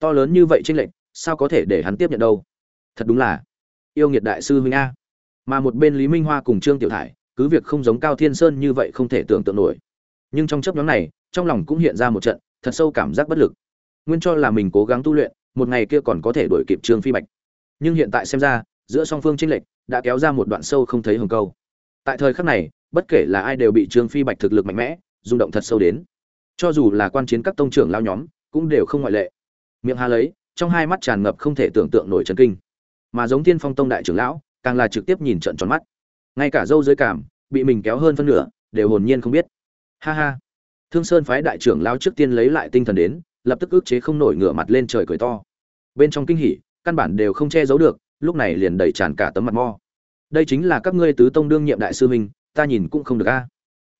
to lớn như vậy tranh lệch, sao có thể để hắn tiếp nhận đâu? Thật đúng là yêu nghiệt đại sư huynh a. Mà một bên lý minh hoa cùng trương tiểu thải, cứ việc không giống cao thiên sơn như vậy không thể tưởng tượng nổi. Nhưng trong chấp nhóm này, trong lòng cũng hiện ra một trận thật sâu cảm giác bất lực. Nguyên cho là mình cố gắng tu luyện, một ngày kia còn có thể đuổi kịp trương phi bạch. Nhưng hiện tại xem ra, giữa song phương tranh lệch đã kéo ra một đoạn sâu không thấy hồng câu. Tại thời khắc này, bất kể là ai đều bị trương phi bạch thực lực mạnh mẽ, rung động thật sâu đến. Cho dù là quan chiến các tông trưởng lao nhóm, cũng đều không ngoại lệ miệng hà lấy, trong hai mắt tràn ngập không thể tưởng tượng nổi trần kinh. Mà giống tiên phong tông đại trưởng lão, càng là trực tiếp nhìn trận tròn mắt. Ngay cả dâu dưới cảm, bị mình kéo hơn phân nửa, đều hồn nhiên không biết. Ha ha. Thương sơn phái đại trưởng lão trước tiên lấy lại tinh thần đến, lập tức ức chế không nổi ngửa mặt lên trời cười to. Bên trong kinh hỉ, căn bản đều không che giấu được, lúc này liền đẩy tràn cả tấm mặt mo. Đây chính là các ngươi tứ tông đương nhiệm đại sư huynh, ta nhìn cũng không được a.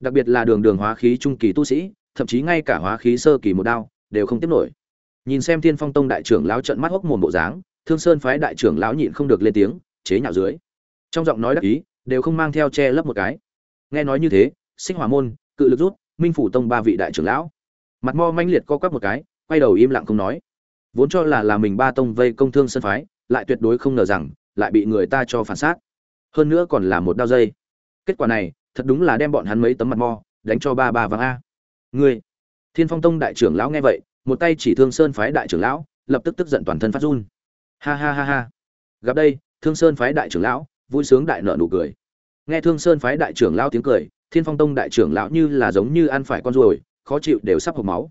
Đặc biệt là đường đường hóa khí trung kỳ tu sĩ, thậm chí ngay cả hóa khí sơ kỳ một đao, đều không tiếp nổi nhìn xem thiên phong tông đại trưởng lão trận mắt hốc mồm bộ dáng, thương sơn phái đại trưởng lão nhịn không được lên tiếng, chế nhạo dưới. Trong giọng nói đắc ý, đều không mang theo che lấp một cái. Nghe nói như thế, sinh hỏa môn, cự lực rút, minh phủ tông ba vị đại trưởng lão. Mặt mo manh liệt co quắp một cái, quay đầu im lặng không nói. Vốn cho là là mình ba tông vây công thương sơn phái, lại tuyệt đối không ngờ rằng, lại bị người ta cho phản xác. Hơn nữa còn là một đao dây. Kết quả này, thật đúng là đem bọn hắn mấy tấm mặt mo, đánh cho ba ba vàng a. Ngươi, thiên phong tông đại trưởng lão nghe vậy một tay chỉ thương sơn phái đại trưởng lão, lập tức tức giận toàn thân phát run. Ha ha ha ha. Gặp đây, thương sơn phái đại trưởng lão, vui sướng đại nợ nụ cười. Nghe thương sơn phái đại trưởng lão tiếng cười, thiên phong tông đại trưởng lão như là giống như ăn phải con ruồi, khó chịu đều sắp hộc máu.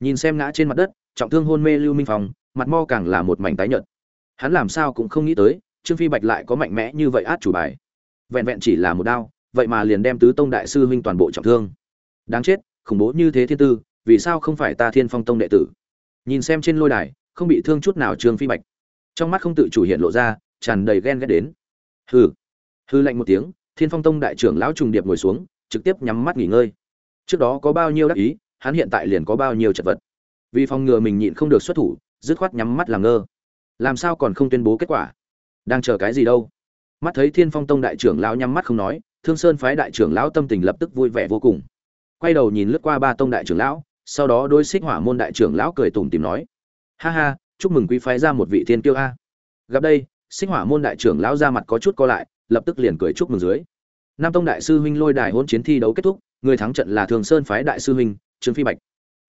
Nhìn xem ngã trên mặt đất, trọng thương hôn mê lưu minh phong, mặt mo càng là một mảnh tái nhợt. Hắn làm sao cũng không nghĩ tới, trương phi bạch lại có mạnh mẽ như vậy át chủ bài. Vẹn vẹn chỉ là một đao, vậy mà liền đem tứ tông đại sư huynh toàn bộ trọng thương. Đáng chết, khủng bố như thế thiên tư vì sao không phải ta thiên phong tông đệ tử? Nhìn xem trên lôi đài, không bị thương chút nào trương phi bạch. Trong mắt không tự chủ hiện lộ ra, tràn đầy ghen ghét đến. Hừ. Hư lạnh một tiếng, thiên phong tông đại trưởng lão trùng điệp ngồi xuống, trực tiếp nhắm mắt nghỉ ngơi. Trước đó có bao nhiêu đắc ý, hắn hiện tại liền có bao nhiêu chật vật. Vì phòng ngừa mình nhịn không được xuất thủ, dứt khoát nhắm mắt làm ngơ. Làm sao còn không tuyên bố kết quả? Đang chờ cái gì đâu? Mắt thấy thiên phong tông đại trưởng lão nhắm mắt không nói, thương sơn phái đại trưởng lão tâm tình lập tức vui vẻ vô cùng. Quay đầu nhìn lướt qua ba tông đại trưởng lão sau đó đôi xích hỏa môn đại trưởng lão cười tủm tìm nói, ha ha, chúc mừng quý phái ra một vị thiên kiêu a. Gặp đây, xích hỏa môn đại trưởng lão ra mặt có chút co lại, lập tức liền cười chúc mừng dưới. Nam tông đại sư huynh lôi đài hôn chiến thi đấu kết thúc, người thắng trận là thường sơn phái đại sư huynh, trương phi bạch.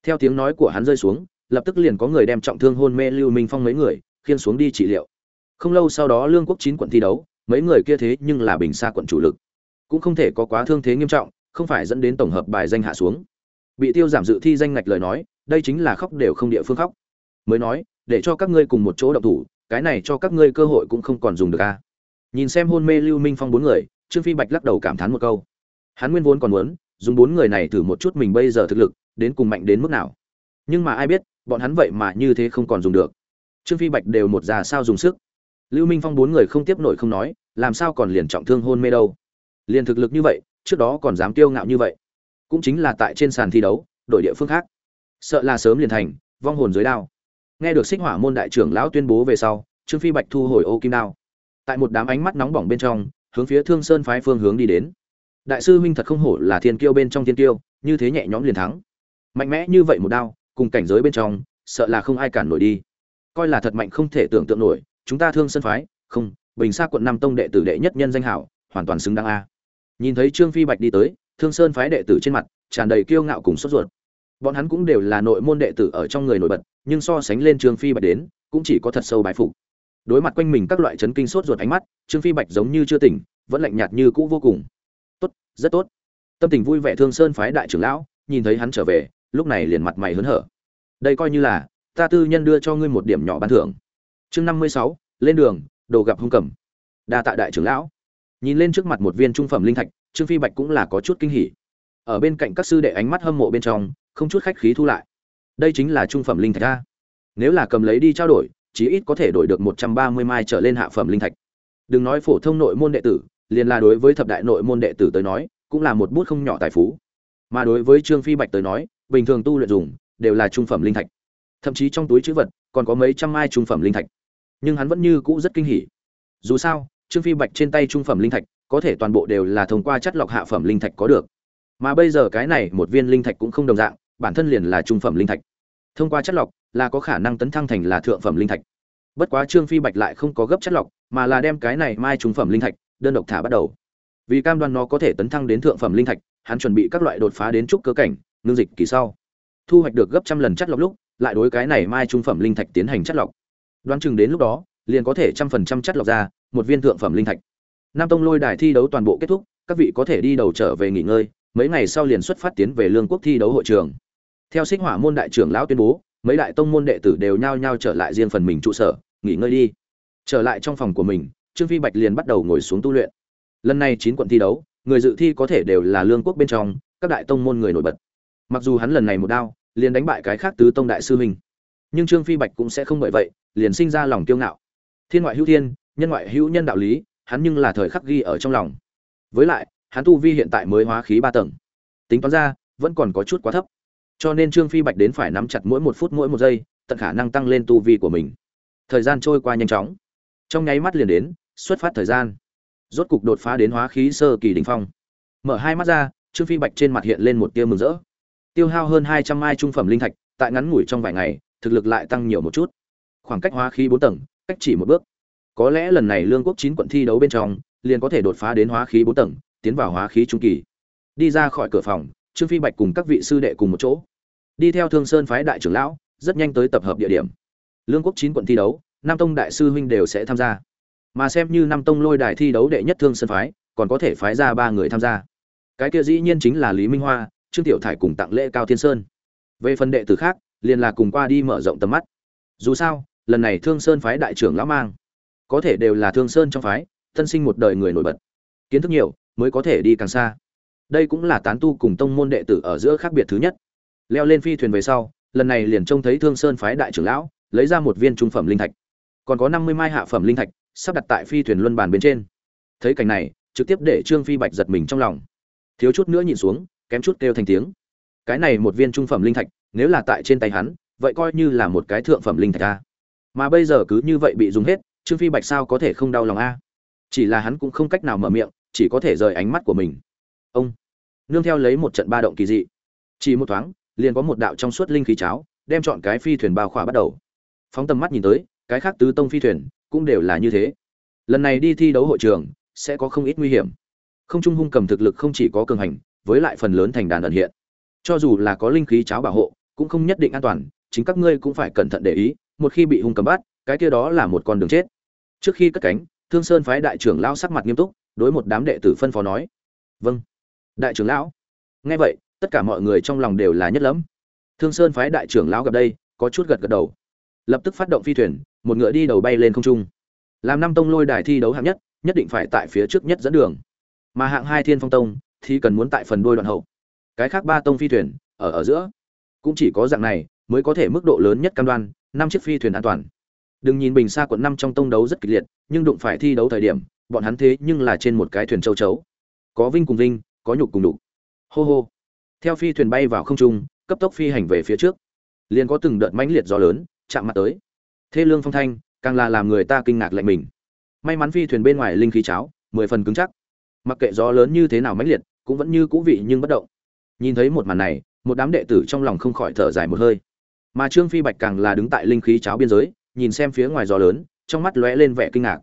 Theo tiếng nói của hắn rơi xuống, lập tức liền có người đem trọng thương hôn mê lưu minh phong mấy người, khiên xuống đi trị liệu. Không lâu sau đó lương quốc chín quận thi đấu, mấy người kia thế nhưng là bình xa quận chủ lực. Cũng không thể có quá thương thế nghiêm trọng, không phải dẫn đến tổng hợp bài danh hạ xuống bị tiêu giảm dự thi danh ngạch lời nói, đây chính là khóc đều không địa phương khóc. Mới nói, để cho các ngươi cùng một chỗ động thủ, cái này cho các ngươi cơ hội cũng không còn dùng được a. Nhìn xem hôn mê lưu minh phong bốn người, trương phi bạch lắc đầu cảm thán một câu. Hắn nguyên vốn còn muốn, dùng bốn người này thử một chút mình bây giờ thực lực, đến cùng mạnh đến mức nào. Nhưng mà ai biết, bọn hắn vậy mà như thế không còn dùng được. Trương phi bạch đều một già sao dùng sức. Lưu minh phong bốn người không tiếp nổi không nói, làm sao còn liền trọng thương hôn mê đâu. Liền thực lực như vậy, trước đó còn dám kiêu ngạo như vậy cũng chính là tại trên sàn thi đấu, đổi địa phương khác. Sợ là sớm liền thành, vong hồn dưới đao. Nghe được xích hỏa môn đại trưởng lão tuyên bố về sau, trương phi bạch thu hồi ô kim đao. Tại một đám ánh mắt nóng bỏng bên trong, hướng phía thương sơn phái phương hướng đi đến. Đại sư huynh thật không hổ là thiên kiêu bên trong thiên kiêu, như thế nhẹ nhõm liền thắng. Mạnh mẽ như vậy một đao, cùng cảnh giới bên trong, sợ là không ai cản nổi đi. Coi là thật mạnh không thể tưởng tượng nổi, chúng ta thương sơn phái, không, bình xa quận năm tông đệ tử đệ nhất nhân danh hảo, hoàn toàn xứng đáng a. Nhìn thấy trương phi bạch đi tới thương sơn phái đệ tử trên mặt, tràn đầy kiêu ngạo cùng sốt ruột. Bọn hắn cũng đều là nội môn đệ tử ở trong người nổi bật, nhưng so sánh lên trương phi bạch đến, cũng chỉ có thật sâu bái phục. Đối mặt quanh mình các loại chấn kinh sốt ruột ánh mắt, trương phi bạch giống như chưa tỉnh, vẫn lạnh nhạt như cũ vô cùng. Tốt, rất tốt. Tâm tình vui vẻ thương sơn phái đại trưởng lão, nhìn thấy hắn trở về, lúc này liền mặt mày hớn hở. Đây coi như là, ta tư nhân đưa cho ngươi một điểm nhỏ ban thưởng. Chương năm mươi sáu, lên đường, đồ gặp hung cẩm đa tạ đại trưởng lão nhìn lên trước mặt một viên trung phẩm linh thạch, trương phi bạch cũng là có chút kinh hỉ. Ở bên cạnh các sư đệ ánh mắt hâm mộ bên trong, không chút khách khí thu lại. Đây chính là trung phẩm linh thạch a. Nếu là cầm lấy đi trao đổi, chí ít có thể đổi được một trăm ba mươi mai trở lên hạ phẩm linh thạch. Đừng nói phổ thông nội môn đệ tử, liền là đối với thập đại nội môn đệ tử tới nói, cũng là một bút không nhỏ tài phú. Mà đối với trương phi bạch tới nói, bình thường tu luyện dùng, đều là trung phẩm linh thạch. Thậm chí trong túi chữ vật, còn có mấy trăm mai trung phẩm linh thạch. Nhưng hắn vẫn như cũ rất kinh hỉ. Dù sao trương phi bạch trên tay trung phẩm linh thạch, có thể toàn bộ đều là thông qua chất lọc hạ phẩm linh thạch có được. Mà bây giờ cái này một viên linh thạch cũng không đồng dạng, bản thân liền là trung phẩm linh thạch. Thông qua chất lọc là có khả năng tấn thăng thành là thượng phẩm linh thạch. Bất quá trương phi bạch lại không có gấp chất lọc, mà là đem cái này mai trung phẩm linh thạch đơn độc thả bắt đầu. Vì cam đoan nó có thể tấn thăng đến thượng phẩm linh thạch, hắn chuẩn bị các loại đột phá đến trúc cơ cảnh, ngưng dịch kỳ sau. Thu hoạch được gấp trăm lần chất lọc lúc, lại đối cái này mai trung phẩm linh thạch tiến hành chất lọc. Đoán chừng đến lúc đó liền có thể trăm phần trăm chất lọc ra, một viên thượng phẩm linh thạch. Nam tông lôi đài thi đấu toàn bộ kết thúc, các vị có thể đi đầu trở về nghỉ ngơi, mấy ngày sau liền xuất phát tiến về lương quốc thi đấu hội trường. Theo xích hỏa môn đại trưởng lão tuyên bố, mấy đại tông môn đệ tử đều nhao nhao trở lại riêng phần mình trụ sở, nghỉ ngơi đi. Trở lại trong phòng của mình, trương phi bạch liền bắt đầu ngồi xuống tu luyện. Lần này chín quận thi đấu, người dự thi có thể đều là lương quốc bên trong, các đại tông môn người nổi bật. Mặc dù hắn lần này một đao, liền đánh bại cái khác tứ tông đại sư huynh. Nhưng trương phi bạch cũng sẽ không bởi vậy, liền sinh ra lòng kiêu ngạo thiên ngoại hữu thiên, nhân ngoại hữu nhân đạo lý, hắn nhưng là thời khắc ghi ở trong lòng. Với lại, hắn tu vi hiện tại mới hóa khí ba tầng. Tính toán ra, vẫn còn có chút quá thấp. Cho nên trương phi bạch đến phải nắm chặt mỗi một phút mỗi một giây, tận khả năng tăng lên tu vi của mình. Thời gian trôi qua nhanh chóng. Trong nháy mắt liền đến, xuất phát thời gian. Rốt cục đột phá đến hóa khí sơ kỳ đỉnh phong. Mở hai mắt ra, trương phi bạch trên mặt hiện lên một tia mừng rỡ. Tiêu hao hơn hai trăm mai trung phẩm linh thạch, tại ngắn ngủi trong vài ngày, thực lực lại tăng nhiều một chút. Khoảng cách hóa khí bốn tầng cách chỉ một bước. Có lẽ lần này lương quốc chín quận thi đấu bên trong, liền có thể đột phá đến hóa khí bốn tầng, tiến vào hóa khí trung kỳ. Đi ra khỏi cửa phòng, trương phi bạch cùng các vị sư đệ cùng một chỗ. Đi theo thương sơn phái đại trưởng lão, rất nhanh tới tập hợp địa điểm. Lương quốc chín quận thi đấu, nam tông đại sư huynh đều sẽ tham gia. Mà xem như nam tông lôi đài thi đấu đệ nhất thương sơn phái, còn có thể phái ra ba người tham gia. Cái kia dĩ nhiên chính là lý minh hoa, trương tiểu thải cùng tặng lễ cao thiên sơn. Về phần đệ tử khác, liền là cùng qua đi mở rộng tầm mắt. Dù sao lần này thương sơn phái đại trưởng lão mang. Có thể đều là thương sơn trong phái, thân sinh một đời người nổi bật. Kiến thức nhiều, mới có thể đi càng xa. Đây cũng là tán tu cùng tông môn đệ tử ở giữa khác biệt thứ nhất. Leo lên phi thuyền về sau, lần này liền trông thấy thương sơn phái đại trưởng lão, lấy ra một viên trung phẩm linh thạch. Còn có năm mươi mai hạ phẩm linh thạch, sắp đặt tại phi thuyền luân bàn bên trên. Thấy cảnh này, trực tiếp để trương phi bạch giật mình trong lòng. Thiếu chút nữa nhìn xuống, kém chút kêu thành tiếng. Cái này một viên trung phẩm linh thạch, nếu là tại trên tay hắn, vậy coi như là một cái thượng phẩm linh thạch a mà bây giờ cứ như vậy bị dùng hết, trương phi bạch sao có thể không đau lòng a? Chỉ là hắn cũng không cách nào mở miệng, chỉ có thể rời ánh mắt của mình. Ông, nương theo lấy một trận ba động kỳ dị. Chỉ một thoáng, liền có một đạo trong suốt linh khí cháo, đem chọn cái phi thuyền bao khỏa bắt đầu. Phóng tầm mắt nhìn tới, cái khác tứ tông phi thuyền cũng đều là như thế. Lần này đi thi đấu hội trường sẽ có không ít nguy hiểm. Không trung hung cầm thực lực không chỉ có cường hành, với lại phần lớn thành đàn ẩn hiện. Cho dù là có linh khí cháo bảo hộ, cũng không nhất định an toàn, chính các ngươi cũng phải cẩn thận để ý một khi bị hung cầm bắt, cái kia đó là một con đường chết. Trước khi cất cánh, thương sơn phái đại trưởng lão sắc mặt nghiêm túc, đối một đám đệ tử phân phó nói. Vâng. Đại trưởng lão. Nghe vậy, tất cả mọi người trong lòng đều là nhất lắm. thương sơn phái đại trưởng lão gặp đây, có chút gật gật đầu. Lập tức phát động phi thuyền, một ngựa đi đầu bay lên không trung. Làm năm tông lôi đài thi đấu hạng nhất nhất định phải tại phía trước nhất dẫn đường. Mà hạng hai thiên phong tông, thì cần muốn tại phần đuôi đoạn hậu. Cái khác ba tông phi thuyền, ở ở giữa. Cũng chỉ có dạng này, mới có thể mức độ lớn nhất cam đoan năm chiếc phi thuyền an toàn. Đừng nhìn bình xa quận năm trong tông đấu rất kịch liệt, nhưng đụng phải thi đấu thời điểm, bọn hắn thế nhưng là trên một cái thuyền châu chấu. Có vinh cùng vinh, có nhục cùng đục hô hô. Theo phi thuyền bay vào không trung, cấp tốc phi hành về phía trước. Liền có từng đợt mãnh liệt gió lớn chạm mặt tới. Thế lương phong thanh, càng là làm người ta kinh ngạc lạnh mình. May mắn phi thuyền bên ngoài linh khí cháo, mười phần cứng chắc. Mặc kệ gió lớn như thế nào mãnh liệt, cũng vẫn như cũ vị nhưng bất động. Nhìn thấy một màn này, một đám đệ tử trong lòng không khỏi thở dài một hơi mà trương phi bạch càng là đứng tại linh khí cháo biên giới, nhìn xem phía ngoài gió lớn, trong mắt lóe lên vẻ kinh ngạc.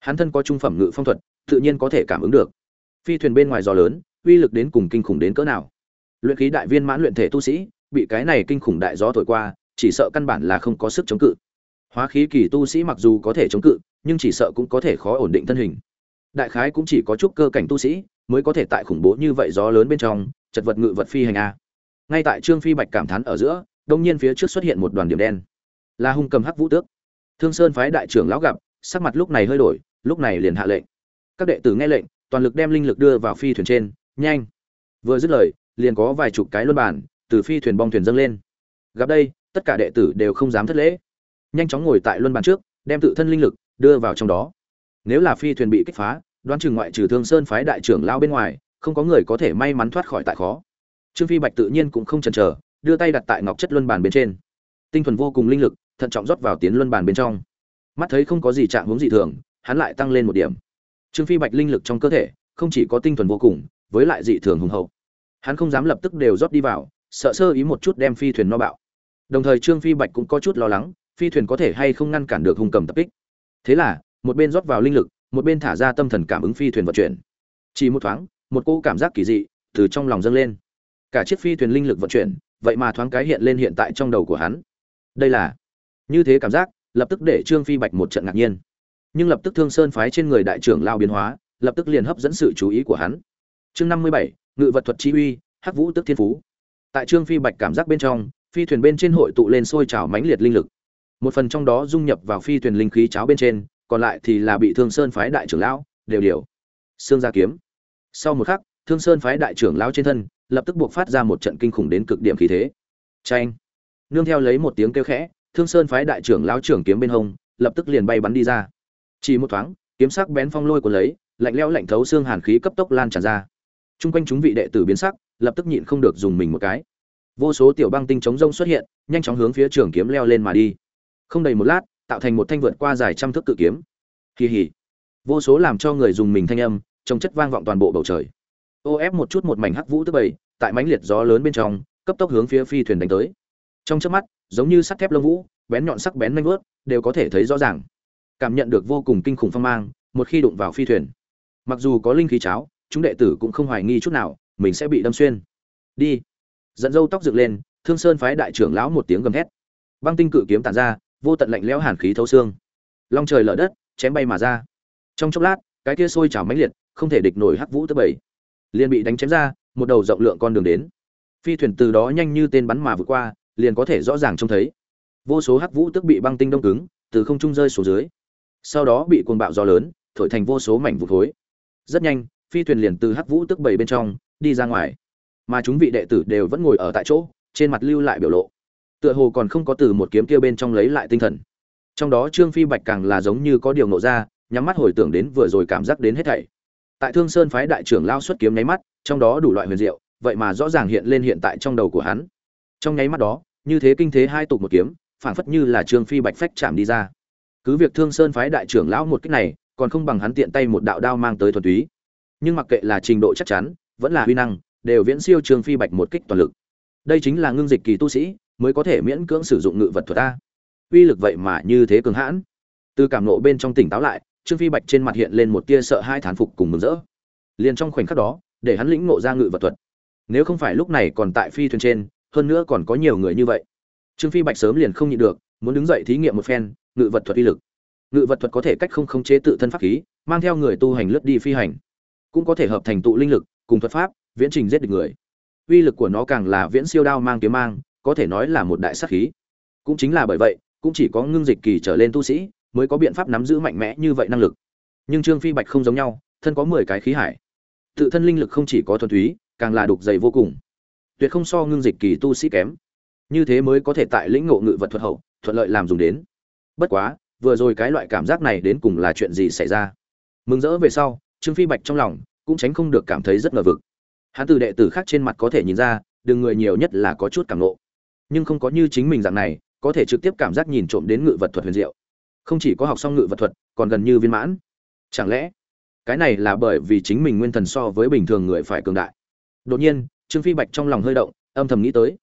Hắn thân có trung phẩm ngự phong thuật, tự nhiên có thể cảm ứng được. Phi thuyền bên ngoài gió lớn, uy lực đến cùng kinh khủng đến cỡ nào. Luyện khí đại viên mãn luyện thể tu sĩ, bị cái này kinh khủng đại gió thổi qua, chỉ sợ căn bản là không có sức chống cự. Hóa khí kỳ tu sĩ mặc dù có thể chống cự, nhưng chỉ sợ cũng có thể khó ổn định thân hình. Đại khái cũng chỉ có chút cơ cảnh tu sĩ mới có thể tại khủng bố như vậy gió lớn bên trong, chật vật ngự vật phi hành a. Ngay tại trương phi bạch cảm thán ở giữa đông nhiên phía trước xuất hiện một đoàn điểm đen. Là hung cầm hắc vũ tước. Thương sơn phái đại trưởng lão gặp, sắc mặt lúc này hơi đổi, lúc này liền hạ lệnh. Các đệ tử nghe lệnh, toàn lực đem linh lực đưa vào phi thuyền trên, nhanh. Vừa dứt lời, liền có vài chục cái luân bản từ phi thuyền bong thuyền dâng lên. Gặp đây, tất cả đệ tử đều không dám thất lễ. Nhanh chóng ngồi tại luân bàn trước, đem tự thân linh lực đưa vào trong đó. Nếu là phi thuyền bị kích phá, đoán chừng ngoại trừ thương sơn phái đại trưởng lao bên ngoài, không có người có thể may mắn thoát khỏi tại khó. Trương phi bạch tự nhiên cũng không chần chờ đưa tay đặt tại ngọc chất luân bàn bên trên. Tinh thuần vô cùng linh lực, thận trọng rót vào tiến luân bàn bên trong. Mắt thấy không có gì trạng hướng dị thường, hắn lại tăng lên một điểm. Trương phi bạch linh lực trong cơ thể, không chỉ có tinh thuần vô cùng, với lại dị thường hùng hậu. Hắn không dám lập tức đều rót đi vào, sợ sơ ý một chút đem phi thuyền no bạo. Đồng thời trương phi bạch cũng có chút lo lắng, phi thuyền có thể hay không ngăn cản được hung cầm tập kích. Thế là, một bên rót vào linh lực, một bên thả ra tâm thần cảm ứng phi thuyền vận chuyển. Chỉ một thoáng, một cô cảm giác kỳ dị từ trong lòng dâng lên. Cả chiếc phi thuyền linh lực vận chuyển vậy mà thoáng cái hiện lên hiện tại trong đầu của hắn. Đây là, như thế cảm giác, lập tức để trương phi bạch một trận ngạc nhiên. Nhưng lập tức thương sơn phái trên người đại trưởng lao biến hóa, lập tức liền hấp dẫn sự chú ý của hắn. Chương năm mươi bảy, ngự vật thuật chi uy, hắc vũ tức thiên phú. Tại trương phi bạch cảm giác bên trong, phi thuyền bên trên hội tụ lên sôi trào mãnh liệt linh lực. Một phần trong đó dung nhập vào phi thuyền linh khí cháo bên trên, còn lại thì là bị thương sơn phái đại trưởng lão đều điều. Xương gia kiếm. Sau một khắc, thương sơn phái đại trưởng lão trên thân lập tức buộc phát ra một trận kinh khủng đến cực điểm khí thế. Tranh nương theo lấy một tiếng kêu khẽ, thương sơn phái đại trưởng lão trưởng kiếm bên hông, lập tức liền bay bắn đi ra. Chỉ một thoáng, kiếm sắc bén phong lôi của lấy, lạnh lẽo lạnh thấu xương hàn khí cấp tốc lan tràn ra. Chung quanh chúng vị đệ tử biến sắc, lập tức nhịn không được dùng mình một cái. Vô số tiểu băng tinh chống rông xuất hiện, nhanh chóng hướng phía trường kiếm leo lên mà đi. Không đầy một lát, tạo thành một thanh vượt qua dài trăm thước cự kiếm. Kỳ hỉ vô số làm cho người dùng mình thanh âm trông chất vang vọng toàn bộ bầu trời ô ép một chút một mảnh hắc vũ tức bầy, tại mãnh liệt gió lớn bên trong, cấp tốc hướng phía phi thuyền đánh tới. Trong chớp mắt, giống như sắt thép lông vũ, bén nhọn sắc bén manh vớt đều có thể thấy rõ ràng. Cảm nhận được vô cùng kinh khủng phong mang, một khi đụng vào phi thuyền, mặc dù có linh khí cháo, chúng đệ tử cũng không hoài nghi chút nào, mình sẽ bị đâm xuyên. Đi. Dẫn dâu tóc dựng lên, thương sơn phái đại trưởng lão một tiếng gầm thét. Băng tinh cự kiếm tàn ra, vô tận lạnh lẽo hàn khí thấu xương. Long trời lở đất, chém bay mà ra. Trong chốc lát, cái kia sôi trào mãnh liệt, không thể địch nổi hắc vũ tới bảy liền bị đánh chém ra, một đầu rộng lượng con đường đến. Phi thuyền từ đó nhanh như tên bắn mà vượt qua, liền có thể rõ ràng trông thấy. Vô số hắc vũ tức bị băng tinh đông cứng, từ không trung rơi xuống dưới. Sau đó bị cuồng bạo gió lớn, thổi thành vô số mảnh vụt khối. Rất nhanh, phi thuyền liền từ hắc vũ tức bảy bên trong, đi ra ngoài. Mà chúng vị đệ tử đều vẫn ngồi ở tại chỗ, trên mặt lưu lại biểu lộ. Tựa hồ còn không có từ một kiếm kia bên trong lấy lại tinh thần. Trong đó trương phi bạch càng là giống như có điều nộ ra, nhắm mắt hồi tưởng đến vừa rồi cảm giác đến hết thảy tại thương sơn phái đại trưởng lao xuất kiếm nháy mắt, trong đó đủ loại huyền diệu, vậy mà rõ ràng hiện lên hiện tại trong đầu của hắn. Trong nháy mắt đó, như thế kinh thế hai tục một kiếm, phảng phất như là trương phi bạch phách chạm đi ra. Cứ việc thương sơn phái đại trưởng lão một cách này, còn không bằng hắn tiện tay một đạo đao mang tới thuần túy. Nhưng mặc kệ là trình độ chắc chắn, vẫn là huy năng, đều viễn siêu trương phi bạch một kích toàn lực. Đây chính là ngưng dịch kỳ tu sĩ, mới có thể miễn cưỡng sử dụng ngự vật thuật ta uy lực vậy mà như thế cường hãn. Từ cảm nộ bên trong tỉnh táo lại trương phi bạch trên mặt hiện lên một tia sợ hai thán phục cùng mừng rỡ. Liền trong khoảnh khắc đó, để hắn lĩnh ngộ ra ngự vật thuật. Nếu không phải lúc này còn tại phi thuyền trên, hơn nữa còn có nhiều người như vậy. Trương phi bạch sớm liền không nhịn được, muốn đứng dậy thí nghiệm một phen, ngự vật thuật uy lực. Ngự vật thuật có thể cách không khống chế tự thân pháp khí, mang theo người tu hành lướt đi phi hành. Cũng có thể hợp thành tụ linh lực, cùng thuật pháp, viễn trình giết được người. Uy lực của nó càng là viễn siêu đao mang kiếm mang, có thể nói là một đại sát khí. Cũng chính là bởi vậy, cũng chỉ có ngưng dịch kỳ trở lên tu sĩ mới có biện pháp nắm giữ mạnh mẽ như vậy năng lực. Nhưng trương phi bạch không giống nhau, thân có mười cái khí hải. Tự thân linh lực không chỉ có thuần túy, càng là đục dày vô cùng. Tuyệt không so ngưng dịch kỳ tu sĩ kém. Như thế mới có thể tại lĩnh ngộ ngự vật thuật hậu, thuận lợi làm dùng đến. Bất quá, vừa rồi cái loại cảm giác này đến cùng là chuyện gì xảy ra? Mừng rỡ về sau, trương phi bạch trong lòng cũng tránh không được cảm thấy rất ngờ vực. Hắn từ đệ tử khác trên mặt có thể nhìn ra, đừng người nhiều nhất là có chút cảm nộ nhưng không có như chính mình dạng này, có thể trực tiếp cảm giác nhìn trộm đến ngự vật thuật huyền diệu không chỉ có học xong ngự vật thuật, còn gần như viên mãn. Chẳng lẽ, cái này là bởi vì chính mình nguyên thần so với bình thường người phải cường đại? Đột nhiên, trương phi bạch trong lòng hơi động, âm thầm nghĩ tới.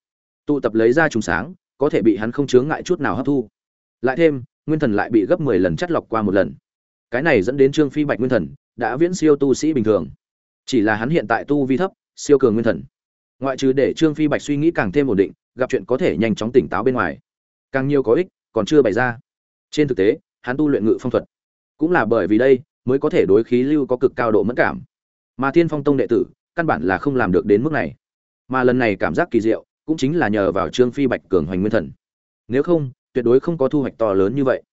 Tụ tập lấy ra trùng sáng, có thể bị hắn không chướng ngại chút nào hấp thu. Lại thêm, nguyên thần lại bị gấp mười lần chắt lọc qua một lần. Cái này dẫn đến trương phi bạch nguyên thần đã viễn siêu tu sĩ bình thường. Chỉ là hắn hiện tại tu vi thấp, siêu cường nguyên thần. Ngoại trừ để trương phi bạch suy nghĩ càng thêm ổn định, gặp chuyện có thể nhanh chóng tỉnh táo bên ngoài. Càng nhiều có ích, còn chưa bày ra trên thực tế, hắn tu luyện ngự phong thuật cũng là bởi vì đây mới có thể đối khí lưu có cực cao độ mẫn cảm. Mà thiên phong tông đệ tử căn bản là không làm được đến mức này. Mà lần này cảm giác kỳ diệu cũng chính là nhờ vào trương phi bạch cường hoành nguyên thần. Nếu không, tuyệt đối không có thu hoạch to lớn như vậy.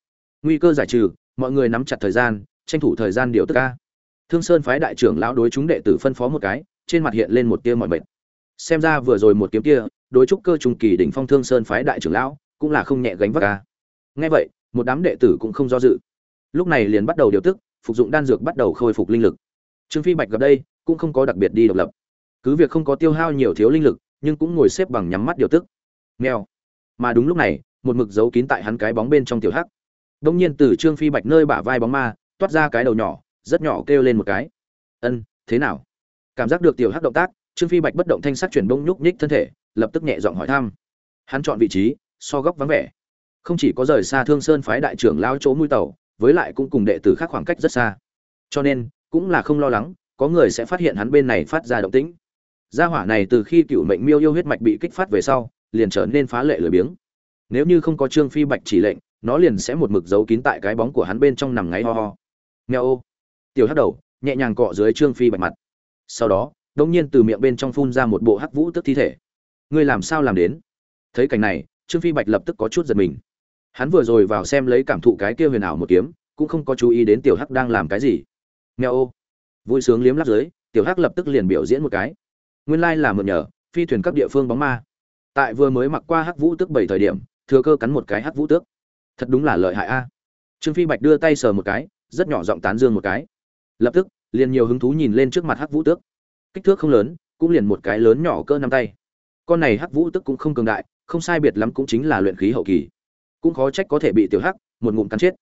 Nguy cơ giải trừ, mọi người nắm chặt thời gian, tranh thủ thời gian điều tức ca. Thương sơn phái đại trưởng lão đối chúng đệ tử phân phó một cái, trên mặt hiện lên một tia mọi mệt. Xem ra vừa rồi một kiếm kia, đối trúc cơ trung kỳ đỉnh phong thương sơn phái đại trưởng lão cũng là không nhẹ gánh vác ca. Nghe vậy một đám đệ tử cũng không do dự. Lúc này liền bắt đầu điều tức, phục dụng đan dược bắt đầu khôi phục linh lực. Trương phi bạch gặp đây, cũng không có đặc biệt đi độc lập. Cứ việc không có tiêu hao nhiều thiếu linh lực, nhưng cũng ngồi xếp bằng nhắm mắt điều tức. Nghèo mà đúng lúc này, một mực giấu kín tại hắn cái bóng bên trong tiểu hắc. Đông nhiên từ trương phi bạch nơi bả vai bóng ma, toát ra cái đầu nhỏ, rất nhỏ kêu lên một cái. Ân, thế nào? Cảm giác được tiểu hắc động tác, trương phi bạch bất động thanh sắc chuyển bông nhúc nhích thân thể, lập tức nhẹ giọng hỏi thăm. Hắn chọn vị trí, so góc vắng vẻ không chỉ có rời xa thương sơn phái đại trưởng lao chỗ mũi tàu, với lại cũng cùng đệ tử khác khoảng cách rất xa. Cho nên, cũng là không lo lắng, có người sẽ phát hiện hắn bên này phát ra động tĩnh. Gia hỏa này từ khi cựu mệnh miêu yêu huyết mạch bị kích phát về sau, liền trở nên phá lệ lười biếng. Nếu như không có trương phi bạch chỉ lệnh, nó liền sẽ một mực giấu kín tại cái bóng của hắn bên trong nằm ngáy ho ho. Nghèo ô. Tiểu hắc đầu, nhẹ nhàng cọ dưới trương phi bạch mặt. Sau đó đống nhiên từ miệng bên trong phun ra một bộ hắc vũ tức thi thể. Ngươi làm sao làm đến? Thấy cảnh này, trương phi bạch lập tức có chút giật mình hắn vừa rồi vào xem lấy cảm thụ cái kia huyền ảo một kiếm, cũng không có chú ý đến tiểu hắc đang làm cái gì. Nghèo ô. Vui sướng liếm lắp dưới, tiểu hắc lập tức liền biểu diễn một cái. Nguyên lai là mượn nhờ, phi thuyền các địa phương bóng ma. Tại vừa mới mặc qua hắc vũ tước bảy thời điểm, thừa cơ cắn một cái hắc vũ tước. Thật đúng là lợi hại a. Trương phi bạch đưa tay sờ một cái, rất nhỏ giọng tán dương một cái. Lập tức, liền nhiều hứng thú nhìn lên trước mặt hắc vũ tước. Kích thước không lớn, cũng liền một cái lớn nhỏ cỡ năm tay. Con này hắc vũ tước cũng không cường đại, không sai biệt lắm cũng chính là luyện khí hậu kỳ cũng khó trách có thể bị tiểu hắc, một ngụm cắn chết.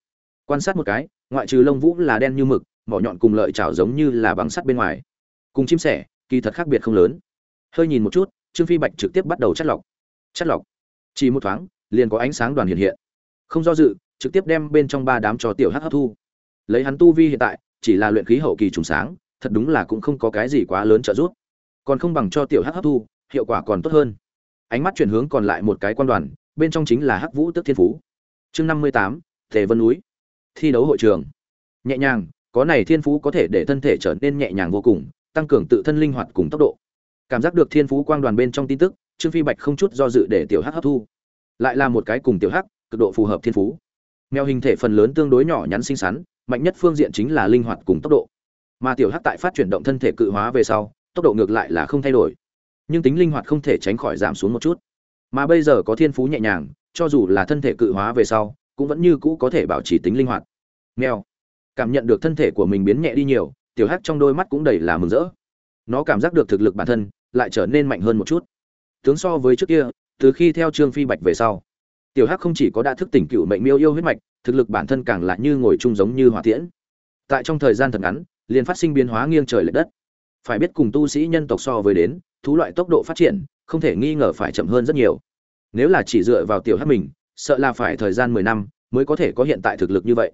Quan sát một cái, ngoại trừ lông vũ là đen như mực, mỏ nhọn cùng lợi chảo giống như là bằng sắt bên ngoài. Cùng chim sẻ, kỳ thật khác biệt không lớn. Hơi nhìn một chút, trương phi bạch trực tiếp bắt đầu chất lọc. Chất lọc. Chỉ một thoáng, liền có ánh sáng đoàn hiện hiện. Không do dự, trực tiếp đem bên trong ba đám cho tiểu hắc hấp thu. Lấy hắn tu vi hiện tại, chỉ là luyện khí hậu kỳ trùng sáng, thật đúng là cũng không có cái gì quá lớn trợ giúp. Còn không bằng cho tiểu hắc hấp thu, hiệu quả còn tốt hơn. Ánh mắt chuyển hướng còn lại một cái quan đoàn bên trong chính là hắc vũ tức thiên phú. Chương năm mươi tám thể vân núi. Thi đấu hội trường. Nhẹ nhàng, có này thiên phú có thể để thân thể trở nên nhẹ nhàng vô cùng, tăng cường tự thân linh hoạt cùng tốc độ. Cảm giác được thiên phú quang đoàn bên trong tin tức, trương phi bạch không chút do dự để tiểu hắc hấp thu. Lại là một cái cùng tiểu hắc, cực độ phù hợp thiên phú. Mèo hình thể phần lớn tương đối nhỏ nhắn xinh xắn, mạnh nhất phương diện chính là linh hoạt cùng tốc độ. Mà tiểu hắc tại phát chuyển động thân thể cự hóa về sau, tốc độ ngược lại là không thay đổi. Nhưng tính linh hoạt không thể tránh khỏi giảm xuống một chút mà bây giờ có thiên phú nhẹ nhàng, cho dù là thân thể cự hóa về sau, cũng vẫn như cũ có thể bảo trì tính linh hoạt. Nghèo cảm nhận được thân thể của mình biến nhẹ đi nhiều, tiểu hắc trong đôi mắt cũng đầy là mừng rỡ. Nó cảm giác được thực lực bản thân, lại trở nên mạnh hơn một chút. Tướng so với trước kia, từ khi theo trương phi bạch về sau, tiểu hắc không chỉ có đã thức tỉnh cựu mệnh miêu yêu huyết mạch, thực lực bản thân càng lại như ngồi chung giống như hỏa tiễn. Tại trong thời gian thật ngắn, liền phát sinh biến hóa nghiêng trời lệch đất. Phải biết cùng tu sĩ nhân tộc so với đến, thú loại tốc độ phát triển không thể nghi ngờ phải chậm hơn rất nhiều. Nếu là chỉ dựa vào tiểu hắc mình, sợ là phải thời gian mười năm mới có thể có hiện tại thực lực như vậy.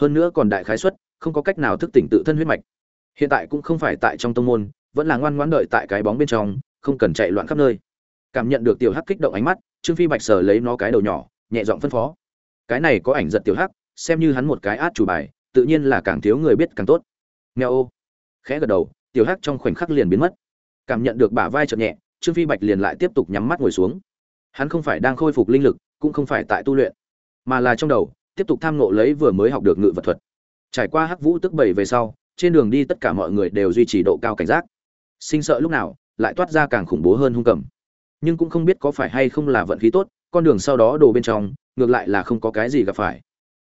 Hơn nữa còn đại khái suất, không có cách nào thức tỉnh tự thân huyết mạch. Hiện tại cũng không phải tại trong tông môn, vẫn là ngoan ngoãn đợi tại cái bóng bên trong, không cần chạy loạn khắp nơi. Cảm nhận được tiểu hắc kích động ánh mắt, trương phi bạch sờ lấy nó cái đầu nhỏ, nhẹ giọng phân phó. Cái này có ảnh giật tiểu hắc, xem như hắn một cái át chủ bài, tự nhiên là càng thiếu người biết càng tốt. Nghèo ô. Khẽ gật đầu, tiểu hắc trong khoảnh khắc liền biến mất. Cảm nhận được bả vai chợt nhẹ trương phi bạch liền lại tiếp tục nhắm mắt ngồi xuống. Hắn không phải đang khôi phục linh lực, cũng không phải tại tu luyện, mà là trong đầu, tiếp tục tham ngộ lấy vừa mới học được ngự vật thuật. Trải qua hắc vũ tức bảy về sau, trên đường đi tất cả mọi người đều duy trì độ cao cảnh giác. Sinh sợ lúc nào, lại toát ra càng khủng bố hơn hung cầm. Nhưng cũng không biết có phải hay không là vận khí tốt, con đường sau đó đổ bên trong, ngược lại là không có cái gì gặp phải.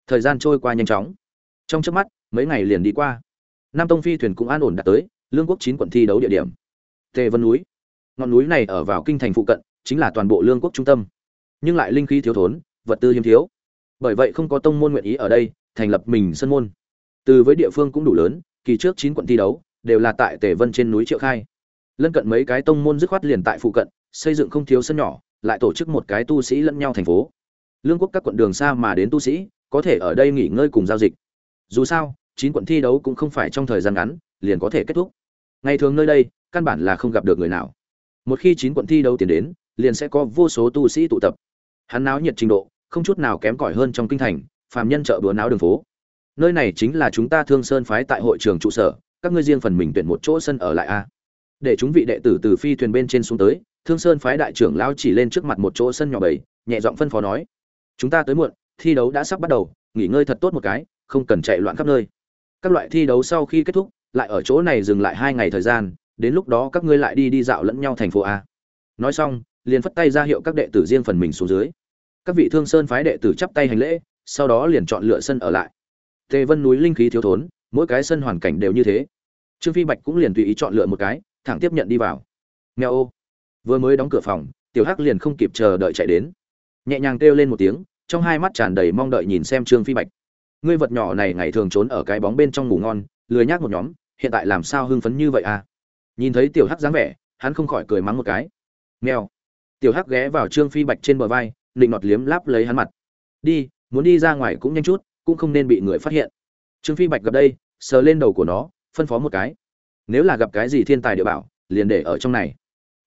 Thời gian trôi qua nhanh chóng. Trong chớp mắt, mấy ngày liền đi qua. Nam tông phi thuyền cũng an ổn đạt tới, lương quốc chín quận thi đấu địa điểm. Tề vân núi ngọn núi này ở vào kinh thành phụ cận, chính là toàn bộ lương quốc trung tâm. Nhưng lại linh khí thiếu thốn, vật tư hiếm thiếu. Bởi vậy không có tông môn nguyện ý ở đây thành lập mình sân môn. Từ với địa phương cũng đủ lớn, kỳ trước chín quận thi đấu đều là tại tề vân trên núi triệu khai. Lân cận mấy cái tông môn dứt khoát liền tại phụ cận, xây dựng không thiếu sân nhỏ, lại tổ chức một cái tu sĩ lẫn nhau thành phố. Lương quốc các quận đường xa mà đến tu sĩ, có thể ở đây nghỉ ngơi cùng giao dịch. Dù sao, chín quận thi đấu cũng không phải trong thời gian ngắn, liền có thể kết thúc. Ngày thường nơi đây, căn bản là không gặp được người nào một khi chín quận thi đấu tiến đến, liền sẽ có vô số tu sĩ tụ tập. Hắn náo nhiệt trình độ, không chút nào kém cỏi hơn trong kinh thành, phàm nhân chợ búa náo đường phố. Nơi này chính là chúng ta thương sơn phái tại hội trường trụ sở, các ngươi riêng phần mình tuyển một chỗ sân ở lại a. Để chúng vị đệ tử từ phi thuyền bên trên xuống tới, thương sơn phái đại trưởng lao chỉ lên trước mặt một chỗ sân nhỏ bảy nhẹ giọng phân phó nói, chúng ta tới muộn, thi đấu đã sắp bắt đầu, nghỉ ngơi thật tốt một cái, không cần chạy loạn khắp nơi. Các loại thi đấu sau khi kết thúc, lại ở chỗ này dừng lại hai ngày thời gian đến lúc đó các ngươi lại đi đi dạo lẫn nhau thành phố a. Nói xong, liền phất tay ra hiệu các đệ tử riêng phần mình xuống dưới. Các vị thương sơn phái đệ tử chắp tay hành lễ, sau đó liền chọn lựa sân ở lại. Tề vân núi linh khí thiếu thốn, mỗi cái sân hoàn cảnh đều như thế. Trương phi bạch cũng liền tùy ý chọn lựa một cái, thẳng tiếp nhận đi vào. Nghe ô. Vừa mới đóng cửa phòng, tiểu hắc liền không kịp chờ đợi chạy đến. Nhẹ nhàng kêu lên một tiếng, trong hai mắt tràn đầy mong đợi nhìn xem trương phi bạch. Ngươi vật nhỏ này ngày thường trốn ở cái bóng bên trong ngủ ngon, lười nhác một nhóm, hiện tại làm sao hưng phấn như vậy à? Nhìn thấy tiểu hắc dáng vẻ, hắn không khỏi cười mắng một cái. Mèo. Tiểu hắc ghé vào trương phi bạch trên bờ vai, nịnh nọt liếm láp lấy hắn mặt. Đi, muốn đi ra ngoài cũng nhanh chút, cũng không nên bị người phát hiện. Trương phi bạch gặp đây, sờ lên đầu của nó, phân phó một cái. Nếu là gặp cái gì thiên tài địa bảo, liền để ở trong này.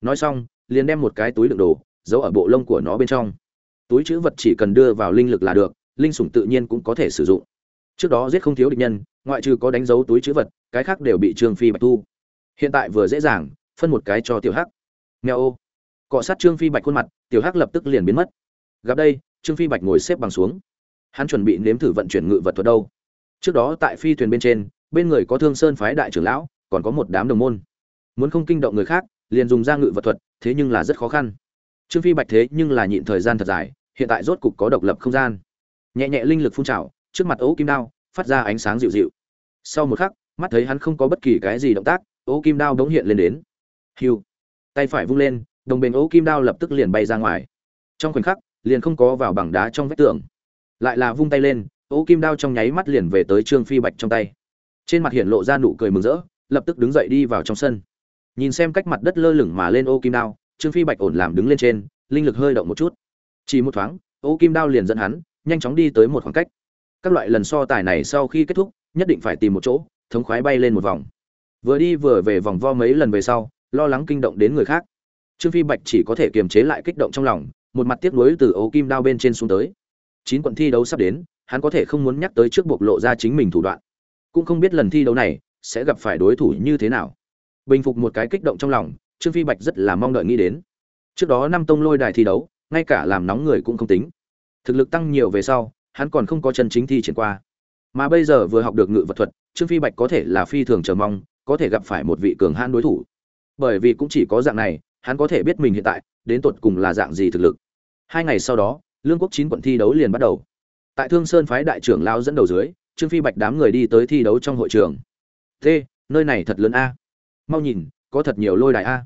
Nói xong, liền đem một cái túi đựng đồ, giấu ở bộ lông của nó bên trong. Túi chữ vật chỉ cần đưa vào linh lực là được, linh sủng tự nhiên cũng có thể sử dụng. Trước đó giết không thiếu địch nhân, ngoại trừ có đánh dấu túi chữ vật, cái khác đều bị trương phi bạch thu hiện tại vừa dễ dàng, phân một cái cho tiểu hắc. Nghèo ô. Cọ sát trương phi bạch khuôn mặt, tiểu hắc lập tức liền biến mất. Gặp đây, trương phi bạch ngồi xếp bằng xuống. Hắn chuẩn bị nếm thử vận chuyển ngự vật thuật đâu. Trước đó tại phi thuyền bên trên, bên người có thương sơn phái đại trưởng lão, còn có một đám đồng môn. Muốn không kinh động người khác, liền dùng ra ngự vật thuật, thế nhưng là rất khó khăn. Trương phi bạch thế nhưng là nhịn thời gian thật dài, hiện tại rốt cục có độc lập không gian. Nhẹ nhẹ linh lực phun trào, trước mặt ấu kim đao, phát ra ánh sáng dịu dịu. Sau một khắc, mắt thấy hắn không có bất kỳ cái gì động tác Ô kim đao đống hiện lên đến. Hiu. Tay phải vung lên, đồng bền Ô kim đao lập tức liền bay ra ngoài. Trong khoảnh khắc, liền không có vào bằng đá trong vách tường. Lại là vung tay lên, Ô kim đao trong nháy mắt liền về tới trương phi bạch trong tay. Trên mặt hiện lộ ra nụ cười mừng rỡ, lập tức đứng dậy đi vào trong sân. Nhìn xem cách mặt đất lơ lửng mà lên ô kim đao, trương phi bạch ổn làm đứng lên trên, linh lực hơi động một chút. Chỉ một thoáng, ô kim đao liền dẫn hắn, nhanh chóng đi tới một khoảng cách. Các loại lần so tài này sau khi kết thúc, nhất định phải tìm một chỗ, thống khoái bay lên một vòng vừa đi vừa về vòng vo mấy lần về sau, lo lắng kinh động đến người khác. Trương phi bạch chỉ có thể kiềm chế lại kích động trong lòng, một mặt tiếc nuối từ ấu kim đao bên trên xuống tới. Chín quận thi đấu sắp đến, hắn có thể không muốn nhắc tới trước bộc lộ ra chính mình thủ đoạn. Cũng không biết lần thi đấu này sẽ gặp phải đối thủ như thế nào. Bình phục một cái kích động trong lòng, trương phi bạch rất là mong đợi nghĩ đến. Trước đó năm tông lôi đài thi đấu, ngay cả làm nóng người cũng không tính. Thực lực tăng nhiều về sau, hắn còn không có chân chính thi triển qua. Mà bây giờ vừa học được ngự vật thuật, trương phi bạch có thể là phi thường chờ mong có thể gặp phải một vị cường hãn đối thủ. Bởi vì cũng chỉ có dạng này, hắn có thể biết mình hiện tại, đến tột cùng là dạng gì thực lực. Hai ngày sau đó, lương quốc chín quận thi đấu liền bắt đầu. Tại thương sơn phái đại trưởng lao dẫn đầu dưới, trương phi bạch đám người đi tới thi đấu trong hội trường. T nơi này thật lớn a. Mau nhìn, có thật nhiều lôi đài a.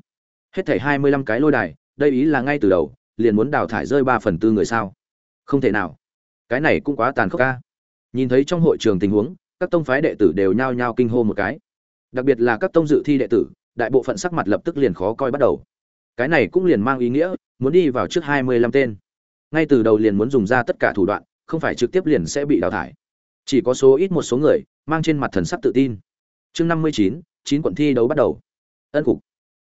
Hết thảy hai mươi lăm cái lôi đài, đây ý là ngay từ đầu, liền muốn đào thải rơi ba phần tư người sao? Không thể nào. Cái này cũng quá tàn khốc a. Nhìn thấy trong hội trường tình huống, các tông phái đệ tử đều nhao nhao kinh hô một cái đặc biệt là các tông dự thi đệ tử, đại bộ phận sắc mặt lập tức liền khó coi bắt đầu. Cái này cũng liền mang ý nghĩa, muốn đi vào trước hai mươi lăm tên. Ngay từ đầu liền muốn dùng ra tất cả thủ đoạn, không phải trực tiếp liền sẽ bị đào thải. Chỉ có số ít một số người, mang trên mặt thần sắc tự tin. Chương năm mươi chín chín quận thi đấu bắt đầu. Ân cục.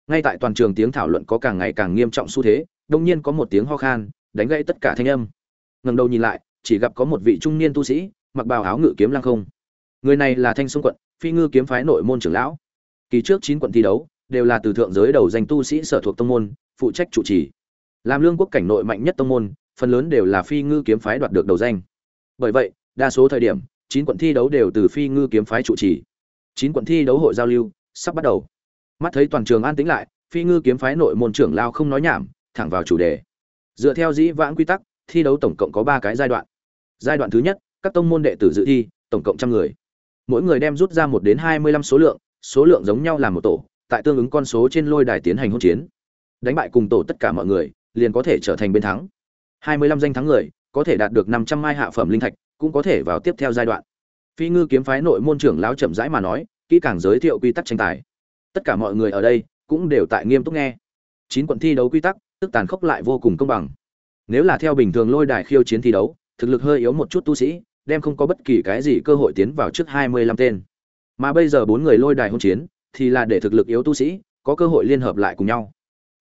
Ngay tại toàn trường tiếng thảo luận có càng ngày càng nghiêm trọng xu thế, đông nhiên có một tiếng ho khan, đánh gãy tất cả thanh âm. Ngẩng đầu nhìn lại, chỉ gặp có một vị trung niên tu sĩ, mặc bào áo ngự kiếm lăng không. Người này là thanh sông quận phi ngư kiếm phái nội môn trưởng lão. Kỳ trước chín quận thi đấu, đều là từ thượng giới đầu danh tu sĩ sở thuộc tông môn, phụ trách chủ trì. Làm lương quốc cảnh nội mạnh nhất tông môn, phần lớn đều là phi ngư kiếm phái đoạt được đầu danh. Bởi vậy, đa số thời điểm, chín quận thi đấu đều từ phi ngư kiếm phái chủ trì. Chín quận thi đấu hội giao lưu, sắp bắt đầu. Mắt thấy toàn trường an tĩnh lại, phi ngư kiếm phái nội môn trưởng lao không nói nhảm, thẳng vào chủ đề. Dựa theo dĩ vãng quy tắc, thi đấu tổng cộng có ba cái giai đoạn. Giai đoạn thứ nhất, các tông môn đệ tử dự thi, tổng cộng trăm người mỗi người đem rút ra một đến hai mươi lăm số lượng số lượng giống nhau là một tổ, tại tương ứng con số trên lôi đài tiến hành hỗn chiến. Đánh bại cùng tổ tất cả mọi người, liền có thể trở thành bên thắng. Hai mươi lăm danh thắng người, có thể đạt được năm trăm mai hạ phẩm linh thạch, cũng có thể vào tiếp theo giai đoạn. Phi ngư kiếm phái nội môn trưởng lão chậm rãi mà nói, kỹ càng giới thiệu quy tắc tranh tài. Tất cả mọi người ở đây, cũng đều tại nghiêm túc nghe. Chín quận thi đấu quy tắc, tức tàn khốc lại vô cùng công bằng. Nếu là theo bình thường lôi đài khiêu chiến thi đấu, thực lực hơi yếu một chút tu sĩ đem không có bất kỳ cái gì cơ hội tiến vào trước hai mươi lăm tên. Mà bây giờ bốn người lôi đài hôn chiến, thì là để thực lực yếu tu sĩ, có cơ hội liên hợp lại cùng nhau.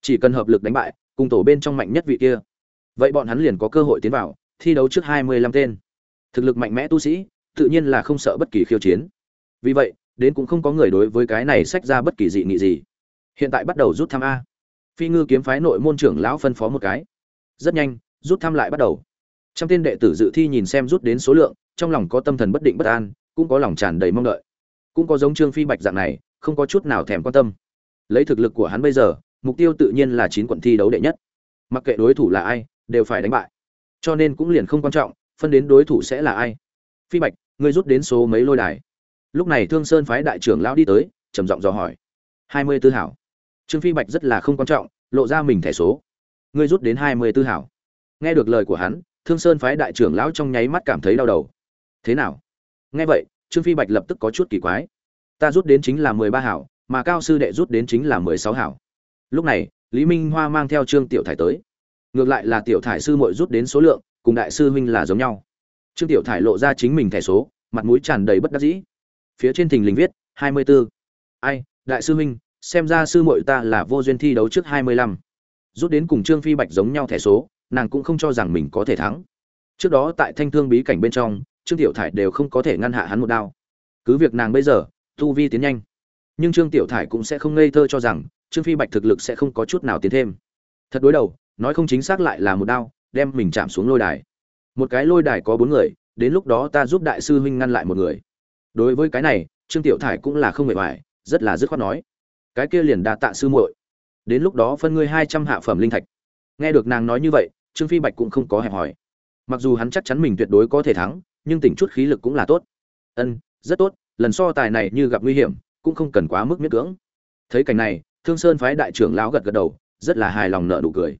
Chỉ cần hợp lực đánh bại, cùng tổ bên trong mạnh nhất vị kia, vậy bọn hắn liền có cơ hội tiến vào, thi đấu trước hai mươi lăm tên. Thực lực mạnh mẽ tu sĩ, tự nhiên là không sợ bất kỳ khiêu chiến. Vì vậy, đến cũng không có người đối với cái này sách ra bất kỳ dị nghị gì. Hiện tại bắt đầu rút thăm a. Phi ngư kiếm phái nội môn trưởng lão phân phó một cái. Rất nhanh, rút thăm lại bắt đầu trăm tên đệ tử dự thi nhìn xem rút đến số lượng, trong lòng có tâm thần bất định bất an, cũng có lòng tràn đầy mong đợi. Cũng có giống trương phi bạch dạng này, không có chút nào thèm quan tâm. Lấy thực lực của hắn bây giờ, mục tiêu tự nhiên là chín quận thi đấu đệ nhất. Mặc kệ đối thủ là ai, đều phải đánh bại. Cho nên cũng liền không quan trọng, phân đến đối thủ sẽ là ai. Phi bạch, ngươi rút đến số mấy lôi đài? Lúc này thương sơn phái đại trưởng lão đi tới, trầm giọng dò hỏi. Hai mươi tư hảo. Trương phi bạch rất là không quan trọng, lộ ra mình thẻ số. Ngươi rút đến hai mươi tư hảo. Nghe được lời của hắn thương sơn phái đại trưởng lão trong nháy mắt cảm thấy đau đầu. Thế nào? Nghe vậy, trương phi bạch lập tức có chút kỳ quái. Ta rút đến chính là mười ba hảo, mà cao sư đệ rút đến chính là mười sáu hảo. Lúc này, lý minh hoa mang theo trương tiểu thải tới. Ngược lại là tiểu thải sư muội rút đến số lượng, cùng đại sư huynh là giống nhau. Trương tiểu thải lộ ra chính mình thẻ số, mặt mũi tràn đầy bất đắc dĩ. Phía trên thình lình viết, hai mươi 24. ai, đại sư huynh, xem ra sư muội ta là vô duyên thi đấu trước hai mươi lăm. Rút đến cùng trương phi bạch giống nhau thẻ số nàng cũng không cho rằng mình có thể thắng. Trước đó tại thanh thương bí cảnh bên trong, trương tiểu thải đều không có thể ngăn hạ hắn một đao. Cứ việc nàng bây giờ, tu vi tiến nhanh, nhưng trương tiểu thải cũng sẽ không ngây thơ cho rằng, trương phi bạch thực lực sẽ không có chút nào tiến thêm. Thật đối đầu, nói không chính xác lại là một đao, đem mình chạm xuống lôi đài. Một cái lôi đài có bốn người, đến lúc đó ta giúp đại sư huynh ngăn lại một người. Đối với cái này, trương tiểu thải cũng là không mệt mỏi, rất là dứt khoát nói. Cái kia liền đa tạ sư muội. Đến lúc đó phân ngươi hai trăm hạ phẩm linh thạch. Nghe được nàng nói như vậy trương phi bạch cũng không có hẹp hỏi. Mặc dù hắn chắc chắn mình tuyệt đối có thể thắng, nhưng tỉnh chút khí lực cũng là tốt. Ân, rất tốt, lần so tài này như gặp nguy hiểm, cũng không cần quá mức miết cưỡng. Thấy cảnh này, thương sơn phái đại trưởng lão gật gật đầu, rất là hài lòng nợ nụ cười.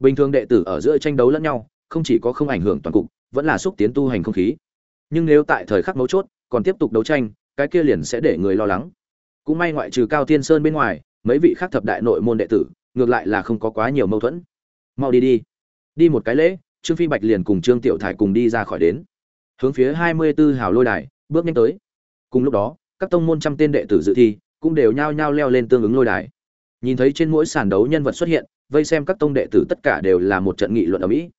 Bình thường đệ tử ở giữa tranh đấu lẫn nhau, không chỉ có không ảnh hưởng toàn cục, vẫn là xúc tiến tu hành không khí. Nhưng nếu tại thời khắc mấu chốt, còn tiếp tục đấu tranh, cái kia liền sẽ để người lo lắng. Cũng may ngoại trừ cao thiên sơn bên ngoài, mấy vị khác thập đại nội môn đệ tử, ngược lại là không có quá nhiều mâu thuẫn. Mau đi đi đi một cái lễ, trương phi bạch liền cùng trương tiểu thải cùng đi ra khỏi đến. Hướng phía hai mươi tư hào lôi đài, bước nhanh tới. Cùng lúc đó, các tông môn trăm tên đệ tử dự thi cũng đều nhao nhao leo lên tương ứng lôi đài. Nhìn thấy trên mỗi sàn đấu nhân vật xuất hiện, vây xem các tông đệ tử tất cả đều là một trận nghị luận ở mỹ.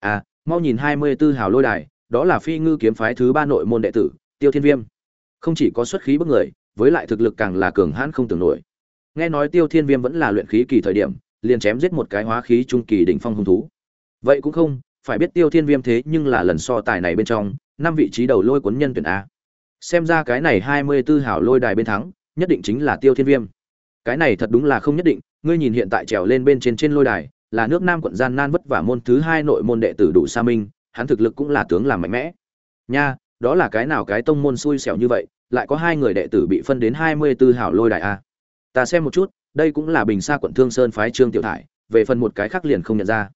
À mau nhìn hai mươi tư hào lôi đài, đó là phi ngư kiếm phái thứ ba nội môn đệ tử, tiêu thiên viêm. Không chỉ có xuất khí bức người, với lại thực lực càng là cường hãn không tưởng nổi. Nghe nói tiêu thiên viêm vẫn là luyện khí kỳ thời điểm, liền chém giết một cái hóa khí trung kỳ đỉnh phong hung thú vậy cũng không, phải biết tiêu thiên viêm thế nhưng là lần so tài này bên trong, năm vị trí đầu lôi cuốn nhân tuyển a. Xem ra cái này hai mươi tư hảo lôi đài bên thắng, nhất định chính là tiêu thiên viêm. Cái này thật đúng là không nhất định, ngươi nhìn hiện tại trèo lên bên trên trên lôi đài, là nước nam quận gian nan vất vả môn thứ hai nội môn đệ tử đủ sa minh, hắn thực lực cũng là tướng làm mạnh mẽ. Nha, đó là cái nào cái tông môn xui xẻo như vậy, lại có hai người đệ tử bị phân đến hai mươi tư hảo lôi đài a. Ta xem một chút, đây cũng là bình xa quận thương sơn phái trương tiểu thải, về phần một cái khác liền không nhận ra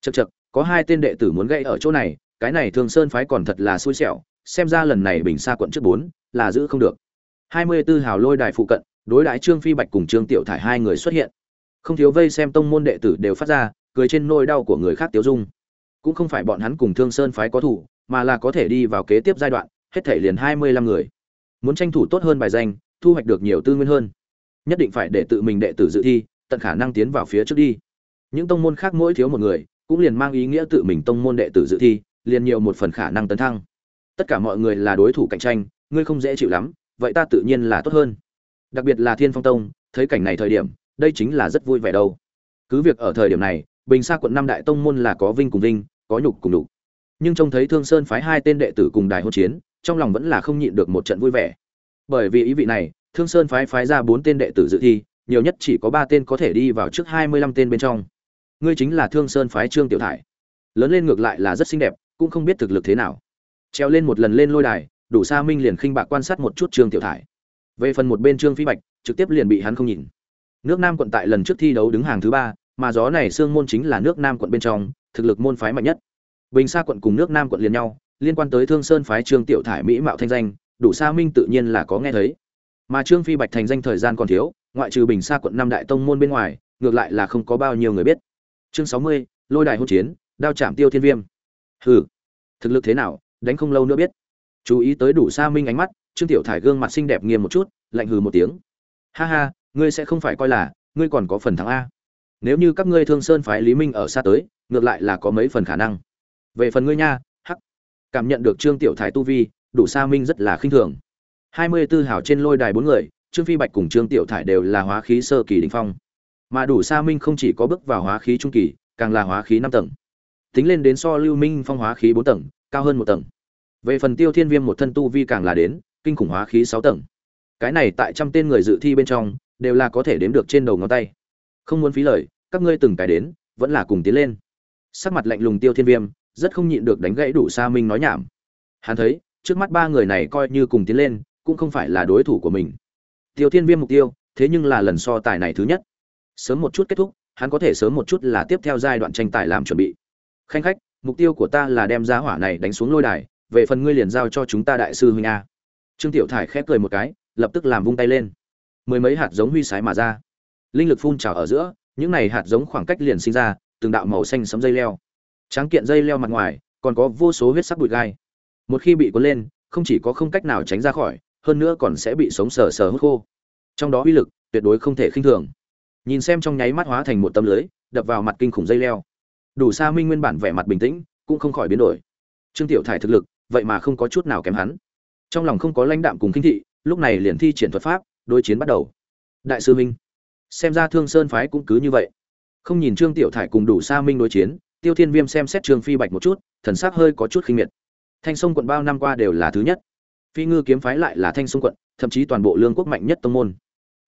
chật chật có hai tên đệ tử muốn gây ở chỗ này, cái này thương sơn phái còn thật là xui xẻo, xem ra lần này bình xa quận trước bốn là giữ không được. Hai mươi tư hào lôi đài phụ cận, đối đãi trương phi bạch cùng trương tiểu thải hai người xuất hiện. Không thiếu vây xem tông môn đệ tử đều phát ra, cười trên nôi đau của người khác tiêu dung. Cũng không phải bọn hắn cùng thương sơn phái có thủ, mà là có thể đi vào kế tiếp giai đoạn, hết thể liền hai mươi lăm người. Muốn tranh thủ tốt hơn bài danh, thu hoạch được nhiều tư nguyên hơn. Nhất định phải để tự mình đệ tử dự thi, tận khả năng tiến vào phía trước đi. Những tông môn khác mỗi thiếu một người cũng liền mang ý nghĩa tự mình tông môn đệ tử dự thi, liền nhiều một phần khả năng tấn thăng. Tất cả mọi người là đối thủ cạnh tranh, ngươi không dễ chịu lắm, vậy ta tự nhiên là tốt hơn. Đặc biệt là thiên phong tông, thấy cảnh này thời điểm, đây chính là rất vui vẻ đâu. Cứ việc ở thời điểm này, bình xa quận năm đại tông môn là có vinh cùng vinh, có nhục cùng đục nhưng trông thấy thương sơn phái hai tên đệ tử cùng đài hôn chiến, trong lòng vẫn là không nhịn được một trận vui vẻ. Bởi vì ý vị này, thương sơn phái phái ra bốn tên đệ tử dự thi, nhiều nhất chỉ có ba tên có thể đi vào trước hai mươi lăm tên bên trong ngươi chính là thương sơn phái trương tiểu thải. Lớn lên ngược lại là rất xinh đẹp, cũng không biết thực lực thế nào. Treo lên một lần lên lôi đài, đủ xa minh liền khinh bạc quan sát một chút trương tiểu thải. Về phần một bên trương phi bạch, trực tiếp liền bị hắn không nhìn. Nước nam quận tại lần trước thi đấu đứng hàng thứ ba, mà gió này xương môn chính là nước nam quận bên trong, thực lực môn phái mạnh nhất. Bình sa quận cùng nước nam quận liền nhau, liên quan tới thương sơn phái trương tiểu thải mỹ mạo thanh danh, đủ xa minh tự nhiên là có nghe thấy. Mà trương phi bạch thành danh thời gian còn thiếu, ngoại trừ bình sa quận năm đại tông môn bên ngoài, ngược lại là không có bao nhiêu người biết chương sáu mươi, lôi đài hôn chiến, đao chạm tiêu thiên viêm. Hừ, thực lực thế nào, đánh không lâu nữa biết. Chú ý tới đủ xa minh ánh mắt, trương tiểu thải gương mặt xinh đẹp nghiêm một chút, lạnh hừ một tiếng. Ha ha, ngươi sẽ không phải coi là, ngươi còn có phần thắng a. Nếu như các ngươi thương sơn phái lý minh ở xa tới, ngược lại là có mấy phần khả năng. Về phần ngươi nha, hắc. Cảm nhận được trương tiểu thải tu vi, đủ xa minh rất là khinh thường. Hai mươi tư hảo trên lôi đài bốn người, trương phi bạch cùng trương tiểu thải đều là hóa khí sơ kỳ đình phong mà đủ sa minh không chỉ có bước vào hóa khí trung kỳ, càng là hóa khí năm tầng. Tính lên đến so lưu minh phong hóa khí bốn tầng, cao hơn một tầng. Về phần tiêu thiên viêm một thân tu vi càng là đến, kinh khủng hóa khí sáu tầng. Cái này tại trăm tên người dự thi bên trong, đều là có thể đếm được trên đầu ngón tay. Không muốn phí lời, các ngươi từng cái đến, vẫn là cùng tiến lên. Sắc mặt lạnh lùng tiêu thiên viêm, rất không nhịn được đánh gãy đủ sa minh nói nhảm. Hắn thấy, trước mắt ba người này coi như cùng tiến lên, cũng không phải là đối thủ của mình. Tiêu thiên viêm mục tiêu, thế nhưng là lần so tài này thứ nhất sớm một chút kết thúc, hắn có thể sớm một chút là tiếp theo giai đoạn tranh tài làm chuẩn bị. Khanh khách, mục tiêu của ta là đem giá hỏa này đánh xuống lôi đài, về phần ngươi liền giao cho chúng ta đại sư huynh a. Trương tiểu thải khép cười một cái, lập tức làm vung tay lên. Mười mấy hạt giống huy sái mà ra. Linh lực phun trào ở giữa, những này hạt giống khoảng cách liền sinh ra, từng đạo màu xanh sấm dây leo. Tráng kiện dây leo mặt ngoài, còn có vô số huyết sắc bụi gai. Một khi bị cuốn lên, không chỉ có không cách nào tránh ra khỏi, hơn nữa còn sẽ bị sống sờ sờ hút khô. Trong đó uy lực tuyệt đối không thể khinh thường nhìn xem trong nháy mắt hóa thành một tấm lưới, đập vào mặt kinh khủng dây leo. Đủ xa minh nguyên bản vẻ mặt bình tĩnh, cũng không khỏi biến đổi. Trương tiểu thải thực lực, vậy mà không có chút nào kém hắn. Trong lòng không có lãnh đạm cùng kinh thị, lúc này liền thi triển thuật pháp, đối chiến bắt đầu. Đại sư minh, xem ra thương sơn phái cũng cứ như vậy. Không nhìn trương tiểu thải cùng đủ xa minh đối chiến, tiêu thiên viêm xem xét trương phi bạch một chút, thần sắc hơi có chút khinh miệt. Thanh sông quận bao năm qua đều là thứ nhất. Phi ngư kiếm phái lại là thanh sông quận, thậm chí toàn bộ lương quốc mạnh nhất tông môn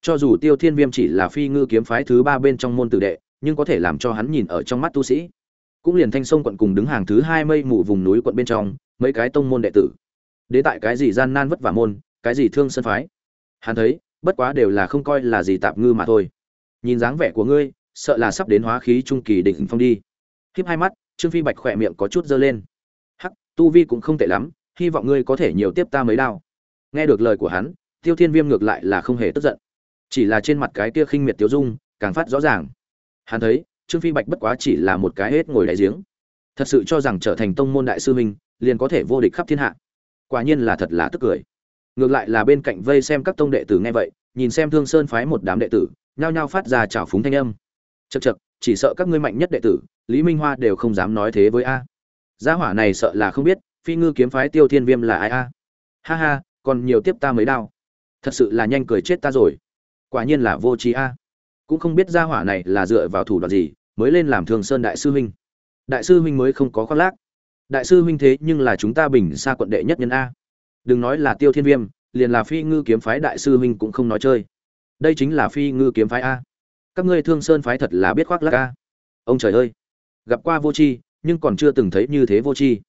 cho dù tiêu thiên viêm chỉ là phi ngư kiếm phái thứ ba bên trong môn tử đệ, nhưng có thể làm cho hắn nhìn ở trong mắt tu sĩ. Cũng liền thanh sông quận cùng đứng hàng thứ hai mây mù vùng núi quận bên trong, mấy cái tông môn đệ tử. Đế tại cái gì gian nan vất vả môn, cái gì thương sân phái? Hắn thấy, bất quá đều là không coi là gì tạp ngư mà thôi. Nhìn dáng vẻ của ngươi, sợ là sắp đến hóa khí trung kỳ đỉnh phong đi. Khiếp hai mắt, trương phi bạch khỏe miệng có chút dơ lên. Hắc, tu vi cũng không tệ lắm, hy vọng ngươi có thể nhiều tiếp ta mấy đao. Nghe được lời của hắn, tiêu thiên viêm ngược lại là không hề tức giận chỉ là trên mặt cái kia khinh miệt tiêu dung, càng phát rõ ràng. Hắn thấy, trương phi bạch bất quá chỉ là một cái hết ngồi đại giếng. Thật sự cho rằng trở thành tông môn đại sư mình liền có thể vô địch khắp thiên hạ. Quả nhiên là thật là tức cười. Ngược lại là bên cạnh vây xem các tông đệ tử nghe vậy, nhìn xem thương sơn phái một đám đệ tử, nhao nhao phát ra trào phúng thanh âm. Chật chật chỉ sợ các ngươi mạnh nhất đệ tử, lý minh hoa đều không dám nói thế với a. Gia hỏa này sợ là không biết, phi ngư kiếm phái tiêu thiên viêm là ai a. Ha ha, còn nhiều tiếp ta mấy đao. Thật sự là nhanh cười chết ta rồi quả nhiên là vô trí a. Cũng không biết gia hỏa này là dựa vào thủ đoạn gì, mới lên làm thường sơn đại sư huynh. Đại sư huynh mới không có khoác lác. Đại sư huynh thế nhưng là chúng ta bình xa quận đệ nhất nhân a. Đừng nói là tiêu thiên viêm, liền là phi ngư kiếm phái đại sư huynh cũng không nói chơi. Đây chính là phi ngư kiếm phái a. Các ngươi thương sơn phái thật là biết khoác lác a. Ông trời ơi. Gặp qua vô tri, nhưng còn chưa từng thấy như thế vô tri.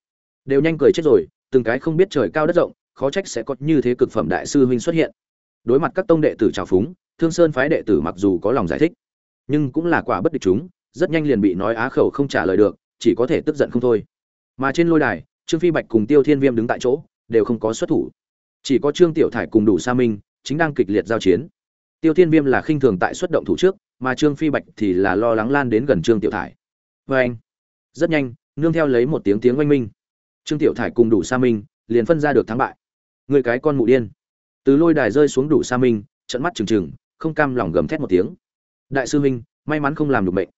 Đều nhanh cười chết rồi, từng cái không biết trời cao đất rộng, khó trách sẽ có như thế cực phẩm đại sư huynh xuất hiện. Đối mặt các tông đệ tử trào phúng thương sơn phái đệ tử mặc dù có lòng giải thích, nhưng cũng là quả bất địch chúng, rất nhanh liền bị nói á khẩu không trả lời được, chỉ có thể tức giận không thôi. Mà trên lôi đài, trương phi bạch cùng tiêu thiên viêm đứng tại chỗ, đều không có xuất thủ. Chỉ có trương tiểu thải cùng đủ sa minh chính đang kịch liệt giao chiến. Tiêu thiên viêm là khinh thường tại xuất động thủ trước, mà trương phi bạch thì là lo lắng lan đến gần trương tiểu thải. Vê anh, rất nhanh, nương theo lấy một tiếng tiếng oanh minh, trương tiểu thải cùng đủ sa minh liền phân ra được thắng bại. Người cái con mụ điên. Từ lôi đài rơi xuống đủ sa minh, trận mắt trừng trừng không cam lòng gầm thét một tiếng. Đại sư huynh, may mắn không làm được bệnh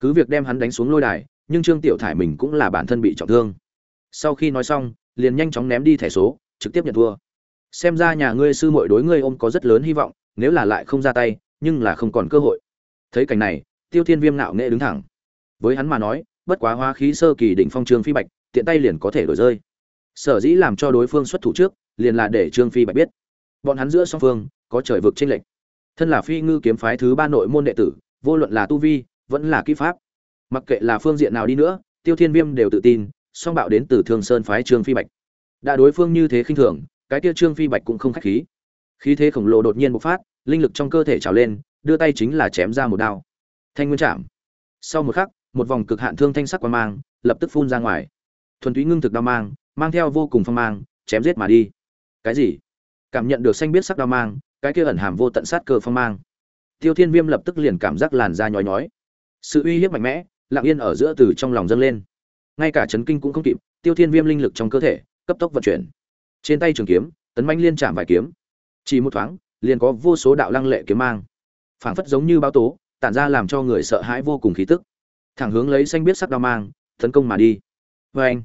cứ việc đem hắn đánh xuống lôi đài, nhưng trương tiểu thải mình cũng là bản thân bị trọng thương. Sau khi nói xong, liền nhanh chóng ném đi thẻ số, trực tiếp nhận thua. Xem ra nhà ngươi sư muội đối ngươi ôm có rất lớn hy vọng, nếu là lại không ra tay, nhưng là không còn cơ hội. Thấy cảnh này, tiêu thiên viêm ngạo nghệ đứng thẳng. Với hắn mà nói, bất quá hoa khí sơ kỳ đỉnh phong trương phi bạch, tiện tay liền có thể đổi rơi. Sở dĩ làm cho đối phương xuất thủ trước, liền là để trương phi bạch biết. Bọn hắn giữa song phương, có trời vực tranh lệch thân là phi ngư kiếm phái thứ ba nội môn đệ tử, vô luận là tu vi, vẫn là kỹ pháp. Mặc kệ là phương diện nào đi nữa, tiêu thiên viêm đều tự tin, song bạo đến từ thương sơn phái trương phi bạch. Đã đối phương như thế khinh thường, cái tiêu trương phi bạch cũng không khách khí. Khí thế khổng lồ đột nhiên bộc phát, linh lực trong cơ thể trào lên, đưa tay chính là chém ra một đao. Thanh nguyên chạm sau một khắc, một vòng cực hạn thương thanh sắc qua mang lập tức phun ra ngoài. Thuần túy ngưng thực đao mang mang theo vô cùng phong mang, chém giết mà đi. Cái gì? Cảm nhận được xanh biết sắc đao mang cái kia ẩn hàm vô tận sát cơ phong mang. Tiêu thiên viêm lập tức liền cảm giác làn da nhói nhói. Sự uy hiếp mạnh mẽ, lặng yên ở giữa từ trong lòng dâng lên. Ngay cả chấn kinh cũng không kịp, tiêu thiên viêm linh lực trong cơ thể, cấp tốc vận chuyển. Trên tay trường kiếm, tấn manh liên chạm vài kiếm. Chỉ một thoáng, liền có vô số đạo lăng lệ kiếm mang. Phảng phất giống như báo tố, tản ra làm cho người sợ hãi vô cùng khí tức. Thẳng hướng lấy xanh biết sắc đao mang, tấn công mà đi. Vê anh,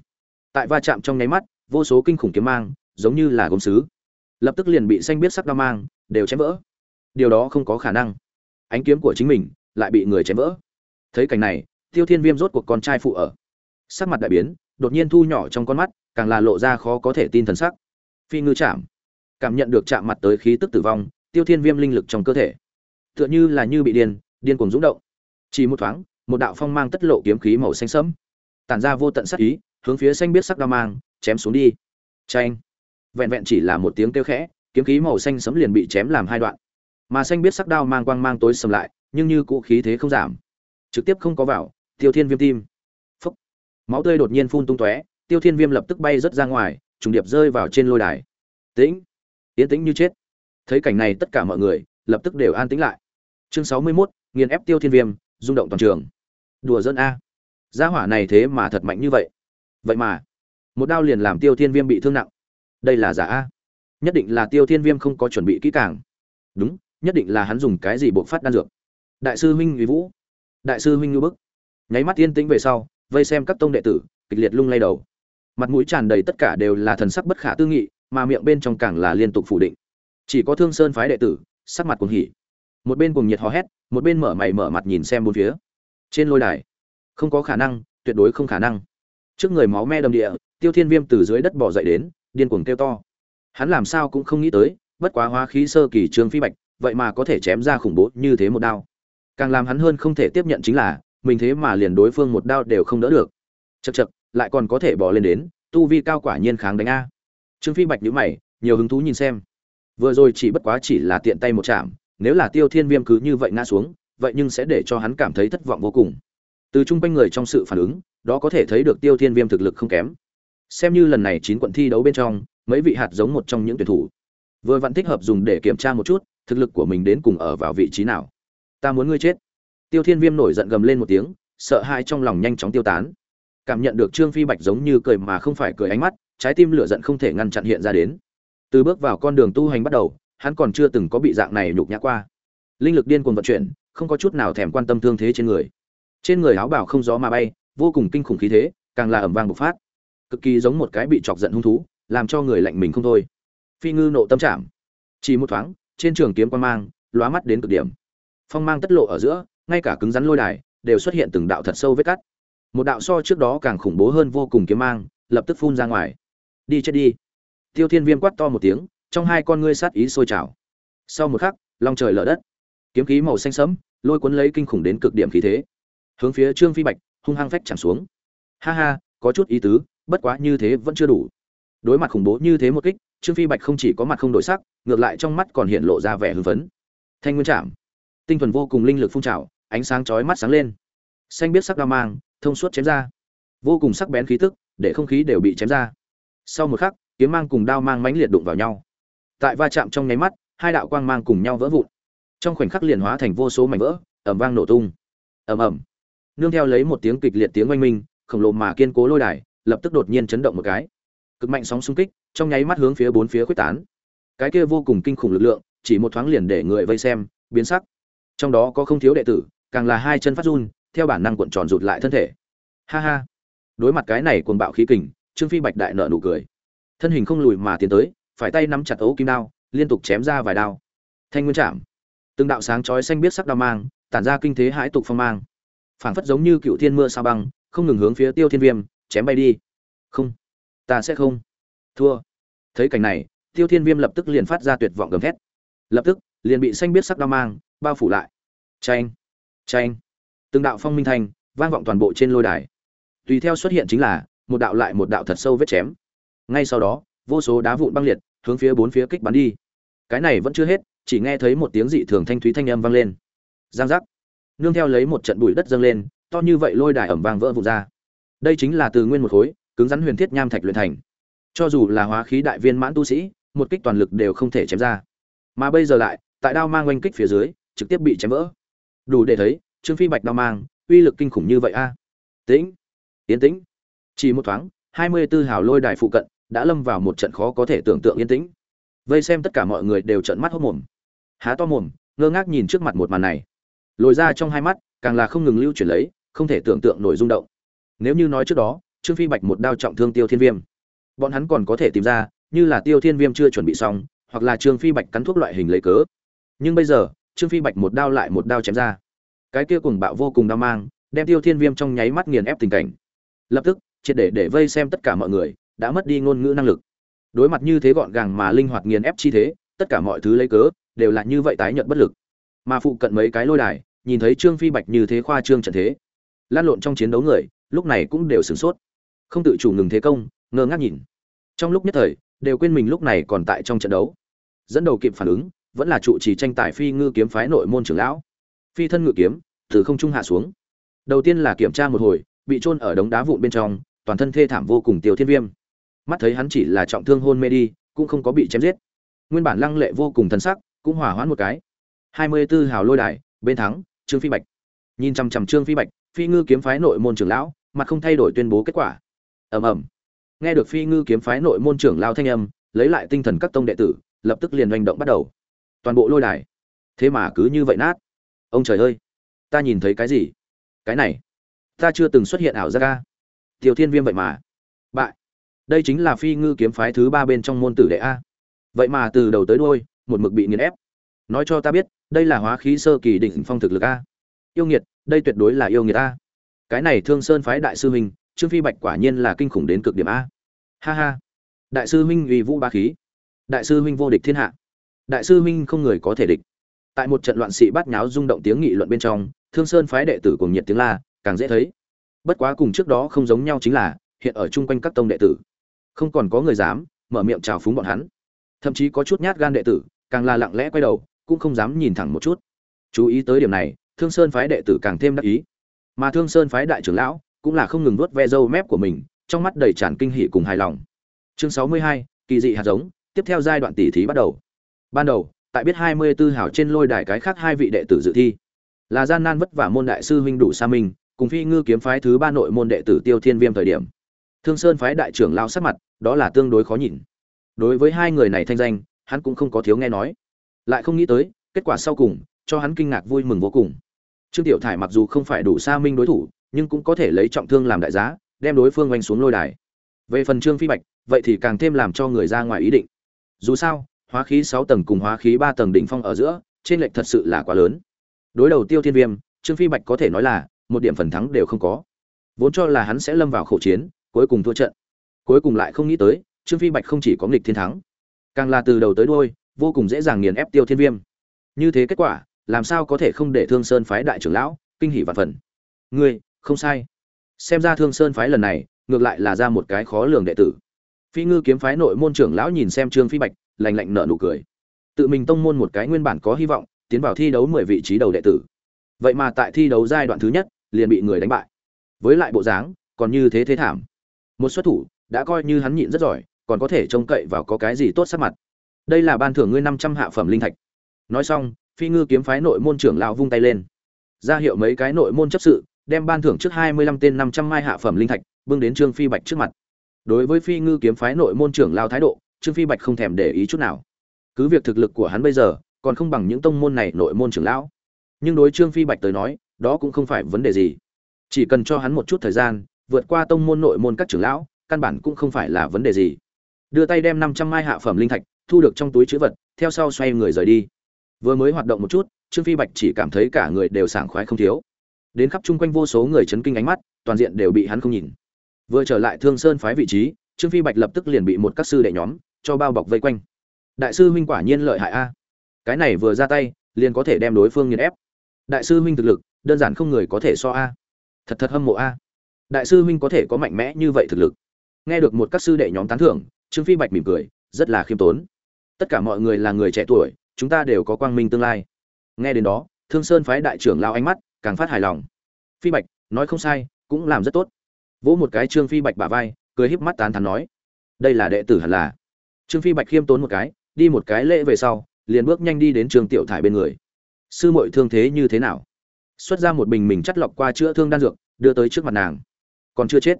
tại va chạm trong nháy mắt, vô số kinh khủng kiếm mang, giống như là gốm sứ, lập tức liền bị xanh biết sắc đao mang đều chém vỡ. Điều đó không có khả năng. Ánh kiếm của chính mình lại bị người chém vỡ. Thấy cảnh này, tiêu thiên viêm rốt cuộc con trai phụ ở. Sắc mặt đại biến, đột nhiên thu nhỏ trong con mắt, càng là lộ ra khó có thể tin thần sắc. Phi ngư chạm. Cảm nhận được chạm mặt tới khí tức tử vong, tiêu thiên viêm linh lực trong cơ thể. Tựa như là như bị điên điên cuồng rúng động. Chỉ một thoáng, một đạo phong mang tất lộ kiếm khí màu xanh sẫm, tản ra vô tận sắc ý, hướng phía xanh biết sắc đao mang, chém xuống đi. Tranh vẹn vẹn chỉ là một tiếng kêu khẽ kiếm khí màu xanh sẫm liền bị chém làm hai đoạn. Mà xanh biết sắc đao mang quang mang tối sầm lại nhưng như cũ khí thế không giảm. Trực tiếp không có vào tiêu thiên viêm tim. Phúc. Máu tươi đột nhiên phun tung tóe tiêu thiên viêm lập tức bay rớt ra ngoài trùng điệp rơi vào trên lôi đài. Tĩnh. Yên tĩnh như chết. Thấy cảnh này tất cả mọi người lập tức đều an tĩnh lại. Chương sáu mươi 61, nghiền ép tiêu thiên viêm rung động toàn trường. Đùa dân a. Gia hỏa này thế mà thật mạnh như vậy. Vậy mà một đao liền làm tiêu thiên viêm bị thương nặng. Đây là giả a nhất định là tiêu thiên viêm không có chuẩn bị kỹ càng. Đúng, nhất định là hắn dùng cái gì buộc phát đan dược. Đại sư huynh uy vũ. Đại sư huynh ngư bức. Nháy mắt yên tĩnh về sau, vây xem các tông đệ tử, kịch liệt lung lay đầu. Mặt mũi tràn đầy tất cả đều là thần sắc bất khả tư nghị, mà miệng bên trong càng là liên tục phủ định. Chỉ có thương sơn phái đệ tử, sắc mặt cuồng hỉ. Một bên cuồng nhiệt hò hét, một bên mở mày mở mặt nhìn xem bốn phía. Trên lôi đài, không có khả năng, tuyệt đối không khả năng. Trước người máu me đầm địa, tiêu thiên viêm từ dưới đất bỏ dậy đến, điên cuồng kêu to hắn làm sao cũng không nghĩ tới, bất quá hóa khí sơ kỳ trương phi bạch, vậy mà có thể chém ra khủng bố như thế một đao. Càng làm hắn hơn không thể tiếp nhận chính là, mình thế mà liền đối phương một đao đều không đỡ được. Chật chật lại còn có thể bỏ lên đến, tu vi cao quả nhiên kháng đánh a. Trương phi bạch nhíu mày, nhiều hứng thú nhìn xem. Vừa rồi chỉ bất quá chỉ là tiện tay một chạm, nếu là tiêu thiên viêm cứ như vậy ngã xuống, vậy nhưng sẽ để cho hắn cảm thấy thất vọng vô cùng. Từ chung quanh người trong sự phản ứng, đó có thể thấy được tiêu thiên viêm thực lực không kém. Xem như lần này chín quận thi đấu bên trong mấy vị hạt giống một trong những tuyển thủ. Vừa vặn thích hợp dùng để kiểm tra một chút, thực lực của mình đến cùng ở vào vị trí nào. Ta muốn ngươi chết. Tiêu thiên viêm nổi giận gầm lên một tiếng, sợ hãi trong lòng nhanh chóng tiêu tán. Cảm nhận được trương phi bạch giống như cười mà không phải cười ánh mắt, trái tim lửa giận không thể ngăn chặn hiện ra đến. Từ bước vào con đường tu hành bắt đầu, hắn còn chưa từng có bị dạng này nhục nhã qua. Linh lực điên cuồng vận chuyển, không có chút nào thèm quan tâm thương thế trên người. Trên người áo bảo không gió mà bay, vô cùng kinh khủng khí thế, càng là ẩm vang bộc phát. Cực kỳ giống một cái bị chọc giận hung thú làm cho người lạnh mình không thôi. Phi ngư nộ tâm trạng chỉ một thoáng, trên trường kiếm quan mang, lóa mắt đến cực điểm. Phong mang tất lộ ở giữa, ngay cả cứng rắn lôi đài, đều xuất hiện từng đạo thật sâu vết cắt. Một đạo so trước đó càng khủng bố hơn vô cùng kiếm mang, lập tức phun ra ngoài. Đi chết đi. Tiêu thiên viêm quát to một tiếng, trong hai con ngươi sát ý sôi trào. Sau một khắc, long trời lở đất. Kiếm khí màu xanh sẫm, lôi cuốn lấy kinh khủng đến cực điểm khí thế. Hướng phía trương phi bạch, hung hăng phách chẳng xuống. Ha ha, có chút ý tứ, bất quá như thế vẫn chưa đủ đối mặt khủng bố như thế một kích, trương phi bạch không chỉ có mặt không đổi sắc, ngược lại trong mắt còn hiện lộ ra vẻ hưng phấn. Thanh nguyên trạm tinh thuần vô cùng linh lực phun trào, ánh sáng chói mắt sáng lên. Xanh biết sắc đao mang, thông suốt chém ra. Vô cùng sắc bén khí tức, để không khí đều bị chém ra. Sau một khắc, kiếm mang cùng đao mang mãnh liệt đụng vào nhau. Tại va chạm trong nháy mắt, hai đạo quang mang cùng nhau vỡ vụn. Trong khoảnh khắc liền hóa thành vô số mảnh vỡ ẩm vang nổ tung. Ẩm ẩm nương theo lấy một tiếng kịch liệt tiếng oanh minh, khổng lồ mà kiên cố lôi đài, lập tức đột nhiên chấn động một cái cực mạnh sóng xung kích, trong nháy mắt hướng phía bốn phía quyết tán. Cái kia vô cùng kinh khủng lực lượng, chỉ một thoáng liền để người vây xem, biến sắc. Trong đó có không thiếu đệ tử, càng là hai chân phát run, theo bản năng cuộn tròn rụt lại thân thể. Ha ha. Đối mặt cái này cuồng bạo khí kình, trương phi bạch đại nợ nụ cười. Thân hình không lùi mà tiến tới, phải tay nắm chặt ấu kim đao, liên tục chém ra vài đao. Thanh nguyên chạm. Từng đạo sáng chói xanh biết sắc đao mang, tản ra kinh thế hãi tục phong mang. Phảng phất giống như cựu thiên mưa sao băng, không ngừng hướng phía tiêu thiên viêm, chém bay đi. Không ta sẽ không. Thua. Thấy cảnh này, tiêu thiên viêm lập tức liền phát ra tuyệt vọng gầm thét. Lập tức, liền bị xanh biết sắc đao mang, bao phủ lại. Tranh tranh từng đạo phong minh thanh, vang vọng toàn bộ trên lôi đài. Tùy theo xuất hiện chính là, một đạo lại một đạo thật sâu vết chém. Ngay sau đó, vô số đá vụn băng liệt, hướng phía bốn phía kích bắn đi. Cái này vẫn chưa hết, chỉ nghe thấy một tiếng dị thường thanh thúy thanh âm vang lên. Giang giác. Nương theo lấy một trận bụi đất dâng lên, to như vậy lôi đài ẩm vang vỡ vụn ra. Đây chính là từ nguyên một khối cứng rắn huyền thiết nham thạch luyện thành. Cho dù là hóa khí đại viên mãn tu sĩ, một kích toàn lực đều không thể chém ra. Mà bây giờ lại, tại đao mang oanh kích phía dưới, trực tiếp bị chém vỡ. Đủ để thấy, trương phi bạch đao mang, uy lực kinh khủng như vậy a. À. Tĩnh, yên tĩnh. Chỉ một thoáng, hai mươi tư hào lôi đài phụ cận đã lâm vào một trận khó có thể tưởng tượng yên tĩnh. Vây xem tất cả mọi người đều trợn mắt hốt mồm. Há to mồm, ngơ ngác nhìn trước mặt một màn này. Lồi ra trong hai mắt, càng là không ngừng lưu chuyển lấy, không thể tưởng tượng nổi rung động. Nếu như nói trước đó trương phi bạch một đao trọng thương tiêu thiên viêm. Bọn hắn còn có thể tìm ra, như là tiêu thiên viêm chưa chuẩn bị xong, hoặc là trương phi bạch cắn thuốc loại hình lấy cớ. Nhưng bây giờ, trương phi bạch một đao lại một đao chém ra. Cái kia cùng bạo vô cùng đau mang, đem tiêu thiên viêm trong nháy mắt nghiền ép tình cảnh. Lập tức, triệt để để vây xem tất cả mọi người, đã mất đi ngôn ngữ năng lực. Đối mặt như thế gọn gàng mà linh hoạt nghiền ép chi thế, tất cả mọi thứ lấy cớ, đều là như vậy tái nhận bất lực. Mà phụ cận mấy cái lôi đài, nhìn thấy trương phi bạch như thế khoa trương trận thế lan lộn trong chiến đấu người, lúc này cũng đều sửng sốt không tự chủ ngừng thế công, ngơ ngác nhìn. Trong lúc nhất thời, đều quên mình lúc này còn tại trong trận đấu. Dẫn đầu kịp phản ứng, vẫn là trụ trì tranh tài phi ngư kiếm phái nội môn trưởng lão. Phi thân ngự kiếm, từ không trung hạ xuống. Đầu tiên là kiểm tra một hồi, bị trôn ở đống đá vụn bên trong, toàn thân thê thảm vô cùng tiêu thiên viêm. Mắt thấy hắn chỉ là trọng thương hôn mê đi, cũng không có bị chém giết. Nguyên bản lăng lệ vô cùng thân sắc, cũng hỏa hoãn một cái. Hai mươi 24 hào lôi đài, bên thắng, trương phi bạch. Nhìn chằm chằm trương phi bạch, phi ngư kiếm phái nội môn trưởng lão, mặt không thay đổi tuyên bố kết quả ầm ầm. Nghe được phi ngư kiếm phái nội môn trưởng lao thanh âm, lấy lại tinh thần các tông đệ tử, lập tức liền hành động bắt đầu. Toàn bộ lôi đài. Thế mà cứ như vậy nát. Ông trời ơi, ta nhìn thấy cái gì? Cái này, ta chưa từng xuất hiện ảo giác ca tiểu thiên viêm vậy mà. Bại. Đây chính là phi ngư kiếm phái thứ ba bên trong môn tử đệ a. Vậy mà từ đầu tới đôi một mực bị nghiền ép. Nói cho ta biết, đây là hóa khí sơ kỳ đỉnh phong thực lực a. Yêu nghiệt, đây tuyệt đối là yêu nghiệt a. Cái này thương sơn phái đại sư huynh trương phi bạch quả nhiên là kinh khủng đến cực điểm a. Ha ha. Đại sư huynh uy vũ ba khí. Đại sư huynh vô địch thiên hạ. Đại sư huynh không người có thể địch. Tại một trận loạn sĩ bát nháo rung động tiếng nghị luận bên trong, thương sơn phái đệ tử cùng nhiệt tiếng la, càng dễ thấy. Bất quá cùng trước đó không giống nhau chính là, hiện ở chung quanh các tông đệ tử, không còn có người dám mở miệng chào phúng bọn hắn. Thậm chí có chút nhát gan đệ tử, càng là lặng lẽ quay đầu, cũng không dám nhìn thẳng một chút. Chú ý tới điểm này, thương sơn phái đệ tử càng thêm đắc ý. Mà thương sơn phái đại trưởng lão cũng là không ngừng vuốt ve râu mép của mình, trong mắt đầy tràn kinh hỉ cùng hài lòng. Chương sáu mươi hai, kỳ dị hạt giống, tiếp theo giai đoạn tỉ thí bắt đầu. Ban đầu, tại biết 24 hảo trên lôi đài cái khác hai vị đệ tử dự thi, là gian nan vất vả môn đại sư huynh đủ xa minh, cùng phi ngư kiếm phái thứ ba nội môn đệ tử tiêu thiên viêm thời điểm. Thương sơn phái đại trưởng lao sát mặt, đó là tương đối khó nhìn. Đối với hai người này thanh danh, hắn cũng không có thiếu nghe nói. Lại không nghĩ tới, kết quả sau cùng, cho hắn kinh ngạc vui mừng vô cùng. Trương tiểu thải mặc dù không phải đủ xa minh đối thủ nhưng cũng có thể lấy trọng thương làm đại giá, đem đối phương oanh xuống lôi đài. Về phần trương phi bạch, vậy thì càng thêm làm cho người ra ngoài ý định. Dù sao, hóa khí sáu tầng cùng hóa khí ba tầng đỉnh phong ở giữa, trên lệch thật sự là quá lớn. Đối đầu tiêu thiên viêm, trương phi bạch có thể nói là một điểm phần thắng đều không có. Vốn cho là hắn sẽ lâm vào khẩu chiến, cuối cùng thua trận. Cuối cùng lại không nghĩ tới, trương phi bạch không chỉ có nghịch thiên thắng, càng là từ đầu tới đôi vô cùng dễ dàng nghiền ép tiêu thiên viêm. Như thế kết quả, làm sao có thể không để thương sơn phái đại trưởng lão kinh hỷ vạn phần? Ngươi không sai. Xem ra thương sơn phái lần này, ngược lại là ra một cái khó lường đệ tử. Phi ngư kiếm phái nội môn trưởng lão nhìn xem trương phi bạch lành lạnh nở nụ cười. Tự mình tông môn một cái nguyên bản có hy vọng, tiến vào thi đấu mười vị trí đầu đệ tử. Vậy mà tại thi đấu giai đoạn thứ nhất, liền bị người đánh bại. Với lại bộ dáng, còn như thế thế thảm. Một xuất thủ, đã coi như hắn nhịn rất giỏi, còn có thể trông cậy vào có cái gì tốt sắc mặt. Đây là ban thưởng ngươi năm trăm hạ phẩm linh thạch. Nói xong, phi ngư kiếm phái nội môn trưởng lão vung tay lên. Ra hiệu mấy cái nội môn chấp sự đem ban thưởng trước hai mươi lăm tên năm trăm mai hạ phẩm linh thạch, bưng đến trương phi bạch trước mặt. Đối với phi ngư kiếm phái nội môn trưởng lao thái độ, trương phi bạch không thèm để ý chút nào. Cứ việc thực lực của hắn bây giờ còn không bằng những tông môn này nội môn trưởng lão. Nhưng đối trương phi bạch tới nói, đó cũng không phải vấn đề gì. Chỉ cần cho hắn một chút thời gian, vượt qua tông môn nội môn các trưởng lão, căn bản cũng không phải là vấn đề gì. Đưa tay đem năm trăm mai hạ phẩm linh thạch, thu được trong túi trữ vật, theo sau xoay người rời đi. Vừa mới hoạt động một chút, trương phi bạch chỉ cảm thấy cả người đều sảng khoái không thiếu đến khắp chung quanh vô số người chấn kinh ánh mắt, toàn diện đều bị hắn không nhìn. Vừa trở lại thương sơn phái vị trí, trương phi bạch lập tức liền bị một các sư đệ nhóm cho bao bọc vây quanh. Đại sư huynh quả nhiên lợi hại a. Cái này vừa ra tay, liền có thể đem đối phương nghiền ép. Đại sư huynh thực lực, đơn giản không người có thể so a. Thật thật hâm mộ a. Đại sư huynh có thể có mạnh mẽ như vậy thực lực. Nghe được một các sư đệ nhóm tán thưởng, trương phi bạch mỉm cười, rất là khiêm tốn. Tất cả mọi người là người trẻ tuổi, chúng ta đều có quang minh tương lai. Nghe đến đó, thương sơn phái đại trưởng lao ánh mắt càng phát hài lòng. Phi bạch, nói không sai, cũng làm rất tốt. Vỗ một cái trương phi bạch bả vai, cười híp mắt tán thán nói, đây là đệ tử hẳn là. Trương phi bạch khiêm tốn một cái, đi một cái lễ về sau, liền bước nhanh đi đến trường tiểu thải bên người. Sư muội thương thế như thế nào? Xuất ra một bình mình chắt lọc qua chữa thương đan dược, đưa tới trước mặt nàng. Còn chưa chết.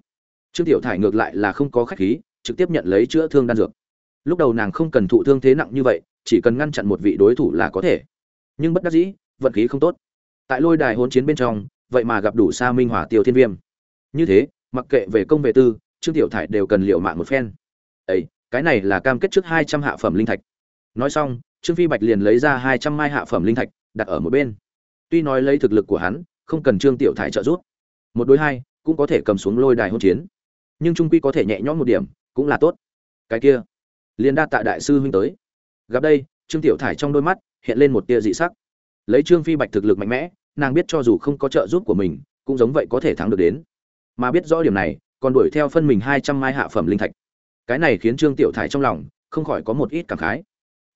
Trương tiểu thải ngược lại là không có khách khí, trực tiếp nhận lấy chữa thương đan dược. Lúc đầu nàng không cần thụ thương thế nặng như vậy, chỉ cần ngăn chặn một vị đối thủ là có thể. Nhưng bất đắc dĩ, vận khí không tốt tại lôi đài hôn chiến bên trong, vậy mà gặp đủ sa minh hỏa tiêu thiên viêm. Như thế, mặc kệ về công về tư, trương tiểu thải đều cần liệu mạng một phen. Ấy cái này là cam kết trước hai trăm hạ phẩm linh thạch. Nói xong, trương phi bạch liền lấy ra hai trăm mai hạ phẩm linh thạch, đặt ở một bên. Tuy nói lấy thực lực của hắn, không cần trương tiểu thải trợ giúp. Một đối hai, cũng có thể cầm xuống lôi đài hôn chiến. Nhưng trung quy có thể nhẹ nhõm một điểm, cũng là tốt. Cái kia, liền đa tạ đại sư huynh tới. Gặp đây, trương tiểu thải trong đôi mắt hiện lên một tia dị sắc lấy trương phi bạch thực lực mạnh mẽ, nàng biết cho dù không có trợ giúp của mình, cũng giống vậy có thể thắng được đến. Mà biết rõ điểm này, còn đuổi theo phân mình hai trăm mai hạ phẩm linh thạch. Cái này khiến trương tiểu thải trong lòng không khỏi có một ít cảm khái.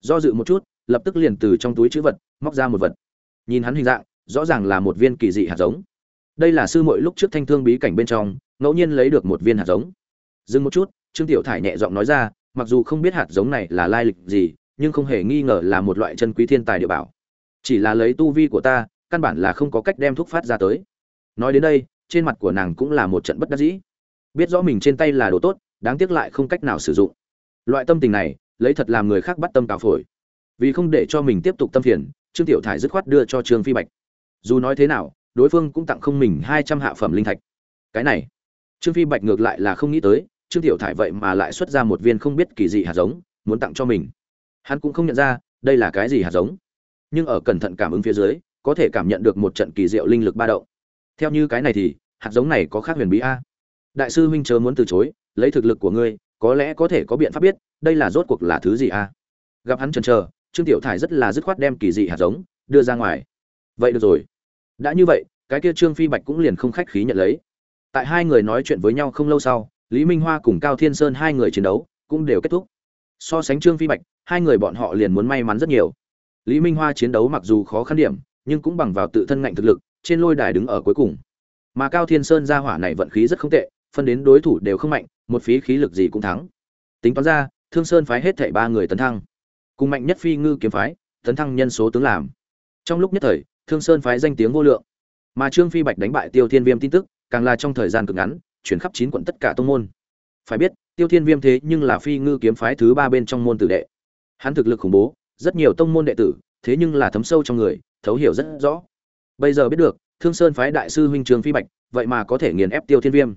Do dự một chút, lập tức liền từ trong túi chữ vật, móc ra một vật. Nhìn hắn hình dạng, rõ ràng là một viên kỳ dị hạt giống. Đây là sư muội lúc trước thanh thương bí cảnh bên trong, ngẫu nhiên lấy được một viên hạt giống. Dừng một chút, trương tiểu thải nhẹ giọng nói ra, mặc dù không biết hạt giống này là lai lịch gì, nhưng không hề nghi ngờ là một loại chân quý thiên tài địa bảo chỉ là lấy tu vi của ta, căn bản là không có cách đem thuốc phát ra tới. Nói đến đây, trên mặt của nàng cũng là một trận bất đắc dĩ. Biết rõ mình trên tay là đồ tốt, đáng tiếc lại không cách nào sử dụng. Loại tâm tình này, lấy thật làm người khác bắt tâm cào phổi. Vì không để cho mình tiếp tục tâm phiền, trương tiểu thải dứt khoát đưa cho trương phi bạch. Dù nói thế nào, đối phương cũng tặng không mình hai trăm hạ phẩm linh thạch. Cái này, trương phi bạch ngược lại là không nghĩ tới, trương tiểu thải vậy mà lại xuất ra một viên không biết kỳ dị hạt giống, muốn tặng cho mình. Hắn cũng không nhận ra, đây là cái gì hạt giống nhưng ở cẩn thận cảm ứng phía dưới, có thể cảm nhận được một trận kỳ diệu linh lực ba động. Theo như cái này thì, hạt giống này có khác huyền bí a. Đại sư huynh chớ muốn từ chối, lấy thực lực của ngươi, có lẽ có thể có biện pháp biết, đây là rốt cuộc là thứ gì a? Gặp hắn chần chờ, trương tiểu thải rất là dứt khoát đem kỳ dị hạt giống đưa ra ngoài. Vậy được rồi. Đã như vậy, cái kia trương phi bạch cũng liền không khách khí nhận lấy. Tại hai người nói chuyện với nhau không lâu sau, lý minh hoa cùng cao thiên sơn hai người chiến đấu cũng đều kết thúc. So sánh trương phi bạch, hai người bọn họ liền muốn may mắn rất nhiều lý minh hoa chiến đấu mặc dù khó khăn điểm, nhưng cũng bằng vào tự thân ngạnh thực lực, trên lôi đài đứng ở cuối cùng. Mà cao thiên sơn gia hỏa này vận khí rất không tệ, phân đến đối thủ đều không mạnh, một phí khí lực gì cũng thắng. Tính toán ra, thương sơn phái hết thảy ba người tấn thăng. Cùng mạnh nhất phi ngư kiếm phái, tấn thăng nhân số tướng làm. Trong lúc nhất thời, thương sơn phái danh tiếng vô lượng. Mà trương phi bạch đánh bại tiêu thiên viêm tin tức, càng là trong thời gian cực ngắn, chuyển khắp chín quận tất cả tông môn. Phải biết, tiêu thiên viêm thế nhưng là phi ngư kiếm phái thứ ba bên trong môn tử đệ. Hắn thực lực khủng bố rất nhiều tông môn đệ tử, thế nhưng là thấm sâu trong người, thấu hiểu rất rõ. Bây giờ biết được, thương sơn phái đại sư huynh trường phi bạch, vậy mà có thể nghiền ép tiêu thiên viêm.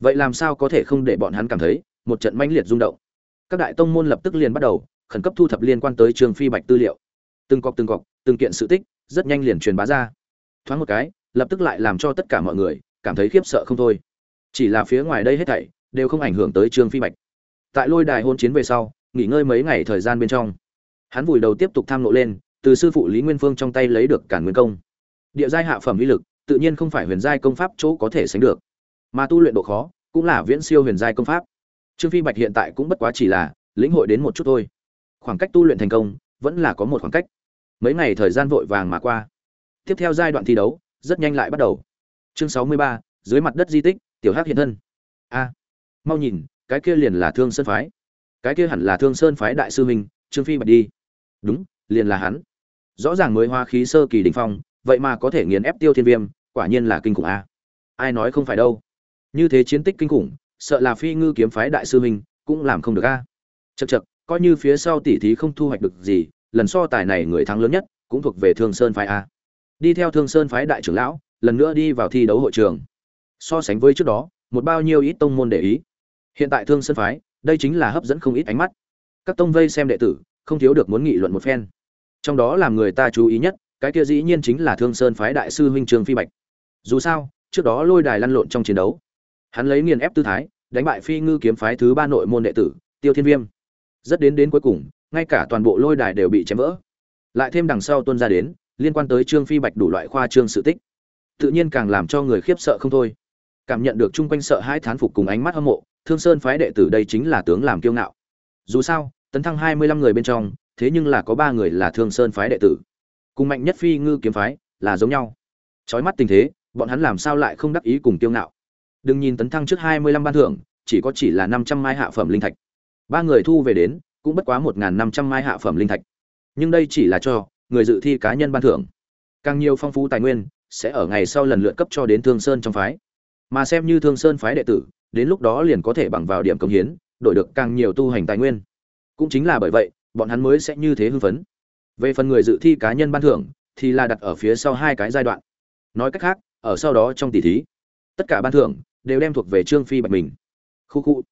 Vậy làm sao có thể không để bọn hắn cảm thấy một trận mãnh liệt rung động? Các đại tông môn lập tức liền bắt đầu khẩn cấp thu thập liên quan tới trương phi bạch tư liệu. Từng cọc từng cọc, từng kiện sự tích, rất nhanh liền truyền bá ra. Thoáng một cái, lập tức lại làm cho tất cả mọi người cảm thấy khiếp sợ không thôi. Chỉ là phía ngoài đây hết thảy đều không ảnh hưởng tới trương phi bạch. Tại lôi đài hôn chiến về sau, nghỉ ngơi mấy ngày thời gian bên trong hắn vùi đầu tiếp tục tham nộ lên, từ sư phụ lý nguyên phương trong tay lấy được cản nguyên công. Địa giai hạ phẩm uy lực, tự nhiên không phải huyền giai công pháp chỗ có thể sánh được. Mà tu luyện độ khó, cũng là viễn siêu huyền giai công pháp. Trương phi bạch hiện tại cũng bất quá chỉ là lĩnh hội đến một chút thôi. Khoảng cách tu luyện thành công, vẫn là có một khoảng cách. Mấy ngày thời gian vội vàng mà qua. Tiếp theo giai đoạn thi đấu, rất nhanh lại bắt đầu. Chương sáu mươi ba, dưới mặt đất di tích, tiểu hắc hiện thân. A, mau nhìn, cái kia liền là thương sơn phái. Cái kia hẳn là thương sơn phái đại sư huynh, trương phi bạch đi đúng, liền là hắn. Rõ ràng mới hoa khí sơ kỳ đỉnh phong, vậy mà có thể nghiền ép tiêu thiên viêm, quả nhiên là kinh khủng a. Ai nói không phải đâu. Như thế chiến tích kinh khủng, sợ là phi ngư kiếm phái đại sư huynh cũng làm không được a. Chật chật coi như phía sau tỷ thí không thu hoạch được gì, lần so tài này người thắng lớn nhất cũng thuộc về thương sơn phái a. Đi theo thương sơn phái đại trưởng lão, lần nữa đi vào thi đấu hội trường. So sánh với trước đó, một bao nhiêu ít tông môn để ý. Hiện tại thương sơn phái, đây chính là hấp dẫn không ít ánh mắt. Các tông vây xem đệ tử không thiếu được muốn nghị luận một phen. Trong đó làm người ta chú ý nhất, cái kia dĩ nhiên chính là thương sơn phái đại sư huynh trường phi bạch. Dù sao, trước đó lôi đài lăn lộn trong chiến đấu. Hắn lấy nghiền ép tư thái, đánh bại phi ngư kiếm phái thứ ba nội môn đệ tử, tiêu thiên viêm. Rất đến đến cuối cùng, ngay cả toàn bộ lôi đài đều bị chém vỡ. Lại thêm đằng sau tuân ra đến, liên quan tới trương phi bạch đủ loại khoa trương sự tích. Tự nhiên càng làm cho người khiếp sợ không thôi. Cảm nhận được chung quanh sợ hai thán phục cùng ánh mắt hâm mộ, thương sơn phái đệ tử đây chính là tướng làm kiêu ngạo. Dù sao tấn thăng hai mươi lăm người bên trong, thế nhưng là có ba người là thương sơn phái đệ tử. Cùng mạnh nhất phi ngư kiếm phái là giống nhau. Trói mắt tình thế, bọn hắn làm sao lại không đắc ý cùng tiêu ngạo? Đừng nhìn tấn thăng trước hai mươi lăm ban thưởng, chỉ có chỉ là năm trăm mai hạ phẩm linh thạch. Ba người thu về đến, cũng bất quá một năm trăm mai hạ phẩm linh thạch. Nhưng đây chỉ là cho người dự thi cá nhân ban thưởng. Càng nhiều phong phú tài nguyên sẽ ở ngày sau lần lượt cấp cho đến thương sơn trong phái. Mà xem như thương sơn phái đệ tử, đến lúc đó liền có thể bằng vào điểm công hiến, đổi được càng nhiều tu hành tài nguyên cũng chính là bởi vậy, bọn hắn mới sẽ như thế hưng phấn. Về phần người dự thi cá nhân ban thưởng, thì là đặt ở phía sau hai cái giai đoạn. Nói cách khác, ở sau đó trong tỷ thí, tất cả ban thưởng đều đem thuộc về trương phi bạch mình. Khu khu.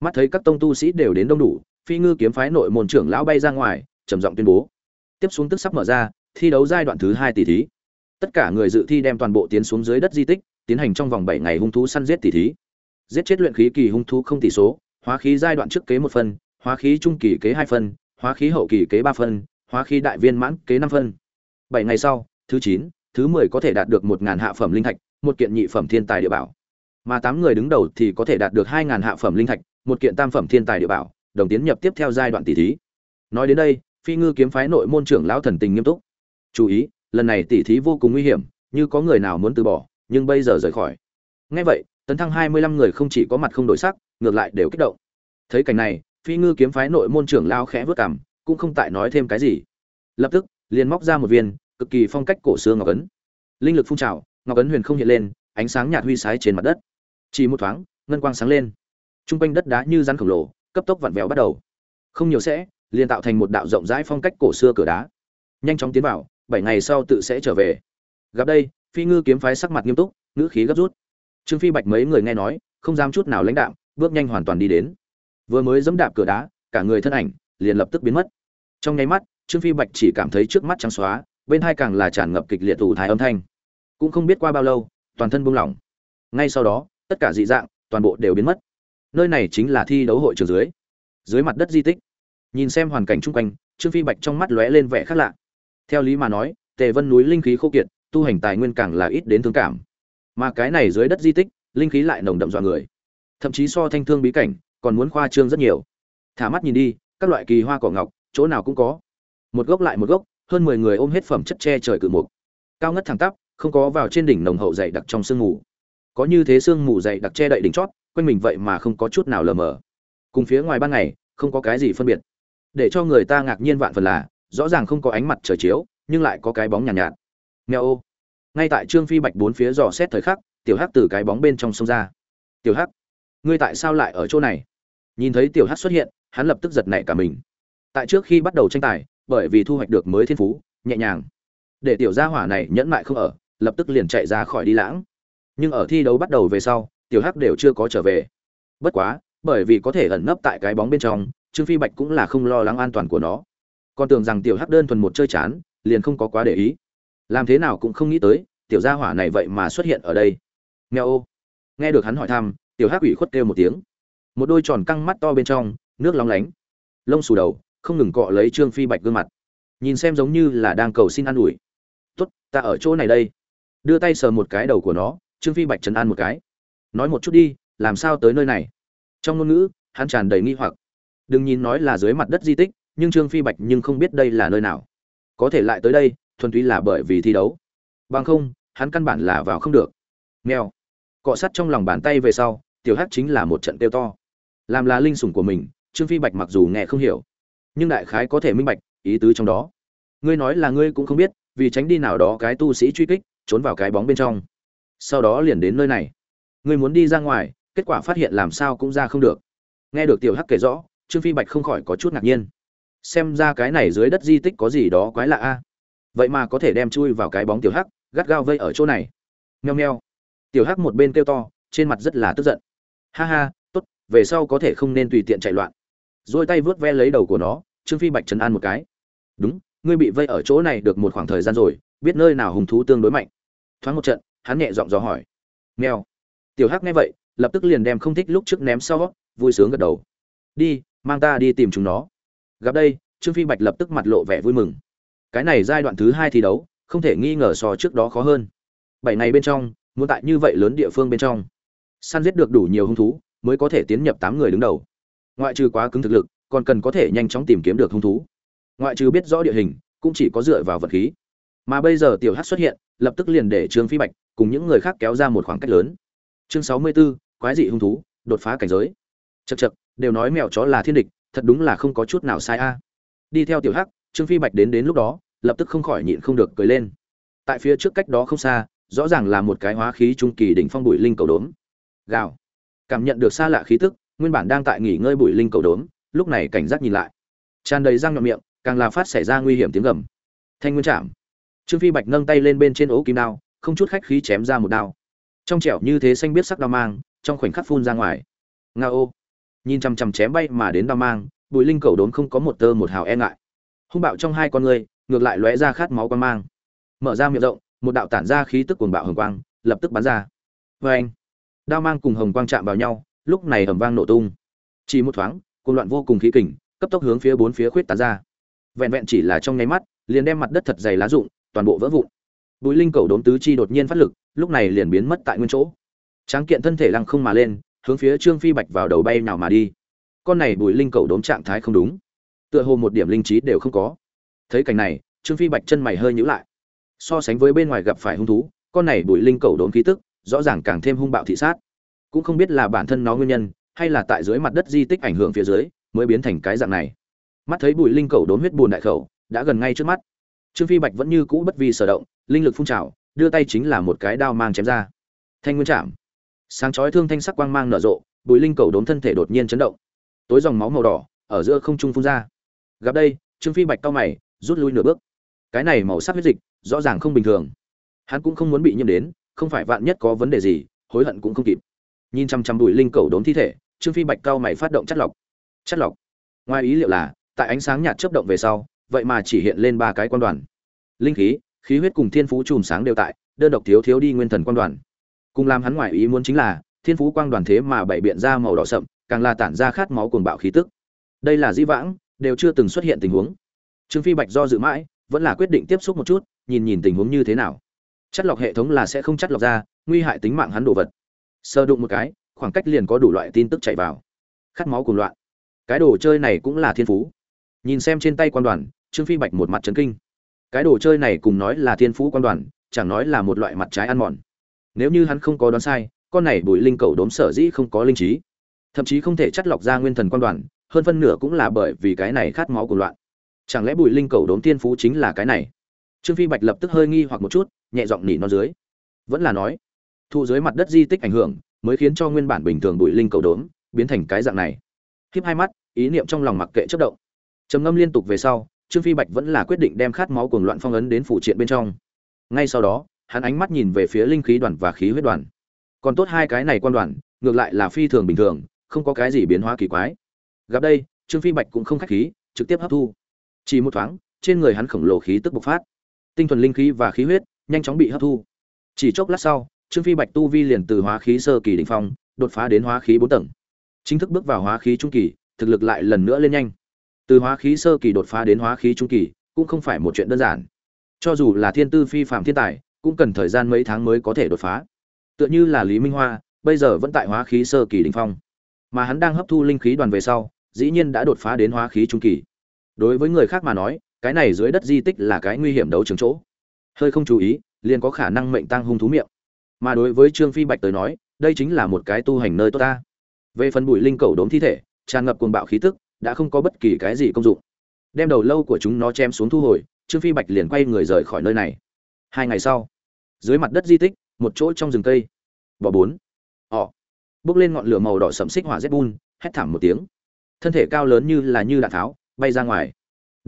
Mắt thấy các tông tu sĩ đều đến đông đủ, phi ngư kiếm phái nội môn trưởng lão bay ra ngoài, trầm giọng tuyên bố. Tiếp xuống tức sắp mở ra, thi đấu giai đoạn thứ hai tỷ thí. Tất cả người dự thi đem toàn bộ tiến xuống dưới đất di tích, tiến hành trong vòng bảy ngày hung thú săn giết tỷ thí. Giết chết luyện khí kỳ hung thú không tỷ số, hóa khí giai đoạn trước kế một phần hóa khí trung kỳ kế hai phân, hóa khí hậu kỳ kế ba phân, hóa khí đại viên mãn kế năm phân. Bảy ngày sau, thứ chín, thứ mười có thể đạt được một ngàn hạ phẩm linh thạch, một kiện nhị phẩm thiên tài địa bảo. Mà tám người đứng đầu thì có thể đạt được hai ngàn hạ phẩm linh thạch, một kiện tam phẩm thiên tài địa bảo, đồng tiến nhập tiếp theo giai đoạn tỷ thí. Nói đến đây, phi ngư kiếm phái nội môn trưởng lão thần tình nghiêm túc. Chú ý, lần này tỷ thí vô cùng nguy hiểm, như có người nào muốn từ bỏ, nhưng bây giờ rời khỏi. Ngay vậy, tấn thăng hai mươi lăm người không chỉ có mặt không đổi sắc, ngược lại đều kích động. Thấy cảnh này phi ngư kiếm phái nội môn trưởng lao khẽ vớt cảm cũng không tại nói thêm cái gì. Lập tức, liền móc ra một viên, cực kỳ phong cách cổ xưa ngọc ấn. Linh lực phun trào, ngọc ấn huyền không hiện lên, ánh sáng nhạt huy sái trên mặt đất. Chỉ một thoáng, ngân quang sáng lên. T r u n g quanh đất đá như rắn khổng lồ, cấp tốc vặn vẹo bắt đầu. Không nhiều sẽ, liền tạo thành một đạo rộng rãi phong cách cổ xưa cửa đá. Nhanh chóng tiến vào, bảy ngày sau tự sẽ trở về. Gặp đây, phi ngư kiếm phái sắc mặt nghiêm túc, ngữ khí gấp rút. Trương phi bạch mấy người nghe nói, không dám chút nào lãnh đạm, bước nhanh hoàn toàn đi đến vừa mới dẫm đạp cửa đá, cả người thân ảnh liền lập tức biến mất. Trong nháy mắt, trương phi bạch chỉ cảm thấy trước mắt trắng xóa, bên hai càng là tràn ngập kịch liệt ủ thái âm thanh. Cũng không biết qua bao lâu, toàn thân buông lỏng. Ngay sau đó, tất cả dị dạng, toàn bộ đều biến mất. Nơi này chính là thi đấu hội trường dưới. Dưới mặt đất di tích. Nhìn xem hoàn cảnh chung quanh, trương phi bạch trong mắt lóe lên vẻ khác lạ. Theo lý mà nói, tề vân núi linh khí khô kiệt, tu hành tài nguyên càng là ít đến thương cảm. Mà cái này dưới đất di tích, linh khí lại nồng đậm dọa người. Thậm chí so thanh thương bí cảnh còn muốn khoa trương rất nhiều. Thả mắt nhìn đi các loại kỳ hoa cỏ ngọc chỗ nào cũng có. Một gốc lại một gốc hơn mười người ôm hết phẩm chất che trời cự mục. Cao ngất thẳng tắp không có vào trên đỉnh nồng hậu dày đặc trong sương mù. Có như thế sương mù dày đặc che đậy đỉnh chót quanh mình vậy mà không có chút nào lờ mờ. Cùng phía ngoài ban ngày không có cái gì phân biệt. Để cho người ta ngạc nhiên vạn phần là rõ ràng không có ánh mặt trời chiếu nhưng lại có cái bóng nhàn nhạt, nhạt. Nghèo ô. Ngay tại trương phi bạch bốn phía dò xét thời khắc tiểu hắc từ cái bóng bên trong sông ra. Tiểu hắc ngươi tại sao lại ở chỗ này? Nhìn thấy tiểu hắc xuất hiện, hắn lập tức giật nảy cả mình. Tại trước khi bắt đầu tranh tài, bởi vì thu hoạch được mới thiên phú, nhẹ nhàng. Để tiểu gia hỏa này nhẫn mại không ở, lập tức liền chạy ra khỏi đi lãng. Nhưng ở thi đấu bắt đầu về sau, tiểu hắc đều chưa có trở về. Bất quá, bởi vì có thể ẩn nấp tại cái bóng bên trong, trương phi bạch cũng là không lo lắng an toàn của nó. Còn tưởng rằng tiểu hắc đơn thuần một chơi chán, liền không có quá để ý. Làm thế nào cũng không nghĩ tới, tiểu gia hỏa này vậy mà xuất hiện ở đây. Nghe ô. Nghe được hắn hỏi thăm, tiểu hắc ủy khuất kêu một tiếng một đôi tròn căng mắt to bên trong, nước lóng lánh. Lông xù đầu, không ngừng cọ lấy trương phi bạch gương mặt. Nhìn xem giống như là đang cầu xin an ủi. Tốt, ta ở chỗ này đây. Đưa tay sờ một cái đầu của nó, trương phi bạch trấn an một cái. Nói một chút đi, làm sao tới nơi này? Trong ngôn ngữ, hắn tràn đầy nghi hoặc. Đừng nhìn nói là dưới mặt đất di tích, nhưng trương phi bạch nhưng không biết đây là nơi nào. Có thể lại tới đây, thuần túy là bởi vì thi đấu. Bằng không, hắn căn bản là vào không được. Nghèo cọ sắt trong lòng bàn tay về sau, tiểu hát chính là một trận tiêu to làm là linh sủng của mình, trương phi bạch mặc dù nghe không hiểu, nhưng đại khái có thể minh bạch ý tứ trong đó. Ngươi nói là ngươi cũng không biết, vì tránh đi nào đó cái tu sĩ truy kích, trốn vào cái bóng bên trong. Sau đó liền đến nơi này. Ngươi muốn đi ra ngoài, kết quả phát hiện làm sao cũng ra không được. Nghe được tiểu hắc kể rõ, trương phi bạch không khỏi có chút ngạc nhiên. Xem ra cái này dưới đất di tích có gì đó quái lạ a. Vậy mà có thể đem chui vào cái bóng tiểu hắc, gắt gao vây ở chỗ này. Nheo nheo tiểu hắc một bên kêu to, trên mặt rất là tức giận. Ha ha về sau có thể không nên tùy tiện chạy loạn. Rồi tay vớt ve lấy đầu của nó, trương phi bạch trấn an một cái. Đúng, ngươi bị vây ở chỗ này được một khoảng thời gian rồi, biết nơi nào hùng thú tương đối mạnh. Thoáng một trận, hắn nhẹ giọng dò hỏi. Nghèo tiểu hắc nghe vậy, lập tức liền đem không thích lúc trước ném sau, vui sướng gật đầu. Đi, mang ta đi tìm chúng nó. Gặp đây, trương phi bạch lập tức mặt lộ vẻ vui mừng. Cái này giai đoạn thứ hai thi đấu, không thể nghi ngờ so trước đó khó hơn. Bảy ngày bên trong, muốn tại như vậy lớn địa phương bên trong, săn giết được đủ nhiều hung thú mới có thể tiến nhập tám người đứng đầu. Ngoại trừ quá cứng thực lực còn cần có thể nhanh chóng tìm kiếm được hung thú. Ngoại trừ biết rõ địa hình cũng chỉ có dựa vào vật khí. Mà bây giờ tiểu hắc xuất hiện lập tức liền để trương phi bạch cùng những người khác kéo ra một khoảng cách lớn. Chương sáu mươi 64, quái dị hung thú đột phá cảnh giới. Chật chật đều nói mèo chó là thiên địch thật đúng là không có chút nào sai a. Đi theo tiểu hắc trương phi bạch đến đến lúc đó lập tức không khỏi nhịn không được cười lên. Tại phía trước cách đó không xa rõ ràng là một cái hóa khí trung kỳ đỉnh phong bụi linh cầu đốm. Gào cảm nhận được xa lạ khí tức, nguyên bản đang tại nghỉ ngơi bụi linh cầu đốm, lúc này cảnh giác nhìn lại. Tràn đầy răng nhọn miệng, càng là phát xảy ra nguy hiểm tiếng gầm. Thanh nguyên chạm. Trương phi bạch nâng tay lên bên trên ố kim đao, không chút khách khí chém ra một đao. Trong trẻo như thế xanh biết sắc đao mang, trong khoảnh khắc phun ra ngoài. Nga ô. Nhìn chằm chằm chém bay mà đến đao mang bùi linh cầu đốn không có một tơ một hào e ngại. Hung bạo trong hai con người, ngược lại lóe ra khát máu quan mang. Mở ra miệng rộng, một đạo tản ra khí tức cuồng bạo hồng quang, lập tức bắn ra. Vê anh đao mang cùng hồng quang chạm vào nhau, lúc này ầm vang nổ tung. Chỉ một thoáng, cuồng loạn vô cùng khí kình, cấp tốc hướng phía bốn phía khuyết tán ra. Vẹn vẹn chỉ là trong nháy mắt, liền đem mặt đất thật dày lá rụng, toàn bộ vỡ vụn. Bùi linh cầu đốn tứ chi đột nhiên phát lực, lúc này liền biến mất tại nguyên chỗ. Tráng kiện thân thể lăng không mà lên, hướng phía trương phi bạch vào đầu bay nào mà đi. Con này bùi linh cầu đốn trạng thái không đúng. Tựa hồ một điểm linh trí đều không có. Thấy cảnh này, trương phi bạch chân mày hơi nhíu lại. So sánh với bên ngoài gặp phải hung thú, con này bùi linh cầu đốn khí tức rõ ràng càng thêm hung bạo thị sát. Cũng không biết là bản thân nó nguyên nhân hay là tại dưới mặt đất di tích ảnh hưởng phía dưới mới biến thành cái dạng này. Mắt thấy bùi linh cầu đốn huyết bùn đại khẩu đã gần ngay trước mắt. Trương phi bạch vẫn như cũ bất vi sở động linh lực phun trào đưa tay chính là một cái đao mang chém ra. Thanh nguyên chạm, sáng chói thương thanh sắc quang mang nở rộ bùi linh cầu đốn thân thể đột nhiên chấn động. Tối dòng máu màu đỏ ở giữa không trung phun ra. Gặp đây trương phi bạch cao mày rút lui nửa bước. Cái này màu sắc huyết dịch rõ ràng không bình thường. Hắn cũng không muốn bị nhiễm đến không phải vạn nhất có vấn đề gì, hối hận cũng không kịp. Nhìn chăm chăm bùi linh cầu đốn thi thể, trương phi bạch cao mày phát động chất lọc. Chất lọc? Ngoài ý liệu là, tại ánh sáng nhạt chớp động về sau, vậy mà chỉ hiện lên ba cái quan đoàn. Linh khí khí huyết cùng thiên phú chùm sáng đều tại, đơn độc thiếu thiếu đi nguyên thần quan đoàn. Cùng làm hắn ngoài ý muốn chính là, thiên phú quang đoàn thế mà bảy biện ra màu đỏ sậm, càng là tản ra khát máu cuồng bạo khí tức. Đây là di vãng, đều chưa từng xuất hiện tình huống. Trương phi bạch do dự mãi, vẫn là quyết định tiếp xúc một chút, nhìn nhìn tình huống như thế nào chất lọc hệ thống là sẽ không chất lọc ra, nguy hại tính mạng hắn đồ vật. Sơ đụng một cái, khoảng cách liền có đủ loại tin tức chạy vào. Khát máu cùng loạn. Cái đồ chơi này cũng là thiên phú. Nhìn xem trên tay quan đoàn, trương phi bạch một mặt trấn kinh. Cái đồ chơi này cùng nói là thiên phú quan đoàn, chẳng nói là một loại mặt trái ăn mòn. Nếu như hắn không có đoán sai, con này bùi linh cầu đốm sở dĩ không có linh trí. Thậm chí không thể chắt lọc ra nguyên thần quan đoàn, hơn phân nửa cũng là bởi vì cái này khát máu của loạn. Chẳng lẽ bùi linh cầu đốm tiên phú chính là cái này? Trương phi bạch lập tức hơi nghi hoặc một chút, nhẹ giọng nỉ nó dưới. Vẫn là nói, thu dưới mặt đất di tích ảnh hưởng, mới khiến cho nguyên bản bình thường bụi linh cầu đốm, biến thành cái dạng này. Khiếp hai mắt, ý niệm trong lòng mặc kệ chất động. Trầm ngâm liên tục về sau, trương phi bạch vẫn là quyết định đem khát máu cuồng loạn phong ấn đến phụ triện bên trong. Ngay sau đó, hắn ánh mắt nhìn về phía linh khí đoàn và khí huyết đoàn. Còn tốt hai cái này quan đoàn, ngược lại là phi thường bình thường, không có cái gì biến hóa kỳ quái. Gặp đây, trương phi bạch cũng không khách khí, trực tiếp hấp thu. Chỉ một thoáng, trên người hắn khổng lồ khí tức bộc phát tinh thuần linh khí và khí huyết, nhanh chóng bị hấp thu. Chỉ chốc lát sau, trương phi bạch tu vi liền từ hóa khí sơ kỳ đ ỉ n h phong, đột phá đến hóa khí bốn tầng. Chính thức bước vào hóa khí trung kỳ, thực lực lại lần nữa lên nhanh. Từ hóa khí sơ kỳ đột phá đến hóa khí trung kỳ, cũng không phải một chuyện đơn giản. Cho dù là thiên tư phi phạm thiên tài, cũng cần thời gian mấy tháng mới có thể đột phá. Tựa như là lý minh hoa, bây giờ vẫn tại hóa khí sơ kỳ đỉnh phong. Mà hắn đang hấp thu linh khí đoàn về sau, dĩ nhiên đã đột phá đến hóa khí trung kỳ. Đối với người khác mà nói cái này dưới đất di tích là cái nguy hiểm đấu trường chỗ. Hơi không chú ý, liền có khả năng mệnh tăng hung thú miệng. Mà đối với trương phi bạch tới nói, đây chính là một cái tu hành nơi tốt ta. Về phần bụi linh cầu đốm thi thể, tràn ngập cuồng bạo khí tức, đã không có bất kỳ cái gì công dụng. Đem đầu lâu của chúng nó chém xuống thu hồi, trương phi bạch liền quay người rời khỏi nơi này. Hai ngày sau, dưới mặt đất di tích, một chỗ trong rừng cây. Bỏ bốn. Ỏ bước lên ngọn lửa màu đỏ sẫm xích hỏa zbun hét thảm một tiếng. Thân thể cao lớn như là như đạn tháo, bay ra ngoài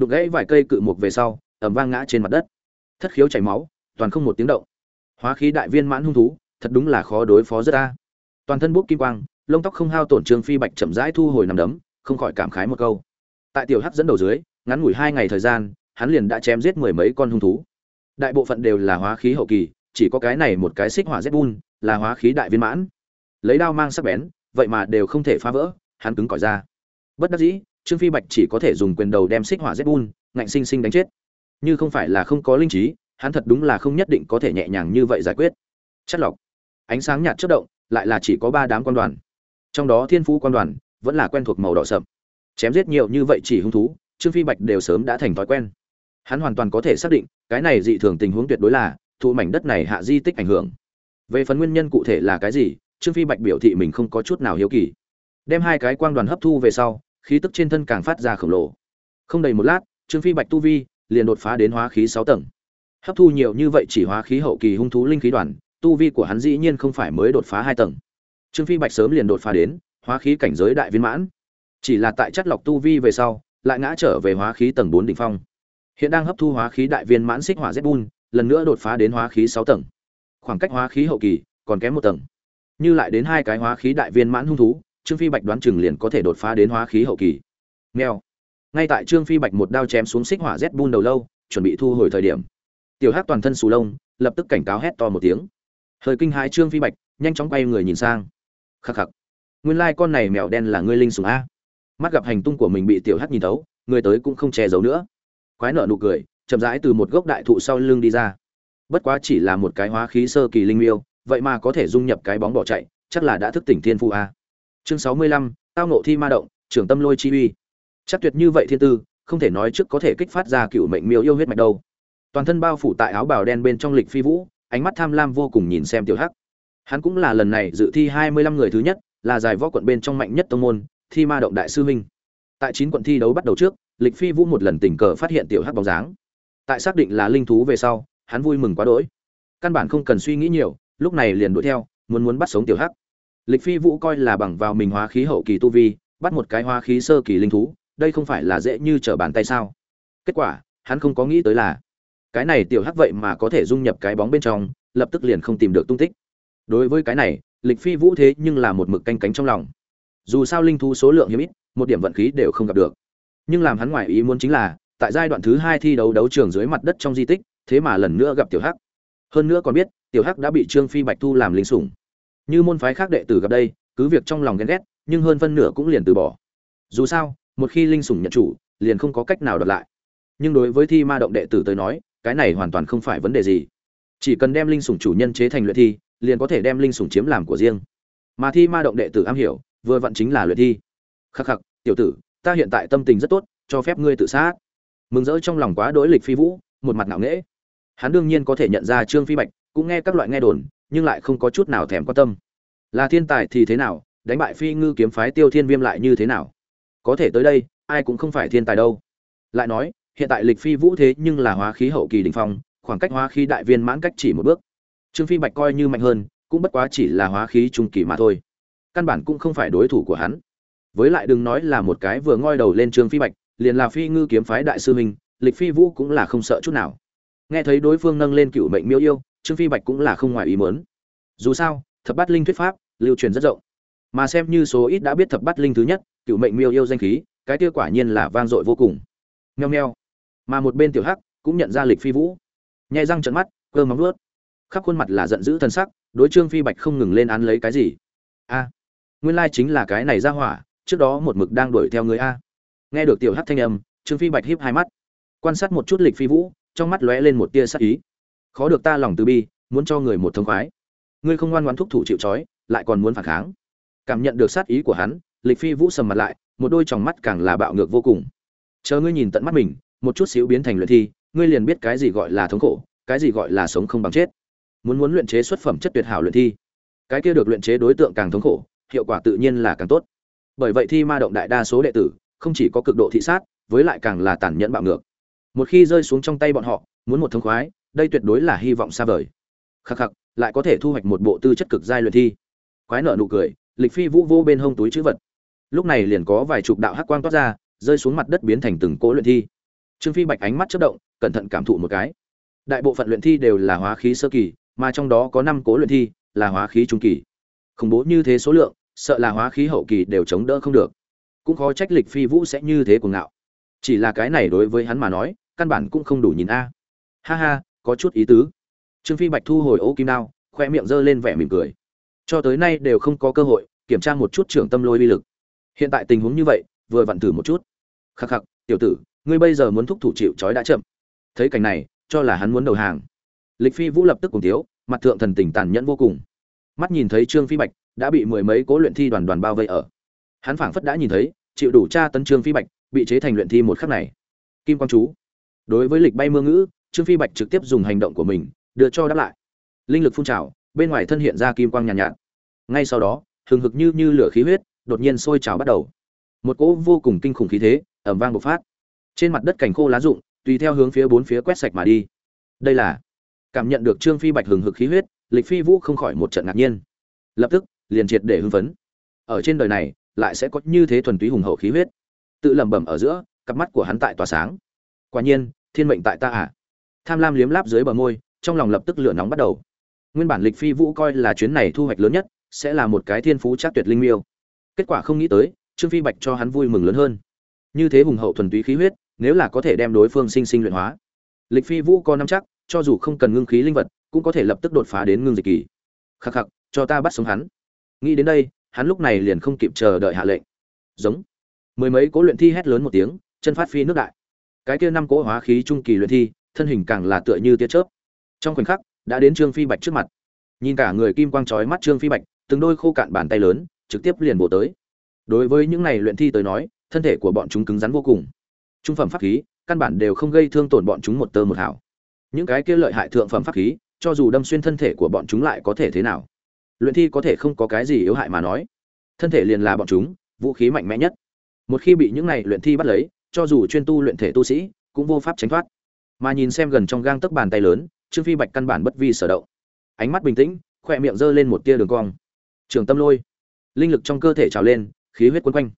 đục gãy vài cây cự mục về sau ẩm vang ngã trên mặt đất. Thất khiếu chảy máu, toàn không một tiếng động. Hóa khí đại viên mãn hung thú, thật đúng là khó đối phó rất ta toàn thân bút kim quang, lông tóc không hao tổn trương phi bạch chậm rãi thu hồi nằm đấm, không khỏi cảm khái một câu. Tại tiểu hắc dẫn đầu dưới, ngắn ngủi hai ngày thời gian, hắn liền đã chém giết mười mấy con hung thú. Đại bộ phận đều là hóa khí hậu kỳ, chỉ có cái này một cái xích hỏa zbun là hóa khí đại viên mãn. Lấy đao mang sắc bén, vậy mà đều không thể phá vỡ, hắn cứng cỏi ra. Bất đắc dĩ trương phi bạch chỉ có thể dùng quyền đầu đem xích hỏa zbun ngạnh sinh sinh đánh chết. Như không phải là không có linh trí, hắn thật đúng là không nhất định có thể nhẹ nhàng như vậy giải quyết. Chất lọc. Ánh sáng nhạt chất động, lại là chỉ có ba đám quan đoàn. Trong đó thiên phú quan đoàn vẫn là quen thuộc màu đỏ sậm. Chém giết nhiều như vậy chỉ hung thú, trương phi bạch đều sớm đã thành thói quen. Hắn hoàn toàn có thể xác định, cái này dị thường tình huống tuyệt đối là, thụ mảnh đất này hạ di tích ảnh hưởng. Về phần nguyên nhân cụ thể là cái gì, trương phi bạch biểu thị mình không có chút nào hiếu kỳ. Đem hai cái quang đoàn hấp thu về sau khí tức trên thân càng phát ra khổng lồ. Không đầy một lát, trương phi bạch tu vi liền đột phá đến hóa khí sáu tầng. Hấp thu nhiều như vậy chỉ hóa khí hậu kỳ hung thú linh khí đoàn, tu vi của hắn dĩ nhiên không phải mới đột phá hai tầng. Trương phi bạch sớm liền đột phá đến hóa khí cảnh giới đại viên mãn. Chỉ là tại chất lọc tu vi về sau, lại ngã trở về hóa khí tầng bốn đỉnh phong. Hiện đang hấp thu hóa khí đại viên mãn xích hỏa zbun lần nữa đột phá đến hóa khí sáu tầng. Khoảng cách hóa khí hậu kỳ còn kém một tầng. Như lại đến hai cái hóa khí đại viên mãn hung thú trương phi bạch đoán chừng liền có thể đột phá đến hóa khí hậu kỳ. Nghèo. Ngay tại trương phi bạch một đao chém xuống xích hỏa z bun đầu lâu, chuẩn bị thu hồi thời điểm. Tiểu hát toàn thân sù lông, lập tức cảnh cáo hét to một tiếng. Hơi kinh hãi trương phi bạch, nhanh chóng quay người nhìn sang. Khắc khắc. Nguyên lai con này mèo đen là ngươi linh sùng a. Mắt gặp hành tung của mình bị tiểu hát nhìn thấu, người tới cũng không che giấu nữa. Quái nợ nụ cười, chậm rãi từ một gốc đại thụ sau lưng đi ra. Bất quá chỉ là một cái hóa khí sơ kỳ linh miêu, vậy mà có thể dung nhập cái bóng bỏ chạy, chắc là đã thức tỉnh thiên phu a chương sáu mươi lăm, tao nộ thi ma động, trưởng tâm lôi chi uy. Chắc tuyệt như vậy thiên tư, không thể nói trước có thể kích phát ra cựu mệnh miêu yêu huyết mạch đâu. Toàn thân bao phủ tại áo bào đen bên trong lịch phi vũ, ánh mắt tham lam vô cùng nhìn xem tiểu hắc. Hắn cũng là lần này dự thi hai mươi lăm người thứ nhất, là giải võ quận bên trong mạnh nhất tông môn, thi ma động đại sư huynh. Tại chín quận thi đấu bắt đầu trước, lịch phi vũ một lần tình cờ phát hiện tiểu hắc bóng dáng. Tại xác định là linh thú về sau, hắn vui mừng quá đỗi. Căn bản không cần suy nghĩ nhiều, lúc này liền đuổi theo, muốn muốn bắt sống tiểu hắc lịch phi vũ coi là bằng vào mình hóa khí hậu kỳ tu vi, bắt một cái hóa khí sơ kỳ linh thú, đây không phải là dễ như trở bàn tay sao? Kết quả, hắn không có nghĩ tới là, cái này tiểu hắc vậy mà có thể dung nhập cái bóng bên trong, lập tức liền không tìm được tung tích. Đối với cái này, lịch phi vũ thế nhưng là một mực canh cánh trong lòng. Dù sao linh thú số lượng hiếm ít, một điểm vận khí đều không gặp được. Nhưng làm hắn ngoài ý muốn chính là, tại giai đoạn thứ hai thi đấu đấu trường dưới mặt đất trong di tích, thế mà lần nữa gặp tiểu hắc. Hơn nữa còn biết, tiểu hắc đã bị trương phi bạch thu làm linh sủng như môn phái khác đệ tử gặp đây, cứ việc trong lòng ghen ghét, nhưng hơn phân nửa cũng liền từ bỏ. Dù sao, một khi linh sủng nhận chủ, liền không có cách nào đoạt lại. Nhưng đối với thi ma động đệ tử tới nói, cái này hoàn toàn không phải vấn đề gì. Chỉ cần đem linh sủng chủ nhân chế thành luyện thi, liền có thể đem linh sủng chiếm làm của riêng. Mà thi ma động đệ tử am hiểu, vừa vặn chính là luyện thi. Khắc khắc, tiểu tử, ta hiện tại tâm tình rất tốt, cho phép ngươi tự sát. Mừng rỡ trong lòng quá đối lịch phi vũ, một mặt ngạo nghễ. Hắn đương nhiên có thể nhận ra trương phi bạch, cũng nghe các loại nghe đồn nhưng lại không có chút nào thèm quan tâm. Là thiên tài thì thế nào, đánh bại phi ngư kiếm phái tiêu thiên viêm lại như thế nào? Có thể tới đây, ai cũng không phải thiên tài đâu. Lại nói, hiện tại lịch phi vũ thế nhưng là hóa khí hậu kỳ đỉnh phong, khoảng cách hóa khí đại viên mãn cách chỉ một bước. Trương phi bạch coi như mạnh hơn, cũng bất quá chỉ là hóa khí trung kỳ mà thôi. Căn bản cũng không phải đối thủ của hắn. Với lại đừng nói là một cái vừa ngoi đầu lên trương phi bạch, liền là phi ngư kiếm phái đại sư huynh, lịch phi vũ cũng là không sợ chút nào. Nghe thấy đối phương nâng lên cựu mệnh miêu yêu trương phi bạch cũng là không ngoài ý muốn. dù sao, thập bát linh thuyết pháp, lưu truyền rất rộng. Mà xem như số ít đã biết thập bát linh thứ nhất, cựu mệnh miêu yêu danh khí, cái kia quả nhiên là vang dội vô cùng. Nheo nheo mà một bên tiểu hắc cũng nhận ra lịch phi vũ. Nhai răng trận mắt, cơ móng vuốt. Khắp khuôn mặt là giận dữ thân sắc, đối trương phi bạch không ngừng lên án lấy cái gì. A, nguyên lai chính là cái này ra hỏa, trước đó một mực đang đuổi theo người a. Nghe được tiểu hắc thanh âm, trương phi bạch híp hai mắt. Quan sát một chút lịch phi vũ, trong mắt lóe lên một tia sắc ý khó được ta lòng từ bi, muốn cho người một thông khoái. Ngươi không ngoan ngoãn thúc thủ chịu trói, lại còn muốn phản kháng. Cảm nhận được sát ý của hắn, lịch phi vũ sầm mặt lại, một đôi tròng mắt càng là bạo ngược vô cùng. Chờ ngươi nhìn tận mắt mình, một chút xíu biến thành luyện thi, ngươi liền biết cái gì gọi là thống khổ, cái gì gọi là sống không bằng chết. Muốn muốn luyện chế xuất phẩm chất tuyệt hảo luyện thi, cái kia được luyện chế đối tượng càng thống khổ, hiệu quả tự nhiên là càng tốt. Bởi vậy thi ma động đại đa số đệ tử, không chỉ có cực độ thị sát, với lại càng là tàn nhẫn bạo ngược. Một khi rơi xuống trong tay bọn họ, muốn một thống khoái đây tuyệt đối là hy vọng xa vời. Khắc khắc, lại có thể thu hoạch một bộ tư chất cực giai luyện thi. Quái nợ nụ cười, lịch phi vũ vô bên hông túi chữ vật. Lúc này liền có vài chục đạo hắc quang toát ra, rơi xuống mặt đất biến thành từng cỗ luyện thi. Trương phi bạch ánh mắt chất động, cẩn thận cảm thụ một cái. Đại bộ phận luyện thi đều là hóa khí sơ kỳ, mà trong đó có năm cỗ luyện thi là hóa khí trung kỳ. Khủng bố như thế số lượng, sợ là hóa khí hậu kỳ đều chống đỡ không được. Cũng khó trách lịch phi vũ sẽ như thế cuồng ngạo. Chỉ là cái này đối với hắn mà nói, căn bản cũng không đủ nhìn a. Ha ha có chút ý tứ. Trương phi bạch thu hồi ô kim đao, khoe miệng g lên vẻ mỉm cười. Cho tới nay đều không có cơ hội kiểm tra một chút trưởng tâm lôi uy lực. Hiện tại tình huống như vậy, vừa vặn thử một chút. Khắc khắc, tiểu tử, ngươi bây giờ muốn thúc thủ chịu trói đã chậm. Thấy cảnh này, cho là hắn muốn đầu hàng. Lịch phi vũ lập tức cùng thiếu mặt thượng thần tình tàn nhẫn vô cùng. Mắt nhìn thấy trương phi bạch, đã bị mười mấy cố luyện thi đoàn đoàn bao vây ở. Hắn phảng phất đã nhìn thấy, chịu đủ tra tấn trương phi bạch, bị chế thành luyện thi một khắc này. Kim quang chú. Đối với lịch bay mưa ngữ trương phi bạch trực tiếp dùng hành động của mình đưa cho đáp lại. Linh lực phun trào bên ngoài thân hiện ra kim quang nhàn nhạt, nhạt. Ngay sau đó hừng hực như như lửa khí huyết đột nhiên sôi trào bắt đầu. Một cỗ vô cùng kinh khủng khí thế ẩm vang bộc phát. Trên mặt đất cảnh khô lá rụng tùy theo hướng phía bốn phía quét sạch mà đi. Đây là cảm nhận được trương phi bạch hừng hực khí huyết lịch phi vũ không khỏi một trận ngạc nhiên. Lập tức liền triệt để hưng phấn. Ở trên đời này lại sẽ có như thế thuần túy hùng hậu khí huyết. Tự lẩm bẩm ở giữa cặp mắt của hắn tại tỏa sáng. Quả nhiên thiên mệnh tại ta à? Tham lam liếm láp dưới bờ môi, trong lòng lập tức lửa nóng bắt đầu. Nguyên bản lịch phi vũ coi là chuyến này thu hoạch lớn nhất, sẽ là một cái thiên phú chắc tuyệt linh miêu. Kết quả không nghĩ tới, trương phi bạch cho hắn vui mừng lớn hơn. Như thế hùng hậu thuần túy khí huyết, nếu là có thể đem đối phương sinh sinh luyện hóa. Lịch phi vũ có năm chắc, cho dù không cần ngưng khí linh vật, cũng có thể lập tức đột phá đến ngưng dịch kỳ. Khắc khắc, cho ta bắt sống hắn. Nghĩ đến đây, hắn lúc này liền không kịp chờ đợi hạ lệnh. Giống. Mười mấy cố luyện thi hét lớn một tiếng, chân phát phi nước đại. Cái kia năm cỗ hóa khí trung kỳ luyện thi thân hình càng là tựa như tia chớp. Trong khoảnh khắc, đã đến trương phi bạch trước mặt. Nhìn cả người kim quang trói mắt trương phi bạch, từng đôi khô cạn bàn tay lớn, trực tiếp liền bổ tới. Đối với những này luyện thi tới nói, thân thể của bọn chúng cứng rắn vô cùng. Trung phẩm pháp khí, căn bản đều không gây thương tổn bọn chúng một tơ một hảo những cái kia lợi hại thượng phẩm pháp khí, cho dù đâm xuyên thân thể của bọn chúng lại có thể thế nào? Luyện thi có thể không có cái gì yếu hại mà nói. Thân thể liền là bọn chúng, vũ khí mạnh mẽ nhất. Một khi bị những này luyện thi bắt lấy, cho dù chuyên tu luyện thể tu sĩ, cũng vô pháp tránh thoát mà nhìn xem gần trong gang tấc bàn tay lớn, trương phi bạch căn bản bất vi sở động. Ánh mắt bình tĩnh, khỏe miệng giơ lên một tia đường cong. Trường tâm lôi. Linh lực trong cơ thể trào lên, khí huyết quấn quanh.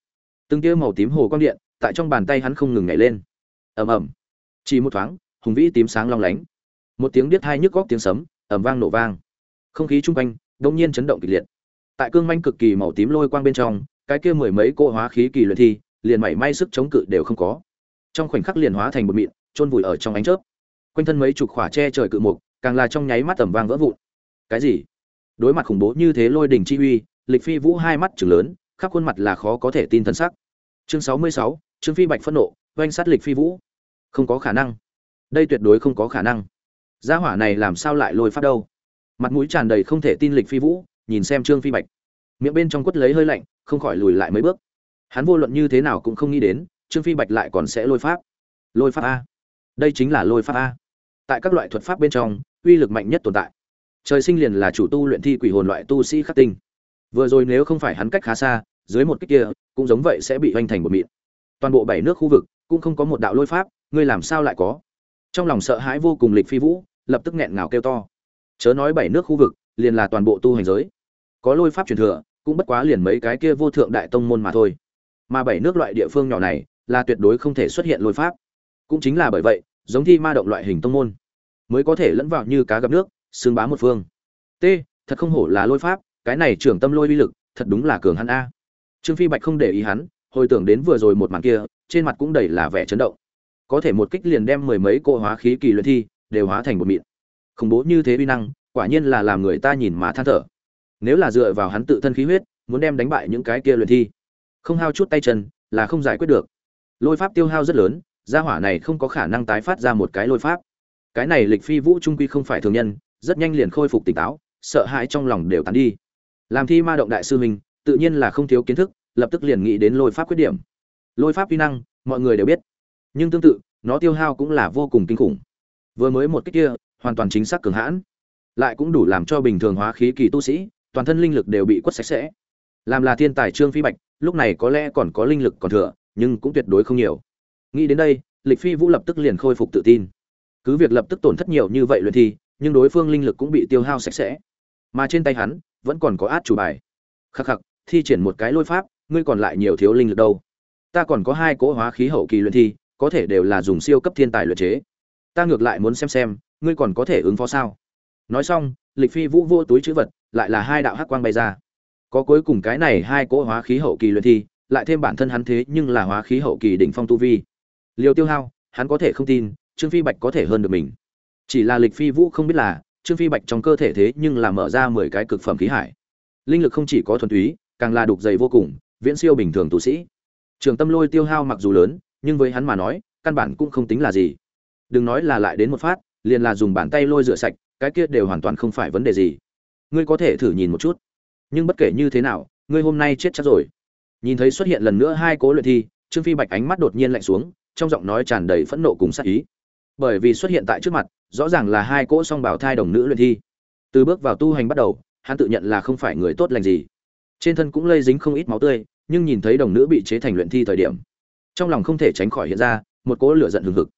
Từng tia màu tím hồ quang điện, tại trong bàn tay hắn không ngừng nhảy lên. Ầm ầm. Chỉ một thoáng, hùng vĩ tím sáng long lánh. Một tiếng điếc hai nhức góc tiếng sấm, ầm vang nổ vang. Không khí chung quanh, đông nhiên chấn động kịch liệt. Tại cương manh cực kỳ màu tím lôi quang bên trong, cái kia mười mấy cô hóa khí kỳ luyện thi, liền mảy may sức chống cự đều không có. Trong khoảnh khắc liền hóa thành một mịn chôn vùi ở trong ánh chớp. Quanh thân mấy chục khỏa che trời cự mục, càng là trong nháy mắt tầm vang vỡ vụn. Cái gì? Đối mặt khủng bố như thế lôi đỉnh chi uy, lịch phi vũ hai mắt chừng lớn, khắp khuôn mặt là khó có thể tin thân sắc. Chương sáu mươi sáu, trương phi bạch phẫn nộ, oanh sát lịch phi vũ. Không có khả năng. Đây tuyệt đối không có khả năng. Gia hỏa này làm sao lại lôi phát đâu? Mặt mũi tràn đầy không thể tin lịch phi vũ, nhìn xem trương phi bạch. Miệng bên trong quất lấy hơi lạnh, không khỏi lùi lại mấy bước. Hắn vô luận như thế nào cũng không nghĩ đến, trương phi bạch lại còn sẽ lôi pháp. Lôi pháp a đây chính là lôi pháp a. Tại các loại thuật pháp bên trong, uy lực mạnh nhất tồn tại. Trời sinh liền là chủ tu luyện thi quỷ hồn loại tu sĩ khắc tinh. Vừa rồi nếu không phải hắn cách khá xa, dưới một cách kia, cũng giống vậy sẽ bị hoành thành một mịn. Toàn bộ bảy nước khu vực cũng không có một đạo lôi pháp, ngươi làm sao lại có? Trong lòng sợ hãi vô cùng lịch phi vũ, lập tức nghẹn ngào kêu to. Chớ nói bảy nước khu vực, liền là toàn bộ tu hành giới. Có lôi pháp truyền thừa, cũng bất quá liền mấy cái kia vô thượng đại tông môn mà thôi. Mà bảy nước loại địa phương nhỏ này là tuyệt đối không thể xuất hiện lôi pháp cũng chính là bởi vậy, giống thi ma động loại hình tông môn, mới có thể lẫn vào như cá gặp nước, xương bá một phương. T, thật không hổ là lôi pháp, cái này trưởng tâm lôi uy lực, thật đúng là cường hắn a. Trương phi bạch không để ý hắn, hồi tưởng đến vừa rồi một màn kia, trên mặt cũng đầy là vẻ chấn động. Có thể một kích liền đem mười mấy cỗ hóa khí kỳ luyện thi, đều hóa thành một mịn. Khủng bố như thế uy năng, quả nhiên là làm người ta nhìn mà than thở. Nếu là dựa vào hắn tự thân khí huyết, muốn đem đánh bại những cái kia luyện thi, không hao chút tay chân, là không giải quyết được. Lôi pháp tiêu hao rất lớn gia hỏa này không có khả năng tái phát ra một cái lôi pháp. Cái này lịch phi vũ trung quy không phải thường nhân, rất nhanh liền khôi phục tỉnh táo, sợ hãi trong lòng đều tán đi. Làm thi ma động đại sư mình tự nhiên là không thiếu kiến thức, lập tức liền nghĩ đến lôi pháp khuyết điểm. Lôi pháp vi năng, mọi người đều biết. Nhưng tương tự, nó tiêu hao cũng là vô cùng kinh khủng. Vừa mới một cách kia, hoàn toàn chính xác cường hãn. Lại cũng đủ làm cho bình thường hóa khí kỳ tu sĩ, toàn thân linh lực đều bị quất sạch sẽ. Làm là thiên tài trương phi bạch, lúc này có lẽ còn có linh lực còn thừa, nhưng cũng tuyệt đối không nhiều nghĩ đến đây, lịch phi vũ lập tức liền khôi phục tự tin. Cứ việc lập tức tổn thất nhiều như vậy luyện thi, nhưng đối phương linh lực cũng bị tiêu hao sạch sẽ. Mà trên tay hắn, vẫn còn có át chủ bài. Khắc khắc, thi triển một cái lôi pháp, ngươi còn lại nhiều thiếu linh lực đâu. Ta còn có hai cỗ hóa khí hậu kỳ luyện thi, có thể đều là dùng siêu cấp thiên tài luyện chế. Ta ngược lại muốn xem xem, ngươi còn có thể ứng phó sao? Nói xong, lịch phi vũ vô túi chữ vật, lại là hai đạo hắc quang bay ra. Có cuối cùng cái này hai cỗ hóa khí hậu kỳ luyện thi, lại thêm bản thân hắn thế nhưng là hóa khí hậu kỳ đỉnh phong tu vi liều tiêu hao, hắn có thể không tin, trương phi bạch có thể hơn được mình. Chỉ là lịch phi vũ không biết là, trương phi bạch trong cơ thể thế nhưng là mở ra mười cái cực phẩm khí hải. Linh lực không chỉ có thuần túy, càng là đục dày vô cùng, viễn siêu bình thường tu sĩ. Trường tâm lôi tiêu hao mặc dù lớn, nhưng với hắn mà nói, căn bản cũng không tính là gì. Đừng nói là lại đến một phát, liền là dùng bàn tay lôi rửa sạch, cái kia đều hoàn toàn không phải vấn đề gì. Ngươi có thể thử nhìn một chút. Nhưng bất kể như thế nào, ngươi hôm nay chết chắc rồi. Nhìn thấy xuất hiện lần nữa hai cố luyện thi, trương phi bạch ánh mắt đột nhiên lạnh xuống trong giọng nói tràn đầy phẫn nộ cùng sát ý. Bởi vì xuất hiện tại trước mặt, rõ ràng là hai cỗ song bảo thai đồng nữ luyện thi. Từ bước vào tu hành bắt đầu, hắn tự nhận là không phải người tốt lành gì. Trên thân cũng lây dính không ít máu tươi, nhưng nhìn thấy đồng nữ bị chế thành luyện thi thời điểm, trong lòng không thể tránh khỏi hiện ra một cỗ lửa giận hừng hực.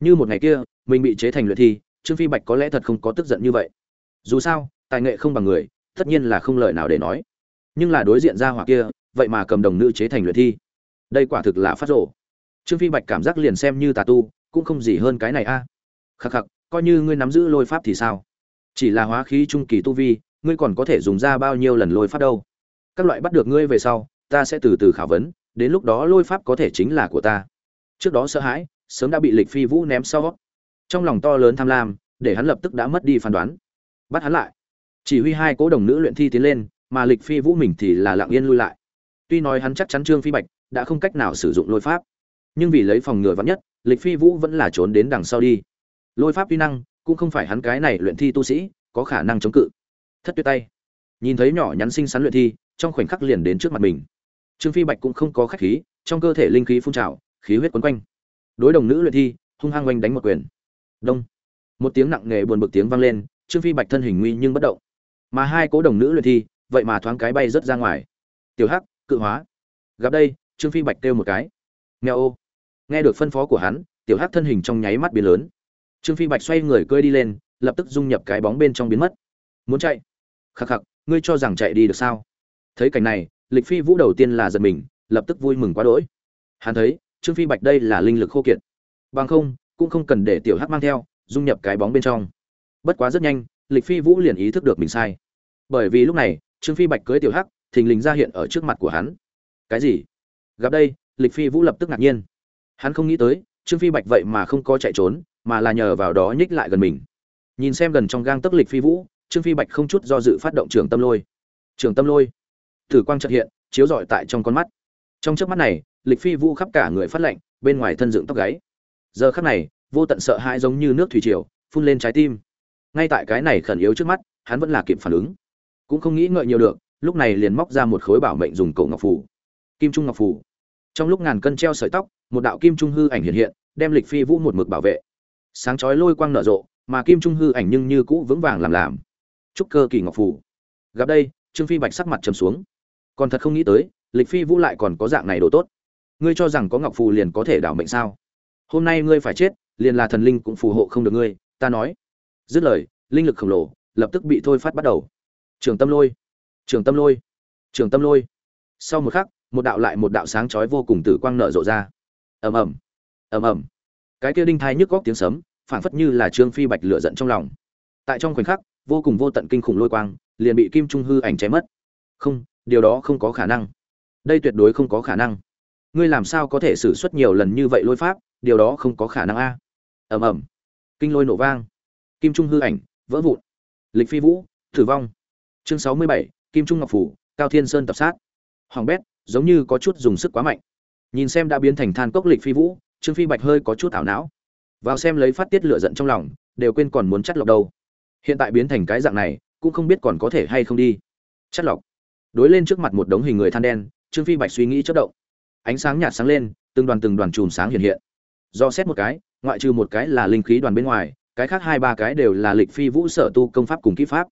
Như một ngày kia, mình bị chế thành luyện thi, trương phi bạch có lẽ thật không có tức giận như vậy. Dù sao, tài nghệ không bằng người, tất nhiên là không lời nào để nói. Nhưng là đối diện ra hỏa kia, vậy mà cầm đồng nữ chế thành luyện thi. Đây quả thực là phát rộ trương phi bạch cảm giác liền xem như tà tu, cũng không gì hơn cái này a. À. khắc khắc, coi như ngươi nắm giữ lôi pháp thì sao? Chỉ là hóa khí trung kỳ tu vi, ngươi còn có thể dùng ra bao nhiêu lần lôi pháp đâu? Các loại bắt được ngươi về sau, ta sẽ từ từ khảo vấn, đến lúc đó lôi pháp có thể chính là của ta. Trước đó sợ hãi, sớm đã bị lịch phi vũ ném sau. Trong lòng to lớn tham lam, để hắn lập tức đã mất đi phán đoán. Bắt hắn lại. Chỉ huy hai cố đồng nữ luyện thi tiến lên, mà lịch phi vũ mình thì là lặng yên lui lại. Tuy nói hắn chắc chắn trương phi bạch đã không cách nào sử dụng lôi pháp nhưng vì lấy phòng ngừa vắn nhất, lịch phi vũ vẫn là trốn đến đằng sau đi. Lôi pháp vi năng, cũng không phải hắn cái này luyện thi tu sĩ, có khả năng chống cự. Thất tuyệt tay. Nhìn thấy nhỏ nhắn xinh xắn luyện thi, trong khoảnh khắc liền đến trước mặt mình. Trương phi bạch cũng không có khách khí, trong cơ thể linh khí phun trào, khí huyết quấn quanh. Đối đồng nữ luyện thi, hung hăng oanh đánh một quyền. Đông. Một tiếng nặng nề buồn bực tiếng vang lên, trương phi bạch thân hình nguy nhưng bất động. Mà hai cố đồng nữ luyện thi, vậy mà thoáng cái bay rớt ra ngoài. Tiểu hắc, cự hóa. Gặp đây, trương phi bạch kêu một cái. Nghèo ô nghe được phân phó của hắn, tiểu hắc thân hình trong nháy mắt biến lớn. Trương phi bạch xoay người cơi đi lên, lập tức dung nhập cái bóng bên trong biến mất. Muốn chạy? Khắc khắc, ngươi cho rằng chạy đi được sao? Thấy cảnh này, lịch phi vũ đầu tiên là giật mình, lập tức vui mừng quá đỗi. Hắn thấy, trương phi bạch đây là linh lực khô kiệt. Bằng không, cũng không cần để tiểu hắc mang theo, dung nhập cái bóng bên trong. Bất quá rất nhanh, lịch phi vũ liền ý thức được mình sai. Bởi vì lúc này, trương phi bạch cưới tiểu hắc, thình lình ra hiện ở trước mặt của hắn. Cái gì? Gặp đây, lịch phi vũ lập tức ngạc nhiên hắn không nghĩ tới, trương phi bạch vậy mà không có chạy trốn, mà là nhờ vào đó nhích lại gần mình. Nhìn xem gần trong gang tấc lịch phi vũ, trương phi bạch không chút do dự phát động trường tâm lôi. Trường tâm lôi. Tử quang trật hiện, chiếu rọi tại trong con mắt. Trong trước mắt này, lịch phi vũ khắp cả người phát lạnh, bên ngoài thân dựng tóc gáy. Giờ khắc này, vô tận sợ hãi giống như nước thủy triều, phun lên trái tim. Ngay tại cái này khẩn yếu trước mắt, hắn vẫn là kịp phản ứng. Cũng không nghĩ ngợi nhiều được, lúc này liền móc ra một khối bảo mệnh dùng cổ ngọc phủ kim trung ngọc phủ trong lúc ngàn cân treo sợi tóc một đạo kim trung hư ảnh hiện hiện, đem lịch phi vũ một mực bảo vệ. Sáng chói lôi quang nở rộ, mà kim trung hư ảnh nhưng như cũ vững vàng làm làm. Trúc cơ kỳ ngọc phủ gặp đây, trương phi bạch sắc mặt trầm xuống. Còn thật không nghĩ tới, lịch phi vũ lại còn có dạng này đồ tốt. Ngươi cho rằng có ngọc phù liền có thể đảo mệnh sao? Hôm nay ngươi phải chết, liền là thần linh cũng phù hộ không được ngươi, ta nói. Dứt lời, linh lực khổng lồ lập tức bị thôi phát bắt đầu. Trường tâm lôi, trường tâm lôi, trường tâm lôi. Sau một khắc, một đạo lại một đạo sáng chói vô cùng tử quang nở rộ ra ầm ầm ầm ầm. Cái kia đinh thai nhức góc tiếng sấm, phảng phất như là trương phi bạch lửa giận trong lòng. Tại trong khoảnh khắc, vô cùng vô tận kinh khủng lôi quang, liền bị kim trung hư ảnh cháy mất. Không, điều đó không có khả năng. Đây tuyệt đối không có khả năng. Ngươi làm sao có thể xử suất nhiều lần như vậy lôi pháp, điều đó không có khả năng a. Ầm ầm. Kinh lôi nổ vang. Kim trung hư ảnh, vỡ vụn. Lịch phi vũ, tử vong. Chương sáu mươi bảy, kim trung ngọc phủ, cao thiên sơn tập sát. Hoàng bét, giống như có chút dùng sức quá mạnh nhìn xem đã biến thành than cốc lịch phi vũ, trương phi bạch hơi có chút ảo não. Vào xem lấy phát tiết lửa giận trong lòng, đều quên còn muốn chắt lọc đâu. Hiện tại biến thành cái dạng này, cũng không biết còn có thể hay không đi. Chắt lọc. Đối lên trước mặt một đống hình người than đen, trương phi bạch suy nghĩ chất động. Ánh sáng nhạt sáng lên, từng đoàn từng đoàn chùm sáng hiện hiện. Do xét một cái, ngoại trừ một cái là linh khí đoàn bên ngoài, cái khác hai ba cái đều là lịch phi vũ sở tu công pháp cùng kỹ pháp.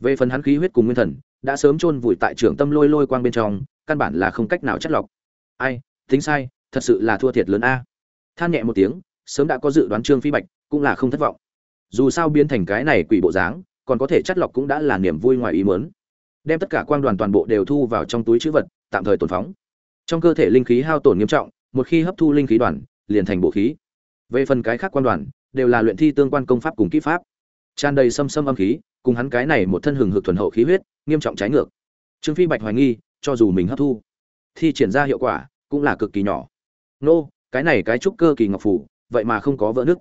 Về phần hắn khí huyết cùng nguyên thần, đã sớm chôn vùi tại trường tâm lôi lôi quang bên trong, căn bản là không cách nào chất lọc. Ai tính sai, thật sự là thua thiệt lớn a. Than nhẹ một tiếng, sớm đã có dự đoán trương phi bạch, cũng là không thất vọng. Dù sao biến thành cái này quỷ bộ dáng, còn có thể chất lọc cũng đã là niềm vui ngoài ý muốn. Đem tất cả quang đoàn toàn bộ đều thu vào trong túi chữ vật, tạm thời tồn phóng. Trong cơ thể linh khí hao tổn nghiêm trọng, một khi hấp thu linh khí đoàn, liền thành bộ khí. Về phần cái khác quan đoàn, đều là luyện thi tương quan công pháp cùng kỹ pháp. Tràn đầy xâm xâm âm khí, cùng hắn cái này một thân hừng hực thuần hậu khí huyết, nghiêm trọng trái ngược. Trương phi bạch hoài nghi, cho dù mình hấp thu, thi triển ra hiệu quả cũng là cực kỳ nhỏ. Nô, cái này cái trúc cơ kỳ ngọc phủ, vậy mà không có vỡ nứt.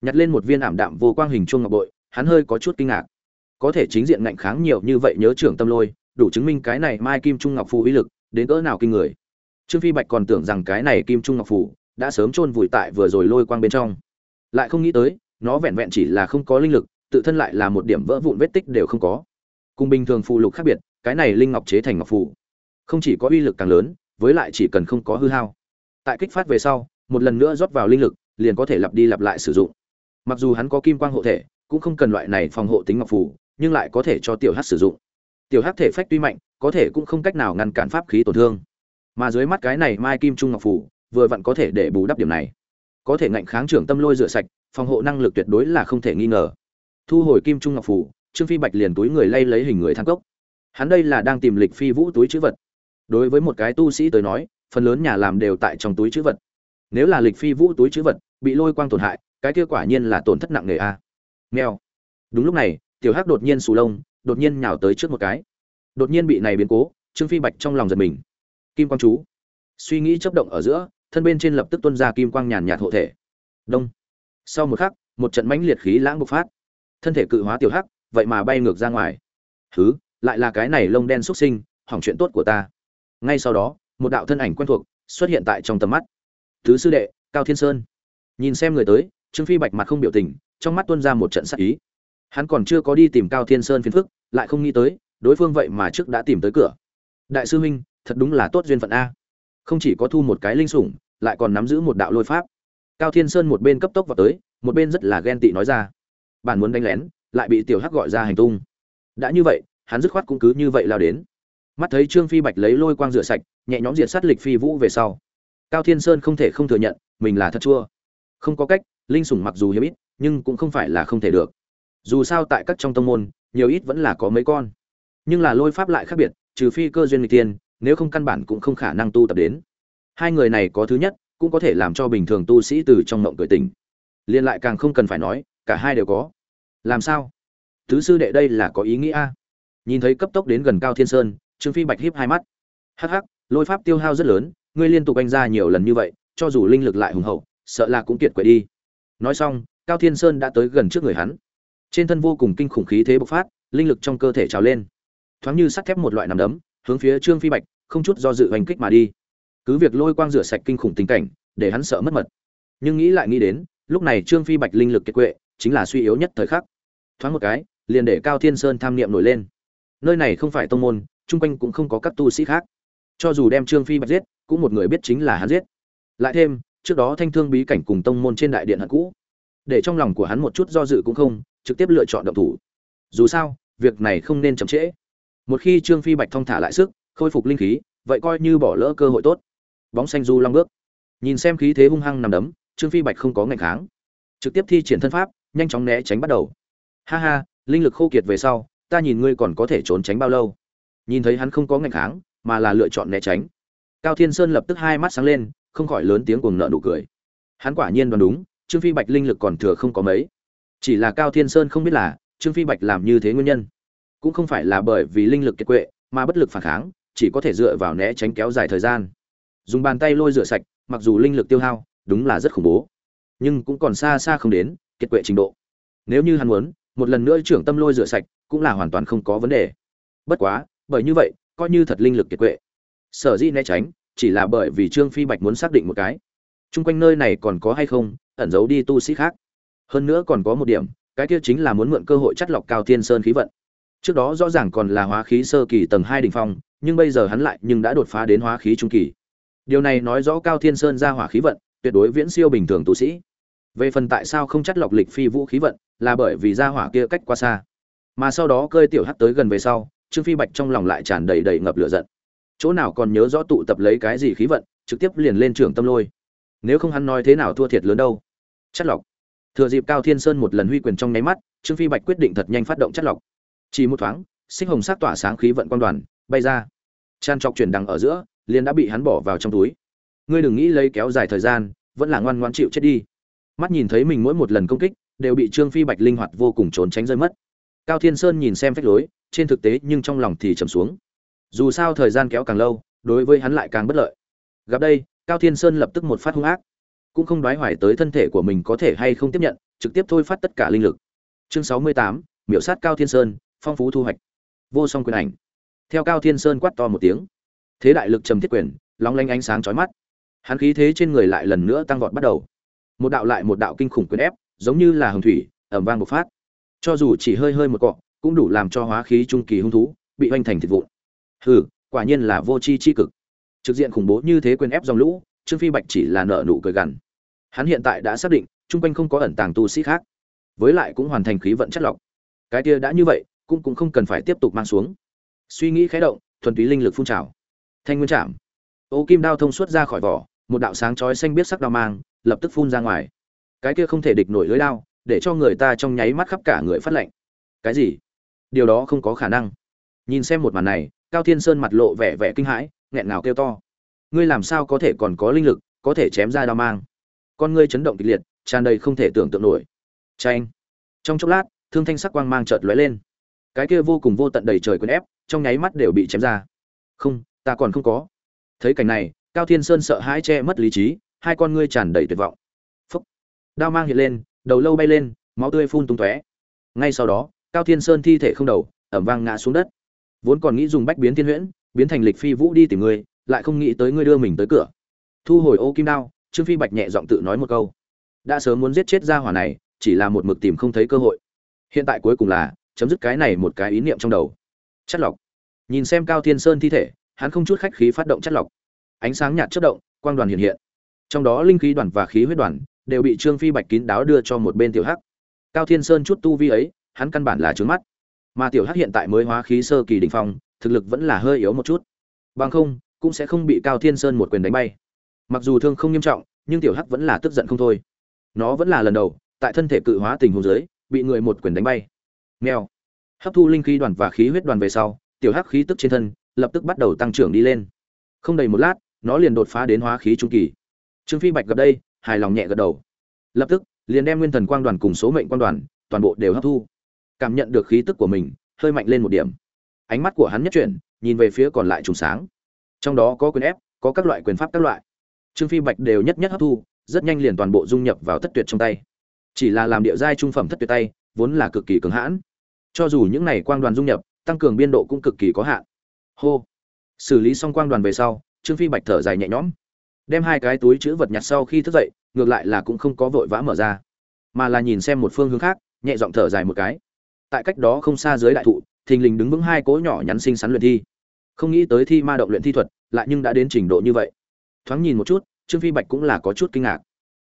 Nhặt lên một viên ảm đạm vô quang hình chuông ngọc bội, hắn hơi có chút kinh ngạc. Có thể chính diện ngạnh kháng nhiều như vậy nhớ trưởng tâm lôi, đủ chứng minh cái này mai kim trung ngọc phù uy lực, đến cỡ nào kinh người. Trương phi bạch còn tưởng rằng cái này kim trung ngọc phù đã sớm chôn vùi tại vừa rồi lôi quang bên trong. Lại không nghĩ tới, nó vẹn vẹn chỉ là không có linh lực, tự thân lại là một điểm vỡ vụn vết tích đều không có. Cùng bình thường phù lục khác biệt, cái này linh ngọc chế thành ngọc phù không chỉ có uy lực càng lớn với lại chỉ cần không có hư hao. Tại kích phát về sau, một lần nữa rót vào linh lực, liền có thể lặp đi lặp lại sử dụng. Mặc dù hắn có kim quang hộ thể, cũng không cần loại này phòng hộ tính ngọc phù, nhưng lại có thể cho tiểu hắc sử dụng. Tiểu hắc thể phách tuy mạnh, có thể cũng không cách nào ngăn cản pháp khí tổn thương. Mà dưới mắt cái này mai kim trung ngọc phù, vừa vặn có thể để bù đắp điểm này. Có thể ngạnh kháng trưởng tâm lôi rửa sạch, phòng hộ năng lực tuyệt đối là không thể nghi ngờ. Thu hồi kim trung ngọc phủ trương phi bạch liền túi người lay lấy hình người thang cốc. Hắn đây là đang tìm lịch phi vũ túi chữ vật đối với một cái tu sĩ tới nói, phần lớn nhà làm đều tại trong túi chữ vật. Nếu là lịch phi vũ túi chữ vật, bị lôi quang tổn hại, cái kia quả nhiên là tổn thất nặng nề a. Nghèo. Đúng lúc này, tiểu hắc đột nhiên sù lông, đột nhiên nhào tới trước một cái. Đột nhiên bị này biến cố, trương phi bạch trong lòng giật mình. Kim quang chú. Suy nghĩ chấp động ở giữa, thân bên trên lập tức tuôn ra kim quang nhàn nhạt hộ thể. Đông. Sau một khắc, một trận mãnh liệt khí lãng bộc phát. Thân thể cự hóa tiểu hắc, vậy mà bay ngược ra ngoài. Thứ lại là cái này lông đen xuất sinh, hỏng chuyện tốt của ta ngay sau đó, một đạo thân ảnh quen thuộc xuất hiện tại trong tầm mắt. Thứ sư đệ, cao thiên sơn. Nhìn xem người tới, trương phi bạch mặt không biểu tình, trong mắt tuôn ra một trận sắc ý. Hắn còn chưa có đi tìm cao thiên sơn phiền phức, lại không nghĩ tới, đối phương vậy mà trước đã tìm tới cửa. Đại sư huynh, thật đúng là tốt duyên phận a. Không chỉ có thu một cái linh sủng, lại còn nắm giữ một đạo lôi pháp. Cao thiên sơn một bên cấp tốc vào tới, một bên rất là ghen tị nói ra. Bản muốn đánh lén, lại bị tiểu hắc gọi ra hành tung. Đã như vậy, hắn dứt khoát cũng cứ như vậy lao đến mắt thấy trương phi bạch lấy lôi quang rửa sạch, nhẹ nhõm diệt sát lịch phi vũ về sau. Cao thiên sơn không thể không thừa nhận, mình là thật chua. Không có cách, linh sủng mặc dù hiếm ít, nhưng cũng không phải là không thể được. Dù sao tại các trong tông môn, nhiều ít vẫn là có mấy con. Nhưng là lôi pháp lại khác biệt, trừ phi cơ duyên người tiên nếu không căn bản cũng không khả năng tu tập đến. Hai người này có thứ nhất, cũng có thể làm cho bình thường tu sĩ từ trong mộng cười tình liên lại càng không cần phải nói, cả hai đều có. Làm sao? Thứ sư đệ đây là có ý nghĩa nhìn thấy cấp tốc đến gần cao thiên sơn trương phi bạch híp hai mắt. Hắc hắc, lôi pháp tiêu hao rất lớn, ngươi liên tục anh ra nhiều lần như vậy, cho dù linh lực lại hùng hậu, sợ là cũng kiệt quệ đi. Nói xong, cao thiên sơn đã tới gần trước người hắn. Trên thân vô cùng kinh khủng khí thế bộc phát, linh lực trong cơ thể trào lên. Thoáng như sắt thép một loại nằm đấm, hướng phía trương phi bạch, không chút do dự hành kích mà đi. Cứ việc lôi quang rửa sạch kinh khủng tình cảnh, để hắn sợ mất mật. Nhưng nghĩ lại nghĩ đến, lúc này trương phi bạch linh lực kiệt quệ, chính là suy yếu nhất thời khắc. Thoáng một cái, liền để cao thiên sơn tham niệm nổi lên. Nơi này không phải tông môn chung quanh cũng không có các tu sĩ khác. Cho dù đem trương phi bạch giết, cũng một người biết chính là hắn giết. Lại thêm, trước đó thanh thương bí cảnh cùng tông môn trên đại điện hận cũ. Để trong lòng của hắn một chút do dự cũng không, trực tiếp lựa chọn động thủ. Dù sao, việc này không nên chậm trễ. Một khi trương phi bạch thong thả lại sức, khôi phục linh khí, vậy coi như bỏ lỡ cơ hội tốt. Bóng xanh du long bước. Nhìn xem khí thế hung hăng nằm đấm, trương phi bạch không có ngạch kháng. Trực tiếp thi triển thân pháp, nhanh chóng né tránh bắt đầu. Ha ha, linh lực khô kiệt về sau, ta nhìn ngươi còn có thể trốn tránh bao lâu nhìn thấy hắn không có ngạch kháng, mà là lựa chọn né tránh. Cao thiên sơn lập tức hai mắt sáng lên, không khỏi lớn tiếng cuồng nợ nụ cười. Hắn quả nhiên đoán đúng, trương phi bạch linh lực còn thừa không có mấy. Chỉ là cao thiên sơn không biết là, trương phi bạch làm như thế nguyên nhân. Cũng không phải là bởi vì linh lực kiệt quệ, mà bất lực phản kháng, chỉ có thể dựa vào né tránh kéo dài thời gian. Dùng bàn tay lôi rửa sạch, mặc dù linh lực tiêu hao, đúng là rất khủng bố. Nhưng cũng còn xa xa không đến, kiệt quệ trình độ. Nếu như hắn muốn, một lần nữa trưởng tâm lôi rửa sạch, cũng là hoàn toàn không có vấn đề. Bất quá bởi như vậy, coi như thật linh lực kiệt quệ. Sở dĩ né tránh, chỉ là bởi vì trương phi bạch muốn xác định một cái. Chung quanh nơi này còn có hay không, ẩn giấu đi tu sĩ khác. Hơn nữa còn có một điểm, cái kia chính là muốn mượn cơ hội chắt lọc cao thiên sơn khí vận. Trước đó rõ ràng còn là hóa khí sơ kỳ tầng hai đ ỉ n h phong, nhưng bây giờ hắn lại nhưng đã đột phá đến hóa khí trung kỳ. Điều này nói rõ cao thiên sơn ra hỏa khí vận, tuyệt đối viễn siêu bình thường tu sĩ. Về phần tại sao không chắt lọc lịch phi vũ khí vận, là bởi vì ra hỏa kia cách quá xa. Mà sau đó cơi tiểu hắt tới gần về sau trương phi bạch trong lòng lại tràn đầy đầy ngập lửa giận. Chỗ nào còn nhớ rõ tụ tập lấy cái gì khí vận, trực tiếp liền lên trường tâm lôi. Nếu không hắn nói thế nào thua thiệt lớn đâu. Chất lọc. Thừa dịp cao thiên sơn một lần huy quyền trong nháy mắt, trương phi bạch quyết định thật nhanh phát động chất lọc. Chỉ một thoáng sinh hồng sắc tỏa sáng khí vận quan đoàn bay ra. Tràn trọc chuyển đằng ở giữa, liền đã bị hắn bỏ vào trong túi. Ngươi đừng nghĩ lấy kéo dài thời gian, vẫn là ngoan ngoan chịu chết đi. Mắt nhìn thấy mình mỗi một lần công kích, đều bị trương phi bạch linh hoạt vô cùng trốn tránh rơi mất. Cao thiên sơn nhìn xem phách lối trên thực tế nhưng trong lòng thì trầm xuống. Dù sao thời gian kéo càng lâu, đối với hắn lại càng bất lợi. Gặp đây, cao thiên sơn lập tức một phát hung ác. Cũng không đoái hoài tới thân thể của mình có thể hay không tiếp nhận, trực tiếp thôi phát tất cả linh lực. Chương sáu mươi tám, miểu sát cao thiên sơn, phong phú thu hoạch. Vô song quyền ảnh. Theo cao thiên sơn quát to một tiếng. Thế đại lực trầm thiết quyền long lanh ánh sáng chói mắt. Hắn khí thế trên người lại lần nữa tăng vọt bắt đầu. Một đạo lại một đạo kinh khủng quyền ép, giống như là hồng thủy ẩm vang một phát. Cho dù chỉ hơi hơi một cọ cũng đủ làm cho hóa khí trung kỳ hung thú bị hoành thành thịt vụn. Hừ, quả nhiên là vô chi chi cực. Trực diện khủng bố như thế quyền ép dòng lũ, trương phi bạch chỉ là nợ nụ cười gằn. Hắn hiện tại đã xác định, chung quanh không có ẩn tàng tu sĩ khác, với lại cũng hoàn thành khí vận chất lọc. Cái kia đã như vậy, cũng cũng không cần phải tiếp tục mang xuống. Suy nghĩ khẽ động, thuần túy linh lực phun trào. Thanh nguyên chạm. Ô kim đao thông suốt ra khỏi vỏ, một đạo sáng chói xanh biết sắc đao mang, lập tức phun ra ngoài. Cái kia không thể địch nổi lưới đao, để cho người ta trong nháy mắt khắp cả người phát lạnh. cái gì? Điều đó không có khả năng. Nhìn xem một màn này, cao thiên sơn mặt lộ vẻ vẻ kinh hãi, nghẹn ngào kêu to. Ngươi làm sao có thể còn có linh lực, có thể chém ra đao mang? Con ngươi chấn động kịch liệt, tràn đầy không thể tưởng tượng nổi. Tranh trong chốc lát, thương thanh sắc quang mang chợt lóe lên. Cái kia vô cùng vô tận đầy trời quyền ép, trong nháy mắt đều bị chém ra. Không, ta còn không có. Thấy cảnh này, cao thiên sơn sợ hãi che mất lý trí, hai con ngươi tràn đầy tuyệt vọng. Phúc. Đao mang hiện lên, đầu lâu bay lên, máu tươi phun tung tóe. Ngay sau đó cao thiên sơn thi thể không đầu, ẩm vang ngã xuống đất. Vốn còn nghĩ dùng bách biến thiên huyễn, biến thành lịch phi vũ đi tìm ngươi lại không nghĩ tới ngươi đưa mình tới cửa. Thu hồi ô kim đao, trương phi bạch nhẹ giọng tự nói một câu. Đã sớm muốn giết chết gia hỏa này, chỉ là một mực tìm không thấy cơ hội. Hiện tại cuối cùng là, chấm dứt cái này một cái ý niệm trong đầu. Chất lọc. Nhìn xem cao thiên sơn thi thể, hắn không chút khách khí phát động chất lọc. Ánh sáng nhạt chất động, quang đoàn hiện hiện. Trong đó linh khí đoàn và khí huyết đoàn đều bị trương phi bạch kín đáo đưa cho một bên tiểu hắc. Cao thiên sơn chút tu vi ấy hắn căn bản là trướng mắt. Mà tiểu hắc hiện tại mới hóa khí sơ kỳ đỉnh phong, thực lực vẫn là hơi yếu một chút. Bằng không, cũng sẽ không bị cao thiên sơn một quyền đánh bay. Mặc dù thương không nghiêm trọng, nhưng tiểu hắc vẫn là tức giận không thôi. Nó vẫn là lần đầu, tại thân thể cự hóa tình huống dưới, bị người một quyền đánh bay. Nghèo hấp thu linh khí đoàn và khí huyết đoàn về sau, tiểu hắc khí tức trên thân, lập tức bắt đầu tăng trưởng đi lên. Không đầy một lát, nó liền đột phá đến hóa khí trung kỳ. Trương phi bạch gặp đây, hài lòng nhẹ gật đầu. Lập tức, liền đem nguyên thần quang đoàn cùng số mệnh quang đoàn toàn bộ đều hấp thu cảm nhận được khí tức của mình, hơi mạnh lên một điểm. Ánh mắt của hắn nhất chuyển, nhìn về phía còn lại trùng sáng. Trong đó có quyền ép, có các loại quyền pháp các loại. Trương phi bạch đều nhất nhất hấp thu, rất nhanh liền toàn bộ dung nhập vào thất tuyệt trong tay. Chỉ là làm địa giai trung phẩm thất tuyệt tay, vốn là cực kỳ cứng hãn. Cho dù những này quang đoàn dung nhập, tăng cường biên độ cũng cực kỳ có hạn. Hô. Xử lý xong quang đoàn về sau, trương phi bạch thở dài nhẹ nhõm. Đem hai cái túi chữ vật nhặt sau khi thức dậy, ngược lại là cũng không có vội vã mở ra, mà là nhìn xem một phương hướng khác, nhẹ giọng thở dài một cái tại cách đó không xa dưới đại thụ, thình lình đứng vững hai cỗ nhỏ nhắn xinh xắn luyện thi. Không nghĩ tới thi ma động luyện thi thuật, lại nhưng đã đến trình độ như vậy. Thoáng nhìn một chút, trương phi bạch cũng là có chút kinh ngạc.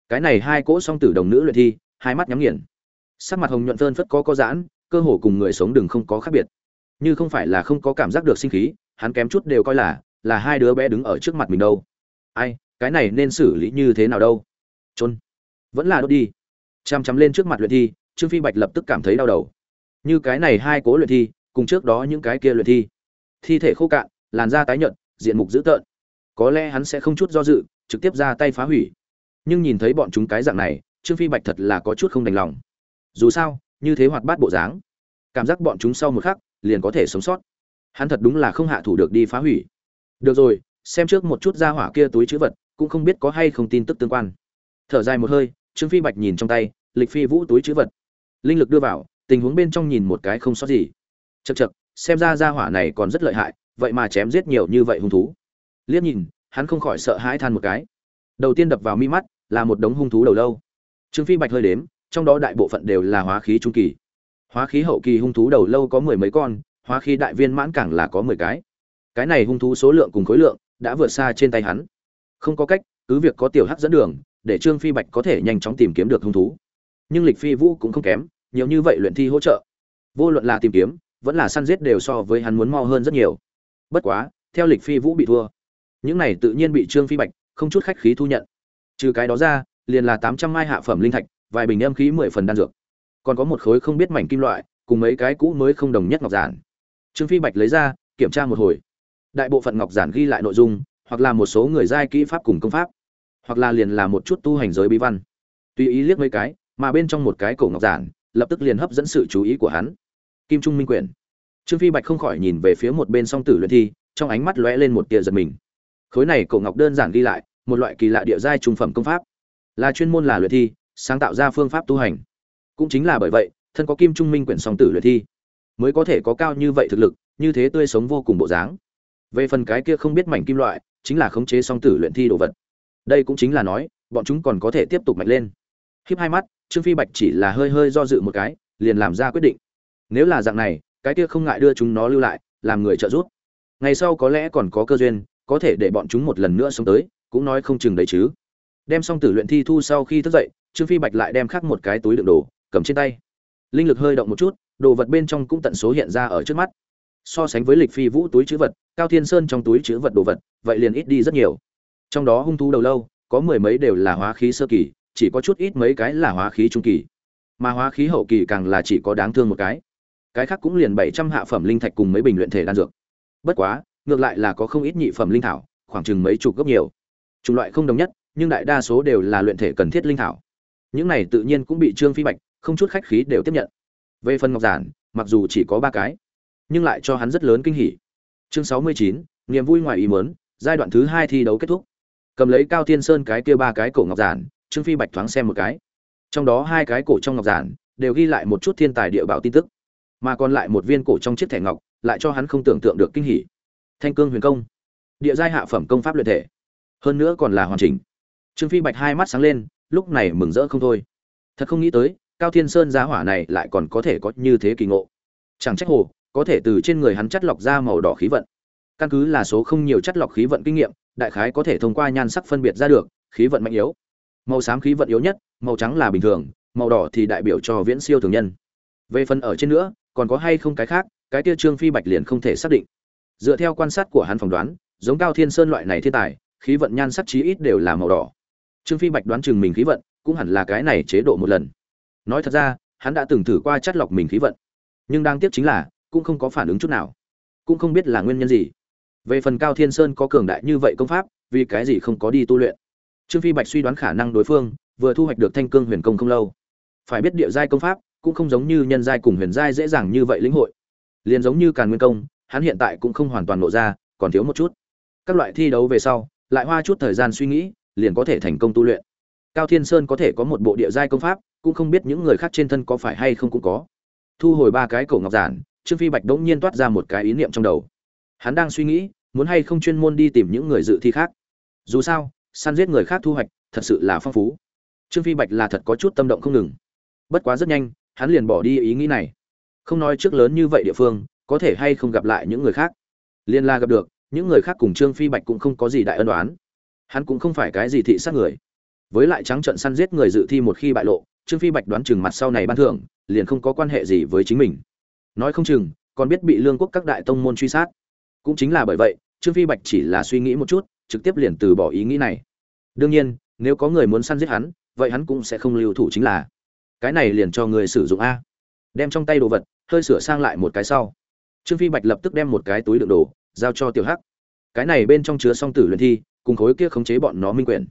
Cái này hai cỗ song tử đồng nữ luyện thi, hai mắt nhắm nghiền. Sắc mặt hồng nhuận phơn phất có có giãn, cơ hồ cùng người sống đừng không có khác biệt. Như không phải là không có cảm giác được sinh khí, hắn kém chút đều coi là là hai đứa bé đứng ở trước mặt mình đâu. Ai, cái này nên xử lý như thế nào đâu? Trôn vẫn là đốt đi. Chăm chăm lên trước mặt luyện thi, trương phi bạch lập tức cảm thấy đau đầu như cái này hai cố luyện thi, cùng trước đó những cái kia luyện thi. Thi thể khô cạn, làn da tái nhợt, diện mục dữ tợn. Có lẽ hắn sẽ không chút do dự, trực tiếp ra tay phá hủy. Nhưng nhìn thấy bọn chúng cái dạng này, trương phi bạch thật là có chút không đành lòng. Dù sao, như thế hoạt bát bộ dáng, cảm giác bọn chúng sau một khắc, liền có thể sống sót. Hắn thật đúng là không hạ thủ được đi phá hủy. Được rồi, xem trước một chút ra hỏa kia túi chữ vật, cũng không biết có hay không tin tức tương quan. Thở dài một hơi, trương phi bạch nhìn trong tay, lịch phi vũ túi chữ vật. Linh lực đưa vào tình huống bên trong nhìn một cái không sót gì. Chật chật xem ra ra hỏa này còn rất lợi hại, vậy mà chém giết nhiều như vậy hung thú. Liếc nhìn, hắn không khỏi sợ hãi than một cái. Đầu tiên đập vào mi mắt, là một đống hung thú đầu lâu. Trương phi bạch hơi đếm, trong đó đại bộ phận đều là hóa khí trung kỳ. Hóa khí hậu kỳ hung thú đầu lâu có mười mấy con, hóa khí đại viên mãn càng là có mười cái. Cái này hung thú số lượng cùng khối lượng đã vượt xa trên tay hắn. Không có cách, cứ việc có tiểu hắc dẫn đường, để trương phi bạch có thể nhanh chóng tìm kiếm được hung thú. Nhưng lịch phi vũ cũng không kém nhiều như vậy luyện thi hỗ trợ. Vô luận là tìm kiếm, vẫn là săn giết đều so với hắn muốn mau hơn rất nhiều. Bất quá, theo lịch phi vũ bị thua, những này tự nhiên bị trương phi bạch không chút khách khí thu nhận. Trừ cái đó ra, liền là tám trăm mai hạ phẩm linh thạch, vài bình âm khí mười phần đan dược. Còn có một khối không biết mảnh kim loại, cùng mấy cái cũ mới không đồng nhất ngọc giản. Trương phi bạch lấy ra, kiểm tra một hồi. Đại bộ phận ngọc giản ghi lại nội dung, hoặc là một số người giai kỹ pháp cùng công pháp, hoặc là liền là một chút tu hành giới bí văn. Tùy ý liếc mấy cái, mà bên trong một cái cổ ngọc giản lập tức liền hấp dẫn sự chú ý của hắn. Kim trung minh quyển. Trương phi bạch không khỏi nhìn về phía một bên song tử luyện thi, trong ánh mắt lóe lên một tia giật mình. Khối này cổ ngọc đơn giản ghi lại, một loại kỳ lạ địa giai trung phẩm công pháp. Là chuyên môn là luyện thi, sáng tạo ra phương pháp tu hành. Cũng chính là bởi vậy, thân có kim trung minh quyển song tử luyện thi, mới có thể có cao như vậy thực lực, như thế tươi sống vô cùng bộ dáng. Về phần cái kia không biết mảnh kim loại, chính là khống chế song tử luyện thi đồ vật. Đây cũng chính là nói, bọn chúng còn có thể tiếp tục mạnh lên. Khiếp hai mắt trương phi bạch chỉ là hơi hơi do dự một cái, liền làm ra quyết định. Nếu là dạng này, cái kia không ngại đưa chúng nó lưu lại, làm người trợ giúp. Ngày sau có lẽ còn có cơ duyên, có thể để bọn chúng một lần nữa sống tới, cũng nói không chừng đấy chứ. Đem xong tử luyện thi thu sau khi thức dậy, trương phi bạch lại đem khắc một cái túi đựng đồ, cầm trên tay. Linh lực hơi động một chút, đồ vật bên trong cũng tận số hiện ra ở trước mắt. So sánh với lịch phi vũ túi chữ vật, cao thiên sơn trong túi chữ vật đồ vật, vậy liền ít đi rất nhiều. Trong đó hung thú đầu lâu, có mười mấy đều là hóa khí sơ kỳ chỉ có chút ít mấy cái là hóa khí trung kỳ. Mà hóa khí hậu kỳ càng là chỉ có đáng thương một cái. Cái khác cũng liền bảy trăm hạ phẩm linh thạch cùng mấy bình luyện thể đan dược. Bất quá, ngược lại là có không ít nhị phẩm linh thảo, khoảng chừng mấy chục gốc nhiều. Chủng loại không đồng nhất, nhưng đại đa số đều là luyện thể cần thiết linh thảo. Những này tự nhiên cũng bị trương phi bạch, không chút khách khí đều tiếp nhận. Về phần ngọc giản, mặc dù chỉ có ba cái, nhưng lại cho hắn rất lớn kinh hỉ. Chương sáu mươi chín, niềm vui ngoài ý mớn giai đoạn thứ hai thi đấu kết thúc. Cầm lấy cao thiên sơn cái kia ba cái cổ ngọc giản trương phi bạch thoáng xem một cái. Trong đó hai cái cổ trong ngọc giản đều ghi lại một chút thiên tài địa bảo tin tức, mà còn lại một viên cổ trong chiếc thẻ ngọc lại cho hắn không tưởng tượng được kinh hỉ. Thanh cương huyền công, địa giai hạ phẩm công pháp luyện thể, hơn nữa còn là hoàn chỉnh. Trương phi bạch hai mắt sáng lên, lúc này mừng rỡ không thôi. Thật không nghĩ tới, cao thiên sơn giá hỏa này lại còn có thể có như thế kỳ ngộ. Chẳng trách hồ, có thể từ trên người hắn chất lọc ra màu đỏ khí vận. Căn cứ là số không nhiều chất lọc khí vận kinh nghiệm, đại khái có thể thông qua nhan sắc phân biệt ra được, khí vận mạnh yếu màu xám khí vận yếu nhất, màu trắng là bình thường, màu đỏ thì đại biểu cho viễn siêu thường nhân. Về phần ở trên nữa, còn có hay không cái khác, cái kia trương phi bạch liền không thể xác định. Dựa theo quan sát của hắn phỏng đoán, giống cao thiên sơn loại này thiên tài, khí vận nhan sắc chí ít đều là màu đỏ. Trương phi bạch đoán chừng mình khí vận, cũng hẳn là cái này chế độ một lần. Nói thật ra, hắn đã từng thử qua chắt lọc mình khí vận. Nhưng đang tiếp chính là, cũng không có phản ứng chút nào. Cũng không biết là nguyên nhân gì. Về phần cao thiên sơn có cường đại như vậy công pháp, vì cái gì không có đi tu luyện? Trương phi bạch suy đoán khả năng đối phương, vừa thu hoạch được thanh cương huyền công không lâu. Phải biết địa giai công pháp, cũng không giống như nhân giai cùng huyền giai dễ dàng như vậy lĩnh hội. Liền giống như càn nguyên công, hắn hiện tại cũng không hoàn toàn lộ ra, còn thiếu một chút. Các loại thi đấu về sau, lại hoa chút thời gian suy nghĩ, liền có thể thành công tu luyện. Cao thiên sơn có thể có một bộ địa giai công pháp, cũng không biết những người khác trên thân có phải hay không cũng có. Thu hồi ba cái cổ ngọc giản, trương phi bạch đỗng nhiên toát ra một cái ý niệm trong đầu. Hắn đang suy nghĩ, muốn hay không chuyên môn đi tìm những người dự thi khác. Dù sao săn giết người khác thu hoạch, thật sự là phong phú. Trương phi bạch là thật có chút tâm động không ngừng. Bất quá rất nhanh, hắn liền bỏ đi ý nghĩ này. Không nói trước lớn như vậy địa phương, có thể hay không gặp lại những người khác. Liên la gặp được, những người khác cùng trương phi bạch cũng không có gì đại ân đoán hắn cũng không phải cái gì thị sát người. Với lại trắng trận săn giết người dự thi một khi bại lộ, trương phi bạch đoán chừng mặt sau này ban thưởng, liền không có quan hệ gì với chính mình. Nói không chừng, còn biết bị lương quốc các đại tông môn truy sát. Cũng chính là bởi vậy, trương phi bạch chỉ là suy nghĩ một chút trực tiếp liền từ bỏ ý nghĩ này. Đương nhiên, nếu có người muốn săn giết hắn, vậy hắn cũng sẽ không lưu thủ chính là. Cái này liền cho người sử dụng a. Đem trong tay đồ vật, hơi sửa sang lại một cái sau. Trương phi bạch lập tức đem một cái túi đựng đồ, giao cho tiểu hắc. Cái này bên trong chứa song tử luyện thi, cùng khối kia khống chế bọn nó minh quyền.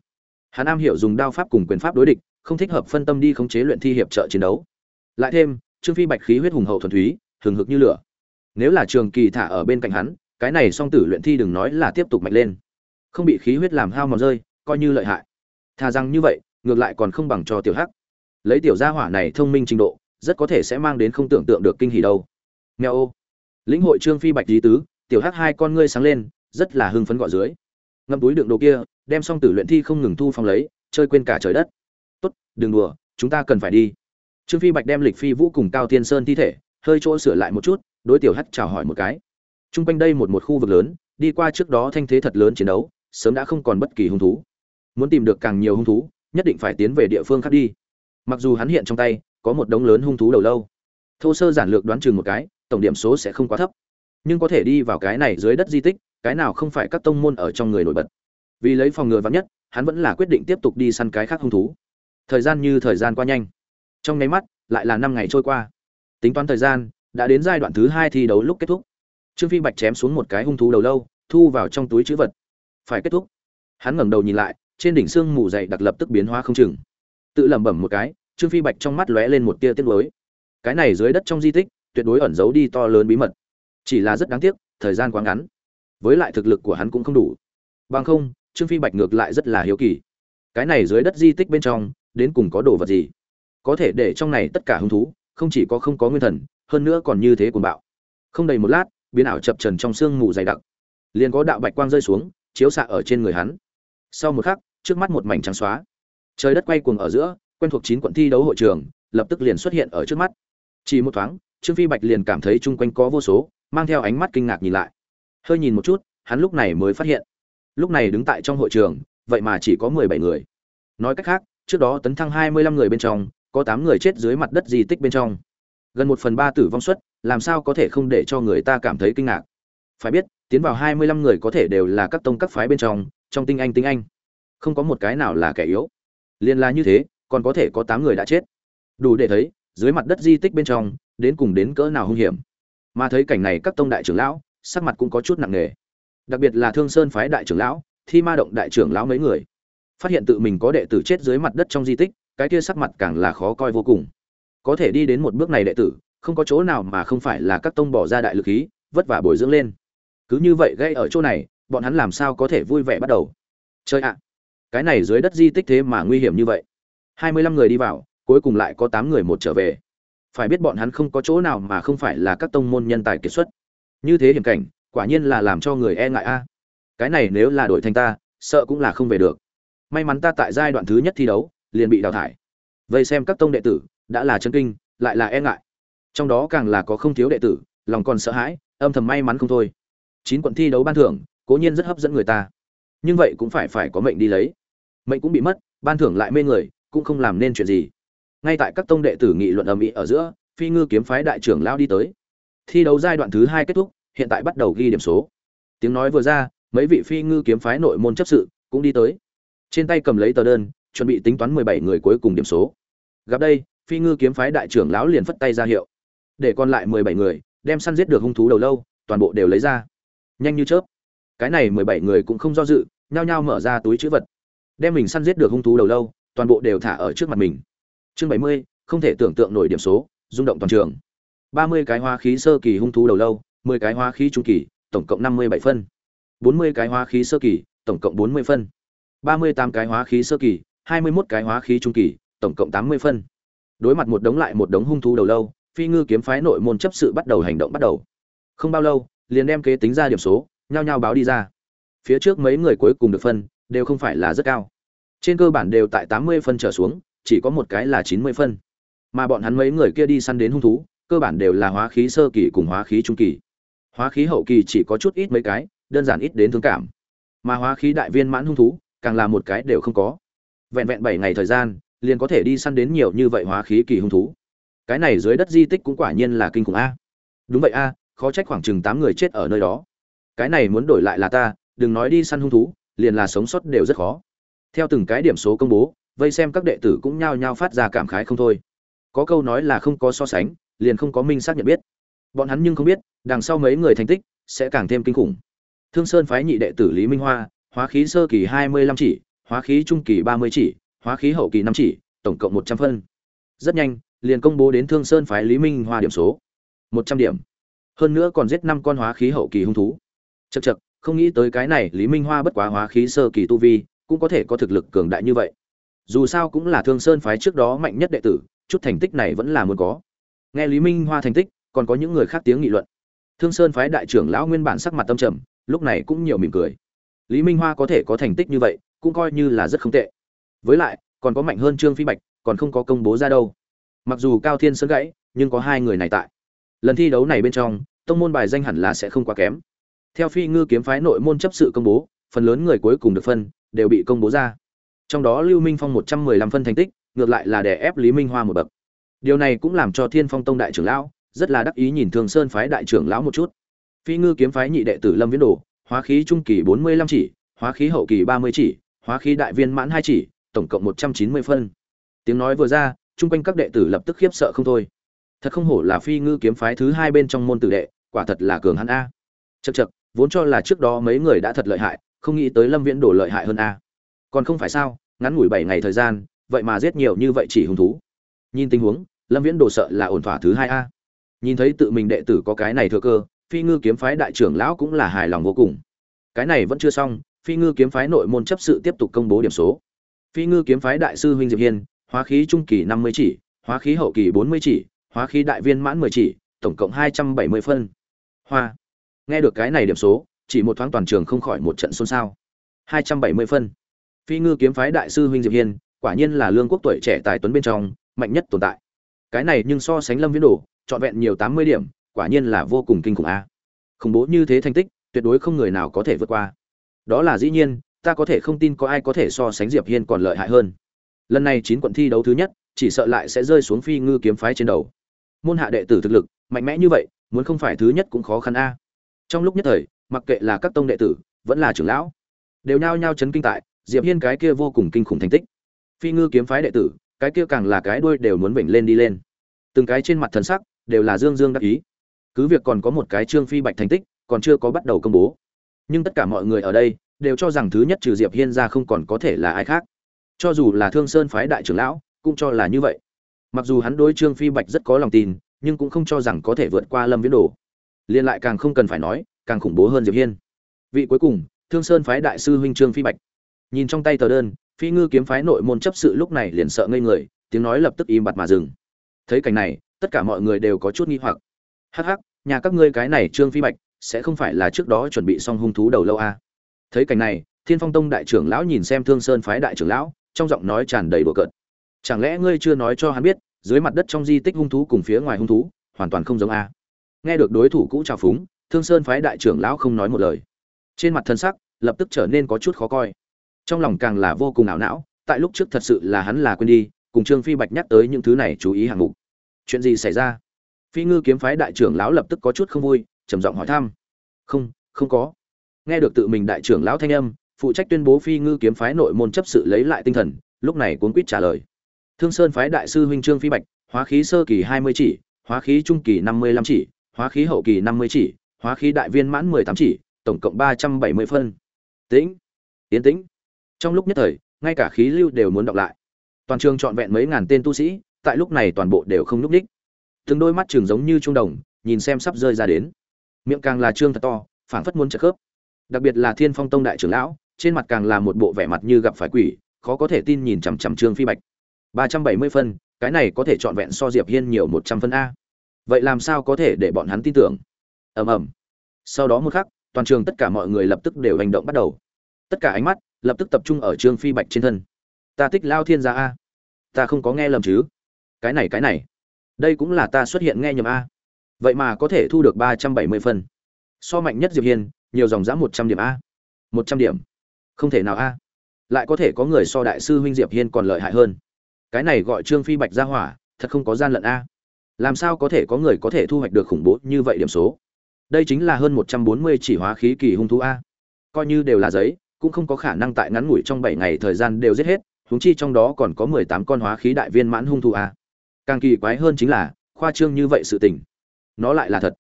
Hắn am hiểu dùng đao pháp cùng quyền pháp đối địch, không thích hợp phân tâm đi khống chế luyện thi hiệp trợ chiến đấu. Lại thêm, trương phi bạch khí huyết hùng hậu thuần túy, hừng hực như lửa. Nếu là trường kỳ thả ở bên cạnh hắn, cái này song tử luyện thi đừng nói là tiếp tục mạnh lên không bị khí huyết làm hao mòn rơi, coi như lợi hại. Thà rằng như vậy, ngược lại còn không bằng cho tiểu hắc. Lấy tiểu gia hỏa này thông minh trình độ, rất có thể sẽ mang đến không tưởng tượng được kinh hỉ đâu. Nghèo ô. Lĩnh hội trương phi bạch lý tứ, tiểu hắc hai con ngươi sáng lên, rất là hưng phấn gọi dưới. Ngâm túi đựng đồ kia, đem xong tử luyện thi không ngừng thu phong lấy, chơi quên cả trời đất. Tốt, đừng đùa, chúng ta cần phải đi. Trương phi bạch đem lịch phi vũ cùng cao tiên sơn thi thể, hơi chỗ sửa lại một chút, đối tiểu hắc chào hỏi một cái. T r u n g quanh đây một một khu vực lớn, đi qua trước đó thanh thế thật lớn chiến đấu sớm đã không còn bất kỳ hung thú. Muốn tìm được càng nhiều hung thú, nhất định phải tiến về địa phương khác đi. Mặc dù hắn hiện trong tay, có một đống lớn hung thú đầu lâu. Thô sơ giản lược đoán chừng một cái, tổng điểm số sẽ không quá thấp. Nhưng có thể đi vào cái này dưới đất di tích, cái nào không phải các tông môn ở trong người nổi bật. Vì lấy phòng ngừa vắn nhất, hắn vẫn là quyết định tiếp tục đi săn cái khác hung thú. Thời gian như thời gian qua nhanh. Trong nháy mắt, lại là năm ngày trôi qua. Tính toán thời gian, đã đến giai đoạn thứ hai thi đấu lúc kết thúc. Trương phi bạch chém xuống một cái hung thú đầu lâu, thu vào trong túi chữ vật phải kết thúc. Hắn ngẩng đầu nhìn lại, trên đỉnh xương mù dày đặc lập tức biến hóa không chừng. Tự lẩm bẩm một cái, trương phi bạch trong mắt lóe lên một tia tiết lối cái này dưới đất trong di tích, tuyệt đối ẩn giấu đi to lớn bí mật. Chỉ là rất đáng tiếc, thời gian quá ngắn. Với lại thực lực của hắn cũng không đủ. Bằng không, trương phi bạch ngược lại rất là hiếu kỳ. Cái này dưới đất di tích bên trong, đến cùng có đồ vật gì? Có thể để trong này tất cả hứng thú, không chỉ có không có nguyên thần, hơn nữa còn như thế cuồng bạo. Không đầy một lát, biến ảo chập trần trong sương mù dày đặc. Liền có đạo bạch quang rơi xuống chiếu xạ ở trên người hắn. Sau một khắc, trước mắt một mảnh trắng xóa. Trời đất quay cuồng ở giữa, quen thuộc chín quận thi đấu hội trường, lập tức liền xuất hiện ở trước mắt. Chỉ một thoáng, trương phi bạch liền cảm thấy chung quanh có vô số, mang theo ánh mắt kinh ngạc nhìn lại. Hơi nhìn một chút, hắn lúc này mới phát hiện. Lúc này đứng tại trong hội trường, vậy mà chỉ có mười bảy người. Nói cách khác, trước đó tấn thăng hai mươi lăm người bên trong, có tám người chết dưới mặt đất di tích bên trong. Gần một phần ba tử vong suất, làm sao có thể không để cho người ta cảm thấy kinh ngạc? Phải biết tiến vào hai mươi lăm người có thể đều là các tông các phái bên trong trong tinh anh tinh anh. Không có một cái nào là kẻ yếu. Liên la như thế, còn có thể có tám người đã chết. Đủ để thấy, dưới mặt đất di tích bên trong, đến cùng đến cỡ nào hung hiểm. Mà thấy cảnh này các tông đại trưởng lão, sắc mặt cũng có chút nặng nề. Đặc biệt là thương sơn phái đại trưởng lão, thi ma động đại trưởng lão mấy người. Phát hiện tự mình có đệ tử chết dưới mặt đất trong di tích, cái kia sắc mặt càng là khó coi vô cùng. Có thể đi đến một bước này đệ tử, không có chỗ nào mà không phải là các tông bỏ ra đại lực khí, vất vả bồi dưỡng lên cứ như vậy gây ở chỗ này, bọn hắn làm sao có thể vui vẻ bắt đầu? Chơi ạ, cái này dưới đất di tích thế mà nguy hiểm như vậy. Hai mươi lăm người đi vào, cuối cùng lại có tám người một trở về. Phải biết bọn hắn không có chỗ nào mà không phải là các tông môn nhân tài kiệt xuất. Như thế hiểm cảnh, quả nhiên là làm cho người e ngại a. Cái này nếu là đội thành ta, sợ cũng là không về được. May mắn ta tại giai đoạn thứ nhất thi đấu, liền bị đào thải. Vậy xem các tông đệ tử, đã là chân kinh, lại là e ngại. Trong đó càng là có không thiếu đệ tử, lòng còn sợ hãi, âm thầm may mắn không thôi chín quận thi đấu ban thưởng, cố nhiên rất hấp dẫn người ta. Nhưng vậy cũng phải phải có mệnh đi lấy. Mệnh cũng bị mất, ban thưởng lại mê người, cũng không làm nên chuyện gì. Ngay tại các tông đệ tử nghị luận ầm ĩ ở giữa, phi ngư kiếm phái đại trưởng lao đi tới. Thi đấu giai đoạn thứ hai kết thúc, hiện tại bắt đầu ghi điểm số. Tiếng nói vừa ra, mấy vị phi ngư kiếm phái nội môn chấp sự cũng đi tới. Trên tay cầm lấy tờ đơn, chuẩn bị tính toán mười bảy người cuối cùng điểm số. Gặp đây, phi ngư kiếm phái đại trưởng lão liền phất tay ra hiệu. Để còn lại mười bảy người, đem săn giết được hung thú đầu lâu, toàn bộ đều lấy ra nhanh như chớp. Cái này mười bảy người cũng không do dự, nhao nhao mở ra túi chữ vật. Đem mình săn giết được hung thú đầu lâu, toàn bộ đều thả ở trước mặt mình. Chương bảy mươi, không thể tưởng tượng nổi điểm số, rung động toàn trường. Ba mươi cái hoa khí sơ kỳ hung thú đầu lâu, mười cái hoa khí trung kỳ, tổng cộng năm mươi bảy phân. Bốn mươi cái hoa khí sơ kỳ, tổng cộng bốn mươi phân. Ba mươi tám cái hóa khí sơ kỳ, hai mươi 21 cái hóa khí trung kỳ, tổng cộng tám mươi phân. Đối mặt một đống lại một đống hung thú đầu lâu, phi ngư kiếm phái nội môn chấp sự bắt đầu hành động bắt đầu. Không bao lâu liền đem kế tính ra điểm số, nhao nhao báo đi ra. Phía trước mấy người cuối cùng được phân, đều không phải là rất cao. Trên cơ bản đều tại tám mươi phân trở xuống, chỉ có một cái là chín mươi phân. Mà bọn hắn mấy người kia đi săn đến hung thú, cơ bản đều là hóa khí sơ kỳ cùng hóa khí trung kỳ. Hóa khí hậu kỳ chỉ có chút ít mấy cái, đơn giản ít đến thương cảm. Mà hóa khí đại viên mãn hung thú, càng là một cái đều không có. Vẹn vẹn bảy ngày thời gian, liền có thể đi săn đến nhiều như vậy hóa khí kỳ hung thú. Cái này dưới đất di tích cũng quả nhiên là kinh khủng a. Đúng vậy a khó trách khoảng chừng tám người chết ở nơi đó. Cái này muốn đổi lại là ta, đừng nói đi săn hung thú, liền là sống sót đều rất khó. Theo từng cái điểm số công bố, vây xem các đệ tử cũng nhao nhao phát ra cảm khái không thôi. Có câu nói là không có so sánh, liền không có minh xác nhận biết. Bọn hắn nhưng không biết, đằng sau mấy người thành tích, sẽ càng thêm kinh khủng. Thương sơn phái nhị đệ tử lý minh hoa, hóa khí sơ kỳ hai mươi lăm chỉ, hóa khí trung kỳ ba mươi chỉ, hóa khí hậu kỳ năm chỉ, tổng cộng một trăm phân. Rất nhanh, liền công bố đến thương sơn phái lý minh hoa điểm số. Một trăm điểm hơn nữa còn giết năm con hóa khí hậu kỳ hung thú. Chật chật không nghĩ tới cái này lý minh hoa bất quá hóa khí sơ kỳ tu vi, cũng có thể có thực lực cường đại như vậy. Dù sao cũng là thương sơn phái trước đó mạnh nhất đệ tử, chút thành tích này vẫn là muốn có. Nghe lý minh hoa thành tích, còn có những người khác tiếng nghị luận. Thương sơn phái đại trưởng lão nguyên bản sắc mặt tâm trầm, lúc này cũng nhiều mỉm cười. Lý minh hoa có thể có thành tích như vậy, cũng coi như là rất không tệ. Với lại, còn có mạnh hơn trương phi bạch, còn không có công bố ra đâu. Mặc dù cao thiên sơn gãy, nhưng có hai người này tại. Lần thi đấu này bên trong tông môn bài danh hẳn là sẽ không quá kém. Theo phi ngư kiếm phái nội môn chấp sự công bố, phần lớn người cuối cùng được phân, đều bị công bố ra. Trong đó lưu minh phong một trăm mười lăm phân thành tích, ngược lại là đè ép lý minh hoa một bậc. Điều này cũng làm cho thiên phong tông đại trưởng lão rất là đắc ý nhìn thường sơn phái đại trưởng lão một chút. Phi ngư kiếm phái nhị đệ tử lâm viễn đồ, hóa khí trung kỳ bốn mươi lăm chỉ, hóa khí hậu kỳ ba mươi chỉ, hóa khí đại viên mãn hai chỉ, tổng cộng một trăm chín mươi phân. Tiếng nói vừa ra, chung quanh các đệ tử lập tức khiếp sợ không thôi thật không hổ là phi ngư kiếm phái thứ hai bên trong môn tử đệ, quả thật là cường hắn a. Chật chật vốn cho là trước đó mấy người đã thật lợi hại, không nghĩ tới lâm viễn đổ lợi hại hơn a. Còn không phải sao, ngắn ngủi bảy ngày thời gian, vậy mà giết nhiều như vậy chỉ hứng thú. Nhìn tình huống, lâm viễn đồ sợ là ổn thỏa thứ hai a. Nhìn thấy tự mình đệ tử có cái này thừa cơ, phi ngư kiếm phái đại trưởng lão cũng là hài lòng vô cùng. Cái này vẫn chưa xong, phi ngư kiếm phái nội môn chấp sự tiếp tục công bố điểm số. Phi ngư kiếm phái đại sư huynh diệp hiên, hóa khí trung kỳ năm mươi chỉ, hóa khí hậu kỳ bốn mươi chỉ hóa khí đại viên mãn mười chỉ, tổng cộng hai trăm bảy mươi phân. Hoa. Nghe được cái này điểm số, chỉ một thoáng toàn trường không khỏi một trận xôn xao. Hai trăm bảy mươi phân. Phi ngư kiếm phái đại sư huynh diệp hiên, quả nhiên là lương quốc tuổi trẻ tài tuấn bên trong, mạnh nhất tồn tại. Cái này nhưng so sánh lâm viễn đồ, trọn vẹn nhiều tám mươi điểm, quả nhiên là vô cùng kinh khủng a. Khủng bố như thế thành tích, tuyệt đối không người nào có thể vượt qua. Đó là dĩ nhiên, ta có thể không tin có ai có thể so sánh diệp hiên còn lợi hại hơn. Lần này chín quận thi đấu thứ nhất, chỉ sợ lại sẽ rơi xuống phi ngư kiếm phái trên đầu môn hạ đệ tử thực lực, mạnh mẽ như vậy, muốn không phải thứ nhất cũng khó khăn a. Trong lúc nhất thời, mặc kệ là các tông đệ tử, vẫn là trưởng lão, đều nhao nhao chấn kinh tại, diệp hiên cái kia vô cùng kinh khủng thành tích. Phi ngư kiếm phái đệ tử, cái kia càng là cái đuôi đều muốn vểnh lên đi lên. Từng cái trên mặt thần sắc, đều là dương dương đắc ý. Cứ việc còn có một cái trương phi bạch thành tích, còn chưa có bắt đầu công bố. Nhưng tất cả mọi người ở đây, đều cho rằng thứ nhất trừ diệp hiên ra không còn có thể là ai khác. Cho dù là thương sơn phái đại trưởng lão, cũng cho là như vậy mặc dù hắn đối trương phi bạch rất có lòng tin, nhưng cũng không cho rằng có thể vượt qua lâm viễn đồ. Liên lại càng không cần phải nói, càng khủng bố hơn diệp hiên. Vị cuối cùng, thương sơn phái đại sư huynh trương phi bạch. Nhìn trong tay tờ đơn, phi ngư kiếm phái nội môn chấp sự lúc này liền sợ ngây người, tiếng nói lập tức im bặt mà dừng. Thấy cảnh này, tất cả mọi người đều có chút nghi hoặc. Hắc hắc, nhà các ngươi cái này trương phi bạch, sẽ không phải là trước đó chuẩn bị xong hung thú đầu lâu à. thấy cảnh này, thiên phong tông đại trưởng lão nhìn xem thương sơn phái đại trưởng lão, trong giọng nói tràn đầy bừa cợt chẳng lẽ ngươi chưa nói cho hắn biết, dưới mặt đất trong di tích hung thú cùng phía ngoài hung thú, hoàn toàn không giống a? Nghe được đối thủ cũ trào phúng, thương sơn phái đại trưởng lão không nói một lời. Trên mặt thân sắc, lập tức trở nên có chút khó coi. Trong lòng càng là vô cùng ảo não, tại lúc trước thật sự là hắn là quên đi, cùng trương phi bạch nhắc tới những thứ này chú ý hạng mục. Chuyện gì xảy ra? Phi ngư kiếm phái đại trưởng lão lập tức có chút không vui, trầm giọng hỏi thăm. Không không có. Nghe được tự mình đại trưởng lão thanh âm, phụ trách tuyên bố phi ngư kiếm phái nội môn chấp sự lấy lại tinh thần, lúc này cuốn quýt trả lời thương sơn phái đại sư huynh trương phi bạch, hóa khí sơ kỳ hai mươi chỉ, hóa khí trung kỳ năm mươi lăm chỉ, hóa khí hậu kỳ năm mươi chỉ, hóa khí đại viên mãn mười tám chỉ, tổng cộng ba trăm bảy mươi phân. Tĩnh tiến tĩnh. Trong lúc nhất thời, ngay cả khí lưu đều muốn đọc lại. Toàn trường trọn vẹn mấy ngàn tên tu sĩ, tại lúc này toàn bộ đều không lúc đích. từng đôi mắt trường giống như trung đồng, nhìn xem sắp rơi ra đến. Miệng càng là trương thật to, phảng phất muốn trợ khớp. Đặc biệt là thiên phong tông đại trưởng lão, trên mặt càng là một bộ vẻ mặt như gặp phải quỷ, khó có thể tin nhìn chằm chằm trương phi bạch ba trăm bảy mươi phân, cái này có thể trọn vẹn so diệp hiên nhiều một trăm phân a. Vậy làm sao có thể để bọn hắn tin tưởng? Ầm ầm. Sau đó một khắc, toàn trường tất cả mọi người lập tức đều hành động bắt đầu. Tất cả ánh mắt lập tức tập trung ở trương phi bạch trên thân. Ta thích lao thiên gia a. Ta không có nghe lầm chứ? Cái này cái này. Đây cũng là ta xuất hiện nghe nhầm a. Vậy mà có thể thu được ba trăm bảy mươi phân. So mạnh nhất diệp hiên, nhiều dòng giá một trăm điểm a. Một trăm điểm. Không thể nào a. Lại có thể có người so đại sư huynh diệp hiên còn lợi hại hơn cái này gọi trương phi bạch ra hỏa, thật không có gian lận a. Làm sao có thể có người có thể thu hoạch được khủng bố như vậy điểm số? Đây chính là hơn một trăm bốn mươi chỉ hóa khí kỳ hung thú a. Coi như đều là giấy, cũng không có khả năng tại ngắn ngủi trong bảy ngày thời gian đều giết hết húng chi trong đó còn có mười tám con hóa khí đại viên mãn hung thú a. Càng kỳ quái hơn chính là, khoa trương như vậy sự tình, nó lại là thật.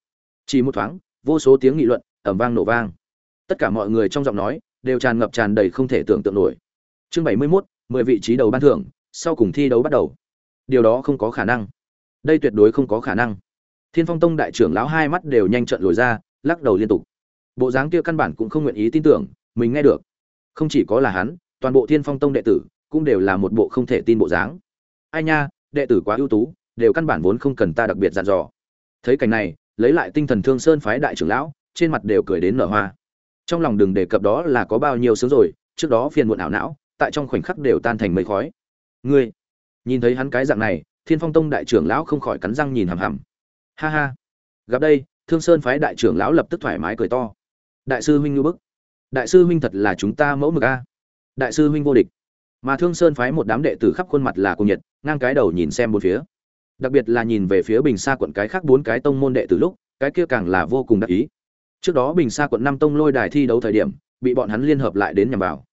Chỉ một thoáng, vô số tiếng nghị luận ẩm vang nổ vang. Tất cả mọi người trong giọng nói, đều tràn ngập tràn đầy không thể tưởng tượng nổi. Chương bảy mươi mốt, mười vị trí đầu ban thưởng sau cùng thi đấu bắt đầu. Điều đó không có khả năng. Đây tuyệt đối không có khả năng. Thiên phong tông đại trưởng lão hai mắt đều nhanh trận lồi ra, lắc đầu liên tục. Bộ dáng kia căn bản cũng không nguyện ý tin tưởng, mình nghe được. Không chỉ có là hắn, toàn bộ thiên phong tông đệ tử cũng đều là một bộ không thể tin bộ dáng. Ai nha, đệ tử quá ưu tú, đều căn bản vốn không cần ta đặc biệt dặn dò. Thấy cảnh này, lấy lại tinh thần thương sơn phái đại trưởng lão, trên mặt đều cười đến nở hoa. Trong lòng đừng đề cập đó là có bao nhiêu sướng rồi, trước đó phiền muộn ảo não, tại trong khoảnh khắc đều tan thành mây khói ngươi, nhìn thấy hắn cái dạng này, thiên phong tông đại trưởng lão không khỏi cắn răng nhìn hằm hằm. Ha ha. Gặp đây, thương sơn phái đại trưởng lão lập tức thoải mái cười to. Đại sư huynh ngưu bức. Đại sư huynh thật là chúng ta mẫu mực a. Đại sư huynh vô địch. Mà thương sơn phái một đám đệ tử khắp khuôn mặt là cùng nhiệt, ngang cái đầu nhìn xem bốn phía. Đặc biệt là nhìn về phía bình xa quận cái khác bốn cái tông môn đệ tử lúc, cái kia càng là vô cùng đắc ý. Trước đó bình xa quận năm tông lôi đài thi đấu thời điểm, bị bọn hắn liên hợp lại đến nhằm vào.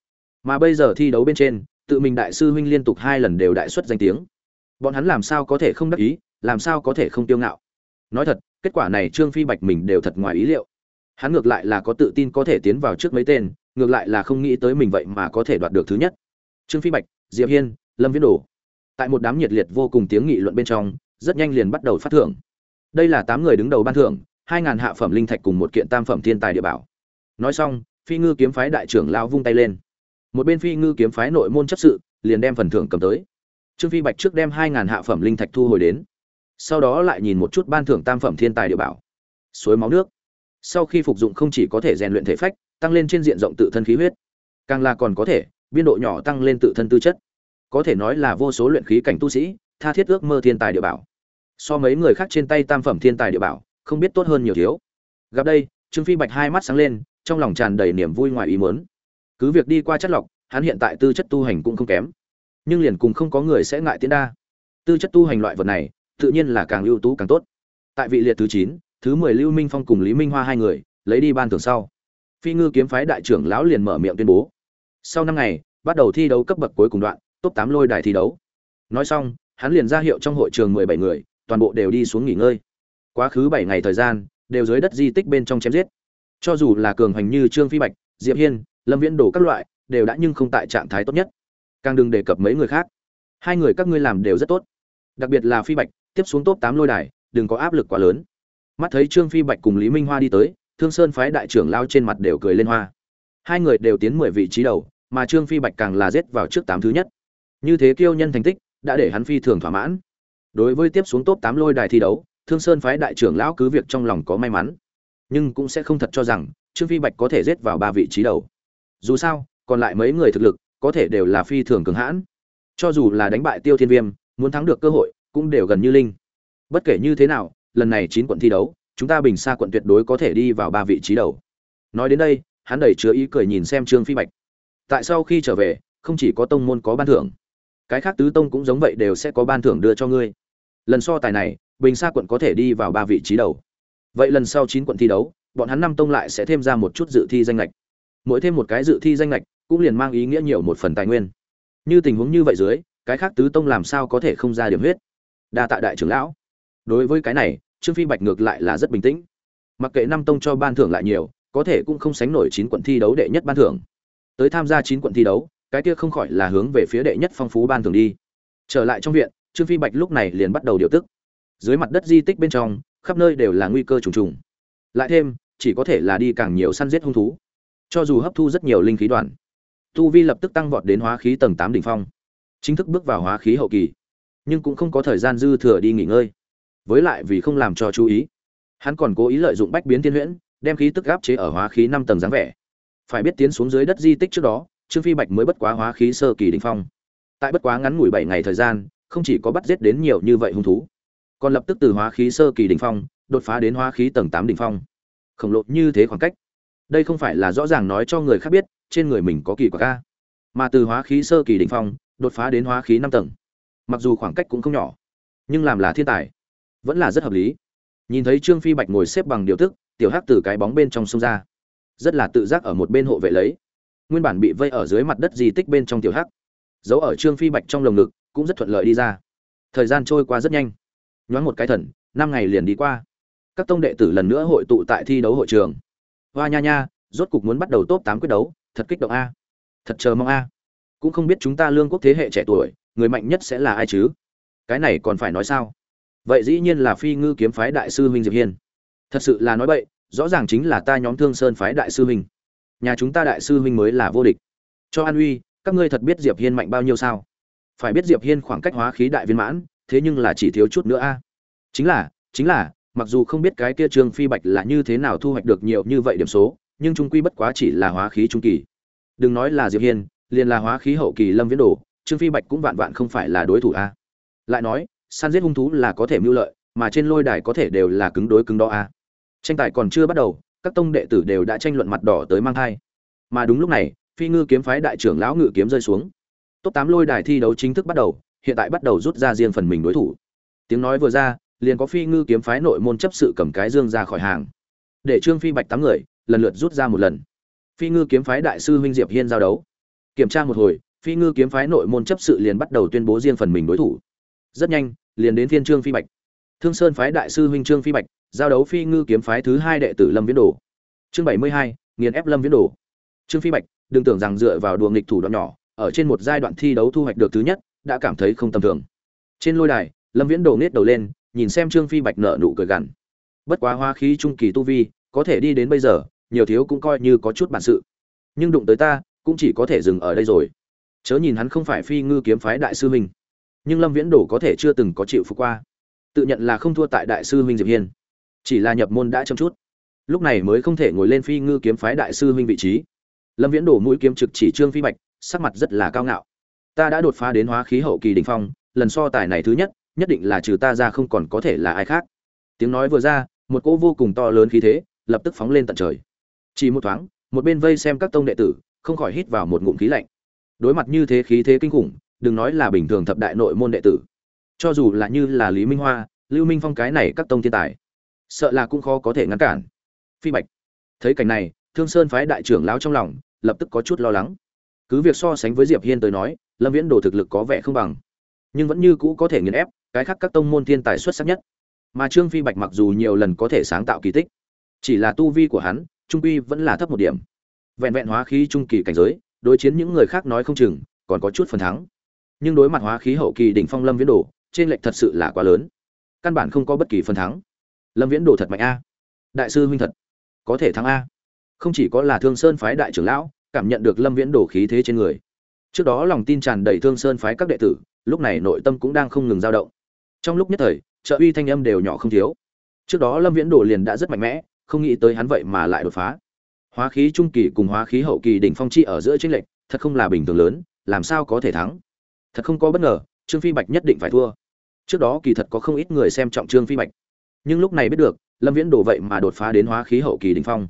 Mà bây giờ thi đấu bên trên tự mình đại sư huynh liên tục hai lần đều đại xuất danh tiếng. Bọn hắn làm sao có thể không đắc ý, làm sao có thể không tiêu ngạo? Nói thật, kết quả này trương phi bạch mình đều thật ngoài ý liệu. Hắn ngược lại là có tự tin có thể tiến vào trước mấy tên, ngược lại là không nghĩ tới mình vậy mà có thể đoạt được thứ nhất. Trương phi bạch, diệp hiên, lâm viễn đồ. Tại một đám nhiệt liệt vô cùng tiếng nghị luận bên trong, rất nhanh liền bắt đầu phát thưởng. Đây là tám người đứng đầu ban thưởng, hai ngàn hạ phẩm linh thạch cùng một kiện tam phẩm thiên tài địa bảo. Nói xong, phi ngư kiếm phái đại trưởng lao vung tay lên một bên phi ngư kiếm phái nội môn chấp sự, liền đem phần thưởng cầm tới. Trương phi bạch trước đem hai ngàn hạ phẩm linh thạch thu hồi đến. Sau đó lại nhìn một chút ban thưởng tam phẩm thiên tài địa bảo. Suối máu nước. Sau khi phục dụng không chỉ có thể rèn luyện thể phách, tăng lên trên diện rộng tự thân khí huyết, càng là còn có thể, biên độ nhỏ tăng lên tự thân tư chất. Có thể nói là vô số luyện khí cảnh tu sĩ, tha thiết ước mơ thiên tài địa bảo. So mấy người khác trên tay tam phẩm thiên tài địa bảo, không biết tốt hơn nhiều thiếu. Gặp đây, trương phi bạch hai mắt sáng lên, trong lòng tràn đầy niềm vui ngoài ý muốn cứ việc đi qua chất lọc, hắn hiện tại tư chất tu hành cũng không kém. Nhưng liền cùng không có người sẽ ngại tiến đa. Tư chất tu hành loại vật này, tự nhiên là càng ưu tú càng tốt. Tại vị liệt thứ chín, thứ mười lưu minh phong cùng lý minh hoa hai người, lấy đi ban thường sau. Phi ngư kiếm phái đại trưởng lão liền mở miệng tuyên bố. Sau năm ngày, bắt đầu thi đấu cấp bậc cuối cùng đoạn, top tám lôi đài thi đấu. Nói xong, hắn liền ra hiệu trong hội trường mười bảy người, toàn bộ đều đi xuống nghỉ ngơi. Quá khứ bảy ngày thời gian, đều dưới đất di tích bên trong chém giết. Cho dù là cường hành như trương phi bạch, diệp hiên lâm viễn đồ các loại đều đã nhưng không tại trạng thái tốt nhất. Càng đừng đề cập mấy người khác. Hai người các ngươi làm đều rất tốt. Đặc biệt là phi bạch, tiếp xuống top tám lôi đài, đừng có áp lực quá lớn. Mắt thấy trương phi bạch cùng lý minh hoa đi tới, thương sơn phái đại trưởng lao trên mặt đều cười lên hoa. Hai người đều tiến mười vị trí đầu, mà trương phi bạch càng là rết vào trước tám thứ nhất. Như thế kiêu nhân thành tích, đã để hắn phi thường thỏa mãn. Đối với tiếp xuống top tám lôi đài thi đấu, thương sơn phái đại trưởng lão cứ việc trong lòng có may mắn, nhưng cũng sẽ không thật cho rằng trương phi bạch có thể rết vào ba vị trí đầu dù sao, còn lại mấy người thực lực, có thể đều là phi thường cường hãn. Cho dù là đánh bại tiêu thiên viêm, muốn thắng được cơ hội, cũng đều gần như linh. Bất kể như thế nào, lần này chín quận thi đấu, chúng ta bình xa quận tuyệt đối có thể đi vào ba vị trí đầu. Nói đến đây, hắn đẩy chứa ý cười nhìn xem trương phi bạch. Tại sau khi trở về, không chỉ có tông môn có ban thưởng, cái khác tứ tông cũng giống vậy đều sẽ có ban thưởng đưa cho ngươi. Lần so tài này, bình sa quận có thể đi vào ba vị trí đầu. Vậy lần sau chín quận thi đấu, bọn hắn năm tông lại sẽ thêm ra một chút dự thi danh lệch mỗi thêm một cái dự thi danh lệch, cũng liền mang ý nghĩa nhiều một phần tài nguyên. Như tình huống như vậy dưới, cái khác tứ tông làm sao có thể không ra điểm huyết? Đa tạ đại trưởng lão. Đối với cái này, trương phi bạch ngược lại là rất bình tĩnh. Mặc kệ năm tông cho ban thưởng lại nhiều, có thể cũng không sánh nổi chín quận thi đấu đệ nhất ban thưởng. Tới tham gia chín quận thi đấu, cái kia không khỏi là hướng về phía đệ nhất phong phú ban thưởng đi. Trở lại trong viện, trương phi bạch lúc này liền bắt đầu điều tức. Dưới mặt đất di tích bên trong, khắp nơi đều là nguy cơ trùng trùng. Lại thêm, chỉ có thể là đi càng nhiều săn giết hung thú cho dù hấp thu rất nhiều linh khí đoàn, tu vi lập tức tăng vọt đến hóa khí tầng tám đỉnh phong, chính thức bước vào hóa khí hậu kỳ, nhưng cũng không có thời gian dư thừa đi nghỉ ngơi. Với lại vì không làm cho chú ý, hắn còn cố ý lợi dụng bách biến tiên huyễn, đem khí tức áp chế ở hóa khí năm tầng dáng vẻ. Phải biết tiến xuống dưới đất di tích trước đó, trương phi bạch mới bất quá hóa khí sơ kỳ đỉnh phong. Tại bất quá ngắn ngủi bảy ngày thời gian, không chỉ có bắt giết đến nhiều như vậy hung thú, còn lập tức từ hóa khí sơ kỳ đỉnh phong, đột phá đến hóa khí tầng tám đỉnh phong. Khổng lồ như thế khoảng cách đây không phải là rõ ràng nói cho người khác biết, trên người mình có kỳ quả ca mà từ hóa khí sơ kỳ đỉnh phong, đột phá đến hóa khí năm tầng. Mặc dù khoảng cách cũng không nhỏ, nhưng làm là thiên tài, vẫn là rất hợp lý. Nhìn thấy trương phi bạch ngồi xếp bằng điều tức, tiểu hắc từ cái bóng bên trong sông ra. Rất là tự giác ở một bên hộ vệ lấy. Nguyên bản bị vây ở dưới mặt đất di tích bên trong tiểu hắc. Giấu ở trương phi bạch trong lồng ngực, cũng rất thuận lợi đi ra. Thời gian trôi qua rất nhanh. Nhoáng một cái thần, năm ngày liền đi qua. Các tông đệ tử lần nữa hội tụ tại thi đấu hội trường hoa nha nha, rốt cục muốn bắt đầu top tám quyết đấu, thật kích động a. Thật chờ mong a. Cũng không biết chúng ta lương quốc thế hệ trẻ tuổi, người mạnh nhất sẽ là ai chứ? Cái này còn phải nói sao? Vậy dĩ nhiên là phi ngư kiếm phái đại sư huynh diệp hiên. Thật sự là nói vậy rõ ràng chính là ta nhóm thương sơn phái đại sư huynh. Nhà chúng ta đại sư huynh mới là vô địch. Cho an uy, các ngươi thật biết diệp hiên mạnh bao nhiêu sao? Phải biết diệp hiên khoảng cách hóa khí đại viên mãn, thế nhưng là chỉ thiếu chút nữa a. Chính là chính là mặc dù không biết cái kia trương phi bạch là như thế nào thu hoạch được nhiều như vậy điểm số, nhưng trung quy bất quá chỉ là hóa khí trung kỳ. Đừng nói là diệp hiên, liền là hóa khí hậu kỳ lâm viễn đồ, trương phi bạch cũng vạn vạn không phải là đối thủ a. Lại nói, săn giết hung thú là có thể mưu lợi, mà trên lôi đài có thể đều là cứng đối cứng đó a. Tranh tài còn chưa bắt đầu, các tông đệ tử đều đã tranh luận mặt đỏ tới mang thai. Mà đúng lúc này, phi ngư kiếm phái đại trưởng lão ngự kiếm rơi xuống. Top tám lôi đài thi đấu chính thức bắt đầu, hiện tại bắt đầu rút ra riêng phần mình đối thủ. Tiếng nói vừa ra liền có phi ngư kiếm phái nội môn chấp sự cầm cái dương ra khỏi hàng. Để trương phi bạch tám người, lần lượt rút ra một lần. Phi ngư kiếm phái đại sư huynh diệp hiên giao đấu. Kiểm tra một hồi, phi ngư kiếm phái nội môn chấp sự liền bắt đầu tuyên bố riêng phần mình đối thủ. Rất nhanh, liền đến thiên trương phi bạch. Thương sơn phái đại sư huynh trương phi bạch giao đấu phi ngư kiếm phái thứ hai đệ tử lâm viễn đồ. Chương bảy mươi hai, nghiền ép lâm viễn đồ. Trương phi bạch, đừng tưởng rằng dựa vào đùa nghịch thủ đoạn nhỏ, ở trên một giai đoạn thi đấu thu hoạch được thứ nhất, đã cảm thấy không tầm thường. Trên lôi đài, lâm viễn đồ nết đầu lên nhìn xem trương phi bạch nở nụ cười gằn. Bất quá hoa khí trung kỳ tu vi, có thể đi đến bây giờ, nhiều thiếu cũng coi như có chút bản sự. Nhưng đụng tới ta, cũng chỉ có thể dừng ở đây rồi. Chớ nhìn hắn không phải phi ngư kiếm phái đại sư huynh, nhưng lâm viễn đổ có thể chưa từng có chịu phục qua. Tự nhận là không thua tại đại sư huynh diệp hiên. Chỉ là nhập môn đã chậm chút. Lúc này mới không thể ngồi lên phi ngư kiếm phái đại sư huynh vị trí. Lâm viễn đổ mũi kiếm trực chỉ trương phi bạch, sắc mặt rất là cao ngạo. Ta đã đột phá đến hóa khí hậu kỳ đỉnh phong, lần so tài này thứ nhất nhất định là trừ ta ra không còn có thể là ai khác. Tiếng nói vừa ra, một cỗ vô cùng to lớn khí thế lập tức phóng lên tận trời. Chỉ một thoáng, một bên vây xem các tông đệ tử, không khỏi hít vào một ngụm khí lạnh. Đối mặt như thế khí thế kinh khủng, đừng nói là bình thường thập đại nội môn đệ tử. Cho dù là như là lý minh hoa, lưu minh phong cái này các tông thiên tài, sợ là cũng khó có thể ngăn cản. Phi bạch. Thấy cảnh này, thương sơn phái đại trưởng lão trong lòng lập tức có chút lo lắng. Cứ việc so sánh với diệp hiên tới nói, lâm viễn đồ thực lực có vẻ không bằng, nhưng vẫn như cũ có thể nghiền ép cái khác các tông môn thiên tài xuất sắc nhất. Mà trương phi bạch mặc dù nhiều lần có thể sáng tạo kỳ tích, chỉ là tu vi của hắn, trung quy vẫn là thấp một điểm. Vẹn vẹn hóa khí trung kỳ cảnh giới, đối chiến những người khác nói không chừng, còn có chút phần thắng. Nhưng đối mặt hóa khí hậu kỳ đỉnh phong lâm viễn đồ, trên lệch thật sự là quá lớn. Căn bản không có bất kỳ phần thắng. Lâm viễn đồ thật mạnh a. Đại sư huynh thật, có thể thắng a. Không chỉ có là thương sơn phái đại trưởng lão, cảm nhận được lâm viễn đồ khí thế trên người. Trước đó lòng tin tràn đầy thương sơn phái các đệ tử, lúc này nội tâm cũng đang không ngừng dao động trong lúc nhất thời, trợ uy thanh âm đều nhỏ không thiếu. Trước đó lâm viễn đồ liền đã rất mạnh mẽ, không nghĩ tới hắn vậy mà lại đột phá. Hóa khí trung kỳ cùng hóa khí hậu kỳ đỉnh phong chi ở giữa tranh lệch, thật không là bình thường lớn, làm sao có thể thắng? Thật không có bất ngờ, trương phi bạch nhất định phải thua. Trước đó kỳ thật có không ít người xem trọng trương phi bạch. Nhưng lúc này biết được, lâm viễn đồ vậy mà đột phá đến hóa khí hậu kỳ đỉnh phong.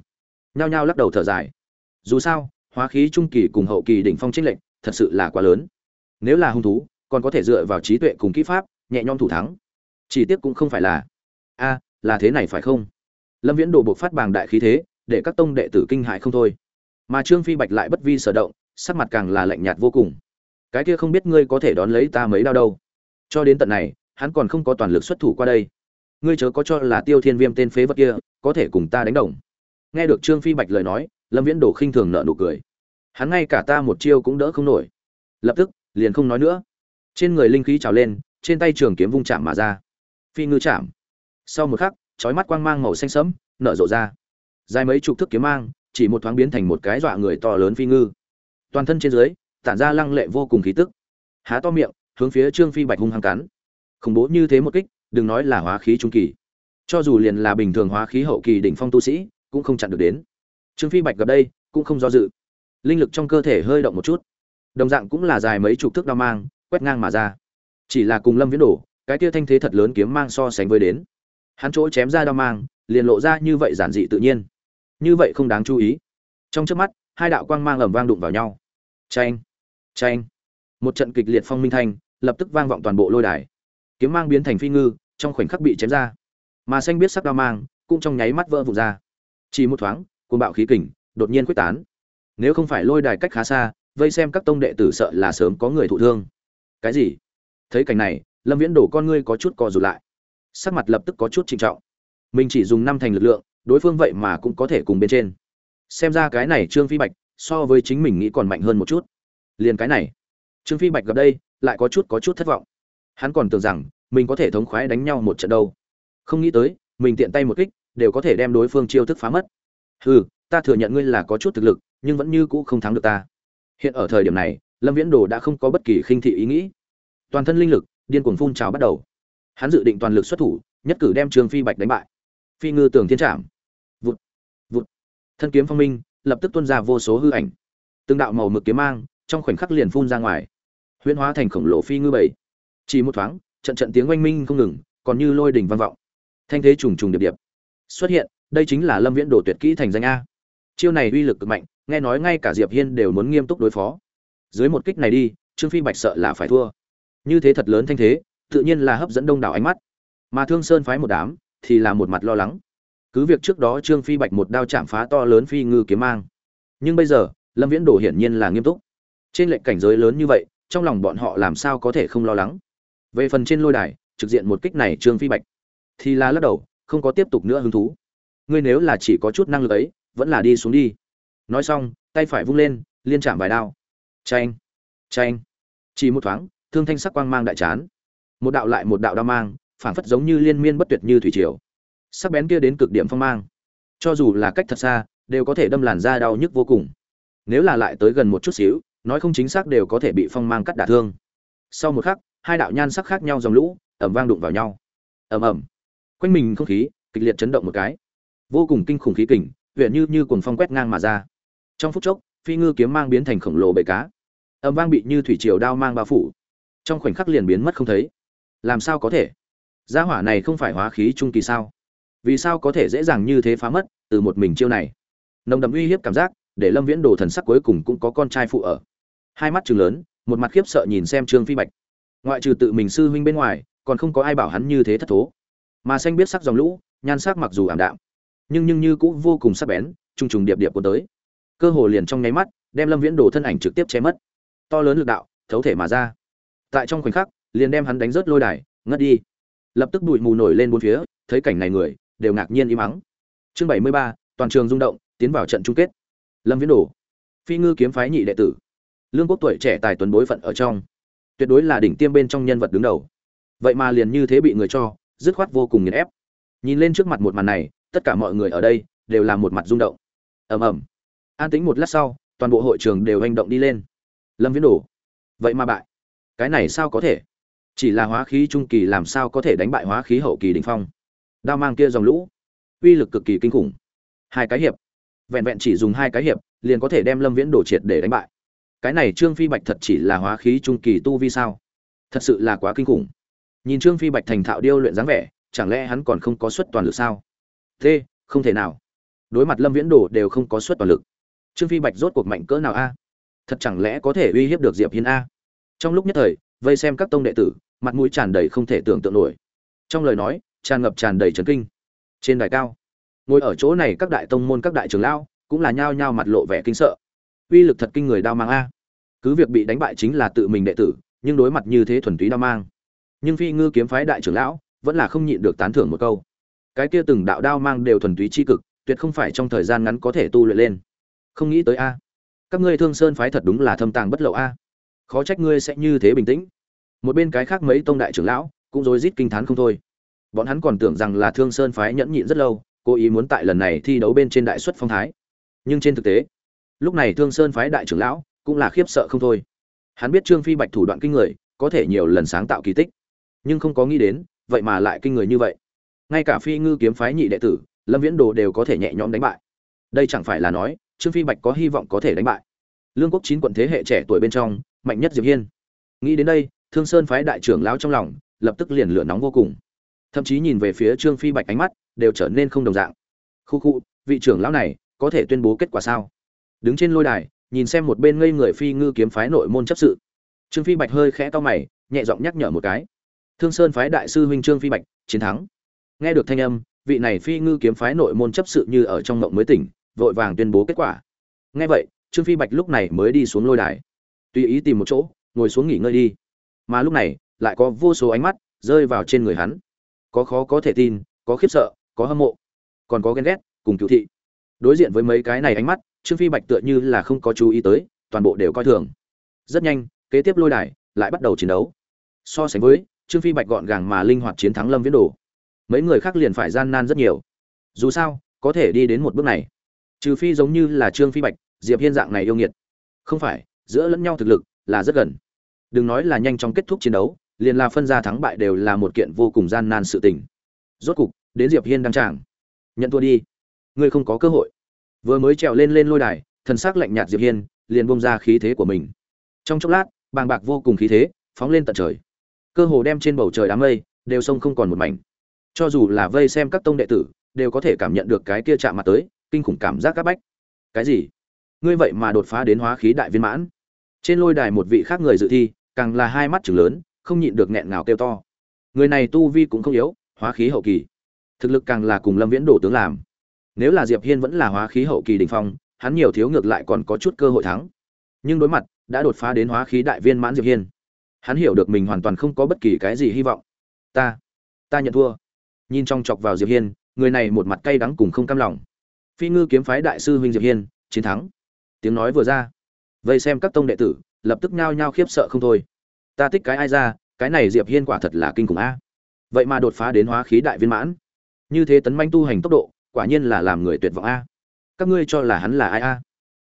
Nhao nhao lắc đầu thở dài. Dù sao, hóa khí trung kỳ cùng hậu kỳ đỉnh phong tranh lệnh thật sự là quá lớn. Nếu là hung thú, còn có thể dựa vào trí tuệ cùng kỹ pháp nhẹ nhõm thủ thắng. Chỉ tiếc cũng không phải là, a, là thế này phải không? Lâm viễn đổ buộc phát bàng đại khí thế, để các tông đệ tử kinh hại không thôi. Mà trương phi bạch lại bất vi sở động, sắc mặt càng là lạnh nhạt vô cùng. Cái kia không biết ngươi có thể đón lấy ta mấy đau đâu. Cho đến tận này, hắn còn không có toàn lực xuất thủ qua đây. Ngươi chớ có cho là tiêu thiên viêm tên phế vật kia, có thể cùng ta đánh đồng. Nghe được trương phi bạch lời nói, lâm viễn đồ khinh thường nợ nụ cười. Hắn ngay cả ta một chiêu cũng đỡ không nổi. Lập tức, liền không nói nữa. Trên người linh khí trào lên trên tay trường kiếm vung chạm mà ra. Phi ngư chạm. Sau một khắc trói mắt quang mang màu xanh sẫm, nở rộ ra. Dài mấy chục thước kiếm mang, chỉ một thoáng biến thành một cái dọa người to lớn phi ngư. Toàn thân trên dưới, tản ra lăng lệ vô cùng khí tức. Há to miệng, hướng phía trương phi bạch hung hăng cắn. Khủng bố như thế một kích, đừng nói là hóa khí trung kỳ. Cho dù liền là bình thường hóa khí hậu kỳ đỉnh phong tu sĩ, cũng không chặn được đến. Trương phi bạch gặp đây, cũng không do dự. Linh lực trong cơ thể hơi động một chút. Đồng dạng cũng là dài mấy chục thước đao mang, quét ngang mà ra chỉ là cùng lâm viễn đổ, cái kia thanh thế thật lớn kiếm mang so sánh với đến. Hắn chỗ chém ra đao mang, liền lộ ra như vậy giản dị tự nhiên. Như vậy không đáng chú ý. Trong trước mắt, hai đạo quang mang ẩm vang đụng vào nhau. Tranh tranh một trận kịch liệt phong minh thanh, lập tức vang vọng toàn bộ lôi đài. Kiếm mang biến thành phi ngư, trong khoảnh khắc bị chém ra. Mà xanh biết sắc đao mang, cũng trong nháy mắt vỡ vụn ra. Chỉ một thoáng, cuồng bạo khí kình đột nhiên quyết tán. Nếu không phải lôi đài cách khá xa, vây xem các tông đệ tử sợ là sớm có người thụ thương. Cái gì? Thấy cảnh này, lâm viễn đổ con ngươi có chút co rụt lại. Sắc mặt lập tức có chút trinh trọng. Mình chỉ dùng năm thành lực lượng, đối phương vậy mà cũng có thể cùng bên trên. Xem ra cái này trương phi bạch so với chính mình nghĩ còn mạnh hơn một chút. Liền cái này, trương phi bạch gặp đây, lại có chút có chút thất vọng. Hắn còn tưởng rằng mình có thể thống khoái đánh nhau một trận đâu. Không nghĩ tới, mình tiện tay một kích, đều có thể đem đối phương chiêu thức phá mất. Hừ, ta thừa nhận ngươi là có chút thực lực, nhưng vẫn như cũ không thắng được ta. Hiện ở thời điểm này, lâm viễn đồ đã không có bất kỳ khinh thị ý nghĩ toàn thân linh lực, điên cuồng phun trào bắt đầu. Hắn dự định toàn lực xuất thủ, nhất cử đem trương phi bạch đánh bại. Phi ngư tưởng thiên trảm. Vụt vụt. Thân kiếm phong minh, lập tức tuôn ra vô số hư ảnh. Từng đạo màu mực kiếm mang, trong khoảnh khắc liền phun ra ngoài. Huyễn hóa thành khổng lồ phi ngư bảy. Chỉ một thoáng, trận trận tiếng oanh minh không ngừng, còn như lôi đình vang vọng. Thanh thế trùng trùng điệp điệp. Xuất hiện, đây chính là lâm viễn đồ tuyệt kỹ thành danh a. Chiêu này uy lực cực mạnh, nghe nói ngay cả diệp hiên đều muốn nghiêm túc đối phó. Dưới một kích này đi, trương phi bạch sợ là phải thua như thế thật lớn thanh thế, tự nhiên là hấp dẫn đông đảo ánh mắt. Mà thương sơn phái một đám thì là một mặt lo lắng. Cứ việc trước đó trương phi bạch một đao chạm phá to lớn phi ngư kiếm mang, nhưng bây giờ, lâm viễn đồ hiển nhiên là nghiêm túc. Trên lệnh cảnh giới lớn như vậy, trong lòng bọn họ làm sao có thể không lo lắng? Về phần trên lôi đài, trực diện một kích này trương phi bạch thì là lắc đầu, không có tiếp tục nữa hứng thú. Ngươi nếu là chỉ có chút năng lực ấy, vẫn là đi xuống đi. Nói xong, tay phải vung lên, liên chạm vài đao. Tranh tranh chỉ một thoáng thương thanh sắc quang mang đại chán. Một đạo lại một đạo đao mang, phảng phất giống như liên miên bất tuyệt như thủy triều. Sắc bén kia đến cực điểm phong mang. Cho dù là cách thật xa, đều có thể đâm làn da đau nhức vô cùng. Nếu là lại tới gần một chút xíu, nói không chính xác đều có thể bị phong mang cắt đả thương. Sau một khắc, hai đạo nhan sắc khác nhau dòng lũ ẩm vang đụng vào nhau. Ẩm ẩm quanh mình không khí, kịch liệt chấn động một cái. Vô cùng kinh khủng khí kình, huyện như như cuồng phong quét ngang mà ra. Trong phút chốc, phi ngư kiếm mang biến thành khổng lồ bể cá. Ẩm vang bị như thủy triều đao mang bao phủ trong khoảnh khắc liền biến mất không thấy. Làm sao có thể? Gia hỏa này không phải hóa khí trung kỳ sao? Vì sao có thể dễ dàng như thế phá mất, từ một mình chiêu này? Nồng đậm uy hiếp cảm giác, để lâm viễn đồ thần sắc cuối cùng cũng có con trai phụ ở. Hai mắt chừng lớn, một mặt khiếp sợ nhìn xem trương phi bạch. Ngoại trừ tự mình sư huynh bên ngoài, còn không có ai bảo hắn như thế thất thố. Mà xanh biết sắc dòng lũ, nhan sắc mặc dù ảm đạm, nhưng nhưng như cũng vô cùng sắc bén, trùng trùng điệp điệp của tới. Cơ hồ liền trong nháy mắt, đem lâm viễn đồ thân ảnh trực tiếp che mất. To lớn lực đạo, thấu thể mà ra tại trong khoảnh khắc, liền đem hắn đánh rớt lôi đài, ngất đi. Lập tức bụi mù nổi lên bốn phía, thấy cảnh này người, đều ngạc nhiên im mắng chương bảy mươi ba, toàn trường rung động, tiến vào trận chung kết. Lâm viễn đổ, phi ngư kiếm phái nhị đệ tử. Lương quốc tuổi trẻ tài tuấn bối phận ở trong. Tuyệt đối là đỉnh tiêm bên trong nhân vật đứng đầu. Vậy mà liền như thế bị người cho, dứt khoát vô cùng nghiền ép. Nhìn lên trước mặt một màn này, tất cả mọi người ở đây, đều là một mặt rung động. Ầm ầm. An tĩnh một lát sau, toàn bộ hội trường đều hành động đi lên. Lâm viễn đổ, vậy mà bại cái này sao có thể? Chỉ là hóa khí trung kỳ làm sao có thể đánh bại hóa khí hậu kỳ đỉnh phong? Đao mang kia dòng lũ, uy lực cực kỳ kinh khủng. Hai cái hiệp, vẹn vẹn chỉ dùng hai cái hiệp, liền có thể đem lâm viễn đổ triệt để đánh bại. Cái này trương phi bạch thật chỉ là hóa khí trung kỳ tu vi sao? Thật sự là quá kinh khủng. Nhìn trương phi bạch thành thạo điêu luyện dáng vẻ, chẳng lẽ hắn còn không có suất toàn lực sao? Thế, không thể nào. Đối mặt lâm viễn đồ đều không có suất toàn lực. Trương phi bạch rốt cuộc mạnh cỡ nào a? Thật chẳng lẽ có thể uy hiếp được diệp hiên a? Trong lúc nhất thời, vây xem các tông đệ tử, mặt mũi tràn đầy không thể tưởng tượng nổi. Trong lời nói, tràn ngập tràn đầy trấn kinh. Trên đài cao, ngồi ở chỗ này các đại tông môn, các đại trưởng lão, cũng là nhao nhao mặt lộ vẻ kinh sợ. Uy lực thật kinh người đao mang a. Cứ việc bị đánh bại chính là tự mình đệ tử, nhưng đối mặt như thế thuần túy đao mang. Nhưng phi ngư kiếm phái đại trưởng lão, vẫn là không nhịn được tán thưởng một câu. Cái kia từng đạo đao mang đều thuần túy chi cực, tuyệt không phải trong thời gian ngắn có thể tu luyện lên. Không nghĩ tới a. Các ngươi thương sơn phái thật đúng là thâm tàng bất lậu a khó trách ngươi sẽ như thế bình tĩnh. Một bên cái khác mấy tông đại trưởng lão cũng rối rít kinh thán không thôi. Bọn hắn còn tưởng rằng là thương sơn phái nhẫn nhịn rất lâu, cố ý muốn tại lần này thi đấu bên trên đại xuất phong thái. Nhưng trên thực tế, lúc này thương sơn phái đại trưởng lão cũng là khiếp sợ không thôi. Hắn biết trương phi bạch thủ đoạn kinh người, có thể nhiều lần sáng tạo kỳ tích. Nhưng không có nghĩ đến, vậy mà lại kinh người như vậy. Ngay cả phi ngư kiếm phái nhị đệ tử, lâm viễn đồ đều có thể nhẹ nhõm đánh bại. Đây chẳng phải là nói, trương phi bạch có hy vọng có thể đánh bại lương quốc chín quận thế hệ trẻ tuổi bên trong, mạnh nhất diệp hiên. Nghĩ đến đây, thương sơn phái đại trưởng lão trong lòng, lập tức liền lửa nóng vô cùng. Thậm chí nhìn về phía trương phi bạch ánh mắt, đều trở nên không đồng dạng. Khu khu, vị trưởng lão này, có thể tuyên bố kết quả sao? Đứng trên lôi đài, nhìn xem một bên ngây người phi ngư kiếm phái nội môn chấp sự. Trương phi bạch hơi khẽ to mày, nhẹ giọng nhắc nhở một cái. Thương sơn phái đại sư huynh trương phi bạch, chiến thắng. Nghe được thanh âm, vị này phi ngư kiếm phái nội môn chấp sự như ở trong mộng mới tỉnh, vội vàng tuyên bố kết quả. Nghe vậy trương phi bạch lúc này mới đi xuống lôi đài. Tùy ý tìm một chỗ, ngồi xuống nghỉ ngơi đi. Mà lúc này, lại có vô số ánh mắt rơi vào trên người hắn. Có khó có thể tin, có khiếp sợ, có hâm mộ, còn có ghen ghét cùng cựu thị. Đối diện với mấy cái này ánh mắt, trương phi bạch tựa như là không có chú ý tới, toàn bộ đều coi thường. Rất nhanh, kế tiếp lôi đài lại bắt đầu chiến đấu. So sánh với, trương phi bạch gọn gàng mà linh hoạt chiến thắng lâm viễn đồ. Mấy người khác liền phải gian nan rất nhiều. Dù sao, có thể đi đến một bước này. Trừ phi giống như là trương phi bạch diệp hiên dạng này yêu nghiệt. Không phải, giữa lẫn nhau thực lực là rất gần. Đừng nói là nhanh chóng kết thúc chiến đấu, liền là phân ra thắng bại đều là một kiện vô cùng gian nan sự tình. Rốt cục, đến diệp hiên đăng tràng. Nhận thua đi. Ngươi không có cơ hội. Vừa mới trèo lên lên lôi đài, thần sắc lạnh nhạt diệp hiên, liền bung ra khí thế của mình. Trong chốc lát, bàng bạc vô cùng khí thế phóng lên tận trời. Cơ hồ đem trên bầu trời đám mây đều sông không còn một mảnh. Cho dù là vây xem các tông đệ tử, đều có thể cảm nhận được cái kia chạm mặt tới, kinh khủng cảm giác các bách. Cái gì? Ngươi vậy mà đột phá đến hóa khí đại viên mãn. Trên lôi đài một vị khác người dự thi, càng là hai mắt chừng lớn, không nhịn được nghẹn ngào kêu to. Người này tu vi cũng không yếu, hóa khí hậu kỳ. Thực lực càng là cùng lâm viễn đổ tướng làm. Nếu là diệp hiên vẫn là hóa khí hậu kỳ đỉnh phong, hắn nhiều thiếu ngược lại còn có chút cơ hội thắng. Nhưng đối mặt, đã đột phá đến hóa khí đại viên mãn diệp hiên, hắn hiểu được mình hoàn toàn không có bất kỳ cái gì hy vọng. Ta ta nhận thua. Nhìn trong chọc vào diệp hiên, người này một mặt cay đắng cùng không cam lòng. Phi ngư kiếm phái đại sư huynh diệp hiên, chiến thắng tiếng nói vừa ra. Vây xem các tông đệ tử lập tức nhao nhao khiếp sợ không thôi. Ta thích cái ai ra cái này diệp hiên quả thật là kinh khủng a. Vậy mà đột phá đến hóa khí đại viên mãn. Như thế tấn manh tu hành tốc độ quả nhiên là làm người tuyệt vọng a. Các ngươi cho là hắn là ai a?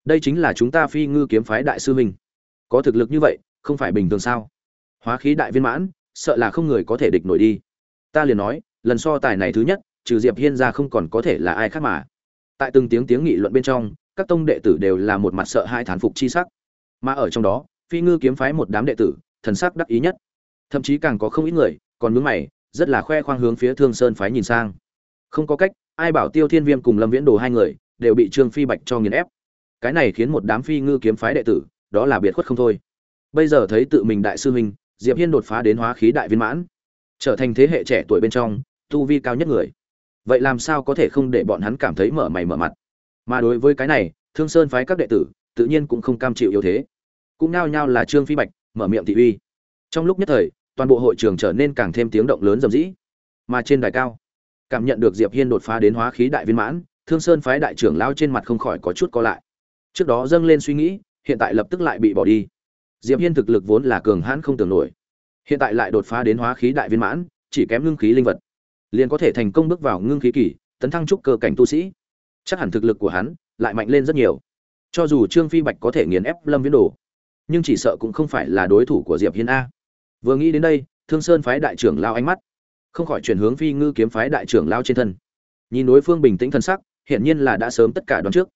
Đây chính là chúng ta phi ngư kiếm phái đại sư mình, có thực lực như vậy không phải bình thường sao? Hóa khí đại viên mãn sợ là không người có thể địch nổi đi. Ta liền nói lần so tài này thứ nhất trừ diệp hiên ra không còn có thể là ai khác mà. Tại từng tiếng tiếng nghị luận bên trong các tông đệ tử đều là một mặt sợ hai thán phục chi sắc. Mà ở trong đó, phi ngư kiếm phái một đám đệ tử, thần sắc đắc ý nhất. Thậm chí càng có không ít người, còn nhướng mày, rất là khoe khoang hướng phía thương sơn phái nhìn sang. Không có cách, ai bảo tiêu thiên viêm cùng lâm viễn đồ hai người, đều bị trương phi bạch cho nghiền ép. Cái này khiến một đám phi ngư kiếm phái đệ tử, đó là biệt khuất không thôi. Bây giờ thấy tự mình đại sư huynh, diệp hiên đột phá đến hóa khí đại viên mãn, trở thành thế hệ trẻ tuổi bên trong, tu vi cao nhất người. Vậy làm sao có thể không để bọn hắn cảm thấy mở mày mở mặt? Mà đối với cái này, thương sơn phái các đệ tử, tự nhiên cũng không cam chịu yếu thế. Cũng nao nhao là trương phi bạch, mở miệng thị uy. Trong lúc nhất thời, toàn bộ hội trường trở nên càng thêm tiếng động lớn rầm rĩ. Mà trên đài cao, cảm nhận được diệp hiên đột phá đến hóa khí đại viên mãn, thương sơn phái đại trưởng lao trên mặt không khỏi có chút co lại. Trước đó dâng lên suy nghĩ, hiện tại lập tức lại bị bỏ đi. Diệp hiên thực lực vốn là cường hãn không tưởng nổi. Hiện tại lại đột phá đến hóa khí đại viên mãn, chỉ kém ngưng khí linh vật. Liền có thể thành công bước vào ngưng khí kỳ, tấn thăng trúc cơ cảnh tu sĩ chắc hẳn thực lực của hắn lại mạnh lên rất nhiều. Cho dù trương phi bạch có thể nghiền ép lâm viễn đồ, nhưng chỉ sợ cũng không phải là đối thủ của diệp hiên a. Vừa nghĩ đến đây, thương sơn phái đại trưởng lao ánh mắt, không khỏi chuyển hướng phi ngư kiếm phái đại trưởng lao trên thân. Nhìn đối phương bình tĩnh thân sắc, hiển nhiên là đã sớm tất cả đoán trước.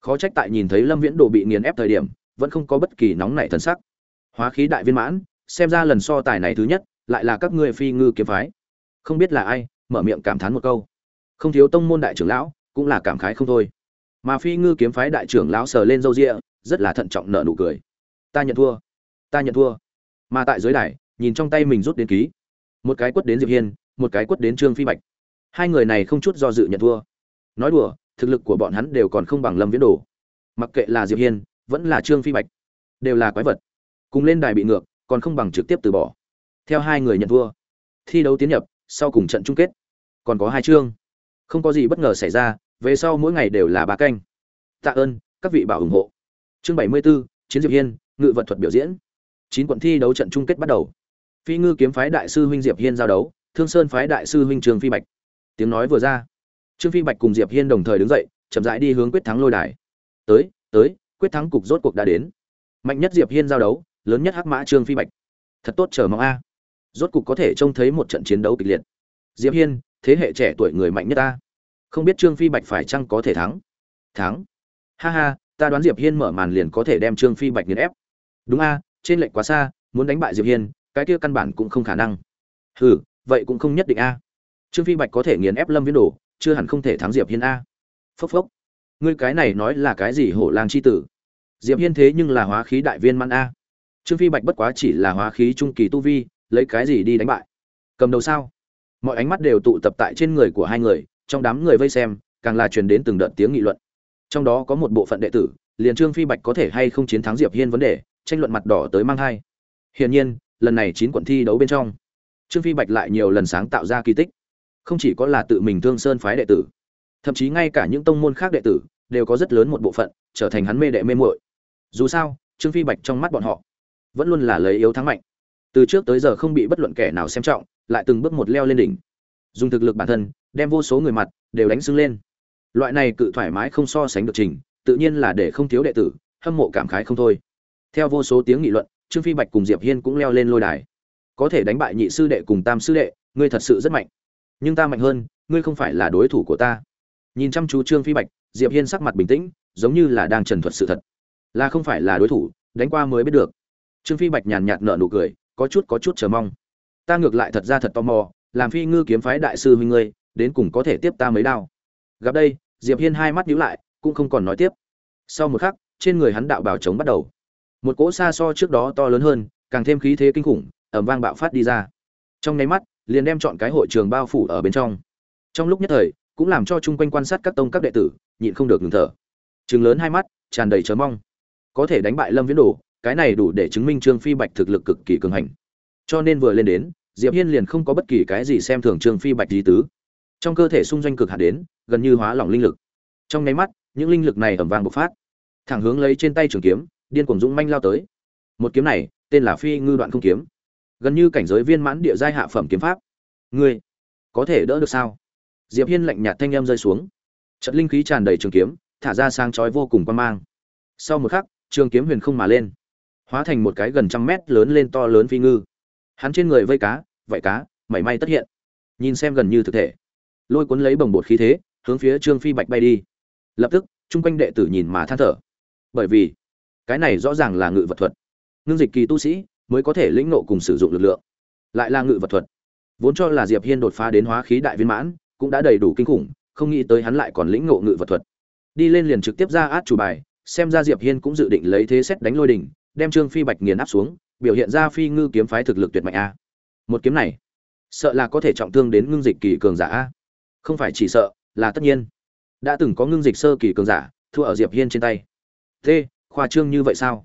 Khó trách tại nhìn thấy lâm viễn đồ bị nghiền ép thời điểm, vẫn không có bất kỳ nóng nảy thần sắc. Hóa khí đại viên mãn, xem ra lần so tài này thứ nhất, lại là các ngươi phi ngư kiếm phái. Không biết là ai, mở miệng cảm thán một câu. Không thiếu tông môn đại trưởng lão cũng là cảm khái không thôi. Mà phi ngư kiếm phái đại trưởng lão sờ lên râu ria, rất là thận trọng nợ nụ cười. Ta nhận thua. Ta nhận thua. Mà tại dưới đài, nhìn trong tay mình rút đến ký. Một cái quất đến diệp hiên, một cái quất đến trương phi bạch. Hai người này không chút do dự nhận thua. Nói đùa, thực lực của bọn hắn đều còn không bằng lâm viễn đồ. Mặc kệ là diệp hiên, vẫn là trương phi bạch, đều là quái vật. Cùng lên đài bị ngược, còn không bằng trực tiếp từ bỏ. Theo hai người nhận thua. Thi đấu tiến nhập, sau cùng trận chung kết. Còn có hai chương. Không có gì bất ngờ xảy ra về sau mỗi ngày đều là ba canh. Tạ ơn các vị bảo ủng hộ. Chương bảy mươi 74, chiến diệp hiên ngự vật thuật biểu diễn. Chín quận thi đấu trận chung kết bắt đầu. Phi ngư kiếm phái đại sư huynh diệp hiên giao đấu thương sơn phái đại sư huynh trường phi bạch. Tiếng nói vừa ra trương phi bạch cùng diệp hiên đồng thời đứng dậy chậm rãi đi hướng quyết thắng lôi đài. Tới tới quyết thắng cục rốt cuộc đã đến. Mạnh nhất diệp hiên giao đấu lớn nhất hắc mã trương phi bạch. Thật tốt chờ mong a. Rốt cục có thể trông thấy một trận chiến đấu kịch liệt. Diệp hiên thế hệ trẻ tuổi người mạnh nhất ta không biết trương phi bạch phải chăng có thể thắng? Thắng. Ha ha, ta đoán diệp hiên mở màn liền có thể đem trương phi bạch nghiền ép. Đúng a, trên lệnh quá xa, muốn đánh bại diệp hiên, cái kia căn bản cũng không khả năng. Hừ, vậy cũng không nhất định a. Trương phi bạch có thể nghiền ép lâm viễn đồ, chưa hẳn không thể thắng diệp hiên a. Phốc phốc. Ngươi cái này nói là cái gì hổ lang chi tử? Diệp hiên thế nhưng là hóa khí đại viên mãn a. Trương phi bạch bất quá chỉ là hóa khí trung kỳ tu vi, lấy cái gì đi đánh bại? Cầm đầu sao? Mọi ánh mắt đều tụ tập tại trên người của hai người trong đám người vây xem, càng là truyền đến từng đợt tiếng nghị luận. Trong đó có một bộ phận đệ tử, liền trương phi bạch có thể hay không chiến thắng diệp hiên vấn đề, tranh luận mặt đỏ tới mang hai hiển nhiên, lần này chín quận thi đấu bên trong, trương phi bạch lại nhiều lần sáng tạo ra kỳ tích. Không chỉ có là tự mình thương sơn phái đệ tử, thậm chí ngay cả những tông môn khác đệ tử đều có rất lớn một bộ phận trở thành hắn mê đệ mê muội. Dù sao, trương phi bạch trong mắt bọn họ vẫn luôn là lấy yếu thắng mạnh. Từ trước tới giờ không bị bất luận kẻ nào xem trọng, lại từng bước một leo lên đỉnh. Dùng thực lực bản thân đem vô số người mặt đều đánh sưng lên. Loại này cự thoải mái không so sánh được trình, tự nhiên là để không thiếu đệ tử, hâm mộ cảm khái không thôi. Theo vô số tiếng nghị luận, trương phi bạch cùng diệp hiên cũng leo lên lôi đài. Có thể đánh bại nhị sư đệ cùng tam sư đệ, ngươi thật sự rất mạnh. Nhưng ta mạnh hơn, ngươi không phải là đối thủ của ta. Nhìn chăm chú trương phi bạch, diệp hiên sắc mặt bình tĩnh, giống như là đang trần thuật sự thật. Là không phải là đối thủ, đánh qua mới biết được. Trương phi bạch nhàn nhạt nở nụ cười, có chút có chút chờ mong. Ta ngược lại thật ra thật tò mò, làm phi ngư kiếm phái đại sư huynh ngươi đến cùng có thể tiếp ta mấy đao. Gặp đây, diệp hiên hai mắt nhíu lại, cũng không còn nói tiếp. Sau một khắc, trên người hắn đạo bào chống bắt đầu. Một cỗ xa so trước đó to lớn hơn, càng thêm khí thế kinh khủng ẩm vang bạo phát đi ra. Trong nháy mắt, liền đem chọn cái hội trường bao phủ ở bên trong. Trong lúc nhất thời, cũng làm cho chung quanh quan sát các tông các đệ tử, nhịn không được ngừng thở. Trừng lớn hai mắt, tràn đầy chờ mong. Có thể đánh bại lâm viễn đồ, cái này đủ để chứng minh trương phi bạch thực lực cực kỳ cường hành. Cho nên vừa lên đến, diệp hiên liền không có bất kỳ cái gì xem thường trương phi bạch lý tứ trong cơ thể xung doanh cực hạn đến, gần như hóa lỏng linh lực. Trong nháy mắt, những linh lực này ẩm vang bộc phát. Thẳng hướng lấy trên tay trường kiếm, điên cuồng dũng manh lao tới. Một kiếm này, tên là phi ngư đoạn không kiếm. Gần như cảnh giới viên mãn địa giai hạ phẩm kiếm pháp. Ngươi, có thể đỡ được sao? Diệp hiên lạnh nhạt thanh âm rơi xuống. Trận linh khí tràn đầy trường kiếm, thả ra sang chói vô cùng quan mang. Sau một khắc, trường kiếm huyền không mà lên. Hóa thành một cái gần trăm mét lớn lên to lớn phi ngư. Hắn trên người vây cá, vảy cá, mảy may tất hiện. Nhìn xem gần như thực thể lôi cuốn lấy bồng bột khí thế, hướng phía trương phi bạch bay đi. Lập tức, chung quanh đệ tử nhìn mà than thở. Bởi vì, cái này rõ ràng là ngự vật thuật. Ngưng dịch kỳ tu sĩ mới có thể lĩnh nộ cùng sử dụng lực lượng. Lại là ngự vật thuật. Vốn cho là diệp hiên đột phá đến hóa khí đại viên mãn, cũng đã đầy đủ kinh khủng, không nghĩ tới hắn lại còn lĩnh ngộ ngự vật thuật. Đi lên liền trực tiếp ra át chủ bài, xem ra diệp hiên cũng dự định lấy thế xét đánh lôi đỉnh, đem trương phi bạch nghiền áp xuống, biểu hiện ra phi ngư kiếm phái thực lực tuyệt mạnh a. Một kiếm này, sợ là có thể trọng thương đến ngưng dịch kỳ cường giả a không phải chỉ sợ, là tất nhiên. Đã từng có ngưng dịch sơ kỳ cường giả, thua ở diệp hiên trên tay. Thế, khoa trương như vậy sao?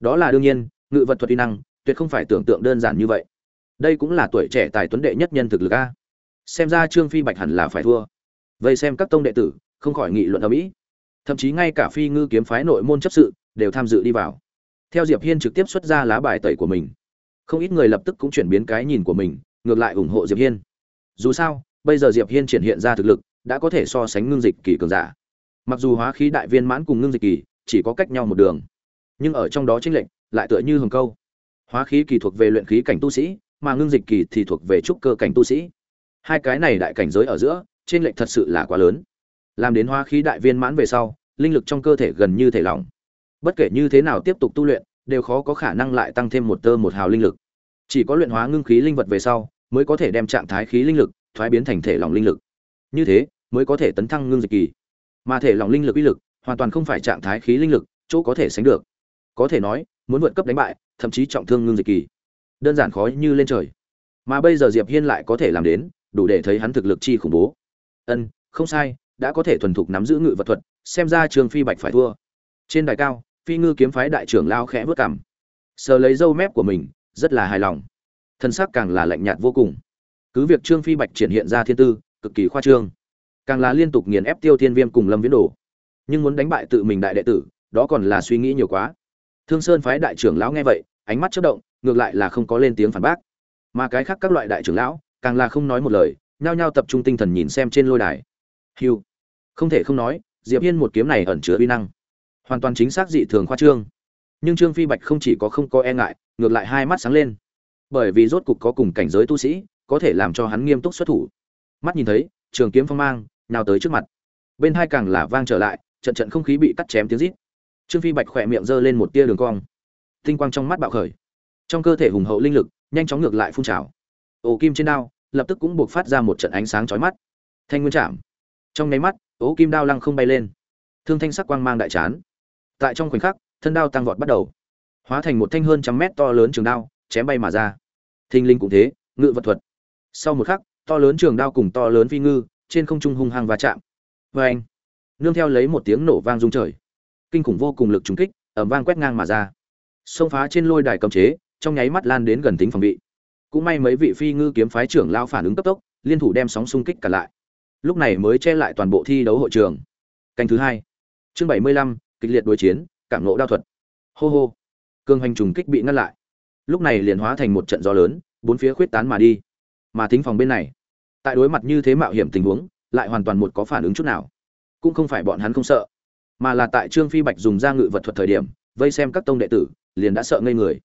Đó là đương nhiên, ngự vật thuật uy năng, tuyệt không phải tưởng tượng đơn giản như vậy. Đây cũng là tuổi trẻ tài tuấn đệ nhất nhân thực lực a. Xem ra trương phi bạch hẳn là phải thua. Vậy xem các tông đệ tử, không khỏi nghị luận ở mỹ. Thậm chí ngay cả phi ngư kiếm phái nội môn chấp sự đều tham dự đi vào. Theo diệp hiên trực tiếp xuất ra lá bài tẩy của mình, không ít người lập tức cũng chuyển biến cái nhìn của mình, ngược lại ủng hộ diệp hiên. Dù sao bây giờ diệp hiên triển hiện ra thực lực, đã có thể so sánh ngưng dịch kỳ cường giả. Mặc dù hóa khí đại viên mãn cùng ngưng dịch kỳ chỉ có cách nhau một đường, nhưng ở trong đó chính lệnh lại tựa như hồng câu. Hóa khí kỳ thuộc về luyện khí cảnh tu sĩ, mà ngưng dịch kỳ thì thuộc về trúc cơ cảnh tu sĩ. Hai cái này đại cảnh giới ở giữa trên lệnh thật sự là quá lớn. Làm đến hóa khí đại viên mãn về sau, linh lực trong cơ thể gần như thể lỏng. Bất kể như thế nào tiếp tục tu luyện, đều khó có khả năng lại tăng thêm một tơ một hào linh lực. Chỉ có luyện hóa ngưng khí linh vật về sau, mới có thể đem trạng thái khí linh lực thoái biến thành thể lỏng linh lực. Như thế, mới có thể tấn thăng ngưng dịch kỳ. Mà thể lỏng linh lực uy lực, hoàn toàn không phải trạng thái khí linh lực, chỗ có thể sánh được. Có thể nói, muốn vượt cấp đánh bại, thậm chí trọng thương ngưng dịch kỳ. Đơn giản khó như lên trời. Mà bây giờ diệp hiên lại có thể làm đến, đủ để thấy hắn thực lực chi khủng bố. Ân, không sai, đã có thể thuần thục nắm giữ ngự vật thuật, xem ra trường phi bạch phải thua. Trên đài cao, phi ngư kiếm phái đại trưởng lao khẽ vớt cảm sờ lấy râu mép của mình, rất là hài lòng. Thân sắc càng là lạnh nhạt vô cùng cứ việc trương phi bạch triển hiện ra thiên tư, cực kỳ khoa trương, càng là liên tục nghiền ép tiêu thiên viêm cùng lâm viễn đồ. Nhưng muốn đánh bại tự mình đại đệ tử, đó còn là suy nghĩ nhiều quá. Thương sơn phái đại trưởng lão nghe vậy, ánh mắt chớp động, ngược lại là không có lên tiếng phản bác. Mà cái khác các loại đại trưởng lão, càng là không nói một lời, nhao nhao tập trung tinh thần nhìn xem trên lôi đài. Hiu không thể không nói, diệp hiên một kiếm này ẩn chứa uy năng. Hoàn toàn chính xác dị thường khoa trương. Nhưng trương phi bạch không chỉ có không có e ngại, ngược lại hai mắt sáng lên. Bởi vì rốt cục có cùng cảnh giới tu sĩ có thể làm cho hắn nghiêm túc xuất thủ. Mắt nhìn thấy, trường kiếm phong mang, nào tới trước mặt. Bên hai càng là vang trở lại, trận trận không khí bị cắt chém tiếng rít. Trương phi bạch khỏe miệng giơ lên một tia đường cong. Tinh quang trong mắt bạo khởi. Trong cơ thể hùng hậu linh lực, nhanh chóng ngược lại phun trào. Ổ kim trên đao, lập tức cũng buộc phát ra một trận ánh sáng chói mắt. Thanh nguyên chạm. Trong nháy mắt, ố kim đao lăng không bay lên. Thương thanh sắc quang mang đại chán. Tại trong khoảnh khắc, thân đao tăng vọt bắt đầu. Hóa thành một thanh hơn trăm mét to lớn trường đao, chém bay mà ra. Thinh linh cũng thế, ngự vật thuật sau một khắc, to lớn trường đao cùng to lớn phi ngư, trên không trung hung hăng va chạm. Vê anh, nương theo lấy một tiếng nổ vang rung trời. Kinh khủng vô cùng lực trúng kích ẩm vang quét ngang mà ra. Xông phá trên lôi đài cầm chế, trong nháy mắt lan đến gần tính phòng bị. Cũng may mấy vị phi ngư kiếm phái trưởng lao phản ứng cấp tốc, liên thủ đem sóng xung kích cả lại. Lúc này mới che lại toàn bộ thi đấu hội trường. Canh thứ hai. Chương bảy mươi lăm, kịch liệt đối chiến, cảm nộ đao thuật. Hô hô. Cương hành trùng kích bị ngăn lại. Lúc này liền hóa thành một trận gió lớn, bốn phía khuyết tán mà đi mà thính phòng bên này, tại đối mặt như thế mạo hiểm tình huống, lại hoàn toàn một có phản ứng chút nào. Cũng không phải bọn hắn không sợ, mà là tại trương phi bạch dùng ra ngự vật thuật thời điểm, vây xem các tông đệ tử, liền đã sợ ngây người.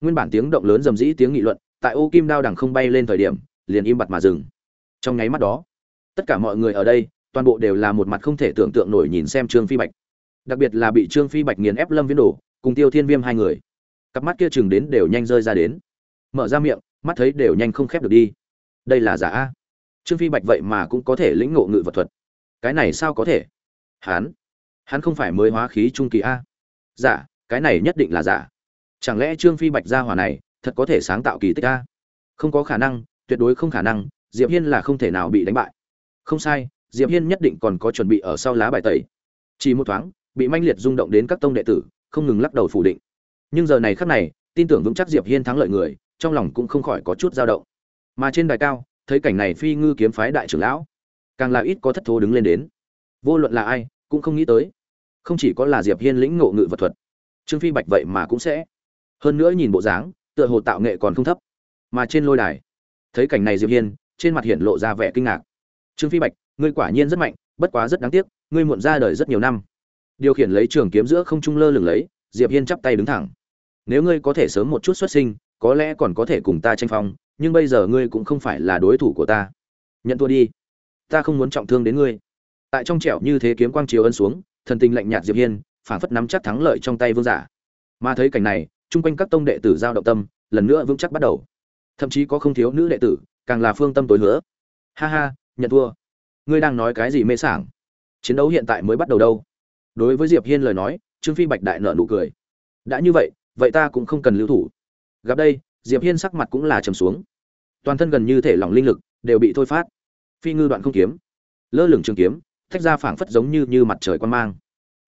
Nguyên bản tiếng động lớn rầm rĩ tiếng nghị luận, tại ô kim đao đằng không bay lên thời điểm, liền im bặt mà dừng. Trong nháy mắt đó, tất cả mọi người ở đây, toàn bộ đều là một mặt không thể tưởng tượng nổi nhìn xem trương phi bạch. Đặc biệt là bị trương phi bạch nghiền ép lâm viễn đồ, cùng tiêu thiên viêm hai người. Cặp mắt kia chừng đến đều nhanh rơi ra đến. Mở ra miệng, mắt thấy đều nhanh không khép được đi đây là giả a. Trương phi bạch vậy mà cũng có thể lĩnh ngộ ngự vật thuật. Cái này sao có thể? Hắn hắn không phải mới hóa khí trung kỳ a. Giả, cái này nhất định là giả. Chẳng lẽ trương phi bạch gia hỏa này thật có thể sáng tạo kỳ tích a? Không có khả năng, tuyệt đối không khả năng, diệp hiên là không thể nào bị đánh bại. Không sai, diệp hiên nhất định còn có chuẩn bị ở sau lá bài tẩy. Chỉ một thoáng, bị manh liệt rung động đến các tông đệ tử, không ngừng lắc đầu phủ định. Nhưng giờ này khắc này, tin tưởng vững chắc diệp hiên thắng lợi người, trong lòng cũng không khỏi có chút dao động mà trên đài cao, thấy cảnh này phi ngư kiếm phái đại trưởng lão, càng là ít có thất thố đứng lên đến. Vô luận là ai, cũng không nghĩ tới. Không chỉ có là diệp hiên lĩnh ngộ ngự vật thuật, trương phi bạch vậy mà cũng sẽ. Hơn nữa nhìn bộ dáng, tựa hồ tạo nghệ còn không thấp. Mà trên lôi đài, thấy cảnh này diệp hiên, trên mặt hiện lộ ra vẻ kinh ngạc. Trương phi bạch, ngươi quả nhiên rất mạnh, bất quá rất đáng tiếc, ngươi muộn ra đời rất nhiều năm. Điều khiển lấy trường kiếm giữa không trung lơ lửng lấy, diệp hiên chắp tay đứng thẳng. Nếu ngươi có thể sớm một chút xuất sinh có lẽ còn có thể cùng ta tranh phong, nhưng bây giờ ngươi cũng không phải là đối thủ của ta. Nhận thua đi. Ta không muốn trọng thương đến ngươi. Tại trong trẻo như thế kiếm quang chiếu ân xuống, thần tình lạnh nhạt diệp hiên, phảng phất nắm chắc thắng lợi trong tay vương giả. Mà thấy cảnh này, chung quanh các tông đệ tử giao động tâm, lần nữa vững chắc bắt đầu. Thậm chí có không thiếu nữ đệ tử, càng là phương tâm tối hứa. Ha ha, nhận thua. Ngươi đang nói cái gì mê sảng? Chiến đấu hiện tại mới bắt đầu đâu? Đối với diệp hiên lời nói, trương phi bạch đại nợ nụ cười. Đã như vậy vậy ta cũng không cần lưu thủ gặp đây, diệp hiên sắc mặt cũng là trầm xuống. Toàn thân gần như thể lỏng linh lực đều bị thôi phát. Phi ngư đoạn không kiếm, lơ lửng trường kiếm, thách ra phảng phất giống như như mặt trời quan mang.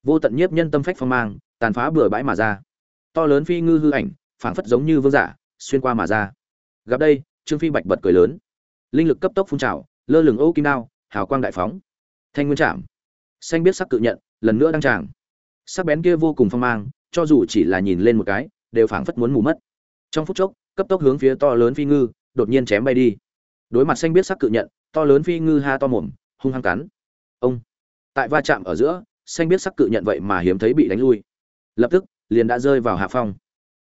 Vô tận nhiếp nhân tâm phách phong mang, tàn phá bừa bãi mà ra. To lớn phi ngư hư ảnh, phảng phất giống như vương giả, xuyên qua mà ra. Gặp đây, trương phi bạch bật cười lớn. Linh lực cấp tốc phun trào, lơ lửng ô kim đao, hào quang đại phóng. Thanh nguyên trạm xanh biết sắc cự nhận, lần nữa đăng tràng. Sắc bén kia vô cùng phong mang, cho dù chỉ là nhìn lên một cái, đều phảng phất muốn mù mất trong phút chốc, cấp tốc hướng phía to lớn phi ngư, đột nhiên chém bay đi. Đối mặt xanh biết sắc cự nhận, to lớn phi ngư ha to mồm, hung hăng cắn. Ông! Tại va chạm ở giữa, xanh biết sắc cự nhận vậy mà hiếm thấy bị đánh lui. Lập tức, liền đã rơi vào hạ phong.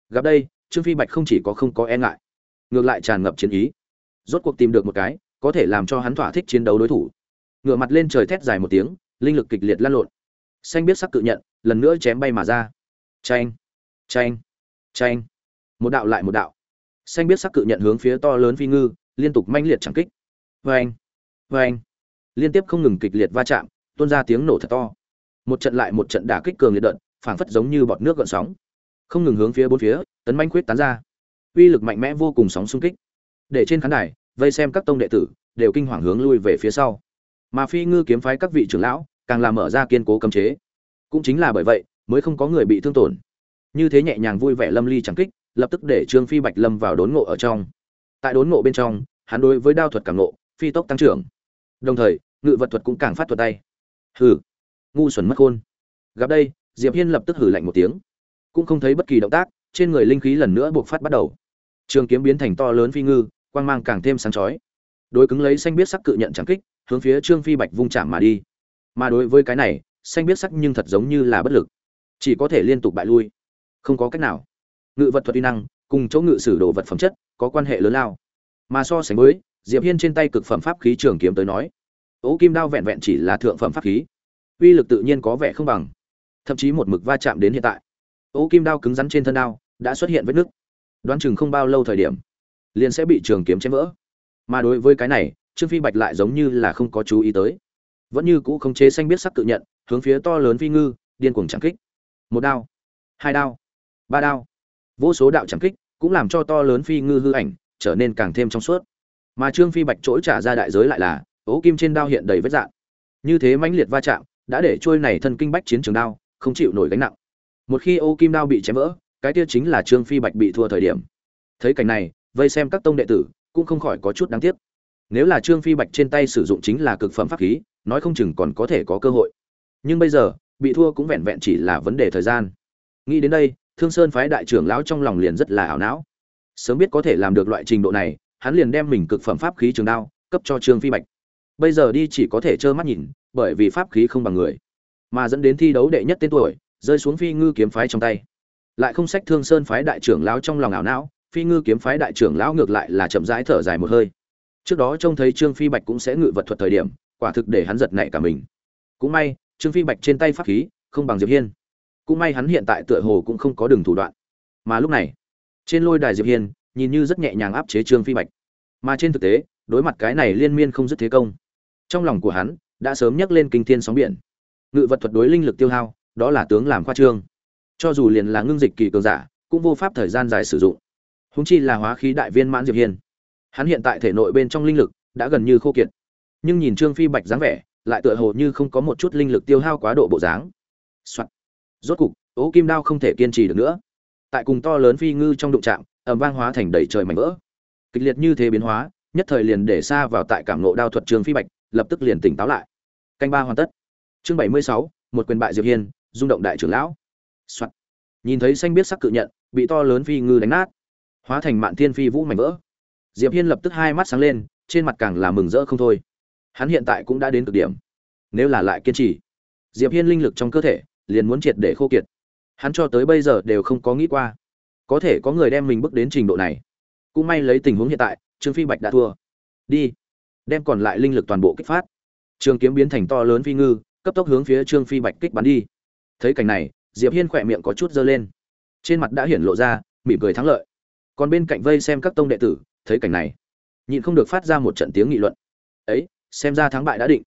Gặp đây, trương phi bạch không chỉ có không có e ngại, ngược lại tràn ngập chiến ý. Rốt cuộc tìm được một cái, có thể làm cho hắn thỏa thích chiến đấu đối thủ. Ngửa mặt lên trời thét dài một tiếng, linh lực kịch liệt lan lộn. Xanh biết sắc cự nhận, lần nữa chém bay mà ra. Tranh tranh tranh một đạo lại một đạo. Xanh biết sắc cự nhận hướng phía to lớn phi ngư, liên tục manh liệt chẳng kích. Vê anh vê anh liên tiếp không ngừng kịch liệt va chạm, tuôn ra tiếng nổ thật to. Một trận lại một trận đả kích cường liệt đợt, phảng phất giống như bọt nước gợn sóng. Không ngừng hướng phía bốn phía, tấn manh quyết tán ra. Uy lực mạnh mẽ vô cùng sóng xung kích. Để trên khán đài, vây xem các tông đệ tử, đều kinh hoàng hướng lui về phía sau. Mà phi ngư kiếm phái các vị trưởng lão, càng làm mở ra kiên cố cấm chế. Cũng chính là bởi vậy, mới không có người bị thương tổn. Như thế nhẹ nhàng vui vẻ lâm ly chẳng kích lập tức để trương phi bạch lâm vào đốn ngộ ở trong. Tại đốn ngộ bên trong, hắn đối với đao thuật cảm ngộ, phi tốc tăng trưởng. Đồng thời, ngự vật thuật cũng càng phát thuật tay. Hừ, ngu xuẩn mất khôn. Gặp đây, diệp hiên lập tức hử lạnh một tiếng. Cũng không thấy bất kỳ động tác, trên người linh khí lần nữa buộc phát bắt đầu. Trường kiếm biến thành to lớn phi ngư, quang mang càng thêm sáng chói. Đối cứng lấy xanh biết sắc cự nhận chẳng kích, hướng phía trương phi bạch vung chạm mà đi. Mà đối với cái này, xanh biết sắc nhưng thật giống như là bất lực. Chỉ có thể liên tục bại lui. Không có cách nào ngự vật thuật uy năng, cùng chỗ ngự sử đồ vật phẩm chất, có quan hệ lớn lao. Mà so sánh với, diệp hiên trên tay cực phẩm pháp khí trường kiếm tới nói, ố kim đao vẹn vẹn chỉ là thượng phẩm pháp khí, uy lực tự nhiên có vẻ không bằng. Thậm chí một mực va chạm đến hiện tại, ố kim đao cứng rắn trên thân đao đã xuất hiện vết nứt. Đoán chừng không bao lâu thời điểm, liền sẽ bị trường kiếm chém vỡ. Mà đối với cái này, trương phi bạch lại giống như là không có chú ý tới. Vẫn như cũ không chế xanh biết sắc tự nhận, hướng phía to lớn phi ngư, điên cuồng chẳng kích. Một đao, hai đao, ba đao vô số đạo chẳng kích cũng làm cho to lớn phi ngư hư ảnh trở nên càng thêm trong suốt. Mà trương phi bạch trỗi trả ra đại giới lại là, ố kim trên đao hiện đầy vết dạn như thế mãnh liệt va chạm đã để trôi này thân kinh bách chiến trường đao không chịu nổi gánh nặng. Một khi ô kim đao bị chém vỡ, cái kia chính là trương phi bạch bị thua thời điểm. Thấy cảnh này, vây xem các tông đệ tử cũng không khỏi có chút đáng tiếc. Nếu là trương phi bạch trên tay sử dụng chính là cực phẩm pháp khí, nói không chừng còn có thể có cơ hội. Nhưng bây giờ, bị thua cũng vẹn vẹn chỉ là vấn đề thời gian. Nghĩ đến đây thương sơn phái đại trưởng lão trong lòng liền rất là ảo não. Sớm biết có thể làm được loại trình độ này, hắn liền đem mình cực phẩm pháp khí trường đao, cấp cho trương phi bạch. Bây giờ đi chỉ có thể trơ mắt nhìn, bởi vì pháp khí không bằng người. Mà dẫn đến thi đấu đệ nhất tên tuổi, rơi xuống phi ngư kiếm phái trong tay. Lại không sách thương sơn phái đại trưởng lão trong lòng ảo não, phi ngư kiếm phái đại trưởng lão ngược lại là chậm rãi thở dài một hơi. Trước đó trông thấy trương phi bạch cũng sẽ ngự vật thuật thời điểm, quả thực để hắn giật nảy cả mình. Cũng may, trương phi bạch trên tay pháp khí không bằng diệp hiên cũng may hắn hiện tại tựa hồ cũng không có đường thủ đoạn. Mà lúc này, trên lôi đài diệp hiên, nhìn như rất nhẹ nhàng áp chế trương phi bạch. Mà trên thực tế, đối mặt cái này liên miên không dứt thế công, trong lòng của hắn đã sớm nhắc lên kinh thiên sóng biển. Ngự vật thuật đối linh lực tiêu hao, đó là tướng làm khoa trương. Cho dù liền là ngưng dịch kỳ cường giả, cũng vô pháp thời gian dài sử dụng. Húng chi là hóa khí đại viên mãn diệp hiên. Hắn hiện tại thể nội bên trong linh lực đã gần như khô kiệt. Nhưng nhìn trương phi bạch dáng vẻ, lại tựa hồ như không có một chút linh lực tiêu hao quá độ bộ dáng、Soạn rốt cục, ố kim đao không thể kiên trì được nữa. Tại cùng to lớn phi ngư trong đụng trạm ẩm vang hóa thành đầy trời mảnh vỡ. Kịch liệt như thế biến hóa, nhất thời liền để xa vào tại cảm nộ đao thuật trường phi bạch, lập tức liền tỉnh táo lại. Canh ba hoàn tất. Chương bảy mươi sáu, một quyền bại diệp hiên, rung động đại trưởng lão、Soạn. nhìn thấy xanh biết sắc cự nhận, bị to lớn phi ngư đánh nát, hóa thành mạn thiên phi vũ mảnh vỡ. Diệp hiên lập tức hai mắt sáng lên, trên mặt càng là mừng rỡ không thôi. Hắn hiện tại cũng đã đến cực điểm, nếu là lại kiên trì. Diệp hiên linh lực trong cơ thể liền muốn triệt để khô kiệt. Hắn cho tới bây giờ đều không có nghĩ qua, có thể có người đem mình bước đến trình độ này. Cũng may lấy tình huống hiện tại, trương phi bạch đã thua. Đi, đem còn lại linh lực toàn bộ kích phát. Trường kiếm biến thành to lớn phi ngư, cấp tốc hướng phía trương phi bạch kích bắn đi. Thấy cảnh này, diệp hiên khỏe miệng có chút dơ lên. Trên mặt đã hiển lộ ra, mỉm cười thắng lợi. Còn bên cạnh vây xem các tông đệ tử, thấy cảnh này, nhịn không được phát ra một trận tiếng nghị luận. Ấy, xem ra thắng bại đã định.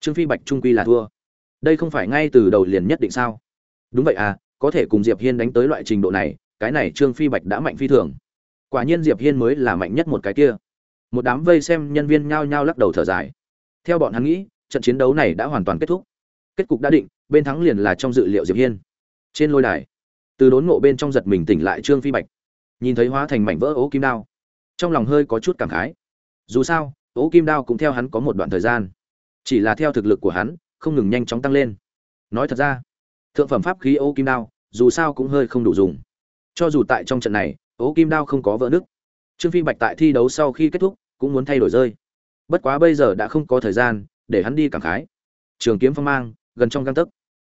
Trương phi bạch trung quy là thua đây không phải ngay từ đầu liền nhất định sao? Đúng vậy à có thể cùng diệp hiên đánh tới loại trình độ này, cái này trương phi bạch đã mạnh phi thường. Quả nhiên diệp hiên mới là mạnh nhất một cái kia. Một đám vây xem nhân viên nhao nhao lắc đầu thở dài. Theo bọn hắn nghĩ, trận chiến đấu này đã hoàn toàn kết thúc. Kết cục đã định, bên thắng liền là trong dự liệu diệp hiên. Trên lôi đài, từ đốn ngộ bên trong giật mình tỉnh lại trương phi bạch. Nhìn thấy hóa thành mảnh vỡ ố kim đao, trong lòng hơi có chút cảm khái. Dù sao, ố kim đao cũng theo hắn có một đoạn thời gian. Chỉ là theo thực lực của hắn không ngừng nhanh chóng tăng lên. Nói thật ra, thượng phẩm pháp khí Ô kim đao, dù sao cũng hơi không đủ dùng. Cho dù tại trong trận này, Ô kim đao không có vỡ nứt. Trương phi bạch tại thi đấu sau khi kết thúc, cũng muốn thay đổi rơi. Bất quá bây giờ đã không có thời gian, để hắn đi cảm khái. Trường kiếm phong mang, gần trong găng tấc.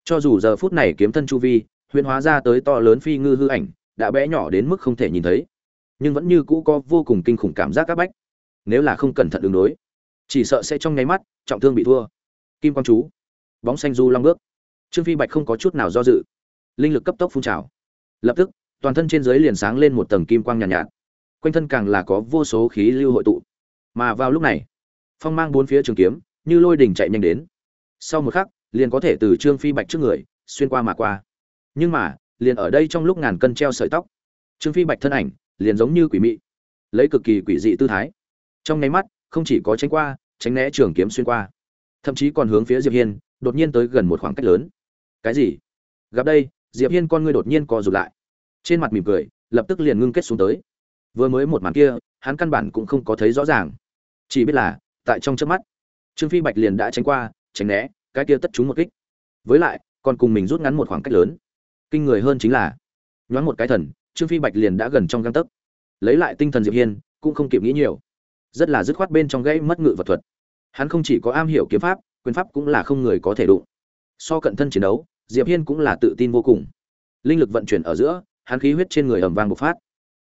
Cho dù giờ phút này kiếm thân chu vi, huyễn hóa ra tới to lớn phi ngư hư ảnh, đã bé nhỏ đến mức không thể nhìn thấy. Nhưng vẫn như cũ có vô cùng kinh khủng cảm giác các bách. Nếu là không cẩn thận đường đối, chỉ sợ sẽ trong nháy mắt, trọng thương bị thua kim quang chú. Bóng xanh du long bước. Trương phi bạch không có chút nào do dự. Linh lực cấp tốc phun trào. Lập tức toàn thân trên dưới liền sáng lên một tầng kim quang nhàn nhạt, nhạt. Quanh thân càng là có vô số khí lưu hội tụ. Mà vào lúc này phong mang bốn phía trường kiếm như lôi đỉnh chạy nhanh đến. Sau một khắc liền có thể từ trương phi bạch trước người xuyên qua mà qua. Nhưng mà liền ở đây trong lúc ngàn cân treo sợi tóc trương phi bạch thân ảnh liền giống như quỷ mị lấy cực kỳ quỷ dị tư thái. Trong nháy mắt không chỉ có tránh qua tránh né trường kiếm xuyên qua thậm chí còn hướng phía diệp hiên, đột nhiên tới gần một khoảng cách lớn. Cái gì? Gặp đây, diệp hiên con ngươi đột nhiên co rụt lại. Trên mặt mỉm cười, lập tức liền ngưng kết xuống tới. Vừa mới một màn kia, hắn căn bản cũng không có thấy rõ ràng. Chỉ biết là, tại trong chớp mắt, trương phi bạch liền đã tránh qua, tránh né, cái kia tất chúng một kích. Với lại, còn cùng mình rút ngắn một khoảng cách lớn. Kinh người hơn chính là, nhoáng một cái thần, trương phi bạch liền đã gần trong găng tấc. Lấy lại tinh thần diệp hiên, cũng không kịp nghĩ nhiều. Rất là dứt khoát bên trong gãy mất ngự vật thuật hắn không chỉ có am hiểu kiếm pháp, quyền pháp cũng là không người có thể đụng. So cận thân chiến đấu, diệp hiên cũng là tự tin vô cùng. Linh lực vận chuyển ở giữa, hắn khí huyết trên người ầm vang bộc phát.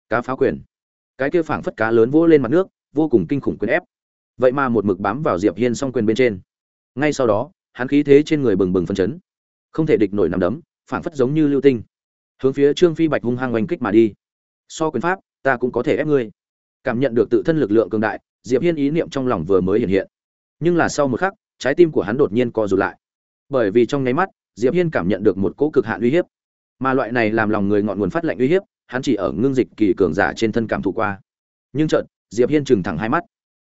Cá phá quyền. Cái kia phảng phất cá lớn vỗ lên mặt nước, vô cùng kinh khủng quyền ép. Vậy mà một mực bám vào diệp hiên song quyền bên trên. Ngay sau đó, hắn khí thế trên người bừng bừng phân chấn. Không thể địch nổi nằm đấm, phảng phất giống như lưu tinh. Hướng phía trương phi bạch hung hăng oanh kích mà đi. So quyền pháp, ta cũng có thể ép ngươi. Cảm nhận được tự thân lực lượng cường đại, diệp hiên ý niệm trong lòng vừa mới hiện hiện nhưng là sau một khắc, trái tim của hắn đột nhiên co rụt lại. Bởi vì trong nháy mắt, diệp hiên cảm nhận được một cỗ cực hạn uy hiếp. Mà loại này làm lòng người ngọn nguồn phát lạnh uy hiếp, hắn chỉ ở ngưng dịch kỳ cường giả trên thân cảm thụ qua. Nhưng chợt, diệp hiên trừng thẳng hai mắt.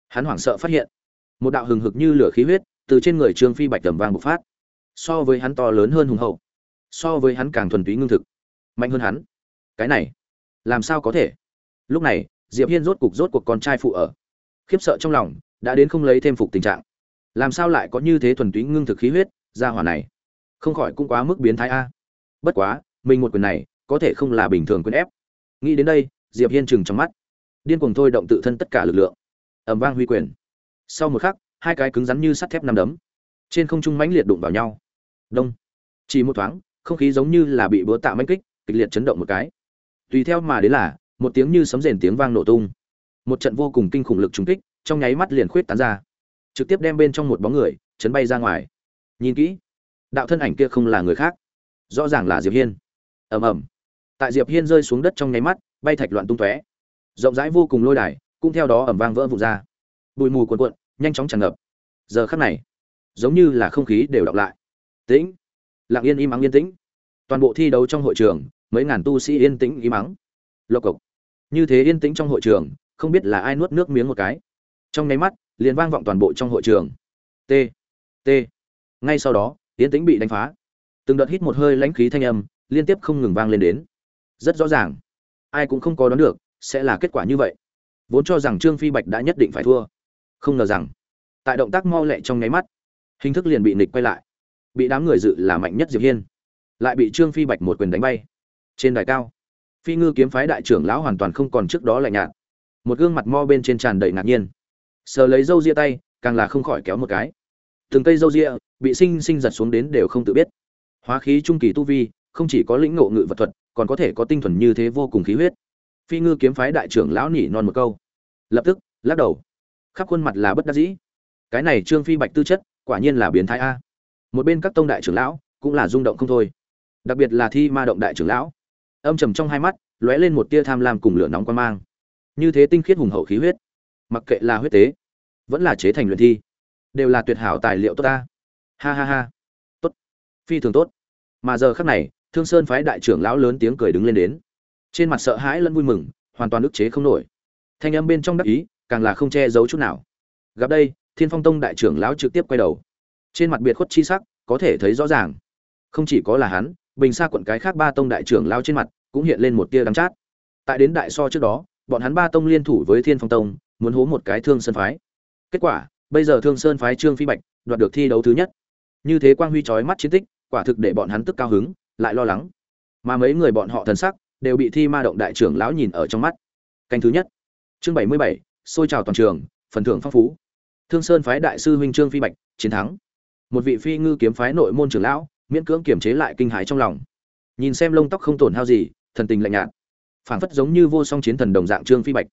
Hắn hoảng sợ phát hiện, một đạo hừng hực như lửa khí huyết từ trên người trương phi bạch tầm vang bộc phát. So với hắn to lớn hơn hùng hậu, so với hắn càng thuần túy ngưng thực. Mạnh hơn hắn. Cái này, làm sao có thể? Lúc này, diệp hiên rốt cục rốt cuộc con trai phụ ở. Khiếp sợ trong lòng đã đến không lấy thêm phục tình trạng. Làm sao lại có như thế thuần túy ngưng thực khí huyết, ra hỏa này? Không khỏi cũng quá mức biến thái a. Bất quá, mình một quyền này, có thể không là bình thường quyền ép. Nghĩ đến đây, diệp hiên chừng trong mắt. Điên cuồng thôi động tự thân tất cả lực lượng. Ầm vang huy quyền. Sau một khắc, hai cái cứng rắn như sắt thép năm đấm, trên không trung mãnh liệt đụng vào nhau. Đông. Chỉ một thoáng, không khí giống như là bị búa tạ mãnh kích, kịch liệt chấn động một cái. Tùy theo mà đến là, một tiếng như sấm rền tiếng vang nổ tung. Một trận vô cùng kinh khủng lực trúng kích trong nháy mắt liền khuyết tán ra. Trực tiếp đem bên trong một bóng người, chấn bay ra ngoài. Nhìn kỹ, đạo thân ảnh kia không là người khác. Rõ ràng là diệp hiên. Ầm ầm. Tại diệp hiên rơi xuống đất trong nháy mắt, bay thạch loạn tung tóe. Rộng rãi vô cùng lôi đài, cũng theo đó ầm vang vỡ vụn ra. Bụi mù cuồn cuộn, nhanh chóng tràn ngập. Giờ khắc này, giống như là không khí đều đọc lại. Tĩnh. Lặng yên im ắng yên tĩnh. Toàn bộ thi đấu trong hội trường, mấy ngàn tu sĩ yên tĩnh im ắng. Lộc cộc. Như thế yên tĩnh trong hội trường, không biết là ai nuốt nước miếng một cái trong nháy mắt, liền vang vọng toàn bộ trong hội trường. T t. Ngay sau đó yên tĩnh bị đánh phá. Từng đợt hít một hơi lãnh khí thanh âm, liên tiếp không ngừng vang lên đến. Rất rõ ràng. Ai cũng không có đoán được, sẽ là kết quả như vậy. Vốn cho rằng trương phi bạch đã nhất định phải thua. Không ngờ rằng, tại động tác mau lẹ trong nháy mắt, hình thức liền bị nịch quay lại. Bị đám người dự là mạnh nhất diệp hiên. Lại bị trương phi bạch một quyền đánh bay. Trên đài cao, phi ngư kiếm phái đại trưởng lão hoàn toàn không còn trước đó lạnh nhạt. Một gương mặt mo bên trên tràn đầy ngạc nhiên sờ lấy râu ria tay, càng là không khỏi kéo một cái. Từng cây râu ria bị sinh sinh giật xuống đến đều không tự biết. Hóa khí trung kỳ tu vi, không chỉ có lĩnh ngộ ngự vật thuật, còn có thể có tinh thuần như thế vô cùng khí huyết. Phi ngư kiếm phái đại trưởng lão nỉ non một câu. Lập tức, lắc đầu. Khắp khuôn mặt là bất đắc dĩ. Cái này trương phi bạch tư chất, quả nhiên là biến thái a. Một bên các tông đại trưởng lão cũng là rung động không thôi. Đặc biệt là thi ma động đại trưởng lão. Âm trầm trong hai mắt, lóe lên một tia tham lam cùng lửa nóng quan mang. Như thế tinh khiết hùng hậu khí huyết mặc kệ là huyết tế, vẫn là chế thành luyện thi, đều là tuyệt hảo tài liệu tốt ta. Ha ha ha. Tốt. Phi thường tốt. Mà giờ khắc này, thương sơn phái đại trưởng lão lớn tiếng cười đứng lên đến. Trên mặt sợ hãi lẫn vui mừng, hoàn toàn ức chế không nổi. Thanh âm bên trong đắc ý, càng là không che giấu chút nào. Gặp đây, thiên phong tông đại trưởng lão trực tiếp quay đầu. Trên mặt biệt khuất chi sắc, có thể thấy rõ ràng. Không chỉ có là hắn, bình xa quận cái khác ba tông đại trưởng lao trên mặt cũng hiện lên một tia đắng chát. Tại đến đại so trước đó, bọn hắn ba tông liên thủ với thiên phong tông muốn hố một cái thương sơn phái. Kết quả, bây giờ thương sơn phái trương phi bạch đoạt được thi đấu thứ nhất. Như thế quang huy trói mắt chiến tích, quả thực để bọn hắn tức cao hứng, lại lo lắng. Mà mấy người bọn họ thần sắc đều bị thi ma động đại trưởng lão nhìn ở trong mắt. Canh thứ nhất. Chương bảy mươi bảy, xôi trào toàn trường, phần thưởng phong phú. Thương sơn phái đại sư huynh trương phi bạch chiến thắng. Một vị phi ngư kiếm phái nội môn trưởng lão, miễn cưỡng kiềm chế lại kinh hãi trong lòng. Nhìn xem lông tóc không tổn hao gì, thần tình lạnh nhạt. Phảng phất giống như vô song chiến thần đồng dạng trương phi bạch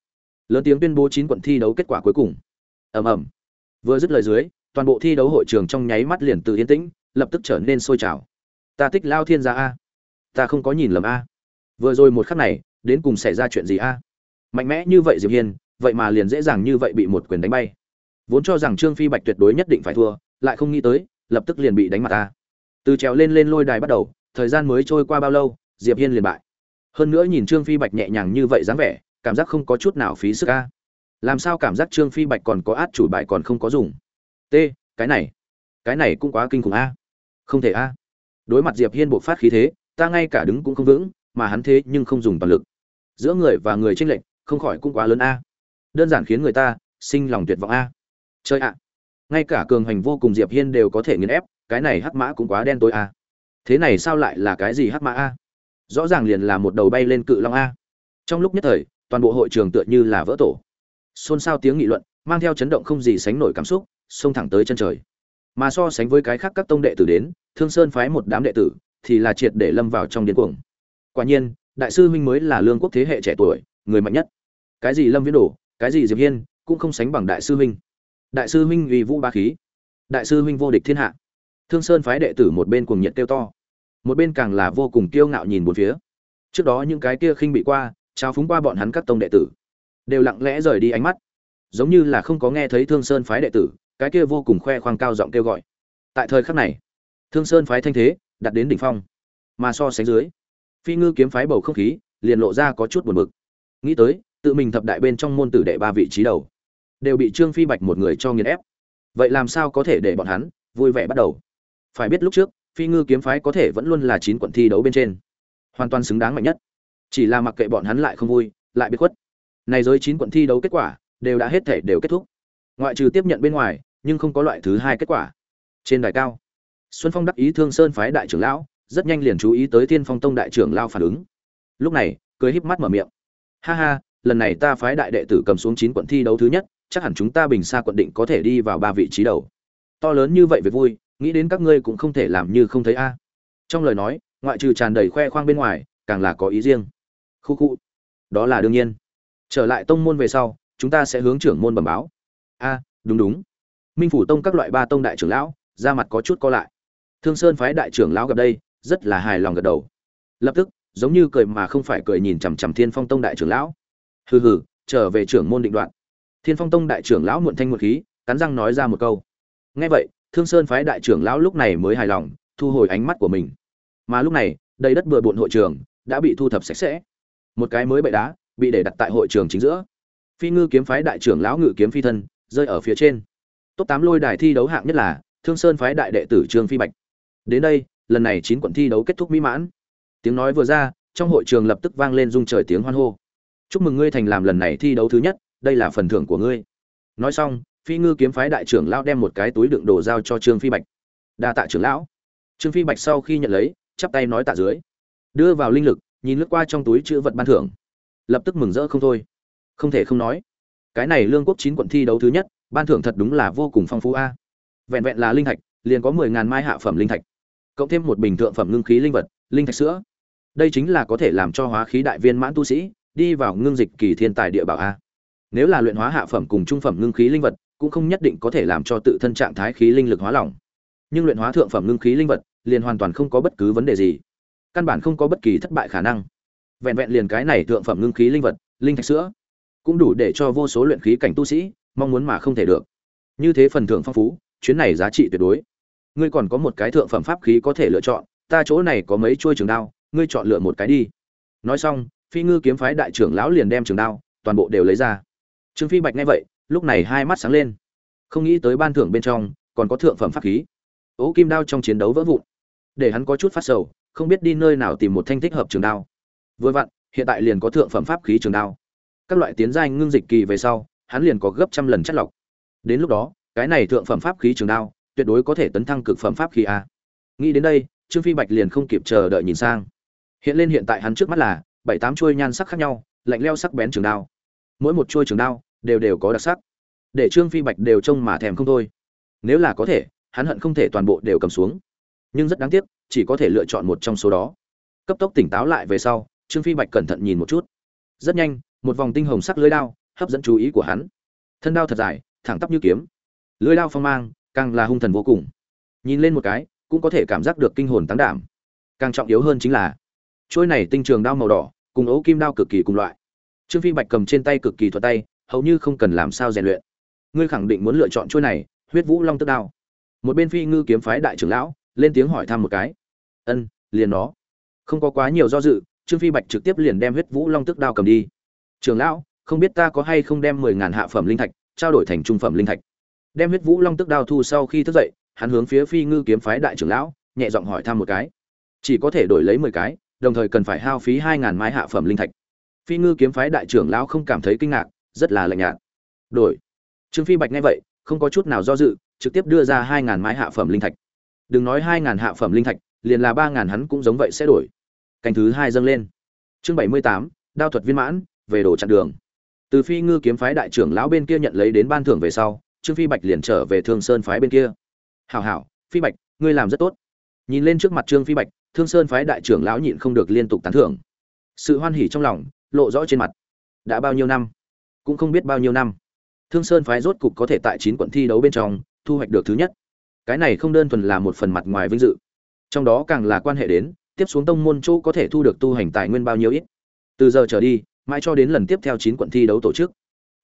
lớn tiếng tuyên bố chín quận thi đấu kết quả cuối cùng. Ầm ầm. Vừa dứt lời dưới, toàn bộ thi đấu hội trường trong nháy mắt liền từ yên tĩnh, lập tức trở nên sôi trào. Ta thích lao thiên gia a. Ta không có nhìn lầm a. Vừa rồi một khắc này, đến cùng xảy ra chuyện gì a? Mạnh mẽ như vậy diệp hiên, vậy mà liền dễ dàng như vậy bị một quyền đánh bay. Vốn cho rằng trương phi bạch tuyệt đối nhất định phải thua, lại không nghĩ tới, lập tức liền bị đánh mặt ta từ trèo lên lên lôi đài bắt đầu, thời gian mới trôi qua bao lâu, diệp hiên liền bại. Hơn nữa nhìn trương phi bạch nhẹ nhàng như vậy dáng vẻ cảm giác không có chút nào phí sức a. Làm sao cảm giác trương phi bạch còn có át chủ bài còn không có dùng? T, cái này cái này cũng quá kinh khủng a. Không thể a. Đối mặt diệp hiên bộc phát khí thế, ta ngay cả đứng cũng không vững, mà hắn thế nhưng không dùng toàn lực. Giữa người và người tranh lệch, không khỏi cũng quá lớn a. Đơn giản khiến người ta sinh lòng tuyệt vọng a. Chơi ạ. Ngay cả cường hành vô cùng diệp hiên đều có thể nghiền ép, cái này hắc mã cũng quá đen tối a. Thế này sao lại là cái gì hắc mã a? Rõ ràng liền là một đầu bay lên cự long a. Trong lúc nhất thời toàn bộ hội trường tựa như là vỡ tổ. Xôn xao tiếng nghị luận, mang theo chấn động không gì sánh nổi cảm xúc, xông thẳng tới chân trời. Mà so sánh với cái khác các tông đệ tử đến, thương sơn phái một đám đệ tử thì là triệt để lâm vào trong điên cuồng. Quả nhiên, đại sư huynh mới là lương quốc thế hệ trẻ tuổi, người mạnh nhất. Cái gì lâm viễn đổ cái gì diệp hiên, cũng không sánh bằng đại sư huynh. Đại sư huynh uy vũ ba khí. Đại sư huynh vô địch thiên hạ. Thương sơn phái đệ tử một bên cuồng nhiệt kêu to. Một bên càng là vô cùng kiêu ngạo nhìn bốn phía. Trước đó những cái kia khinh bị qua trao phúng qua bọn hắn các tông đệ tử. Đều lặng lẽ rời đi ánh mắt. Giống như là không có nghe thấy thương sơn phái đệ tử, cái kia vô cùng khoe khoang cao giọng kêu gọi. Tại thời khắc này, thương sơn phái thanh thế đặt đến đỉnh phong. Mà so sánh dưới, phi ngư kiếm phái bầu không khí liền lộ ra có chút buồn bực. Nghĩ tới, tự mình thập đại bên trong môn tử đệ ba vị trí đầu, đều bị trương phi bạch một người cho nghiền ép. Vậy làm sao có thể để bọn hắn vui vẻ bắt đầu? Phải biết lúc trước, phi ngư kiếm phái có thể vẫn luôn là chín quận thi đấu bên trên. Hoàn toàn xứng đáng mạnh nhất chỉ là mặc kệ bọn hắn lại không vui, lại biết khuất. Này giới chín quận thi đấu kết quả, đều đã hết thể đều kết thúc. Ngoại trừ tiếp nhận bên ngoài, nhưng không có loại thứ hai kết quả. Trên đài cao, xuân phong đắc ý thương sơn phái đại trưởng lão, rất nhanh liền chú ý tới thiên phong tông đại trưởng lao phản ứng. Lúc này, cười híp mắt mở miệng. Ha ha, lần này ta phái đại đệ tử cầm xuống chín quận thi đấu thứ nhất, chắc hẳn chúng ta bình xa quận định có thể đi vào ba vị trí đầu. To lớn như vậy về vui, nghĩ đến các ngươi cũng không thể làm như không thấy a. Trong lời nói, ngoại trừ tràn đầy khoe khoang bên ngoài, càng là có ý riêng khu khu. Đó là đương nhiên. Trở lại tông môn về sau, chúng ta sẽ hướng trưởng môn bẩm báo. A, đúng đúng. Minh phủ tông các loại ba tông đại trưởng lão ra mặt có chút co lại. Thương sơn phái đại trưởng lão gặp đây, rất là hài lòng gật đầu. Lập tức, giống như cười mà không phải cười nhìn chằm chằm thiên phong tông đại trưởng lão. Hừ hừ, trở về trưởng môn định đoạn. Thiên phong tông đại trưởng lão muộn thanh một khí, cắn răng nói ra một câu. Nghe vậy, thương sơn phái đại trưởng lão lúc này mới hài lòng, thu hồi ánh mắt của mình. Mà lúc này, đầy đất bừa bộn hội trường, đã bị thu thập sạch sẽ một cái mới bậy đá, bị để đặt tại hội trường chính giữa. Phi ngư kiếm phái đại trưởng lão ngự kiếm phi thân, rơi ở phía trên. Top tám lôi đài thi đấu hạng nhất là thương sơn phái đại đệ tử trương phi bạch. Đến đây, lần này chín quận thi đấu kết thúc mỹ mãn. Tiếng nói vừa ra, trong hội trường lập tức vang lên rung trời tiếng hoan hô. Chúc mừng ngươi thành làm lần này thi đấu thứ nhất, đây là phần thưởng của ngươi. Nói xong, phi ngư kiếm phái đại trưởng lão đem một cái túi đựng đồ giao cho trương phi bạch. Đa tạ trưởng lão. Trương phi bạch sau khi nhận lấy, chắp tay nói tạ dưới. Đưa vào linh lực nhìn lướt qua trong túi chữ vật ban thưởng. Lập tức mừng rỡ không thôi. Không thể không nói, cái này lương quốc chín quận thi đấu thứ nhất, ban thưởng thật đúng là vô cùng phong phú a. Vẹn vẹn là linh thạch, liền có mười ngàn mai hạ phẩm linh thạch, cộng thêm một bình thượng phẩm ngưng khí linh vật, linh thạch sữa. Đây chính là có thể làm cho hóa khí đại viên mãn tu sĩ đi vào ngưng dịch kỳ thiên tài địa bảo a. Nếu là luyện hóa hạ phẩm cùng trung phẩm ngưng khí linh vật, cũng không nhất định có thể làm cho tự thân trạng thái khí linh lực hóa lỏng. Nhưng luyện hóa thượng phẩm ngưng khí linh vật, liền hoàn toàn không có bất cứ vấn đề gì căn bản không có bất kỳ thất bại khả năng. Vẹn vẹn liền cái này thượng phẩm ngưng khí linh vật, linh thạch sữa, cũng đủ để cho vô số luyện khí cảnh tu sĩ mong muốn mà không thể được. Như thế phần thưởng phong phú, chuyến này giá trị tuyệt đối. Ngươi còn có một cái thượng phẩm pháp khí có thể lựa chọn, ta chỗ này có mấy chuôi trường đao, ngươi chọn lựa một cái đi. Nói xong, phi ngư kiếm phái đại trưởng lão liền đem trường đao, toàn bộ đều lấy ra. Trương phi bạch nghe vậy, lúc này hai mắt sáng lên. Không nghĩ tới ban thưởng bên trong còn có thượng phẩm pháp khí. Ố kim đao trong chiến đấu vỡ vụn. Để hắn có chút phát sầu không biết đi nơi nào tìm một thanh thích hợp trường đao. Vừa vặn, hiện tại liền có thượng phẩm pháp khí trường đao. Các loại tiến giai ngưng dịch kỳ về sau, hắn liền có gấp trăm lần chất lọc. Đến lúc đó, cái này thượng phẩm pháp khí trường đao, tuyệt đối có thể tấn thăng cực phẩm pháp khí a. Nghĩ đến đây, trương phi bạch liền không kịp chờ đợi nhìn sang. Hiện lên hiện tại hắn trước mắt là bảy tám chuôi nhan sắc khác nhau, lạnh leo sắc bén trường đao. Mỗi một chuôi trường đao đều đều có đặc sắc. Để trương phi bạch đều trông mà thèm không thôi. Nếu là có thể, hắn hận không thể toàn bộ đều cầm xuống. Nhưng rất đáng tiếc chỉ có thể lựa chọn một trong số đó. Cấp tốc tỉnh táo lại về sau, trương phi bạch cẩn thận nhìn một chút. Rất nhanh, một vòng tinh hồng sắc lưới đao hấp dẫn chú ý của hắn. Thân đao thật dài, thẳng tắp như kiếm. Lưới đao phong mang, càng là hung thần vô cùng. Nhìn lên một cái, cũng có thể cảm giác được kinh hồn tán đảm. Càng trọng yếu hơn chính là, chuôi này tinh trường đao màu đỏ, cùng ấu kim đao cực kỳ cùng loại. Trương phi bạch cầm trên tay cực kỳ thuật tay, hầu như không cần làm sao rèn luyện. Ngươi khẳng định muốn lựa chọn chuôi này, huyết vũ long tức đao. Một bên phi ngư kiếm phái đại trưởng lão lên tiếng hỏi thăm một cái. Ân, liền nó. Không có quá nhiều do dự, trương phi bạch trực tiếp liền đem huyết vũ long tức đao cầm đi. Trường lão, không biết ta có hay không đem mười ngàn hạ phẩm linh thạch, trao đổi thành trung phẩm linh thạch. Đem huyết vũ long tức đao thu sau khi thức dậy, hắn hướng phía phi ngư kiếm phái đại trưởng lão, nhẹ giọng hỏi thăm một cái. Chỉ có thể đổi lấy mười cái, đồng thời cần phải hao phí hai ngàn mái hạ phẩm linh thạch. Phi ngư kiếm phái đại trưởng lão không cảm thấy kinh ngạc, rất là lạnh nhạt. Đổi. Trương phi bạch nghe vậy, không có chút nào do dự, trực tiếp đưa ra hai ngàn mái hạ phẩm linh thạch đừng nói hai ngàn hạ phẩm linh thạch, liền là ba ngàn hắn cũng giống vậy sẽ đổi. Canh thứ hai dâng lên. Chương bảy mươi tám, đao thuật viên mãn, về đồ chặn đường. Từ phi ngư kiếm phái đại trưởng lão bên kia nhận lấy đến ban thưởng về sau, trương phi bạch liền trở về thương sơn phái bên kia. Hảo hảo, phi bạch, ngươi làm rất tốt. Nhìn lên trước mặt trương phi bạch, thương sơn phái đại trưởng lão nhịn không được liên tục tán thưởng. Sự hoan hỉ trong lòng lộ rõ trên mặt. Đã bao nhiêu năm? Cũng không biết bao nhiêu năm. Thương sơn phái rốt cục có thể tại chín quận thi đấu bên trong thu hoạch được thứ nhất cái này không đơn thuần là một phần mặt ngoài vinh dự. Trong đó càng là quan hệ đến, tiếp xuống tông môn chỗ có thể thu được tu hành tài nguyên bao nhiêu ít. Từ giờ trở đi, mãi cho đến lần tiếp theo chín quận thi đấu tổ chức,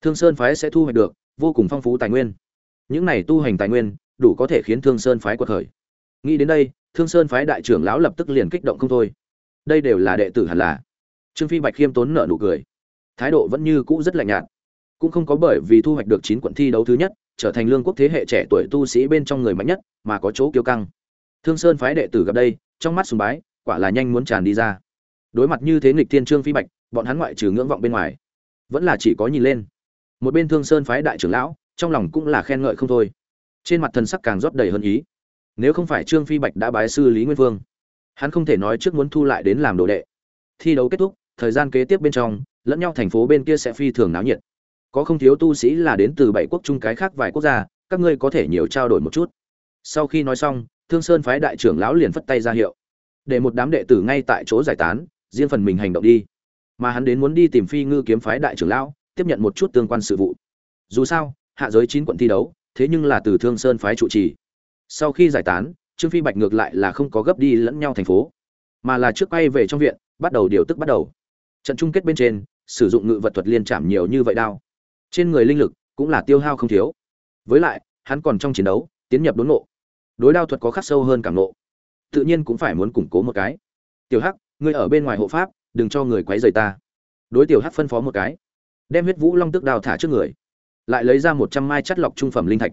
thương sơn phái sẽ thu hoạch được vô cùng phong phú tài nguyên. Những này tu hành tài nguyên, đủ có thể khiến thương sơn phái quật khởi. Nghĩ đến đây, thương sơn phái đại trưởng lão lập tức liền kích động không thôi. Đây đều là đệ tử hẳn là. Trương phi bạch khiêm tốn nợ nụ cười. Thái độ vẫn như cũ rất lạnh nhạt. Cũng không có bởi vì thu hoạch được chín quận thi đấu thứ nhất trở thành lương quốc thế hệ trẻ tuổi tu sĩ bên trong người mạnh nhất, mà có chỗ kiêu căng. Thương sơn phái đệ tử gặp đây, trong mắt sùng bái, quả là nhanh muốn tràn đi ra. Đối mặt như thế nghịch thiên trương phi bạch, bọn hắn ngoại trừ ngưỡng vọng bên ngoài, vẫn là chỉ có nhìn lên. Một bên thương sơn phái đại trưởng lão, trong lòng cũng là khen ngợi không thôi. Trên mặt thần sắc càng rót đầy hơn ý. Nếu không phải trương phi bạch đã bái sư lý nguyên vương, hắn không thể nói trước muốn thu lại đến làm đồ đệ. Thi đấu kết thúc, thời gian kế tiếp bên trong, lẫn nhau thành phố bên kia sẽ phi thường náo nhiệt có không thiếu tu sĩ là đến từ bảy quốc trung cái khác vài quốc gia, các ngươi có thể nhiều trao đổi một chút. Sau khi nói xong, thương sơn phái đại trưởng lão liền phất tay ra hiệu. Để một đám đệ tử ngay tại chỗ giải tán, riêng phần mình hành động đi. Mà hắn đến muốn đi tìm phi ngư kiếm phái đại trưởng lão, tiếp nhận một chút tương quan sự vụ. Dù sao, hạ giới chín quận thi đấu, thế nhưng là từ thương sơn phái trụ trì. Sau khi giải tán, trương phi bạch ngược lại là không có gấp đi lẫn nhau thành phố, mà là trước quay về trong viện, bắt đầu điều tức bắt đầu. Trận chung kết bên trên, sử dụng ngự vật thuật liên chạm nhiều như vậy đao trên người linh lực cũng là tiêu hao không thiếu. Với lại hắn còn trong chiến đấu tiến nhập đốn ngộ. Đối đao thuật có khắc sâu hơn cảm nộ, tự nhiên cũng phải muốn củng cố một cái. Tiểu hắc ngươi ở bên ngoài hộ pháp đừng cho người quấy rầy ta. Đối tiểu hắc phân phó một cái. Đem huyết vũ long tức đào thả trước người. Lại lấy ra một trăm mai chất lọc trung phẩm linh thạch.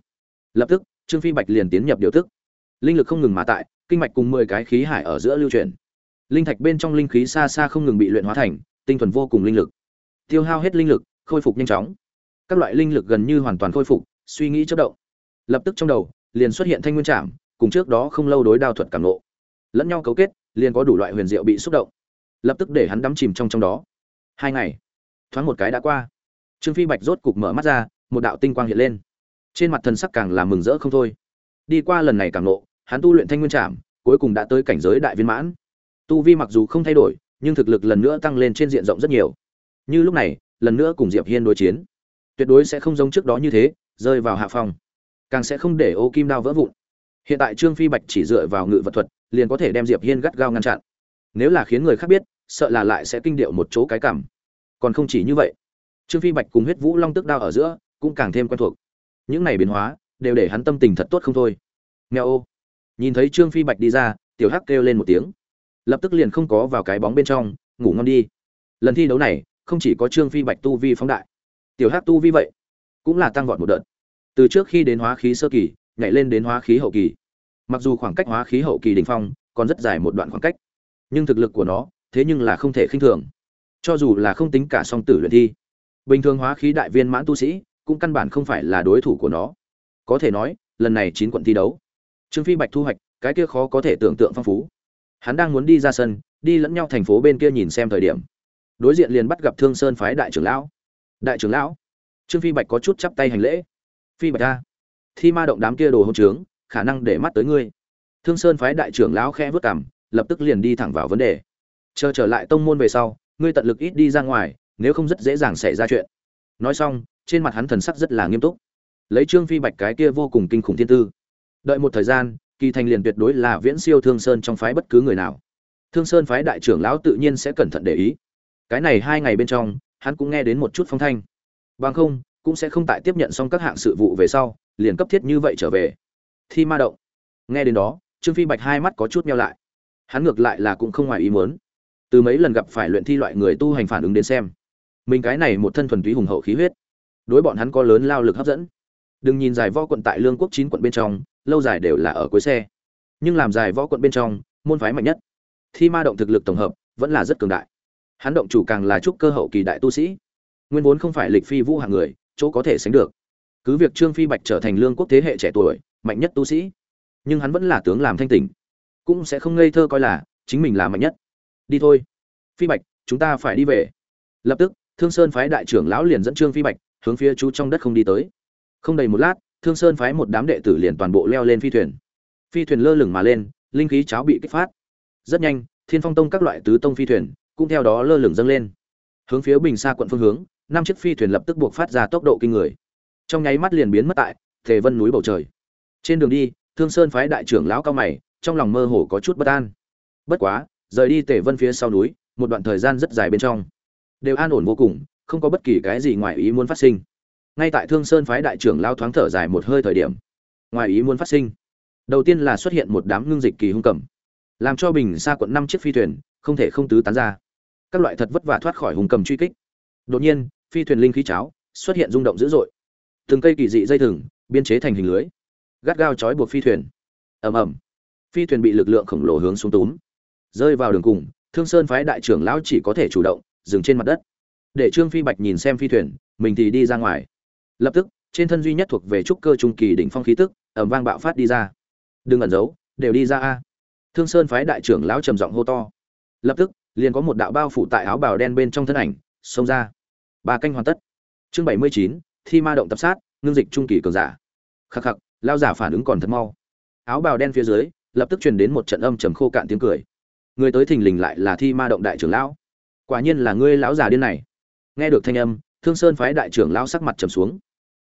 Lập tức trương phi bạch liền tiến nhập điều tức. Linh lực không ngừng mà tại kinh mạch cùng mười cái khí hải ở giữa lưu chuyển. Linh thạch bên trong linh khí xa xa không ngừng bị luyện hóa thành tinh thuần vô cùng linh lực. Tiêu hao hết linh lực khôi phục nhanh chóng các loại linh lực gần như hoàn toàn khôi phục, suy nghĩ chất động. Lập tức trong đầu, liền xuất hiện thanh nguyên trạm cùng trước đó không lâu đối đao thuật cảm nộ lẫn nhau cấu kết, liền có đủ loại huyền diệu bị xúc động. Lập tức để hắn đắm chìm trong trong đó. Hai ngày, thoáng một cái đã qua. Trương phi bạch rốt cục mở mắt ra, một đạo tinh quang hiện lên. Trên mặt thần sắc càng là mừng rỡ không thôi. Đi qua lần này càng nộ hắn tu luyện thanh nguyên trạm cuối cùng đã tới cảnh giới đại viên mãn. Tu vi mặc dù không thay đổi, nhưng thực lực lần nữa tăng lên trên diện rộng rất nhiều. Như lúc này, lần nữa cùng diệp hiên đối chiến tuyệt đối sẽ không giống trước đó như thế, rơi vào hạ phòng càng sẽ không để ô kim đao vỡ vụn. Hiện tại trương phi bạch chỉ dựa vào ngự vật thuật, liền có thể đem diệp hiên gắt gao ngăn chặn. Nếu là khiến người khác biết, sợ là lại sẽ kinh điệu một chỗ cái cảm. Còn không chỉ như vậy, trương phi bạch cùng huyết vũ long tức đao ở giữa, cũng càng thêm quen thuộc. Những này biến hóa, đều để hắn tâm tình thật tốt không thôi. Nghèo ô. Nhìn thấy trương phi bạch đi ra, tiểu hắc kêu lên một tiếng. Lập tức liền không có vào cái bóng bên trong, ngủ ngon đi. Lần thi đấu này, không chỉ có trương phi bạch tu vi phóng đại tiểu hắc tu vi vậy, cũng là tăng vọt một đợt. Từ trước khi đến hóa khí sơ kỳ, nhảy lên đến hóa khí hậu kỳ. Mặc dù khoảng cách hóa khí hậu kỳ đỉnh phong còn rất dài một đoạn khoảng cách, nhưng thực lực của nó thế nhưng là không thể khinh thường. Cho dù là không tính cả song tử luyện thi, bình thường hóa khí đại viên mãn tu sĩ cũng căn bản không phải là đối thủ của nó. Có thể nói, lần này chín quận thi đấu, trương phi bạch thu hoạch, cái kia khó có thể tưởng tượng phong phú. Hắn đang muốn đi ra sân, đi lẫn nhau thành phố bên kia nhìn xem thời điểm. Đối diện liền bắt gặp thương sơn phái đại trưởng lão đại trưởng lão, trương phi bạch có chút chắp tay hành lễ. Phi bạch ta thi ma động đám kia đồ hôn trướng, khả năng để mắt tới ngươi. Thương sơn phái đại trưởng lão khẽ vớt cảm lập tức liền đi thẳng vào vấn đề. Chờ trở lại tông môn về sau, ngươi tận lực ít đi ra ngoài, nếu không rất dễ dàng xảy ra chuyện. Nói xong, trên mặt hắn thần sắc rất là nghiêm túc. Lấy trương phi bạch cái kia vô cùng kinh khủng thiên tư. Đợi một thời gian, kỳ thành liền tuyệt đối là viễn siêu thương sơn trong phái bất cứ người nào. Thương sơn phái đại trưởng lão tự nhiên sẽ cẩn thận để ý. Cái này hai ngày bên trong hắn cũng nghe đến một chút phong thanh. Bằng không, cũng sẽ không tại tiếp nhận xong các hạng sự vụ về sau, liền cấp thiết như vậy trở về. Thi ma động. Nghe đến đó, trương phi bạch hai mắt có chút meo lại. Hắn ngược lại là cũng không ngoài ý muốn. Từ mấy lần gặp phải luyện thi loại người tu hành phản ứng đến xem, mình cái này một thân thuần túy hùng hậu khí huyết, đối bọn hắn có lớn lao lực hấp dẫn. Đừng nhìn giải võ quận tại lương quốc chín quận bên trong, lâu dài đều là ở cuối xe. Nhưng làm giải võ quận bên trong, môn phái mạnh nhất. Thi ma động thực lực tổng hợp vẫn là rất cường đại hắn động chủ càng là trúc cơ hậu kỳ đại tu sĩ. Nguyên vốn không phải lịch phi vũ hạng người, chỗ có thể sánh được. Cứ việc trương phi bạch trở thành lương quốc thế hệ trẻ tuổi, mạnh nhất tu sĩ, nhưng hắn vẫn là tướng làm thanh tỉnh. Cũng sẽ không ngây thơ coi là chính mình là mạnh nhất. Đi thôi. Phi bạch, chúng ta phải đi về. Lập tức, thương sơn phái đại trưởng lão liền dẫn trương phi bạch hướng phía chú trong đất không đi tới. Không đầy một lát, thương sơn phái một đám đệ tử liền toàn bộ leo lên phi thuyền. Phi thuyền lơ lửng mà lên, linh khí cháo bị kích phát. Rất nhanh, thiên phong tông các loại tứ tông phi thuyền cũng theo đó lơ lửng dâng lên. Hướng phía bình xa quận phương hướng, năm chiếc phi thuyền lập tức buộc phát ra tốc độ kinh người. Trong nháy mắt liền biến mất tại thể vân núi bầu trời. Trên đường đi, thương sơn phái đại trưởng lão cao mày, trong lòng mơ hồ có chút bất an. Bất quá, rời đi tề vân phía sau núi, một đoạn thời gian rất dài bên trong, đều an ổn vô cùng, không có bất kỳ cái gì ngoài ý muốn phát sinh. Ngay tại thương sơn phái đại trưởng lao thoáng thở dài một hơi thời điểm, ngoài ý muốn phát sinh. Đầu tiên là xuất hiện một đám ngưng dịch kỳ hung cầm, làm cho bình xa quận năm chiếc phi thuyền không thể không tứ tán ra các loại thật vất vả thoát khỏi hung cầm truy kích. Đột nhiên, phi thuyền linh khí cháo xuất hiện rung động dữ dội. Từng cây kỳ dị dây thừng biên chế thành hình lưới, gắt gao trói buộc phi thuyền. Ầm ầm. Phi thuyền bị lực lượng khổng lồ hướng xuống túm, rơi vào đường cùng, thương sơn phái đại trưởng lão chỉ có thể chủ động, dừng trên mặt đất. Để trương phi bạch nhìn xem phi thuyền, mình thì đi ra ngoài. Lập tức, trên thân duy nhất thuộc về trúc cơ trung kỳ đỉnh phong khí tức ẩm vang bạo phát đi ra. Đừng ẩn giấu, đều đi ra a. Thương sơn phái đại trưởng lão trầm giọng hô to. Lập tức liền có một đạo bao phủ tại áo bào đen bên trong thân ảnh, xông ra. Ba canh hoàn tất. Chương bảy mươi chín, thi ma động tập sát, ngưng dịch trung kỳ cường giả. Khắc khắc, lao giả phản ứng còn thật mau. Áo bào đen phía dưới, lập tức truyền đến một trận âm trầm khô cạn tiếng cười. Người tới thình lình lại là thi ma động đại trưởng lão. Quả nhiên là ngươi lão già điên này. Nghe được thanh âm, thương sơn phái đại trưởng lão sắc mặt trầm xuống.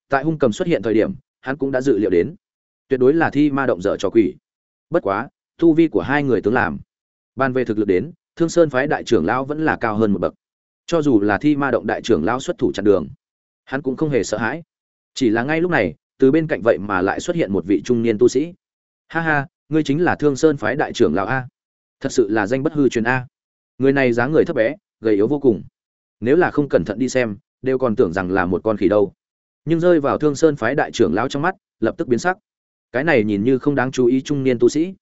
Tại hung cầm xuất hiện thời điểm, hắn cũng đã dự liệu đến. Tuyệt đối là thi ma động dở trò quỷ. Bất quá thu vi của hai người tướng làm. Ban về thực lực đến thương sơn phái đại trưởng lão vẫn là cao hơn một bậc. Cho dù là thi ma động đại trưởng lão xuất thủ chặn đường, hắn cũng không hề sợ hãi. Chỉ là ngay lúc này, từ bên cạnh vậy mà lại xuất hiện một vị trung niên tu sĩ. Ha ha, ngươi chính là thương sơn phái đại trưởng lão a. Thật sự là danh bất hư truyền a. Người này dáng người thấp bé, gầy yếu vô cùng. Nếu là không cẩn thận đi xem, đều còn tưởng rằng là một con khỉ đâu. Nhưng rơi vào thương sơn phái đại trưởng lão trong mắt, lập tức biến sắc. Cái này nhìn như không đáng chú ý trung niên tu sĩ.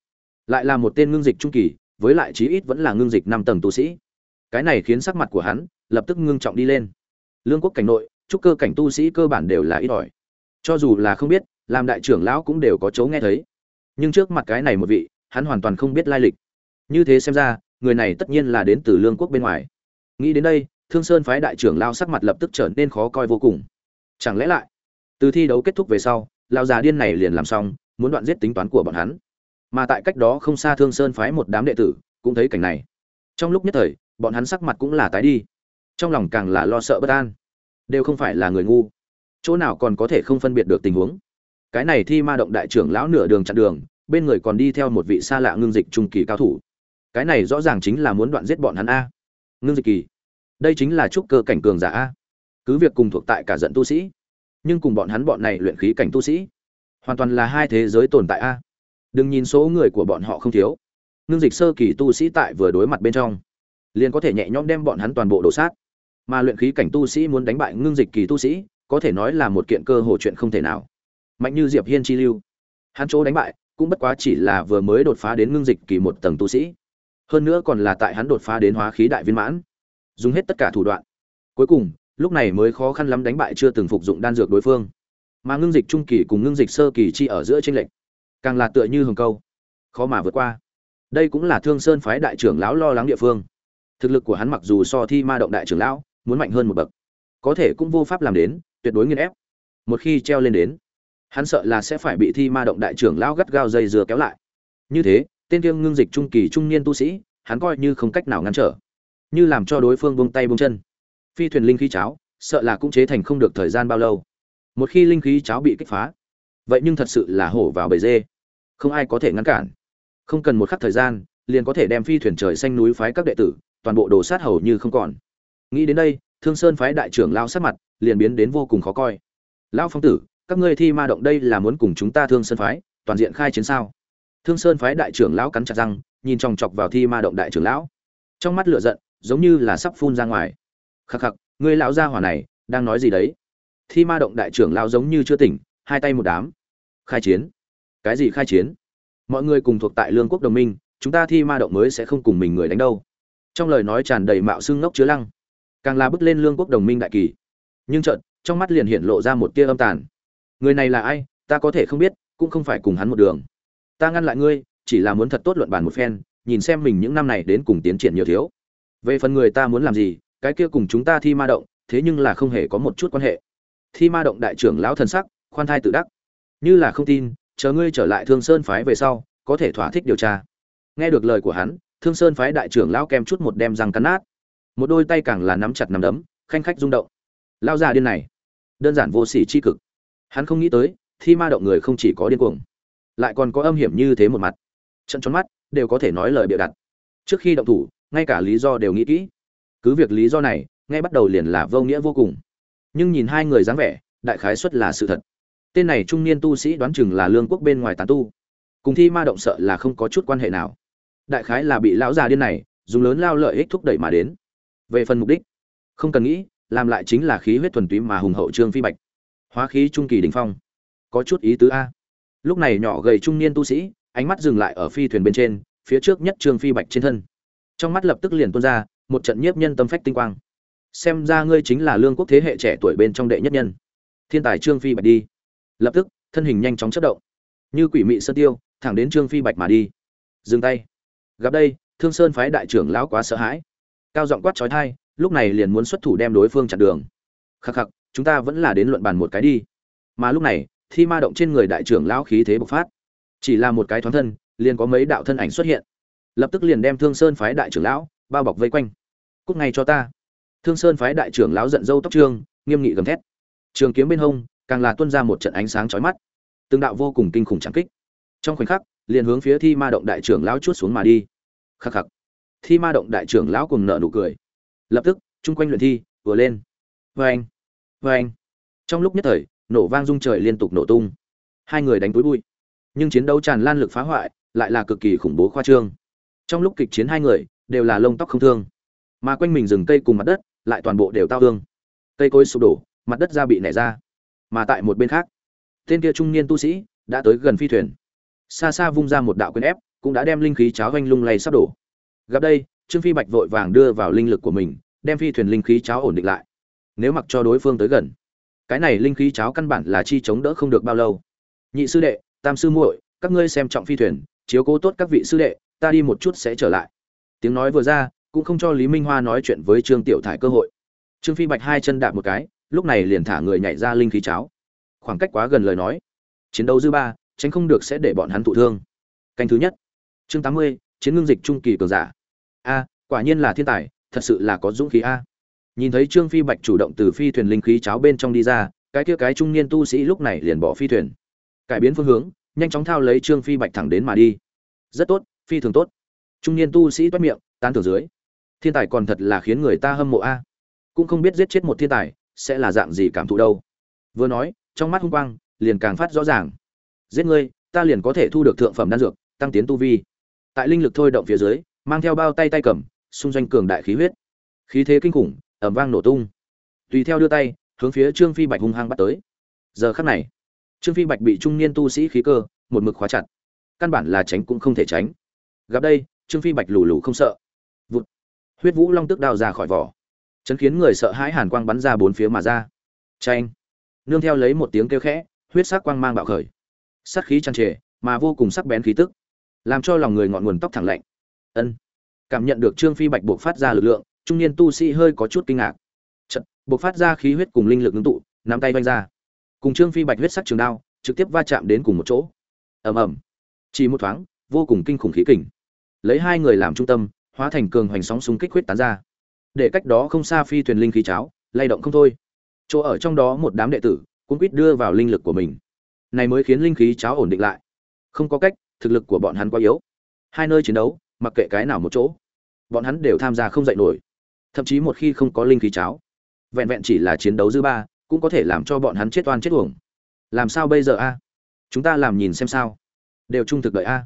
Lại là một tên ngưng dịch trung kỳ với lại chí ít vẫn là ngưng dịch năm tầng tu sĩ. Cái này khiến sắc mặt của hắn lập tức ngưng trọng đi lên. Lương quốc cảnh nội, trúc cơ cảnh tu sĩ cơ bản đều là ít ỏi. Cho dù là không biết, làm đại trưởng lão cũng đều có chấu nghe thấy. Nhưng trước mặt cái này một vị, hắn hoàn toàn không biết lai lịch. Như thế xem ra, người này tất nhiên là đến từ lương quốc bên ngoài. Nghĩ đến đây, thương sơn phái đại trưởng lao sắc mặt lập tức trở nên khó coi vô cùng. Chẳng lẽ lại, từ thi đấu kết thúc về sau lao già điên này liền làm xong, muốn đoạn giết tính toán của bọn hắn mà tại cách đó không xa thương sơn phái một đám đệ tử, cũng thấy cảnh này. Trong lúc nhất thời, bọn hắn sắc mặt cũng là tái đi. Trong lòng càng là lo sợ bất an. Đều không phải là người ngu. Chỗ nào còn có thể không phân biệt được tình huống. Cái này thi ma động đại trưởng lão nửa đường chặn đường, bên người còn đi theo một vị xa lạ ngưng dịch trung kỳ cao thủ. Cái này rõ ràng chính là muốn đoạn giết bọn hắn a. Ngưng dịch kỳ. Đây chính là trúc cơ cảnh cường giả a. Cứ việc cùng thuộc tại cả giận tu sĩ, nhưng cùng bọn hắn bọn này luyện khí cảnh tu sĩ, hoàn toàn là hai thế giới tồn tại a đừng nhìn số người của bọn họ không thiếu. Ngưng dịch sơ kỳ tu sĩ tại vừa đối mặt bên trong, liền có thể nhẹ nhõm đem bọn hắn toàn bộ đổ sát. Mà luyện khí cảnh tu sĩ muốn đánh bại ngưng dịch kỳ tu sĩ, có thể nói là một kiện cơ hội chuyện không thể nào. Mạnh như diệp hiên chi lưu. Hắn chỗ đánh bại cũng bất quá chỉ là vừa mới đột phá đến ngưng dịch kỳ một tầng tu sĩ. Hơn nữa còn là tại hắn đột phá đến hóa khí đại viên mãn. Dùng hết tất cả thủ đoạn. Cuối cùng, lúc này mới khó khăn lắm đánh bại chưa từng phục dụng đan dược đối phương. Mà ngưng dịch trung kỳ cùng ngưng dịch sơ kỳ chi ở giữa tranh lệch càng là tựa như hồng câu. Khó mà vượt qua. Đây cũng là thương sơn phái đại trưởng lão lo lắng địa phương. Thực lực của hắn mặc dù so thi ma động đại trưởng lão, muốn mạnh hơn một bậc, có thể cũng vô pháp làm đến, tuyệt đối nghiên ép. Một khi treo lên đến, hắn sợ là sẽ phải bị thi ma động đại trưởng lão gắt gao dây dừa kéo lại. Như thế, tên kiêng ngưng dịch trung kỳ trung niên tu sĩ, hắn coi như không cách nào ngăn trở. Như làm cho đối phương buông tay buông chân. Phi thuyền linh khí cháo, sợ là cũng chế thành không được thời gian bao lâu. Một khi linh khí cháo bị kích phá vậy nhưng thật sự là hổ vào bầy dê. Không ai có thể ngăn cản. Không cần một khắc thời gian, liền có thể đem phi thuyền trời xanh núi phái các đệ tử, toàn bộ đồ sát hầu như không còn. Nghĩ đến đây, thương sơn phái đại trưởng lao sát mặt liền biến đến vô cùng khó coi. Lão phong tử, các ngươi thi ma động đây là muốn cùng chúng ta thương sơn phái toàn diện khai chiến sao? Thương sơn phái đại trưởng lão cắn chặt răng, nhìn chòng chọc vào thi ma động đại trưởng lão. Trong mắt lửa giận, giống như là sắp phun ra ngoài. Khắc khắc, ngươi lão gia hỏa này đang nói gì đấy? Thi ma động đại trưởng lão giống như chưa tỉnh, hai tay một đám khai chiến. Cái gì khai chiến? Mọi người cùng thuộc tại lương quốc đồng minh, chúng ta thi ma động mới sẽ không cùng mình người đánh đâu. Trong lời nói tràn đầy mạo xương ngốc chứa lăng. Càng là bước lên lương quốc đồng minh đại kỳ. Nhưng trợn trong mắt liền hiện lộ ra một tia âm tàn. Người này là ai? Ta có thể không biết, cũng không phải cùng hắn một đường. Ta ngăn lại ngươi, chỉ là muốn thật tốt luận bàn một phen, nhìn xem mình những năm này đến cùng tiến triển nhiều thiếu. Về phần người ta muốn làm gì, cái kia cùng chúng ta thi ma động, thế nhưng là không hề có một chút quan hệ. Thi ma động đại trưởng lão thần sắc, khoan thai tự đắc như là không tin, chờ ngươi trở lại thương sơn phái về sau, có thể thỏa thích điều tra. Nghe được lời của hắn, thương sơn phái đại trưởng lão kem chút một đem răng cắn nát. Một đôi tay càng là nắm chặt nắm đấm, khanh khách rung động. Lao già điên này, đơn giản vô sỉ chi cực. Hắn không nghĩ tới, thi ma động người không chỉ có điên cuồng, lại còn có âm hiểm như thế một mặt. Trận tròn mắt, đều có thể nói lời bịa đặt. Trước khi động thủ, ngay cả lý do đều nghĩ kỹ. Cứ việc lý do này, ngay bắt đầu liền là vô nghĩa vô cùng. Nhưng nhìn hai người dáng vẻ, đại khái xuất là sự thật tên này trung niên tu sĩ đoán chừng là lương quốc bên ngoài tán tu. Cùng thi ma động sợ là không có chút quan hệ nào. Đại khái là bị lão già điên này, dùng lớn lao lợi ích thúc đẩy mà đến. Về phần mục đích, không cần nghĩ, làm lại chính là khí huyết thuần túy mà hùng hậu trương phi bạch. Hóa khí trung kỳ đình phong. Có chút ý tứ a. Lúc này nhỏ gầy trung niên tu sĩ, ánh mắt dừng lại ở phi thuyền bên trên, phía trước nhất trương phi bạch trên thân. Trong mắt lập tức liền tuôn ra một trận nhiếp nhân tâm phách tinh quang. Xem ra ngươi chính là lương quốc thế hệ trẻ tuổi bên trong đệ nhất nhân. Thiên tài trương phi bạch đi lập tức, thân hình nhanh chóng chất động. Như quỷ mị sơn tiêu, thẳng đến trương phi bạch mà đi. Dừng tay. Gặp đây, thương sơn phái đại trưởng lão quá sợ hãi. Cao giọng quát trói thai, lúc này liền muốn xuất thủ đem đối phương chặn đường. Khắc khắc, chúng ta vẫn là đến luận bàn một cái đi. Mà lúc này, thi ma động trên người đại trưởng lão khí thế bộc phát. Chỉ là một cái thoáng thân, liền có mấy đạo thân ảnh xuất hiện. Lập tức liền đem thương sơn phái đại trưởng lão bao bọc vây quanh. Cúc ngay cho ta. Thương sơn phái đại trưởng lão giận dâu tóc trương, nghiêm nghị gầm thét. Trường kiếm bên hông càng là tuôn ra một trận ánh sáng chói mắt. Từng đạo vô cùng kinh khủng trắng kích. Trong khoảnh khắc, liền hướng phía thi ma động đại trưởng lão chuốt xuống mà đi. Khắc khắc. Thi ma động đại trưởng lão cùng nợ nụ cười. Lập tức, chung quanh luyện thi, vừa lên. Vê anh vê anh trong lúc nhất thời, nổ vang rung trời liên tục nổ tung. Hai người đánh túi bụi. Nhưng chiến đấu tràn lan lực phá hoại, lại là cực kỳ khủng bố khoa trương. Trong lúc kịch chiến hai người, đều là lông tóc không thương. Mà quanh mình rừng cây cùng mặt đất, lại toàn bộ đều tao thương. Cây cối sụp đổ, mặt đất ra bị nẻ ra mà tại một bên khác. Tên kia trung niên tu sĩ đã tới gần phi thuyền. Xa xa vung ra một đạo quyền ép, cũng đã đem linh khí cháo vanh lung lay sắp đổ. Gặp đây, trương phi bạch vội vàng đưa vào linh lực của mình, đem phi thuyền linh khí cháo ổn định lại. Nếu mặc cho đối phương tới gần, cái này linh khí cháo căn bản là chi chống đỡ không được bao lâu. Nhị sư đệ, tam sư muội, các ngươi xem trọng phi thuyền, chiếu cố tốt các vị sư đệ, ta đi một chút sẽ trở lại. Tiếng nói vừa ra, cũng không cho lý minh hoa nói chuyện với trương tiểu thải cơ hội. Trương phi bạch hai chân đạp một cái lúc này liền thả người nhảy ra linh khí cháo. Khoảng cách quá gần lời nói. Chiến đấu dư ba, tránh không được sẽ để bọn hắn thụ thương. Canh thứ nhất. Chương tám mươi, chiến ngưng dịch trung kỳ cường giả. A, quả nhiên là thiên tài, thật sự là có dũng khí a. Nhìn thấy trương phi bạch chủ động từ phi thuyền linh khí cháo bên trong đi ra, cái kia cái trung niên tu sĩ lúc này liền bỏ phi thuyền. Cải biến phương hướng, nhanh chóng thao lấy trương phi bạch thẳng đến mà đi. Rất tốt, phi thường tốt. Trung niên tu sĩ toét miệng, tán thưởng dưới. Thiên tài còn thật là khiến người ta hâm mộ a. Cũng không biết giết chết một thiên tài sẽ là dạng gì cảm thụ đâu. Vừa nói, trong mắt hung quang, liền càng phát rõ ràng. Giết ngươi, ta liền có thể thu được thượng phẩm đan dược, tăng tiến tu vi. Tại linh lực thôi động phía dưới, mang theo bao tay tay cầm, xung doanh cường đại khí huyết. Khí thế kinh khủng ẩm vang nổ tung. Tùy theo đưa tay, hướng phía trương phi bạch hung hăng bắt tới. Giờ khắc này, trương phi bạch bị trung niên tu sĩ khí cơ, một mực khóa chặt. Căn bản là tránh cũng không thể tránh. Gặp đây, trương phi bạch lù lù không sợ. Vụt. Huyết vũ long tức đao ra khỏi vỏ chấn khiến người sợ hãi hàn quang bắn ra bốn phía mà ra. Tranh nương theo lấy một tiếng kêu khẽ, huyết sắc quang mang bạo khởi. Sắc khí tràn trề, mà vô cùng sắc bén khí tức, làm cho lòng người ngọn nguồn tóc thẳng lạnh. Ân. Cảm nhận được trương phi bạch buộc phát ra lực lượng, trung niên tu sĩ hơi có chút kinh ngạc. Chật buộc phát ra khí huyết cùng linh lực ngưng tụ, nắm tay vanh ra. Cùng trương phi bạch huyết sắc trường đao, trực tiếp va chạm đến cùng một chỗ. Ầm ầm. Chỉ một thoáng, vô cùng kinh khủng khí kình. Lấy hai người làm trung tâm, hóa thành cường hoành sóng xung kích huyết tán ra để cách đó không xa phi thuyền linh khí cháo, lay động không thôi. Chỗ ở trong đó một đám đệ tử cũng quýt đưa vào linh lực của mình. Này mới khiến linh khí cháo ổn định lại. Không có cách, thực lực của bọn hắn quá yếu. Hai nơi chiến đấu, mặc kệ cái nào một chỗ, bọn hắn đều tham gia không dạy nổi. Thậm chí một khi không có linh khí cháo, vẹn vẹn chỉ là chiến đấu dư ba, cũng có thể làm cho bọn hắn chết oan chết uổng. Làm sao bây giờ a? Chúng ta làm nhìn xem sao. Đều trung thực đợi a.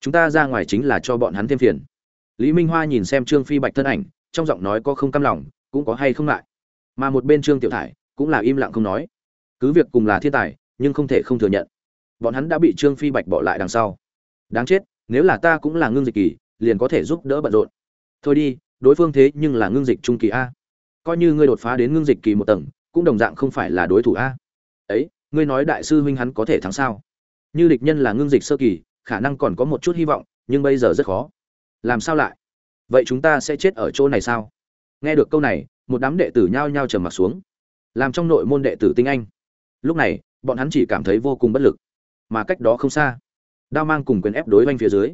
Chúng ta ra ngoài chính là cho bọn hắn thêm phiền. Lý minh hoa nhìn xem trương phi bạch thân ảnh trong giọng nói có không cam lòng, cũng có hay không lại mà một bên trương tiểu thải cũng là im lặng không nói. Cứ việc cùng là thiên tài, nhưng không thể không thừa nhận. Bọn hắn đã bị trương phi bạch bỏ lại đằng sau. Đáng chết, nếu là ta cũng là ngưng dịch kỳ, liền có thể giúp đỡ bận rộn. Thôi đi, đối phương thế nhưng là ngưng dịch trung kỳ a. Coi như ngươi đột phá đến ngưng dịch kỳ một tầng, cũng đồng dạng không phải là đối thủ a. Ấy, ngươi nói đại sư huynh hắn có thể thắng sao? Như địch nhân là ngưng dịch sơ kỳ, khả năng còn có một chút hy vọng, nhưng bây giờ rất khó. Làm sao lại? Vậy chúng ta sẽ chết ở chỗ này sao? Nghe được câu này, một đám đệ tử nhao nhao trầm mặt xuống, làm trong nội môn đệ tử tinh anh. Lúc này, bọn hắn chỉ cảm thấy vô cùng bất lực, mà cách đó không xa, đao mang cùng quyền ép đối oanh phía dưới.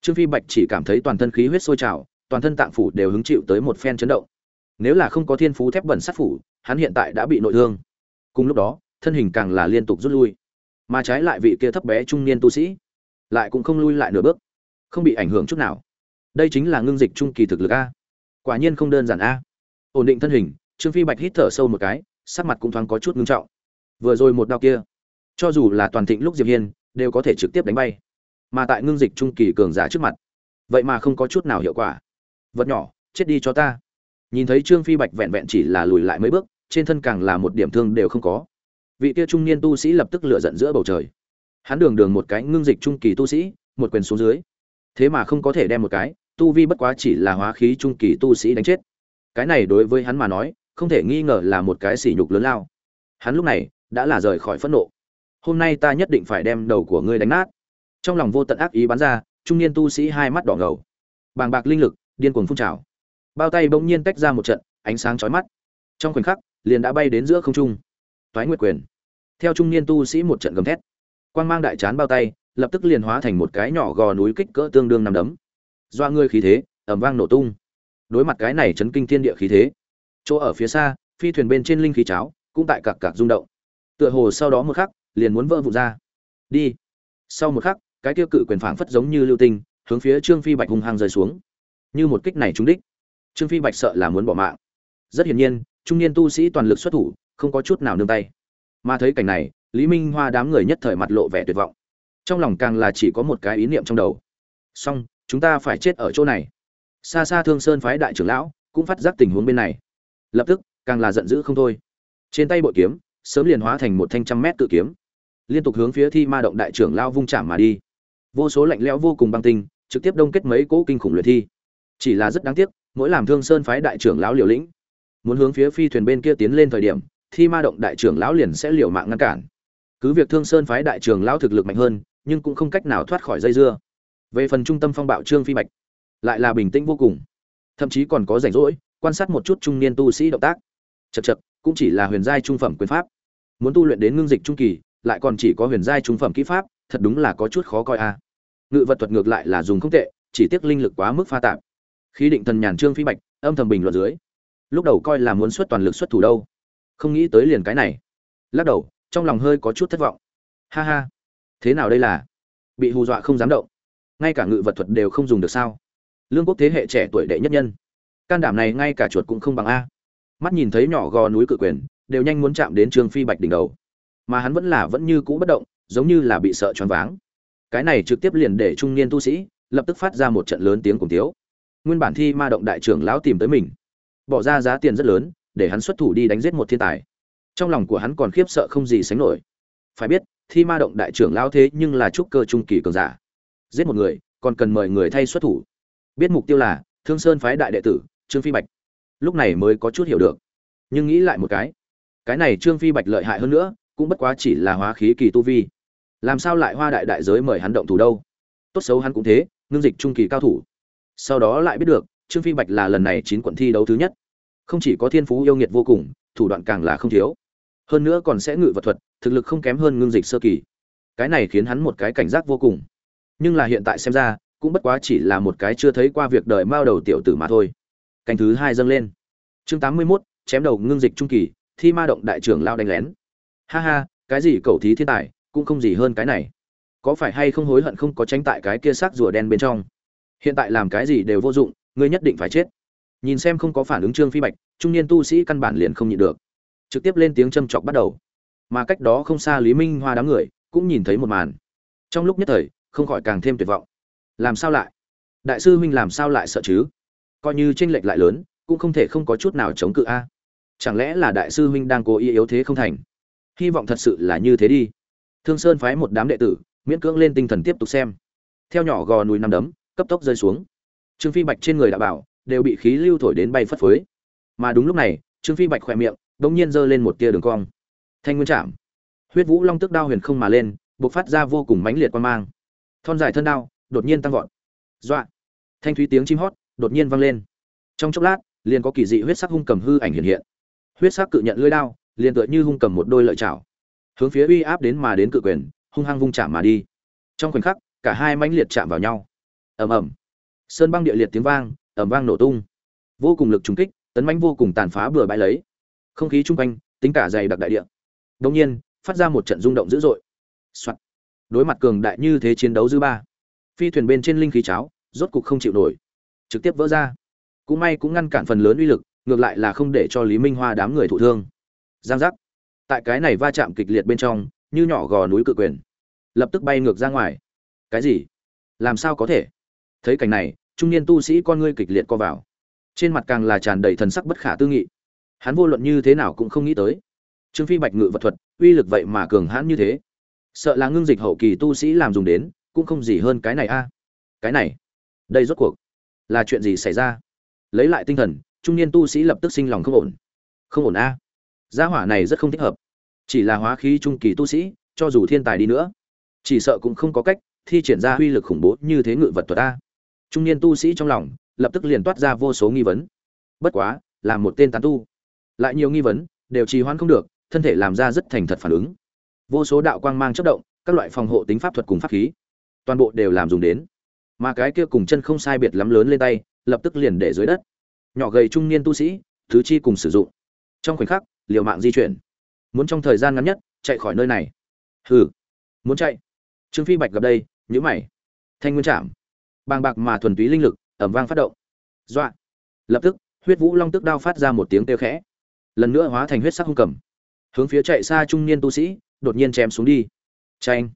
Trương phi bạch chỉ cảm thấy toàn thân khí huyết sôi trào, toàn thân tạng phủ đều hứng chịu tới một phen chấn động. Nếu là không có thiên phú thép bẩn sát phủ, hắn hiện tại đã bị nội thương. Cùng lúc đó, thân hình càng là liên tục rút lui, mà trái lại vị kia thấp bé trung niên tu sĩ lại cũng không lui lại nửa bước, không bị ảnh hưởng chút nào đây chính là ngưng dịch trung kỳ thực lực a. Quả nhiên không đơn giản a. Ổn định thân hình, trương phi bạch hít thở sâu một cái, sắc mặt cũng thoáng có chút ngưng trọng. Vừa rồi một đao kia, cho dù là toàn thịnh lúc diệp hiên, đều có thể trực tiếp đánh bay. Mà tại ngưng dịch trung kỳ cường giả trước mặt, vậy mà không có chút nào hiệu quả. Vật nhỏ, chết đi cho ta. Nhìn thấy trương phi bạch vẹn vẹn chỉ là lùi lại mấy bước, trên thân càng là một điểm thương đều không có. Vị kia trung niên tu sĩ lập tức lựa giận giữa bầu trời. Hắn đường đường một cái ngưng dịch trung kỳ tu sĩ, một quyền xuống dưới. Thế mà không có thể đem một cái tu vi bất quá chỉ là hóa khí trung kỳ tu sĩ đánh chết. Cái này đối với hắn mà nói, không thể nghi ngờ là một cái sỉ nhục lớn lao. Hắn lúc này, đã là rời khỏi phẫn nộ. Hôm nay ta nhất định phải đem đầu của ngươi đánh nát. Trong lòng vô tận ác ý bắn ra, trung niên tu sĩ hai mắt đỏ ngầu. Bàng bạc linh lực, điên cuồng phun trào. Bao tay bỗng nhiên tách ra một trận, ánh sáng chói mắt. Trong khoảnh khắc, liền đã bay đến giữa không trung. Toái nguyệt quyền. Theo trung niên tu sĩ một trận gầm thét, quang mang đại chán bao tay, lập tức liền hóa thành một cái nhỏ gò núi kích cỡ tương đương nằm đấm doa ngươi khí thế ẩm vang nổ tung. Đối mặt cái này chấn kinh thiên địa khí thế, chỗ ở phía xa, phi thuyền bên trên linh khí cháo cũng tại cặc cặc rung động. Tựa hồ sau đó một khắc, liền muốn vỡ vụn ra. Đi. Sau một khắc, cái tiêu cự quyền phảng phất giống như lưu tinh, hướng phía trương phi bạch hung hăng rơi xuống. Như một kích này trúng đích. Trương phi bạch sợ là muốn bỏ mạng. Rất hiển nhiên, trung niên tu sĩ toàn lực xuất thủ, không có chút nào nương tay. Mà thấy cảnh này, lý minh hoa đám người nhất thời mặt lộ vẻ tuyệt vọng. Trong lòng càng là chỉ có một cái ý niệm trong đầu. Song chúng ta phải chết ở chỗ này. Xa xa thương sơn phái đại trưởng lão cũng phát giác tình huống bên này. Lập tức, càng là giận dữ không thôi. Trên tay bội kiếm, sớm liền hóa thành một thanh trăm mét cự kiếm. Liên tục hướng phía thi ma động đại trưởng lao vung chạm mà đi. Vô số lạnh lẽo vô cùng băng tinh, trực tiếp đông kết mấy cỗ kinh khủng luyện thi. Chỉ là rất đáng tiếc, mỗi làm thương sơn phái đại trưởng lão liều lĩnh, muốn hướng phía phi thuyền bên kia tiến lên thời điểm, thi ma động đại trưởng lão liền sẽ liều mạng ngăn cản. Cứ việc thương sơn phái đại trưởng lão thực lực mạnh hơn, nhưng cũng không cách nào thoát khỏi dây dưa về phần trung tâm phong bạo trương phi bạch, lại là bình tĩnh vô cùng. Thậm chí còn có rảnh rỗi, quan sát một chút trung niên tu sĩ động tác. Chật chật cũng chỉ là huyền giai trung phẩm quyền pháp. Muốn tu luyện đến ngưng dịch trung kỳ, lại còn chỉ có huyền giai trung phẩm kỹ pháp, thật đúng là có chút khó coi a. Ngự vật thuật ngược lại là dùng không tệ, chỉ tiếc linh lực quá mức pha tạp. Khí định thần nhàn trương phi bạch, âm thầm bình luận dưới. Lúc đầu coi là muốn xuất toàn lực xuất thủ đâu. Không nghĩ tới liền cái này. Lắc đầu, trong lòng hơi có chút thất vọng. Ha ha. Thế nào đây là? Bị hù dọa không dám động ngay cả ngự vật thuật đều không dùng được sao? Lương quốc thế hệ trẻ tuổi đệ nhất nhân. Can đảm này ngay cả chuột cũng không bằng a. Mắt nhìn thấy nhỏ gò núi cự quyền, đều nhanh muốn chạm đến trương phi bạch đỉnh đầu. Mà hắn vẫn là vẫn như cũ bất động, giống như là bị sợ choáng váng. Cái này trực tiếp liền để trung niên tu sĩ, lập tức phát ra một trận lớn tiếng cùng tiếu. Nguyên bản thi ma động đại trưởng lão tìm tới mình. Bỏ ra giá tiền rất lớn, để hắn xuất thủ đi đánh giết một thiên tài. Trong lòng của hắn còn khiếp sợ không gì sánh nổi. Phải biết, thi ma động đại trưởng lão thế nhưng là trúc cơ trung kỳ cường giả giết một người, còn cần mời người thay xuất thủ. Biết mục tiêu là thương sơn phái đại đệ tử trương phi bạch. Lúc này mới có chút hiểu được. Nhưng nghĩ lại một cái cái này trương phi bạch lợi hại hơn nữa, cũng bất quá chỉ là hóa khí kỳ tu vi. Làm sao lại hoa đại đại giới mời hắn động thủ đâu? Tốt xấu hắn cũng thế, ngưng dịch trung kỳ cao thủ. Sau đó lại biết được, trương phi bạch là lần này chín quận thi đấu thứ nhất. Không chỉ có thiên phú yêu nghiệt vô cùng, thủ đoạn càng là không thiếu. Hơn nữa còn sẽ ngự vật thuật, thực lực không kém hơn ngưng dịch sơ kỳ. Cái này khiến hắn một cái cảnh giác vô cùng nhưng là hiện tại xem ra cũng bất quá chỉ là một cái chưa thấy qua việc đời mao đầu tiểu tử mà thôi. Canh thứ hai dâng lên. Chương tám mươi 81, chém đầu ngưng dịch trung kỳ thi ma động đại trưởng lao đánh lén. Ha ha cái gì cầu thí thiên tài cũng không gì hơn cái này. Có phải hay không hối hận không có tránh tại cái kia xác rùa đen bên trong? Hiện tại làm cái gì đều vô dụng ngươi nhất định phải chết. Nhìn xem không có phản ứng trương phi bạch trung niên tu sĩ căn bản liền không nhịn được. Trực tiếp lên tiếng châm chọc bắt đầu. Mà cách đó không xa lý minh hoa đám người cũng nhìn thấy một màn. Trong lúc nhất thời không khỏi càng thêm tuyệt vọng. Làm sao lại? Đại sư huynh làm sao lại sợ chứ? Coi như tranh lệch lại lớn, cũng không thể không có chút nào chống cự a. Chẳng lẽ là đại sư huynh đang cố ý yếu thế không thành? Hy vọng thật sự là như thế đi. Thương sơn phái một đám đệ tử, miễn cưỡng lên tinh thần tiếp tục xem. Theo nhỏ gò núi nằm đấm, cấp tốc rơi xuống. Trương phi bạch trên người đã bảo, đều bị khí lưu thổi đến bay phất phới. Mà đúng lúc này, trương phi bạch khỏe miệng đ ỗ n g nhiên giơ lên một tia đường cong. Thanh nguyên chạm. Huyết vũ long tức đao huyền không mà lên, bộc phát ra vô cùng mãnh liệt quan mang thon dài thân đao, đột nhiên tăng vọt. Dọa. Thanh thúy tiếng chim hót đột nhiên vang lên. Trong chốc lát, liền có kỳ dị huyết sắc hung cầm hư ảnh hiện hiện. Huyết sắc cự nhận lưỡi đao, liền tựa như hung cầm một đôi lợi chảo. Hướng phía uy áp đến mà đến cự quyền, hung hăng vung chạm mà đi. Trong khoảnh khắc, cả hai mãnh liệt chạm vào nhau. Ầm ầm. Sơn băng địa liệt tiếng vang, ầm vang nổ tung. Vô cùng lực trùng kích, tấn mãnh vô cùng tàn phá bừa bãi lấy. Không khí chung quanh, tính cả dày đặc đại địa. Đột nhiên, phát ra một trận rung động dữ dội. Soạn đối mặt cường đại như thế chiến đấu dư ba. Phi thuyền bên trên linh khí cháo, rốt cục không chịu nổi. Trực tiếp vỡ ra. Cũng may cũng ngăn cản phần lớn uy lực, ngược lại là không để cho lý minh hoa đám người thụ thương. Giang giác. Tại cái này va chạm kịch liệt bên trong, như nhỏ gò núi cự quyền. Lập tức bay ngược ra ngoài. Cái gì? Làm sao có thể? Thấy cảnh này, trung niên tu sĩ con ngươi kịch liệt co vào. Trên mặt càng là tràn đầy thần sắc bất khả tư nghị. Hắn vô luận như thế nào cũng không nghĩ tới. Trương phi bạch ngự vật thuật, uy lực vậy mà cường hãn như thế sợ là ngưng dịch hậu kỳ tu sĩ làm dùng đến, cũng không gì hơn cái này a. Cái này, đây rốt cuộc là chuyện gì xảy ra? Lấy lại tinh thần, trung niên tu sĩ lập tức sinh lòng không ổn. Không ổn a. Gia hỏa này rất không thích hợp. Chỉ là hóa khí trung kỳ tu sĩ, cho dù thiên tài đi nữa, chỉ sợ cũng không có cách thi triển ra uy lực khủng bố như thế ngự vật thuật a. Trung niên tu sĩ trong lòng lập tức liền toát ra vô số nghi vấn. Bất quá, là một tên tán tu. Lại nhiều nghi vấn, đều trì hoãn không được, thân thể làm ra rất thành thật phản ứng vô số đạo quang mang chất động các loại phòng hộ tính pháp thuật cùng pháp khí toàn bộ đều làm dùng đến. Mà cái kia cùng chân không sai biệt lắm lớn lên tay lập tức liền để dưới đất. Nhỏ gầy trung niên tu sĩ thứ chi cùng sử dụng. Trong khoảnh khắc liều mạng di chuyển. Muốn trong thời gian ngắn nhất chạy khỏi nơi này. Hừ. Muốn chạy. Trương phi bạch gặp đây nhữ mày. Thanh nguyên chạm, bàng bạc mà thuần túy linh lực ẩm vang phát động. Dọa. Lập tức huyết vũ long tức đao phát ra một tiếng kêu khẽ. Lần nữa hóa thành huyết sắc hung cầm. Hướng phía chạy xa trung niên tu sĩ đột nhiên chém xuống đi. Tranh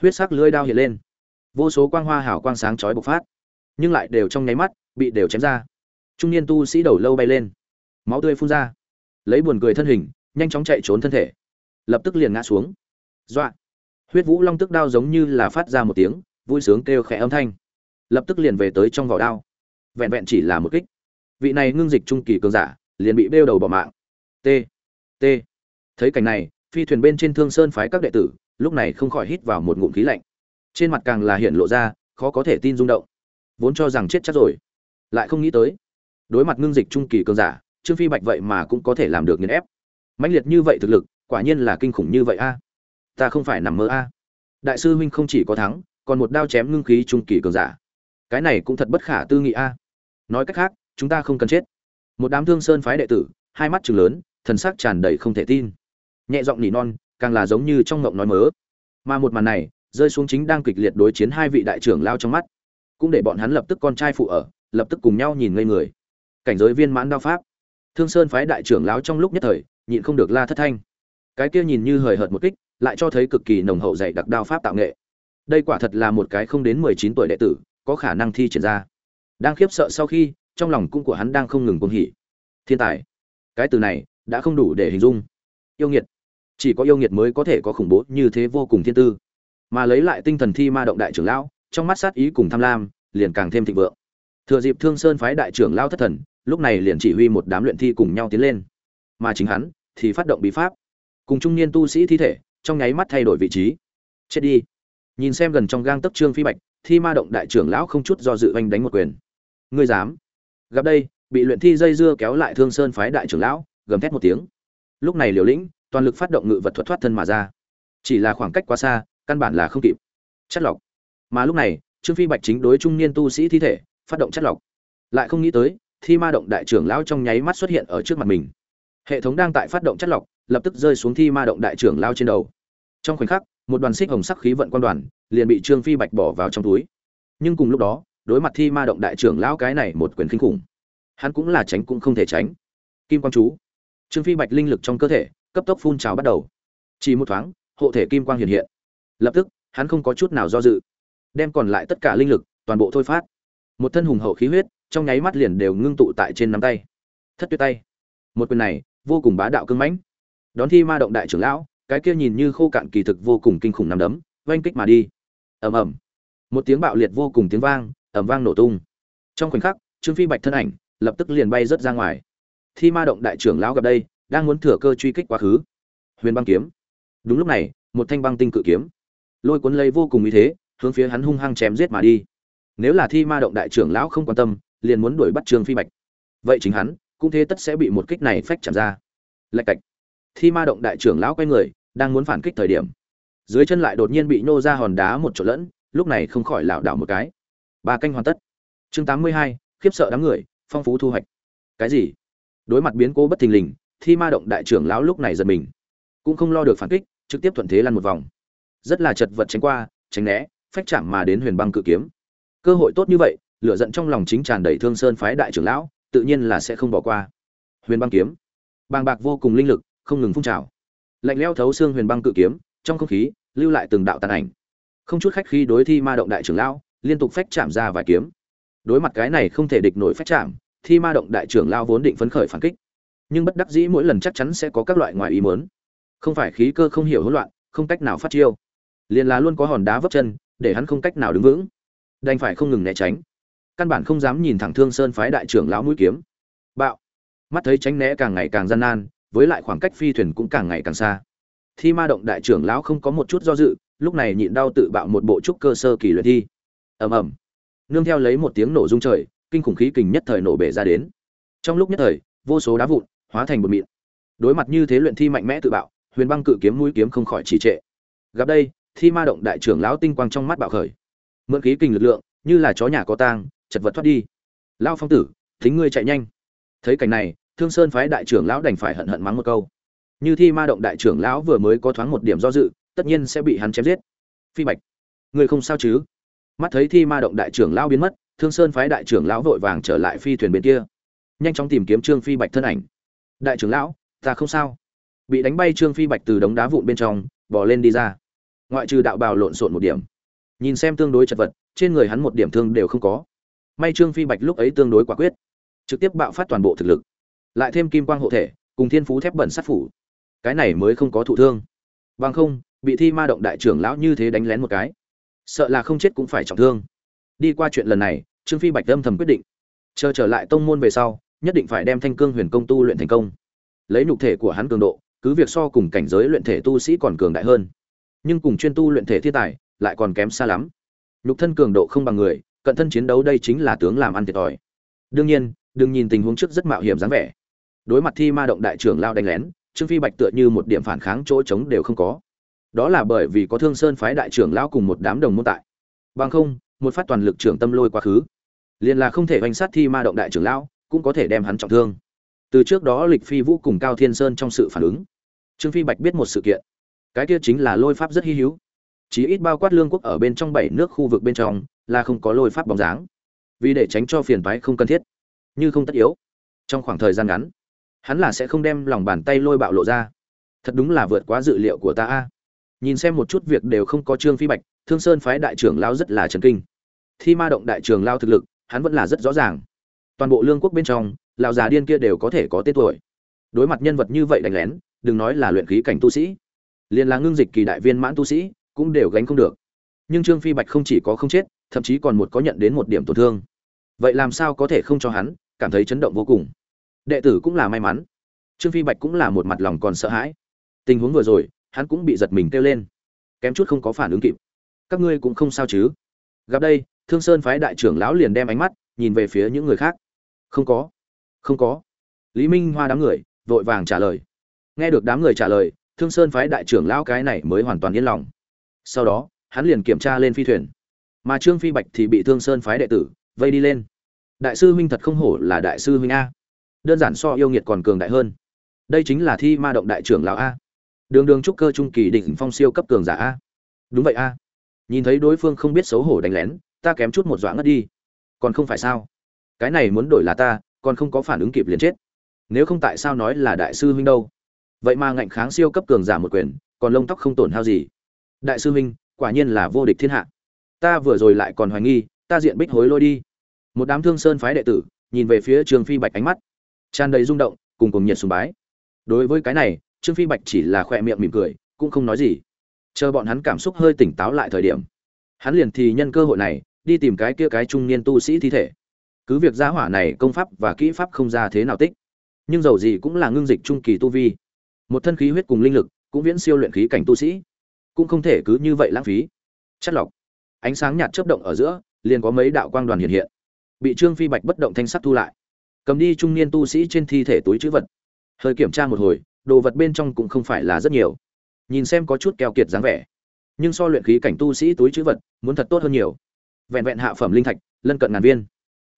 huyết sắc lưỡi đao hiện lên. Vô số quang hoa hảo quang sáng chói bộc phát, nhưng lại đều trong nháy mắt bị đều chém ra. Trung niên tu sĩ đầu lâu bay lên, máu tươi phun ra. Lấy buồn cười thân hình, nhanh chóng chạy trốn thân thể. Lập tức liền ngã xuống. Dọa. Huyết vũ long tức đao giống như là phát ra một tiếng, vui sướng kêu khẽ âm thanh. Lập tức liền về tới trong vỏ đao. Vẹn vẹn chỉ là một kích. Vị này ngưng dịch trung kỳ cường giả, liền bị bêu đầu bỏ mạng. T. T. Thấy cảnh này phi thuyền bên trên thương sơn phái các đệ tử, lúc này không khỏi hít vào một ngụm khí lạnh. Trên mặt càng là hiện lộ ra, khó có thể tin rung động. Vốn cho rằng chết chắc rồi, lại không nghĩ tới. Đối mặt ngưng dịch trung kỳ cường giả, trương phi bạch vậy mà cũng có thể làm được nghiền ép. Mãnh liệt như vậy thực lực, quả nhiên là kinh khủng như vậy a. Ta không phải nằm mơ a. Đại sư huynh không chỉ có thắng, còn một đao chém ngưng khí trung kỳ cường giả. Cái này cũng thật bất khả tư nghị a. Nói cách khác, chúng ta không cần chết. Một đám thương sơn phái đệ tử, hai mắt chừng lớn, thần sắc tràn đầy không thể tin nhẹ giọng nỉ non, càng là giống như trong ngộng nói mớ. Mà một màn này, rơi xuống chính đang kịch liệt đối chiến hai vị đại trưởng lao trong mắt. Cũng để bọn hắn lập tức con trai phụ ở, lập tức cùng nhau nhìn ngây người. Cảnh giới viên mãn đao pháp. Thương sơn phái đại trưởng lão trong lúc nhất thời, nhịn không được la thất thanh. Cái kia nhìn như hời hợt một kích, lại cho thấy cực kỳ nồng hậu dạy đặc đao pháp tạo nghệ. Đây quả thật là một cái không đến mười chín tuổi đệ tử, có khả năng thi triển ra. Đang khiếp sợ sau khi, trong lòng cung của hắn đang không ngừng cuồng hỉ. Thiên tài. Cái từ này, đã không đủ để hình dung. Yêu nghiệt chỉ có yêu nghiệt mới có thể có khủng bố như thế vô cùng thiên tư. Mà lấy lại tinh thần thi ma động đại trưởng lão, trong mắt sát ý cùng tham lam, liền càng thêm thịnh vượng. Thừa dịp thương sơn phái đại trưởng lão thất thần, lúc này liền chỉ huy một đám luyện thi cùng nhau tiến lên. Mà chính hắn thì phát động bí pháp. Cùng trung niên tu sĩ thi thể, trong nháy mắt thay đổi vị trí. Chết đi. Nhìn xem gần trong gang tấc trương phi bạch, thi ma động đại trưởng lão không chút do dự oanh đánh một quyền. Ngươi dám? Gặp đây, bị luyện thi dây dưa kéo lại thương sơn phái đại trưởng lão, gầm thét một tiếng. Lúc này liều lĩnh toàn lực phát động ngự vật thuật thoát thân mà ra. Chỉ là khoảng cách quá xa, căn bản là không kịp. Chất lọc. Mà lúc này, trương phi bạch chính đối trung niên tu sĩ thi thể, phát động chất lọc. Lại không nghĩ tới, thi ma động đại trưởng lão trong nháy mắt xuất hiện ở trước mặt mình. Hệ thống đang tại phát động chất lọc, lập tức rơi xuống thi ma động đại trưởng lao trên đầu. Trong khoảnh khắc, một đoàn xích hồng sắc khí vận quan đoàn liền bị trương phi bạch bỏ vào trong túi. Nhưng cùng lúc đó, đối mặt thi ma động đại trưởng lão cái này một quyền kinh khủng, hắn cũng là tránh cũng không thể tránh. Kim quang chú. Trương phi bạch linh lực trong cơ thể cấp tốc phun trào bắt đầu. Chỉ một thoáng, hộ thể kim quang hiện hiện. Lập tức, hắn không có chút nào do dự. Đem còn lại tất cả linh lực, toàn bộ thôi phát. Một thân hùng hậu khí huyết, trong nháy mắt liền đều ngưng tụ tại trên nắm tay. Thất tuyệt tay. Một quyền này, vô cùng bá đạo cưng mãnh. Đón thi ma động đại trưởng lão, cái kia nhìn như khô cạn kỳ thực vô cùng kinh khủng nằm đấm, oanh kích mà đi. Ầm ầm. Một tiếng bạo liệt vô cùng tiếng vang, ầm vang nổ tung. Trong khoảnh khắc, trương phi bạch thân ảnh lập tức liền bay rớt ra ngoài. Thi ma động đại trưởng lão gặp đây đang muốn thừa cơ truy kích quá khứ. Huyền băng kiếm. Đúng lúc này, một thanh băng tinh cự kiếm. Lôi cuốn lấy vô cùng ý thế, hướng phía hắn hung hăng chém giết mà đi. Nếu là thi ma động đại trưởng lão không quan tâm, liền muốn đuổi bắt trương phi bạch. Vậy chính hắn, cũng thế tất sẽ bị một kích này phách chạm ra. Lạch cạch. Thi ma động đại trưởng lão quay người, đang muốn phản kích thời điểm. Dưới chân lại đột nhiên bị nô ra hòn đá một chỗ lẫn, lúc này không khỏi lảo đảo một cái. Ba canh hoàn tất. Chương tám mươi hai, khiếp sợ đám người, phong phú thu hoạch. Cái gì? Đối mặt biến cố bất thình lình thi ma động đại trưởng lão lúc này giật mình. Cũng không lo được phản kích, trực tiếp thuận thế lăn một vòng. Rất là chật vật tránh qua, tránh né, phách chạm mà đến huyền băng cự kiếm. Cơ hội tốt như vậy, lửa giận trong lòng chính tràn đầy thương sơn phái đại trưởng lão, tự nhiên là sẽ không bỏ qua. Huyền băng kiếm. Bàng bạc vô cùng linh lực, không ngừng phun trào. Lạnh leo thấu xương huyền băng cự kiếm, trong không khí, lưu lại từng đạo tàn ảnh. Không chút khách khi đối thi ma động đại trưởng lão, liên tục phách chạm ra vài kiếm. Đối mặt cái này không thể địch nổi phách chạm, thi ma động đại trưởng lão vốn định phấn khởi phản kích nhưng bất đắc dĩ mỗi lần chắc chắn sẽ có các loại ngoài ý muốn. Không phải khí cơ không hiểu hỗn loạn, không cách nào phát chiêu. Liền là luôn có hòn đá vấp chân, để hắn không cách nào đứng vững. Đành phải không ngừng né tránh. Căn bản không dám nhìn thẳng thương sơn phái đại trưởng lão mũi kiếm. Bạo. Mắt thấy tránh né càng ngày càng gian nan, với lại khoảng cách phi thuyền cũng càng ngày càng xa. Thi ma động đại trưởng lão không có một chút do dự, lúc này nhịn đau tự bạo một bộ trúc cơ sơ kỳ luyện thi. Ầm ầm. Nương theo lấy một tiếng nổ rung trời, kinh khủng khí kình nhất thời nổ bể ra đến. Trong lúc nhất thời, vô số đá vụn hóa thành bột mịn. Đối mặt như thế luyện thi mạnh mẽ tự bạo, huyền băng cự kiếm mũi kiếm không khỏi trì trệ. Gặp đây, thi ma động đại trưởng lão tinh quang trong mắt bạo khởi. Mượn khí kình lực lượng, như là chó nhà có tang, chật vật thoát đi. Lao phong tử, thính ngươi chạy nhanh. Thấy cảnh này, thương sơn phái đại trưởng lão đành phải hận hận mắng một câu. Như thi ma động đại trưởng lão vừa mới có thoáng một điểm do dự, tất nhiên sẽ bị hắn chém giết. Phi bạch, ngươi không sao chứ? Mắt thấy thi ma động đại trưởng lão biến mất, thương sơn phái đại trưởng lão vội vàng trở lại phi thuyền bên kia. Nhanh chóng tìm kiếm trương phi bạch thân ảnh đại trưởng lão, ta không sao. Bị đánh bay trương phi bạch từ đống đá vụn bên trong, bỏ lên đi ra. Ngoại trừ đạo bào lộn xộn một điểm. Nhìn xem tương đối chật vật, trên người hắn một điểm thương đều không có. May trương phi bạch lúc ấy tương đối quả quyết, trực tiếp bạo phát toàn bộ thực lực. Lại thêm kim quang hộ thể, cùng thiên phú thép bẩn sát phủ. Cái này mới không có thụ thương. Bằng không, bị thi ma động đại trưởng lão như thế đánh lén một cái, sợ là không chết cũng phải trọng thương. Đi qua chuyện lần này, trương phi bạch âm thầm quyết định. Chờ trở lại tông môn về sau nhất định phải đem thanh cương huyền công tu luyện thành công. Lấy nhục thể của hắn cường độ, cứ việc so cùng cảnh giới luyện thể tu sĩ còn cường đại hơn, nhưng cùng chuyên tu luyện thể thiên tài lại còn kém xa lắm. Nhục thân cường độ không bằng người, cận thân chiến đấu đây chính là tướng làm ăn thiệt thòi. Đương nhiên, đừng nhìn tình huống trước rất mạo hiểm dáng vẻ. Đối mặt thi ma động đại trưởng lao đánh lén, trương phi bạch tựa như một điểm phản kháng chỗ trống đều không có. Đó là bởi vì có thương sơn phái đại trưởng lao cùng một đám đồng môn tại. Bằng không, một phát toàn lực trưởng tâm lôi quá khứ, liền là không thể oanh sát thi ma động đại trưởng lão cũng có thể đem hắn trọng thương. Từ trước đó lịch phi vũ cùng cao thiên sơn trong sự phản ứng, trương phi bạch biết một sự kiện. Cái kia chính là lôi pháp rất hy hữu. Chí ít bao quát lương quốc ở bên trong bảy nước khu vực bên trong là không có lôi pháp bóng dáng. Vì để tránh cho phiền toái không cần thiết, như không tất yếu. Trong khoảng thời gian ngắn, hắn là sẽ không đem lòng bàn tay lôi bạo lộ ra. Thật đúng là vượt quá dự liệu của ta a. Nhìn xem một chút việc đều không có trương phi bạch, thương sơn phái đại trưởng lao rất là trần kinh. Thi ma động đại trưởng lao thực lực, hắn vẫn là rất rõ ràng toàn bộ lương quốc bên trong, lão già điên kia đều có thể có tên tuổi. Đối mặt nhân vật như vậy đánh lén, đừng nói là luyện khí cảnh tu sĩ, liền là ngưng dịch kỳ đại viên mãn tu sĩ, cũng đều gánh không được. Nhưng trương phi bạch không chỉ có không chết, thậm chí còn một có nhận đến một điểm tổn thương. Vậy làm sao có thể không cho hắn, cảm thấy chấn động vô cùng. Đệ tử cũng là may mắn. Trương phi bạch cũng là một mặt lòng còn sợ hãi. Tình huống vừa rồi, hắn cũng bị giật mình kêu lên. Kém chút không có phản ứng kịp. Các ngươi cũng không sao chứ. Gặp đây, thương sơn phái đại trưởng lão liền đem ánh mắt nhìn về phía những người khác không có. Không có. Lý minh hoa đám người, vội vàng trả lời. Nghe được đám người trả lời, thương sơn phái đại trưởng lão cái này mới hoàn toàn yên lòng. Sau đó, hắn liền kiểm tra lên phi thuyền. Mà trương phi bạch thì bị thương sơn phái đệ tử vây đi lên. Đại sư huynh thật không hổ là đại sư huynh a. Đơn giản so yêu nghiệt còn cường đại hơn. Đây chính là thi ma động đại trưởng lão a. Đường đường trúc cơ trung kỳ đỉnh phong siêu cấp cường giả a. Đúng vậy a. Nhìn thấy đối phương không biết xấu hổ đánh lén, ta kém chút một dọa ngất đi. Còn không phải sao? Cái này muốn đổi là ta, còn không có phản ứng kịp liền chết. Nếu không tại sao nói là đại sư huynh đâu? Vậy mà ngạnh kháng siêu cấp cường giả một quyền, còn lông tóc không tổn hao gì. Đại sư huynh, quả nhiên là vô địch thiên hạ. Ta vừa rồi lại còn hoài nghi, ta diện bích hối lôi đi. Một đám thương sơn phái đệ tử, nhìn về phía trường phi bạch ánh mắt. Tràn đầy rung động, cùng cùng nhiệt sùng bái. Đối với cái này, trương phi bạch chỉ là khỏe miệng mỉm cười, cũng không nói gì. Chờ bọn hắn cảm xúc hơi tỉnh táo lại thời điểm, hắn liền thì nhân cơ hội này, đi tìm cái kia cái trung niên tu sĩ thi thể cứ việc gia hỏa này công pháp và kỹ pháp không ra thế nào tích, nhưng dầu gì cũng là ngưng dịch trung kỳ tu vi. Một thân khí huyết cùng linh lực, cũng viễn siêu luyện khí cảnh tu sĩ, cũng không thể cứ như vậy lãng phí. Chất lọc, ánh sáng nhạt chớp động ở giữa, liền có mấy đạo quang đoàn hiện hiện, bị trương phi bạch bất động thanh sắt thu lại. Cầm đi trung niên tu sĩ trên thi thể túi chữ vật. Hơi kiểm tra một hồi, đồ vật bên trong cũng không phải là rất nhiều. Nhìn xem có chút keo kiệt dáng vẻ, nhưng so luyện khí cảnh tu sĩ túi chữ vật, muốn thật tốt hơn nhiều. Vẹn vẹn hạ phẩm linh thạch, lân cận ngàn viên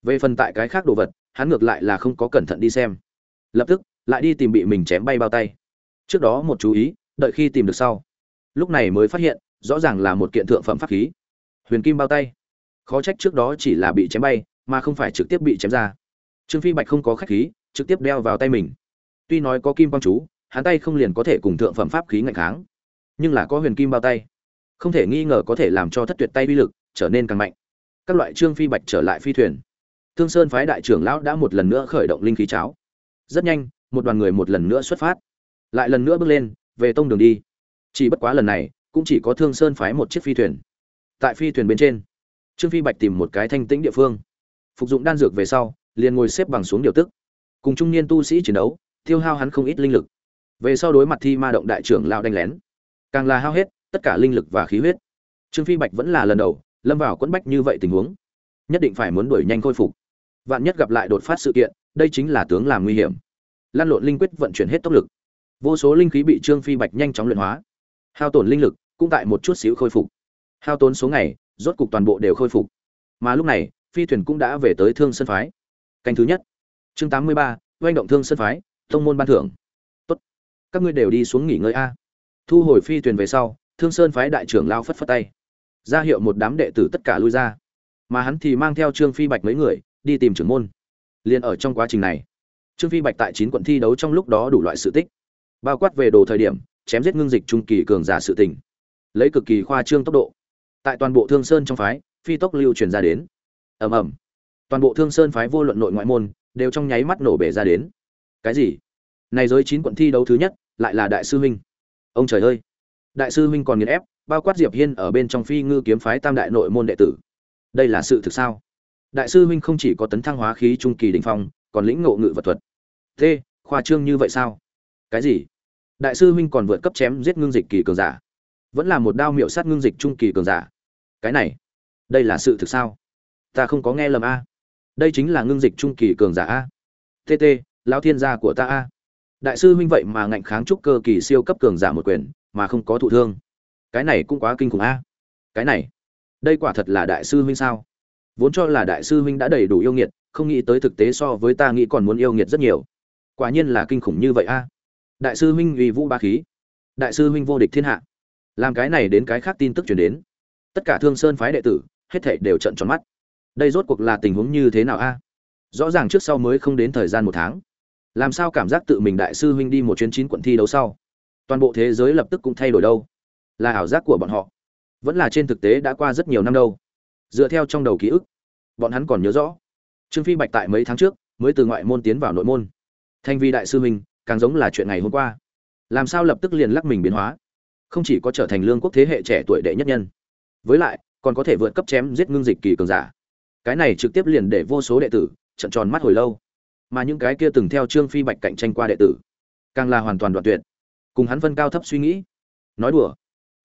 về phần tại cái khác đồ vật, hắn ngược lại là không có cẩn thận đi xem. Lập tức, lại đi tìm bị mình chém bay bao tay. Trước đó một chú ý, đợi khi tìm được sau. Lúc này mới phát hiện, rõ ràng là một kiện thượng phẩm pháp khí. Huyền kim bao tay. Khó trách trước đó chỉ là bị chém bay, mà không phải trực tiếp bị chém ra. Trương phi bạch không có khách khí, trực tiếp đeo vào tay mình. Tuy nói có kim quang chú, hắn tay không liền có thể cùng thượng phẩm pháp khí ngạnh kháng. Nhưng là có huyền kim bao tay. Không thể nghi ngờ có thể làm cho thất tuyệt tay uy lực trở nên càng mạnh. Các loại trương phi bạch trở lại phi thuyền thương sơn phái đại trưởng lão đã một lần nữa khởi động linh khí cháo. Rất nhanh, một đoàn người một lần nữa xuất phát. Lại lần nữa bước lên, về tông đường đi. Chỉ bất quá lần này, cũng chỉ có thương sơn phái một chiếc phi thuyền. Tại phi thuyền bên trên, trương phi bạch tìm một cái thanh tĩnh địa phương. Phục dụng đan dược về sau, liền ngồi xếp bằng xuống điều tức. Cùng trung niên tu sĩ chiến đấu, tiêu hao hắn không ít linh lực. Về sau đối mặt thi ma động đại trưởng lão đánh lén, càng là hao hết tất cả linh lực và khí huyết. Trương phi bạch vẫn là lần đầu, lâm vào quẫn bách như vậy tình huống. Nhất định phải muốn đuổi nhanh khôi phục vạn nhất gặp lại đột phát sự kiện, đây chính là tướng làm nguy hiểm. Lan lộn linh quyết vận chuyển hết tốc lực. Vô số linh khí bị trương phi bạch nhanh chóng luyện hóa. Hao tổn linh lực cũng tại một chút xíu khôi phục. Hao tốn số ngày, rốt cục toàn bộ đều khôi phục. Mà lúc này, phi thuyền cũng đã về tới thương sơn phái. Canh thứ nhất. Chương tám mươi ba, oanh động thương sơn phái, thông môn ban thưởng. Tốt. Các ngươi đều đi xuống nghỉ ngơi a. Thu hồi phi thuyền về sau, thương sơn phái đại trưởng lao phất phất tay. Ra hiệu một đám đệ tử tất cả lui ra. Mà hắn thì mang theo trương phi bạch mấy người đi tìm trưởng môn. Liền ở trong quá trình này, trương phi bạch tại chín quận thi đấu trong lúc đó đủ loại sự tích, bao quát về đồ thời điểm, chém giết ngưng dịch trung kỳ cường giả sự tình, lấy cực kỳ khoa trương tốc độ. Tại toàn bộ thương sơn trong phái, phi tốc lưu truyền ra đến. Ầm ầm. Toàn bộ thương sơn phái vô luận nội ngoại môn, đều trong nháy mắt nổ bể ra đến. Cái gì? Này giới chín quận thi đấu thứ nhất, lại là đại sư huynh. Ông trời ơi! Đại sư huynh còn nghiền ép, bao quát diệp hiên ở bên trong phi ngư kiếm phái tam đại nội môn đệ tử. Đây là sự thực sao? Đại sư huynh không chỉ có tấn thăng hóa khí trung kỳ đỉnh phong, còn lĩnh ngộ ngự vật thuật. T khoa trương như vậy sao? Cái gì? Đại sư huynh còn vượt cấp chém giết ngưng dịch kỳ cường giả. Vẫn là một đao miệu sát ngưng dịch trung kỳ cường giả. Cái này, đây là sự thực sao? Ta không có nghe lầm a. Đây chính là ngưng dịch trung kỳ cường giả a. Tt lão thiên gia của ta a. Đại sư huynh vậy mà ngạnh kháng trúc cơ kỳ siêu cấp cường giả một quyền, mà không có thụ thương. Cái này cũng quá kinh khủng a. Cái này, đây quả thật là đại sư huynh sao? Vốn cho là đại sư huynh đã đầy đủ yêu nghiệt, không nghĩ tới thực tế so với ta nghĩ còn muốn yêu nghiệt rất nhiều. Quả nhiên là kinh khủng như vậy a. Đại sư huynh uy vũ ba khí. Đại sư huynh vô địch thiên hạ. Làm cái này đến cái khác tin tức chuyển đến. Tất cả thương sơn phái đệ tử, hết thảy đều trận tròn mắt. Đây rốt cuộc là tình huống như thế nào a? Rõ ràng trước sau mới không đến thời gian một tháng. Làm sao cảm giác tự mình đại sư huynh đi một chuyến chín quận thi đấu sau? Toàn bộ thế giới lập tức cũng thay đổi đâu. Là ảo giác của bọn họ. Vẫn là trên thực tế đã qua rất nhiều năm đâu dựa theo trong đầu ký ức, bọn hắn còn nhớ rõ. Trương phi bạch tại mấy tháng trước mới từ ngoại môn tiến vào nội môn. Thanh vi đại sư mình càng giống là chuyện ngày hôm qua. Làm sao lập tức liền lắc mình biến hóa? Không chỉ có trở thành lương quốc thế hệ trẻ tuổi đệ nhất nhân, với lại còn có thể vượt cấp chém giết ngưng dịch kỳ cường giả. Cái này trực tiếp liền để vô số đệ tử trận tròn mắt hồi lâu. Mà những cái kia từng theo trương phi bạch cạnh tranh qua đệ tử, càng là hoàn toàn đoạn tuyệt. Cùng hắn phân cao thấp suy nghĩ. Nói đùa,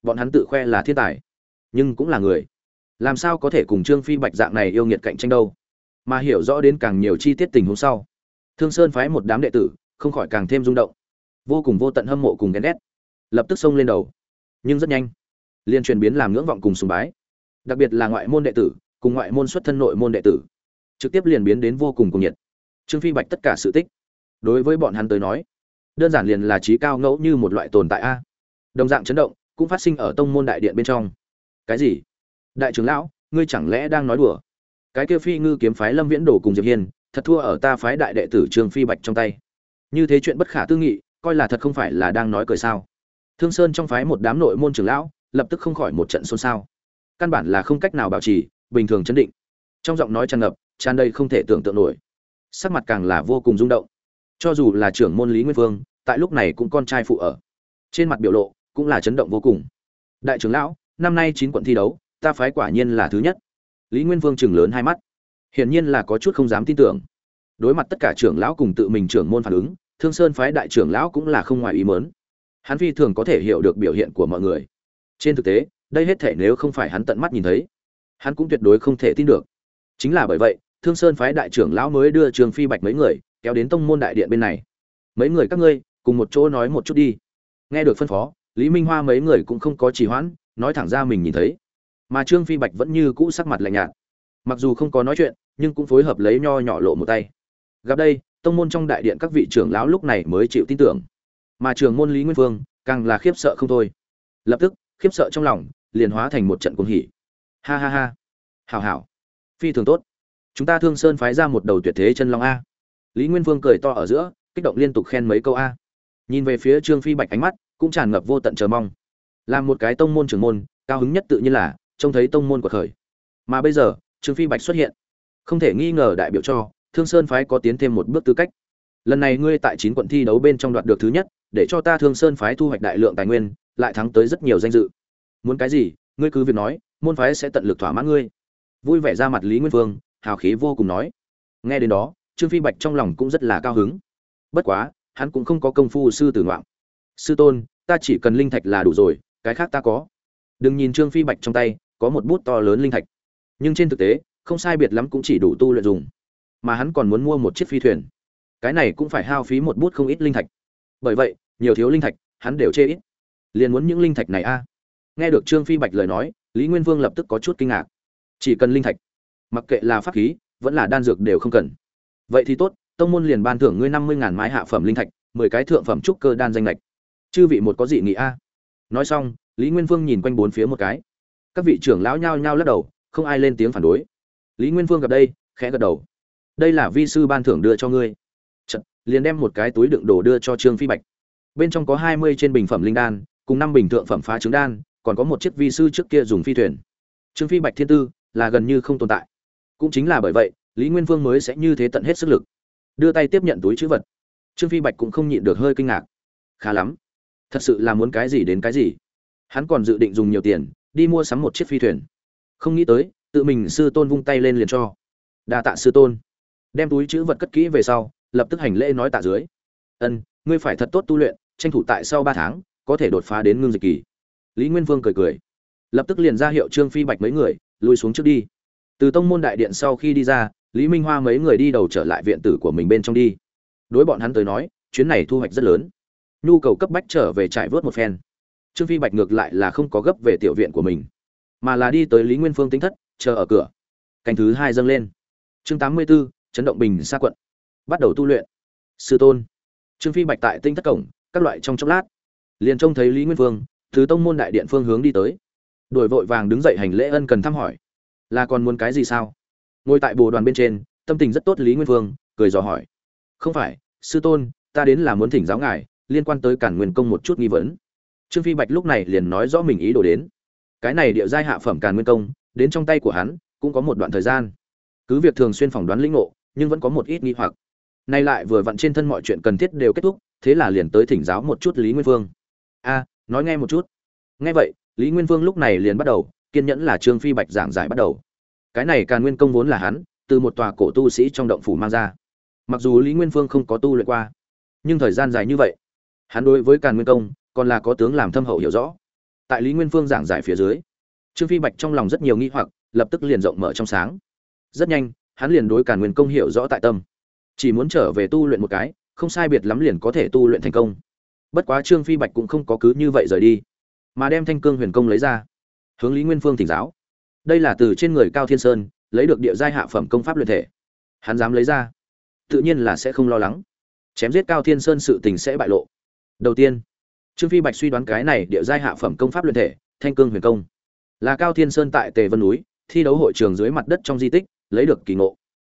bọn hắn tự khoe là thiên tài, nhưng cũng là người làm sao có thể cùng trương phi bạch dạng này yêu nghiệt cạnh tranh đâu? Mà hiểu rõ đến càng nhiều chi tiết tình huống sau, thương sơn phái một đám đệ tử không khỏi càng thêm rung động, vô cùng vô tận hâm mộ cùng ghen ghét, lập tức xông lên đầu. Nhưng rất nhanh, liên chuyển biến làm ngưỡng vọng cùng sùng bái, đặc biệt là ngoại môn đệ tử cùng ngoại môn xuất thân nội môn đệ tử, trực tiếp liền biến đến vô cùng cùng nhiệt. Trương phi bạch tất cả sự tích, đối với bọn hắn tới nói, đơn giản liền là trí cao ngẫu như một loại tồn tại a. Đồng dạng chấn động cũng phát sinh ở tông môn đại điện bên trong. Cái gì? Đại trưởng lão, ngươi chẳng lẽ đang nói đùa? Cái kia phi ngư kiếm phái lâm viễn đồ cùng diệp hiên, thật thua ở ta phái đại đệ tử trương phi bạch trong tay. Như thế chuyện bất khả tư nghị, coi là thật không phải là đang nói cười sao? Thương sơn trong phái một đám nội môn trưởng lão, lập tức không khỏi một trận xôn xao. Căn bản là không cách nào bảo trì, bình thường chấn định. Trong giọng nói tràn ngập, tràn đầy không thể tưởng tượng nổi. Sắc mặt càng là vô cùng rung động. Cho dù là trưởng môn lý nguyên vương, tại lúc này cũng con trai phụ ở. Trên mặt biểu lộ cũng là chấn động vô cùng. Đại trưởng lão, năm nay chín quận thi đấu ta phái quả nhiên là thứ nhất. Lý nguyên vương chừng lớn hai mắt. Hiển nhiên là có chút không dám tin tưởng. Đối mặt tất cả trưởng lão cùng tự mình trưởng môn phản ứng, thương sơn phái đại trưởng lão cũng là không ngoài ý mớn hắn phi thường có thể hiểu được biểu hiện của mọi người. Trên thực tế, đây hết thể nếu không phải hắn tận mắt nhìn thấy, hắn cũng tuyệt đối không thể tin được. Chính là bởi vậy, thương sơn phái đại trưởng lão mới đưa trường phi bạch mấy người, kéo đến tông môn đại điện bên này. Mấy người các ngươi, cùng một chỗ nói một chút đi. Nghe được phân phó, lý minh hoa mấy người cũng không có trì hoãn, nói thẳng ra mình nhìn thấy mà trương phi bạch vẫn như cũ sắc mặt lạnh nhạt. Mặc dù không có nói chuyện, nhưng cũng phối hợp lấy nho nhỏ lộ một tay. Gặp đây, tông môn trong đại điện các vị trưởng lão lúc này mới chịu tin tưởng. Mà trường môn lý nguyên vương càng là khiếp sợ không thôi. Lập tức, khiếp sợ trong lòng, liền hóa thành một trận cuồng hỉ. Ha ha ha. Hảo hảo. Phi thường tốt. Chúng ta thương sơn phái ra một đầu tuyệt thế chân long a. Lý nguyên vương cười to ở giữa, kích động liên tục khen mấy câu a. Nhìn về phía trương phi bạch ánh mắt, cũng tràn ngập vô tận chờ mong. Làm một cái tông môn trưởng môn, cao hứng nhất tự nhiên là trông thấy tông môn của khởi. Mà bây giờ, trương phi bạch xuất hiện. Không thể nghi ngờ đại biểu cho, thương sơn phái có tiến thêm một bước tư cách. Lần này ngươi tại chín quận thi đấu bên trong đoạt được thứ nhất, để cho ta thương sơn phái thu hoạch đại lượng tài nguyên, lại thắng tới rất nhiều danh dự. Muốn cái gì, ngươi cứ việc nói, môn phái sẽ tận lực thỏa mãn ngươi. Vui vẻ ra mặt lý nguyên vương, hào khí vô cùng nói. Nghe đến đó, trương phi bạch trong lòng cũng rất là cao hứng. Bất quá, hắn cũng không có công phu sư tử ngoạn. sư tôn, ta chỉ cần linh thạch là đủ rồi, cái khác ta có. Đừng nhìn trương phi bạch trong tay có một bút to lớn linh thạch. Nhưng trên thực tế, không sai biệt lắm cũng chỉ đủ tu luyện dùng. Mà hắn còn muốn mua một chiếc phi thuyền. Cái này cũng phải hao phí một bút không ít linh thạch. Bởi vậy, nhiều thiếu linh thạch, hắn đều chê ít. Liền muốn những linh thạch này a. Nghe được trương phi bạch lời nói, lý nguyên vương lập tức có chút kinh ngạc. Chỉ cần linh thạch, mặc kệ là pháp khí, vẫn là đan dược đều không cần. Vậy thì tốt, tông môn liền ban thưởng ngươi năm mươi ngàn mái hạ phẩm linh thạch, mười cái thượng phẩm trúc cơ đan danh lệch. Chư vị một có dị nghị a. Nói xong, lý nguyên vương nhìn quanh bốn phía một cái các vị trưởng lão nhao nhao lắc đầu không ai lên tiếng phản đối. Lý nguyên vương gặp đây khẽ gật đầu. Đây là vi sư ban thưởng đưa cho ngươi. Chật, liền đem một cái túi đựng đồ đưa cho trương phi bạch. Bên trong có hai mươi trên bình phẩm linh đan cùng năm bình thượng phẩm phá trứng đan còn có một chiếc vi sư trước kia dùng phi thuyền. Trương phi bạch thiên tư là gần như không tồn tại. Cũng chính là bởi vậy lý nguyên vương mới sẽ như thế tận hết sức lực. Đưa tay tiếp nhận túi chữ vật. Trương phi bạch cũng không nhịn được hơi kinh ngạc. Khá lắm. Thật sự là muốn cái gì đến cái gì. Hắn còn dự định dùng nhiều tiền đi mua sắm một chiếc phi thuyền. Không nghĩ tới, tự mình sư tôn vung tay lên liền cho. Đa tạ sư tôn. Đem túi chữ vật cất kỹ về sau, lập tức hành lễ nói tạ dưới. Ân, ngươi phải thật tốt tu luyện, tranh thủ tại sau ba tháng, có thể đột phá đến ngưng dịch kỳ. Lý nguyên vương cười cười. Lập tức liền ra hiệu trương phi bạch mấy người lùi xuống trước đi. Từ tông môn đại điện sau khi đi ra, lý minh hoa mấy người đi đầu trở lại viện tử của mình bên trong đi. Đối bọn hắn tới nói, chuyến này thu hoạch rất lớn. Nhu cầu cấp bách trở về trại vớt một phen trương phi bạch ngược lại là không có gấp về tiểu viện của mình, mà là đi tới lý nguyên phương tính thất, chờ ở cửa. Canh thứ hai dâng lên. Chương tám mươi b ố chấn động bình xa quận. Bắt đầu tu luyện. Sư tôn. Trương phi bạch tại tinh thất cổng, các loại trong chốc lát, liền trông thấy lý nguyên phương thứ tông môn đại điện phương hướng đi tới. Đổi vội vàng đứng dậy hành lễ ân cần thăm hỏi. Là còn muốn cái gì sao? Ngồi tại bồ đoàn bên trên, tâm tình rất tốt lý nguyên phương, cười dò hỏi. Không phải, sư tôn, ta đến là muốn thỉnh giáo ngài, liên quan tới cản nguyên công một chút nghi vấn trương phi bạch lúc này liền nói rõ mình ý đồ đến. Cái này địa giai hạ phẩm càn nguyên công, đến trong tay của hắn, cũng có một đoạn thời gian. Cứ việc thường xuyên phỏng đoán lĩnh ngộ, nhưng vẫn có một ít nghi hoặc. Nay lại vừa vặn trên thân mọi chuyện cần thiết đều kết thúc, thế là liền tới thỉnh giáo một chút lý nguyên vương. A, nói nghe một chút. Nghe vậy, lý nguyên vương lúc này liền bắt đầu, kiên nhẫn là trương phi bạch giảng giải bắt đầu. Cái này càn nguyên công vốn là hắn, từ một tòa cổ tu sĩ trong động phủ mang ra. Mặc dù lý nguyên vương không có tu luyện qua, nhưng thời gian dài như vậy, hắn đối với càn nguyên công còn là có tướng làm thâm hậu hiểu rõ. Tại lý nguyên phương giảng giải phía dưới, trương phi bạch trong lòng rất nhiều nghi hoặc, lập tức liền rộng mở trong sáng. Rất nhanh, hắn liền đối càn nguyên công hiểu rõ tại tâm. Chỉ muốn trở về tu luyện một cái, không sai biệt lắm liền có thể tu luyện thành công. Bất quá trương phi bạch cũng không có cứ như vậy rời đi, mà đem thanh cương huyền công lấy ra, hướng lý nguyên phương thỉnh giáo. Đây là từ trên người cao thiên sơn, lấy được địa giai hạ phẩm công pháp luyện thể. Hắn dám lấy ra, tự nhiên là sẽ không lo lắng. Chém giết cao thiên sơn sự tình sẽ bại lộ. Đầu tiên trương phi bạch suy đoán cái này địa giai hạ phẩm công pháp luyện thể, thanh cương huyền công. Là cao thiên sơn tại tề vân núi, thi đấu hội trường dưới mặt đất trong di tích, lấy được kỳ ngộ.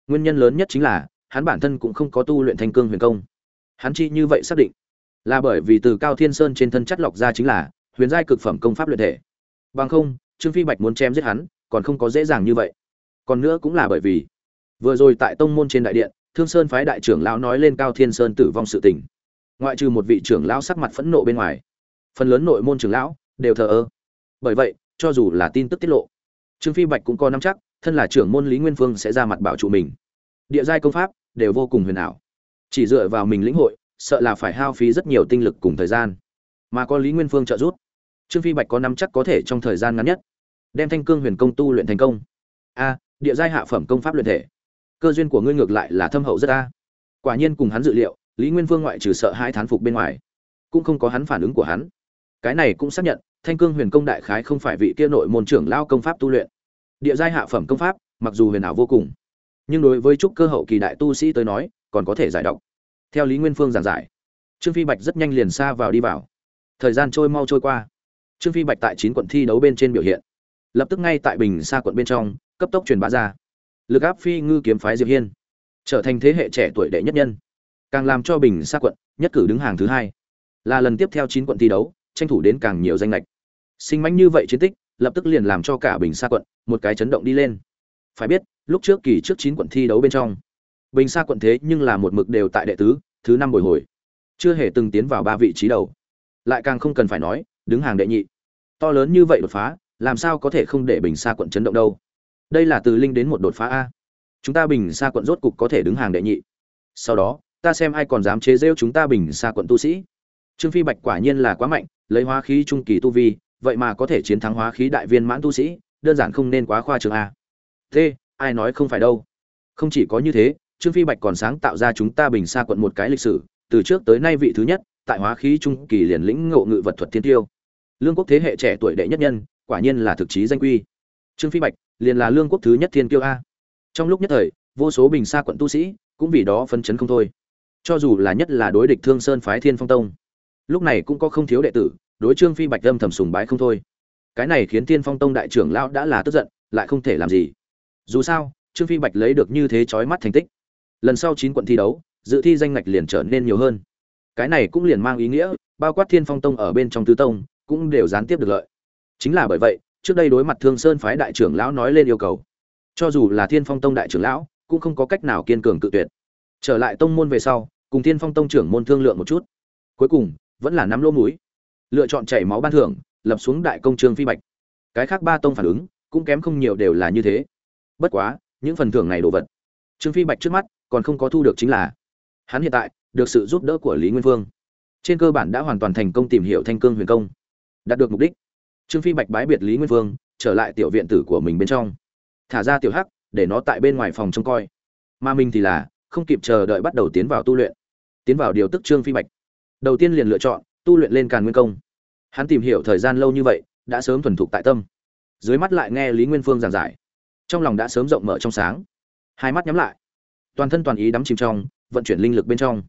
Nguyên nhân lớn nhất chính là, hắn bản thân cũng không có tu luyện thanh cương huyền công. Hắn chi như vậy xác định. Là bởi vì từ cao thiên sơn trên thân chất lọc ra chính là, huyền giai cực phẩm công pháp luyện thể. Bằng không, trương phi bạch muốn chém giết hắn, còn không có dễ dàng như vậy. Còn nữa cũng là bởi vì, vừa rồi tại tông môn trên đại điện, thương sơn phái đại trưởng lão nói lên cao thiên sơn tử vong sự tình ngoại trừ một vị trưởng lão sắc mặt phẫn nộ bên ngoài. Phần lớn nội môn trưởng lão đều thờ ơ. Bởi vậy, cho dù là tin tức tiết lộ, trương phi bạch cũng có nắm chắc, thân là trưởng môn lý nguyên phương sẽ ra mặt bảo trụ mình. Địa giai công pháp đều vô cùng huyền ảo. Chỉ dựa vào mình lĩnh hội, sợ là phải hao phí rất nhiều tinh lực cùng thời gian. Mà có lý nguyên phương trợ giúp, trương phi bạch có nắm chắc có thể trong thời gian ngắn nhất, đem thanh cương huyền công tu luyện thành công. A, địa giai hạ phẩm công pháp luyện thể. Cơ duyên của ngươi ngược lại là thâm hậu rất a. Quả nhiên cùng hắn dự liệu lý nguyên vương ngoại trừ sợ hai thán phục bên ngoài, cũng không có hắn phản ứng của hắn. Cái này cũng xác nhận, thanh cương huyền công đại khái không phải vị kia nội môn trưởng lao công pháp tu luyện. Địa giai hạ phẩm công pháp, mặc dù huyền ảo vô cùng, nhưng đối với trúc cơ hậu kỳ đại tu sĩ tới nói, còn có thể giải độc. Theo lý nguyên phương giảng giải, trương phi bạch rất nhanh liền xa vào đi vào. Thời gian trôi mau trôi qua. Trương phi bạch tại chín quận thi đấu bên trên biểu hiện. Lập tức ngay tại bình xa quận bên trong, cấp tốc truyền bá ra. Lực áp phi ngư kiếm phái diệp hiên, trở thành thế hệ trẻ tuổi đệ nhất nhân càng làm cho bình xa quận, nhất cử đứng hàng thứ hai. Là lần tiếp theo chín quận thi đấu, tranh thủ đến càng nhiều danh lệch sinh mánh như vậy chiến tích, lập tức liền làm cho cả bình xa quận, một cái chấn động đi lên. Phải biết, lúc trước kỳ trước chín quận thi đấu bên trong, bình xa quận thế nhưng là một mực đều tại đệ tứ, thứ năm bồi hồi. Chưa hề từng tiến vào ba vị trí đầu. Lại càng không cần phải nói, đứng hàng đệ nhị. To lớn như vậy đột phá, làm sao có thể không để bình xa quận chấn động đâu? Đây là từ linh đến một đột phá a. Chúng ta bình xa quận rốt cục có thể đứng hàng đệ nhị. Sau đó ta xem ai còn dám chế rêu chúng ta bình xa quận tu sĩ. Trương phi bạch quả nhiên là quá mạnh, lấy hóa khí trung kỳ tu vi, vậy mà có thể chiến thắng hóa khí đại viên mãn tu sĩ, đơn giản không nên quá khoa trường a. Thế, ai nói không phải đâu? Không chỉ có như thế, trương phi bạch còn sáng tạo ra chúng ta bình xa quận một cái lịch sử, từ trước tới nay vị thứ nhất, tại hóa khí trung kỳ liền lĩnh ngộ ngự vật thuật thiên tiêu. Lương quốc thế hệ trẻ tuổi đệ nhất nhân, quả nhiên là thực chí danh quy. Trương phi bạch liền là lương quốc thứ nhất thiên tiêu a. Trong lúc nhất thời, vô số bình xa quận tu sĩ cũng vì đó phấn chấn không thôi cho dù là nhất là đối địch thương sơn phái thiên phong tông, lúc này cũng có không thiếu đệ tử, đối trương phi bạch âm thầm sùng bái không thôi. Cái này khiến thiên phong tông đại trưởng lão đã là tức giận, lại không thể làm gì. Dù sao, trương phi bạch lấy được như thế chói mắt thành tích, lần sau chín quận thi đấu, dự thi danh ngạch liền trở nên nhiều hơn. Cái này cũng liền mang ý nghĩa, bao quát thiên phong tông ở bên trong tứ tông, cũng đều gián tiếp được lợi. Chính là bởi vậy, trước đây đối mặt thương sơn phái đại trưởng lão nói lên yêu cầu, cho dù là thiên phong tông đại trưởng lão, cũng không có cách nào kiên cường cự tuyệt. Trở lại tông môn về sau cùng thiên phong tông trưởng môn thương lượng một chút. Cuối cùng, vẫn là nắm lỗ mũi. Lựa chọn chảy máu ban thưởng, lập xuống đại công trương phi bạch. Cái khác ba tông phản ứng, cũng kém không nhiều đều là như thế. Bất quá, những phần thưởng này đồ vật. Trương phi bạch trước mắt, còn không có thu được chính là, hắn hiện tại, được sự giúp đỡ của lý nguyên vương trên cơ bản đã hoàn toàn thành công tìm hiểu thanh cương huyền công. Đạt được mục đích, trương phi bạch bái biệt lý nguyên vương trở lại tiểu viện tử của mình bên trong. Thả ra tiểu hắc, để nó tại bên ngoài phòng trông coi. Mà mình thì là, không kịp chờ đợi bắt đầu tiến vào tu luyện tiến vào điều tức trương phi bạch. Đầu tiên liền lựa chọn tu luyện lên càn nguyên công. Hắn tìm hiểu thời gian lâu như vậy, đã sớm thuần thục tại tâm. Dưới mắt lại nghe lý nguyên phương giảng giải. Trong lòng đã sớm rộng mở trong sáng. Hai mắt nhắm lại. Toàn thân toàn ý đắm chìm trong, vận chuyển linh lực bên trong.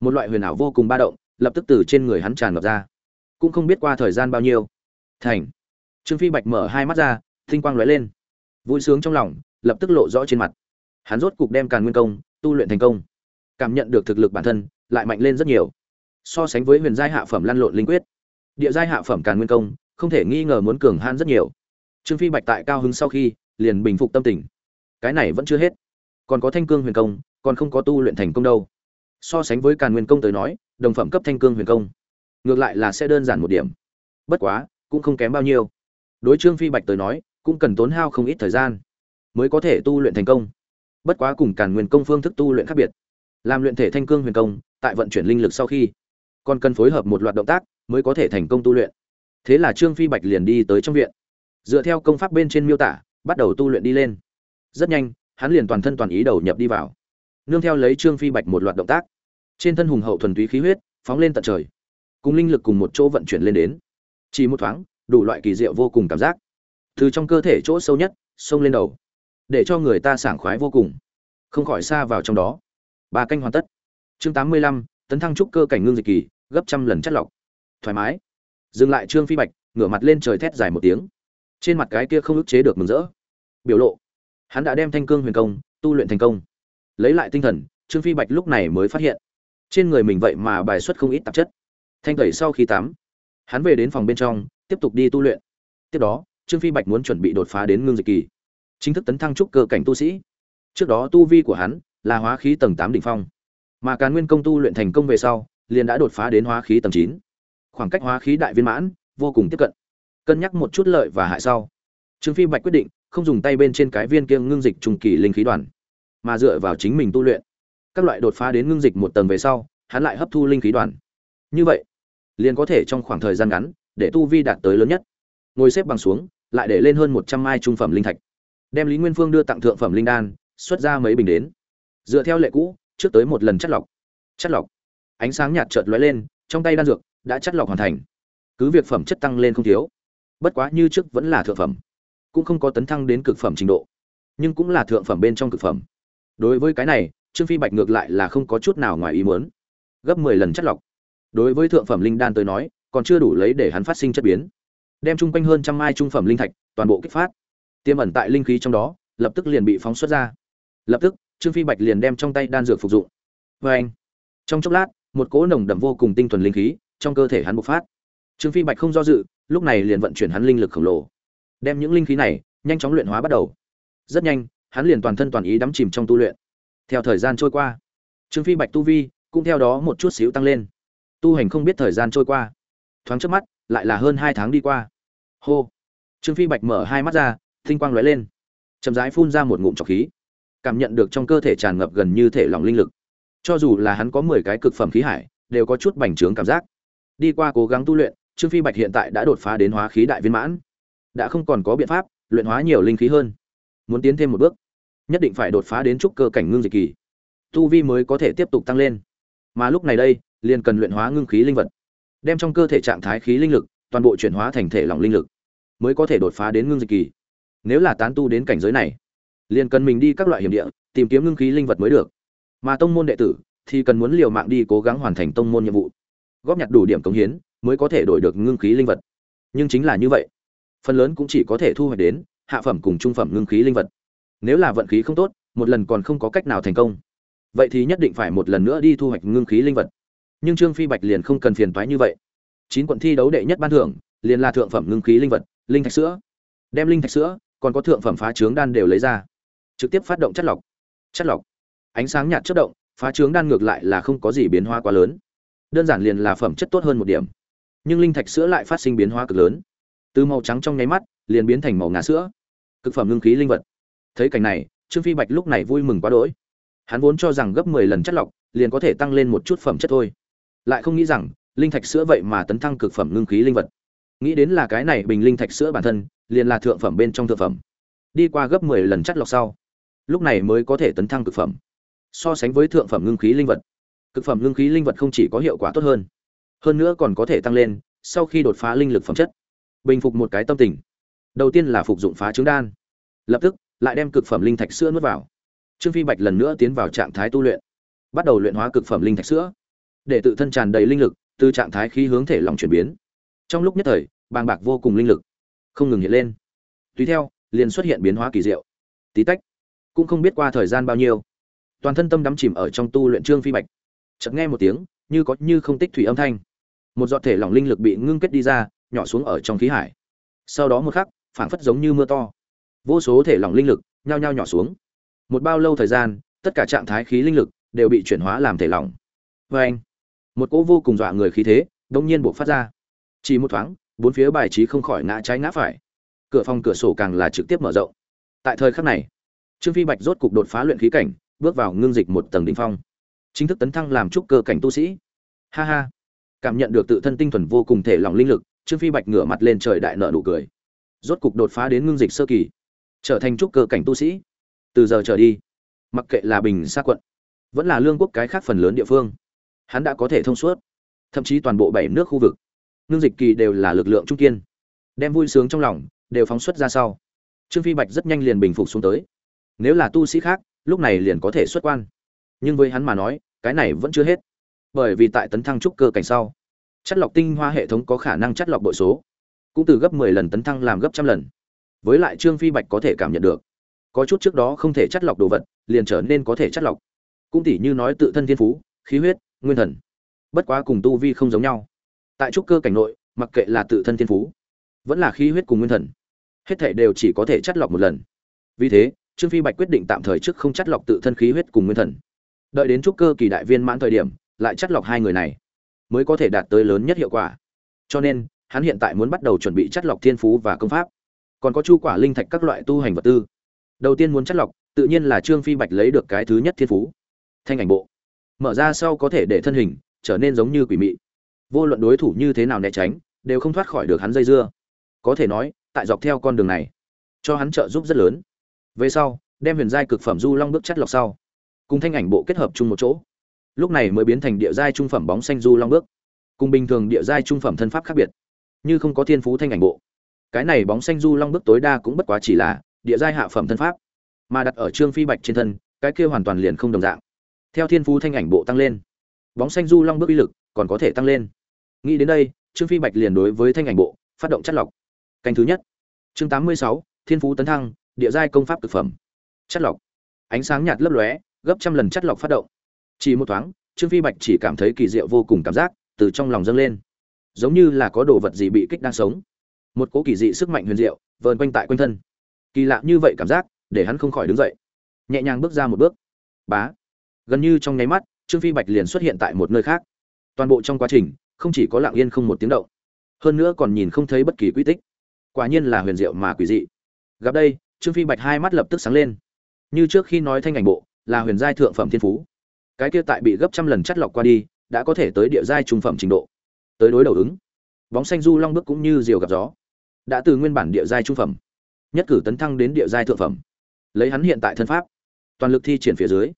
Một loại huyền ảo vô cùng ba động, lập tức từ trên người hắn tràn ngập ra. Cũng không biết qua thời gian bao nhiêu. Thành. Trương phi bạch mở hai mắt ra thinh quang lóe lên. Vui sướng trong lòng, lập tức lộ rõ trên mặt. Hắn rốt cục đem càn nguyên công tu luyện thành công cảm nhận được thực lực bản thân lại mạnh lên rất nhiều. So sánh với huyền giai hạ phẩm lăn lộn linh quyết, địa giai hạ phẩm càn nguyên công, không thể nghi ngờ muốn cường han rất nhiều. Trương phi bạch tại cao hứng sau khi liền bình phục tâm tình. Cái này vẫn chưa hết. Còn có thanh cương huyền công, còn không có tu luyện thành công đâu. So sánh với càn nguyên công tới nói, đồng phẩm cấp thanh cương huyền công, ngược lại là sẽ đơn giản một điểm. Bất quá, cũng không kém bao nhiêu. Đối trương phi bạch tới nói, cũng cần tốn hao không ít thời gian mới có thể tu luyện thành công. Bất quá cùng càn nguyên công phương thức tu luyện khác biệt làm luyện thể thanh cương huyền công, tại vận chuyển linh lực sau khi, còn cần phối hợp một loạt động tác mới có thể thành công tu luyện. Thế là trương phi bạch liền đi tới trong viện. Dựa theo công pháp bên trên miêu tả, bắt đầu tu luyện đi lên. Rất nhanh, hắn liền toàn thân toàn ý đầu nhập đi vào. Nương theo lấy trương phi bạch một loạt động tác, trên thân hùng hậu thuần túy khí huyết phóng lên tận trời, cùng linh lực cùng một chỗ vận chuyển lên đến. Chỉ một thoáng, đủ loại kỳ diệu vô cùng cảm giác. Từ trong cơ thể chỗ sâu nhất, xông lên đầu, để cho người ta sảng khoái vô cùng. Không khỏi xa vào trong đó ba canh hoàn tất. Chương tám mươi lăm, tấn thăng trúc cơ cảnh ngưng dịch kỳ, gấp trăm lần chất lọc. Thoải mái. Dừng lại trương phi bạch, ngửa mặt lên trời thét dài một tiếng. Trên mặt cái kia không ức chế được mừng rỡ. Biểu lộ. Hắn đã đem thanh cương huyền công, tu luyện thành công. Lấy lại tinh thần, trương phi bạch lúc này mới phát hiện. Trên người mình vậy mà bài xuất không ít tạp chất. Thanh tẩy sau khi tắm, hắn về đến phòng bên trong, tiếp tục đi tu luyện. Tiếp đó, trương phi bạch muốn chuẩn bị đột phá đến ngưng dịch kỳ. Chính thức tấn thăng trúc cơ cảnh tu sĩ. Trước đó tu vi của hắn là hóa khí tầng tám đỉnh phong. Mà càn nguyên công tu luyện thành công về sau, liền đã đột phá đến hóa khí tầng chín. Khoảng cách hóa khí đại viên mãn, vô cùng tiếp cận. Cân nhắc một chút lợi và hại sau, trương phi bạch quyết định không dùng tay bên trên cái viên kia ngưng dịch trùng kỳ linh khí đoàn, mà dựa vào chính mình tu luyện. Các loại đột phá đến ngưng dịch một tầng về sau, hắn lại hấp thu linh khí đoàn. Như vậy, liền có thể trong khoảng thời gian ngắn, để tu vi đạt tới lớn nhất. Ngồi xếp bằng xuống, lại để lên hơn một trăm mai trung phẩm linh thạch. Đem lý nguyên phương đưa tặng thượng phẩm linh đan, xuất ra mấy bình đến dựa theo lệ cũ, trước tới một lần chất lọc. Chất lọc. Ánh sáng nhạt chợt lóe lên, trong tay đan dược đã chất lọc hoàn thành. Cứ việc phẩm chất tăng lên không thiếu, bất quá như trước vẫn là thượng phẩm. Cũng không có tấn thăng đến cực phẩm trình độ, nhưng cũng là thượng phẩm bên trong cực phẩm. Đối với cái này, trương phi bạch ngược lại là không có chút nào ngoài ý muốn. Gấp mười lần chất lọc. Đối với thượng phẩm linh đan tới nói, còn chưa đủ lấy để hắn phát sinh chất biến. Đem chung quanh hơn trăm mai trung phẩm linh thạch toàn bộ kích phát. Tiêm ẩn tại linh khí trong đó, lập tức liền bị phóng xuất ra. Lập tức trương phi bạch liền đem trong tay đan dược phục dụng. Vê anh, trong chốc lát, một cỗ nồng đậm vô cùng tinh thuần linh khí trong cơ thể hắn bộc phát. Trương phi bạch không do dự, lúc này liền vận chuyển hắn linh lực khổng lồ. Đem những linh khí này nhanh chóng luyện hóa bắt đầu. Rất nhanh, hắn liền toàn thân toàn ý đắm chìm trong tu luyện. Theo thời gian trôi qua, trương phi bạch tu vi cũng theo đó một chút xíu tăng lên. Tu hành không biết thời gian trôi qua. Thoáng trước mắt, lại là hơn hai tháng đi qua. Hô! Trương phi bạch mở hai mắt ra, tinh quang lóe lên. Chậm rãi phun ra một ngụm trọc khí cảm nhận được trong cơ thể tràn ngập gần như thể lòng linh lực. Cho dù là hắn có mười cái cực phẩm khí hải, đều có chút bành trướng cảm giác. Đi qua cố gắng tu luyện, trương phi bạch hiện tại đã đột phá đến hóa khí đại viên mãn. Đã không còn có biện pháp luyện hóa nhiều linh khí hơn. Muốn tiến thêm một bước, nhất định phải đột phá đến trúc cơ cảnh ngưng dịch kỳ. Tu vi mới có thể tiếp tục tăng lên. Mà lúc này đây, liền cần luyện hóa ngưng khí linh vật. Đem trong cơ thể trạng thái khí linh lực toàn bộ chuyển hóa thành thể lỏng linh lực, mới có thể đột phá đến ngưng dịch kỳ. Nếu là tán tu đến cảnh giới này liền cần mình đi các loại hiểm địa, tìm kiếm ngưng khí linh vật mới được. Mà tông môn đệ tử thì cần muốn liều mạng đi cố gắng hoàn thành tông môn nhiệm vụ. Góp nhặt đủ điểm cống hiến mới có thể đổi được ngưng khí linh vật. Nhưng chính là như vậy, phần lớn cũng chỉ có thể thu hoạch đến hạ phẩm cùng trung phẩm ngưng khí linh vật. Nếu là vận khí không tốt, một lần còn không có cách nào thành công. Vậy thì nhất định phải một lần nữa đi thu hoạch ngưng khí linh vật. Nhưng trương phi bạch liền không cần phiền toái như vậy. Chín quận thi đấu đệ nhất ban thưởng liền là thượng phẩm ngưng khí linh vật, linh thạch sữa. Đem linh thạch sữa, còn có thượng phẩm phá trướng đan đều lấy ra trực tiếp phát động chất lọc. Chất lọc. Ánh sáng nhạt chất động, phá trướng đan ngược lại là không có gì biến hóa quá lớn. Đơn giản liền là phẩm chất tốt hơn một điểm. Nhưng linh thạch sữa lại phát sinh biến hóa cực lớn. Từ màu trắng trong nháy mắt, liền biến thành màu ngà sữa. Cực phẩm ngưng khí linh vật. Thấy cảnh này, trương phi bạch lúc này vui mừng quá đỗi. Hắn vốn cho rằng gấp mười lần chất lọc, liền có thể tăng lên một chút phẩm chất thôi. Lại không nghĩ rằng, linh thạch sữa vậy mà tấn thăng cực phẩm ngưng khí linh vật. Nghĩ đến là cái này bình linh thạch sữa bản thân, liền là thượng phẩm bên trong thượng phẩm. Đi qua gấp mười lần chất lọc sau lúc này mới có thể tấn thăng cực phẩm. So sánh với thượng phẩm ngưng khí linh vật, cực phẩm ngưng khí linh vật không chỉ có hiệu quả tốt hơn hơn nữa còn có thể tăng lên sau khi đột phá linh lực phẩm chất. Bình phục một cái tâm tình. Đầu tiên là phục dụng phá trứng đan. Lập tức, lại đem cực phẩm linh thạch sữa nuốt vào. Trương phi bạch lần nữa tiến vào trạng thái tu luyện, bắt đầu luyện hóa cực phẩm linh thạch sữa, để tự thân tràn đầy linh lực, từ trạng thái khí hướng thể lòng chuyển biến. Trong lúc nhất thời, bàng bạc vô cùng linh lực không ngừng hiện lên. Tùy theo, liền xuất hiện biến hóa kỳ diệu. Tí tách cũng không biết qua thời gian bao nhiêu. Toàn thân tâm đắm chìm ở trong tu luyện trương phi bạch. Chợt nghe một tiếng, như có như không tích thủy âm thanh. Một giọt thể lỏng linh lực bị ngưng kết đi ra, nhỏ xuống ở trong khí hải. Sau đó một khắc, phảng phất giống như mưa to. Vô số thể lỏng linh lực, nhao nhao nhỏ xuống. Một bao lâu thời gian, tất cả trạng thái khí linh lực đều bị chuyển hóa làm thể lỏng. Vê anh, một cỗ vô cùng dọa người khí thế đông nhiên buộc phát ra. Chỉ một thoáng, bốn phía bài trí không khỏi ngã trái ngã phải. Cửa phòng cửa sổ càng là trực tiếp mở rộng. Tại thời khắc này trương phi bạch rốt cục đột phá luyện khí cảnh, bước vào ngưng dịch một tầng đỉnh phong. Chính thức tấn thăng làm trúc cơ cảnh tu sĩ. Ha ha. Cảm nhận được tự thân tinh thuần vô cùng thể lòng linh lực, trương phi bạch ngửa mặt lên trời đại nở nụ cười. Rốt cục đột phá đến ngưng dịch sơ kỳ, trở thành trúc cơ cảnh tu sĩ. Từ giờ trở đi, mặc kệ là bình Sa quận, vẫn là lương quốc cái khác phần lớn địa phương, hắn đã có thể thông suốt. Thậm chí toàn bộ bảy nước khu vực, ngưng dịch kỳ đều là lực lượng trung kiên. Đem vui sướng trong lòng, đều phóng xuất ra sau. Trương phi bạch rất nhanh liền bình phục xuống tới nếu là tu sĩ khác, lúc này liền có thể xuất quan. Nhưng với hắn mà nói, cái này vẫn chưa hết. Bởi vì tại tấn thăng trúc cơ cảnh sau, chất lọc tinh hoa hệ thống có khả năng chất lọc bội số. Cũng từ gấp 10 lần tấn thăng làm gấp trăm lần. Với lại trương phi bạch có thể cảm nhận được, có chút trước đó không thể chất lọc đồ vật, liền trở nên có thể chất lọc. Cũng tỉ như nói tự thân thiên phú, khí huyết, nguyên thần. Bất quá cùng tu vi không giống nhau. Tại trúc cơ cảnh nội, mặc kệ là tự thân thiên phú, vẫn là khí huyết cùng nguyên thần, hết thể đều chỉ có thể chất lọc một lần. Vì thế trương phi bạch quyết định tạm thời trước không chắt lọc tự thân khí huyết cùng nguyên thần. Đợi đến trúc cơ kỳ đại viên mãn thời điểm, lại chắt lọc hai người này, mới có thể đạt tới lớn nhất hiệu quả. Cho nên, hắn hiện tại muốn bắt đầu chuẩn bị chắt lọc thiên phú và công pháp. Còn có chu quả linh thạch các loại tu hành vật tư. Đầu tiên muốn chắt lọc, tự nhiên là trương phi bạch lấy được cái thứ nhất thiên phú. Thanh ảnh bộ. Mở ra sau có thể để thân hình trở nên giống như quỷ mị. Vô luận đối thủ như thế nào né tránh, đều không thoát khỏi được hắn dây dưa. Có thể nói, tại dọc theo con đường này, cho hắn trợ giúp rất lớn về sau, đem huyền giai cực phẩm du long bước chất lọc sau, cùng thanh ảnh bộ kết hợp chung một chỗ. Lúc này mới biến thành địa giai trung phẩm bóng xanh du long bước. Cùng bình thường địa giai trung phẩm thân pháp khác biệt, như không có thiên phú thanh ảnh bộ. Cái này bóng xanh du long bước tối đa cũng bất quá chỉ là địa giai hạ phẩm thân pháp, mà đặt ở trương phi bạch trên thân, cái kia hoàn toàn liền không đồng dạng. Theo thiên phú thanh ảnh bộ tăng lên, bóng xanh du long bước uy lực còn có thể tăng lên. Nghĩ đến đây, trương phi bạch liền đối với thanh ảnh bộ phát động chất lọc. Canh thứ nhất, chương tám mươi sáu, thiên phú tấn thăng địa giai công pháp thực phẩm. Chất lọc. Ánh sáng nhạt lấp lóe, gấp trăm lần chất lọc phát động. Chỉ một thoáng, trương phi bạch chỉ cảm thấy kỳ diệu vô cùng cảm giác, từ trong lòng dâng lên. Giống như là có đồ vật gì bị kích đang sống. Một cỗ kỳ dị sức mạnh huyền diệu, vờn quanh tại quanh thân. Kỳ lạ như vậy cảm giác, để hắn không khỏi đứng dậy. Nhẹ nhàng bước ra một bước. Bá. Gần như trong nháy mắt, trương phi bạch liền xuất hiện tại một nơi khác. Toàn bộ trong quá trình, không chỉ có lặng yên không một tiếng động, hơn nữa còn nhìn không thấy bất kỳ quy tích. Quả nhiên là huyền diệu mà quỷ dị. Gặp đây trương phi bạch hai mắt lập tức sáng lên. Như trước khi nói thanh ảnh bộ, là huyền giai thượng phẩm thiên phú. Cái kia tại bị gấp trăm lần chắt lọc qua đi, đã có thể tới địa giai trung phẩm trình độ. Tới đối đầu ứng. Bóng xanh du long bước cũng như diều gặp gió. Đã từ nguyên bản địa giai trung phẩm, nhất cử tấn thăng đến địa giai thượng phẩm. Lấy hắn hiện tại thân pháp, toàn lực thi triển phía dưới.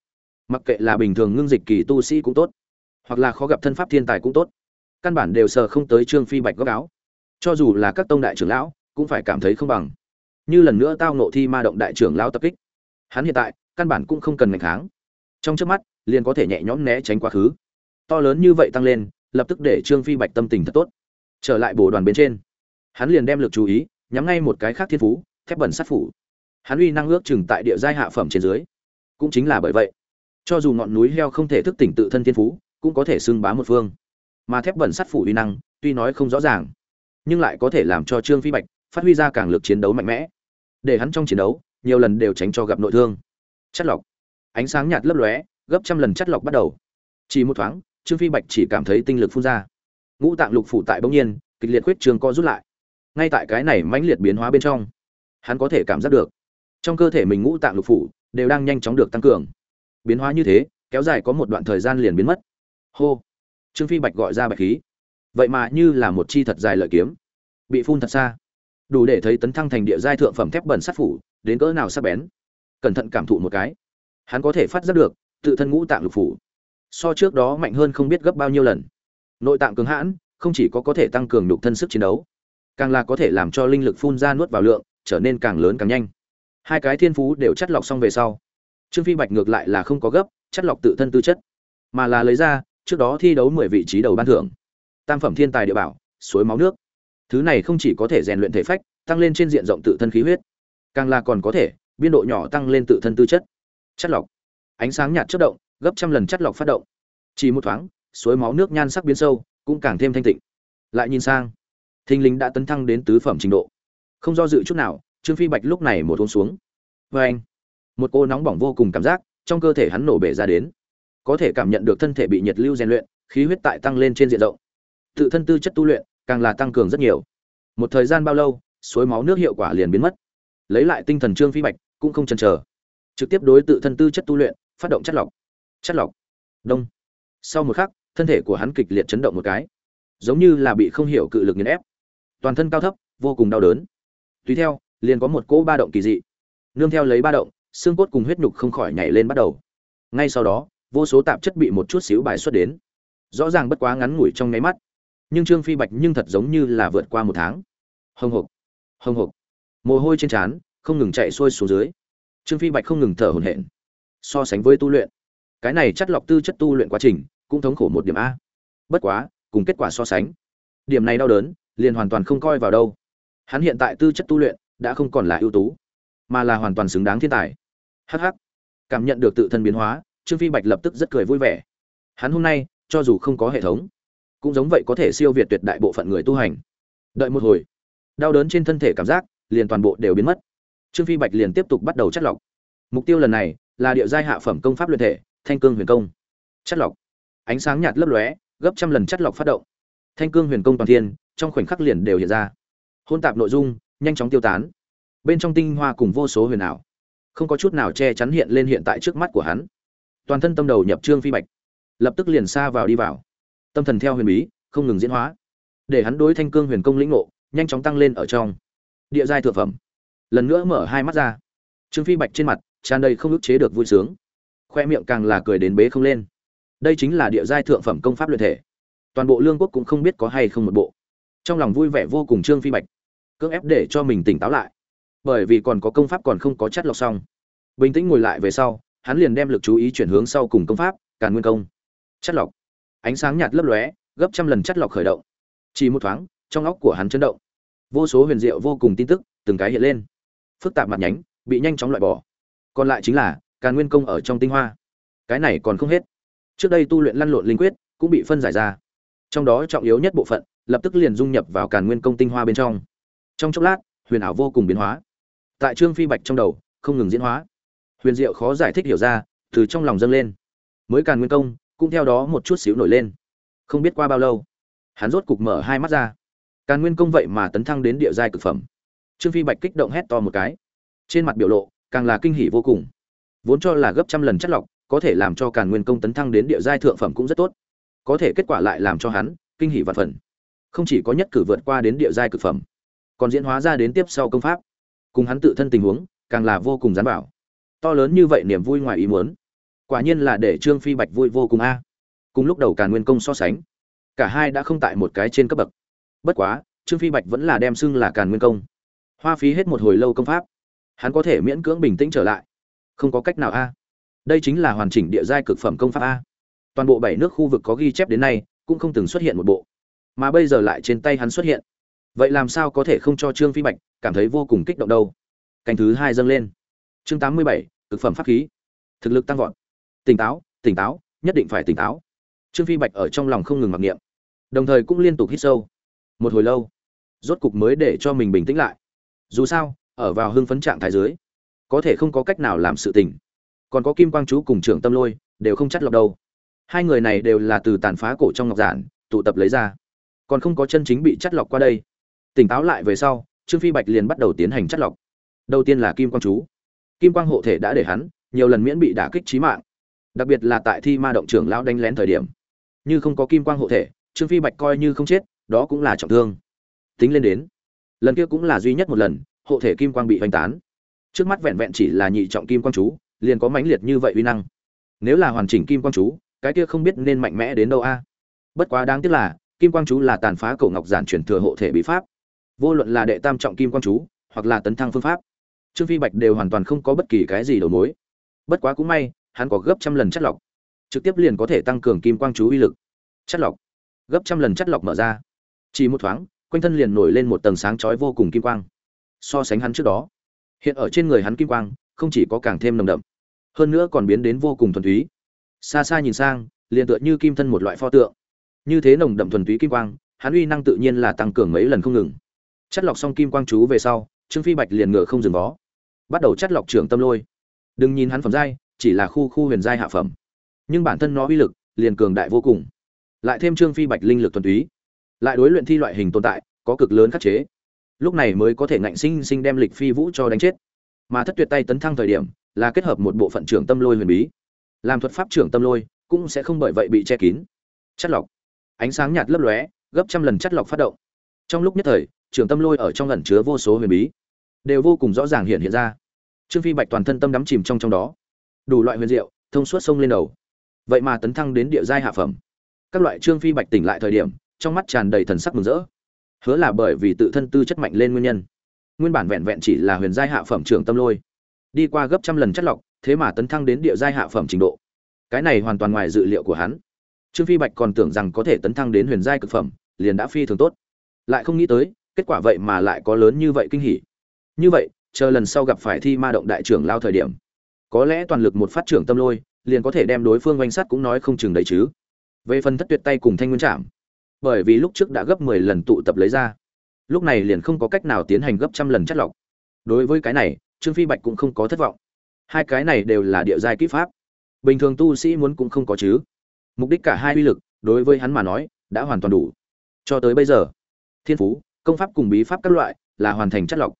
Mặc kệ là bình thường ngưng dịch kỳ tu sĩ cũng tốt, hoặc là khó gặp thân pháp thiên tài cũng tốt, căn bản đều sờ không tới trương phi bạch góc áo. Cho dù là các tông đại trưởng lão, cũng phải cảm thấy không bằng như lần nữa tao nộ thi ma động đại trưởng lao tập kích. Hắn hiện tại, căn bản cũng không cần ngành kháng. Trong trước mắt, liền có thể nhẹ nhõm né tránh quá khứ. To lớn như vậy tăng lên, lập tức để trương phi bạch tâm tình thật tốt. Trở lại bồ đoàn bên trên, hắn liền đem lực chú ý, nhắm ngay một cái khác thiên phú, thép bẩn sát phủ. Hắn uy năng ước chừng tại địa giai hạ phẩm trên dưới. Cũng chính là bởi vậy, cho dù ngọn núi heo không thể thức tỉnh tự thân thiên phú, cũng có thể xưng bá một phương. Mà thép bẩn sát phủ uy năng, tuy nói không rõ ràng, nhưng lại có thể làm cho trương phi bạch phát huy ra càng lực chiến đấu mạnh mẽ để hắn trong chiến đấu, nhiều lần đều tránh cho gặp nội thương. Chất lọc. Ánh sáng nhạt lấp lóe, gấp trăm lần chất lọc bắt đầu. Chỉ một thoáng, trương phi bạch chỉ cảm thấy tinh lực phun ra. Ngũ tạng lục phủ tại bỗng nhiên, kịch liệt khuyết trường co rút lại. Ngay tại cái này mãnh liệt biến hóa bên trong, hắn có thể cảm giác được. Trong cơ thể mình ngũ tạng lục phủ đều đang nhanh chóng được tăng cường. Biến hóa như thế, kéo dài có một đoạn thời gian liền biến mất. Hô. Trương phi bạch gọi ra bạch khí. Vậy mà như là một chi thật dài lợi kiếm. Bị phun thật xa đủ để thấy tấn thăng thành địa giai thượng phẩm thép bẩn sát phủ, đến cỡ nào sắc bén. Cẩn thận cảm thụ một cái, hắn có thể phát giác được, tự thân ngũ tạng lục phủ. So trước đó mạnh hơn không biết gấp bao nhiêu lần. Nội tạng cường hãn, không chỉ có có thể tăng cường nhục thân sức chiến đấu, càng là có thể làm cho linh lực phun ra nuốt vào lượng, trở nên càng lớn càng nhanh. Hai cái thiên phú đều chất lọc xong về sau, trương phi bạch ngược lại là không có gấp chất lọc tự thân tư chất, mà là lấy ra, trước đó thi đấu mười vị trí đầu ban thưởng. Tam phẩm thiên tài địa bảo, suối máu nước thứ này không chỉ có thể rèn luyện thể phách, tăng lên trên diện rộng tự thân khí huyết, càng là còn có thể, biên độ nhỏ tăng lên tự thân tư chất. Chất lọc. Ánh sáng nhạt chất động, gấp trăm lần chất lọc phát động. Chỉ một thoáng, suối máu nước nhan sắc biến sâu, cũng càng thêm thanh tịnh. Lại nhìn sang thinh linh đã tấn thăng đến tứ phẩm trình độ. Không do dự chút nào, trương phi bạch lúc này một hôn xuống. Vê anh, một cô nóng bỏng vô cùng cảm giác trong cơ thể hắn nổ bể ra đến. Có thể cảm nhận được thân thể bị nhiệt lưu rèn luyện, khí huyết tại tăng lên trên diện rộng. Tự thân tư chất tu luyện càng là tăng cường rất nhiều. Một thời gian bao lâu, suối máu nước hiệu quả liền biến mất. Lấy lại tinh thần trương phi bạch cũng không chần chờ. Trực tiếp đối tự thân tư chất tu luyện, phát động chất lọc. Chất lọc. Đông. Sau một khắc, thân thể của hắn kịch liệt chấn động một cái. Giống như là bị không hiểu cự lực nghiền ép. Toàn thân cao thấp, vô cùng đau đớn. Tùy theo, liền có một cỗ ba động kỳ dị. Nương theo lấy ba động, xương cốt cùng huyết nhục không khỏi nhảy lên bắt đầu. Ngay sau đó, vô số tạp chất bị một chút xíu bài xuất đến. Rõ ràng bất quá ngắn ngủi trong nháy mắt nhưng trương phi bạch nhưng thật giống như là vượt qua một tháng. Hồng hộc hồng hộc. Mồ hôi trên trán, không ngừng chạy xuôi xuống dưới. Trương phi bạch không ngừng thở hổn hển. So sánh với tu luyện, cái này chất lọc tư chất tu luyện quá trình cũng thống khổ một điểm a. Bất quá, cùng kết quả so sánh, điểm này đau đớn, liền hoàn toàn không coi vào đâu. Hắn hiện tại tư chất tu luyện đã không còn là ưu tú, mà là hoàn toàn xứng đáng thiên tài. Hh cảm nhận được tự thân biến hóa, trương phi bạch lập tức rất cười vui vẻ. Hắn hôm nay, cho dù không có hệ thống cũng giống vậy có thể siêu việt tuyệt đại bộ phận người tu hành. Đợi một hồi, đau đớn trên thân thể cảm giác liền toàn bộ đều biến mất. Trương phi bạch liền tiếp tục bắt đầu chất lọc. Mục tiêu lần này là địa giai hạ phẩm công pháp luyện thể, thanh cương huyền công. Chất lọc. Ánh sáng nhạt lấp lóe, gấp trăm lần chất lọc phát động. Thanh cương huyền công toàn thiên, trong khoảnh khắc liền đều hiện ra. Hôn tạp nội dung, nhanh chóng tiêu tán. Bên trong tinh hoa cùng vô số huyền ảo. Không có chút nào che chắn hiện lên hiện tại trước mắt của hắn. Toàn thân tâm đầu nhập trương phi bạch. Lập tức liền xa vào đi vào tâm thần theo huyền bí, không ngừng diễn hóa. Để hắn đối thanh cương huyền công lĩnh ngộ, nhanh chóng tăng lên ở trong. Địa giai thượng phẩm. Lần nữa mở hai mắt ra. Trương phi bạch trên mặt tràn đầy không ức chế được vui sướng. Khoe miệng càng là cười đến bế không lên. Đây chính là địa giai thượng phẩm công pháp luyện thể. Toàn bộ lương quốc cũng không biết có hay không một bộ. Trong lòng vui vẻ vô cùng trương phi bạch, cưỡng ép để cho mình tỉnh táo lại. Bởi vì còn có công pháp còn không có chất lọc xong. Bình tĩnh ngồi lại về sau, hắn liền đem lực chú ý chuyển hướng sau cùng công pháp, càn nguyên công. Chất lọc ánh sáng nhạt lấp lóe, gấp trăm lần chất lọc khởi động. Chỉ một thoáng, trong óc của hắn chấn động. Vô số huyền diệu vô cùng tin tức, từng cái hiện lên. Phức tạp mặt nhánh, bị nhanh chóng loại bỏ. Còn lại chính là, càn nguyên công ở trong tinh hoa. Cái này còn không hết. Trước đây tu luyện lăn lộn linh quyết, cũng bị phân giải ra. Trong đó trọng yếu nhất bộ phận, lập tức liền dung nhập vào càn nguyên công tinh hoa bên trong. Trong chốc lát, huyền ảo vô cùng biến hóa. Tại trương phi bạch trong đầu, không ngừng diễn hóa. Huyền diệu khó giải thích hiểu ra, từ trong lòng dâng lên. Mới càn nguyên công cũng theo đó một chút xíu nổi lên. Không biết qua bao lâu, hắn rốt cục mở hai mắt ra. Càn nguyên công vậy mà tấn thăng đến địa giai cực phẩm. Trương phi bạch kích động hét to một cái. Trên mặt biểu lộ, càng là kinh hỉ vô cùng. Vốn cho là gấp trăm lần chất lọc, có thể làm cho càn nguyên công tấn thăng đến địa giai thượng phẩm cũng rất tốt. Có thể kết quả lại làm cho hắn kinh hỉ vạn phần. Không chỉ có nhất cử vượt qua đến địa giai cực phẩm, còn diễn hóa ra đến tiếp sau công pháp. Cùng hắn tự thân tình huống, càng là vô cùng gián bảo. To lớn như vậy niềm vui ngoài ý muốn quả nhiên là để trương phi bạch vui vô cùng a. Cùng lúc đầu càn nguyên công so sánh, cả hai đã không tại một cái trên cấp bậc. Bất quá, trương phi bạch vẫn là đem xưng là càn nguyên công. Hoa phí hết một hồi lâu công pháp, hắn có thể miễn cưỡng bình tĩnh trở lại. Không có cách nào a. Đây chính là hoàn chỉnh địa giai cực phẩm công pháp a. Toàn bộ bảy nước khu vực có ghi chép đến nay, cũng không từng xuất hiện một bộ. Mà bây giờ lại trên tay hắn xuất hiện. Vậy làm sao có thể không cho trương phi bạch cảm thấy vô cùng kích động đâu? Canh thứ hai dâng lên. Chương tám mươi bảy, cực phẩm pháp khí. Thực lực tăng vọt tỉnh táo tỉnh táo, nhất định phải tỉnh táo. Trương phi bạch ở trong lòng không ngừng mặc niệm, đồng thời cũng liên tục hít sâu. Một hồi lâu, rốt cục mới để cho mình bình tĩnh lại. Dù sao, ở vào hưng phấn trạng thái dưới, có thể không có cách nào làm sự tình còn có kim quang chú cùng trưởng tâm lôi, đều không chắt lọc đâu. Hai người này đều là từ tàn phá cổ trong ngọc giản, tụ tập lấy ra. Còn không có chân chính bị chắt lọc qua đây. Tỉnh táo lại về sau, trương phi bạch liền bắt đầu tiến hành chắt lọc. Đầu tiên là kim quang chú. Kim quang hộ thể đã để hắn, nhiều lần miễn bị đả kích trí mạng đặc biệt là tại thi ma động trưởng lão đánh lén thời điểm. Như không có kim quang hộ thể, trương phi bạch coi như không chết, đó cũng là trọng thương. Tính lên đến, lần kia cũng là duy nhất một lần, hộ thể kim quang bị hoành tán. Trước mắt vẹn vẹn chỉ là nhị trọng kim quang chú, liền có mãnh liệt như vậy uy năng. Nếu là hoàn chỉnh kim quang chú, cái kia không biết nên mạnh mẽ đến đâu a. Bất quá đáng tiếc là, kim quang chú là tàn phá cổ ngọc giản chuyển thừa hộ thể bí pháp. Vô luận là đệ tam trọng kim quang chú, hoặc là tấn thăng phương pháp, trương phi bạch đều hoàn toàn không có bất kỳ cái gì đầu mối. Bất quá cũng may hắn có gấp trăm lần chất lọc, trực tiếp liền có thể tăng cường kim quang chú uy lực. Chất lọc, gấp trăm lần chất lọc mở ra. Chỉ một thoáng, quanh thân liền nổi lên một tầng sáng chói vô cùng kim quang. So sánh hắn trước đó, hiện ở trên người hắn kim quang, không chỉ có càng thêm nồng đậm, hơn nữa còn biến đến vô cùng thuần túy. Xa xa nhìn sang, liền tựa như kim thân một loại pho tượng. Như thế nồng đậm thuần túy kim quang, hắn uy năng tự nhiên là tăng cường mấy lần không ngừng. Chất lọc xong kim quang chú về sau, trương phi bạch liền ngựa không dừng vó. Bắt đầu chất lọc trưởng tâm lôi. Đừng nhìn hắn phẩm giai chỉ là khu khu huyền giai hạ phẩm. Nhưng bản thân nó uy lực liền cường đại vô cùng. Lại thêm trương phi bạch linh lực thuần túy. Lại đối luyện thi loại hình tồn tại có cực lớn khắc chế. Lúc này mới có thể ngạnh sinh sinh đem lịch phi vũ cho đánh chết. Mà thất tuyệt tay tấn thăng thời điểm là kết hợp một bộ phận trưởng tâm lôi huyền bí. Làm thuật pháp trưởng tâm lôi cũng sẽ không bởi vậy bị che kín. Chất lọc. Ánh sáng nhạt lấp lóe, gấp trăm lần chất lọc phát động. Trong lúc nhất thời, trưởng tâm lôi ở trong lần chứa vô số huyền bí đều vô cùng rõ ràng hiện hiện ra. Trương phi bạch toàn thân tâm đắm chìm trong trong đó đủ loại huyền diệu, thông suốt sông lên đầu. Vậy mà tấn thăng đến địa giai hạ phẩm. Các loại trương phi bạch tỉnh lại thời điểm, trong mắt tràn đầy thần sắc mừng rỡ. Hứa là bởi vì tự thân tư chất mạnh lên nguyên nhân. Nguyên bản vẹn vẹn chỉ là huyền giai hạ phẩm trưởng tâm lôi. Đi qua gấp trăm lần chất lọc, thế mà tấn thăng đến địa giai hạ phẩm trình độ. Cái này hoàn toàn ngoài dự liệu của hắn. Trương phi bạch còn tưởng rằng có thể tấn thăng đến huyền giai cực phẩm, liền đã phi thường tốt. Lại không nghĩ tới, kết quả vậy mà lại có lớn như vậy kinh hỉ. Như vậy, chờ lần sau gặp phải thi ma động đại trưởng lao thời điểm có lẽ toàn lực một phát trưởng tâm lôi, liền có thể đem đối phương oanh sắt cũng nói không chừng đấy chứ. Về phần thất tuyệt tay cùng thanh nguyên chạm bởi vì lúc trước đã gấp mười lần tụ tập lấy ra, lúc này liền không có cách nào tiến hành gấp trăm lần chất lọc. Đối với cái này, trương phi bạch cũng không có thất vọng. Hai cái này đều là địa giai kỹ pháp. Bình thường tu sĩ muốn cũng không có chứ. Mục đích cả hai uy lực, đối với hắn mà nói, đã hoàn toàn đủ. Cho tới bây giờ, thiên phú, công pháp cùng bí pháp các loại là hoàn thành chất lọc.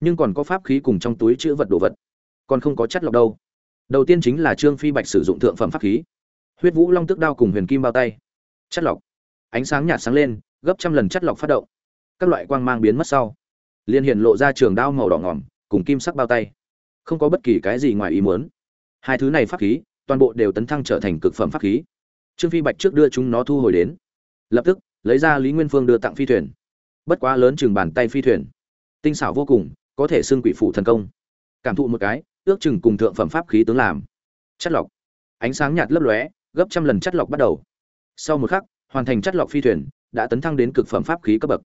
Nhưng còn có pháp khí cùng trong túi chữ vật đồ vật còn không có chất lọc đâu. Đầu tiên chính là trương phi bạch sử dụng thượng phẩm pháp khí. Huyết vũ long tức đao cùng huyền kim bao tay. Chất lọc. Ánh sáng nhạt sáng lên, gấp trăm lần chất lọc phát động. Các loại quang mang biến mất sau liên hiện lộ ra trường đao màu đỏ ngỏm cùng kim sắc bao tay. Không có bất kỳ cái gì ngoài ý muốn. Hai thứ này pháp khí, toàn bộ đều tấn thăng trở thành cực phẩm pháp khí. Trương phi bạch trước đưa chúng nó thu hồi đến. Lập tức, lấy ra lý nguyên phương đưa tặng phi thuyền. Bất quá lớn chừng bàn tay phi thuyền. Tinh xảo vô cùng, có thể xưng quỷ phủ thần công. Cảm thụ một cái ước chừng cùng thượng phẩm pháp khí tướng làm. Chất lọc. Ánh sáng nhạt lấp lóe gấp trăm lần chất lọc bắt đầu. Sau một khắc hoàn thành chất lọc phi thuyền đã tấn thăng đến cực phẩm pháp khí cấp bậc.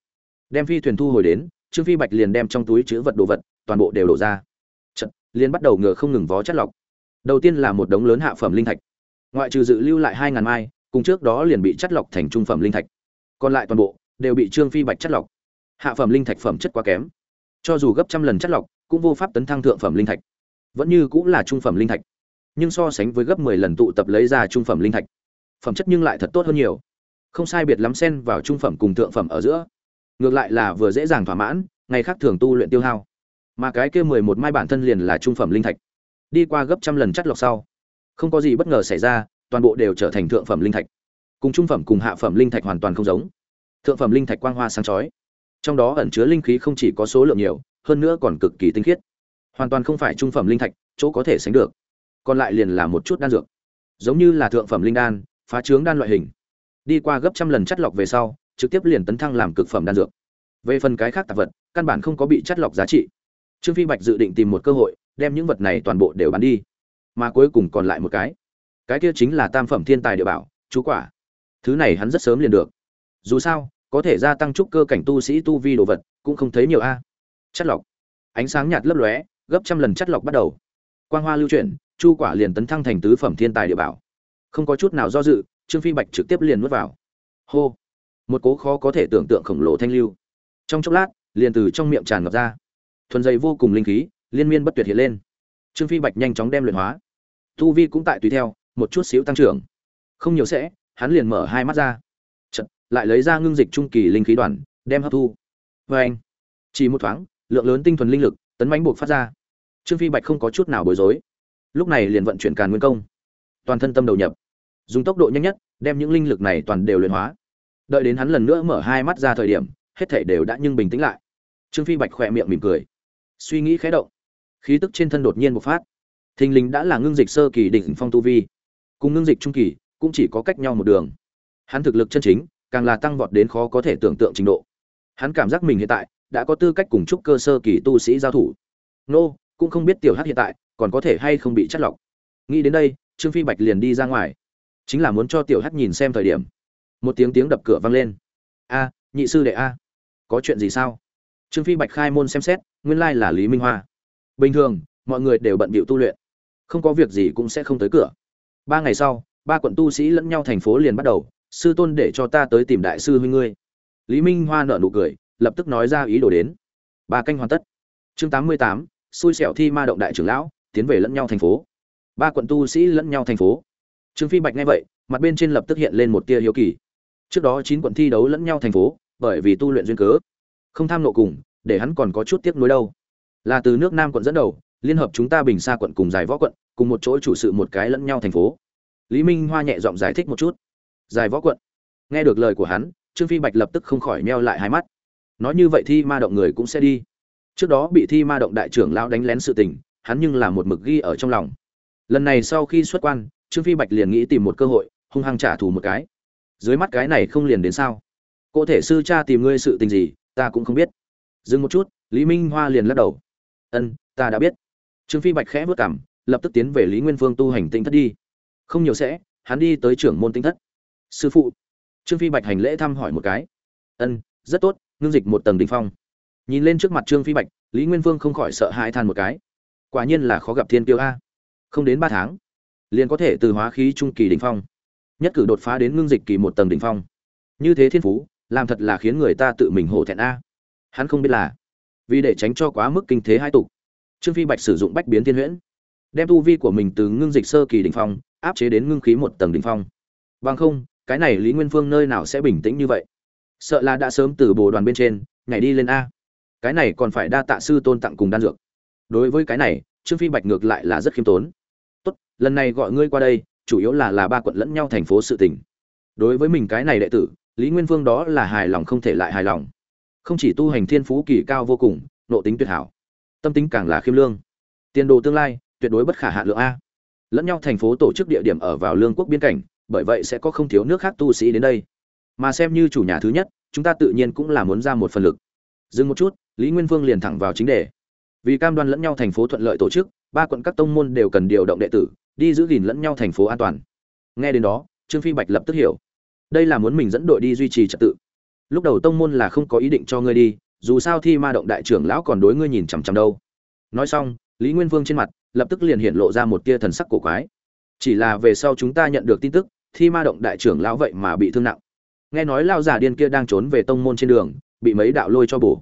Đem phi thuyền thu hồi đến trương phi bạch liền đem trong túi chứa vật đồ vật toàn bộ đều đổ ra. Chật, liền bắt đầu ngựa không ngừng vó chất lọc. Đầu tiên là một đống lớn hạ phẩm linh thạch. Ngoại trừ dự lưu lại hai ngàn mai cùng trước đó liền bị chất lọc thành trung phẩm linh thạch. Còn lại toàn bộ đều bị trương phi bạch chất lọc. Hạ phẩm linh thạch phẩm chất quá kém. Cho dù gấp trăm lần chất lọc cũng vô pháp tấn thăng thượng phẩm linh thạch vẫn như cũng là trung phẩm linh thạch, nhưng so sánh với gấp mười lần tụ tập lấy ra trung phẩm linh thạch, phẩm chất nhưng lại thật tốt hơn nhiều. Không sai biệt lắm xen vào trung phẩm cùng thượng phẩm ở giữa. Ngược lại là vừa dễ dàng thỏa mãn, ngày khác thường tu luyện tiêu hao. Mà cái kia mười một mai bản thân liền là trung phẩm linh thạch. Đi qua gấp trăm lần chất lọc sau, không có gì bất ngờ xảy ra, toàn bộ đều trở thành thượng phẩm linh thạch. Cùng trung phẩm cùng hạ phẩm linh thạch hoàn toàn không giống. Thượng phẩm linh thạch quang hoa sáng chói. Trong đó ẩn chứa linh khí không chỉ có số lượng nhiều, hơn nữa còn cực kỳ tinh khiết hoàn toàn không phải trung phẩm linh thạch, chỗ có thể sánh được. Còn lại liền là một chút đan dược. Giống như là thượng phẩm linh đan, phá trướng đan loại hình. Đi qua gấp trăm lần chất lọc về sau, trực tiếp liền tấn thăng làm cực phẩm đan dược. Về phần cái khác tạp vật, căn bản không có bị chất lọc giá trị. Trương phi bạch dự định tìm một cơ hội, đem những vật này toàn bộ đều bán đi. Mà cuối cùng còn lại một cái. Cái kia chính là tam phẩm thiên tài địa bảo, chú quả. Thứ này hắn rất sớm liền được. Dù sao, có thể gia tăng trúc cơ cảnh tu sĩ tu vi đồ vật, cũng không thấy nhiều a. Chất lọc. Ánh sáng nhạt lấp lóe gấp trăm lần chất lọc bắt đầu. Quang hoa lưu chuyển chu quả liền tấn thăng thành tứ phẩm thiên tài địa bảo. Không có chút nào do dự trương phi bạch trực tiếp liền nuốt vào. Hô! Một cố khó có thể tưởng tượng khổng lồ thanh lưu. Trong chốc lát liền từ trong miệng tràn ngập ra. Thuần dày vô cùng linh khí liên miên bất tuyệt hiện lên. Trương phi bạch nhanh chóng đem luyện hóa. Tu vi cũng tại tùy theo một chút xíu tăng trưởng. Không nhiều sẽ hắn liền mở hai mắt ra. Chợt, lại lấy ra ngưng dịch trung kỳ linh khí đoàn đem hấp thu. Vê anh chỉ một thoáng lượng lớn tinh thuần linh lực tấn mãnh buộc phát ra. Trương phi bạch không có chút nào bối rối. Lúc này liền vận chuyển càn nguyên công, toàn thân tâm đầu nhập, dùng tốc độ nhanh nhất, đem những linh lực này toàn đều luyện hóa. Đợi đến hắn lần nữa mở hai mắt ra thời điểm, hết thảy đều đã nhưng bình tĩnh lại. Trương phi bạch khỏe miệng mỉm cười, suy nghĩ khẽ động. Khí tức trên thân đột nhiên bộc phát. Thình lình đã là ngưng dịch sơ kỳ đỉnh phong tu vi. Cùng ngưng dịch trung kỳ cũng chỉ có cách nhau một đường. Hắn thực lực chân chính càng là tăng vọt đến khó có thể tưởng tượng trình độ. Hắn cảm giác mình hiện tại đã có tư cách cùng chúc cơ sơ kỳ tu sĩ giao thủ. Nô, cũng không biết tiểu hắc hiện tại còn có thể hay không bị chất lọc. Nghĩ đến đây, trương phi bạch liền đi ra ngoài. Chính là muốn cho tiểu hắc nhìn xem thời điểm. Một tiếng tiếng đập cửa vang lên. A, nhị sư đệ a. Có chuyện gì sao? Trương phi bạch khai môn xem xét, nguyên lai là lý minh hoa. Bình thường, mọi người đều bận bịu tu luyện. Không có việc gì cũng sẽ không tới cửa. Ba ngày sau, ba quận tu sĩ lẫn nhau thành phố liền bắt đầu. Sư tôn để cho ta tới tìm đại sư huynh ngươi. Lý minh hoa nở nụ cười lập tức nói ra ý đồ đến. Ba canh hoàn tất. Chương tám mươi tám, xui xẻo thi ma động đại trưởng lão, tiến về lẫn nhau thành phố. Ba quận tu sĩ lẫn nhau thành phố. Trương phi bạch nghe vậy, mặt bên trên lập tức hiện lên một tia hiếu kỳ. Trước đó chín quận thi đấu lẫn nhau thành phố, bởi vì tu luyện duyên cớ. Không tham nộ cùng, để hắn còn có chút tiếc nuối đâu. Là từ nước nam quận dẫn đầu, liên hợp chúng ta bình xa quận cùng giải võ quận, cùng một chỗ chủ sự một cái lẫn nhau thành phố. Lý minh hoa nhẹ giọng giải thích một chút. Giải võ quận. Nghe được lời của hắn, trương phi bạch lập tức không khỏi meo lại hai mắt nói như vậy thi ma động người cũng sẽ đi. Trước đó bị thi ma động đại trưởng lão đánh lén sự tình, hắn nhưng là một mực ghi ở trong lòng. Lần này sau khi xuất quan, trương phi bạch liền nghĩ tìm một cơ hội, hung hăng trả thù một cái. Dưới mắt cái này không liền đến sao? Cụ thể sư cha tìm ngươi sự tình gì, ta cũng không biết. Dừng một chút, lý minh hoa liền lắc đầu. Ân, ta đã biết. Trương phi bạch khẽ vất cảm lập tức tiến về lý nguyên phương tu hành tinh thất đi. Không nhiều sẽ, hắn đi tới trưởng môn tinh thất. Sư phụ. Trương phi bạch hành lễ thăm hỏi một cái. Ân, rất tốt ngưng dịch một tầng đỉnh phong. Nhìn lên trước mặt trương phi bạch, lý nguyên Vương không khỏi sợ hãi than một cái. Quả nhiên là khó gặp thiên tiêu a. Không đến ba tháng, liền có thể từ hóa khí trung kỳ đỉnh phong, nhất cử đột phá đến ngưng dịch kỳ một tầng đỉnh phong. Như thế thiên phú, làm thật là khiến người ta tự mình hổ thẹn a. Hắn không biết là vì để tránh cho quá mức kinh thế hai tục, trương phi bạch sử dụng bách biến thiên huyễn, đem tu vi của mình từ ngưng dịch sơ kỳ đỉnh phong, áp chế đến ngưng khí một tầng đỉnh phong. Bằng không, cái này lý nguyên phương nơi nào sẽ bình tĩnh như vậy? Sợ là đã sớm từ bồ đoàn bên trên, nhảy đi lên a. Cái này còn phải đa tạ sư tôn tặng cùng đan dược. Đối với cái này, trương phi bạch ngược lại là rất khiêm tốn. Tốt, lần này gọi ngươi qua đây, chủ yếu là là ba quận lẫn nhau thành phố sự tỉnh đối với mình cái này đệ tử, lý nguyên vương đó là hài lòng không thể lại hài lòng. Không chỉ tu hành thiên phú kỳ cao vô cùng nộ tính tuyệt hảo. Tâm tính càng là khiêm lương. Tiền đồ tương lai, tuyệt đối bất khả hạ lượng a. Lẫn nhau thành phố tổ chức địa điểm ở vào lương quốc biên cảnh, bởi vậy sẽ có không thiếu nước khác tu sĩ đến đây mà xem như chủ nhà thứ nhất, chúng ta tự nhiên cũng là muốn ra một phần lực. Dừng một chút, lý nguyên vương liền thẳng vào chính đề. Vì cam đoan lẫn nhau thành phố thuận lợi tổ chức, ba quận các tông môn đều cần điều động đệ tử, đi giữ gìn lẫn nhau thành phố an toàn. Nghe đến đó, trương phi bạch lập tức hiểu. Đây là muốn mình dẫn đội đi duy trì trật tự. Lúc đầu tông môn là không có ý định cho ngươi đi, dù sao thi ma động đại trưởng lão còn đối ngươi nhìn chằm chằm đâu. Nói xong, lý nguyên vương trên mặt lập tức liền hiện lộ ra một tia thần sắc cổ quái. Chỉ là về sau chúng ta nhận được tin tức, thi ma động đại trưởng lão vậy mà bị thương nặng nghe nói lao giả điên kia đang trốn về tông môn trên đường, bị mấy đạo lôi cho bổ.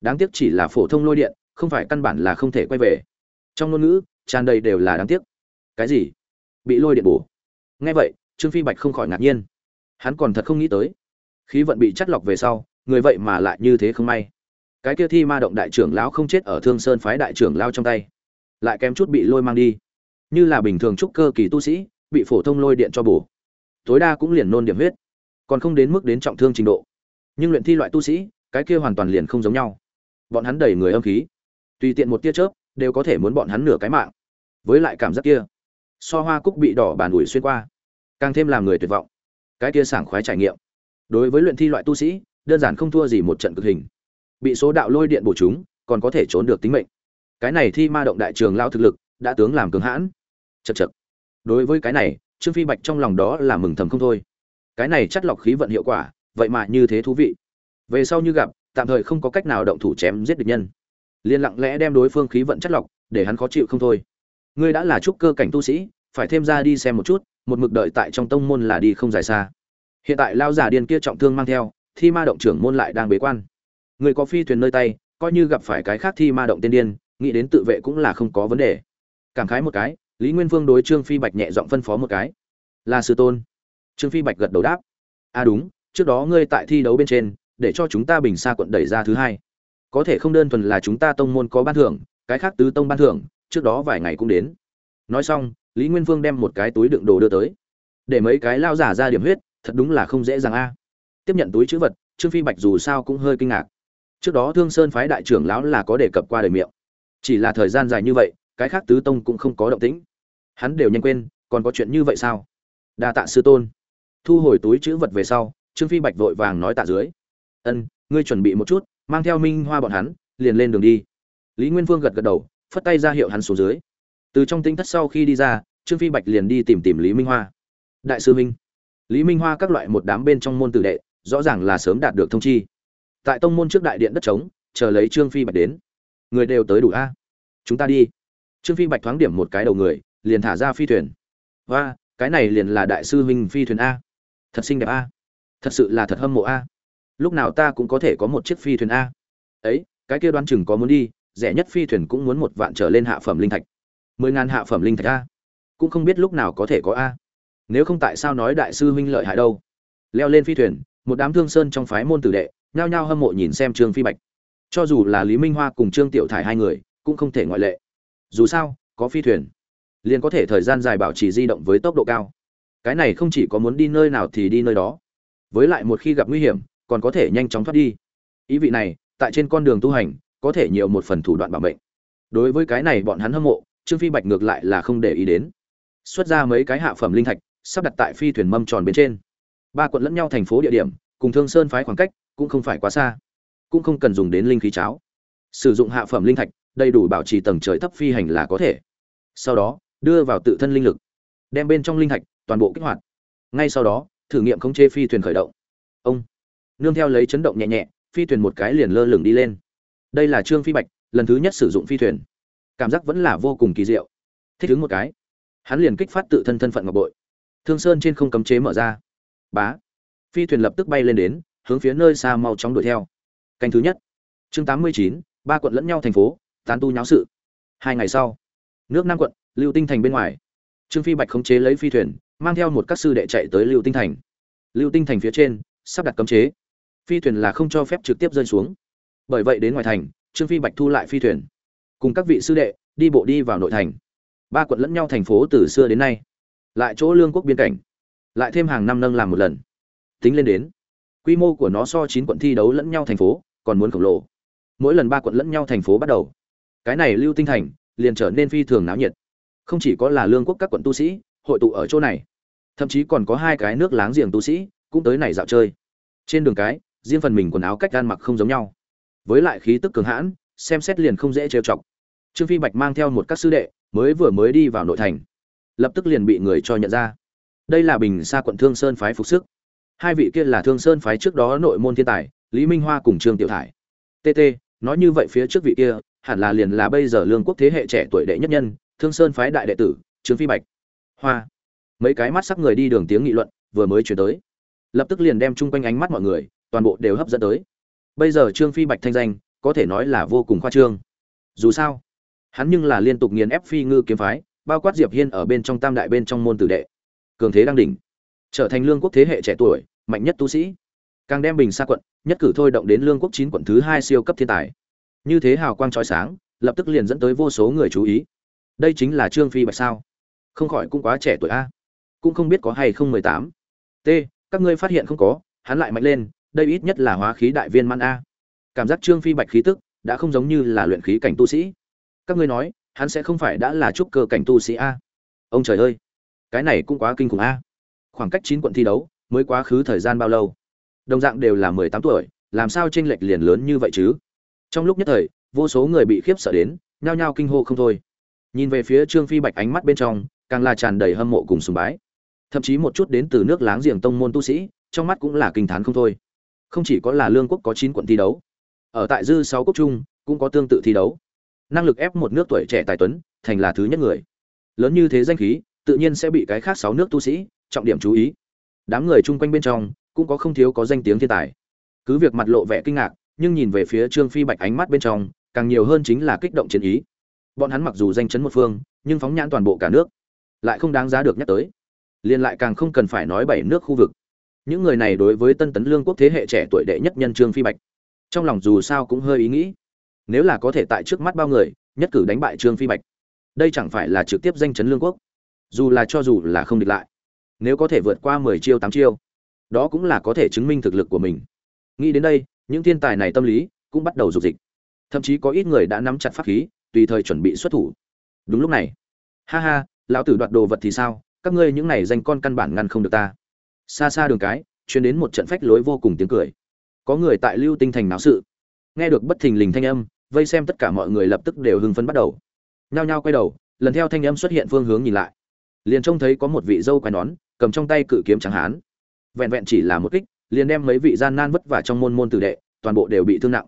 Đáng tiếc chỉ là phổ thông lôi điện, không phải căn bản là không thể quay về. Trong ngôn ngữ, tràn đầy đều là đáng tiếc. Cái gì? Bị lôi điện bổ. Nghe vậy, trương phi bạch không khỏi ngạc nhiên. Hắn còn thật không nghĩ tới. Khí vận bị chắt lọc về sau, người vậy mà lại như thế không may. Cái kia thi ma động đại trưởng lão không chết ở thương sơn phái đại trưởng lao trong tay. Lại kém chút bị lôi mang đi. Như là bình thường trúc cơ kỳ tu sĩ, bị phổ thông lôi điện cho bổ. Tối đa cũng liền nôn điểm huyết còn không đến mức đến trọng thương trình độ. Nhưng luyện thi loại tu sĩ, cái kia hoàn toàn liền không giống nhau. Bọn hắn đầy người âm khí. Tùy tiện một tia chớp, đều có thể muốn bọn hắn nửa cái mạng. Với lại cảm giác kia, so hoa cúc bị đỏ bàn ủi xuyên qua, càng thêm làm người tuyệt vọng. Cái kia sảng khoái trải nghiệm. Đối với luyện thi loại tu sĩ, đơn giản không thua gì một trận cực hình. Bị số đạo lôi điện bổ chúng, còn có thể trốn được tính mệnh. Cái này thi ma động đại trường lao thực lực, đã tướng làm cường hãn. Chật chật đối với cái này, trương phi bạch trong lòng đó là mừng thầm không thôi cái này chắt lọc khí vận hiệu quả, vậy mà như thế thú vị. Về sau như gặp, tạm thời không có cách nào động thủ chém giết địch nhân. Liên lặng lẽ đem đối phương khí vận chất lọc, để hắn khó chịu không thôi. Ngươi đã là trúc cơ cảnh tu sĩ, phải thêm ra đi xem một chút, một mực đợi tại trong tông môn là đi không dài xa. Hiện tại lao giả điên kia trọng thương mang theo, thi ma động trưởng môn lại đang bế quan. Người có phi thuyền nơi tay, coi như gặp phải cái khác thi ma động tiên điên, nghĩ đến tự vệ cũng là không có vấn đề. Cảm khái một cái, lý nguyên vương đối trương phi bạch nhẹ giọng phân phó một cái. Là sư tôn trương phi bạch gật đầu đáp. À đúng, trước đó ngươi tại thi đấu bên trên, để cho chúng ta bình xa quận đẩy ra thứ hai. Có thể không đơn thuần là chúng ta tông môn có ban thưởng, cái khác tứ tông ban thưởng, trước đó vài ngày cũng đến. Nói xong, lý nguyên vương đem một cái túi đựng đồ đưa tới. Để mấy cái lao giả ra điểm huyết, thật đúng là không dễ dàng a. Tiếp nhận túi chữ vật, trương phi bạch dù sao cũng hơi kinh ngạc. Trước đó thương sơn phái đại trưởng lão là có đề cập qua đời miệng. Chỉ là thời gian dài như vậy, cái khác tứ tông cũng không có động tĩnh. Hắn đều nhanh quên, còn có chuyện như vậy sao? Đa tạ sư tôn thu hồi túi chữ vật về sau, trương phi bạch vội vàng nói tạ dưới. Ân, ngươi chuẩn bị một chút, mang theo minh hoa bọn hắn, liền lên đường đi. Lý nguyên vương gật gật đầu, phất tay ra hiệu hắn xuống dưới. Từ trong tính thất sau khi đi ra, trương phi bạch liền đi tìm tìm lý minh hoa. Đại sư minh lý minh hoa các loại một đám bên trong môn tử đệ, rõ ràng là sớm đạt được thông chi. Tại tông môn trước đại điện đất trống, chờ lấy trương phi bạch đến. Người đều tới đủ a. Chúng ta đi. Trương phi bạch thoáng điểm một cái đầu người, liền thả ra phi thuyền. Và cái này liền là đại sư huynh phi thuyền a thật xinh đẹp a. Thật sự là thật hâm mộ a. Lúc nào ta cũng có thể có một chiếc phi thuyền a. Ấy, cái kia đoán chừng có muốn đi, rẻ nhất phi thuyền cũng muốn một vạn trở lên hạ phẩm linh thạch. Mười ngàn hạ phẩm linh thạch a. Cũng không biết lúc nào có thể có a. Nếu không tại sao nói đại sư huynh lợi hại đâu. Leo lên phi thuyền, một đám thương sơn trong phái môn tử đệ, nhao nhao hâm mộ nhìn xem trương phi bạch. Cho dù là lý minh hoa cùng trương tiểu thải hai người, cũng không thể ngoại lệ. Dù sao, có phi thuyền, liền có thể thời gian dài bảo trì di động với tốc độ cao cái này không chỉ có muốn đi nơi nào thì đi nơi đó. Với lại một khi gặp nguy hiểm, còn có thể nhanh chóng thoát đi. Ý vị này, tại trên con đường tu hành, có thể nhiều một phần thủ đoạn bảo mệnh. Đối với cái này bọn hắn hâm mộ, trương phi bạch ngược lại là không để ý đến. Xuất ra mấy cái hạ phẩm linh thạch, sắp đặt tại phi thuyền mâm tròn bên trên. Ba quận lẫn nhau thành phố địa điểm, cùng thương sơn phái khoảng cách, cũng không phải quá xa. Cũng không cần dùng đến linh khí cháo. Sử dụng hạ phẩm linh thạch, đầy đủ bảo trì tầng trời thấp phi hành là có thể. Sau đó, đưa vào tự thân linh lực. Đem bên trong linh thạch toàn bộ kích hoạt. Ngay sau đó, thử nghiệm khống chế phi thuyền khởi động. Ông nương theo lấy chấn động nhẹ nhẹ, phi thuyền một cái liền lơ lửng đi lên. Đây là trương phi bạch, lần thứ nhất sử dụng phi thuyền. Cảm giác vẫn là vô cùng kỳ diệu. Thích ứng một cái, hắn liền kích phát tự thân thân phận ngọc bội. Thương sơn trên không cấm chế mở ra. Bá! Phi thuyền lập tức bay lên đến, hướng phía nơi xa mau chóng đuổi theo. Canh thứ nhất. Chương tám mươi chín, ba quận lẫn nhau thành phố, tán tu nháo sự. Hai ngày sau, nước nam quận, lưu tinh thành bên ngoài. Trương phi bạch khống chế lấy phi thuyền mang theo một các sư đệ chạy tới lưu tinh thành. Lưu tinh thành phía trên, sắp đặt cấm chế. Phi thuyền là không cho phép trực tiếp rơi xuống. Bởi vậy đến ngoài thành, trương phi bạch thu lại phi thuyền. Cùng các vị sư đệ, đi bộ đi vào nội thành. Ba quận lẫn nhau thành phố từ xưa đến nay. Lại chỗ lương quốc biên cảnh. Lại thêm hàng năm nâng làm một lần. Tính lên đến, quy mô của nó so chín quận thi đấu lẫn nhau thành phố, còn muốn khổng lồ. Mỗi lần ba quận lẫn nhau thành phố bắt đầu, cái này lưu tinh thành liền trở nên phi thường náo nhiệt. Không chỉ có là lương quốc các quận tu sĩ, hội tụ ở chỗ này thậm chí còn có hai cái nước láng giềng tu sĩ cũng tới này dạo chơi. Trên đường cái, riêng phần mình quần áo cách gan mặc không giống nhau. Với lại khí tức cường hãn, xem xét liền không dễ trêu chọc. Trương phi bạch mang theo một các sư đệ mới vừa mới đi vào nội thành. Lập tức liền bị người cho nhận ra. Đây là bình xa quận thương sơn phái phục sức. Hai vị kia là thương sơn phái trước đó nội môn thiên tài, lý minh hoa cùng trương tiểu thải. Tt nói như vậy phía trước vị kia, hẳn là liền là bây giờ lương quốc thế hệ trẻ tuổi đệ nhất nhân, thương sơn phái đại đệ tử, trương phi bạch. Hoa mấy cái mắt sắc người đi đường tiếng nghị luận vừa mới chuyển tới. Lập tức liền đem chung quanh ánh mắt mọi người, toàn bộ đều hấp dẫn tới. Bây giờ trương phi bạch thanh danh, có thể nói là vô cùng khoa trương. Dù sao, hắn nhưng là liên tục nghiền ép phi ngư kiếm phái, bao quát diệp hiên ở bên trong tam đại bên trong môn tử đệ. Cường thế đang đỉnh. Trở thành lương quốc thế hệ trẻ tuổi, mạnh nhất tu sĩ. Càng đem bình xa quận, nhất cử thôi động đến lương quốc chín quận thứ hai siêu cấp thiên tài. Như thế hào quang trói sáng, lập tức liền dẫn tới vô số người chú ý. Đây chính là trương phi bạch sao? Không khỏi cũng quá trẻ tuổi a cũng không biết có hay không mười tám. T, các ngươi phát hiện không có, hắn lại mạnh lên, đây ít nhất là hóa khí đại viên man a. Cảm giác trương phi bạch khí tức đã không giống như là luyện khí cảnh tu sĩ. Các ngươi nói, hắn sẽ không phải đã là trúc cơ cảnh tu sĩ a. Ông trời ơi, cái này cũng quá kinh khủng a. Khoảng cách chín quận thi đấu mới quá khứ thời gian bao lâu? Đồng dạng đều là mười tám tuổi, làm sao tranh lệch liền lớn như vậy chứ? Trong lúc nhất thời, vô số người bị khiếp sợ đến, nhao nhao kinh hô không thôi. Nhìn về phía trương phi bạch ánh mắt bên trong, càng là tràn đầy hâm mộ cùng sùng bái thậm chí một chút đến từ nước láng giềng tông môn tu sĩ, trong mắt cũng là kinh thán không thôi. Không chỉ có là lương quốc có chín quận thi đấu, ở tại dư sáu quốc trung cũng có tương tự thi đấu. Năng lực ép một nước tuổi trẻ tài tuấn, thành là thứ nhất người. Lớn như thế danh khí, tự nhiên sẽ bị cái khác sáu nước tu sĩ trọng điểm chú ý. Đám người chung quanh bên trong cũng có không thiếu có danh tiếng thiên tài. Cứ việc mặt lộ vẻ kinh ngạc, nhưng nhìn về phía trương phi bạch ánh mắt bên trong, càng nhiều hơn chính là kích động chiến ý. Bọn hắn mặc dù danh chấn một phương, nhưng phóng nhãn toàn bộ cả nước, lại không đáng giá được nhắc tới liền lại càng không cần phải nói bảy nước khu vực. Những người này đối với tân tấn lương quốc thế hệ trẻ tuổi đệ nhất nhân trương phi bạch, trong lòng dù sao cũng hơi ý nghĩ. Nếu là có thể tại trước mắt bao người, nhất cử đánh bại trương phi bạch, đây chẳng phải là trực tiếp danh chấn lương quốc. Dù là cho dù là không địch lại, nếu có thể vượt qua mười chiêu tám chiêu, đó cũng là có thể chứng minh thực lực của mình. Nghĩ đến đây, những thiên tài này tâm lý cũng bắt đầu dục dịch. Thậm chí có ít người đã nắm chặt pháp khí, tùy thời chuẩn bị xuất thủ. Đúng lúc này, ha ha, lão tử đoạt đồ vật thì sao? Các ngươi những này danh con căn bản ngăn không được ta. Xa xa đường cái chuyến đến một trận phách lối vô cùng tiếng cười. Có người tại lưu tinh thành náo sự. Nghe được bất thình lình thanh âm, vây xem tất cả mọi người lập tức đều hưng phấn bắt đầu. Nhao nhao quay đầu, lần theo thanh âm xuất hiện phương hướng nhìn lại. Liền trông thấy có một vị dâu quai nón, cầm trong tay cự kiếm trắng hán. Vẹn vẹn chỉ là một kích, liền đem mấy vị gian nan vất vả trong môn môn tử đệ, toàn bộ đều bị thương nặng.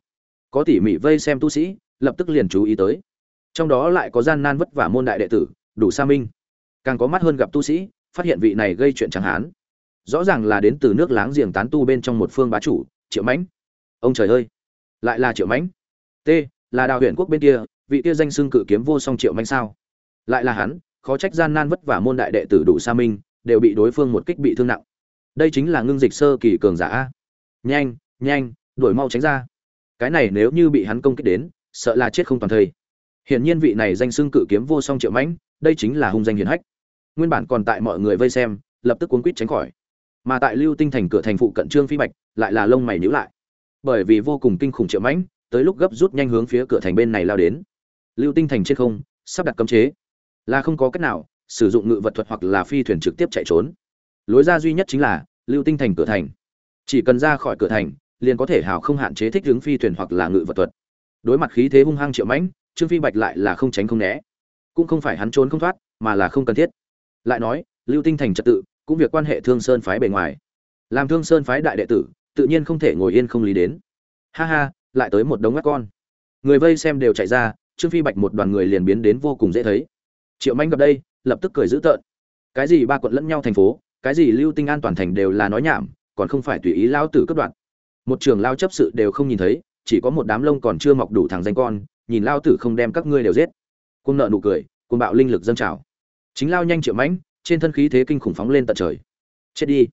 Có tỉ mỉ vây xem tu sĩ, lập tức liền chú ý tới. Trong đó lại có gian nan vất vả môn đại đệ tử, đủ sa minh càng có mắt hơn gặp tu sĩ, phát hiện vị này gây chuyện chẳng hán. Rõ ràng là đến từ nước láng giềng tán tu bên trong một phương bá chủ, triệu mãnh. Ông trời ơi! Lại là triệu mãnh. T, là đào huyện quốc bên kia, vị kia danh xưng cự kiếm vô song triệu mãnh sao? Lại là hắn, khó trách gian nan vất vả môn đại đệ tử đủ sa minh, đều bị đối phương một kích bị thương nặng. Đây chính là ngưng dịch sơ kỳ cường giả nhanh nhanh, đuổi mau tránh ra. Cái này nếu như bị hắn công kích đến, sợ là chết không toàn thây hiển nhiên vị này danh xưng cự kiếm vô song triệu mãnh, đây chính là hung danh hiển hách nguyên bản còn tại mọi người vây xem, lập tức cuốn quýt tránh khỏi. Mà tại lưu tinh thành cửa thành phụ cận trương phi bạch lại là lông mày nhíu lại. Bởi vì vô cùng kinh khủng triệu mãnh, tới lúc gấp rút nhanh hướng phía cửa thành bên này lao đến. Lưu tinh thành trên không, sắp đặt cấm chế. Là không có cách nào, sử dụng ngự vật thuật hoặc là phi thuyền trực tiếp chạy trốn. Lối ra duy nhất chính là lưu tinh thành cửa thành. Chỉ cần ra khỏi cửa thành, liền có thể hào không hạn chế thích ứng phi thuyền hoặc là ngự vật thuật. Đối mặt khí thế hung hăng triệu mãnh, trương phi bạch lại là không tránh không né. Cũng không phải hắn trốn không thoát, mà là không cần thiết lại nói, lưu tinh thành trật tự, cũng việc quan hệ thương sơn phái bề ngoài. Làm thương sơn phái đại đệ tử, tự nhiên không thể ngồi yên không lý đến. Ha ha, lại tới một đống ngắt con. Người vây xem đều chạy ra, trương phi bạch một đoàn người liền biến đến vô cùng dễ thấy. Triệu manh gặp đây, lập tức cười dữ tợn. Cái gì ba quận lẫn nhau thành phố, cái gì lưu tinh an toàn thành đều là nói nhảm, còn không phải tùy ý lao tử cấp đoạn một trường lao chấp sự đều không nhìn thấy, chỉ có một đám lông còn chưa mọc đủ thằng danh con, nhìn lao tử không đem các ngươi đều giết. Cung nợ nụ cười cung bạo linh lực dâng trào chính lao nhanh triệu mãnh, trên thân khí thế kinh khủng phóng lên tận trời. Chết đi.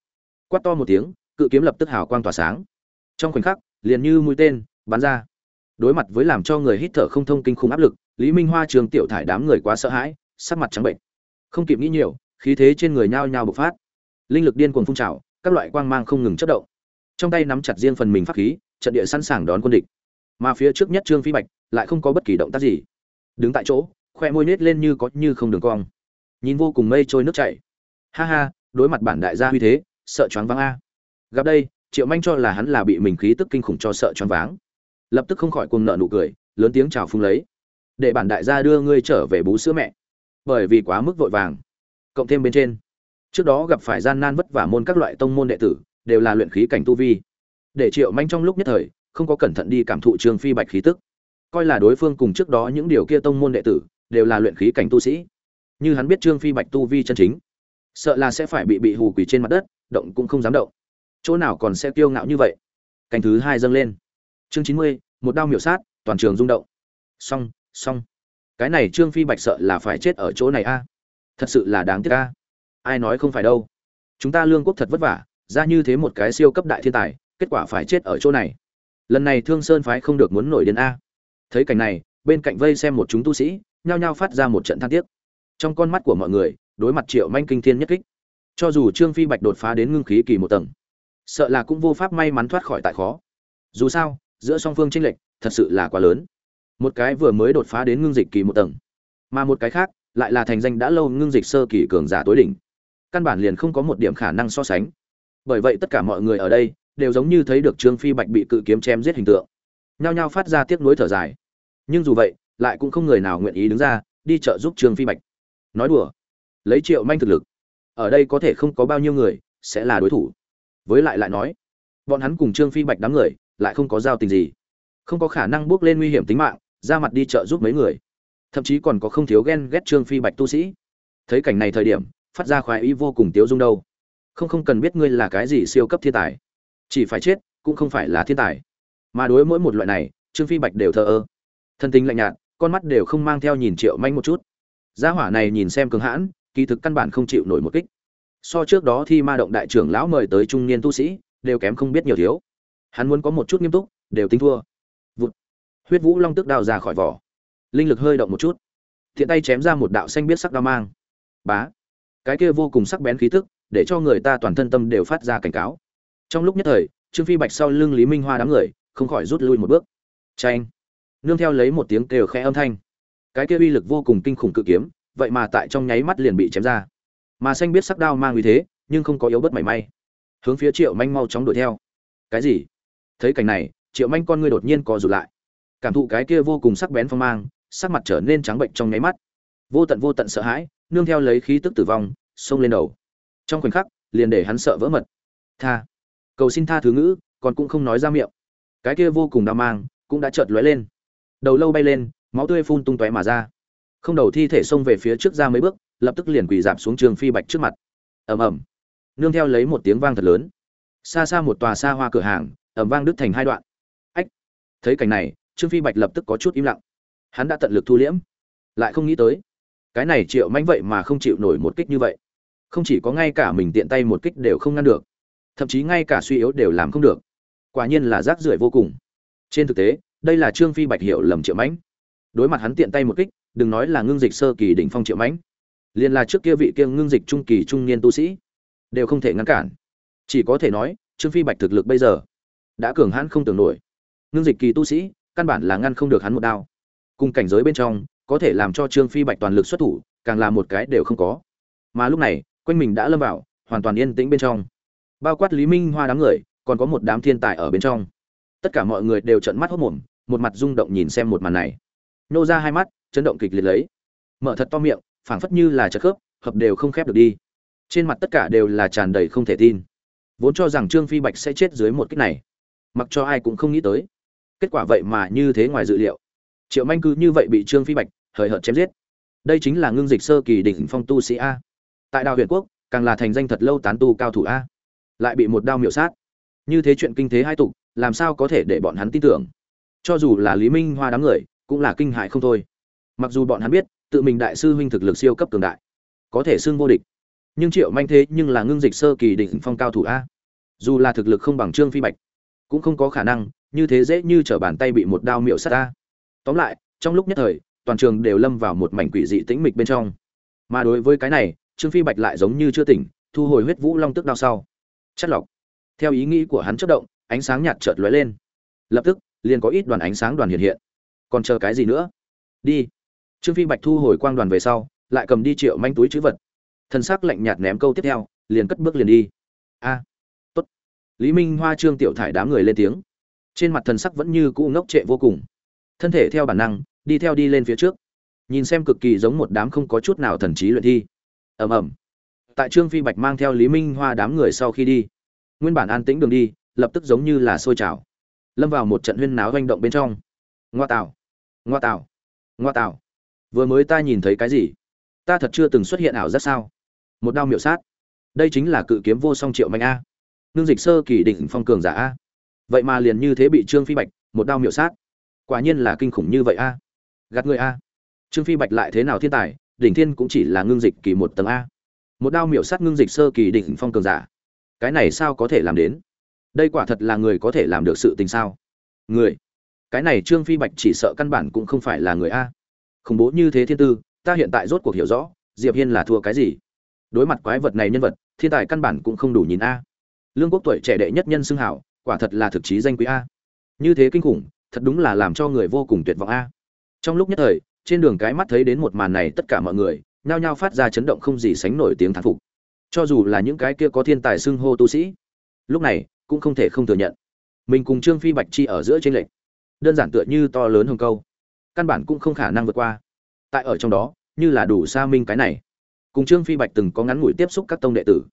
Quát to một tiếng, cự kiếm lập tức hào quang tỏa sáng. Trong khoảnh khắc, liền như mũi tên bắn ra. Đối mặt với làm cho người hít thở không thông kinh khủng áp lực, lý minh hoa trường tiểu thải đám người quá sợ hãi, sắc mặt trắng bệnh. Không kịp nghĩ nhiều, khí thế trên người nhao nhao bộc phát. Linh lực điên cuồng phun trào, các loại quang mang không ngừng chất động. Trong tay nắm chặt riêng phần mình pháp khí, trận địa sẵn sàng đón quân địch. Mà phía trước nhất trương phi bạch lại không có bất kỳ động tác gì. Đứng tại chỗ, khoe môi nết lên như có như không đường cong nhìn vô cùng mây trôi nước chảy. Ha ha, đối mặt bản đại gia huy thế, sợ choáng váng a. Gặp đây, triệu manh cho là hắn là bị mình khí tức kinh khủng cho sợ choáng váng. Lập tức không khỏi cuồng nợ nụ cười, lớn tiếng chào phung lấy. Để bản đại gia đưa ngươi trở về bú sữa mẹ. Bởi vì quá mức vội vàng. Cộng thêm bên trên. Trước đó gặp phải gian nan vất vả môn các loại tông môn đệ tử, đều là luyện khí cảnh tu vi. Để triệu manh trong lúc nhất thời, không có cẩn thận đi cảm thụ trường phi bạch khí tức. Coi là đối phương cùng trước đó những điều kia tông môn đệ tử, đều là luyện khí cảnh tu sĩ như hắn biết trương phi bạch tu vi chân chính, sợ là sẽ phải bị bị hù quỳ trên mặt đất, động cũng không dám động. Chỗ nào còn sẽ kiêu ngạo như vậy? Cành thứ hai dâng lên. Chương chín mươi, một đao miểu sát, toàn trường rung động. Xong xong. Cái này trương phi bạch sợ là phải chết ở chỗ này a. Thật sự là đáng tiếc a. Ai nói không phải đâu. Chúng ta lương quốc thật vất vả, ra như thế một cái siêu cấp đại thiên tài, kết quả phải chết ở chỗ này. Lần này thương sơn phái không được muốn nổi đến a. Thấy cảnh này, bên cạnh vây xem một chúng tu sĩ, nhao nhao phát ra một trận than tiếc trong con mắt của mọi người, đối mặt triệu manh kinh thiên nhất kích. Cho dù trương phi bạch đột phá đến ngưng khí kỳ một tầng, sợ là cũng vô pháp may mắn thoát khỏi tại khó. Dù sao, giữa song phương tranh lệch thật sự là quá lớn. Một cái vừa mới đột phá đến ngưng dịch kỳ một tầng, mà một cái khác lại là thành danh đã lâu ngưng dịch sơ kỳ cường giả tối đỉnh. Căn bản liền không có một điểm khả năng so sánh. Bởi vậy tất cả mọi người ở đây đều giống như thấy được trương phi bạch bị cự kiếm chém giết hình tượng. Nhao nhao phát ra tiếc nuối thở dài. Nhưng dù vậy, lại cũng không người nào nguyện ý đứng ra đi trợ giúp trương phi bạch nói đùa. Lấy triệu manh thực lực, ở đây có thể không có bao nhiêu người, sẽ là đối thủ. Với lại lại nói, bọn hắn cùng trương phi bạch đám người, lại không có giao tình gì. Không có khả năng bước lên nguy hiểm tính mạng, ra mặt đi chợ giúp mấy người. Thậm chí còn có không thiếu ghen ghét trương phi bạch tu sĩ. Thấy cảnh này thời điểm, phát ra khoái ý vô cùng tiếu dung đâu. Không không cần biết ngươi là cái gì siêu cấp thiên tài. Chỉ phải chết, cũng không phải là thiên tài. Mà đối mỗi một loại này, trương phi bạch đều thờ ơ. Thân tính lạnh nhạt, con mắt đều không mang theo nhìn triệu manh một chút gia hỏa này nhìn xem cường hãn, kỳ thực căn bản không chịu nổi một kích. So trước đó thi ma động đại trưởng lão mời tới trung niên tu sĩ, đều kém không biết nhiều thiếu. Hắn muốn có một chút nghiêm túc, đều tính thua. Vụt. Huyết vũ long tức đào ra khỏi vỏ. Linh lực hơi động một chút. Thiện tay chém ra một đạo xanh biết sắc đao mang. Bá. Cái kia vô cùng sắc bén khí tức, để cho người ta toàn thân tâm đều phát ra cảnh cáo. Trong lúc nhất thời, trương phi bạch sau lưng lý minh hoa đám người, không khỏi rút lui một bước. Tranh nương theo lấy một tiếng kêu khẽ âm thanh cái kia uy lực vô cùng kinh khủng cự kiếm, vậy mà tại trong nháy mắt liền bị chém ra. Mà xanh biết sắc đao mang uy thế, nhưng không có yếu bất mảy may. Hướng phía triệu manh mau chóng đuổi theo. Cái gì? Thấy cảnh này, triệu manh con ngươi đột nhiên co rụt lại. Cảm thụ cái kia vô cùng sắc bén phong mang, sắc mặt trở nên trắng bệnh trong nháy mắt. Vô tận vô tận sợ hãi, nương theo lấy khí tức tử vong, xông lên đầu. Trong khoảnh khắc, liền để hắn sợ vỡ mật. Tha. Cầu xin tha thứ ngữ, còn cũng không nói ra miệng. Cái kia vô cùng đau mang cũng đã chợt lóe lên. Đầu lâu bay lên máu tươi phun tung tóe mà ra. Không đầu thi thể xông về phía trước ra mấy bước, lập tức liền quỳ dạp xuống trường phi bạch trước mặt. Ầm ầm. Nương theo lấy một tiếng vang thật lớn. Xa xa một tòa xa hoa cửa hàng, ầm vang đứt thành hai đoạn. Ách! Thấy cảnh này, trương phi bạch lập tức có chút im lặng. Hắn đã tận lực thu liễm. Lại không nghĩ tới, cái này triệu manh vậy mà không chịu nổi một kích như vậy. Không chỉ có ngay cả mình tiện tay một kích đều không ngăn được, thậm chí ngay cả suy yếu đều làm không được. Quả nhiên là rác rưởi vô cùng. Trên thực tế, đây là trương phi bạch hiểu lầm triệu mãnh đối mặt hắn tiện tay một kích, đừng nói là ngưng dịch sơ kỳ đỉnh phong triệu mãnh, liền là trước kia vị kiêng ngưng dịch trung kỳ trung niên tu sĩ, đều không thể ngăn cản. Chỉ có thể nói, trương phi bạch thực lực bây giờ đã cường hãn không tưởng nổi. Ngưng dịch kỳ tu sĩ, căn bản là ngăn không được hắn một đao. Cùng cảnh giới bên trong, có thể làm cho trương phi bạch toàn lực xuất thủ, càng là một cái đều không có. Mà lúc này, quanh mình đã lâm vào, hoàn toàn yên tĩnh bên trong. Bao quát lý minh hoa đám người, còn có một đám thiên tài ở bên trong. Tất cả mọi người đều trợn mắt hốt mồm, một mặt rung động nhìn xem một màn này nô ra hai mắt, chấn động kịch liệt lấy. Mở thật to miệng, phảng phất như là chật khớp, hợp đều không khép được đi. Trên mặt tất cả đều là tràn đầy không thể tin. Vốn cho rằng trương phi bạch sẽ chết dưới một kích này, mặc cho ai cũng không nghĩ tới. Kết quả vậy mà như thế ngoài dự liệu. Triệu manh cứ như vậy bị trương phi bạch hời hợt chém giết. Đây chính là ngưng dịch sơ kỳ đỉnh phong tu sĩ a. Tại đào huyền quốc, càng là thành danh thật lâu tán tu cao thủ a. Lại bị một đao miệu sát. Như thế chuyện kinh thế hai tục, làm sao có thể để bọn hắn tin tưởng? Cho dù là lý minh hoa đám người cũng là kinh hại không thôi. Mặc dù bọn hắn biết, tự mình đại sư huynh thực lực siêu cấp cường đại, có thể xưng vô địch. Nhưng triệu manh thế nhưng là ngưng dịch sơ kỳ đỉnh phong cao thủ a. Dù là thực lực không bằng trương phi bạch, cũng không có khả năng như thế dễ như trở bàn tay bị một đao miệu sát a. Tóm lại, trong lúc nhất thời, toàn trường đều lâm vào một mảnh quỷ dị tĩnh mịch bên trong. Mà đối với cái này, trương phi bạch lại giống như chưa tỉnh, thu hồi huyết vũ long tức đao sau. Chất lọc. Theo ý nghĩ của hắn chất động, ánh sáng nhạt chợt lóe lên. Lập tức, liền có ít đoàn ánh sáng đoàn hiện hiện còn chờ cái gì nữa? Đi. Trương phi bạch thu hồi quang đoàn về sau, lại cầm đi triệu manh túi chữ vật. Thân xác lạnh nhạt ném câu tiếp theo, liền cất bước liền đi. A. Tốt. Lý minh hoa trương tiểu thải đám người lên tiếng. Trên mặt thần sắc vẫn như cũ ngốc trệ vô cùng. Thân thể theo bản năng, đi theo đi lên phía trước. Nhìn xem cực kỳ giống một đám không có chút nào thần trí luyện thi. Ầm ầm. Tại trương phi bạch mang theo lý minh hoa đám người sau khi đi, nguyên bản an tĩnh đường đi, lập tức giống như là sôi trào, lâm vào một trận huyên náo doanh động bên trong. Ngoa tạo ngoa tạo ngoa tạo vừa mới ta nhìn thấy cái gì? Ta thật chưa từng xuất hiện ảo giác sao? Một đao miệu sát. Đây chính là cự kiếm vô song triệu mạnh a. Nương dịch sơ kỳ đỉnh phong cường giả a. Vậy mà liền như thế bị trương phi bạch một đao miệu sát. Quả nhiên là kinh khủng như vậy a. Gạt người a. Trương phi bạch lại thế nào thiên tài, đỉnh thiên cũng chỉ là ngưng dịch kỳ một tầng a. Một đao miệu sát ngưng dịch sơ kỳ đỉnh phong cường giả. Cái này sao có thể làm đến? Đây quả thật là người có thể làm được sự tình sao? Người cái này trương phi bạch chỉ sợ căn bản cũng không phải là người a. Khủng bố như thế thiên tư, ta hiện tại rốt cuộc hiểu rõ, diệp hiên là thua cái gì. Đối mặt quái vật này nhân vật, thiên tài căn bản cũng không đủ nhìn a. Lương quốc tuổi trẻ đệ nhất nhân xưng hảo, quả thật là thực chí danh quý a. Như thế kinh khủng, thật đúng là làm cho người vô cùng tuyệt vọng a. Trong lúc nhất thời, trên đường cái mắt thấy đến một màn này tất cả mọi người, nhao nhao phát ra chấn động không gì sánh nổi tiếng thán phục. Cho dù là những cái kia có thiên tài xưng hô tu sĩ, lúc này cũng không thể không thừa nhận. Mình cùng trương phi bạch chi ở giữa trên lệnh đơn giản tựa như to lớn hồng câu. Căn bản cũng không khả năng vượt qua. Tại ở trong đó, như là đủ xa minh cái này. Cùng trương phi bạch từng có ngắn ngủi tiếp xúc các tông đệ tử.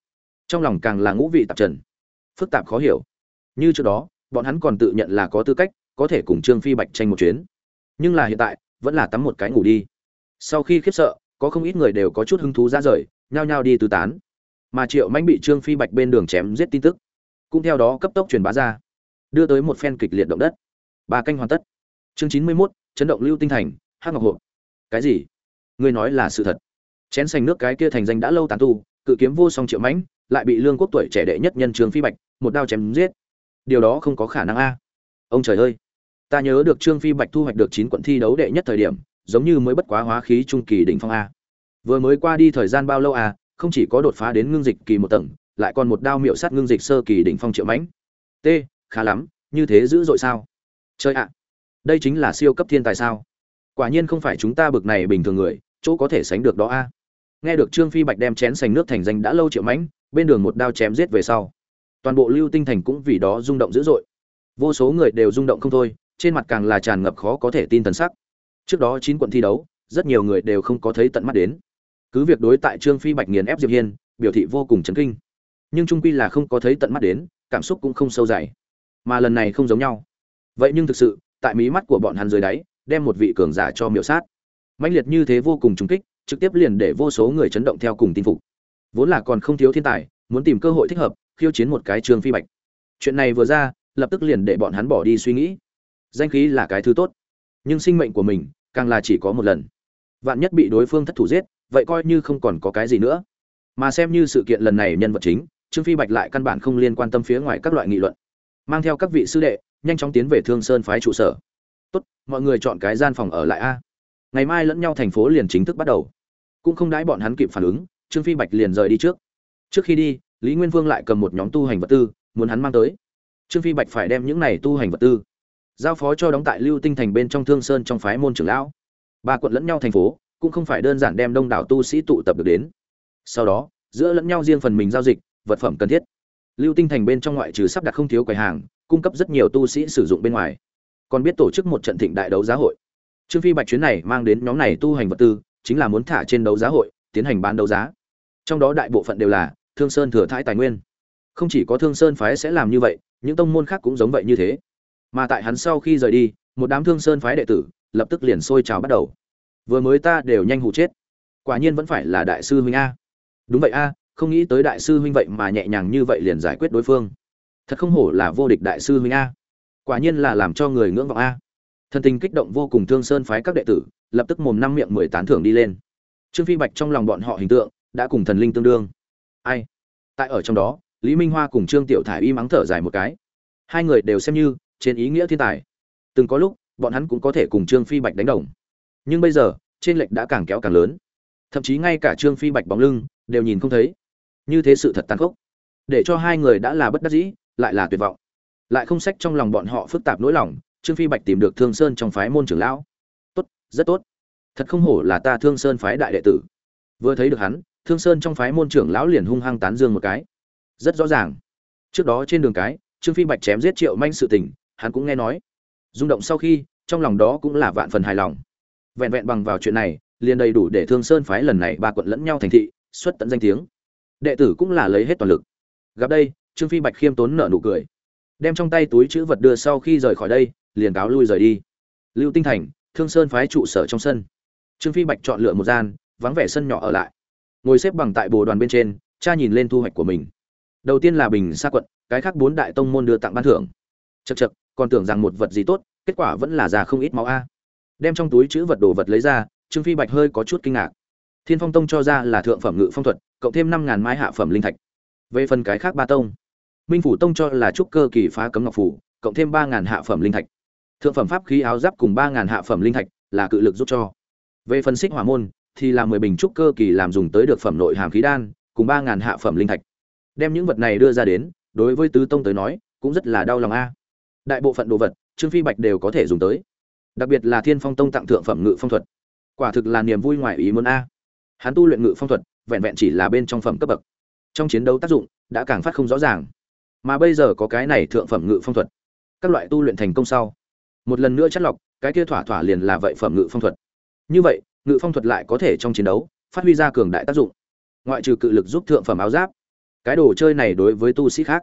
Trong lòng càng là ngũ vị tạp trần. Phức tạp khó hiểu. Như trước đó, bọn hắn còn tự nhận là có tư cách, có thể cùng trương phi bạch tranh một chuyến. Nhưng là hiện tại, vẫn là tắm một cái ngủ đi. Sau khi khiếp sợ, có không ít người đều có chút hứng thú ra rời, nhao nhao đi tứ tán. Mà triệu manh bị trương phi bạch bên đường chém giết tin tức, cũng theo đó cấp tốc truyền bá ra, đưa tới một phen kịch liệt động đất ba canh hoàn tất. Chương chín mươi mốt, chấn động lưu tinh thành hắc ngọc Hộ. cái gì? Ngươi nói là sự thật. Chén sành nước cái kia thành danh đã lâu tàn tu, cự kiếm vô song triệu mãnh, lại bị lương quốc tuổi trẻ đệ nhất nhân trường phi bạch, một đao chém giết. Điều đó không có khả năng a. Ông trời ơi! Ta nhớ được trương phi bạch thu hoạch được chín quận thi đấu đệ nhất thời điểm, giống như mới bất quá hóa khí trung kỳ đỉnh phong a. Vừa mới qua đi thời gian bao lâu a, không chỉ có đột phá đến ngưng dịch kỳ một tầng, lại còn một đao miệu sát ngưng dịch sơ kỳ đỉnh phong triệu mãnh. T, khá lắm, như thế dữ dội sao? Chơi ạ, đây chính là siêu cấp thiên tài sao? Quả nhiên không phải chúng ta bực này bình thường người, chỗ có thể sánh được đó a. Nghe được trương phi bạch đem chén sành nước thành danh đã lâu triệu mãnh, bên đường một đao chém giết về sau. Toàn bộ lưu tinh thành cũng vì đó rung động dữ dội. Vô số người đều rung động không thôi, trên mặt càng là tràn ngập khó có thể tin thần sắc. Trước đó chín quận thi đấu, rất nhiều người đều không có thấy tận mắt đến. Cứ việc đối tại trương phi bạch nghiền ép diệp hiên, biểu thị vô cùng chấn kinh. Nhưng trung quy là không có thấy tận mắt đến, cảm xúc cũng không sâu dày. Mà lần này không giống nhau vậy nhưng thực sự, tại mí mắt của bọn hắn dưới đáy, đem một vị cường giả cho miểu sát. Mãnh liệt như thế vô cùng trùng kích, trực tiếp liền để vô số người chấn động theo cùng tin phục. Vốn là còn không thiếu thiên tài, muốn tìm cơ hội thích hợp, khiêu chiến một cái trương phi bạch. Chuyện này vừa ra, lập tức liền để bọn hắn bỏ đi suy nghĩ. Danh khí là cái thứ tốt, nhưng sinh mệnh của mình, càng là chỉ có một lần. Vạn nhất bị đối phương thất thủ giết, vậy coi như không còn có cái gì nữa. Mà xem như sự kiện lần này nhân vật chính, trương phi bạch lại căn bản không liên quan tâm phía ngoài các loại nghị luận. Mang theo các vị sư đệ nhanh chóng tiến về thương sơn phái trụ sở. Tốt, mọi người chọn cái gian phòng ở lại a. Ngày mai lẫn nhau thành phố liền chính thức bắt đầu. Cũng không đãi bọn hắn kịp phản ứng, trương phi bạch liền rời đi trước. Trước khi đi, lý nguyên vương lại cầm một nhóm tu hành vật tư, muốn hắn mang tới. Trương phi bạch phải đem những này tu hành vật tư giao phó cho đóng tại lưu tinh thành bên trong thương sơn trong phái môn trưởng lão. Ba quận lẫn nhau thành phố, cũng không phải đơn giản đem đông đảo tu sĩ tụ tập được đến. Sau đó, giữa lẫn nhau riêng phần mình giao dịch, vật phẩm cần thiết. Lưu tinh thành bên trong ngoại trừ sắp đặt không thiếu quầy hàng cung cấp rất nhiều tu sĩ sử dụng bên ngoài. Còn biết tổ chức một trận thịnh đại đấu giá hội. Trương phi bạch chuyến này mang đến nhóm này tu hành vật tư, chính là muốn thả trên đấu giá hội, tiến hành bán đấu giá. Trong đó đại bộ phận đều là thương sơn thừa thãi tài nguyên. Không chỉ có thương sơn phái sẽ làm như vậy, những tông môn khác cũng giống vậy như thế. Mà tại hắn sau khi rời đi, một đám thương sơn phái đệ tử lập tức liền sôi trào bắt đầu. Vừa mới ta đều nhanh hụ chết. Quả nhiên vẫn phải là đại sư huynh a. Đúng vậy a, không nghĩ tới đại sư huynh vậy mà nhẹ nhàng như vậy liền giải quyết đối phương thật không hổ là vô địch đại sư huynh a. Quả nhiên là làm cho người ngưỡng vọng a. Thần tình kích động vô cùng thương sơn phái các đệ tử, lập tức mồm năm miệng mười tán thưởng đi lên. Trương phi bạch trong lòng bọn họ hình tượng, đã cùng thần linh tương đương. Ai? Tại ở trong đó, lý minh hoa cùng trương tiểu thải y mắng thở dài một cái. Hai người đều xem như, trên ý nghĩa thiên tài. Từng có lúc, bọn hắn cũng có thể cùng trương phi bạch đánh đồng. Nhưng bây giờ, trên lệnh đã càng kéo càng lớn. Thậm chí ngay cả trương phi bạch bóng lưng, đều nhìn không thấy. Như thế sự thật tàn khốc. Để cho hai người đã là bất đắc dĩ lại là tuyệt vọng. Lại không sách trong lòng bọn họ phức tạp nỗi lòng, trương phi bạch tìm được thương sơn trong phái môn trưởng lão. Tốt, rất tốt. Thật không hổ là ta thương sơn phái đại đệ tử. Vừa thấy được hắn, thương sơn trong phái môn trưởng lão liền hung hăng tán dương một cái. Rất rõ ràng. Trước đó trên đường cái, trương phi bạch chém giết triệu manh sự tình, hắn cũng nghe nói. Rung động sau khi, trong lòng đó cũng là vạn phần hài lòng. Vẹn vẹn bằng vào chuyện này, liền đầy đủ để thương sơn phái lần này ba quận lẫn nhau thành thị, xuất tận danh tiếng. Đệ tử cũng là lấy hết toàn lực. Gặp đây trương phi bạch khiêm tốn nở nụ cười. Đem trong tay túi chữ vật đưa sau khi rời khỏi đây, liền cáo lui rời đi. Lưu tinh thành, thương sơn phái trụ sở trong sân. Trương phi bạch chọn lựa một gian, vắng vẻ sân nhỏ ở lại. Ngồi xếp bằng tại bồ đoàn bên trên, cha nhìn lên thu hoạch của mình. Đầu tiên là bình xa quận, cái khác bốn đại tông môn đưa tặng ban thưởng. Chật chật còn tưởng rằng một vật gì tốt, kết quả vẫn là già không ít máu a. Đem trong túi chữ vật đồ vật lấy ra, trương phi bạch hơi có chút kinh ngạc. Thiên phong tông cho ra là thượng phẩm ngự phong thuật, cộng thêm năm ngàn mai hạ phẩm linh thạch. Về phần cái khác ba tông minh phủ tông cho là trúc cơ kỳ phá cấm ngọc phủ, cộng thêm ba ngàn hạ phẩm linh thạch. Thượng phẩm pháp khí áo giáp cùng ba ngàn hạ phẩm linh thạch là cự lực giúp cho. Về phân xích hỏa môn, thì là mười bình trúc cơ kỳ làm dùng tới được phẩm nội hàm khí đan, cùng ba ngàn hạ phẩm linh thạch. Đem những vật này đưa ra đến, đối với tứ tông tới nói, cũng rất là đau lòng a. Đại bộ phận đồ vật, trương phi bạch đều có thể dùng tới. Đặc biệt là thiên phong tông tặng thượng phẩm ngự phong thuật. Quả thực là niềm vui ngoài ý muốn a. Hắn tu luyện ngự phong thuật, vẹn vẹn chỉ là bên trong phẩm cấp bậc. Trong chiến đấu tác dụng, đã càng phát không rõ ràng mà bây giờ có cái này thượng phẩm ngự phong thuật. Các loại tu luyện thành công sau, một lần nữa chất lọc, cái kia thỏa thỏa liền là vậy phẩm ngự phong thuật. Như vậy, ngự phong thuật lại có thể trong chiến đấu phát huy ra cường đại tác dụng, ngoại trừ cự lực giúp thượng phẩm áo giáp. Cái đồ chơi này đối với tu sĩ khác,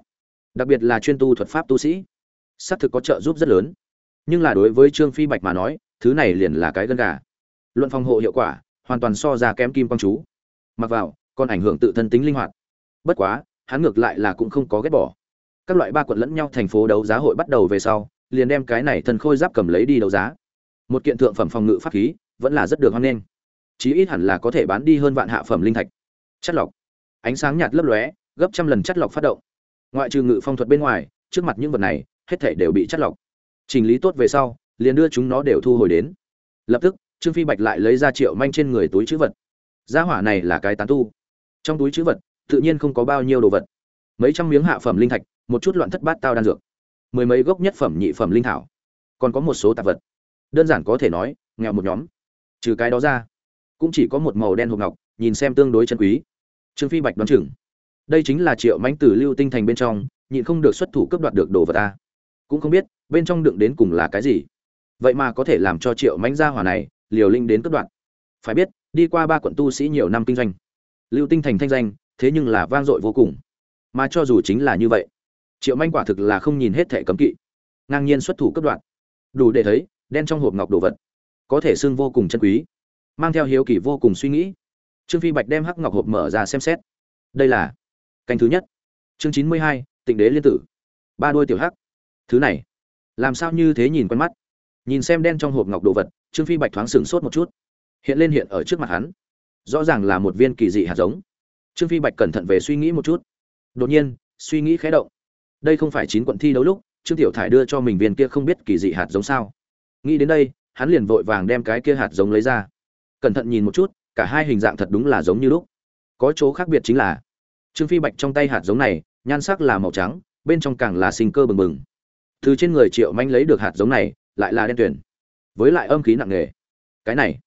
đặc biệt là chuyên tu thuật pháp tu sĩ, xác thực có trợ giúp rất lớn. Nhưng là đối với trương phi bạch mà nói, thứ này liền là cái gân gà. Luận phòng hộ hiệu quả, hoàn toàn so ra kém kim quang chú. Mặc vào, còn ảnh hưởng tự thân tính linh hoạt. Bất quá, hắn ngược lại là cũng không có ghét bỏ các loại ba quận lẫn nhau thành phố đấu giá hội bắt đầu về sau, liền đem cái này thần khôi giáp cầm lấy đi đấu giá. Một kiện thượng phẩm phòng ngự pháp khí, vẫn là rất được hoan nghênh. Chí ít hẳn là có thể bán đi hơn vạn hạ phẩm linh thạch. Chất lọc. Ánh sáng nhạt lấp lóe, gấp trăm lần chất lọc phát động. Ngoại trừ ngự phong thuật bên ngoài, trước mặt những vật này, hết thảy đều bị chất lọc. Chỉnh lý tốt về sau, liền đưa chúng nó đều thu hồi đến. Lập tức, trương phi bạch lại lấy ra triệu manh trên người túi chữ vật. Gia hỏa này là cái tán tu. Trong túi chữ vật, tự nhiên không có bao nhiêu đồ vật. Mấy trăm miếng hạ phẩm linh thạch một chút loạn thất bát tao đan dược. Mười mấy gốc nhất phẩm nhị phẩm linh thảo. Còn có một số tạp vật. Đơn giản có thể nói, nghèo một nhóm. Trừ cái đó ra, cũng chỉ có một màu đen hộp ngọc, nhìn xem tương đối chân quý. Trương phi bạch đoán chừng, đây chính là triệu mánh tử lưu tinh thành bên trong, nhịn không được xuất thủ cấp đoạt được đồ vật ta cũng không biết, bên trong đựng đến cùng là cái gì. Vậy mà có thể làm cho triệu mánh gia hỏa này liều linh đến cấp đoạt. phải biết, đi qua ba quận tu sĩ nhiều năm kinh doanh, lưu tinh thành thanh danh, thế nhưng là vang dội vô cùng. Mà cho dù chính là như vậy triệu manh quả thực là không nhìn hết thẻ cấm kỵ. Ngang nhiên xuất thủ cấp đoạn đủ để thấy, đen trong hộp ngọc đồ vật, có thể xưng vô cùng chân quý, mang theo hiếu kỳ vô cùng suy nghĩ. Trương phi bạch đem hắc ngọc hộp mở ra xem xét. Đây là canh thứ nhất. Chương chín mươi hai, tịnh đế liên tử. Ba đôi tiểu hắc. Thứ này, làm sao như thế nhìn quen mắt? Nhìn xem đen trong hộp ngọc đồ vật, trương phi bạch thoáng sửng sốt một chút. Hiện lên hiện ở trước mặt hắn, rõ ràng là một viên kỳ dị hạt giống. Trương phi bạch cẩn thận về suy nghĩ một chút. Đột nhiên, suy nghĩ khé động đây không phải chín quận thi đấu lúc, trương tiểu thải đưa cho mình viên kia không biết kỳ dị hạt giống sao. Nghĩ đến đây, hắn liền vội vàng đem cái kia hạt giống lấy ra. Cẩn thận nhìn một chút, cả hai hình dạng thật đúng là giống như lúc. Có chỗ khác biệt chính là, trương phi bạch trong tay hạt giống này, nhan sắc là màu trắng, bên trong càng là sinh cơ bừng bừng. Từ trên người triệu manh lấy được hạt giống này, lại là đen tuyển với lại âm khí nặng nề. Cái này,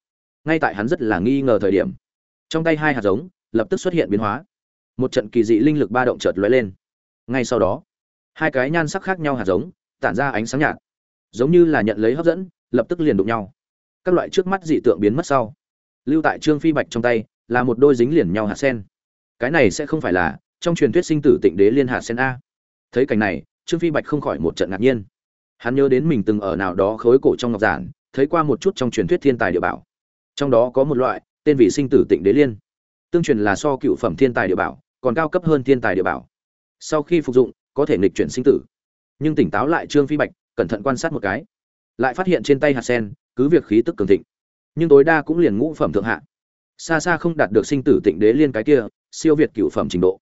ngay tại hắn rất là nghi ngờ thời điểm. Trong tay hai hạt giống, lập tức xuất hiện biến hóa. Một trận kỳ dị linh lực ba động chợt lóe lên. Ngay sau đó hai cái nhan sắc khác nhau hạt giống, tản ra ánh sáng nhạt. Giống như là nhận lấy hấp dẫn, lập tức liền đụng nhau. Các loại trước mắt dị tượng biến mất sau. Lưu tại trương phi bạch trong tay, là một đôi dính liền nhau hạt sen. Cái này sẽ không phải là, trong truyền thuyết sinh tử tịnh đế liên hạt sen a. Thấy cảnh này, trương phi bạch không khỏi một trận ngạc nhiên. Hắn nhớ đến mình từng ở nào đó khối cổ trong ngọc giản, thấy qua một chút trong truyền thuyết thiên tài địa bảo. Trong đó có một loại, tên vị sinh tử tịnh đế liên. Tương truyền là so cựu phẩm thiên tài địa bảo, còn cao cấp hơn thiên tài địa bảo. Sau khi phục dụng có thể nghịch chuyển sinh tử. Nhưng tỉnh táo lại trương phi bạch, cẩn thận quan sát một cái. Lại phát hiện trên tay hạt sen, cứ việc khí tức cường thịnh, nhưng tối đa cũng liền ngũ phẩm thượng hạ. Xa xa không đạt được sinh tử tịnh đế liên cái kia, siêu việt cựu phẩm trình độ.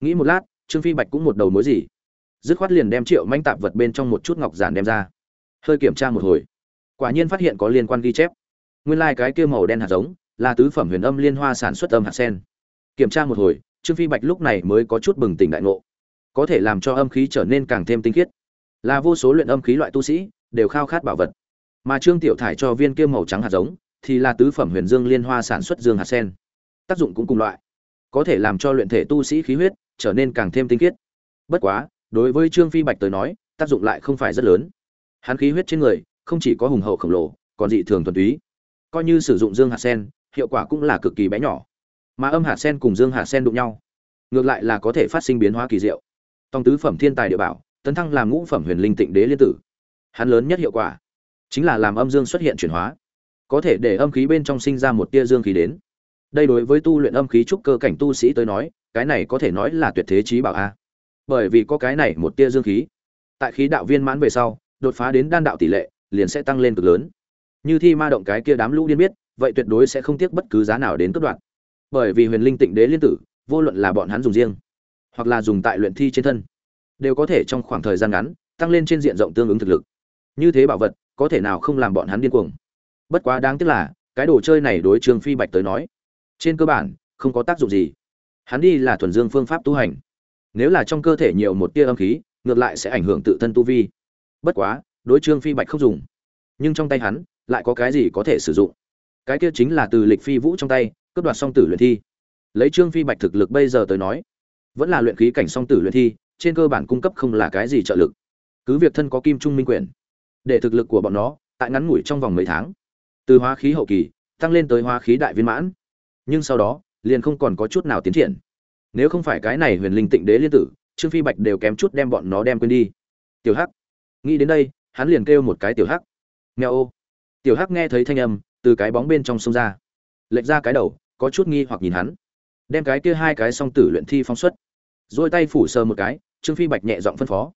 Nghĩ một lát, trương phi bạch cũng một đầu mối gì. Dứt khoát liền đem triệu manh tạp vật bên trong một chút ngọc giản đem ra. Hơi kiểm tra một hồi. Quả nhiên phát hiện có liên quan ghi chép. Nguyên lai、like、cái kia màu đen hạt giống, là tứ phẩm huyền âm liên hoa sản xuất âm hạt sen. Kiểm tra một hồi, trương phi bạch lúc này mới có chút bừng tỉnh đại ngộ có thể làm cho âm khí trở nên càng thêm tinh khiết. Là vô số luyện âm khí loại tu sĩ, đều khao khát bảo vật. Mà trương tiểu thải cho viên kia màu trắng hạt giống, thì là tứ phẩm huyền dương liên hoa sản xuất dương hạt sen. Tác dụng cũng cùng loại. Có thể làm cho luyện thể tu sĩ khí huyết trở nên càng thêm tinh khiết. Bất quá, đối với trương phi bạch tới nói, tác dụng lại không phải rất lớn. Hắn khí huyết trên người, không chỉ có hùng hậu khổng lồ, còn dị thường thuần túy. Coi như sử dụng dương hạt sen, hiệu quả cũng là cực kỳ bé nhỏ. Mà âm hạt sen cùng dương hạt sen đụng nhau, ngược lại là có thể phát sinh biến hóa kỳ diệu tòng tứ phẩm thiên tài địa bảo, tấn thăng làm ngũ phẩm huyền linh tịnh đế liên tử. Hắn lớn nhất hiệu quả chính là làm âm dương xuất hiện chuyển hóa, có thể để âm khí bên trong sinh ra một tia dương khí đến. Đây đối với tu luyện âm khí trúc cơ cảnh tu sĩ tới nói, cái này có thể nói là tuyệt thế trí bảo a. Bởi vì có cái này một tia dương khí, tại khí đạo viên mãn về sau, đột phá đến đan đạo tỷ lệ liền sẽ tăng lên cực lớn. Như thi ma động cái kia đám lũ điên biết, vậy tuyệt đối sẽ không tiếc bất cứ giá nào đến cất đoạn bởi vì huyền linh tịnh đế liên tử, vô luận là bọn hắn dùng riêng hoặc là dùng tại luyện thi trên thân, đều có thể trong khoảng thời gian ngắn tăng lên trên diện rộng tương ứng thực lực. Như thế bảo vật, có thể nào không làm bọn hắn điên cuồng? Bất quá đáng tiếc là, cái đồ chơi này đối trương phi bạch tới nói, trên cơ bản, không có tác dụng gì. Hắn đi là thuần dương phương pháp tu hành. Nếu là trong cơ thể nhiều một tia âm khí, ngược lại sẽ ảnh hưởng tự thân tu vi. Bất quá, đối trương phi bạch không dùng. Nhưng trong tay hắn, lại có cái gì có thể sử dụng? Cái kia chính là từ lịch phi vũ trong tay, cướp đoạt song tử luyện thi. Lấy trương phi bạch thực lực bây giờ tới nói vẫn là luyện khí cảnh song tử luyện thi, trên cơ bản cung cấp không là cái gì trợ lực. Cứ việc thân có kim trung minh quyền, để thực lực của bọn nó tại ngắn ngủi trong vòng mấy tháng, từ hóa khí hậu kỳ, tăng lên tới hóa khí đại viên mãn. Nhưng sau đó, liền không còn có chút nào tiến triển. Nếu không phải cái này huyền linh tịnh đế liên tử, trương phi bạch đều kém chút đem bọn nó đem quên đi. Tiểu hắc, nghĩ đến đây, hắn liền kêu một cái tiểu hắc. Nghèo ô. Tiểu hắc nghe thấy thanh âm, từ cái bóng bên trong sông ra. Lệch ra cái đầu, có chút nghi hoặc nhìn hắn. Đem cái kia hai cái song tử luyện thi phóng xuất rồi tay phủ sờ một cái, trương phi bạch nhẹ giọng phân phó.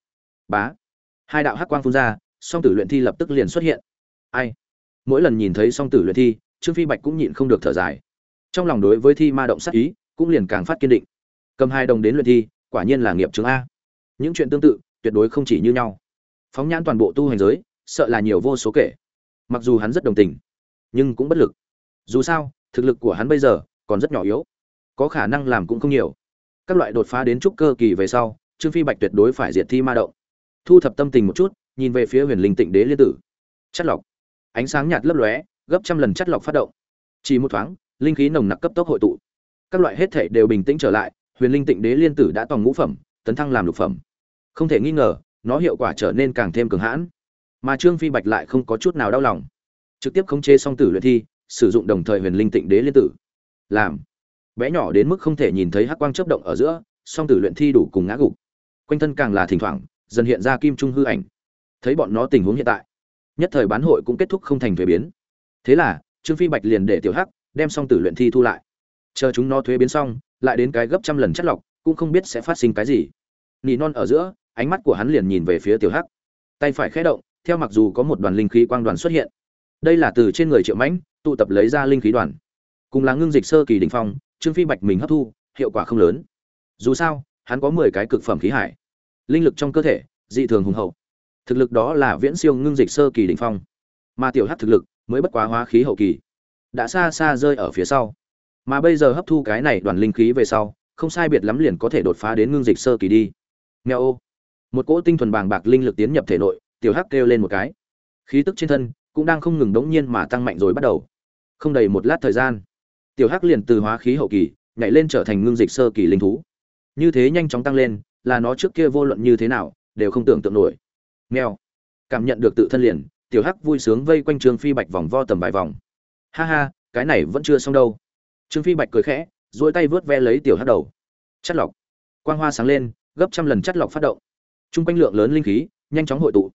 Bá. Hai đạo hắc quang phun ra, song tử luyện thi lập tức liền xuất hiện. Ai? Mỗi lần nhìn thấy song tử luyện thi, trương phi bạch cũng nhịn không được thở dài. Trong lòng đối với thi ma động sát ý, cũng liền càng phát kiên định. Cầm hai đồng đến luyện thi, quả nhiên là nghiệp chứng a. Những chuyện tương tự, tuyệt đối không chỉ như nhau. Phóng nhãn toàn bộ tu hành giới, sợ là nhiều vô số kể. Mặc dù hắn rất đồng tình, nhưng cũng bất lực. Dù sao, thực lực của hắn bây giờ còn rất nhỏ yếu. Có khả năng làm cũng không nhiều các loại đột phá đến trúc cơ kỳ về sau, trương phi bạch tuyệt đối phải diệt thi ma động. Thu thập tâm tình một chút, nhìn về phía huyền linh tịnh đế liên tử. Chất lọc. Ánh sáng nhạt lấp lóe, gấp trăm lần chất lọc phát động. Chỉ một thoáng, linh khí nồng nặc cấp tốc hội tụ. Các loại hết thể đều bình tĩnh trở lại, huyền linh tịnh đế liên tử đã toàn ngũ phẩm, tấn thăng làm lục phẩm. Không thể nghi ngờ, nó hiệu quả trở nên càng thêm cường hãn. Mà trương phi bạch lại không có chút nào đau lòng. Trực tiếp khống chế song tử luyện thi, sử dụng đồng thời huyền linh tịnh đế liên tử. Làm bé nhỏ đến mức không thể nhìn thấy hắc quang chớp động ở giữa, song tử luyện thi đủ cùng ngã gục. Quanh thân càng là thỉnh thoảng, dần hiện ra kim trung hư ảnh. Thấy bọn nó tình huống hiện tại, nhất thời bán hội cũng kết thúc không thành thuế biến. Thế là, trương phi bạch liền để tiểu hắc đem song tử luyện thi thu lại. Chờ chúng nó thuế biến xong, lại đến cái gấp trăm lần chất lọc, cũng không biết sẽ phát sinh cái gì. Nỉ non ở giữa, ánh mắt của hắn liền nhìn về phía tiểu hắc. Tay phải khẽ động, theo mặc dù có một đoàn linh khí quang đoàn xuất hiện, đây là từ trên người triệu mãnh tụ tập lấy ra linh khí đoàn. Cùng là ngưng dịch sơ kỳ đỉnh phong trương phi bạch mình hấp thu, hiệu quả không lớn. Dù sao, hắn có mười cái cực phẩm khí hải. Linh lực trong cơ thể, dị thường hùng hậu. Thực lực đó là viễn siêu ngưng dịch sơ kỳ đỉnh phong. Mà tiểu hắc thực lực mới bất quá hóa khí hậu kỳ. Đã xa xa rơi ở phía sau. Mà bây giờ hấp thu cái này đoàn linh khí về sau, không sai biệt lắm liền có thể đột phá đến ngưng dịch sơ kỳ đi. Nghe ô. Một cỗ tinh thuần bàng bạc linh lực tiến nhập thể nội, tiểu hắc kêu lên một cái. Khí tức trên thân cũng đang không ngừng đống nhiên mà tăng mạnh rồi bắt đầu. Không đầy một lát thời gian tiểu hắc liền từ hóa khí hậu kỳ, nhảy lên trở thành ngưng dịch sơ kỳ linh thú. Như thế nhanh chóng tăng lên, là nó trước kia vô luận như thế nào, đều không tưởng tượng nổi. Mèo. Cảm nhận được tự thân liền, tiểu hắc vui sướng vây quanh trương phi bạch vòng vo tầm vài vòng. Ha ha, cái này vẫn chưa xong đâu. Trương phi bạch cười khẽ, duỗi tay vớt ve lấy tiểu hắc đầu. Chất lọc. Quang hoa sáng lên, gấp trăm lần chất lọc phát động. Trung quanh lượng lớn linh khí, nhanh chóng hội tụ.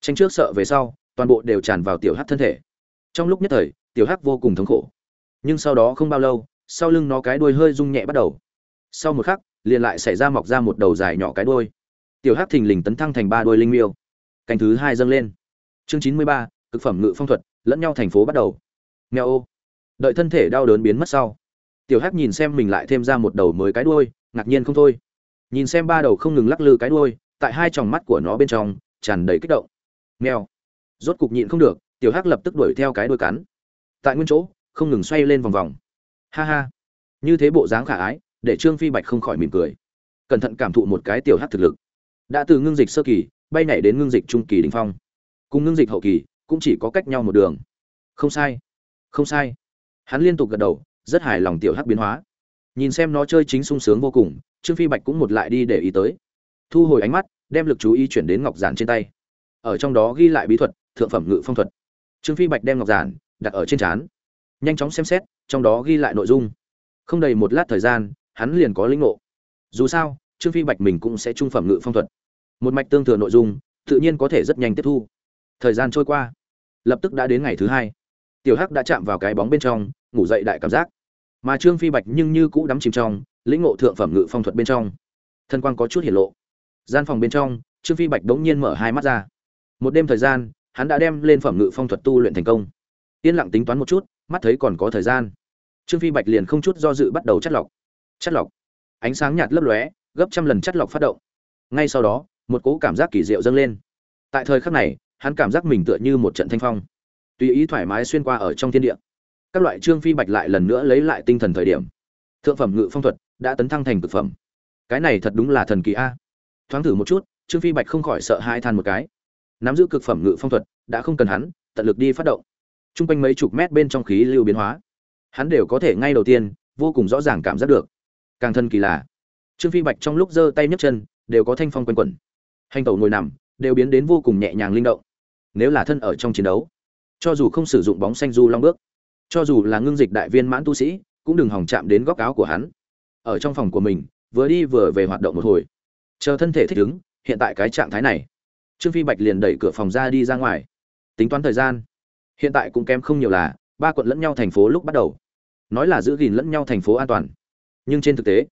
Tranh trước sợ về sau, toàn bộ đều tràn vào tiểu hắc thân thể. Trong lúc nhất thời, tiểu hắc vô cùng thống khổ nhưng sau đó không bao lâu, sau lưng nó cái đuôi hơi rung nhẹ bắt đầu. Sau một khắc, liền lại xảy ra mọc ra một đầu dài nhỏ cái đuôi. Tiểu hắc thình lình tấn thăng thành ba đuôi linh miêu. Canh thứ hai dâng lên. Chương chín mươi ba thực phẩm ngự phong thuật, lẫn nhau thành phố bắt đầu. Nghèo ô. Đợi thân thể đau đớn biến mất sau, tiểu hắc nhìn xem mình lại thêm ra một đầu mới cái đuôi, ngạc nhiên không thôi. Nhìn xem ba đầu không ngừng lắc lư cái đuôi, tại hai tròng mắt của nó bên trong, tràn đầy kích động. Nghèo rốt cục nhịn không được, tiểu hắc lập tức đuổi theo cái đuôi cắn. Tại nguyên chỗ không ngừng xoay lên vòng vòng. Ha ha. Như thế bộ dáng khả ái, để trương phi bạch không khỏi mỉm cười. Cẩn thận cảm thụ một cái tiểu hắc thực lực. Đã từ ngưng dịch sơ kỳ, bay nhảy đến ngưng dịch trung kỳ đỉnh phong. Cùng ngưng dịch hậu kỳ, cũng chỉ có cách nhau một đường. Không sai. Không sai. Hắn liên tục gật đầu, rất hài lòng tiểu hắc biến hóa. Nhìn xem nó chơi chính sung sướng vô cùng, trương phi bạch cũng một lại đi để ý tới. Thu hồi ánh mắt, đem lực chú ý chuyển đến ngọc giản trên tay. Ở trong đó ghi lại bí thuật, thượng phẩm ngự phong thuật. Trương phi bạch đem ngọc giản đặt ở trên trán nhanh chóng xem xét, trong đó ghi lại nội dung. Không đầy một lát thời gian, hắn liền có lĩnh ngộ. Dù sao, trương phi bạch mình cũng sẽ trung phẩm ngự phong thuật. Một mạch tương thừa nội dung, tự nhiên có thể rất nhanh tiếp thu. Thời gian trôi qua. Lập tức đã đến ngày thứ hai. Tiểu hắc đã chạm vào cái bóng bên trong, ngủ dậy đại cảm giác. Mà trương phi bạch nhưng như cũ đắm chìm trong, lĩnh ngộ thượng phẩm ngự phong thuật bên trong. Thân quang có chút hiển lộ. Gian phòng bên trong, trương phi bạch đống nhiên mở hai mắt ra. Một đêm thời gian, hắn đã đem lên phẩm ngự phong thuật tu luyện thành công. Yên lặng tính toán một chút mắt thấy còn có thời gian. Trương phi bạch liền không chút do dự bắt đầu chất lọc. Chất lọc. Ánh sáng nhạt lấp lóe, gấp trăm lần chất lọc phát động. Ngay sau đó, một cỗ cảm giác kỳ diệu dâng lên. Tại thời khắc này, hắn cảm giác mình tựa như một trận thanh phong. Tùy ý thoải mái xuyên qua ở trong thiên địa. Các loại trương phi bạch lại lần nữa lấy lại tinh thần thời điểm. Thượng phẩm ngự phong thuật đã tấn thăng thành cực phẩm. Cái này thật đúng là thần kỳ a. Thoáng thử một chút, trương phi bạch không khỏi sợ hai than một cái. Nắm giữ cực phẩm ngự phong thuật đã không cần hắn, tận lực đi phát động chung quanh mấy chục mét bên trong khí lưu biến hóa. Hắn đều có thể ngay đầu tiên, vô cùng rõ ràng cảm giác được. Càng thân kỳ lạ trương phi bạch trong lúc giơ tay nhấc chân, đều có thanh phong quanh quẩn. Hành tẩu ngồi nằm, đều biến đến vô cùng nhẹ nhàng linh động. Nếu là thân ở trong chiến đấu, cho dù không sử dụng bóng xanh du long bước, cho dù là ngưng dịch đại viên mãn tu sĩ, cũng đừng hòng chạm đến góc áo của hắn. Ở trong phòng của mình, vừa đi vừa về hoạt động một hồi. Chờ thân thể thích ứng, hiện tại cái trạng thái này. Trương phi bạch liền đẩy cửa phòng ra đi ra ngoài. Tính toán thời gian hiện tại cũng kém không nhiều là, ba quận lẫn nhau thành phố lúc bắt đầu. Nói là giữ gìn lẫn nhau thành phố an toàn. Nhưng trên thực tế,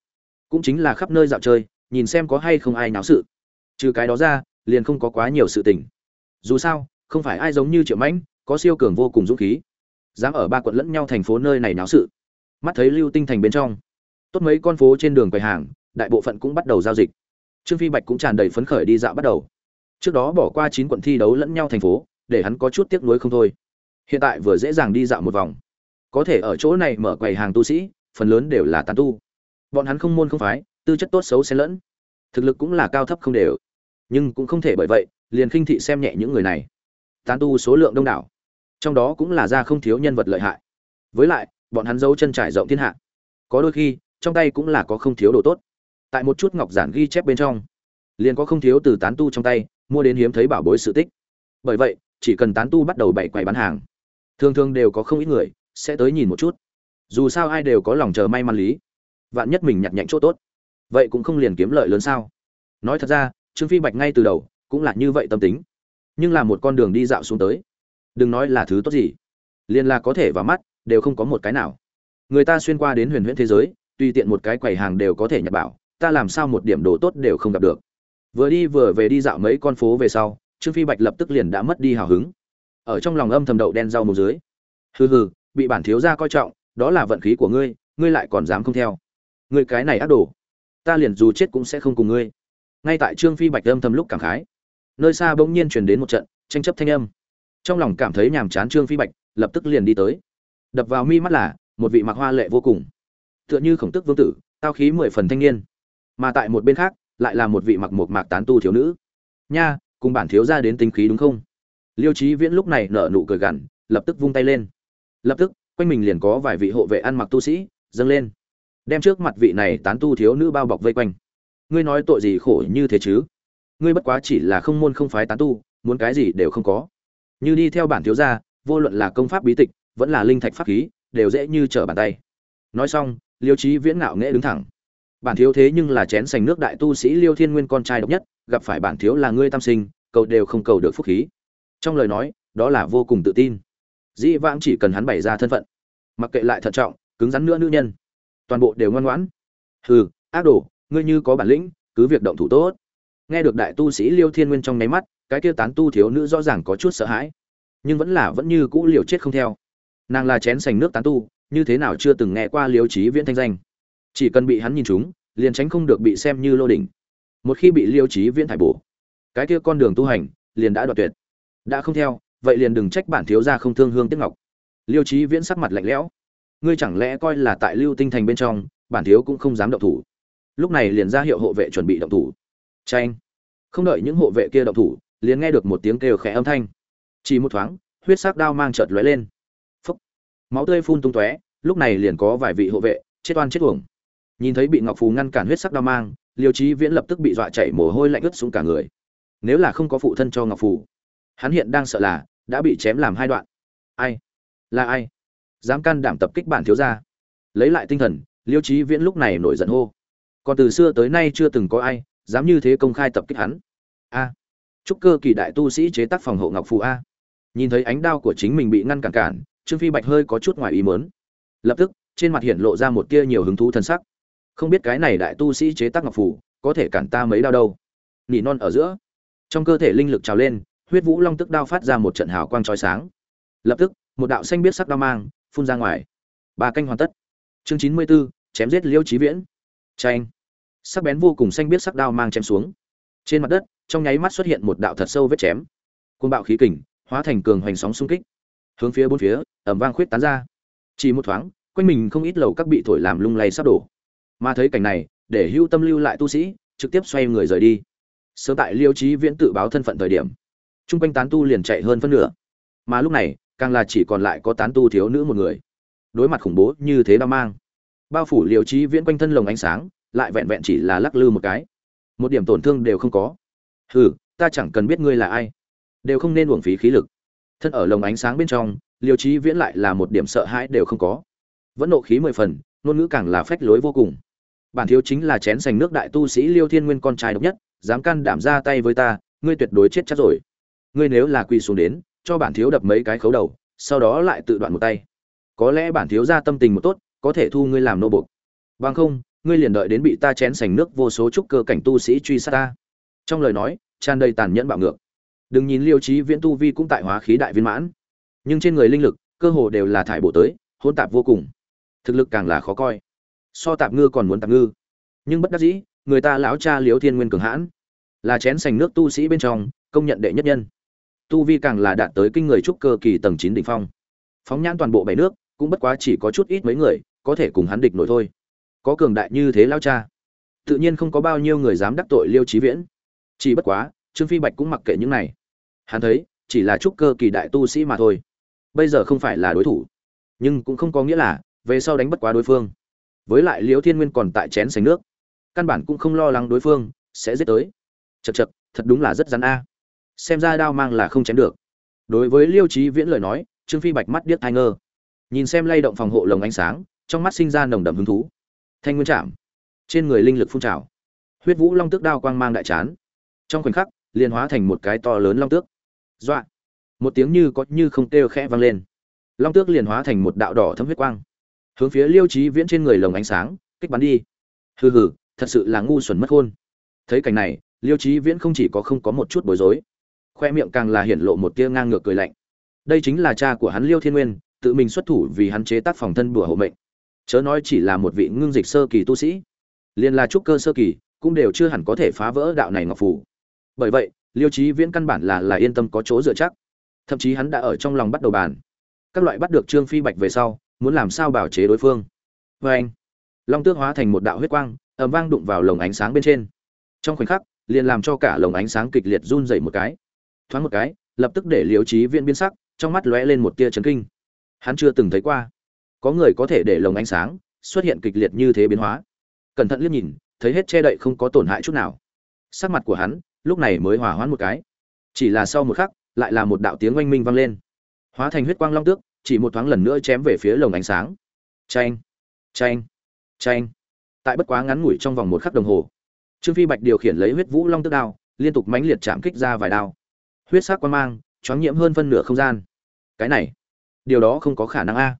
cũng chính là khắp nơi dạo chơi, nhìn xem có hay không ai náo sự. Trừ cái đó ra, liền không có quá nhiều sự tình. Dù sao, không phải ai giống như triệu mãnh, có siêu cường vô cùng dũng khí. Dám ở ba quận lẫn nhau thành phố nơi này náo sự. Mắt thấy lưu tinh thành bên trong. Tốt mấy con phố trên đường quầy hàng, đại bộ phận cũng bắt đầu giao dịch. Trương phi bạch cũng tràn đầy phấn khởi đi dạo bắt đầu. Trước đó bỏ qua chín quận thi đấu lẫn nhau thành phố, để hắn có chút tiếc nuối không thôi hiện tại vừa dễ dàng đi dạo một vòng. Có thể ở chỗ này mở quầy hàng tu sĩ, phần lớn đều là tán tu. Bọn hắn không môn không phái, tư chất tốt xấu xen lẫn. Thực lực cũng là cao thấp không đều. Nhưng cũng không thể bởi vậy, liền khinh thị xem nhẹ những người này. Tán tu số lượng đông đảo. Trong đó cũng là ra không thiếu nhân vật lợi hại. Với lại, bọn hắn giấu chân trải rộng thiên hạ. Có đôi khi, trong tay cũng là có không thiếu đồ tốt. Tại một chút ngọc giản ghi chép bên trong, liền có không thiếu từ tán tu trong tay, mua đến hiếm thấy bảo bối sự tích. Bởi vậy, chỉ cần tán tu bắt đầu bày quầy bán hàng thường thường đều có không ít người sẽ tới nhìn một chút. Dù sao ai đều có lòng chờ may mắn lý. Vạn nhất mình nhặt nhạnh chỗ tốt. Vậy cũng không liền kiếm lợi lớn sao? Nói thật ra, trương phi bạch ngay từ đầu cũng là như vậy tâm tính. Nhưng là một con đường đi dạo xuống tới. Đừng nói là thứ tốt gì. Liền là có thể vào mắt, đều không có một cái nào. Người ta xuyên qua đến huyền huyễn thế giới, tùy tiện một cái quầy hàng đều có thể nhặt bảo, ta làm sao một điểm đồ tốt đều không gặp được. Vừa đi vừa về đi dạo mấy con phố về sau, trương phi bạch lập tức liền đã mất đi hào hứng ở trong lòng âm thầm đậu đen rau mù dưới. Hừ hừ, bị bản thiếu gia coi trọng, đó là vận khí của ngươi ngươi lại còn dám không theo. Ngươi cái này ác đồ, ta liền dù chết cũng sẽ không cùng ngươi. Ngay tại trương phi bạch âm thầm lúc cảm khái, nơi xa bỗng nhiên truyền đến một trận tranh chấp thanh âm. Trong lòng cảm thấy nhàm chán trương phi bạch, lập tức liền đi tới. Đập vào mi mắt là, một vị mặc hoa lệ vô cùng. Tựa như khổng tức vương tử tao khí mười phần thanh niên. Mà tại một bên khác, lại là một vị mặc một mạc tán tu thiếu nữ. Nha, cùng bản thiếu gia đến tính khí đúng không? Liêu trí viễn lúc này nở nụ cười gằn, lập tức vung tay lên. Lập tức, quanh mình liền có vài vị hộ vệ ăn mặc tu sĩ, dâng lên. Đem trước mặt vị này tán tu thiếu nữ bao bọc vây quanh. Ngươi nói tội gì khổ như thế chứ? Ngươi bất quá chỉ là không môn không phái tán tu, muốn cái gì đều không có. Như đi theo bản thiếu gia, vô luận là công pháp bí tịch, vẫn là linh thạch pháp khí, đều dễ như trở bàn tay. Nói xong, liêu trí viễn ngạo nghễ đứng thẳng. Bản thiếu thế nhưng là chén sành nước đại tu sĩ liêu thiên nguyên con trai độc nhất, gặp phải bản thiếu là ngươi tam sinh, cầu đều không cầu được phúc khí trong lời nói, đó là vô cùng tự tin. Dĩ vãng chỉ cần hắn bày ra thân phận, mặc kệ lại thận trọng, cứng rắn nữa nữ nhân, toàn bộ đều ngoan ngoãn. Hừ, ác đồ, ngươi như có bản lĩnh, cứ việc động thủ tốt. Nghe được đại tu sĩ liêu thiên nguyên trong nháy mắt, cái kia tán tu thiếu nữ rõ ràng có chút sợ hãi. Nhưng vẫn là vẫn như cũ liều chết không theo. Nàng là chén sành nước tán tu, như thế nào chưa từng nghe qua liêu trí viễn thanh danh. Chỉ cần bị hắn nhìn chúng liền tránh không được bị xem như lô đỉnh. Một khi bị liêu trí viễn thải bổ, cái kia con đường tu hành liền đã đoạt tuyệt đã không theo, vậy liền đừng trách bản thiếu gia không thương hương tiếc ngọc. Liêu trí viễn sắc mặt lạnh lẽo. Ngươi chẳng lẽ coi là tại lưu tinh thành bên trong, bản thiếu cũng không dám động thủ? Lúc này liền ra hiệu hộ vệ chuẩn bị động thủ. Tranh không đợi những hộ vệ kia động thủ, liền nghe được một tiếng kêu khẽ âm thanh. Chỉ một thoáng, huyết sắc đao mang chợt lóe lên. Phúc. Máu tươi phun tung tóe, lúc này liền có vài vị hộ vệ, chết oan chết uổng. Nhìn thấy bị ngọc phù ngăn cản huyết sắc đao mang, liêu trí viễn lập tức bị dọa chảy mồ hôi lạnh ướt xuống cả người. Nếu là không có phụ thân cho ngọc phù hắn hiện đang sợ là đã bị chém làm hai đoạn. Ai? Là ai? Dám can đảm tập kích bản thiếu gia. Lấy lại tinh thần, liêu trí viễn lúc này nổi giận hô. Còn từ xưa tới nay chưa từng có ai dám như thế công khai tập kích hắn. A. Chúc cơ kỳ đại tu sĩ chế tác phòng hộ ngọc phù a. Nhìn thấy ánh đao của chính mình bị ngăn cản cản, trương phi bạch hơi có chút ngoài ý mớn lập tức, trên mặt hiện lộ ra một tia nhiều hứng thú thân sắc. Không biết cái này đại tu sĩ chế tác ngọc phù có thể cản ta mấy đao đâu. Nỉ non ở giữa. Trong cơ thể linh lực trào lên huyết vũ long tức đao phát ra một trận hào quang trói sáng. Lập tức, một đạo xanh biết sắc đao mang phun ra ngoài. Ba canh hoàn tất. Chương chín mươi b ố chém giết liêu trí viễn. Tranh sắc bén vô cùng xanh biết sắc đao mang chém xuống. Trên mặt đất, trong nháy mắt xuất hiện một đạo thật sâu vết chém. Côn bạo khí kình, hóa thành cường hoành sóng xung kích. Hướng phía bốn phía ẩm vang khuyết tán ra. Chỉ một thoáng, quanh mình không ít lầu các bị thổi làm lung lay sắp đổ. Mà thấy cảnh này, để hưu tâm lưu lại tu sĩ, trực tiếp xoay người rời đi. Sớm tại liêu trí viễn tự báo thân phận thời điểm chung quanh tán tu liền chạy hơn phân nửa. Mà lúc này, càng là chỉ còn lại có tán tu thiếu nữ một người. Đối mặt khủng bố như thế đau mang, bao phủ liều trí viễn quanh thân lồng ánh sáng, lại vẹn vẹn chỉ là lắc lư một cái. Một điểm tổn thương đều không có. Hừ, ta chẳng cần biết ngươi là ai. Đều không nên uổng phí khí lực. Thân ở lồng ánh sáng bên trong, liều trí viễn lại là một điểm sợ hãi đều không có. Vẫn nộ khí mười phần, ngôn ngữ càng là phách lối vô cùng. Bản thiếu chính là chén sành nước đại tu sĩ liêu thiên nguyên con trai độc nhất, dám can đảm ra tay với ta, ngươi tuyệt đối chết chắc rồi ngươi nếu là quỳ xuống đến, cho bản thiếu đập mấy cái khấu đầu, sau đó lại tự đoạn một tay. Có lẽ bản thiếu ra tâm tình một tốt, có thể thu ngươi làm nô bộc bằng không, ngươi liền đợi đến bị ta chén sành nước vô số trúc cơ cảnh tu sĩ truy sát ta. Trong lời nói, tràn đầy tàn nhẫn bạo ngược. Đừng nhìn liêu trí viễn tu vi cũng tại hóa khí đại viên mãn, nhưng trên người linh lực, cơ hồ đều là thải bộ tới, hỗn tạp vô cùng. Thực lực càng là khó coi. So tạp ngư còn muốn tạp ngư. Nhưng bất đắc dĩ, người ta lão cha liếu thiên nguyên cường hãn, là chén sành nước tu sĩ bên trong, công nhận đệ nhất nhân tu vi càng là đạt tới kinh người trúc cơ kỳ tầng chín đỉnh phong. Phóng nhãn toàn bộ bảy nước cũng bất quá chỉ có chút ít mấy người có thể cùng hắn địch nổi thôi. Có cường đại như thế lao cha tự nhiên không có bao nhiêu người dám đắc tội liêu chí viễn. Chỉ bất quá trương phi bạch cũng mặc kệ những này. Hắn thấy chỉ là trúc cơ kỳ đại tu sĩ mà thôi. Bây giờ không phải là đối thủ nhưng cũng không có nghĩa là về sau đánh bất quá đối phương. Với lại liễu thiên nguyên còn tại chén sành nước căn bản cũng không lo lắng đối phương sẽ giết tới. Chậc chậc, thật đúng là rất rắn a xem ra đao mang là không chém được. Đối với liêu trí viễn lời nói, trương phi bạch mắt điếc thai ngơ. Nhìn xem lay động phòng hộ lồng ánh sáng, trong mắt sinh ra nồng đậm hứng thú. Thanh nguyên chạm. Trên người linh lực phun trào. Huyết vũ long tước đao quang mang đại chán. Trong khoảnh khắc, liền hóa thành một cái to lớn long tước. Dọa. Một tiếng như có như không kêu khẽ vang lên. Long tước liền hóa thành một đạo đỏ thấm huyết quang. Hướng phía liêu trí viễn trên người lồng ánh sáng, kích bắn đi. Hừ hừ, thật sự là ngu xuẩn mất hôn thấy cảnh này, liêu trí viễn không chỉ có không có một chút bối rối khoe miệng càng là hiển lộ một tia ngang ngược cười lạnh. Đây chính là cha của hắn liêu thiên nguyên, tự mình xuất thủ vì hắn chế tác phòng thân bùa hộ mệnh. Chớ nói chỉ là một vị ngưng dịch sơ kỳ tu sĩ, liền là trúc cơ sơ kỳ, cũng đều chưa hẳn có thể phá vỡ đạo này ngọc phủ bởi vậy, liêu trí viễn căn bản là là yên tâm có chỗ dựa chắc. Thậm chí hắn đã ở trong lòng bắt đầu bàn. Các loại bắt được trương phi bạch về sau, muốn làm sao bảo chế đối phương. Vê anh, long tước hóa thành một đạo huyết quang, ầm vang đụng vào lồng ánh sáng bên trên. Trong khoảnh khắc, liền làm cho cả lồng ánh sáng kịch liệt run dậy một cái thoáng một cái, lập tức để liễu trí viễn biến sắc, trong mắt lóe lên một tia chấn kinh. Hắn chưa từng thấy qua. Có người có thể để lồng ánh sáng xuất hiện kịch liệt như thế biến hóa. Cẩn thận liếc nhìn, thấy hết che đậy không có tổn hại chút nào. Sắc mặt của hắn lúc này mới hòa hoãn một cái. Chỉ là sau một khắc, lại là một đạo tiếng oanh minh vang lên. Hóa thành huyết quang long tước, chỉ một thoáng lần nữa chém về phía lồng ánh sáng. Tranh tranh tranh tại bất quá ngắn ngủi trong vòng một khắc đồng hồ, trương phi bạch điều khiển lấy huyết vũ long tước đao, liên tục mãnh liệt chạm kích ra vài đao huyết sắc quan mang, choáng nhiễm hơn phân nửa không gian. Cái này, điều đó không có khả năng a.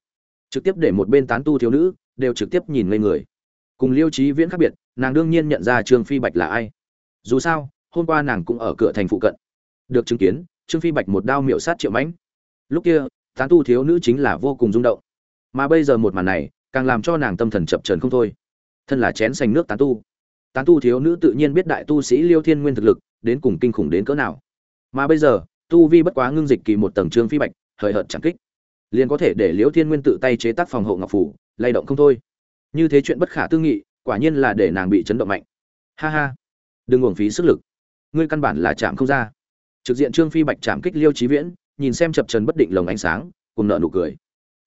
Trực tiếp để một bên tán tu thiếu nữ, đều trực tiếp nhìn ngây người. Cùng liêu trí viễn khác biệt, nàng đương nhiên nhận ra trương phi bạch là ai. Dù sao, hôm qua nàng cũng ở cửa thành phụ cận. Được chứng kiến, trương phi bạch một đao miệu sát triệu mãnh. Lúc kia, tán tu thiếu nữ chính là vô cùng rung động. Mà bây giờ một màn này, càng làm cho nàng tâm thần chập trần không thôi. Thân là chén xanh nước tán tu. Tán tu thiếu nữ tự nhiên biết đại tu sĩ liêu thiên nguyên thực lực, đến cùng kinh khủng đến cỡ nào mà bây giờ, tu vi bất quá ngưng dịch kỳ một tầng trương phi bạch, hời hợt chẳng kích. Liền có thể để liễu thiên nguyên tự tay chế tác phòng hộ ngọc phủ, lay động không thôi. Như thế chuyện bất khả tư nghị, quả nhiên là để nàng bị chấn động mạnh. Ha ha. Đừng uổng phí sức lực. Ngươi căn bản là chạm không ra. Trực diện trương phi bạch chạm kích liêu trí viễn, nhìn xem chập trần bất định lồng ánh sáng, cùng nợ nụ cười.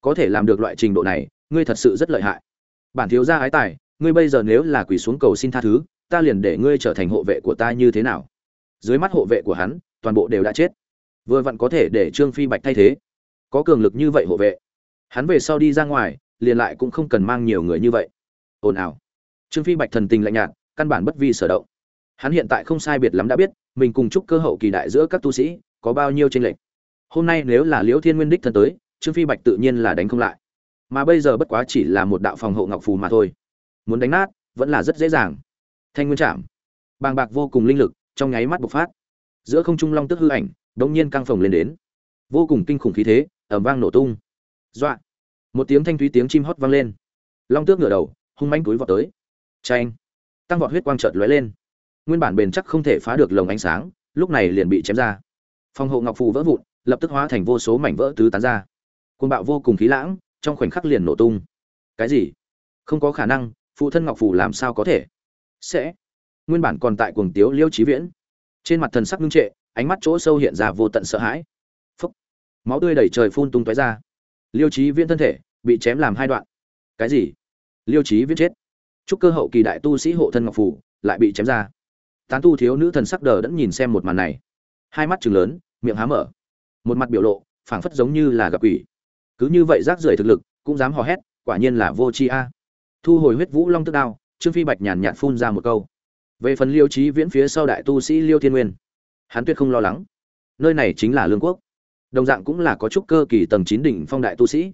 Có thể làm được loại trình độ này, ngươi thật sự rất lợi hại. Bản thiếu gia ái tài, ngươi bây giờ nếu là quỳ xuống cầu xin tha thứ, ta liền để ngươi trở thành hộ vệ của ta như thế nào? Dưới mắt hộ vệ của hắn toàn bộ đều đã chết. Vừa vặn có thể để trương phi bạch thay thế. Có cường lực như vậy hộ vệ. Hắn về sau đi ra ngoài, liền lại cũng không cần mang nhiều người như vậy. Ồn ào. Trương phi bạch thần tình lạnh nhạt, căn bản bất vi sở động. Hắn hiện tại không sai biệt lắm đã biết, mình cùng chúc cơ hậu kỳ đại giữa các tu sĩ, có bao nhiêu tranh lệch. Hôm nay nếu là liễu thiên nguyên đích thân tới, trương phi bạch tự nhiên là đánh không lại. Mà bây giờ bất quá chỉ là một đạo phòng hộ ngọc phù mà thôi. Muốn đánh nát, vẫn là rất dễ dàng. Thanh nguyên chạm bàng bạc vô cùng linh lực, trong nháy mắt bộc phát giữa không trung long tức hư ảnh, đống nhiên căng phồng lên đến. Vô cùng kinh khủng khí thế ẩm vang nổ tung. Dọa! Một tiếng thanh thúy tiếng chim hót vang lên. Long tước ngửa đầu, hung manh túi vọt tới. Tranh tăng vọt huyết quang chợt lóe lên. Nguyên bản bền chắc không thể phá được lồng ánh sáng, lúc này liền bị chém ra. Phòng hộ ngọc phù vỡ vụn, lập tức hóa thành vô số mảnh vỡ tứ tán ra. Côn bạo vô cùng khí lãng, trong khoảnh khắc liền nổ tung. Cái gì? Không có khả năng, phụ thân ngọc phù làm sao có thể? Sẽ! Nguyên bản còn tại cuồng tiếu liêu trí viễn trên mặt thần sắc ngưng trệ, ánh mắt chỗ sâu hiện ra vô tận sợ hãi. Phúc. Máu tươi đầy trời phun tung tóe ra. Liêu trí viễn thân thể bị chém làm hai đoạn. Cái gì? Liêu trí viễn chết. Chúc cơ hậu kỳ đại tu sĩ hộ thân ngọc phủ lại bị chém ra. Tán tu thiếu nữ thần sắc đờ đẫn nhìn xem một màn này. Hai mắt chừng lớn, miệng há mở. Một mặt biểu lộ, phảng phất giống như là gặp quỷ. Cứ như vậy rác rưởi thực lực, cũng dám hò hét, quả nhiên là vô tri a. Thu hồi huyết vũ long tức đao, trương phi bạch nhàn nhạt phun ra một câu về phần liêu trí viễn phía sau đại tu sĩ liêu thiên nguyên, hắn tuyệt không lo lắng. Nơi này chính là lương quốc. Đồng dạng cũng là có chút cơ kỳ tầng chín đỉnh phong đại tu sĩ.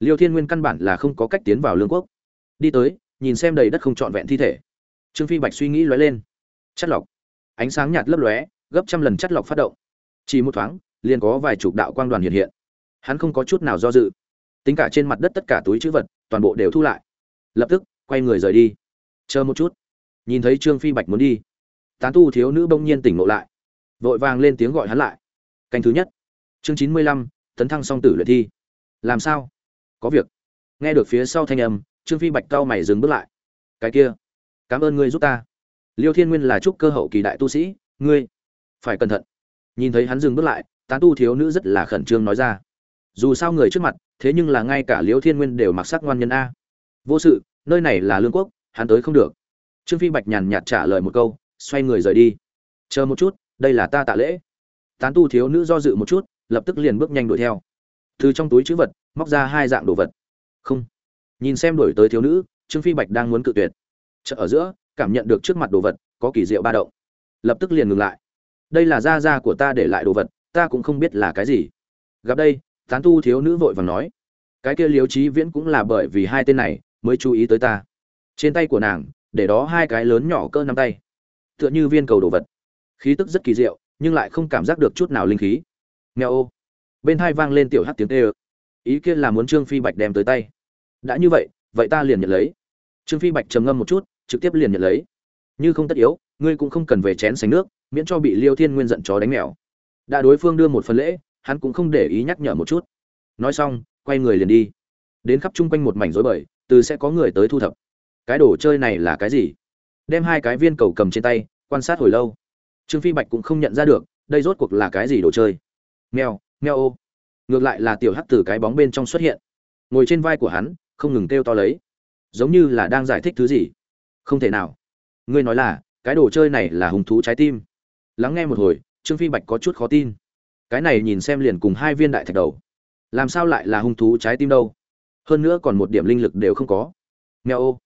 Liêu thiên nguyên căn bản là không có cách tiến vào lương quốc. Đi tới, nhìn xem đầy đất không trọn vẹn thi thể. Trương phi bạch suy nghĩ lóe lên. Chất lọc. Ánh sáng nhạt lấp lóe, gấp trăm lần chất lọc phát động. Chỉ một thoáng, liền có vài chục đạo quang đoàn hiện hiện. Hắn không có chút nào do dự. Tính cả trên mặt đất tất cả túi chữ vật, toàn bộ đều thu lại. Lập tức, quay người rời đi. Chờ một chút nhìn thấy trương phi bạch muốn đi, tán tu thiếu nữ bỗng nhiên tỉnh ngộ lại, vội vàng lên tiếng gọi hắn lại. Canh thứ nhất, chương chín mươi lăm, tấn thăng song tử luyện thi. Làm sao? Có việc. Nghe được phía sau thanh âm, trương phi bạch cao mày dừng bước lại. Cái kia, cảm ơn ngươi giúp ta. Liêu thiên nguyên là trúc cơ hậu kỳ đại tu sĩ, ngươi phải cẩn thận. Nhìn thấy hắn dừng bước lại, tán tu thiếu nữ rất là khẩn trương nói ra. Dù sao người trước mặt, thế nhưng là ngay cả liêu thiên nguyên đều mặc sắc ngoan nhân a. Vô sự, nơi này là lương quốc, hắn tới không được trương phi bạch nhàn nhạt trả lời một câu, xoay người rời đi. Chờ một chút, đây là ta tạ lễ. Tán tu thiếu nữ do dự một chút, lập tức liền bước nhanh đuổi theo. Từ trong túi chữ vật, móc ra hai dạng đồ vật. Không. Nhìn xem đổi tới thiếu nữ, trương phi bạch đang muốn cự tuyệt. Chợ ở giữa, cảm nhận được trước mặt đồ vật, có kỳ diệu ba động. Lập tức liền ngừng lại. Đây là da da của ta để lại đồ vật, ta cũng không biết là cái gì. Gặp đây, tán tu thiếu nữ vội vàng nói, cái kia liếu trí viễn cũng là bởi vì hai tên này mới chú ý tới ta. Trên tay của nàng để đó hai cái lớn nhỏ cỡ nắm tay. Tựa như viên cầu đồ vật. Khí tức rất kỳ diệu, nhưng lại không cảm giác được chút nào linh khí. Nghèo ô. Bên hai vang lên tiểu hát tiếng tê ơ. Ý kiến là muốn trương phi bạch đem tới tay. Đã như vậy vậy ta liền nhận lấy. Trương phi bạch trầm ngâm một chút, trực tiếp liền nhận lấy. Như không tất yếu, ngươi cũng không cần về chén sánh nước, miễn cho bị liêu thiên nguyên giận chó đánh mèo. Đã đối phương đưa một phần lễ, hắn cũng không để ý nhắc nhở một chút. Nói xong, quay người liền đi. Đến khắp chung quanh một mảnh rối bời, từ sẽ có người tới thu thập cái đồ chơi này là cái gì? Đem hai cái viên cầu cầm trên tay, quan sát hồi lâu. Trương phi bạch cũng không nhận ra được, đây rốt cuộc là cái gì đồ chơi? Mèo mèo ô. Ngược lại là tiểu hắc từ cái bóng bên trong xuất hiện. Ngồi trên vai của hắn, không ngừng kêu to lấy. Giống như là đang giải thích thứ gì. Không thể nào. Ngươi nói là, cái đồ chơi này là hung thú trái tim. Lắng nghe một hồi, trương phi bạch có chút khó tin. Cái này nhìn xem liền cùng hai viên đại thạch đầu. Làm sao lại là hung thú trái tim đâu? Hơn nữa còn một điểm linh lực đều không có. Mèo ô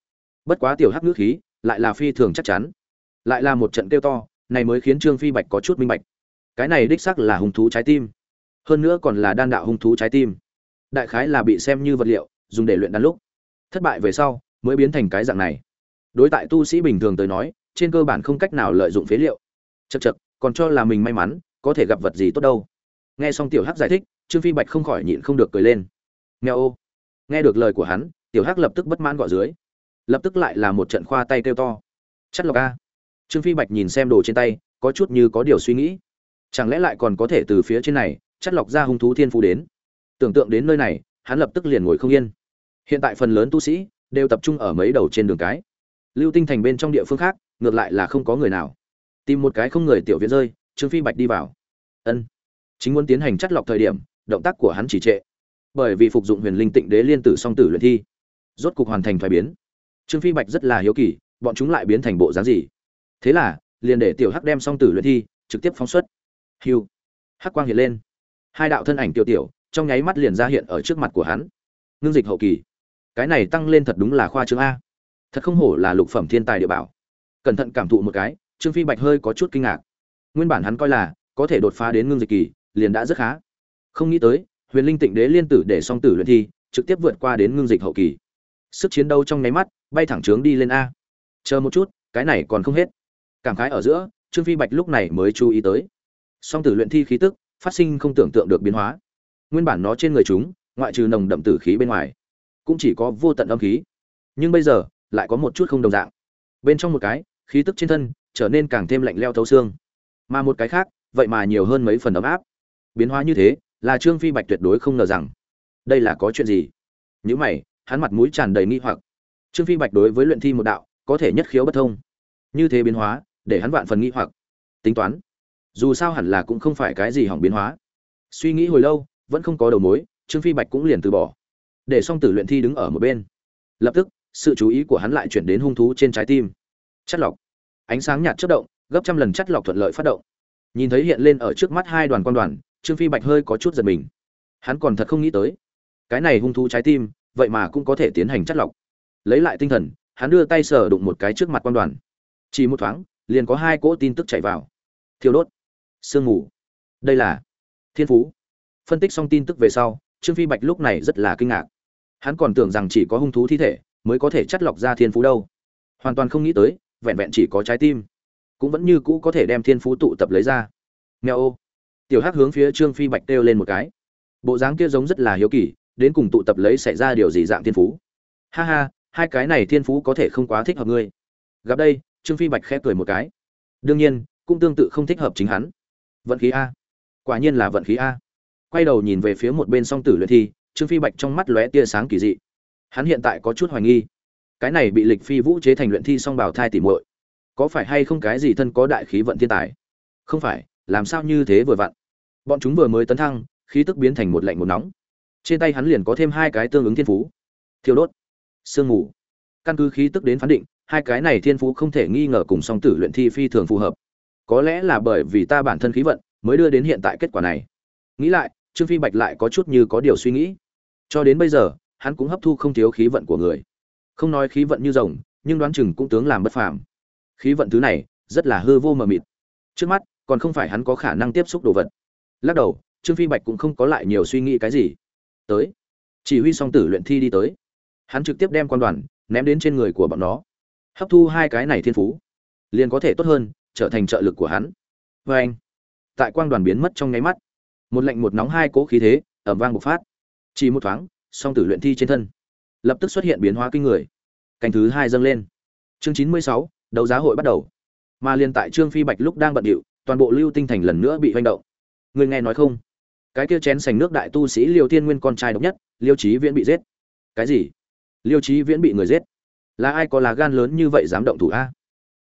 bất quá tiểu hắc ngữ khí lại là phi thường chắc chắn. Lại là một trận kêu to, này mới khiến trương phi bạch có chút minh bạch. Cái này đích xác là hung thú trái tim. Hơn nữa còn là đan đạo hung thú trái tim. Đại khái là bị xem như vật liệu, dùng để luyện đan lúc. Thất bại về sau, mới biến thành cái dạng này. Đối tại tu sĩ bình thường tới nói, trên cơ bản không cách nào lợi dụng phế liệu. Chật chật còn cho là mình may mắn, có thể gặp vật gì tốt đâu. Nghe xong tiểu hắc giải thích, trương phi bạch không khỏi nhịn không được cười lên. Nghe ô. Nghe được lời của hắn, tiểu hắc lập tức bất mãn gọi dưới lập tức lại là một trận khoa tay kêu to. Chất lọc a. Trương phi bạch nhìn xem đồ trên tay, có chút như có điều suy nghĩ. Chẳng lẽ lại còn có thể từ phía trên này chất lọc ra hung thú thiên phú đến? Tưởng tượng đến nơi này, hắn lập tức liền ngồi không yên. Hiện tại phần lớn tu sĩ đều tập trung ở mấy đầu trên đường cái. Lưu tinh thành bên trong địa phương khác, ngược lại là không có người nào. Tìm một cái không người tiểu viện rơi, trương phi bạch đi vào. Ân. Chính muốn tiến hành chắt lọc thời điểm, động tác của hắn chỉ trệ. Bởi vì phục dụng huyền linh tịnh đế liên tử song tử luyện thi, rốt cục hoàn thành thoái biến trương phi bạch rất là hiếu kỳ, bọn chúng lại biến thành bộ dáng gì? Thế là, liền để tiểu hắc đem song tử luyện thi, trực tiếp phóng xuất. Hiu. Hắc quang hiện lên. Hai đạo thân ảnh tiểu tiểu, trong nháy mắt liền ra hiện ở trước mặt của hắn. Ngưng dịch hậu kỳ. Cái này tăng lên thật đúng là khoa trương a. Thật không hổ là lục phẩm thiên tài địa bảo. Cẩn thận cảm thụ một cái, trương phi bạch hơi có chút kinh ngạc. Nguyên bản hắn coi là, có thể đột phá đến ngưng dịch kỳ, liền đã rất khá. Không nghĩ tới, huyền linh tịnh đế liên tử để song tử luyện thi, trực tiếp vượt qua đến ngưng dịch hậu kỳ. Sức chiến đấu trong nháy mắt bay thẳng trướng đi lên a. Chờ một chút, cái này còn không hết. Cảm khái ở giữa, trương phi bạch lúc này mới chú ý tới. Song tử luyện thi khí tức, phát sinh không tưởng tượng được biến hóa. Nguyên bản nó trên người chúng, ngoại trừ nồng đậm tử khí bên ngoài, cũng chỉ có vô tận âm khí. Nhưng bây giờ, lại có một chút không đồng dạng. Bên trong một cái, khí tức trên thân trở nên càng thêm lạnh leo thấu xương. Mà một cái khác, vậy mà nhiều hơn mấy phần ấm áp. Biến hóa như thế, là trương phi bạch tuyệt đối không ngờ rằng, đây là có chuyện gì. Nhữ mày, hắn mặt mũi tràn đầy nghi hoặc trương phi bạch đối với luyện thi một đạo, có thể nhất khiếu bất thông. Như thế biến hóa, để hắn vạn phần nghi hoặc. Tính toán, dù sao hẳn là cũng không phải cái gì hỏng biến hóa. Suy nghĩ hồi lâu, vẫn không có đầu mối, trương phi bạch cũng liền từ bỏ. Để song tử luyện thi đứng ở một bên. Lập tức, sự chú ý của hắn lại chuyển đến hung thú trên trái tim. Chất lọc. Ánh sáng nhạt chất động, gấp trăm lần chất lọc thuận lợi phát động. Nhìn thấy hiện lên ở trước mắt hai đoàn quan đoàn, trương phi bạch hơi có chút giật mình. Hắn còn thật không nghĩ tới. Cái này hung thú trái tim, vậy mà cũng có thể tiến hành chất lọc lấy lại tinh thần, hắn đưa tay sờ đụng một cái trước mặt quan đoàn. Chỉ một thoáng, liền có hai cỗ tin tức chạy vào. Thiêu đốt. Sương mù. Đây là thiên phú. Phân tích xong tin tức về sau, trương phi bạch lúc này rất là kinh ngạc. Hắn còn tưởng rằng chỉ có hung thú thi thể mới có thể chắt lọc ra thiên phú đâu. Hoàn toàn không nghĩ tới, vẹn vẹn chỉ có trái tim. Cũng vẫn như cũ có thể đem thiên phú tụ tập lấy ra. Nghe ô. Tiểu hắc hướng phía trương phi bạch kêu lên một cái. Bộ dáng kia giống rất là hiếu kỳ, đến cùng tụ tập lấy xảy ra điều gì dạng thiên phú? Ha ha hai cái này thiên phú có thể không quá thích hợp ngươi. Gặp đây, trương phi bạch khẽ cười một cái. Đương nhiên, cũng tương tự không thích hợp chính hắn. Vận khí a. Quả nhiên là vận khí a. Quay đầu nhìn về phía một bên song tử luyện thi, trương phi bạch trong mắt lóe tia sáng kỳ dị. Hắn hiện tại có chút hoài nghi. Cái này bị lịch phi vũ chế thành luyện thi song bào thai tỉ muội, có phải hay không cái gì thân có đại khí vận thiên tài? Không phải, làm sao như thế vừa vặn? Bọn chúng vừa mới tấn thăng, khí tức biến thành một lạnh một nóng. Trên tay hắn liền có thêm hai cái tương ứng thiên phú. Thiêu đốt sương mù. Căn cứ khí tức đến phán định, hai cái này thiên phú không thể nghi ngờ cùng song tử luyện thi phi thường phù hợp. Có lẽ là bởi vì ta bản thân khí vận mới đưa đến hiện tại kết quả này. Nghĩ lại, trương phi bạch lại có chút như có điều suy nghĩ. Cho đến bây giờ, hắn cũng hấp thu không thiếu khí vận của người. Không nói khí vận như rồng, nhưng đoán chừng cũng tướng làm bất phàm. Khí vận thứ này, rất là hư vô mờ mịt. Trước mắt, còn không phải hắn có khả năng tiếp xúc đồ vật. Lắc đầu, trương phi bạch cũng không có lại nhiều suy nghĩ cái gì. Tới. Chỉ huy song tử luyện thi đi tới hắn trực tiếp đem quan đoàn ném đến trên người của bọn nó. Hấp thu hai cái này thiên phú, liền có thể tốt hơn, trở thành trợ lực của hắn. Vê anh, tại quang đoàn biến mất trong nháy mắt, một lạnh một nóng hai cỗ khí thế ẩm vang bộc phát. Chỉ một thoáng, song tử luyện thi trên thân lập tức xuất hiện biến hóa kinh người. Cảnh thứ hai dâng lên. Chương chín mươi sáu, đấu giá hội bắt đầu. Mà liền tại trương phi bạch lúc đang bận điệu, toàn bộ lưu tinh thành lần nữa bị hoành động. Người nghe nói không? Cái kia chén sành nước đại tu sĩ liêu thiên nguyên con trai độc nhất, liêu trí viễn bị giết. Cái gì? Liêu trí viễn bị người giết. Là ai có là gan lớn như vậy dám động thủ a?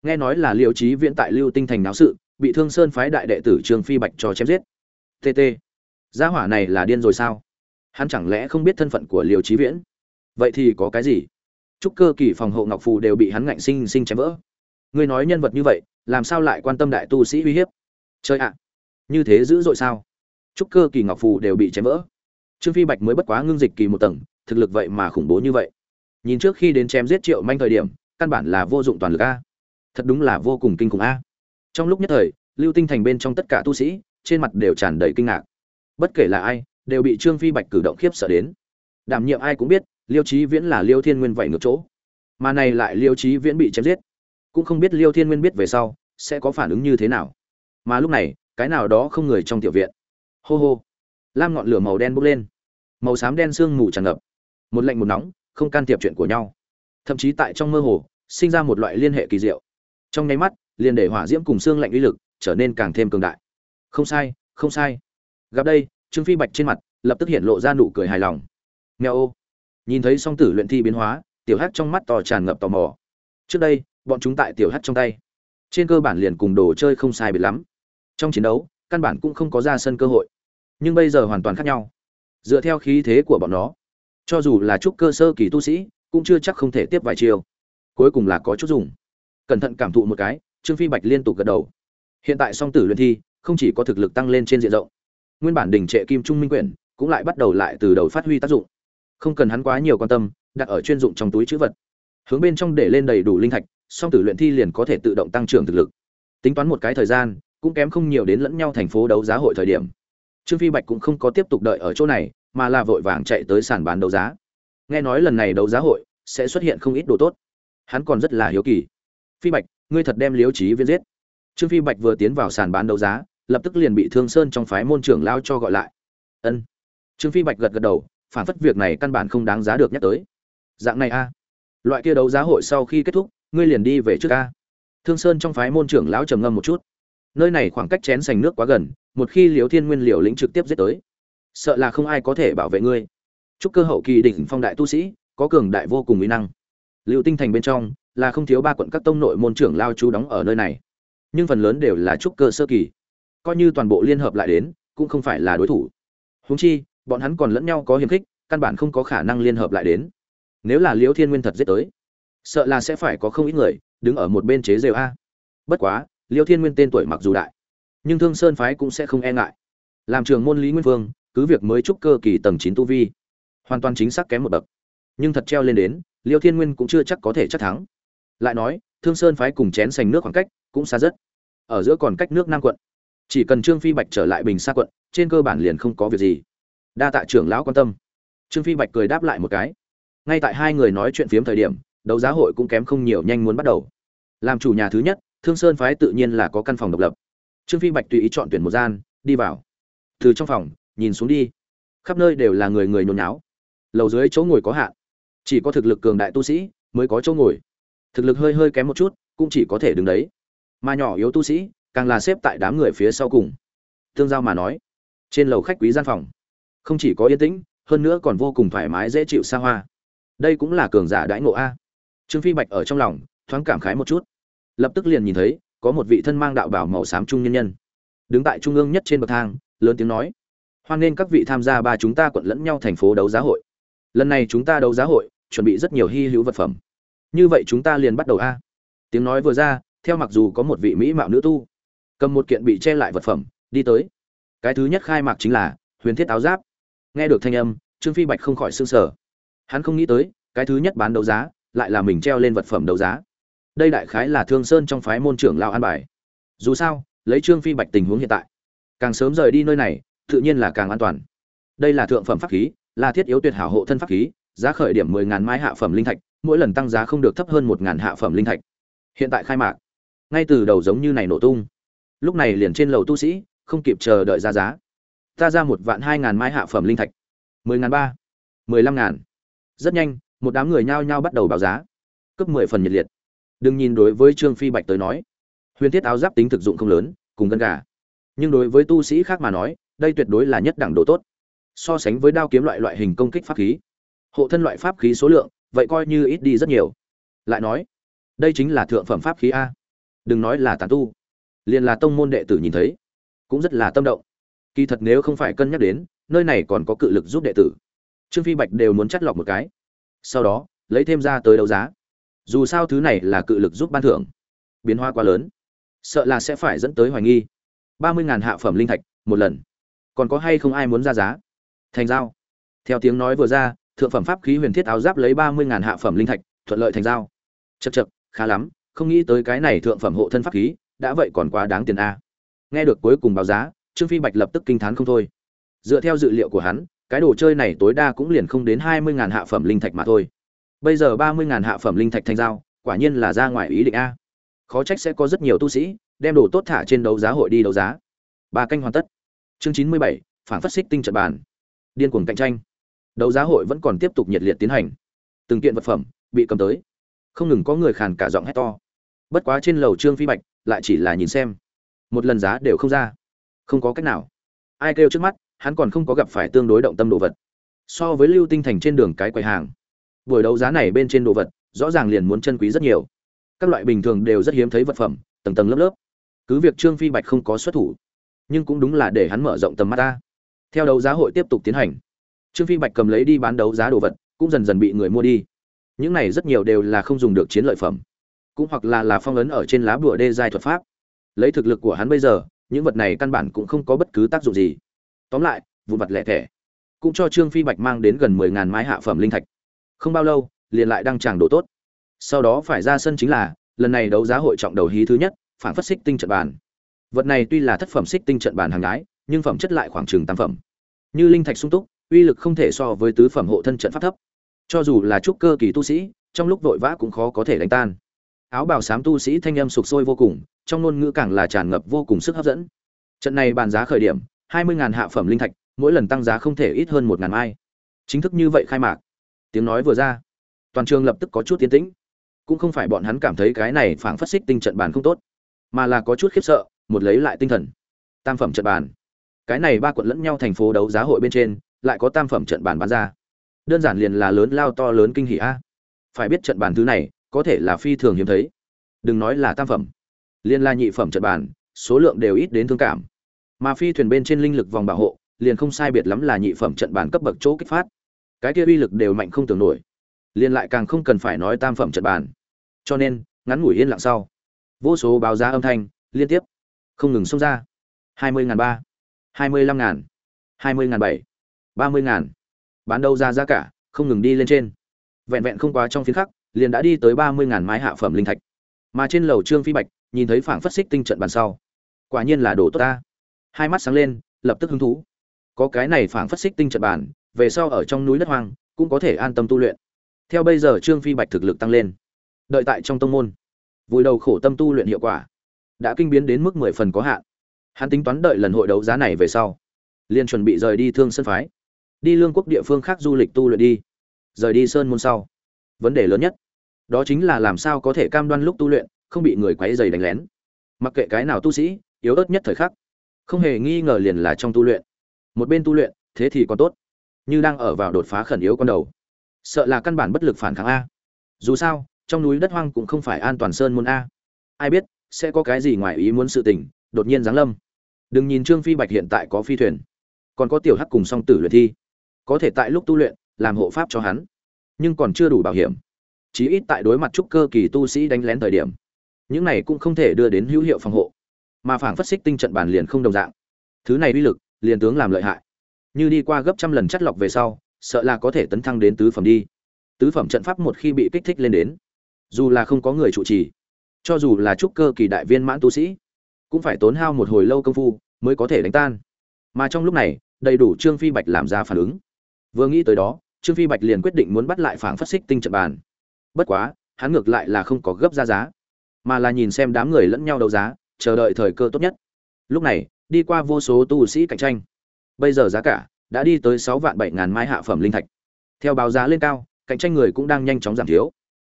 Nghe nói là liêu trí viễn tại lưu tinh thành náo sự, bị thương sơn phái đại đệ tử trương phi bạch cho chém giết. Tt gia hỏa này là điên rồi sao? Hắn chẳng lẽ không biết thân phận của liêu trí viễn? Vậy thì có cái gì? Chúc cơ kỳ phòng hộ ngọc phù đều bị hắn ngạnh sinh sinh chém vỡ. Ngươi nói nhân vật như vậy, làm sao lại quan tâm đại tu sĩ uy hiếp? Chơi ạ! Như thế dữ dội sao? Chúc cơ kỳ ngọc phù đều bị chém vỡ. Trương phi bạch mới bất quá ngưng dịch kỳ một tầng, thực lực vậy mà khủng bố như vậy nhìn trước khi đến chém giết triệu manh thời điểm, căn bản là vô dụng toàn lực a. Thật đúng là vô cùng kinh khủng a. Trong lúc nhất thời, lưu tinh thành bên trong tất cả tu sĩ, trên mặt đều tràn đầy kinh ngạc. Bất kể là ai, đều bị trương phi bạch cử động khiếp sợ đến. Đảm nhiệm ai cũng biết, liêu trí viễn là liêu thiên nguyên vậy ngược chỗ. Mà này lại liêu trí viễn bị chém giết. Cũng không biết liêu thiên nguyên biết về sau, sẽ có phản ứng như thế nào. Mà lúc này, cái nào đó không người trong tiểu viện. Hô hô. Lam ngọn lửa màu đen bốc lên. Màu xám đen sương mù tràn ngập. Một lạnh một nóng không can thiệp chuyện của nhau. Thậm chí tại trong mơ hồ, sinh ra một loại liên hệ kỳ diệu. Trong nháy mắt, liền để hỏa diễm cùng xương lạnh uy lực trở nên càng thêm cường đại. Không sai không sai. Gặp đây, trương phi bạch trên mặt lập tức hiện lộ ra nụ cười hài lòng. Nghèo ô. Nhìn thấy song tử luyện thi biến hóa, tiểu hát trong mắt to tràn ngập tò mò. Trước đây, bọn chúng tại tiểu hắt trong tay. Trên cơ bản liền cùng đồ chơi không sai biệt lắm. Trong chiến đấu, căn bản cũng không có ra sân cơ hội. Nhưng bây giờ hoàn toàn khác nhau. Dựa theo khí thế của bọn nó cho dù là trúc cơ sơ kỳ tu sĩ, cũng chưa chắc không thể tiếp vài chiều cuối cùng là có chút dùng. Cẩn thận cảm thụ một cái, trương phi bạch liên tục gật đầu. Hiện tại song tử luyện thi, không chỉ có thực lực tăng lên trên diện rộng, nguyên bản đình trệ kim trung minh quyển cũng lại bắt đầu lại từ đầu phát huy tác dụng. Không cần hắn quá nhiều quan tâm, đặt ở chuyên dụng trong túi chữ vật. Hướng bên trong để lên đầy đủ linh thạch, song tử luyện thi liền có thể tự động tăng trưởng thực lực. Tính toán một cái thời gian, cũng kém không nhiều đến lẫn nhau thành phố đấu giá hội thời điểm. Trương phi bạch cũng không có tiếp tục đợi ở chỗ này mà là vội vàng chạy tới sàn bán đấu giá. Nghe nói lần này đấu giá hội sẽ xuất hiện không ít đồ tốt. Hắn còn rất là hiếu kỳ. Phi bạch, ngươi thật đem liếu trí viên giết. Trương phi bạch vừa tiến vào sàn bán đấu giá, lập tức liền bị thương sơn trong phái môn trưởng lao cho gọi lại. Ân. Trương phi bạch gật gật đầu, phản phất việc này căn bản không đáng giá được nhắc tới. Dạng này a. Loại kia đấu giá hội sau khi kết thúc, ngươi liền đi về trước a. Thương sơn trong phái môn trưởng lão trầm ngâm một chút. Nơi này khoảng cách chén sành nước quá gần, một khi liều thiên nguyên liều lĩnh trực tiếp giết tới sợ là không ai có thể bảo vệ ngươi. Chúc cơ hậu kỳ đỉnh phong đại tu sĩ, có cường đại vô cùng uy năng. Liệu tinh thành bên trong là không thiếu ba quận các tông nội môn trưởng lao chú đóng ở nơi này. Nhưng phần lớn đều là trúc cơ sơ kỳ. Coi như toàn bộ liên hợp lại đến, cũng không phải là đối thủ. Húng chi, bọn hắn còn lẫn nhau có hiềm khích, căn bản không có khả năng liên hợp lại đến. Nếu là liễu thiên nguyên thật giết tới, sợ là sẽ phải có không ít người đứng ở một bên chế rêu a. Bất quá, liễu thiên nguyên tên tuổi mặc dù đại, nhưng thương sơn phái cũng sẽ không e ngại. Làm trường môn lý nguyên vương cứ việc mới trúc cơ kỳ tầng chín tu vi, hoàn toàn chính xác kém một bậc. Nhưng thật treo lên đến, liêu thiên nguyên cũng chưa chắc có thể chắc thắng. Lại nói, thương sơn phái cùng chén sành nước khoảng cách cũng xa rất. Ở giữa còn cách nước nam quận. Chỉ cần trương phi bạch trở lại bình xa quận, trên cơ bản liền không có việc gì. Đa tạ trưởng lão quan tâm. Trương phi bạch cười đáp lại một cái. Ngay tại hai người nói chuyện phiếm thời điểm, đấu giá hội cũng kém không nhiều nhanh muốn bắt đầu. Làm chủ nhà thứ nhất, thương sơn phái tự nhiên là có căn phòng độc lập. Trương phi bạch tùy ý chọn tuyển một gian, đi vào. Từ trong phòng nhìn xuống đi. Khắp nơi đều là người người nhốn nháo. Lầu dưới chỗ ngồi có hạn. Chỉ có thực lực cường đại tu sĩ mới có chỗ ngồi. Thực lực hơi hơi kém một chút, cũng chỉ có thể đứng đấy. Mà nhỏ yếu tu sĩ càng là xếp tại đám người phía sau cùng. Tương giao mà nói, trên lầu khách quý gian phòng, không chỉ có yên tĩnh, hơn nữa còn vô cùng thoải mái dễ chịu xa hoa. Đây cũng là cường giả đãi ngộ a. Trương phi bạch ở trong lòng, thoáng cảm khái một chút. Lập tức liền nhìn thấy, có một vị thân mang đạo bảo màu xám trung nhân nhân. Đứng tại trung ương nhất trên bậc thang, lớn tiếng nói hoan nghênh các vị tham gia ba chúng ta quận lẫn nhau thành phố đấu giá hội. Lần này chúng ta đấu giá hội, chuẩn bị rất nhiều hy hữu vật phẩm. Như vậy chúng ta liền bắt đầu a. Tiếng nói vừa ra, theo mặc dù có một vị mỹ mạo nữ tu, cầm một kiện bị che lại vật phẩm, đi tới. Cái thứ nhất khai mạc chính là huyền thiết áo giáp. Nghe được thanh âm, trương phi bạch không khỏi s ư n g sở hắn không nghĩ tới, cái thứ nhất bán đấu giá, lại là mình treo lên vật phẩm đấu giá. Đây đại khái là thương sơn trong phái môn trưởng lao an bài. Dù sao, lấy trương phi bạch tình huống hiện tại, càng sớm rời đi nơi này tự nhiên là càng an toàn. Đây là thượng phẩm pháp khí, là thiết yếu tuyệt hảo hộ thân pháp khí, giá khởi điểm mười ngàn mai hạ phẩm linh thạch, mỗi lần tăng giá không được thấp hơn một ngàn hạ phẩm linh thạch. Hiện tại khai mạc. Ngay từ đầu giống như này nổ tung. Lúc này liền trên lầu tu sĩ, không kịp chờ đợi ra giá. Ta ra một vạn hai ngàn mai hạ phẩm linh thạch. Mười ngàn ba, mười lăm ngàn. Rất nhanh, một đám người nhao nhao bắt đầu báo giá. Cấp mười phần nhiệt liệt. Đừng nhìn đối với trương phi bạch tới nói, huyền thiết áo giáp tính thực dụng không lớn, cùng gân gà. Nhưng đối với tu sĩ khác mà nói đây tuyệt đối là nhất đẳng đồ tốt. So sánh với đao kiếm loại loại hình công kích pháp khí, hộ thân loại pháp khí số lượng, vậy coi như ít đi rất nhiều. Lại nói, đây chính là thượng phẩm pháp khí a. Đừng nói là tàn tu, liền là tông môn đệ tử nhìn thấy, cũng rất là tâm động. Kỳ thật nếu không phải cân nhắc đến, nơi này còn có cự lực giúp đệ tử. Trương phi bạch đều muốn chắt lọc một cái. Sau đó, lấy thêm ra tới đấu giá. Dù sao thứ này là cự lực giúp ban thưởng. Biến hoa quá lớn. Sợ là sẽ phải dẫn tới hoài nghi. ba mươi ngàn hạ phẩm linh thạch, một lần còn có hay không ai muốn ra giá? Thành giao. Theo tiếng nói vừa ra, thượng phẩm pháp khí huyền thiết áo giáp lấy ba mươi ngàn hạ phẩm linh thạch, thuận lợi thành giao. Chật chật khá lắm, không nghĩ tới cái này thượng phẩm hộ thân pháp khí, đã vậy còn quá đáng tiền a. Nghe được cuối cùng báo giá, trương phi bạch lập tức kinh t h á n không thôi. Dựa theo dự liệu của hắn, cái đồ chơi này tối đa cũng liền không đến hai mươi ngàn hạ phẩm linh thạch mà thôi. Bây giờ ba mươi ngàn hạ phẩm linh thạch thành giao, quả nhiên là ra ngoài ý định a. Khó trách sẽ có rất nhiều tu sĩ, đem đồ tốt thả trên đấu giá hội đi đấu giá. Ba canh hoàn tất chương chín mươi bảy, phản phát xích tinh trận bàn. Điên cuồng cạnh tranh. Đấu giá hội vẫn còn tiếp tục nhiệt liệt tiến hành. Từng kiện vật phẩm bị cầm tới. Không ngừng có người khàn cả giọng hét to. Bất quá trên lầu trương phi bạch lại chỉ là nhìn xem. Một lần giá đều không ra. Không có cách nào. Ai kêu trước mắt, hắn còn không có gặp phải tương đối động tâm đồ vật. So với lưu tinh thành trên đường cái quầy hàng, buổi đấu giá này bên trên đồ vật rõ ràng liền muốn chân quý rất nhiều. Các loại bình thường đều rất hiếm thấy vật phẩm, tầng tầng lớp lớp. Cứ việc trương phi bạch không có xuất thủ nhưng cũng đúng là để hắn mở rộng tầm mắt ta. Theo đấu giá hội tiếp tục tiến hành, trương phi bạch cầm lấy đi bán đấu giá đồ vật, cũng dần dần bị người mua đi. Những này rất nhiều đều là không dùng được chiến lợi phẩm, cũng hoặc là là phong ấn ở trên lá bùa đê giai thuật pháp. Lấy thực lực của hắn bây giờ, những vật này căn bản cũng không có bất cứ tác dụng gì. Tóm lại vụ vật lẻ thẻ, cũng cho trương phi bạch mang đến gần mười ngàn mái hạ phẩm linh thạch. Không bao lâu, liền lại đăng tràng độ tốt. Sau đó phải ra sân chính là, lần này đấu giá hội trọng đầu hí thứ nhất, phản phất xích tinh trận bàn vật này tuy là thất phẩm xích tinh trận bàn hàng gái nhưng phẩm chất lại khoảng chừng tam phẩm. Như linh thạch sung túc, uy lực không thể so với tứ phẩm hộ thân trận pháp thấp. Cho dù là trúc cơ kỳ tu sĩ, trong lúc vội vã cũng khó có thể đánh tan. Áo bào xám tu sĩ thanh âm sục sôi vô cùng, trong ngôn ngữ càng là tràn ngập vô cùng sức hấp dẫn. Trận này bàn giá khởi điểm, hai mươi hạ phẩm linh thạch, mỗi lần tăng giá không thể ít hơn một ngàn mai. Chính thức như vậy khai mạc. Tiếng nói vừa ra, toàn trường lập tức có chút tiến tĩnh. Cũng không phải bọn hắn cảm thấy cái này phảng phất xích tinh trận bàn không tốt, mà là có chút khiếp sợ một lấy lại tinh thần. Tam phẩm trận bàn. Cái này ba quận lẫn nhau thành phố đấu giá hội bên trên, lại có tam phẩm trận bàn bán ra. Đơn giản liền là lớn lao to lớn kinh hỉ a. Phải biết trận bàn thứ này, có thể là phi thường hiếm thấy. Đừng nói là tam phẩm. Liên la nhị phẩm trận bàn, số lượng đều ít đến thương cảm. Mà phi thuyền bên trên linh lực vòng bảo hộ, liền không sai biệt lắm là nhị phẩm trận bàn cấp bậc chỗ kích phát. Cái kia uy lực đều mạnh không tưởng nổi. Liền lại càng không cần phải nói tam phẩm trận bàn. Cho nên, ngắn ngủi yên lặng sau. Vô số báo giá âm thanh, liên tiếp không ngừng xông ra. Hai mươi ngàn ba, hai mươi lăm ngàn, hai mươi ngàn bảy, ba mươi ngàn. Bán đâu ra giá cả, không ngừng đi lên trên. Vẹn vẹn không quá trong phiến khắc, liền đã đi tới ba mươi ngàn mái hạ phẩm linh thạch. Mà trên lầu trương phi bạch, nhìn thấy phảng phất xích tinh trận bàn sau. Quả nhiên là đồ tốt ta. Hai mắt sáng lên, lập tức hứng thú. Có cái này phảng phất xích tinh trận bàn, về sau ở trong núi đất hoang, cũng có thể an tâm tu luyện. Theo bây giờ trương phi bạch thực lực tăng lên. Đợi tại trong tông môn. Vùi đầu khổ tâm tu luyện hiệu quả đã kinh biến đến mức mười phần có hạn. Hắn tính toán đợi lần hội đấu giá này về sau, liền chuẩn bị rời đi thương sân phái, đi lương quốc địa phương khác du lịch tu luyện đi. Rời đi sơn môn sau, vấn đề lớn nhất, đó chính là làm sao có thể cam đoan lúc tu luyện, không bị người quấy dày đánh lén. Mặc kệ cái nào tu sĩ, yếu ớt nhất thời khắc, không hề nghi ngờ liền là trong tu luyện. Một bên tu luyện, thế thì còn tốt, như đang ở vào đột phá khẩn yếu con đầu. Sợ là căn bản bất lực phản kháng a. Dù sao, trong núi đất hoang cũng không phải an toàn sơn môn a. Ai biết sẽ có cái gì ngoài ý muốn sự tình, đột nhiên giáng lâm. Đừng nhìn trương phi bạch hiện tại có phi thuyền, còn có tiểu hắc cùng song tử luyện thi. Có thể tại lúc tu luyện, làm hộ pháp cho hắn, nhưng còn chưa đủ bảo hiểm. Chí ít tại đối mặt trúc cơ kỳ tu sĩ đánh lén thời điểm, những này cũng không thể đưa đến hữu hiệu phòng hộ. Mà phảng phất xích tinh trận bàn liền không đồng dạng. Thứ này uy lực, liền tướng làm lợi hại. Như đi qua gấp trăm lần chất lọc về sau, sợ là có thể tấn thăng đến tứ phẩm đi. Tứ phẩm trận pháp một khi bị kích thích lên đến, dù là không có người trụ trì cho dù là trúc cơ kỳ đại viên mãn tu sĩ, cũng phải tốn hao một hồi lâu công phu mới có thể đánh tan. Mà trong lúc này, đầy đủ trương phi bạch làm ra phản ứng. Vừa nghĩ tới đó, trương phi bạch liền quyết định muốn bắt lại phảng phát xích tinh trận bàn. Bất quá, hắn ngược lại là không có gấp ra giá, mà là nhìn xem đám người lẫn nhau đấu giá, chờ đợi thời cơ tốt nhất. Lúc này, đi qua vô số tu sĩ cạnh tranh. Bây giờ giá cả đã đi tới sáu vạn bảy ngàn mai hạ phẩm linh thạch. Theo báo giá lên cao, cạnh tranh người cũng đang nhanh chóng giảm thiếu.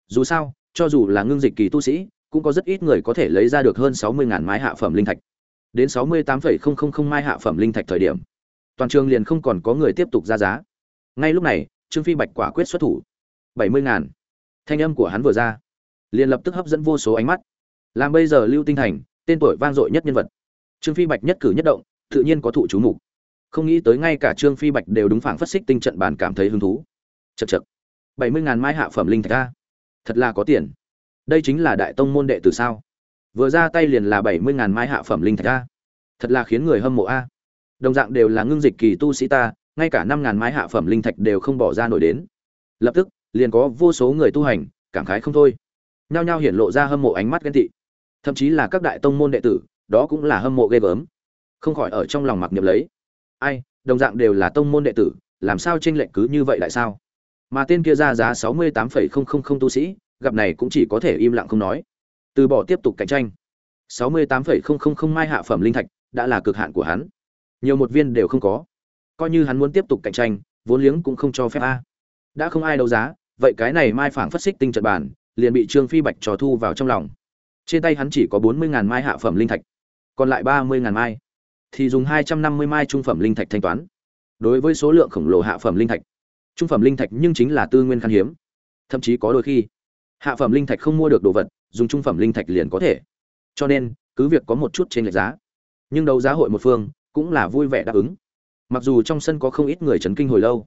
Dù sao, cho dù là ngưng dịch kỳ tu sĩ cũng có rất ít người có thể lấy ra được hơn sáu mươi ngàn mai hạ phẩm linh thạch. Đến sáu mươi tám phẩy không không không mai hạ phẩm linh thạch thời điểm, toàn trường liền không còn có người tiếp tục ra giá. Ngay lúc này, trương phi bạch quả quyết xuất thủ. bảy mươi ngàn. Thanh âm của hắn vừa ra, liền lập tức hấp dẫn vô số ánh mắt. Làm bây giờ lưu tinh thành, tên tuổi vang dội nhất nhân vật. Trương phi bạch nhất cử nhất động, tự nhiên có thụ chú mục. Không nghĩ tới ngay cả trương phi bạch đều đúng phảng phất xích tinh trận bàn cảm thấy hứng thú. Chậc chậc. bảy mươi ngàn mai hạ phẩm linh thạch a. Thật là có tiền đây chính là đại tông môn đệ tử sao? Vừa ra tay liền là bảy mươi ngàn mai hạ phẩm linh thạch a. Thật là khiến người hâm mộ a. Đồng dạng đều là ngưng dịch kỳ tu sĩ ta, ngay cả năm ngàn mai hạ phẩm linh thạch đều không bỏ ra nổi đến. Lập tức, liền có vô số người tu hành, cảm khái không thôi. Nhao nhao hiển lộ ra hâm mộ ánh mắt ghen tị. Thậm chí là các đại tông môn đệ tử, đó cũng là hâm mộ ghê gớm. Không khỏi ở trong lòng mặc niệm lấy. Ai, đồng dạng đều là tông môn đệ tử, làm sao tranh lệch cứ như vậy lại sao? Mà tên kia ra giá sáu mươi tám phẩy không không không tu sĩ gặp này cũng chỉ có thể im lặng không nói. Từ bỏ tiếp tục cạnh tranh. Sáu mươi tám phẩy không không không mai hạ phẩm linh thạch đã là cực hạn của hắn. Nhiều một viên đều không có. Coi như hắn muốn tiếp tục cạnh tranh, vốn liếng cũng không cho phép a. Đã không ai đấu giá, vậy cái này mai phảng phất xích tinh trận bản liền bị trương phi bạch trò thu vào trong lòng. Trên tay hắn chỉ có bốn mươi ngàn mai hạ phẩm linh thạch, còn lại ba mươi ngàn mai. Thì dùng hai trăm năm mươi mai trung phẩm linh thạch thanh toán. Đối với số lượng khổng lồ hạ phẩm linh thạch, trung phẩm linh thạch nhưng chính là tư nguyên khan hiếm, thậm chí có đôi khi hạ phẩm linh thạch không mua được đồ vật, dùng trung phẩm linh thạch liền có thể. Cho nên, cứ việc có một chút trên lệch giá, nhưng đấu giá hội một phương cũng là vui vẻ đáp ứng. Mặc dù trong sân có không ít người chấn kinh hồi lâu,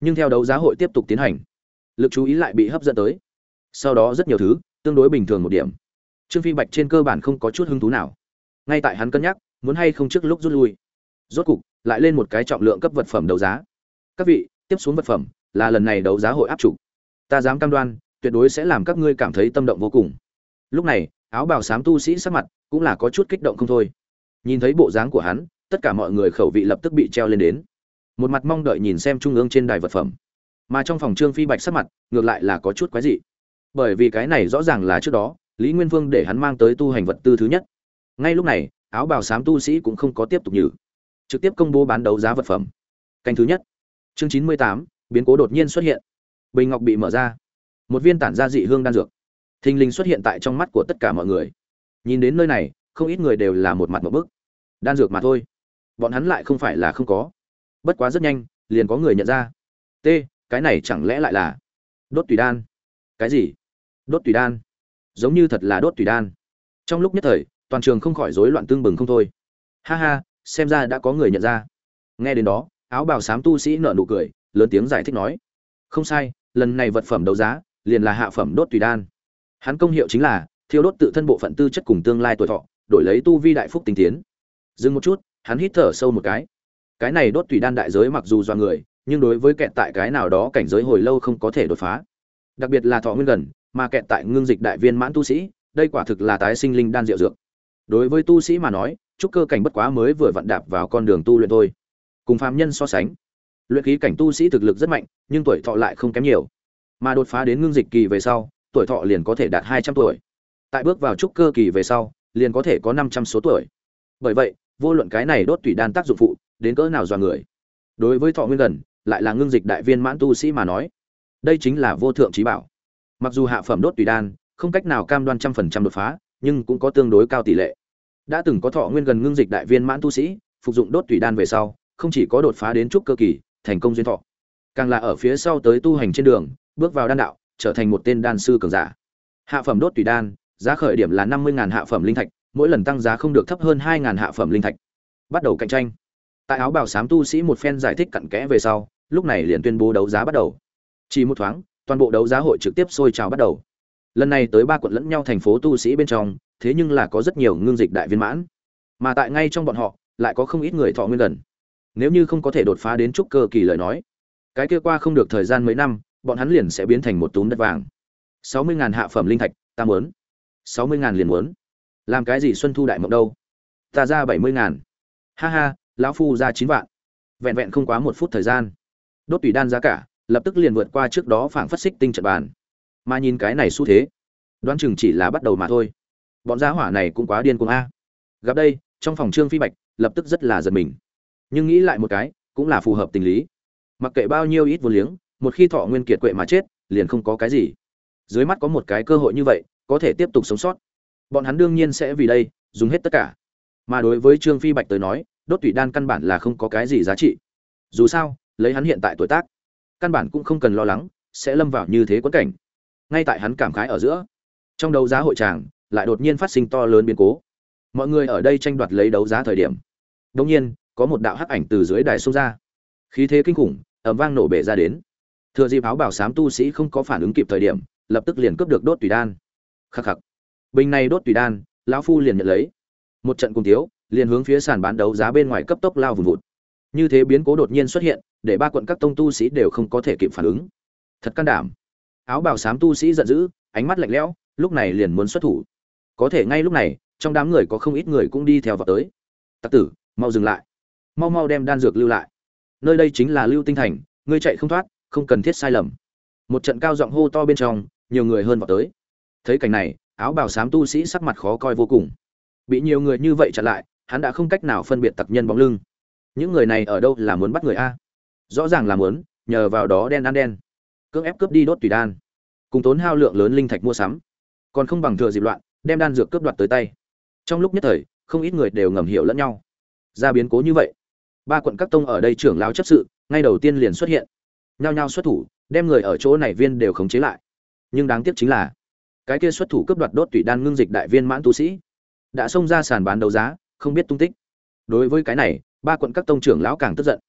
nhưng theo đấu giá hội tiếp tục tiến hành, lực chú ý lại bị hấp dẫn tới. Sau đó rất nhiều thứ, tương đối bình thường một điểm. Trương phi bạch trên cơ bản không có chút hứng thú nào. Ngay tại hắn cân nhắc, muốn hay không trước lúc rút lui. Rốt cục, lại lên một cái trọng lượng cấp vật phẩm đấu giá. Các vị, tiếp xuống vật phẩm là lần này đấu giá hội áp chủ. Ta dám cam đoan tuyệt đối sẽ làm các ngươi cảm thấy tâm động vô cùng. Lúc này, áo bào xám tu sĩ sắc mặt cũng là có chút kích động không thôi. Nhìn thấy bộ dáng của hắn, tất cả mọi người khẩu vị lập tức bị treo lên đến. Một mặt mong đợi nhìn xem trung ương trên đài vật phẩm. Mà trong phòng trương phi bạch sắc mặt ngược lại là có chút quái dị. Bởi vì cái này rõ ràng là trước đó, lý nguyên vương để hắn mang tới tu hành vật tư thứ nhất. Ngay lúc này, áo bào xám tu sĩ cũng không có tiếp tục nhử. Trực tiếp công bố bán đấu giá vật phẩm. Canh thứ nhất. Chương chín mươi tám, biến cố đột nhiên xuất hiện. Bình ngọc bị mở ra một viên tản gia dị hương đan dược. Thình lình xuất hiện tại trong mắt của tất cả mọi người. Nhìn đến nơi này, không ít người đều là một mặt một bức. Đan dược mà thôi. Bọn hắn lại không phải là không có. Bất quá rất nhanh, liền có người nhận ra. T, cái này chẳng lẽ lại là đốt tùy đan? Cái gì? Đốt tùy đan? Giống như thật là đốt tùy đan. Trong lúc nhất thời, toàn trường không khỏi rối loạn tương bừng không thôi. Ha ha, xem ra đã có người nhận ra. Nghe đến đó, áo bào xám tu sĩ nở nụ cười, lớn tiếng giải thích nói. Không sai, lần này vật phẩm đấu giá liền là hạ phẩm đốt tùy đan. Hắn công hiệu chính là thiêu đốt tự thân bộ phận tư chất cùng tương lai tuổi thọ, đổi lấy tu vi đại phúc tinh tiến. Dừng một chút, hắn hít thở sâu một cái. Cái này đốt tùy đan đại giới mặc dù do người, nhưng đối với kẹt tại cái nào đó cảnh giới hồi lâu không có thể đột phá. Đặc biệt là thọ nguyên gần, mà kẹt tại ngưng dịch đại viên mãn tu sĩ, đây quả thực là tái sinh linh đan diệu dược. Đối với tu sĩ mà nói trúc cơ cảnh bất quá mới vừa vặn đạp vào con đường tu luyện thôi. Cùng phàm nhân so sánh, luyện khí cảnh tu sĩ thực lực rất mạnh, nhưng tuổi thọ lại không kém nhiều mà đột phá đến ngưng dịch kỳ về sau, tuổi thọ liền có thể đạt hai trăm tuổi. Tại bước vào trúc cơ kỳ về sau, liền có thể có năm trăm số tuổi. Bởi vậy, vô luận cái này đốt tủy đan tác dụng phụ, đến cỡ nào dọa người. Đối với thọ nguyên gần, lại là ngưng dịch đại viên mãn tu sĩ mà nói, đây chính là vô thượng trí bảo. Mặc dù hạ phẩm đốt tùy đan, không cách nào cam đoan trăm phần trăm đột phá, nhưng cũng có tương đối cao tỷ lệ. Đã từng có thọ nguyên gần ngưng dịch đại viên mãn tu sĩ, phục dụng đốt tùy đan về sau, không chỉ có đột phá đến trúc cơ kỳ, thành công duyên thọ. Càng là ở phía sau tới tu hành trên đường bước vào đan đạo, trở thành một tên đan sư cường giả. Hạ phẩm đốt tùy đan, giá khởi điểm là năm mươi hạ phẩm linh thạch, mỗi lần tăng giá không được thấp hơn hai hạ phẩm linh thạch. Bắt đầu cạnh tranh. Tại áo bào xám tu sĩ một phen giải thích cặn kẽ về sau, lúc này liền tuyên bố đấu giá bắt đầu. Chỉ một thoáng, toàn bộ đấu giá hội trực tiếp sôi trào bắt đầu. Lần này tới ba quận lẫn nhau thành phố tu sĩ bên trong, thế nhưng là có rất nhiều ngưng dịch đại viên mãn. Mà tại ngay trong bọn họ, lại có không ít người thọ nguyên gần. Nếu như không có thể đột phá đến trúc cơ kỳ lời nói, cái kia qua không được thời gian mấy năm bọn hắn liền sẽ biến thành một túm đất vàng. Sáu mươi ngàn hạ phẩm linh thạch, ta muốn. Sáu mươi ngàn liền muốn. Làm cái gì xuân thu đại mộng đâu? Ta ra bảy mươi ngàn. Ha ha, lão phu ra chín vạn. Vẹn vẹn không quá một phút thời gian. Đốt tùy đan giá cả, lập tức liền vượt qua trước đó phảng phất xích tinh trận bàn. Mà nhìn cái này xu thế, đoán chừng chỉ là bắt đầu mà thôi. Bọn giá hỏa này cũng quá điên cuồng a. Gặp đây, trong phòng trương phi bạch, lập tức rất là giật mình. Nhưng nghĩ lại một cái, cũng là phù hợp tình lý. Mặc kệ bao nhiêu ít vô liếng một khi thọ nguyên kiệt quệ mà chết, liền không có cái gì. Dưới mắt có một cái cơ hội như vậy, có thể tiếp tục sống sót. Bọn hắn đương nhiên sẽ vì đây, dùng hết tất cả. Mà đối với trương phi bạch tới nói, đốt tủy đan căn bản là không có cái gì giá trị. Dù sao, lấy hắn hiện tại tuổi tác, căn bản cũng không cần lo lắng, sẽ lâm vào như thế quẫn cảnh. Ngay tại hắn cảm khái ở giữa, trong đấu giá hội tràng, lại đột nhiên phát sinh to lớn biến cố. Mọi người ở đây tranh đoạt lấy đấu giá thời điểm. Đông nhiên, có một đạo hắc ảnh từ dưới đài xông ra. Khí thế kinh khủng ẩm vang nổ bể ra đến thừa dịp áo bảo sám tu sĩ không có phản ứng kịp thời điểm, lập tức liền cướp được đốt tùy đan. Khắc khắc. Bình này đốt tùy đan, lão phu liền nhận lấy. Một trận cùng thiếu liền hướng phía sàn bán đấu giá bên ngoài cấp tốc lao vùng vụt. Như thế biến cố đột nhiên xuất hiện, để ba quận các tông tu sĩ đều không có thể kịp phản ứng. Thật can đảm. Áo bào xám tu sĩ giận dữ, ánh mắt lạnh lẽo, lúc này liền muốn xuất thủ. Có thể ngay lúc này, trong đám người có không ít người cũng đi theo vào tới. Tặc tử, mau dừng lại. Mau mau đem đan dược lưu lại. Nơi đây chính là lưu tinh thành, ngươi chạy không thoát không cần thiết sai lầm. Một trận cao giọng hô to bên trong, nhiều người hơn vào tới. Thấy cảnh này, áo bào xám tu sĩ sắc mặt khó coi vô cùng. Bị nhiều người như vậy chặn lại, hắn đã không cách nào phân biệt tặc nhân bóng lưng. Những người này ở đâu là muốn bắt người a? Rõ ràng là muốn, nhờ vào đó đen ăn đen. Cưỡng ép cướp đi đốt tùy đan. Cùng tốn hao lượng lớn linh thạch mua sắm. Còn không bằng thừa dịp loạn, đem đan dược cướp đoạt tới tay. Trong lúc nhất thời, không ít người đều ngầm hiểu lẫn nhau. Ra biến cố như vậy. Ba quận các tông ở đây trưởng lao chấp sự, ngay đầu tiên liền xuất hiện nhao nhao xuất thủ, đem người ở chỗ này viên đều khống chế lại. Nhưng đáng tiếc chính là, cái kia xuất thủ cướp đoạt đốt tủy đan ngưng dịch đại viên mãn tu sĩ, đã xông ra sàn bán đấu giá, không biết tung tích. Đối với cái này, ba quận các tông trưởng lão càng tức giận.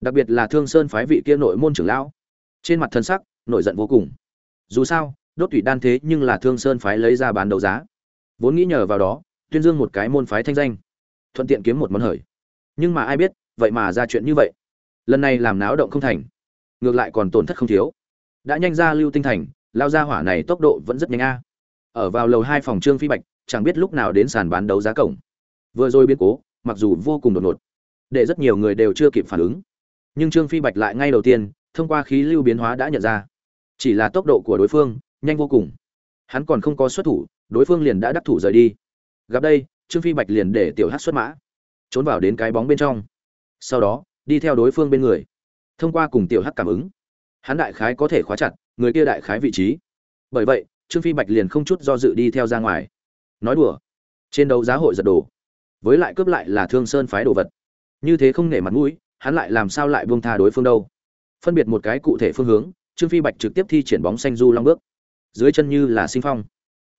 Đặc biệt là thương sơn phái vị kia nội môn trưởng lão. Trên mặt thân sắc, nổi giận vô cùng. Dù sao, đốt tủy đan thế nhưng là thương sơn phái lấy ra bán đấu giá. Vốn nghĩ nhờ vào đó, tuyên dương một cái môn phái thanh danh, thuận tiện kiếm một món hời. Nhưng mà ai biết, vậy mà ra chuyện như vậy. Lần này làm náo động không thành ngược lại còn tổn thất không thiếu. Đã nhanh ra lưu tinh thành, lao ra hỏa này tốc độ vẫn rất nhanh a. Ở vào lầu hai phòng trương phi bạch, chẳng biết lúc nào đến sàn bán đấu giá cổng. Vừa rồi biến cố, mặc dù vô cùng đột ngột, để rất nhiều người đều chưa kịp phản ứng. Nhưng trương phi bạch lại ngay đầu tiên, thông qua khí lưu biến hóa đã nhận ra, chỉ là tốc độ của đối phương nhanh vô cùng. Hắn còn không có xuất thủ, đối phương liền đã đắc thủ rời đi. Gặp đây, trương phi bạch liền để tiểu hát xuất mã, trốn vào đến cái bóng bên trong. Sau đó, đi theo đối phương bên người thông qua cùng tiểu hắc cảm ứng. Hắn đại khái có thể khóa chặt người kia đại khái vị trí. Bởi vậy, trương phi bạch liền không chút do dự đi theo ra ngoài. Nói đùa. Trên đấu giá hội giật đồ. Với lại cướp lại là thương sơn phái đồ vật. Như thế không nể mặt mũi, hắn lại làm sao lại buông tha đối phương đâu? Phân biệt một cái cụ thể phương hướng, trương phi bạch trực tiếp thi triển bóng xanh du long bước. Dưới chân như là sinh phong.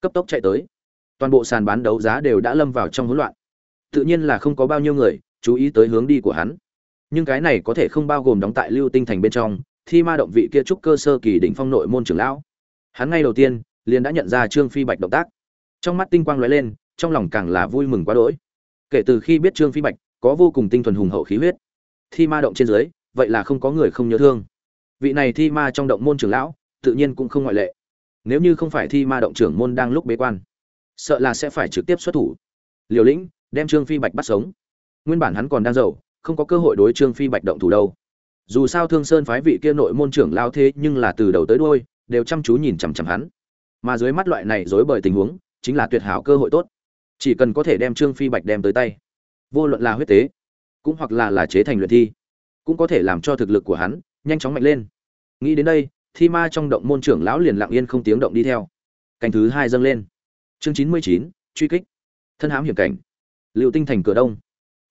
Cấp tốc chạy tới. Toàn bộ sàn bán đấu giá đều đã lâm vào trong hỗn loạn. Tự nhiên là không có bao nhiêu người chú ý tới hướng đi của hắn nhưng cái này có thể không bao gồm đóng tại lưu tinh thành bên trong, thi ma động vị kia trúc cơ sơ kỳ đỉnh phong nội môn trưởng lão. Hắn ngay đầu tiên, liền đã nhận ra trương phi bạch động tác. Trong mắt tinh quang lóe lên, trong lòng càng là vui mừng quá đỗi. Kể từ khi biết trương phi bạch có vô cùng tinh thuần hùng hậu khí huyết, thi ma động trên dưới, vậy là không có người không nhớ thương. Vị này thi ma trong động môn trưởng lão, tự nhiên cũng không ngoại lệ. Nếu như không phải thi ma động trưởng môn đang lúc bế quan, sợ là sẽ phải trực tiếp xuất thủ. Liều lĩnh, đem trương phi bạch bắt sống. Nguyên bản hắn còn đang giàu không có cơ hội đối trương phi bạch động thủ đâu. Dù sao thương sơn phái vị kia nội môn trưởng lao thế nhưng là từ đầu tới đuôi, đều chăm chú nhìn chằm chằm hắn. Mà dưới mắt loại này dối bời tình huống, chính là tuyệt hảo cơ hội tốt. Chỉ cần có thể đem trương phi bạch đem tới tay. Vô luận là huyết tế, cũng hoặc là là chế thành luyện thi, cũng có thể làm cho thực lực của hắn nhanh chóng mạnh lên. Nghĩ đến đây, thi ma trong động môn trưởng lão liền lặng yên không tiếng động đi theo. Canh thứ hai dâng lên. Chương chín mươi chín, truy kích. Thân hãm hiểm cảnh. Liệu tinh thành cửa đông.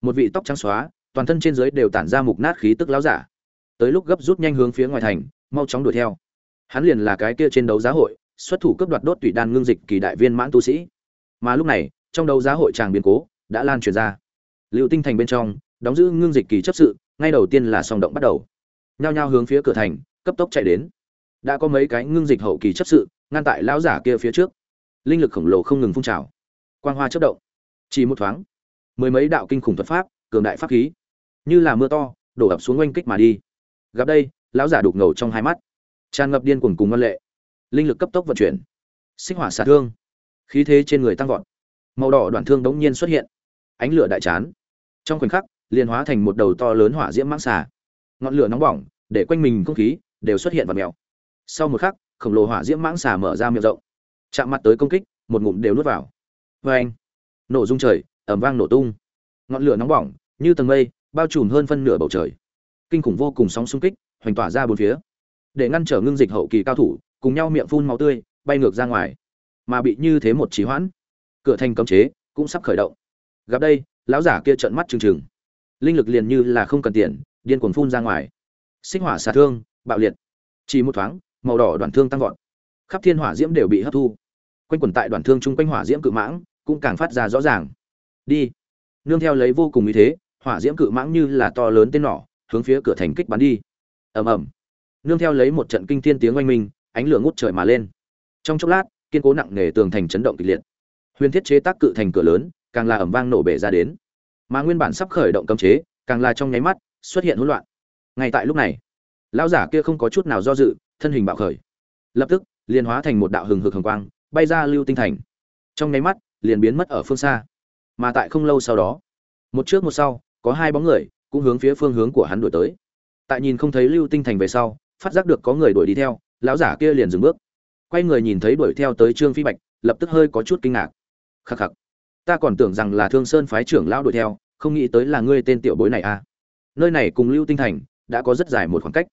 Một vị tóc trắng xóa toàn thân trên dưới đều tản ra mục nát khí tức láo giả. Tới lúc gấp rút nhanh hướng phía ngoài thành, mau chóng đuổi theo. Hắn liền là cái kia trên đấu giá hội, xuất thủ cấp đoạt đốt tủy đan ngưng dịch kỳ đại viên mãn tu sĩ. Mà lúc này, trong đấu giá hội tràng biến cố, đã lan truyền ra. Liệu tinh thành bên trong, đóng giữ ngưng dịch kỳ chấp sự, ngay đầu tiên là song động bắt đầu. Nhao nhao hướng phía cửa thành, cấp tốc chạy đến. Đã có mấy cái ngưng dịch hậu kỳ chấp sự, ngăn tại lão giả kia phía trước. Linh lực khổng lồ không ngừng phun trào. Quang hoa chất động. Chỉ một thoáng. Mười mấy đạo kinh khủng thuật pháp, cường đại pháp khí như là mưa to, đổ ập xuống oanh kích mà đi. Gặp đây, lão giả đục ngầu trong hai mắt. Tràn ngập điên cuồng cùng ngân lệ. Linh lực cấp tốc vận chuyển. Sinh hỏa xả thương. Khí thế trên người tăng vọt. Màu đỏ đoạn thương đống nhiên xuất hiện. Ánh lửa đại chán. Trong khoảnh khắc, liền hóa thành một đầu to lớn hỏa diễm mãng xà. Ngọn lửa nóng bỏng, để quanh mình không khí, đều xuất hiện vật mèo. Sau một khắc, khổng lồ hỏa diễm mãng xà mở ra miệng rộng. Chạm mặt tới công kích, một ngụm đều nuốt vào. Vê anh nổ rung trời ẩm vang nổ tung. Ngọn lửa nóng bỏng, như tầng mây bao trùm hơn phân nửa bầu trời. Kinh khủng vô cùng sóng xung kích, hoành tỏa ra bốn phía. Để ngăn trở ngưng dịch hậu kỳ cao thủ, cùng nhau miệng phun máu tươi, bay ngược ra ngoài. Mà bị như thế một trí hoãn, cửa thành cấm chế cũng sắp khởi động. Gặp đây, lão giả kia trợn mắt trừng trừng. Linh lực liền như là không cần tiền, điên cuồng phun ra ngoài. Sinh hỏa xả thương, bạo liệt. Chỉ một thoáng, màu đỏ đoàn thương tăng vọt. Khắp thiên hỏa diễm đều bị hấp thu. Quanh quần tại đoàn thương chung quanh hỏa diễm cự mãng cũng càng phát ra rõ ràng. Đi. Nương theo lấy vô cùng ý thế hỏa diễm cự mãng như là to lớn tên nỏ, hướng phía cửa thành kích bắn đi. Ầm ầm. Nương theo lấy một trận kinh thiên tiếng oanh minh, ánh lửa ngút trời mà lên. Trong chốc lát, kiên cố nặng nề tường thành chấn động kịch liệt. Huyền thiết chế tác cự thành cửa lớn, càng là ẩm vang nổ bể ra đến. Mà nguyên bản sắp khởi động cấm chế, càng là trong nháy mắt xuất hiện hỗn loạn. Ngay tại lúc này, lão giả kia không có chút nào do dự, thân hình bạo khởi. Lập tức, liền hóa thành một đạo hừng hực hồng quang, bay ra lưu tinh thành. Trong nháy mắt, liền biến mất ở phương xa. Mà tại không lâu sau đó, một trước một sau có hai bóng người, cũng hướng phía phương hướng của hắn đuổi tới. Tại nhìn không thấy lưu tinh thành về sau, phát giác được có người đuổi đi theo, lão giả kia liền dừng bước. Quay người nhìn thấy đuổi theo tới trương phi bạch, lập tức hơi có chút kinh ngạc. Khắc khắc, ta còn tưởng rằng là thương sơn phái trưởng lão đuổi theo, không nghĩ tới là ngươi tên tiểu bối này à. Nơi này cùng lưu tinh thành, đã có rất dài một khoảng cách.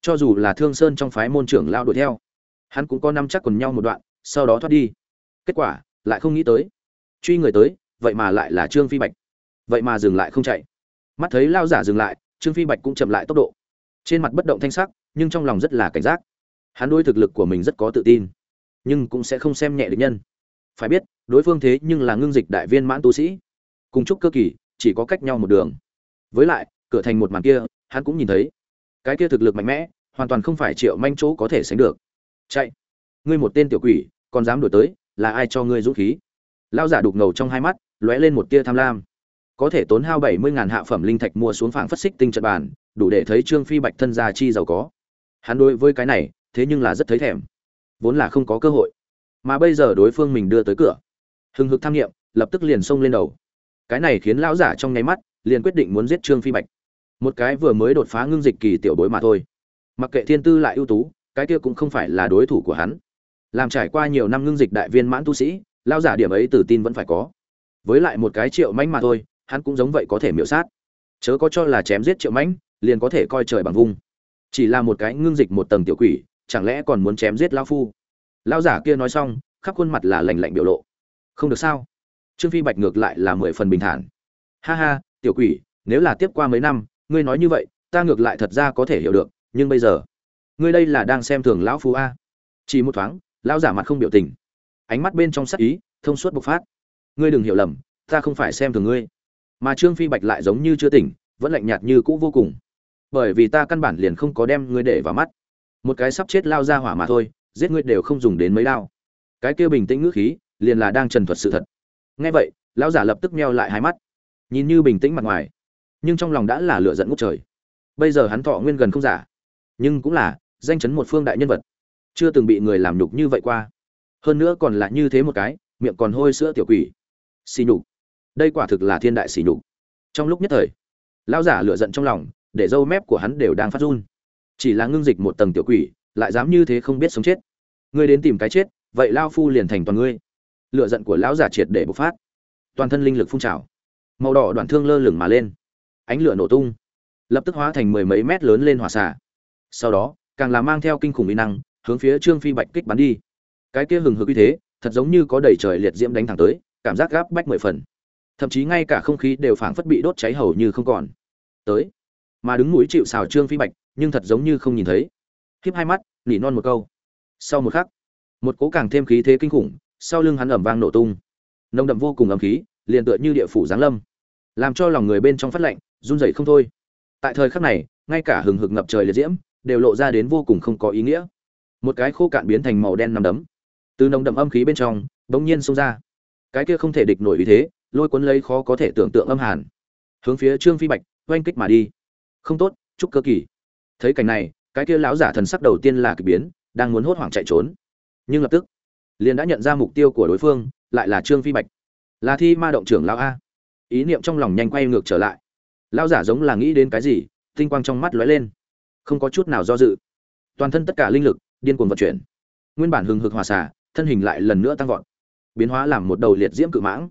Cho dù là thương sơn trong phái môn trưởng lão đuổi theo, hắn cũng có năm chắc quần nhau một đoạn, sau đó thoát đi. Kết quả, lại không nghĩ tới. Truy người tới, vậy mà lại là trương phi bạch. Vậy mà dừng lại không chạy mắt thấy lao giả dừng lại, trương phi bạch cũng chậm lại tốc độ. Trên mặt bất động thanh sắc, nhưng trong lòng rất là cảnh giác. Hắn đôi thực lực của mình rất có tự tin, nhưng cũng sẽ không xem nhẹ địch nhân. Phải biết, đối phương thế nhưng là ngưng dịch đại viên mãn tu sĩ. Cùng chúc cơ kỳ, chỉ có cách nhau một đường. Với lại, cửa thành một màn kia, hắn cũng nhìn thấy. Cái kia thực lực mạnh mẽ, hoàn toàn không phải triệu manh chỗ có thể sánh được. Chạy! Ngươi một tên tiểu quỷ, còn dám đổi tới, là ai cho ngươi dũng khí? Lao giả đục ngầu trong hai mắt, lóe lên một tia tham lam có thể tốn hao bảy mươi ngàn hạ phẩm linh thạch mua xuống phảng phất xích tinh trận bàn, đủ để thấy trương phi bạch thân gia chi giàu có. Hắn đối với cái này, thế nhưng là rất thấy thèm. Vốn là không có cơ hội. Mà bây giờ đối phương mình đưa tới cửa. Hừng hực tham nghiệm, lập tức liền xông lên đầu. Cái này khiến lão giả trong nháy mắt, liền quyết định muốn giết trương phi bạch. Một cái vừa mới đột phá ngưng dịch kỳ tiểu bối mà thôi. Mặc kệ thiên tư lại ưu tú, cái kia cũng không phải là đối thủ của hắn. Làm trải qua nhiều năm ngưng dịch đại viên mãn tu sĩ lao giả điểm ấy tự tin vẫn phải có. Với lại một cái triệu manh mà thôi hắn cũng giống vậy có thể miểu sát. Chớ có cho là chém giết triệu mãnh, liền có thể coi trời bằng vung chỉ là một cái ngưng dịch một tầng tiểu quỷ, chẳng lẽ còn muốn chém giết lao phu? Lao giả kia nói xong, khắp khuôn mặt là lành lạnh biểu lộ. Không được sao? Trương phi bạch ngược lại là mười phần bình thản. Ha ha, tiểu quỷ, nếu là tiếp qua mấy năm, ngươi nói như vậy, ta ngược lại thật ra có thể hiểu được, nhưng bây giờ, ngươi đây là đang xem thường lão phu a. Chỉ một thoáng, lão giả mặt không biểu tình. Ánh mắt bên trong sắc ý, thông suốt bộc phát. Ngươi đừng hiểu lầm, ta không phải xem thường ngươi mà trương phi bạch lại giống như chưa tỉnh, vẫn lạnh nhạt như cũ vô cùng. Bởi vì ta căn bản liền không có đem ngươi để vào mắt. Một cái sắp chết lao ra hỏa mà thôi, giết ngươi đều không dùng đến mấy đao. Cái kia bình tĩnh ngữ khí, liền là đang trần thuật sự thật. Nghe vậy, lão giả lập tức meo lại hai mắt. Nhìn như bình tĩnh mặt ngoài, nhưng trong lòng đã là lửa giận ngút trời. Bây giờ hắn thọ nguyên gần không giả, nhưng cũng là danh chấn một phương đại nhân vật. Chưa từng bị người làm nhục như vậy qua. Hơn nữa còn là như thế một cái, miệng còn hôi sữa tiểu quỷ. Xì nhục đây quả thực là thiên đại sỉ nhục. Trong lúc nhất thời, lão giả lửa giận trong lòng, để râu mép của hắn đều đang phát run. Chỉ là ngưng dịch một tầng tiểu quỷ, lại dám như thế không biết sống chết. Ngươi đến tìm cái chết, vậy lao phu liền thành toàn ngươi. Lửa giận của lão giả triệt để bộc phát. Toàn thân linh lực phun trào. Màu đỏ đoạn thương lơ lửng mà lên. Ánh lửa nổ tung. Lập tức hóa thành mười mấy mét lớn lên hỏa xả sau đó, càng là mang theo kinh khủng uy năng, hướng phía trương phi bạch kích bắn đi. Cái kia hừng hực uy thế, thật giống như có đầy trời liệt diễm đánh thẳng tới, cảm giác gáp bách mười phần thậm chí ngay cả không khí đều phảng phất bị đốt cháy hầu như không còn. Tới. Mà đứng mũi chịu xào trương phi bạch, nhưng thật giống như không nhìn thấy. Khiếp hai mắt, nỉ non một câu. Sau một khắc, một cố càng thêm khí thế kinh khủng, sau lưng hắn ẩm vang nổ tung. Nồng đậm vô cùng âm khí, liền tựa như địa phủ giáng lâm. Làm cho lòng người bên trong phát lạnh, run rẩy không thôi. Tại thời khắc này, ngay cả hừng hực ngập trời liệt diễm, đều lộ ra đến vô cùng không có ý nghĩa. Một cái khô cạn biến thành màu đen nằm đấm. Từ nồng đậm âm khí bên trong, bỗng nhiên xông ra. Cái kia không thể địch nổi ý thế lôi cuốn lấy khó có thể tưởng tượng âm hàn, hướng phía trương phi bạch oanh kích mà đi. Không tốt, chúc cơ kỳ. Thấy cảnh này, cái kia lão giả thần sắc đầu tiên là kỳ biến, đang muốn hốt hoảng chạy trốn. Nhưng lập tức, liền đã nhận ra mục tiêu của đối phương, lại là trương phi bạch. Là thi ma động trưởng lão a. Ý niệm trong lòng nhanh quay ngược trở lại. Lão giả giống là nghĩ đến cái gì, tinh quang trong mắt lóe lên. Không có chút nào do dự. Toàn thân tất cả linh lực, điên cuồng vận chuyển. Nguyên bản hừng hực hòa xả, thân hình lại lần nữa tăng vọt. Biến hóa làm một đầu liệt diễm cự mãng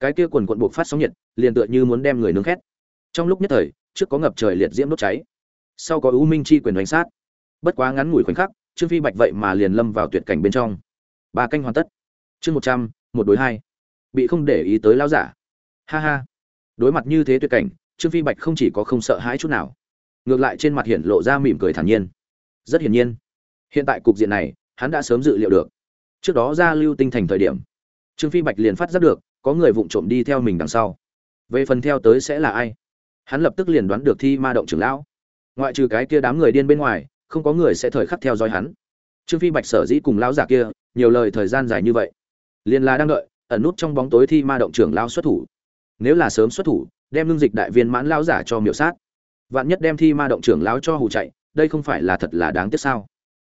cái kia quần quận buộc phát sóng nhiệt, liền tựa như muốn đem người nướng khét. Trong lúc nhất thời, trước có ngập trời liệt diễm đốt cháy, sau có ưu minh chi quyền đánh sát. Bất quá ngắn ngủi khoảnh khắc, trương phi bạch vậy mà liền lâm vào tuyệt cảnh bên trong. Ba canh hoàn tất. Chương một trăm, một đối hai. Bị không để ý tới lao giả. Ha ha. Đối mặt như thế tuyệt cảnh, trương phi bạch không chỉ có không sợ hãi chút nào, ngược lại trên mặt hiện lộ ra mỉm cười thản nhiên. Rất hiển nhiên, hiện tại cục diện này, hắn đã sớm dự liệu được. Trước đó ra lưu tinh thành thời điểm, trương phi bạch liền phát giác được có người vụng trộm đi theo mình đằng sau. Về phần theo tới sẽ là ai? Hắn lập tức liền đoán được thi ma động trưởng lão. Ngoại trừ cái kia đám người điên bên ngoài, không có người sẽ thời khắc theo dõi hắn. Trương phi bạch sở dĩ cùng lão giả kia, nhiều lời thời gian dài như vậy. Liền là đang đợi, ẩn nút trong bóng tối thi ma động trưởng lão xuất thủ. Nếu là sớm xuất thủ, đem lương dịch đại viên mãn lão giả cho miểu sát. Vạn nhất đem thi ma động trưởng lão cho hù chạy, đây không phải là thật là đáng tiếc sao?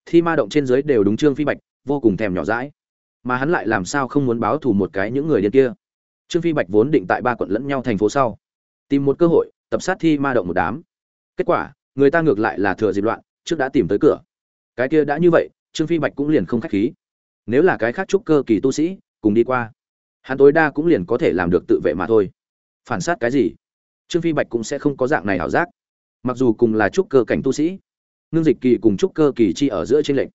Thi ma động trên dưới đều đúng trương phi bạch, vô cùng thèm nhỏ dãi mà hắn lại làm sao không muốn báo thù một cái những người điên kia? Trương phi bạch vốn định tại ba quận lẫn nhau thành phố sau, tìm một cơ hội, tập sát thi ma động một đám. Kết quả, người ta ngược lại là thừa dịp loạn, trước đã tìm tới cửa. Cái kia đã như vậy, trương phi bạch cũng liền không khách khí. Nếu là cái khác trúc cơ kỳ tu sĩ, cùng đi qua, hắn tối đa cũng liền có thể làm được tự vệ mà thôi. Phản sát cái gì? Trương phi bạch cũng sẽ không có dạng này ảo giác. Mặc dù cùng là trúc cơ cảnh tu sĩ, ngưng dịch kỳ cùng trúc cơ kỳ chi ở giữa tranh lệch,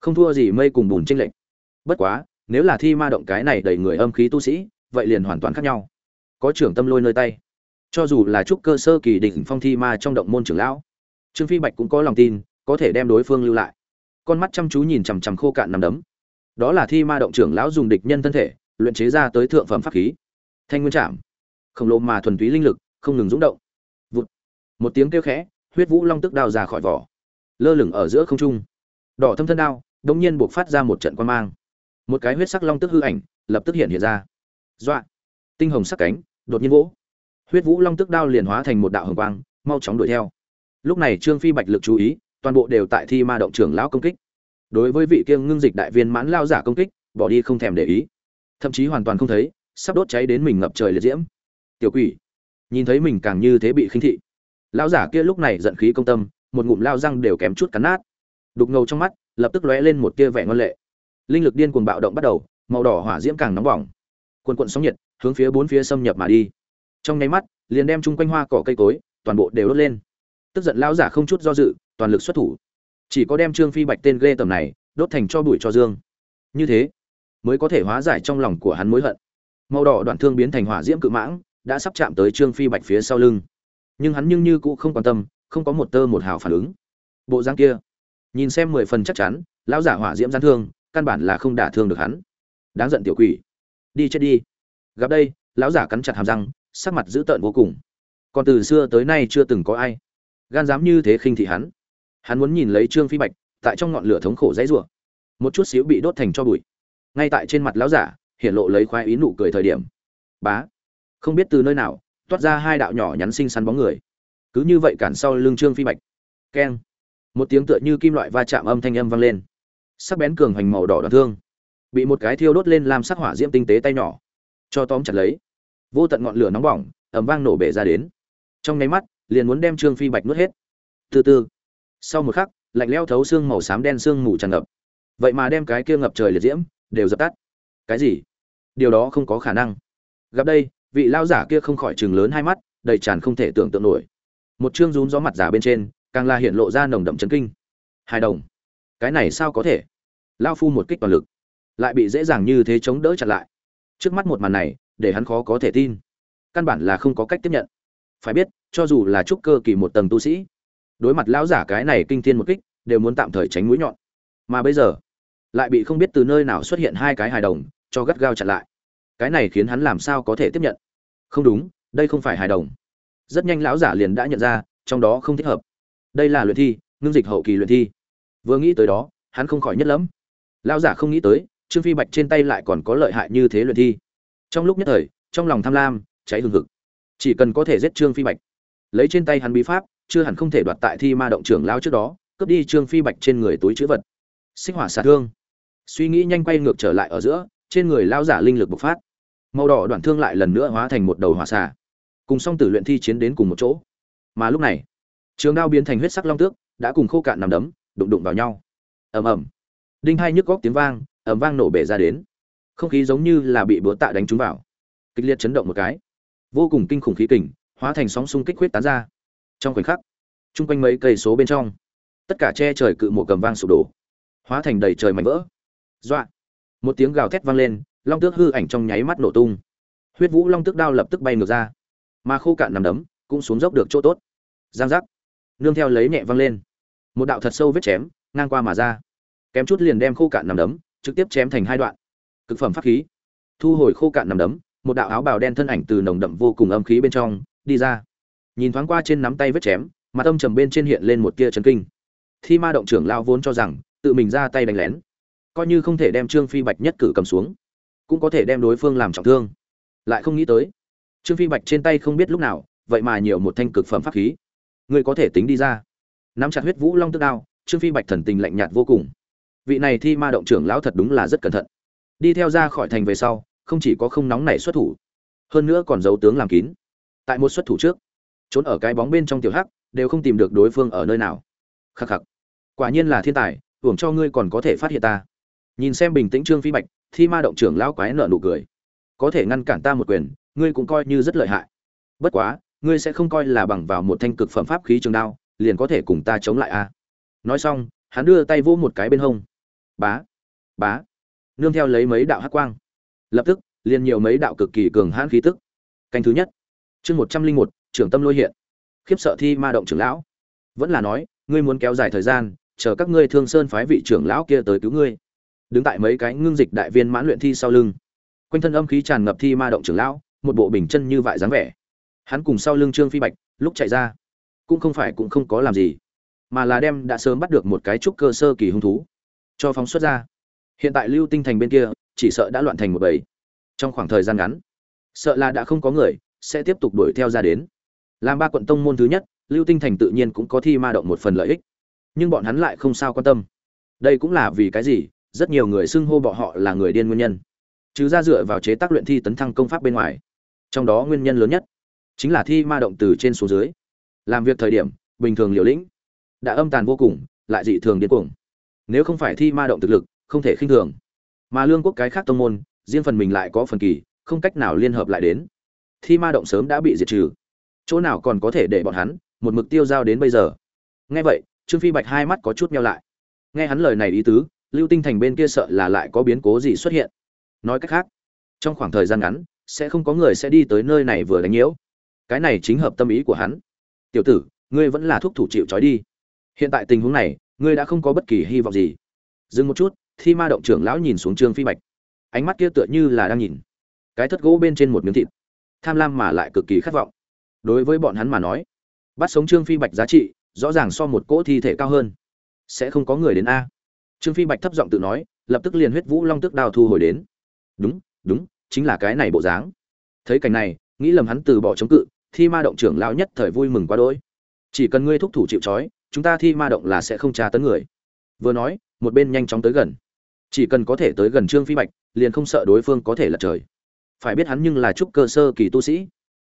không thua gì mây cùng bùn tranh lệch. Bất quá nếu là thi ma động cái này đầy người âm khí tu sĩ, vậy liền hoàn toàn khác nhau. Có trưởng tâm lôi nơi tay. Cho dù là trúc cơ sơ kỳ đỉnh phong thi ma trong động môn trưởng lão, trương phi bạch cũng có lòng tin, có thể đem đối phương lưu lại. Con mắt chăm chú nhìn chằm chằm khô cạn nằm đấm. Đó là thi ma động trưởng lão dùng địch nhân thân thể, luyện chế ra tới thượng phẩm pháp khí. Thanh nguyên trảm. Khổng lồ mà thuần túy linh lực, không ngừng rung động. Vụt. một tiếng kêu khẽ, huyết vũ long tức đao ra khỏi vỏ. Lơ lửng ở giữa không trung. Đỏ thâm thân đao, đống nhiên buộc phát ra một trận quan mang một cái huyết sắc long tức hư ảnh lập tức hiện hiện ra. Dọa. Tinh hồng sắc cánh, đột nhiên vỗ. Huyết vũ long tức đao liền hóa thành một đạo hồng quang, mau chóng đuổi theo. Lúc này trương phi bạch lực chú ý, toàn bộ đều tại thi ma động trưởng lão công kích. Đối với vị kiêng ngưng dịch đại viên mãn lao giả công kích, bỏ đi không thèm để ý. Thậm chí hoàn toàn không thấy, sắp đốt cháy đến mình ngập trời liệt diễm. Tiểu quỷ. Nhìn thấy mình càng như thế bị khinh thị. Lão giả kia lúc này giận khí công tâm, một ngụm lao răng đều kém chút cắn nát. Đục ngầu trong mắt, lập tức lóe lên một tia vẻ ngon lệ linh lực điên cuồng bạo động bắt đầu, màu đỏ hỏa diễm càng nóng bỏng. Quần quận sóng nhiệt hướng phía bốn phía xâm nhập mà đi. Trong nháy mắt, liền đem chung quanh hoa cỏ cây cối, toàn bộ đều đốt lên. Tức giận lão giả không chút do dự, toàn lực xuất thủ. Chỉ có đem trương phi bạch tên ghê tầm này đốt thành cho bụi cho dương. Như thế, mới có thể hóa giải trong lòng của hắn mối hận. Màu đỏ đoạn thương biến thành hỏa diễm cự mãng, đã sắp chạm tới trương phi bạch phía sau lưng. Nhưng hắn nhưng như cũng không quan tâm, không có một tơ một hào phản ứng. Bộ dáng kia, nhìn xem mười phần chắc chắn, lão giả hỏa diễm gian thương căn bản là không đả thương được hắn. Đáng giận tiểu quỷ. Đi chết đi. Gặp đây, lão giả cắn chặt hàm răng, sắc mặt dữ tợn vô cùng. Còn từ xưa tới nay chưa từng có ai gan dám như thế khinh thị hắn. Hắn muốn nhìn lấy trương phi bạch, tại trong ngọn lửa thống khổ dãy rủa. Một chút xíu bị đốt thành cho bụi. Ngay tại trên mặt lão giả hiện lộ lấy khoái ý nụ cười thời điểm. Bá. Không biết từ nơi nào, toát ra hai đạo nhỏ nhắn xinh xắn bóng người. Cứ như vậy cản sau lưng trương phi bạch. Keng. Một tiếng tựa như kim loại va chạm âm thanh âm vang lên sắc bén cường hoành màu đỏ đoạn thương, bị một cái thiêu đốt lên làm sắc hỏa diễm tinh tế tay nhỏ, cho tóm chặt lấy. Vô tận ngọn lửa nóng bỏng ẩm vang nổ bể ra đến. Trong nháy mắt, liền muốn đem trương phi bạch nuốt hết. Từ từ. Sau một khắc, lạnh leo thấu xương màu xám đen xương mù tràn ngập. Vậy mà đem cái kia ngập trời liệt diễm đều dập tắt. Cái gì? Điều đó không có khả năng. Gặp đây, vị lao giả kia không khỏi chừng lớn hai mắt, đầy tràn không thể tưởng tượng nổi. Một chương rún gió mặt giả bên trên, càng là hiện lộ ra nồng đậm chấn kinh. Hai đồng cái này sao có thể? Lao phu một kích toàn lực, lại bị dễ dàng như thế chống đỡ chặn lại. Trước mắt một màn này, để hắn khó có thể tin. Căn bản là không có cách tiếp nhận. Phải biết, cho dù là trúc cơ kỳ một tầng tu sĩ, đối mặt lão giả cái này kinh thiên một kích, đều muốn tạm thời tránh mũi nhọn. Mà bây giờ, lại bị không biết từ nơi nào xuất hiện hai cái hài đồng, cho gắt gao chặn lại. Cái này khiến hắn làm sao có thể tiếp nhận? Không đúng, đây không phải hài đồng. Rất nhanh lão giả liền đã nhận ra, trong đó không thích hợp. Đây là luyện thi, ngưng dịch hậu kỳ luyện thi vừa nghĩ tới đó, hắn không khỏi nhất lắm lão giả không nghĩ tới, trương phi bạch trên tay lại còn có lợi hại như thế luyện thi. Trong lúc nhất thời, trong lòng tham lam, cháy hừng hực. Chỉ cần có thể giết trương phi bạch. Lấy trên tay hắn bí pháp, chưa hẳn không thể đoạt tại thi ma động trưởng lao trước đó, cướp đi trương phi bạch trên người túi chữ vật. Xích hỏa xả thương. Suy nghĩ nhanh quay ngược trở lại ở giữa, trên người lao giả linh lực bộc phát. Màu đỏ đoạn thương lại lần nữa hóa thành một đầu hỏa xả cùng song tử luyện thi chiến đến cùng một chỗ. Mà lúc này, trường đao biến thành huyết sắc long tước, đã cùng khô cạn nằm đấm đụng đụng vào nhau. Ầm ầm. Đinh hai nhức góc tiếng vang, ầm vang nổ bể ra đến. Không khí giống như là bị búa tạ đánh trúng vào. Kịch liệt chấn động một cái. Vô cùng kinh khủng khí kình, hóa thành sóng xung kích huyết tán ra. Trong khoảnh khắc, chung quanh mấy cây số bên trong, tất cả che trời cự một cầm vang sụp đổ. Hóa thành đầy trời mảnh vỡ. Dọa. Một tiếng gào thét vang lên, long tước hư ảnh trong nháy mắt nổ tung. Huyết vũ long tước đao lập tức bay ngược ra. Mà khô cạn nằm đấm cũng xuống dốc được chỗ tốt. Giang giác. Nương theo lấy nhẹ vang lên một đạo thật sâu vết chém ngang qua mà ra. Kém chút liền đem khô cạn nằm đấm, trực tiếp chém thành hai đoạn. Cực phẩm pháp khí. Thu hồi khô cạn nằm đấm, một đạo áo bào đen thân ảnh từ nồng đậm vô cùng âm khí bên trong đi ra. Nhìn thoáng qua trên nắm tay vết chém, mặt âm trầm bên trên hiện lên một tia chấn kinh. Thi ma động trưởng lao vốn cho rằng, tự mình ra tay đánh lén, coi như không thể đem trương phi bạch nhất cử cầm xuống, cũng có thể đem đối phương làm trọng thương. Lại không nghĩ tới, trương phi bạch trên tay không biết lúc nào, vậy mà nhiều một thanh cực phẩm pháp khí. Ngươi có thể tính đi ra nắm chặt huyết vũ long tức đao, trương phi bạch thần tình lạnh nhạt vô cùng. Vị này thi ma động trưởng lão thật đúng là rất cẩn thận. Đi theo ra khỏi thành về sau, không chỉ có không nóng nảy xuất thủ, hơn nữa còn giấu tướng làm kín. Tại một xuất thủ trước, trốn ở cái bóng bên trong tiểu hắc, đều không tìm được đối phương ở nơi nào. Khắc khắc. Quả nhiên là thiên tài, hưởng cho ngươi còn có thể phát hiện ta. Nhìn xem bình tĩnh trương phi bạch, thi ma động trưởng lão quái nợ nụ cười. Có thể ngăn cản ta một quyền, ngươi cũng coi như rất lợi hại. Bất quá, ngươi sẽ không coi là bằng vào một thanh cực phẩm pháp khí trường đao liền có thể cùng ta chống lại a. À. nói xong, hắn đưa tay vỗ một cái bên hông. Bá bá. Nương theo lấy mấy đạo hắc quang. Lập tức, liền nhiều mấy đạo cực kỳ cường hãn khí tức. Canh thứ nhất. Chương một trăm linh một, trưởng tâm lôi hiện. Khiếp sợ thi ma động trưởng lão. Vẫn là nói, ngươi muốn kéo dài thời gian, chờ các ngươi thương sơn phái vị trưởng lão kia tới cứu ngươi. Đứng tại mấy cái ngưng dịch đại viên mãn luyện thi sau lưng. Quanh thân âm khí tràn ngập thi ma động trưởng lão, một bộ bình chân như vại dáng vẻ. Hắn cùng sau lưng trương phi bạch, lúc chạy ra cũng không phải cũng không có làm gì, mà là đem đã sớm bắt được một cái trúc cơ sơ kỳ hung thú cho phóng xuất ra. Hiện tại lưu tinh thành bên kia, chỉ sợ đã loạn thành một bầy. Trong khoảng thời gian ngắn, sợ là đã không có người sẽ tiếp tục đuổi theo ra đến. Làm ba quận tông môn thứ nhất, lưu tinh thành tự nhiên cũng có thi ma động một phần lợi ích, nhưng bọn hắn lại không sao quan tâm. Đây cũng là vì cái gì? Rất nhiều người xưng hô bọn họ là người điên nguyên nhân. Chứ ra dựa vào chế tác luyện thi tấn thăng công pháp bên ngoài, trong đó nguyên nhân lớn nhất chính là thi ma động từ trên xuống dưới làm việc thời điểm, bình thường liều lĩnh, đã âm tàn vô cùng, lại dị thường điên cuồng. Nếu không phải thi ma động thực lực, không thể khinh thường. Mà lương quốc cái khác tông môn, riêng phần mình lại có phần kỳ, không cách nào liên hợp lại đến. Thi ma động sớm đã bị diệt trừ. Chỗ nào còn có thể để bọn hắn một mực tiêu giao đến bây giờ? Nghe vậy, trương phi bạch hai mắt có chút meo lại. Nghe hắn lời này ý tứ, lưu tinh thành bên kia sợ là lại có biến cố gì xuất hiện. Nói cách khác, trong khoảng thời gian ngắn, sẽ không có người sẽ đi tới nơi này vừa đánh nhiễu. Cái này chính hợp tâm ý của hắn tiểu tử, ngươi vẫn là thuốc thủ chịu trói đi. Hiện tại tình huống này, ngươi đã không có bất kỳ hy vọng gì. Dừng một chút, thi ma động trưởng lão nhìn xuống trương phi bạch. Ánh mắt kia tựa như là đang nhìn cái thất gỗ bên trên một miếng thịt. Tham lam mà lại cực kỳ khát vọng. Đối với bọn hắn mà nói, bắt sống trương phi bạch giá trị, rõ ràng so một cỗ thi thể cao hơn. Sẽ không có người đến a. Trương phi bạch thấp giọng tự nói, lập tức liền huyết vũ long tức đao thu hồi đến. Đúng đúng, chính là cái này bộ dáng. Thấy cảnh này, nghĩ lầm hắn từ bỏ chống cự thi ma động trưởng lão nhất thời vui mừng quá đỗi. Chỉ cần ngươi thúc thủ chịu trói, chúng ta thi ma động là sẽ không tra tấn người. Vừa nói, một bên nhanh chóng tới gần. Chỉ cần có thể tới gần trương phi bạch, liền không sợ đối phương có thể lật trời. Phải biết hắn nhưng là trúc cơ sơ kỳ tu sĩ.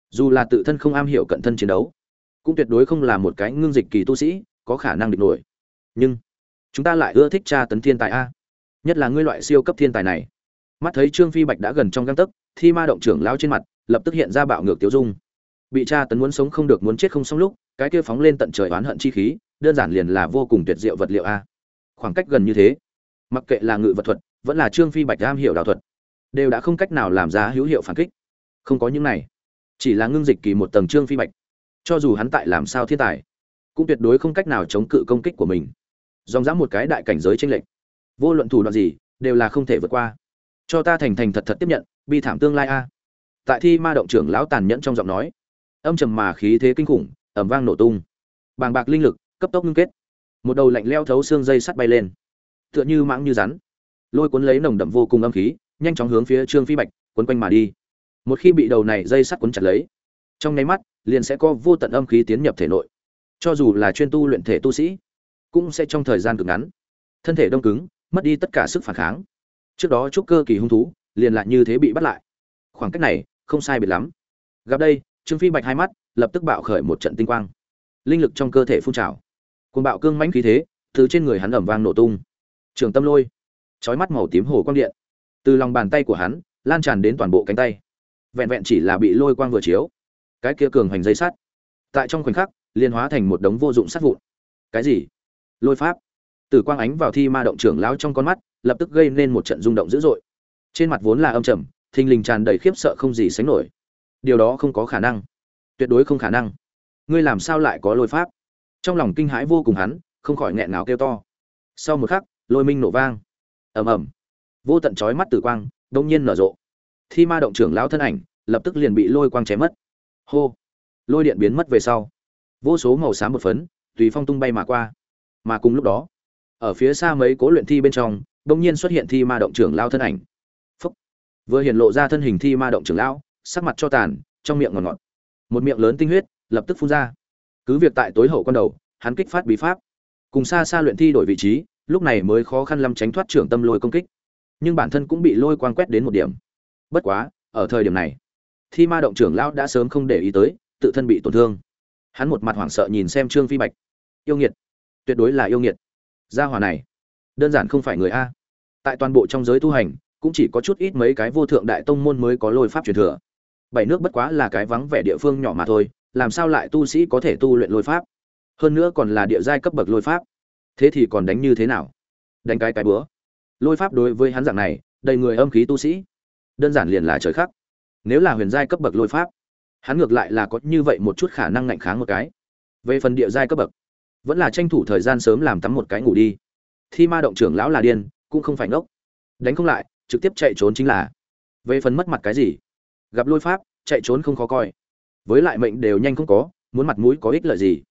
Dù là tự thân không am hiểu cận thân chiến đấu, cũng tuyệt đối không là một cái ngưng dịch kỳ tu sĩ, có khả năng địch nổi. Nhưng, chúng ta lại ưa thích tra tấn thiên tài a. Nhất là ngươi loại siêu cấp thiên tài này. Mắt thấy trương phi bạch đã gần trong găng tấc, thi ma động trưởng lao trên mặt lập tức hiện ra bạo ngược tiêu dung bị tra tấn muốn sống không được muốn chết không xong lúc, cái kia phóng lên tận trời oán hận chi khí, đơn giản liền là vô cùng tuyệt diệu vật liệu a. Khoảng cách gần như thế. Mặc kệ là ngự vật thuật, vẫn là trương phi bạch am hiểu đạo thuật, đều đã không cách nào làm ra hữu hiệu phản kích. Không có những này. Chỉ là ngưng dịch kỳ một tầng trương phi bạch. Cho dù hắn tại làm sao thiên tài, cũng tuyệt đối không cách nào chống cự công kích của mình. Dòng dã một cái đại cảnh giới tranh lệch. Vô luận thủ đoạn gì, đều là không thể vượt qua. Cho ta thành thành thật thật tiếp nhận, bi thảm tương lai a. Tại thi ma động trưởng lão tàn nhẫn trong giọng nói âm trầm mà khí thế kinh khủng ẩm vang nổ tung. Bàng bạc linh lực, cấp tốc ngưng kết. Một đầu lạnh leo thấu xương dây sắt bay lên. Tựa như mãng như rắn. Lôi cuốn lấy nồng đậm vô cùng âm khí, nhanh chóng hướng phía trương phi bạch, quấn quanh mà đi. Một khi bị đầu này dây sắt quấn chặt lấy, trong nháy mắt, liền sẽ có vô tận âm khí tiến nhập thể nội. Cho dù là chuyên tu luyện thể tu sĩ, cũng sẽ trong thời gian cực ngắn, thân thể đông cứng, mất đi tất cả sức phản kháng. Trước đó trúc cơ kỳ hung thú, liền lại như thế bị bắt lại. Khoảng cách này, không sai biệt lắm. Gặp đây trương phi bạch hai mắt lập tức bạo khởi một trận tinh quang. Linh lực trong cơ thể phun trào. Cuồng bạo cương mãnh khí thế từ trên người hắn ẩm vang nổ tung. Trường tâm lôi chói mắt màu tím hồ quang điện. Từ lòng bàn tay của hắn lan tràn đến toàn bộ cánh tay. Vẹn vẹn chỉ là bị lôi quang vừa chiếu, cái kia cường hành dây sắt, tại trong khoảnh khắc liên hóa thành một đống vô dụng sắt vụn. Cái gì? Lôi pháp. Từ quang ánh vào thi ma động trưởng lão trong con mắt lập tức gây nên một trận rung động dữ dội. Trên mặt vốn là âm trầm, thình lình tràn đầy khiếp sợ không gì sánh nổi điều đó không có khả năng. Tuyệt đối không khả năng. Ngươi làm sao lại có lôi pháp? Trong lòng kinh hãi vô cùng hắn, không khỏi nghẹn ngào kêu to. Sau một khắc, lôi minh nổ vang. Ầm ầm. Vô tận chói mắt tử quang đông nhiên nở rộ. Thi ma động trưởng lão thân ảnh, lập tức liền bị lôi quang chém mất. Hô. Lôi điện biến mất về sau. Vô số màu xám một phấn, tùy phong tung bay mà qua. Mà cùng lúc đó, ở phía xa mấy cố luyện thi bên trong đông nhiên xuất hiện thi ma động trưởng lao thân ảnh. Phúc. vừa hiện lộ ra thân hình thi ma động trưởng lão sắc mặt cho tàn, trong miệng ngọt ngọt. Một miệng lớn tinh huyết, lập tức phun ra. Cứ việc tại tối hậu con đầu, hắn kích phát bí pháp. Cùng xa xa luyện thi đổi vị trí, lúc này mới khó khăn lắm tránh thoát trưởng tâm lôi công kích. Nhưng bản thân cũng bị lôi quang quét đến một điểm. Bất quá, ở thời điểm này, thi ma động trưởng lão đã sớm không để ý tới, tự thân bị tổn thương. Hắn một mặt hoảng sợ nhìn xem trương phi bạch. Yêu nghiệt. Tuyệt đối là yêu nghiệt. Gia hỏa này, đơn giản không phải người a. Tại toàn bộ trong giới tu hành, cũng chỉ có chút ít mấy cái vô thượng đại tông môn mới có lôi pháp truyền thừa bảy nước bất quá là cái vắng vẻ địa phương nhỏ mà thôi, làm sao lại tu sĩ có thể tu luyện lôi pháp? Hơn nữa còn là địa giai cấp bậc lôi pháp. Thế thì còn đánh như thế nào? Đánh cái cái bữa. Lôi pháp đối với hắn dạng này, đầy người âm khí tu sĩ. Đơn giản liền là trời khắc. Nếu là huyền giai cấp bậc lôi pháp, hắn ngược lại là có như vậy một chút khả năng ngạnh kháng một cái. Về phần địa giai cấp bậc, vẫn là tranh thủ thời gian sớm làm tắm một cái ngủ đi. Thi ma động trưởng lão là điên, cũng không phải ngốc. Đánh không lại, trực tiếp chạy trốn chính là. Về phần mất mặt cái gì gặp lôi pháp, chạy trốn không khó coi. Với lại mệnh đều nhanh không có, muốn mặt mũi có ích lợi gì.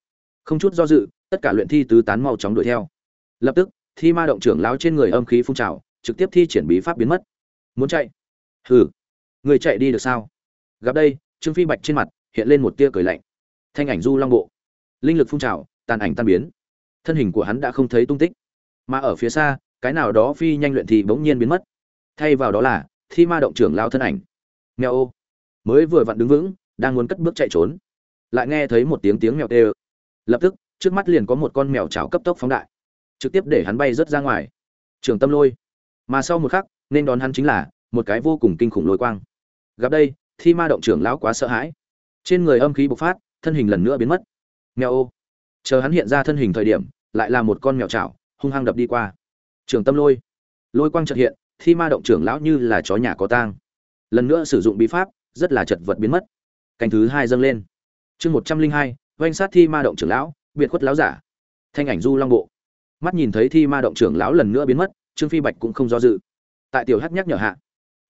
Không chút do dự, tất cả luyện thi tứ tán mau chóng đuổi theo. Lập tức, thi ma động trưởng lao trên người âm khí phun trào, trực tiếp thi triển bí pháp biến mất. Muốn chạy? Hừ. Người chạy đi được sao? Gặp đây, trương phi bạch trên mặt hiện lên một tia cười lạnh. Thanh ảnh du long bộ. Linh lực phun trào, tàn ảnh tan biến. Thân hình của hắn đã không thấy tung tích. Mà ở phía xa, cái nào đó phi nhanh luyện thì bỗng nhiên biến mất. Thay vào đó là, thi ma động trưởng lao thân ảnh mèo ô. Mới vừa vặn đứng vững, đang muốn cất bước chạy trốn. Lại nghe thấy một tiếng tiếng mèo tê lập tức, trước mắt liền có một con mèo chảo cấp tốc phóng đại. Trực tiếp để hắn bay rớt ra ngoài. Trường tâm lôi. Mà sau một khắc, nên đón hắn chính là một cái vô cùng kinh khủng lôi quang. Gặp đây, thi ma động trưởng lão quá sợ hãi. Trên người âm khí bộc phát, thân hình lần nữa biến mất. Mèo ô. Chờ hắn hiện ra thân hình thời điểm, lại là một con mèo chảo, hung hăng đập đi qua. Trường tâm lôi. Lôi quang trật hiện, thi ma động trưởng lão như là chó nhà có tang lần nữa sử dụng bí pháp, rất là chật vật biến mất. Canh thứ hai dâng lên. Chương một trăm linh hai, oanh sát thi ma động trưởng lão, biệt khuất lão giả. Thanh ảnh du long bộ. Mắt nhìn thấy thi ma động trưởng lão lần nữa biến mất, trương phi bạch cũng không do dự. Tại tiểu hắc nhắc nhở hạ,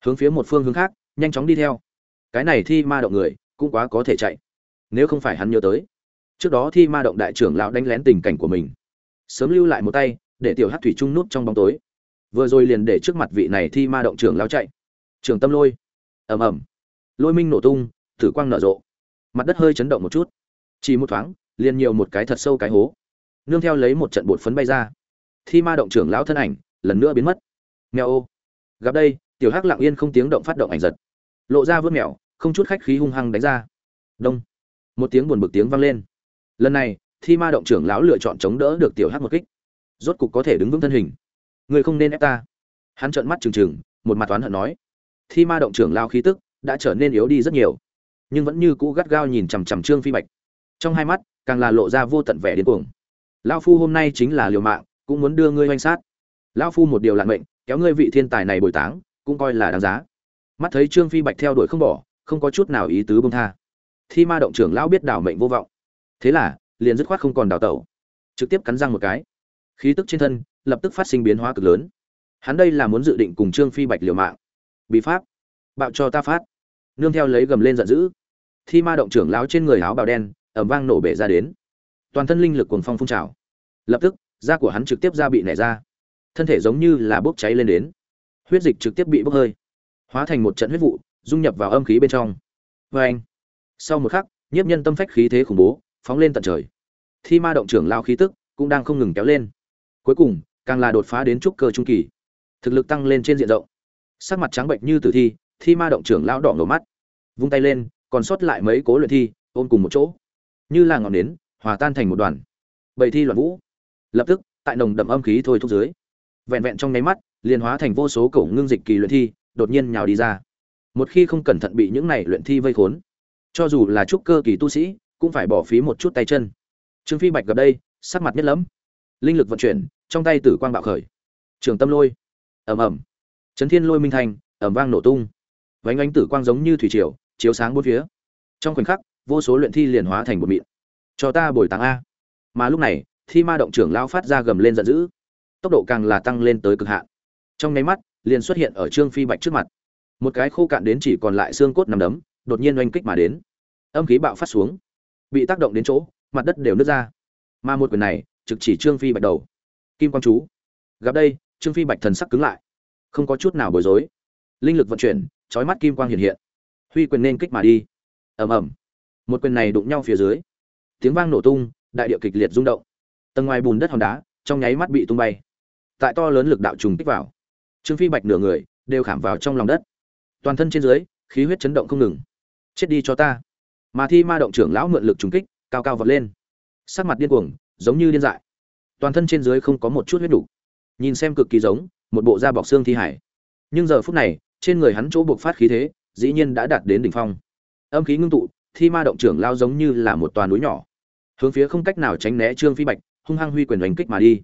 hướng phía một phương hướng khác, nhanh chóng đi theo. Cái này thi ma động người, cũng quá có thể chạy. Nếu không phải hắn nhớ tới, trước đó thi ma động đại trưởng lão đánh lén tình cảnh của mình. Sớm lưu lại một tay, để tiểu hắc thủy trung nút trong bóng tối. Vừa rồi liền để trước mặt vị này thi ma động trưởng lão chạy. Trường tâm lôi ầm ầm. Lôi minh nổ tung Thử quang nở rộ. Mặt đất hơi chấn động một chút. Chỉ một thoáng, liền nhiều một cái thật sâu cái hố. Nương theo lấy một trận bột phấn bay ra. Thi ma động trưởng lão thân ảnh, lần nữa biến mất. Mèo ô. Gặp đây, tiểu hắc lặng yên không tiếng động phát động ảnh giật. Lộ ra vớt mèo, không chút khách khí hung hăng đánh ra. Đông. Một tiếng buồn bực tiếng vang lên. Lần này, thi ma động trưởng lão lựa chọn chống đỡ được tiểu hắc một kích. Rốt cục có thể đứng vững thân hình. Người không nên ép ta. Hắn trợn mắt trừng trừng, một mặt toán hận nói thi ma động trưởng lao khí tức đã trở nên yếu đi rất nhiều, nhưng vẫn như cũ gắt gao nhìn chằm chằm trương phi bạch. Trong hai mắt, càng là lộ ra vô tận vẻ điên cuồng. Lao phu hôm nay chính là liều mạng, cũng muốn đưa ngươi oanh sát. Lao phu một điều lạn mệnh, kéo ngươi vị thiên tài này bồi táng, cũng coi là đáng giá. Mắt thấy trương phi bạch theo đuổi không bỏ, không có chút nào ý tứ bông tha. Thi ma động trưởng lão biết đảo mệnh vô vọng. Thế là, liền dứt khoát không còn đào tẩu. Trực tiếp cắn răng một cái. Khí tức trên thân lập tức phát sinh biến hóa cực lớn. Hắn đây là muốn dự định cùng trương phi bạch liều mạng bị pháp. Bạo cho ta phát. Nương theo lấy gầm lên giận dữ. Thi ma động trưởng lão trên người áo bào đen ẩm vang nổ bể ra đến. Toàn thân linh lực cuồng phong phun trào. Lập tức, da của hắn trực tiếp ra bị nẻ ra. Thân thể giống như là bốc cháy lên đến. Huyết dịch trực tiếp bị bốc hơi. Hóa thành một trận huyết vụ, dung nhập vào âm khí bên trong. Vê anh. Sau một khắc, nhiếp nhân tâm phách khí thế khủng bố, phóng lên tận trời. Thi ma động trưởng lao khí tức cũng đang không ngừng kéo lên. Cuối cùng, càng là đột phá đến trúc cơ trung kỳ. Thực lực tăng lên trên diện rộng sắc mặt trắng bệnh như tử thi thi ma động trưởng lão đỏ ngầu mắt. Vung tay lên, còn sót lại mấy cố luyện thi, ôm cùng một chỗ. Như là ngọn nến, hòa tan thành một đoàn. Bầy thi loạn vũ. Lập tức, tại nồng đậm âm khí thôi thúc dưới, vẹn vẹn trong nháy mắt, liền hóa thành vô số cổ ngưng dịch kỳ luyện thi, đột nhiên nhào đi ra. Một khi không cẩn thận bị những này luyện thi vây khốn, cho dù là trúc cơ kỳ tu sĩ, cũng phải bỏ phí một chút tay chân. Trương phi bạch gặp đây, sắc mặt nhất lẫm. Linh lực vận chuyển, trong tay tử quang bạo khởi. Trường tâm lôi. Ầm ầm chấn thiên lôi minh thành, ầm vang nổ tung. Vánh ánh tử quang giống như thủy triều, chiếu sáng bốn phía. Trong khoảnh khắc, vô số luyện thi liền hóa thành một mịn. Cho ta bồi táng a. Mà lúc này, thi ma động trưởng lao phát ra gầm lên giận dữ. Tốc độ càng là tăng lên tới cực hạn. Trong nháy mắt, liền xuất hiện ở trương phi bạch trước mặt. Một cái khô cạn đến chỉ còn lại xương cốt nằm đấm, đột nhiên oanh kích mà đến. Âm khí bạo phát xuống. Bị tác động đến chỗ, mặt đất đều nứt ra. Mà một quyền này, trực chỉ trương phi bạch đầu. Kim quang chú. Gặp đây, trương phi bạch thần sắc cứng lại không có chút nào bối rối. Linh lực vận chuyển trói mắt kim quang hiện hiện. Huy quyền nên kích mà đi. Ầm ầm. Một quyền này đụng nhau phía dưới, tiếng vang nổ tung, đại địa kịch liệt rung động. Tầng ngoài bùn đất hòn đá, trong nháy mắt bị tung bay. Tại to lớn lực đạo trùng kích vào, trương phi bạch nửa người đều khảm vào trong lòng đất. Toàn thân trên dưới, khí huyết chấn động không ngừng. Chết đi cho ta. Mà thi ma động trưởng lão mượn lực trùng kích, cao cao vọt lên. Sắc mặt điên cuồng, giống như điên dại. Toàn thân trên dưới không có một chút huyết đủ. Nhìn xem cực kỳ giống một bộ da bọc xương thi hải. Nhưng giờ phút này, trên người hắn chỗ buộc phát khí thế, dĩ nhiên đã đạt đến đỉnh phong. Âm khí ngưng tụ, thi ma động trưởng lao giống như là một toàn núi nhỏ. Hướng phía không cách nào tránh né trương phi bạch, hung hăng huy quyền đánh kích mà đi.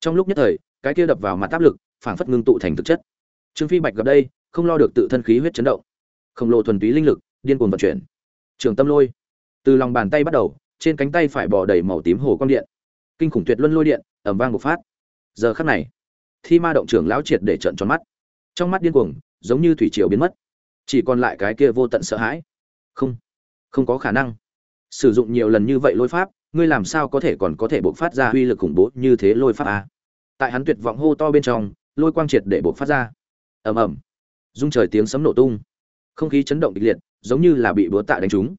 Trong lúc nhất thời, cái kia đập vào mặt áp lực, phảng phất ngưng tụ thành thực chất. Trương phi bạch gặp đây, không lo được tự thân khí huyết chấn động. Khổng lồ thuần túy linh lực, điên cuồng vận chuyển. Trường tâm lôi. Từ lòng bàn tay bắt đầu, trên cánh tay phải bỏ đầy màu tím hồ quang điện. Kinh khủng tuyệt luân lôi điện ẩm vang bộc phát. Giờ khắc này thi ma động trưởng lão triệt để trận tròn mắt. Trong mắt điên cuồng, giống như thủy triều biến mất. Chỉ còn lại cái kia vô tận sợ hãi. Không không có khả năng. Sử dụng nhiều lần như vậy lôi pháp, ngươi làm sao có thể còn có thể bộc phát ra uy lực khủng bố như thế lôi pháp à? tại hắn tuyệt vọng hô to bên trong, lôi quang triệt để bộc phát ra. Ầm ầm. Rung trời tiếng sấm nổ tung. Không khí chấn động kịch liệt, giống như là bị búa tạ đánh trúng.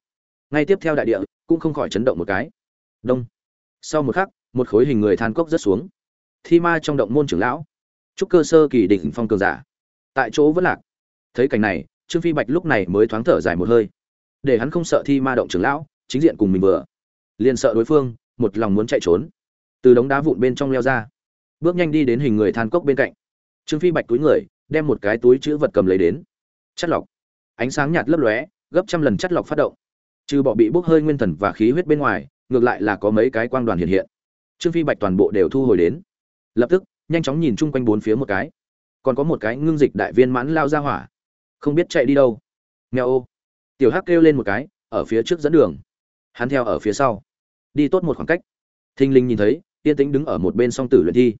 Ngay tiếp theo đại địa, cũng không khỏi chấn động một cái. Đông. Sau một khắc, một khối hình người than cốc rất xuống. Thi ma trong động môn trưởng lão chúc cơ sơ kỳ đỉnh phong cường giả. Tại chỗ vẫn lạc. Thấy cảnh này, trương phi bạch lúc này mới thoáng thở dài một hơi. Để hắn không sợ thi ma động trưởng lão, chính diện cùng mình vừa. Liền sợ đối phương, một lòng muốn chạy trốn. Từ đống đá vụn bên trong leo ra. Bước nhanh đi đến hình người than cốc bên cạnh. Trương phi bạch túi người, đem một cái túi chữ vật cầm lấy đến. Chất lọc. Ánh sáng nhạt lấp lóe, gấp trăm lần chất lọc phát động. Trừ bỏ bị bốc hơi nguyên thần và khí huyết bên ngoài, ngược lại là có mấy cái quang đoàn hiện hiện. Trương phi bạch toàn bộ đều thu hồi đến. Lập tức nhanh chóng nhìn chung quanh bốn phía một cái. Còn có một cái ngưng dịch đại viên mãn lao ra hỏa. Không biết chạy đi đâu. Nghèo ô. Tiểu hắc kêu lên một cái, ở phía trước dẫn đường. Hắn theo ở phía sau. Đi tốt một khoảng cách. Thinh linh nhìn thấy, tiên tĩnh đứng ở một bên song tử luyện thi.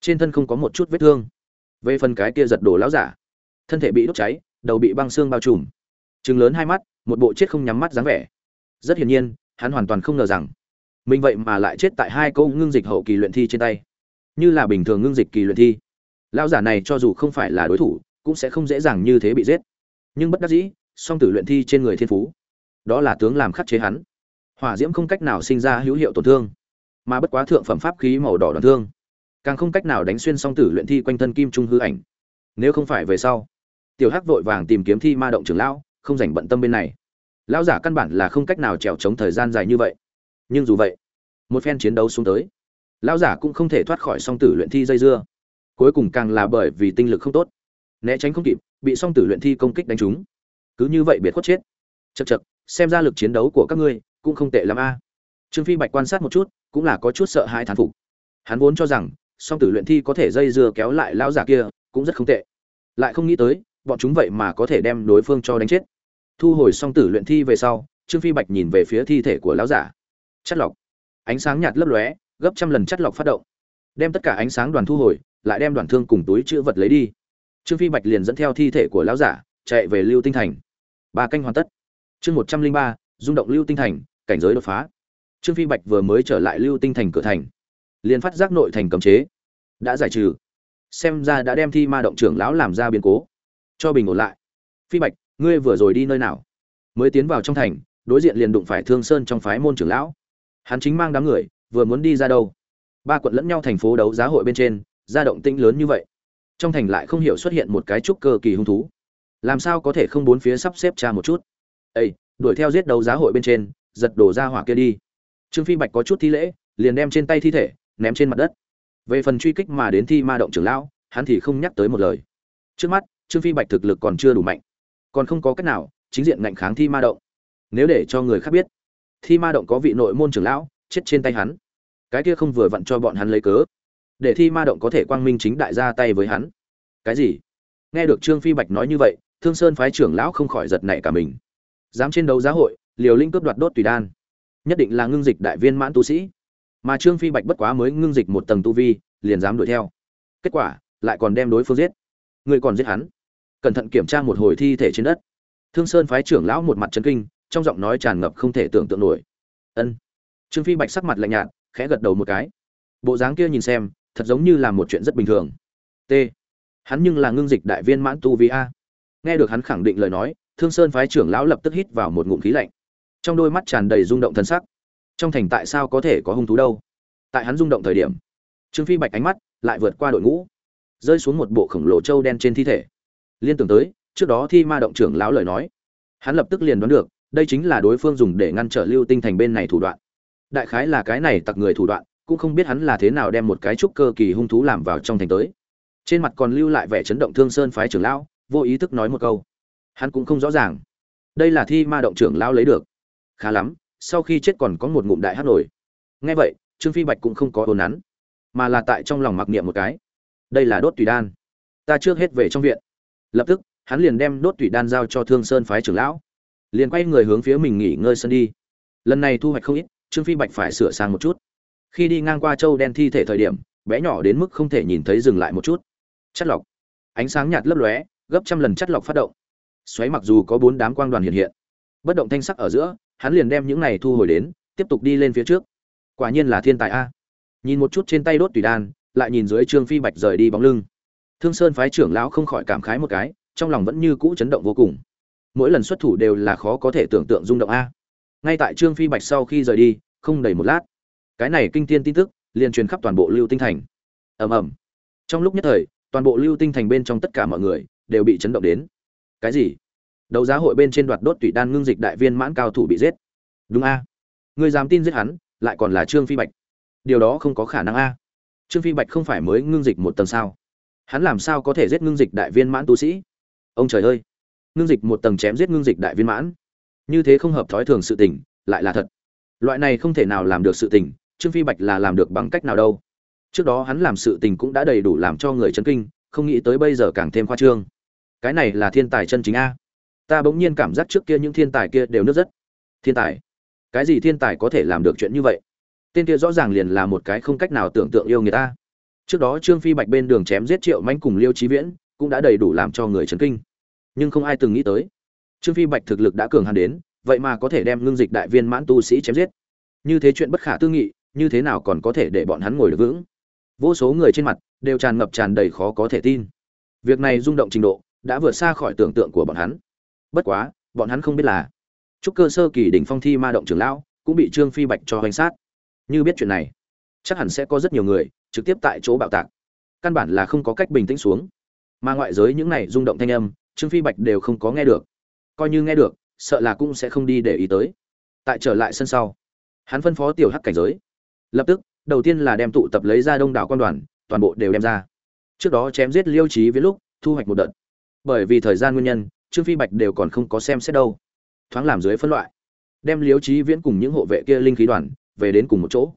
Trên thân không có một chút vết thương. Về phần cái kia giật đổ lão giả. Thân thể bị đốt cháy, đầu bị băng xương bao trùm. Chừng lớn hai mắt, một bộ chết không nhắm mắt dáng vẻ. Rất hiển nhiên, hắn hoàn toàn không ngờ rằng, mình vậy mà lại chết tại hai câu ngưng dịch hậu kỳ luyện thi trên tay như là bình thường ngưng dịch kỳ luyện thi. Lão giả này cho dù không phải là đối thủ, cũng sẽ không dễ dàng như thế bị giết. Nhưng bất đắc dĩ, song tử luyện thi trên người thiên phú, đó là tướng làm khắc chế hắn. Hỏa diễm không cách nào sinh ra hữu hiệu tổn thương, mà bất quá thượng phẩm pháp khí màu đỏ đòn thương. Càng không cách nào đánh xuyên song tử luyện thi quanh thân kim trung hư ảnh. Nếu không phải về sau, tiểu hắc vội vàng tìm kiếm thi ma động trưởng lão, không dành bận tâm bên này. Lão giả căn bản là không cách nào trèo trống thời gian dài như vậy. Nhưng dù vậy, một phen chiến đấu xuống tới lão giả cũng không thể thoát khỏi song tử luyện thi dây dưa. Cuối cùng càng là bởi vì tinh lực không tốt. Né tránh không kịp, bị song tử luyện thi công kích đánh trúng. Cứ như vậy biệt khuất chết. Chật chật xem ra lực chiến đấu của các ngươi cũng không tệ lắm a. Trương phi bạch quan sát một chút, cũng là có chút sợ hãi thán phục. Hắn vốn cho rằng, song tử luyện thi có thể dây dưa kéo lại lão giả kia, cũng rất không tệ. Lại không nghĩ tới, bọn chúng vậy mà có thể đem đối phương cho đánh chết. Thu hồi song tử luyện thi về sau, trương phi bạch nhìn về phía thi thể của lão giả. Chất lọc. Ánh sáng nhạt lấp lóe gấp trăm lần chất lọc phát động. Đem tất cả ánh sáng đoàn thu hồi, lại đem đoàn thương cùng túi chữ vật lấy đi. Trương phi bạch liền dẫn theo thi thể của lão giả, chạy về lưu tinh thành. Ba canh hoàn tất. Chương một trăm linh ba, rung động lưu tinh thành, cảnh giới đột phá. Trương phi bạch vừa mới trở lại lưu tinh thành cửa thành, liền phát giác nội thành cấm chế. Đã giải trừ. Xem ra đã đem thi ma động trưởng lão làm ra biến cố. Cho bình ổn lại. Phi bạch, ngươi vừa rồi đi nơi nào? Mới tiến vào trong thành, đối diện liền đụng phải thương sơn trong phái môn trưởng lão. Hắn chính mang đám người vừa muốn đi ra đâu. Ba quận lẫn nhau thành phố đấu giá hội bên trên, ra động tĩnh lớn như vậy. Trong thành lại không hiểu xuất hiện một cái trúc cơ kỳ hung thú. Làm sao có thể không bốn phía sắp xếp cha một chút? Ây đuổi theo giết đấu giá hội bên trên, giật đổ ra hỏa kia đi. Trương phi bạch có chút thi lễ, liền đem trên tay thi thể, ném trên mặt đất. Về phần truy kích mà đến thi ma động trưởng lão, hắn thì không nhắc tới một lời. Trước mắt, trương phi bạch thực lực còn chưa đủ mạnh. Còn không có cách nào, chính diện ngạnh kháng thi ma động. Nếu để cho người khác biết, thi ma động có vị nội môn trưởng lão chết trên tay hắn. Cái kia không vừa vặn cho bọn hắn lấy cớ. Để thi ma động có thể quang minh chính đại ra tay với hắn. Cái gì? Nghe được trương phi bạch nói như vậy, thương sơn phái trưởng lão không khỏi giật nảy cả mình. Dám trên đấu giá hội, liều linh cướp đoạt đốt tùy đan. Nhất định là ngưng dịch đại viên mãn tu sĩ. Mà trương phi bạch bất quá mới ngưng dịch một tầng tu vi, liền dám đuổi theo. Kết quả, lại còn đem đối phương giết. Người còn giết hắn. Cẩn thận kiểm tra một hồi thi thể trên đất. Thương sơn phái trưởng lão một mặt trấn kinh, trong giọng nói tràn ngập không thể tưởng tượng nổi. Ân trương phi bạch sắc mặt lạnh nhạt, khẽ gật đầu một cái. Bộ dáng kia nhìn xem, thật giống như là một chuyện rất bình thường. T. Hắn nhưng là ngưng dịch đại viên mãn tu vi a. Nghe được hắn khẳng định lời nói, thương sơn phái trưởng lão lập tức hít vào một ngụm khí lạnh. Trong đôi mắt tràn đầy rung động thân sắc. Trong thành tại sao có thể có hung thú đâu? Tại hắn rung động thời điểm, trương phi bạch ánh mắt lại vượt qua đội ngũ, rơi xuống một bộ khổng lồ trâu đen trên thi thể. Liên tưởng tới, trước đó thi ma động trưởng lão lời nói, hắn lập tức liền đoán được, đây chính là đối phương dùng để ngăn trở lưu tinh thành bên này thủ đoạn đại khái là cái này tặc người thủ đoạn, cũng không biết hắn là thế nào đem một cái trúc cơ kỳ hung thú làm vào trong thành tới. Trên mặt còn lưu lại vẻ chấn động thương sơn phái trưởng lão, vô ý thức nói một câu. Hắn cũng không rõ ràng. Đây là thi ma động trưởng lão lấy được. Khá lắm, sau khi chết còn có một ngụm đại hát nổi. Nghe vậy, trương phi bạch cũng không có ồn nắn mà là tại trong lòng mặc niệm một cái. Đây là đốt tùy đan. Ta trước hết về trong viện. Lập tức, hắn liền đem đốt tùy đan giao cho thương sơn phái trưởng lão. Liền quay người hướng phía mình nghỉ ngơi sân đi. Lần này thu hoạch không ít trương phi bạch phải sửa sang một chút. Khi đi ngang qua châu đen thi thể thời điểm, bé nhỏ đến mức không thể nhìn thấy dừng lại một chút. Chất lọc. Ánh sáng nhạt lấp lóe, gấp trăm lần chất lọc phát động. Xoáy mặc dù có bốn đám quang đoàn hiện hiện, bất động thanh sắc ở giữa, hắn liền đem những này thu hồi đến, tiếp tục đi lên phía trước. Quả nhiên là thiên tài a. Nhìn một chút trên tay đốt tùy đan, lại nhìn dưới trương phi bạch rời đi bóng lưng. Thương sơn phái trưởng lão không khỏi cảm khái một cái, trong lòng vẫn như cũ chấn động vô cùng. Mỗi lần xuất thủ đều là khó có thể tưởng tượng rung động a ngay tại trương phi bạch sau khi rời đi, không đầy một lát, cái này kinh thiên tin tức liền truyền khắp toàn bộ lưu tinh thành. Ầm ầm. Trong lúc nhất thời, toàn bộ lưu tinh thành bên trong tất cả mọi người đều bị chấn động đến. Cái gì? Đấu giá hội bên trên đoạt đốt tủy đan ngưng dịch đại viên mãn cao thủ bị giết. Đúng a. Người dám tin giết hắn, lại còn là trương phi bạch. Điều đó không có khả năng a. Trương phi bạch không phải mới ngưng dịch một tầng sao? Hắn làm sao có thể giết ngưng dịch đại viên mãn tu sĩ? Ông trời ơi! Ngưng dịch một tầng chém giết ngưng dịch đại viên mãn như thế không hợp thói thường sự tình, lại là thật. Loại này không thể nào làm được sự tình, trương phi bạch là làm được bằng cách nào đâu. Trước đó hắn làm sự tình cũng đã đầy đủ làm cho người chấn kinh, không nghĩ tới bây giờ càng thêm khoa trương. Cái này là thiên tài chân chính a. Ta bỗng nhiên cảm giác trước kia những thiên tài kia đều nước rất thiên tài? Cái gì thiên tài có thể làm được chuyện như vậy? Tên kia rõ ràng liền là một cái không cách nào tưởng tượng yêu người ta. Trước đó trương phi bạch bên đường chém giết triệu manh cùng liêu trí viễn, cũng đã đầy đủ làm cho người chấn kinh. Nhưng không ai từng nghĩ tới trương phi bạch thực lực đã cường hàn đến, vậy mà có thể đem ngưng dịch đại viên mãn tu sĩ chém giết. Như thế chuyện bất khả tư nghị, như thế nào còn có thể để bọn hắn ngồi được vững? Vô số người trên mặt đều tràn ngập tràn đầy khó có thể tin. Việc này rung động trình độ đã vượt xa khỏi tưởng tượng của bọn hắn. Bất quá, bọn hắn không biết là trúc cơ sơ kỳ đỉnh phong thi ma động trưởng lão cũng bị trương phi bạch cho hoành sát. Như biết chuyện này, chắc hẳn sẽ có rất nhiều người trực tiếp tại chỗ bạo tạc. Căn bản là không có cách bình tĩnh xuống. Mà ngoại giới những này rung động thanh âm, trương phi bạch đều không có nghe được coi như nghe được, sợ là cũng sẽ không đi để ý tới. Tại trở lại sân sau, hắn phân phó tiểu hắc cảnh giới. Lập tức, đầu tiên là đem tụ tập lấy ra đông đảo quan đoàn, toàn bộ đều đem ra. Trước đó chém giết liêu trí với lúc, thu hoạch một đợt. Bởi vì thời gian nguyên nhân, trương phi bạch đều còn không có xem xét đâu. Thoáng làm dưới phân loại, đem liêu trí viễn cùng những hộ vệ kia linh khí đoàn về đến cùng một chỗ.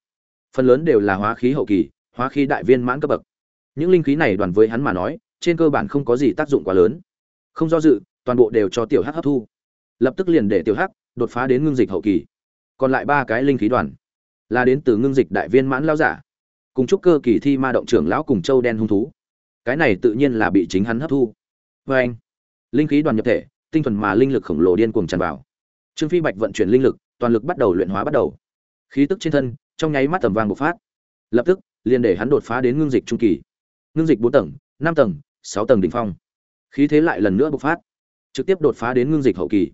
Phần lớn đều là hóa khí hậu kỳ, hóa khí đại viên mãn cấp bậc. Những linh khí này đoàn với hắn mà nói, trên cơ bản không có gì tác dụng quá lớn. Không do dự toàn bộ đều cho tiểu hắc hấp thu. Lập tức liền để tiểu hắc đột phá đến ngưng dịch hậu kỳ. Còn lại ba cái linh khí đoàn là đến từ ngưng dịch đại viên mãn lao giả, cùng chúc cơ kỳ thi ma động trưởng lão cùng châu đen hung thú. Cái này tự nhiên là bị chính hắn hấp thu. Vê anh, linh khí đoàn nhập thể, tinh thuần mà linh lực khổng lồ điên cuồng tràn vào. Trương phi bạch vận chuyển linh lực, toàn lực bắt đầu luyện hóa bắt đầu. Khí tức trên thân, trong nháy mắt tầm vang bộc phát. Lập tức, liền để hắn đột phá đến ngưng dịch trung kỳ. Ngưng dịch bốn tầng, năm tầng, sáu tầng đỉnh phong. Khí thế lại lần nữa bộc phát trực tiếp đột phá đến ngưng dịch hậu kỳ.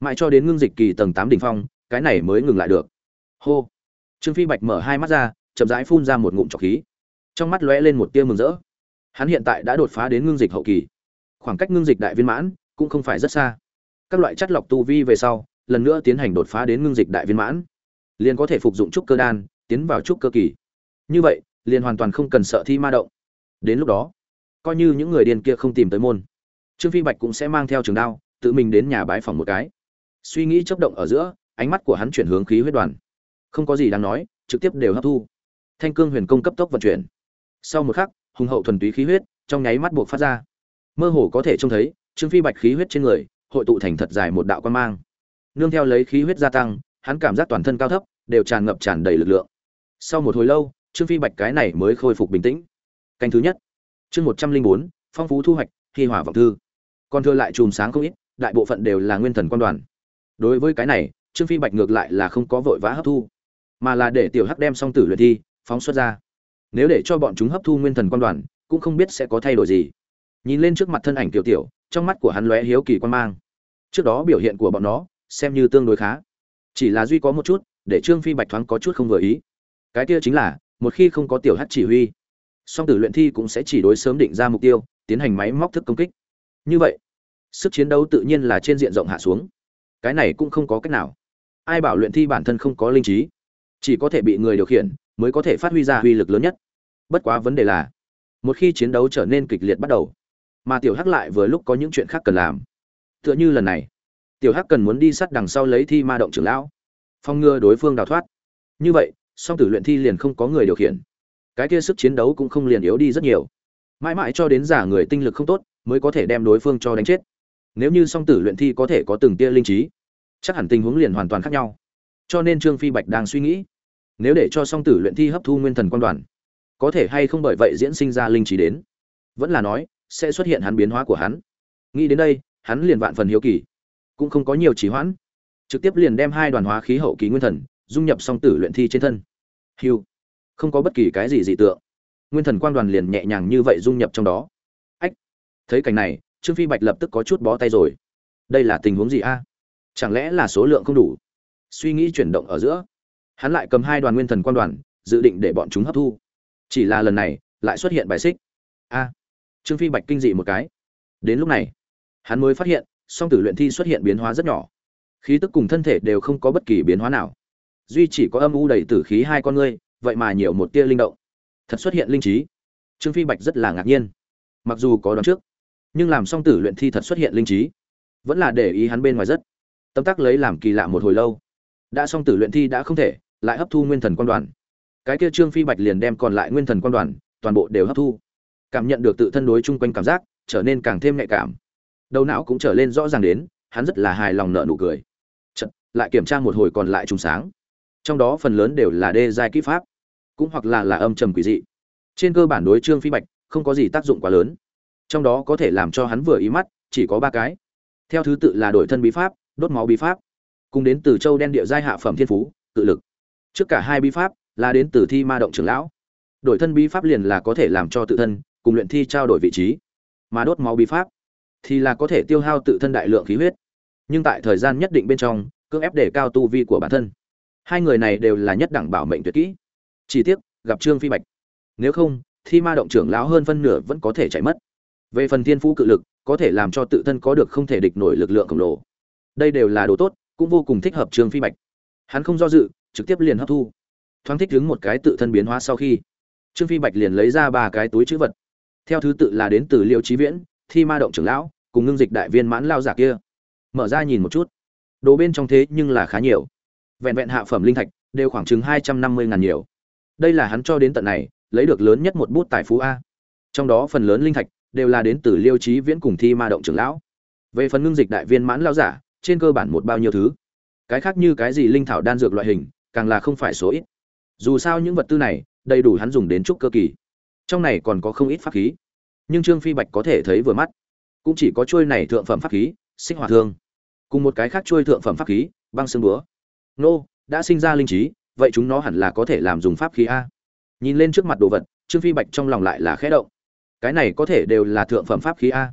Mãi cho đến ngưng dịch kỳ tầng tám đỉnh phong, cái này mới ngừng lại được. Hô. Trương phi bạch mở hai mắt ra, chậm rãi phun ra một ngụm trọc khí. Trong mắt lóe lên một tia mừng rỡ. Hắn hiện tại đã đột phá đến ngưng dịch hậu kỳ. Khoảng cách ngưng dịch đại viên mãn cũng không phải rất xa. Các loại chất lọc tu vi về sau, lần nữa tiến hành đột phá đến ngưng dịch đại viên mãn. Liền có thể phục dụng trúc cơ đan, tiến vào trúc cơ kỳ. Như vậy, liền hoàn toàn không cần sợ thi ma động. Đến lúc đó, coi như những người điên kia không tìm tới môn trương phi bạch cũng sẽ mang theo trường đao, tự mình đến nhà bái phòng một cái. Suy nghĩ chấp động ở giữa, ánh mắt của hắn chuyển hướng khí huyết đoàn. Không có gì đáng nói, trực tiếp đều hấp thu. Thanh cương huyền công cấp tốc vận chuyển. Sau một khắc, hùng hậu thuần túy khí huyết trong nháy mắt buộc phát ra. Mơ hồ có thể trông thấy, trương phi bạch khí huyết trên người hội tụ thành thật dài một đạo quan mang. Nương theo lấy khí huyết gia tăng, hắn cảm giác toàn thân cao thấp, đều tràn ngập tràn đầy lực lượng. Sau một hồi lâu, trương phi bạch cái này mới khôi phục bình tĩnh. Canh thứ nhất. Chương một trăm linh bốn, phong phú thu hoạch, hi hỏa vọng thư còn thừa lại chùm sáng không ít, đại bộ phận đều là nguyên thần quan đoàn. Đối với cái này, trương phi bạch ngược lại là không có vội vã hấp thu, mà là để tiểu hắc đem song tử luyện thi, phóng xuất ra. Nếu để cho bọn chúng hấp thu nguyên thần quan đoàn, cũng không biết sẽ có thay đổi gì. Nhìn lên trước mặt thân ảnh tiểu tiểu, trong mắt của hắn lóe hiếu kỳ quan mang. Trước đó biểu hiện của bọn nó, xem như tương đối khá. Chỉ là duy có một chút, để trương phi bạch thoáng có chút không vừa ý. Cái kia chính là, một khi không có tiểu hắc chỉ huy, song tử luyện thi cũng sẽ chỉ đối sớm định ra mục tiêu, tiến hành máy móc thức công kích. Như vậy sức chiến đấu tự nhiên là trên diện rộng hạ xuống. Cái này cũng không có cách nào. Ai bảo luyện thi bản thân không có linh trí? Chỉ có thể bị người điều khiển, mới có thể phát huy ra uy lực lớn nhất. Bất quá vấn đề là, một khi chiến đấu trở nên kịch liệt bắt đầu, mà tiểu hắc lại vừa lúc có những chuyện khác cần làm. Tựa như lần này, tiểu hắc cần muốn đi sát đằng sau lấy thi ma động trưởng lão phong ngừa đối phương đào thoát. Như vậy, song tử luyện thi liền không có người điều khiển. Cái kia sức chiến đấu cũng không liền yếu đi rất nhiều. Mãi mãi cho đến giả người tinh lực không tốt, mới có thể đem đối phương cho đánh chết nếu như song tử luyện thi có thể có từng tia linh trí, chắc hẳn tình huống liền hoàn toàn khác nhau. Cho nên trương phi bạch đang suy nghĩ, nếu để cho song tử luyện thi hấp thu nguyên thần quan đoàn, có thể hay không bởi vậy diễn sinh ra linh trí đến? Vẫn là nói, sẽ xuất hiện hắn biến hóa của hắn. Nghĩ đến đây, hắn liền vạn phần hiếu kỳ, cũng không có nhiều trì hoãn. Trực tiếp liền đem hai đoàn hóa khí hậu kỳ nguyên thần, dung nhập song tử luyện thi trên thân. Hiu không có bất kỳ cái gì dị tượng. Nguyên thần quang đoàn liền nhẹ nhàng như vậy dung nhập trong đó. Ách. Thấy cảnh này trương phi bạch lập tức có chút bó tay rồi. Đây là tình huống gì a? Chẳng lẽ là số lượng không đủ? Suy nghĩ chuyển động ở giữa. Hắn lại cầm hai đoàn nguyên thần quan đoàn, dự định để bọn chúng hấp thu. Chỉ là lần này, lại xuất hiện bài xích. A. Trương phi bạch kinh dị một cái. Đến lúc này, hắn mới phát hiện, song tử luyện thi xuất hiện biến hóa rất nhỏ. Khí tức cùng thân thể đều không có bất kỳ biến hóa nào. Duy chỉ có âm u đầy tử khí hai con ngươi, vậy mà nhiều một tia linh động. Thật xuất hiện linh trí. Trương phi bạch rất là ngạc nhiên. Mặc dù có đoán trước nhưng làm song tử luyện thi thật xuất hiện linh trí. Vẫn là để ý hắn bên ngoài rất. Tâm tác lấy làm kỳ lạ một hồi lâu. Đã song tử luyện thi đã không thể lại hấp thu nguyên thần quan đoàn. Cái kia trương phi bạch liền đem còn lại nguyên thần quan đoàn toàn bộ đều hấp thu. Cảm nhận được tự thân đối chung quanh cảm giác trở nên càng thêm nhạy cảm. Đầu não cũng trở lên rõ ràng đến hắn rất là hài lòng nợ nụ cười. Chật, lại kiểm tra một hồi còn lại trùng sáng. Trong đó phần lớn đều là đê giai kỹ pháp cũng hoặc là là âm trầm quỷ dị. Trên cơ bản đối trương phi bạch không có gì tác dụng quá lớn trong đó có thể làm cho hắn vừa ý mắt, chỉ có ba cái. Theo thứ tự là đổi thân bí pháp, đốt máu bí pháp. Cùng đến từ châu đen địa giai hạ phẩm thiên phú, tự lực. Trước cả hai bí pháp là đến từ thi ma động trưởng lão. Đổi thân bí pháp liền là có thể làm cho tự thân cùng luyện thi trao đổi vị trí. Mà đốt máu bí pháp thì là có thể tiêu hao tự thân đại lượng khí huyết. Nhưng tại thời gian nhất định bên trong, cưỡng ép để cao tu vi của bản thân. Hai người này đều là nhất đẳng bảo mệnh tuyệt kỹ. Chỉ tiếc, gặp trương phi bạch. Nếu không, thi ma động trưởng lão hơn phân nửa vẫn có thể chạy mất về phần thiên phú cự lực, có thể làm cho tự thân có được không thể địch nổi lực lượng khổng lồ. Đây đều là đồ tốt, cũng vô cùng thích hợp trương phi bạch. Hắn không do dự, trực tiếp liền hấp thu. Thoáng thích đứng một cái tự thân biến hóa sau khi, trương phi bạch liền lấy ra ba cái túi chữ vật. Theo thứ tự là đến từ liêu trí viễn, thi ma động trưởng lão, cùng ngưng dịch đại viên mãn lao giả kia. Mở ra nhìn một chút. Đồ bên trong thế nhưng là khá nhiều. Vẹn vẹn hạ phẩm linh thạch, đều khoảng chừng hai trăm năm mươi ngàn nhiều. Đây là hắn cho đến tận này, lấy được lớn nhất một bút tài phú a. Trong đó phần lớn linh thạch đều là đến từ liêu trí viễn cùng thi ma động trưởng lão. Về phần ngưng dịch đại viên mãn lao giả, trên cơ bản một bao nhiêu thứ. Cái khác như cái gì linh thảo đan dược loại hình, càng là không phải số ít. Dù sao những vật tư này, đầy đủ hắn dùng đến chút cơ kỳ. Trong này còn có không ít pháp khí. Nhưng trương phi bạch có thể thấy vừa mắt. Cũng chỉ có trôi này thượng phẩm pháp khí sinh hoạt thương. Cùng một cái khác trôi thượng phẩm pháp khí, băng xương búa. Nô, đã sinh ra linh trí, vậy chúng nó hẳn là có thể làm dùng pháp khí a. Nhìn lên trước mặt đồ vật, trương phi bạch trong lòng lại là khẽ động cái này có thể đều là thượng phẩm pháp khí a.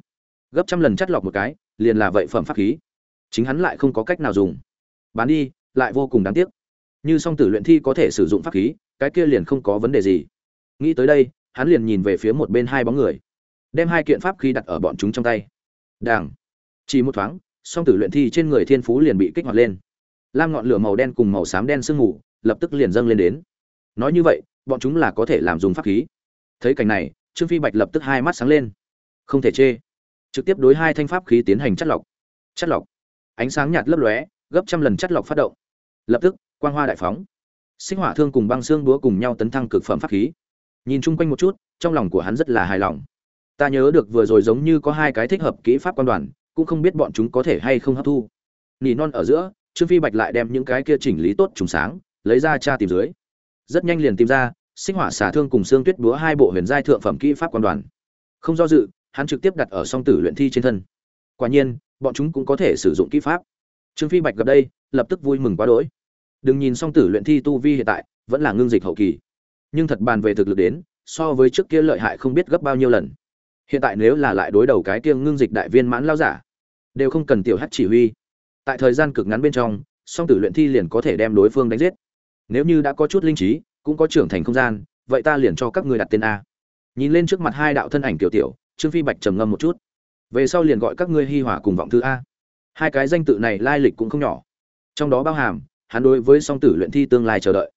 Gấp trăm lần chắt lọc một cái, liền là vậy phẩm pháp khí. Chính hắn lại không có cách nào dùng. Bán đi, lại vô cùng đáng tiếc. Như song tử luyện thi có thể sử dụng pháp khí, cái kia liền không có vấn đề gì. Nghĩ tới đây, hắn liền nhìn về phía một bên hai bóng người. Đem hai kiện pháp khí đặt ở bọn chúng trong tay. Đảng chỉ một thoáng, song tử luyện thi trên người thiên phú liền bị kích hoạt lên. Lam ngọn lửa màu đen cùng màu xám đen sương mù, lập tức liền dâng lên đến. Nói như vậy, bọn chúng là có thể làm dùng pháp khí. Thấy cảnh này trương phi bạch lập tức hai mắt sáng lên. Không thể chê. Trực tiếp đối hai thanh pháp khí tiến hành chất lọc. Chất lọc. Ánh sáng nhạt lấp lóe, gấp trăm lần chất lọc phát động. Lập tức, quang hoa đại phóng. Sinh hỏa thương cùng băng xương búa cùng nhau tấn thăng cực phẩm pháp khí. Nhìn chung quanh một chút, trong lòng của hắn rất là hài lòng. Ta nhớ được vừa rồi giống như có hai cái thích hợp kỹ pháp quan đoàn, cũng không biết bọn chúng có thể hay không hấp thu. Nỉ non ở giữa, trương phi bạch lại đem những cái kia chỉnh lý tốt trùng sáng, lấy ra tra tìm dưới. Rất nhanh liền tìm ra sinh hỏa xả thương cùng xương tuyết búa hai bộ huyền giai thượng phẩm kỹ pháp quan đoàn. Không do dự, hắn trực tiếp đặt ở song tử luyện thi trên thân. Quả nhiên, bọn chúng cũng có thể sử dụng kỹ pháp. Trương phi bạch gặp đây, lập tức vui mừng quá đỗi. Đừng nhìn song tử luyện thi tu vi hiện tại, vẫn là ngưng dịch hậu kỳ. Nhưng thật bàn về thực lực đến, so với trước kia lợi hại không biết gấp bao nhiêu lần. Hiện tại nếu là lại đối đầu cái kia ngưng dịch đại viên mãn lao giả, đều không cần tiểu hắc chỉ huy. Tại thời gian cực ngắn bên trong, song tử luyện thi liền có thể đem đối phương đánh giết. Nếu như đã có chút linh trí cũng có trưởng thành không gian, vậy ta liền cho các ngươi đặt tên a. Nhìn lên trước mặt hai đạo thân ảnh tiểu tiểu, trương phi bạch trầm ngâm một chút. Về sau liền gọi các ngươi hi hỏa cùng vọng thư a. Hai cái danh tự này lai lịch cũng không nhỏ. Trong đó bao hàm, hắn đối với song tử luyện thi tương lai chờ đợi.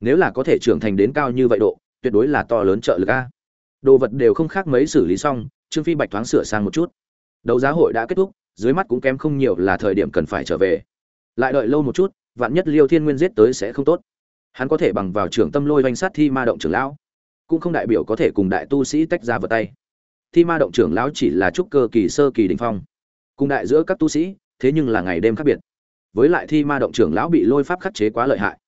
Nếu là có thể trưởng thành đến cao như vậy độ, tuyệt đối là to lớn trợ lực a. Đồ vật đều không khác mấy xử lý xong, trương phi bạch thoáng sửa sang một chút. Đấu giá hội đã kết thúc, dưới mắt cũng kém không nhiều là thời điểm cần phải trở về. Lại đợi lâu một chút, vạn nhất liêu thiên nguyên giết tới sẽ không tốt hắn có thể bằng vào trưởng tâm lôi doanh sát thi ma động trưởng lão, cũng không đại biểu có thể cùng đại tu sĩ tách ra vào tay. Thi ma động trưởng lão chỉ là trúc cơ kỳ sơ kỳ đình phong, cùng đại giữa các tu sĩ, thế nhưng là ngày đêm khác biệt. Với lại thi ma động trưởng lão bị lôi pháp khắc chế quá lợi hại.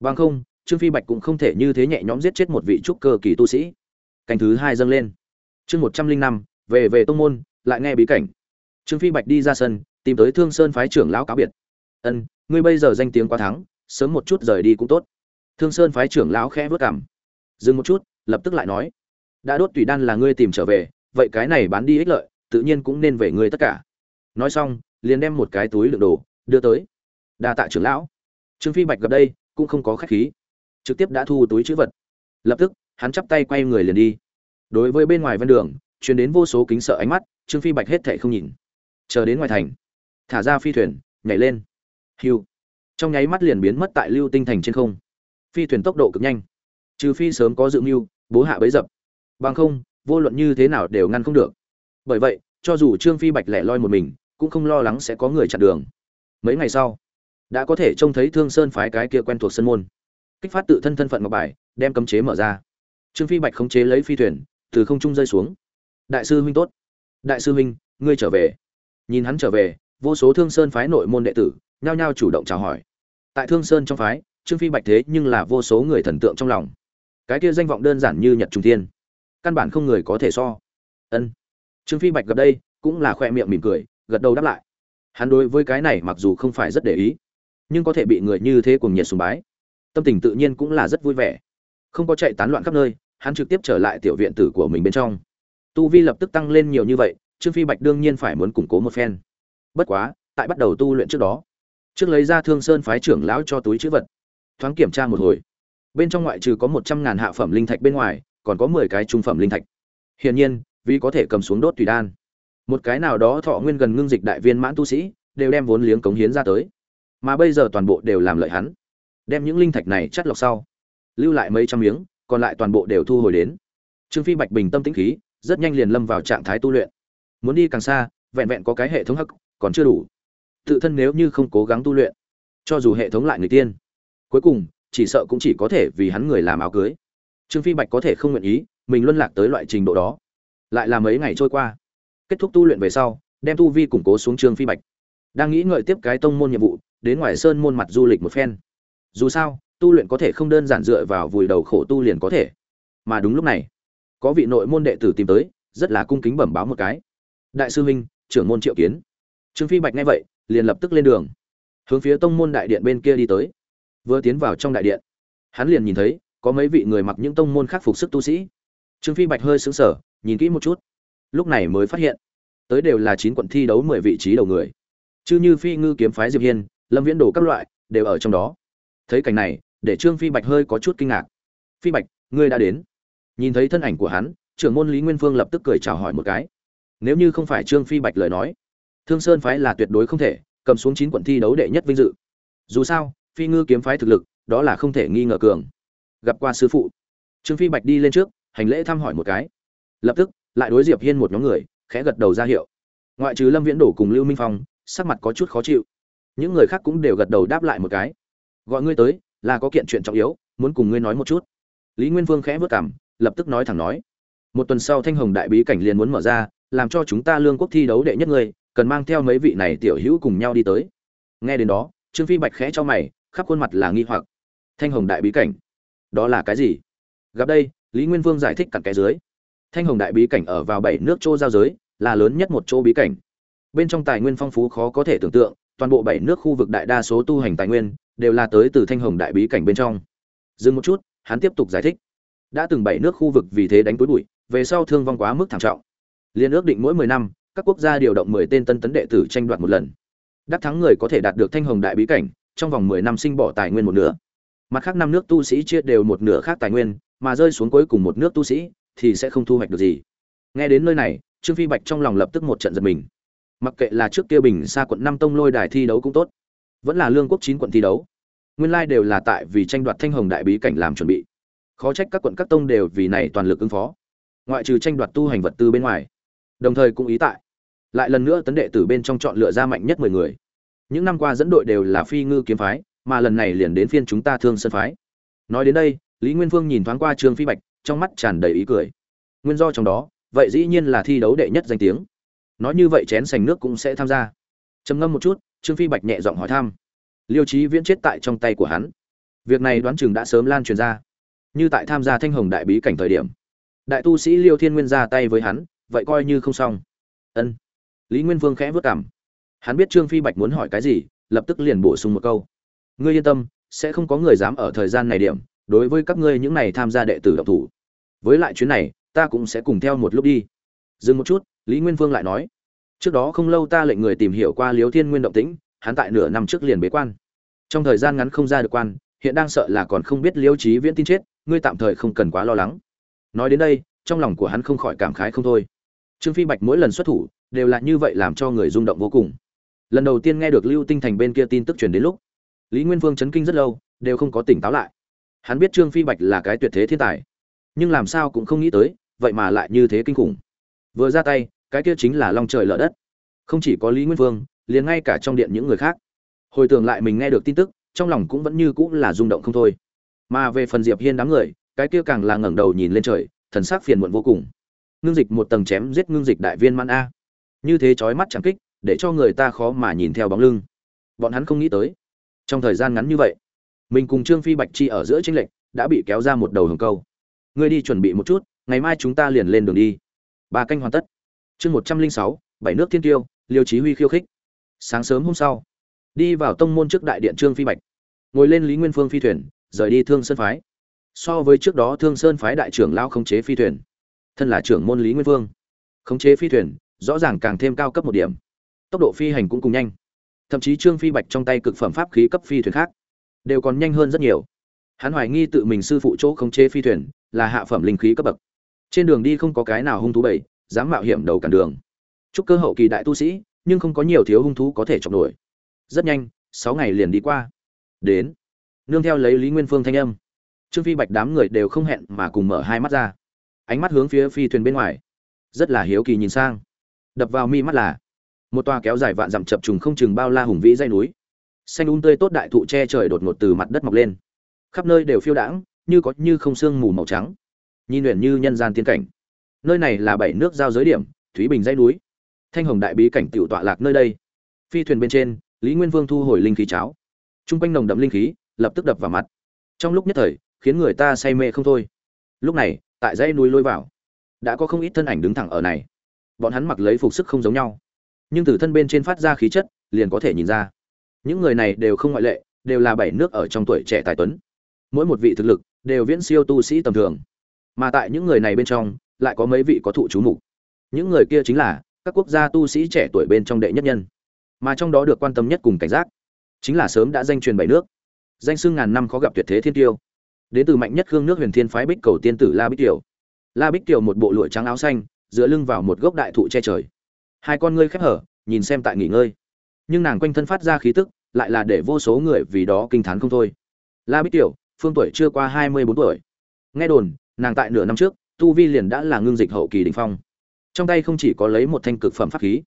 Bằng không, trương phi bạch cũng không thể như thế nhẹ nhõm giết chết một vị trúc cơ kỳ tu sĩ. Canh thứ hai dâng lên. Chương một trăm linh năm, về về tông môn, lại nghe bí cảnh. Trương phi bạch đi ra sân, tìm tới thương sơn phái trưởng lão cáo biệt. Ân, ngươi bây giờ danh tiếng quá thắng, sớm một chút rời đi cũng tốt thương sơn phái trưởng lão khẽ bước cằm. dừng một chút, lập tức lại nói, đã đốt tùy đan là ngươi tìm trở về, vậy cái này bán đi ích lợi, tự nhiên cũng nên về ngươi tất cả. Nói xong, liền đem một cái túi đựng đồ đưa tới. Đa tạ trưởng lão. Trương phi bạch gặp đây, cũng không có khách khí. Trực tiếp đã thu túi trữ vật. Lập tức, hắn chắp tay quay người liền đi. Đối với bên ngoài ven đường, truyền đến vô số kính sợ ánh mắt, trương phi bạch hết thảy không nhìn. Chờ đến ngoài thành, thả ra phi thuyền, nhảy lên. Hưu. trong nháy mắt liền biến mất tại lưu tinh thành trên không phi thuyền tốc độ cực nhanh. Trừ phi sớm có dự mưu, bố hạ bấy dập. Bằng không, vô luận như thế nào đều ngăn không được. Bởi vậy, cho dù trương phi bạch lẻ loi một mình, cũng không lo lắng sẽ có người chặn đường. Mấy ngày sau, đã có thể trông thấy thương sơn phái cái kia quen thuộc sân môn. Kích phát tự thân thân phận ngọc bài, đem cấm chế mở ra. Trương phi bạch khống chế lấy phi thuyền, từ không trung rơi xuống. Đại sư huynh tốt. Đại sư huynh, ngươi trở về. Nhìn hắn trở về, vô số thương sơn phái nội môn đệ tử nhao nhao chủ động chào hỏi. Tại thương sơn trong phái trương phi bạch thế nhưng là vô số người thần tượng trong lòng. Cái kia danh vọng đơn giản như nhật trung thiên. Căn bản không người có thể so. Ân. Trương phi bạch gặp đây, cũng là khoe miệng mỉm cười, gật đầu đáp lại. Hắn đối với cái này mặc dù không phải rất để ý, nhưng có thể bị người như thế cùng nhiệt sùng bái. Tâm tình tự nhiên cũng là rất vui vẻ. Không có chạy tán loạn khắp nơi, hắn trực tiếp trở lại tiểu viện tử của mình bên trong. Tu vi lập tức tăng lên nhiều như vậy, trương phi bạch đương nhiên phải muốn củng cố một phen. Bất quá, tại bắt đầu tu luyện trước đó, trước lấy ra thương sơn phái trưởng lão cho túi chữ vật thoáng kiểm tra một hồi. Bên trong ngoại trừ có một trăm ngàn hạ phẩm linh thạch bên ngoài, còn có mười cái trung phẩm linh thạch. Hiển nhiên, vì có thể cầm xuống đốt tùy đan. Một cái nào đó thọ nguyên gần ngưng dịch đại viên mãn tu sĩ, đều đem vốn liếng cống hiến ra tới. Mà bây giờ toàn bộ đều làm lợi hắn. Đem những linh thạch này chắt lọc sau, lưu lại mấy trăm miếng, còn lại toàn bộ đều thu hồi đến. Trương phi bạch bình tâm tĩnh khí, rất nhanh liền lâm vào trạng thái tu luyện. Muốn đi càng xa, vẹn vẹn có cái hệ thống hắc, còn chưa đủ. Tự thân nếu như không cố gắng tu luyện, cho dù hệ thống lại người tiên cuối cùng, chỉ sợ cũng chỉ có thể vì hắn người làm áo cưới. Trương phi bạch có thể không nguyện ý, mình luân lạc tới loại trình độ đó. Lại là mấy ngày trôi qua. Kết thúc tu luyện về sau, đem tu vi củng cố xuống trương phi bạch. Đang nghĩ ngợi tiếp cái tông môn nhiệm vụ, đến ngoài sơn môn mặt du lịch một phen. Dù sao, tu luyện có thể không đơn giản dựa vào vùi đầu khổ tu liền có thể. Mà đúng lúc này, có vị nội môn đệ tử tìm tới, rất là cung kính bẩm báo một cái. Đại sư huynh, trưởng môn triệu kiến. Trương phi bạch nghe vậy, liền lập tức lên đường. Hướng phía tông môn đại điện bên kia đi tới vừa tiến vào trong đại điện. Hắn liền nhìn thấy, có mấy vị người mặc những tông môn khác phục sức tu sĩ. Trương phi bạch hơi sững sờ, nhìn kỹ một chút. Lúc này mới phát hiện, tới đều là chín quận thi đấu mười vị trí đầu người. Chứ như phi, ngư kiếm phái, diệp hiên, lâm viễn đồ các loại đều ở trong đó. Thấy cảnh này, để trương phi bạch hơi có chút kinh ngạc. Phi bạch, ngươi đã đến. Nhìn thấy thân ảnh của hắn, trưởng môn lý nguyên phương lập tức cười chào hỏi một cái. Nếu như không phải trương phi bạch lời nói, thương sơn phái là tuyệt đối không thể cầm xuống chín quận thi đấu đệ nhất vinh dự. Dù sao phi ngư kiếm phái thực lực, đó là không thể nghi ngờ cường. Gặp qua sư phụ. Trương phi bạch đi lên trước, hành lễ thăm hỏi một cái. Lập tức, lại đối diệp hiên một nhóm người, khẽ gật đầu ra hiệu. Ngoại trừ lâm viễn đổ cùng lưu minh phong, sắc mặt có chút khó chịu. Những người khác cũng đều gật đầu đáp lại một cái. Gọi ngươi tới, là có kiện chuyện trọng yếu, muốn cùng ngươi nói một chút. Lý nguyên vương khẽ vớt cảm, lập tức nói thẳng nói. Một tuần sau thanh hồng đại bí cảnh liền muốn mở ra, làm cho chúng ta lương quốc thi đấu đệ nhất người, cần mang theo mấy vị này tiểu hữu cùng nhau đi tới. Nghe đến đó, trương phi bạch khẽ cho mày khắp khuôn mặt là nghi hoặc. Thanh hồng đại bí cảnh, đó là cái gì? Gặp đây, lý nguyên vương giải thích cặn cái dưới. Thanh hồng đại bí cảnh ở vào bảy nước châu giao giới, là lớn nhất một châu bí cảnh. Bên trong tài nguyên phong phú khó có thể tưởng tượng, toàn bộ bảy nước khu vực đại đa số tu hành tài nguyên, đều là tới từ thanh hồng đại bí cảnh bên trong. Dừng một chút, hắn tiếp tục giải thích. Đã từng bảy nước khu vực vì thế đánh túi bụi, về sau thương vong quá mức thảm trọng. Liên ước định mỗi mười năm, các quốc gia điều động mười tên tân tấn đệ tử tranh đoạt một lần. Đắc thắng người có thể đạt được thanh hồng đại bí cảnh trong vòng mười năm sinh bỏ tài nguyên một nửa. Mặt khác năm nước tu sĩ chia đều một nửa khác tài nguyên, mà rơi xuống cuối cùng một nước tu sĩ thì sẽ không thu hoạch được gì. Nghe đến nơi này, trương phi bạch trong lòng lập tức một trận giật mình. Mặc kệ là trước kia bình xa quận năm tông lôi đài thi đấu cũng tốt, vẫn là lương quốc chín quận thi đấu, nguyên lai đều là tại vì tranh đoạt thanh hồng đại bí cảnh làm chuẩn bị. Khó trách các quận các tông đều vì này toàn lực ứng phó, ngoại trừ tranh đoạt tu hành vật tư bên ngoài. Đồng thời cũng ý tại, lại lần nữa tấn đệ tử bên trong chọn lựa ra mạnh nhất mười người những năm qua dẫn đội đều là phi ngư kiếm phái, mà lần này liền đến phiên chúng ta thương sân phái. Nói đến đây, lý nguyên phương nhìn thoáng qua trương phi bạch, trong mắt tràn đầy ý cười. Nguyên do trong đó, vậy dĩ nhiên là thi đấu đệ nhất danh tiếng. Nói như vậy chén sành nước cũng sẽ tham gia. Trầm ngâm một chút, trương phi bạch nhẹ giọng hỏi thăm. Liêu trí viễn chết tại trong tay của hắn. Việc này đoán chừng đã sớm lan truyền ra. Như tại tham gia thanh hồng đại bí cảnh thời điểm. Đại tu sĩ liêu thiên nguyên ra tay với hắn, vậy coi như không xong. Ân. Lý nguyên vương khẽ vất cảm hắn biết trương phi bạch muốn hỏi cái gì, lập tức liền bổ sung một câu. Ngươi yên tâm, sẽ không có người dám ở thời gian này điểm, đối với các ngươi những này tham gia đệ tử độc thủ. Với lại chuyến này, ta cũng sẽ cùng theo một lúc đi. Dừng một chút, lý nguyên vương lại nói. Trước đó không lâu ta lệnh người tìm hiểu qua liếu thiên nguyên động tĩnh, hắn tại nửa năm trước liền bế quan. Trong thời gian ngắn không ra được quan, hiện đang sợ là còn không biết liêu trí viễn tin chết, ngươi tạm thời không cần quá lo lắng. Nói đến đây, trong lòng của hắn không khỏi cảm khái không thôi. Trương phi bạch mỗi lần xuất thủ, đều là như vậy làm cho người rung động vô cùng lần đầu tiên nghe được lưu tinh thành bên kia tin tức truyền đến lúc, lý nguyên vương chấn kinh rất lâu, đều không có tỉnh táo lại. Hắn biết trương phi bạch là cái tuyệt thế thiên tài, nhưng làm sao cũng không nghĩ tới, vậy mà lại như thế kinh khủng. Vừa ra tay, cái kia chính là long trời lở đất. Không chỉ có lý nguyên vương, liền ngay cả trong điện những người khác. Hồi tưởng lại mình nghe được tin tức, trong lòng cũng vẫn như cũng là rung động không thôi. Mà về phần diệp hiên đám người, cái kia càng là ngẩng đầu nhìn lên trời, thần sắc phiền muộn vô cùng. Ngưng dịch một tầng chém giết ngưng dịch đại viên man a. Như thế chói mắt chẳng kích để cho người ta khó mà nhìn theo bóng lưng. Bọn hắn không nghĩ tới. Trong thời gian ngắn như vậy, mình cùng trương phi bạch chi ở giữa tranh lệch đã bị kéo ra một đầu hồng câu. Ngươi đi chuẩn bị một chút, ngày mai chúng ta liền lên đường đi. Ba canh hoàn tất. Chương một trăm linh sáu, bảy nước thiên tiêu, liêu chí huy khiêu khích. Sáng sớm hôm sau, đi vào tông môn trước đại điện trương phi bạch. Ngồi lên lý nguyên phương phi thuyền, rời đi thương sơn phái. So với trước đó thương sơn phái đại trưởng lao khống chế phi thuyền, thân là trưởng môn lý nguyên phương, khống chế phi thuyền, rõ ràng càng thêm cao cấp một điểm tốc độ phi hành cũng cùng nhanh. Thậm chí trương phi bạch trong tay cực phẩm pháp khí cấp phi thuyền khác đều còn nhanh hơn rất nhiều. Hắn hoài nghi tự mình sư phụ chỗ khống chế phi thuyền là hạ phẩm linh khí cấp bậc. Trên đường đi không có cái nào hung thú bảy dám mạo hiểm đầu cản đường. Chúc cơ hậu kỳ đại tu sĩ, nhưng không có nhiều thiếu hung thú có thể chọc nổi. Rất nhanh, sáu ngày liền đi qua. Đến, nương theo lấy lý nguyên phương thanh âm, trương phi bạch đám người đều không hẹn mà cùng mở hai mắt ra. Ánh mắt hướng phía phi thuyền bên ngoài. Rất là hiếu kỳ nhìn sang. Đập vào mi mắt là một tòa kéo dài vạn dặm chập trùng không chừng bao la hùng vĩ dây núi. Xanh un tươi tốt đại thụ che trời đột ngột từ mặt đất mọc lên. Khắp nơi đều phiêu đãng, như có như không sương mù màu trắng. Nhìn luyện như nhân gian tiên cảnh. Nơi này là bảy nước giao giới điểm, thúy bình dãy núi. Thanh hồng đại bí cảnh tiểu tọa lạc nơi đây. Phi thuyền bên trên, lý nguyên vương thu hồi linh khí cháo. Trung quanh nồng đậm linh khí, lập tức đập vào mặt. Trong lúc nhất thời, khiến người ta say mê không thôi. Lúc này, tại dãy núi lôi vào, đã có không ít thân ảnh đứng thẳng ở này. Bọn hắn mặc lấy phục sức không giống nhau nhưng từ thân bên trên phát ra khí chất, liền có thể nhìn ra. Những người này đều không ngoại lệ, đều là bảy nước ở trong tuổi trẻ tài tuấn. Mỗi một vị thực lực đều viễn siêu tu sĩ tầm thường. Mà tại những người này bên trong, lại có mấy vị có thụ chú mục. Những người kia chính là các quốc gia tu sĩ trẻ tuổi bên trong đệ nhất nhân. Mà trong đó được quan tâm nhất cùng cảnh giác, chính là sớm đã danh truyền bảy nước. Danh xưng ngàn năm khó gặp tuyệt thế thiên tiêu. Đến từ mạnh nhất hương nước huyền thiên phái bích cầu tiên tử la bích tiểu la bích tiểu một bộ lụa trắng áo xanh, dựa lưng vào một gốc đại thụ che trời hai con ngươi khép hở, nhìn xem tại nghỉ ngơi. Nhưng nàng quanh thân phát ra khí tức, lại là để vô số người vì đó kinh t h á n không thôi. La bích tiểu, phương tuổi chưa qua hai mươi bốn tuổi. Nghe đồn, nàng tại nửa năm trước, tu vi liền đã là ngưng dịch hậu kỳ đình phong. Trong tay không chỉ có lấy một thanh cực phẩm pháp khí,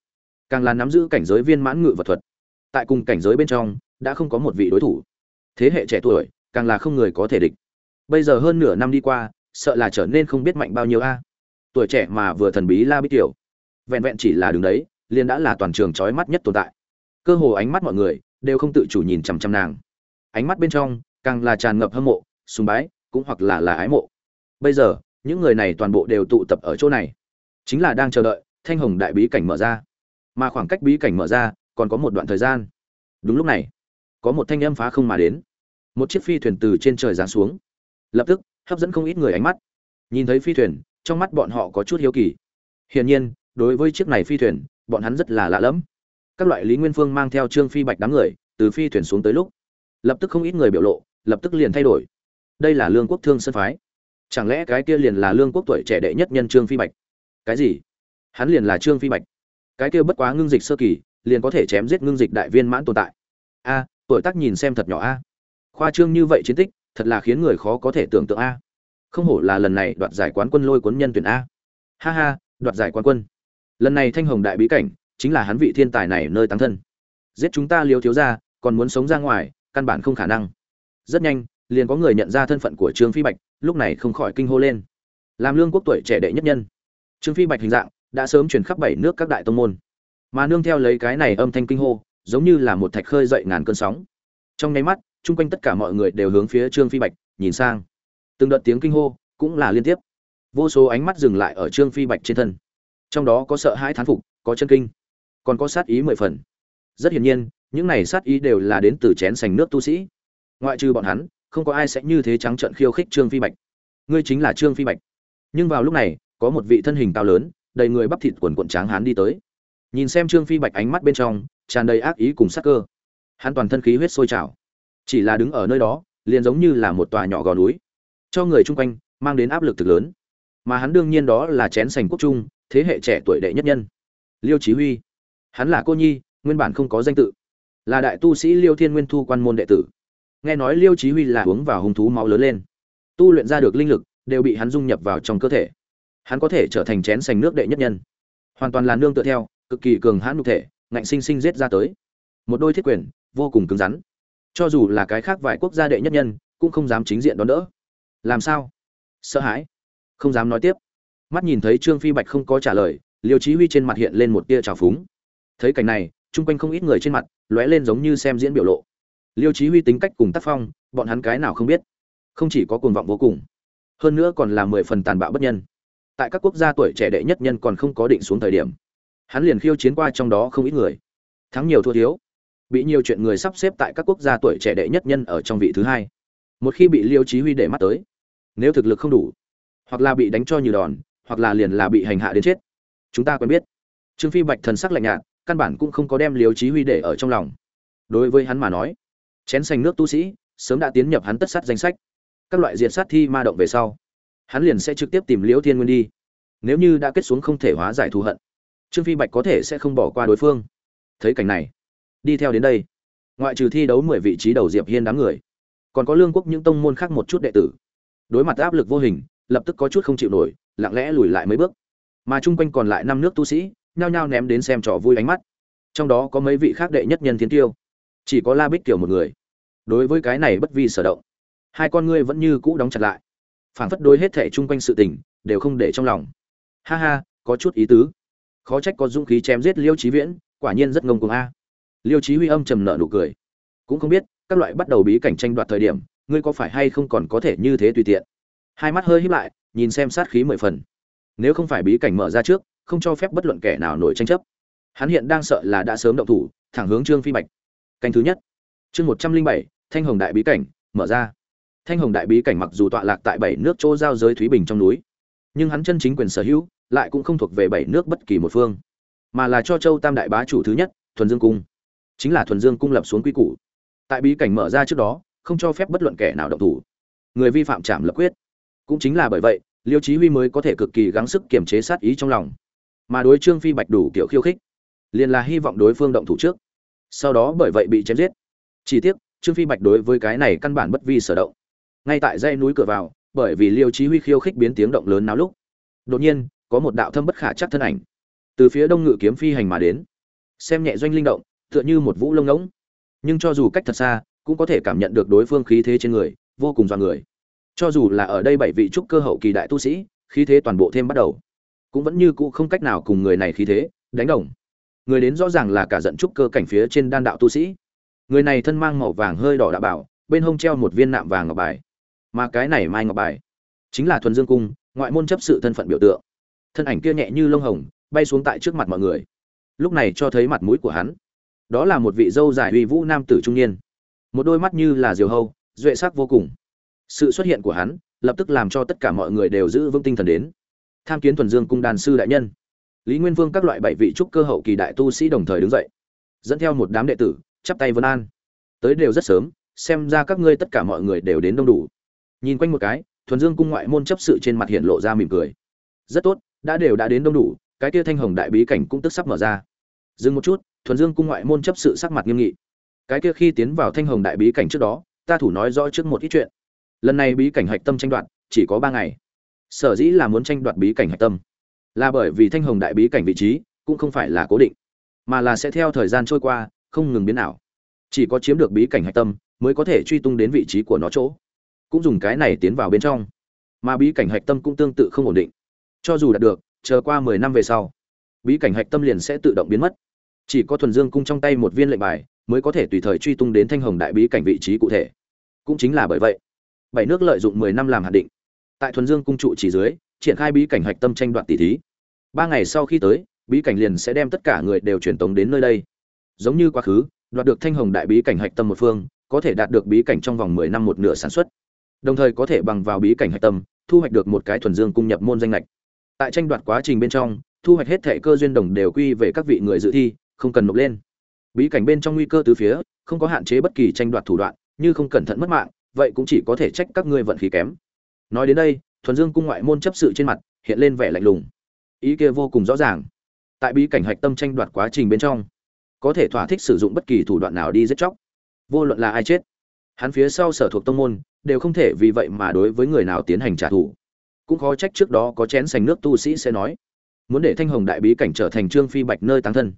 càng là nắm giữ cảnh giới viên mãn ngự vật thuật. Tại cùng cảnh giới bên trong, đã không có một vị đối thủ. Thế hệ trẻ tuổi, càng là không người có thể địch. Bây giờ hơn nửa năm đi qua, sợ là trở nên không biết mạnh bao nhiêu a. Tuổi trẻ mà vừa thần bí la bích tiểu vẹn vẹn chỉ là đứng đấy, liền đã là toàn trường chói mắt nhất tồn tại. Cơ hồ ánh mắt mọi người đều không tự chủ nhìn chằm chằm nàng. Ánh mắt bên trong càng là tràn ngập hâm mộ, sùng bái, cũng hoặc là là ái mộ. Bây giờ, những người này toàn bộ đều tụ tập ở chỗ này. Chính là đang chờ đợi thanh hồng đại bí cảnh mở ra. Mà khoảng cách bí cảnh mở ra còn có một đoạn thời gian. Đúng lúc này, có một thanh âm phá không mà đến. Một chiếc phi thuyền từ trên trời giáng xuống. Lập tức, hấp dẫn không ít người ánh mắt. Nhìn thấy phi thuyền, trong mắt bọn họ có chút hiếu kỳ. Hiển nhiên đối với chiếc này phi thuyền, bọn hắn rất là lạ lẫm. Các loại lý nguyên phương mang theo trương phi bạch đám người, từ phi thuyền xuống tới lúc, lập tức không ít người biểu lộ, lập tức liền thay đổi. Đây là lương quốc thương sân phái. Chẳng lẽ cái kia liền là lương quốc tuổi trẻ đệ nhất nhân trương phi bạch? Cái gì? Hắn liền là trương phi bạch. Cái kia bất quá ngưng dịch sơ kỳ, liền có thể chém giết ngưng dịch đại viên mãn tồn tại. A, tuổi tác nhìn xem thật nhỏ a. Khoa trương như vậy chiến tích, thật là khiến người khó có thể tưởng tượng a. Không hổ là lần này đoạt giải quán quân lôi cuốn nhân tuyển a. Ha ha, đoạt giải quán quân lần này thanh hồng đại bí cảnh chính là hắn vị thiên tài này nơi tăng thân. Giết chúng ta liều thiếu ra còn muốn sống ra ngoài, căn bản không khả năng. Rất nhanh, liền có người nhận ra thân phận của trương phi bạch, lúc này không khỏi kinh hô lên. Làm lương quốc tuổi trẻ đệ nhất nhân. Trương phi bạch hình dạng đã sớm chuyển khắp bảy nước các đại tông môn. Mà nương theo lấy cái này âm thanh kinh hô, giống như là một thạch khơi dậy ngàn cơn sóng. Trong nháy mắt, chung quanh tất cả mọi người đều hướng phía trương phi bạch nhìn sang. Từng đợt tiếng kinh hô cũng là liên tiếp. Vô số ánh mắt dừng lại ở trương phi bạch trên thân trong đó có sợ hãi thán phục, có chân kinh, còn có sát ý mười phần. Rất hiển nhiên, những này sát ý đều là đến từ chén sành nước tu sĩ. Ngoại trừ bọn hắn, không có ai sẽ như thế trắng trợn khiêu khích trương phi bạch. Ngươi chính là trương phi bạch. Nhưng vào lúc này, có một vị thân hình cao lớn, đầy người bắp thịt quần quận tráng hán đi tới. Nhìn xem trương phi bạch ánh mắt bên trong, tràn đầy ác ý cùng sắc cơ. Hắn toàn thân khí huyết sôi trào. Chỉ là đứng ở nơi đó, liền giống như là một tòa nhỏ gò núi. Cho người chung quanh, mang đến áp lực thực lớn. Mà hắn đương nhiên đó là chén sành quốc trung thế hệ trẻ tuổi đệ nhất nhân. Liêu chí huy. Hắn là cô nhi, nguyên bản không có danh tự. Là đại tu sĩ liêu thiên nguyên thu quan môn đệ tử. Nghe nói liêu chí huy là uống vào hung thú máu lớn lên. Tu luyện ra được linh lực, đều bị hắn dung nhập vào trong cơ thể. Hắn có thể trở thành chén sành nước đệ nhất nhân. Hoàn toàn là nương tựa theo, cực kỳ cường hãn nhục thể, ngạnh sinh sinh giết ra tới. Một đôi thiết quyền, vô cùng cứng rắn. Cho dù là cái khác vài quốc gia đệ nhất nhân, cũng không dám chính diện đón đỡ. Làm sao? Sợ hãi. Không dám nói tiếp mắt nhìn thấy trương phi bạch không có trả lời, liêu chí huy trên mặt hiện lên một tia trào phúng. Thấy cảnh này, chung quanh không ít người trên mặt lóe lên giống như xem diễn biểu lộ. Liêu chí huy tính cách cùng tác phong, bọn hắn cái nào không biết. Không chỉ có cuồng vọng vô cùng, hơn nữa còn là mười phần tàn bạo bất nhân. Tại các quốc gia tuổi trẻ đệ nhất nhân còn không có định xuống thời điểm, hắn liền khiêu chiến qua trong đó không ít người. Thắng nhiều thua thiếu, bị nhiều chuyện người sắp xếp tại các quốc gia tuổi trẻ đệ nhất nhân ở trong vị thứ hai. Một khi bị liêu chí huy để mắt tới, nếu thực lực không đủ, hoặc là bị đánh cho như đòn hoặc là liền là bị hành hạ đến chết. Chúng ta quen biết. Trương phi bạch thần sắc lạnh nhạt, căn bản cũng không có đem liêu chí huy để ở trong lòng. Đối với hắn mà nói, chén xanh nước tu sĩ, sớm đã tiến nhập hắn tất sát danh sách. Các loại diệt sát thi ma động về sau, hắn liền sẽ trực tiếp tìm liễu thiên nguyên đi. Nếu như đã kết xuống không thể hóa giải thù hận, trương phi bạch có thể sẽ không bỏ qua đối phương. Thấy cảnh này, đi theo đến đây, ngoại trừ thi đấu mười vị trí đầu diệp hiên đám người, còn có lương quốc những tông môn khác một chút đệ tử. Đối mặt áp lực vô hình, lập tức có chút không chịu nổi lặng lẽ lùi lại mấy bước. Mà chung quanh còn lại năm nước tu sĩ, nhao nhao ném đến xem trò vui ánh mắt. Trong đó có mấy vị khác đệ nhất nhân thiên tiêu. Chỉ có la bích kiểu một người. Đối với cái này bất vi sở động. Hai con ngươi vẫn như cũ đóng chặt lại. Phảng phất đối hết thảy chung quanh sự tình, đều không để trong lòng. Ha ha, có chút ý tứ. Khó trách có dũng khí chém giết liêu chí viễn, quả nhiên rất ngông cuồng a. Liêu chí huy âm trầm nợ nụ cười. Cũng không biết, các loại bắt đầu bí cảnh tranh đoạt thời điểm, ngươi có phải hay không còn có thể như thế tùy tiện. Hai mắt hơi híp lại nhìn xem sát khí mười phần. Nếu không phải bí cảnh mở ra trước, không cho phép bất luận kẻ nào nổi tranh chấp. Hắn hiện đang sợ là đã sớm động thủ, thẳng hướng trương phi bạch. Canh thứ nhất. Chương một trăm linh bảy, thanh hồng đại bí cảnh, mở ra. Thanh hồng đại bí cảnh mặc dù tọa lạc tại bảy nước chỗ giao giới thúy bình trong núi, nhưng hắn chân chính quyền sở hữu lại cũng không thuộc về bảy nước bất kỳ một phương, mà là cho châu tam đại bá chủ thứ nhất, thuần dương cung. Chính là thuần dương cung lập xuống quy củ. Tại bí cảnh mở ra trước đó, không cho phép bất luận kẻ nào động thủ. Người vi phạm trảm lập quyết cũng chính là bởi vậy, liêu chí huy mới có thể cực kỳ gắng sức kiềm chế sát ý trong lòng. Mà đối trương phi bạch đủ kiểu khiêu khích, liền là hy vọng đối phương động thủ trước. Sau đó bởi vậy bị chém giết. Chỉ tiếc, trương phi bạch đối với cái này căn bản bất vi sở động. Ngay tại dãy núi cửa vào, bởi vì liêu chí huy khiêu khích biến tiếng động lớn náo lúc, đột nhiên, có một đạo thâm bất khả chắc thân ảnh từ phía đông ngự kiếm phi hành mà đến. Xem nhẹ doanh linh động, tựa như một vũ lông ngỗng. Nhưng cho dù cách thật xa, cũng có thể cảm nhận được đối phương khí thế trên người, vô cùng dọa người cho dù là ở đây bảy vị trúc cơ hậu kỳ đại tu sĩ, khí thế toàn bộ thêm bắt đầu, cũng vẫn như cũ không cách nào cùng người này khí thế đánh đồng. Người đến rõ ràng là cả giận trúc cơ cảnh phía trên đan đạo tu sĩ. Người này thân mang màu vàng hơi đỏ đạo bảo, bên hông treo một viên nạm vàng ngọc bài. Mà cái này mai ngọc bài chính là thuần dương cung, ngoại môn chấp sự thân phận biểu tượng. Thân ảnh kia nhẹ như lông hồng, bay xuống tại trước mặt mọi người. Lúc này cho thấy mặt mũi của hắn. Đó là một vị dâu dài uy vũ nam tử trung niên. Một đôi mắt như là diều hâu, duệ sắc vô cùng sự xuất hiện của hắn lập tức làm cho tất cả mọi người đều giữ vững tinh thần đến. Tham kiến thuần dương cung đàn sư đại nhân. Lý nguyên vương các loại bảy vị trúc cơ hậu kỳ đại tu sĩ đồng thời đứng dậy, dẫn theo một đám đệ tử, chắp tay vân an. Tới đều rất sớm, xem ra các ngươi tất cả mọi người đều đến đông đủ. Nhìn quanh một cái, thuần dương cung ngoại môn chấp sự trên mặt hiện lộ ra mỉm cười. Rất tốt, đã đều đã đến đông đủ, cái kia thanh hồng đại bí cảnh cũng tức sắp mở ra. Dừng một chút, thuần dương cung ngoại môn chấp sự sắc mặt nghiêm nghị. Cái kia khi tiến vào thanh hồng đại bí cảnh trước đó, ta thủ nói rõ trước một ít chuyện lần này bí cảnh hạch tâm tranh đoạt, chỉ có ba ngày. Sở dĩ là muốn tranh đoạt bí cảnh hạch tâm, là bởi vì thanh hồng đại bí cảnh vị trí cũng không phải là cố định, mà là sẽ theo thời gian trôi qua, không ngừng biến ảo. Chỉ có chiếm được bí cảnh hạch tâm mới có thể truy tung đến vị trí của nó chỗ, cũng dùng cái này tiến vào bên trong. Mà bí cảnh hạch tâm cũng tương tự không ổn định. Cho dù đạt được, chờ qua mười năm về sau, bí cảnh hạch tâm liền sẽ tự động biến mất. Chỉ có thuần dương cung trong tay một viên lệnh bài mới có thể tùy thời truy tung đến thanh hồng đại bí cảnh vị trí cụ thể. Cũng chính là bởi vậy bảy nước lợi dụng mười năm làm hạn định. Tại thuần dương cung trụ chỉ dưới, triển khai bí cảnh hạch tâm tranh đoạt tỷ thí. Ba ngày sau khi tới, bí cảnh liền sẽ đem tất cả người đều truyền tống đến nơi đây. Giống như quá khứ, đoạt được thanh hồng đại bí cảnh hạch tâm một phương, có thể đạt được bí cảnh trong vòng mười năm một nửa sản xuất. Đồng thời có thể bằng vào bí cảnh hạch tâm, thu hoạch được một cái thuần dương cung nhập môn danh ngạch. tại tranh đoạt quá trình bên trong, thu hoạch hết thể cơ duyên đồng đều quy về các vị người dự thi, không cần nộp lên. Bí cảnh bên trong nguy cơ từ phía, không có hạn chế bất kỳ tranh đoạt thủ đoạn, như không cẩn thận mất mạng vậy cũng chỉ có thể trách các ngươi vận khí kém. Nói đến đây, thuần dương cung ngoại môn chấp sự trên mặt hiện lên vẻ lạnh lùng. Ý kia vô cùng rõ ràng. Tại bí cảnh hạch tâm tranh đoạt quá trình bên trong, có thể thỏa thích sử dụng bất kỳ thủ đoạn nào đi giết chóc. Vô luận là ai chết, hắn phía sau sở thuộc tông môn đều không thể vì vậy mà đối với người nào tiến hành trả thù. Cũng khó trách trước đó có chén sành nước tu sĩ sẽ nói, muốn để thanh hồng đại bí cảnh trở thành trương phi bạch nơi táng thân.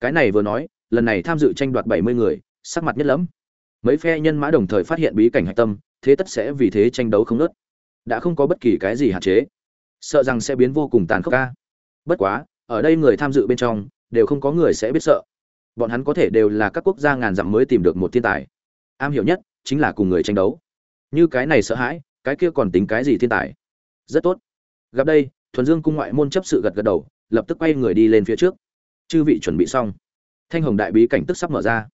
Cái này vừa nói, lần này tham dự tranh đoạt bảy mươi người, sắc mặt nhất lẫm mấy phe nhân mã đồng thời phát hiện bí cảnh hạch tâm, thế tất sẽ vì thế tranh đấu không nớt. Đã không có bất kỳ cái gì hạn chế. Sợ rằng sẽ biến vô cùng tàn khốc ca. Bất quá, ở đây người tham dự bên trong, đều không có người sẽ biết sợ. Bọn hắn có thể đều là các quốc gia ngàn dặm mới tìm được một thiên tài. Am hiểu nhất, chính là cùng người tranh đấu. Như cái này sợ hãi, cái kia còn tính cái gì thiên tài? Rất tốt. Gặp đây, thuần dương cung ngoại môn chấp sự gật gật đầu, lập tức quay người đi lên phía trước. Chư vị chuẩn bị xong. Thanh hồng đại bí cảnh tức sắp mở ra.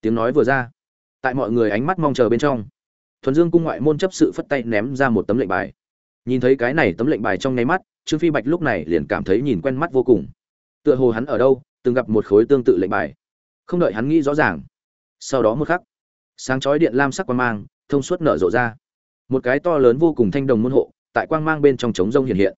Tiếng nói vừa ra tại mọi người ánh mắt mong chờ bên trong. Thuần dương cung ngoại môn chấp sự phất tay ném ra một tấm lệnh bài. Nhìn thấy cái này tấm lệnh bài trong nháy mắt, trương phi bạch lúc này liền cảm thấy nhìn quen mắt vô cùng. Tựa hồ hắn ở đâu, từng gặp một khối tương tự lệnh bài. Không đợi hắn nghĩ rõ ràng, sau đó một khắc, sáng chói điện lam sắc quang mang thông suốt nở rộ ra. Một cái to lớn vô cùng thanh đồng môn hộ, tại quang mang bên trong trống rông hiện hiện.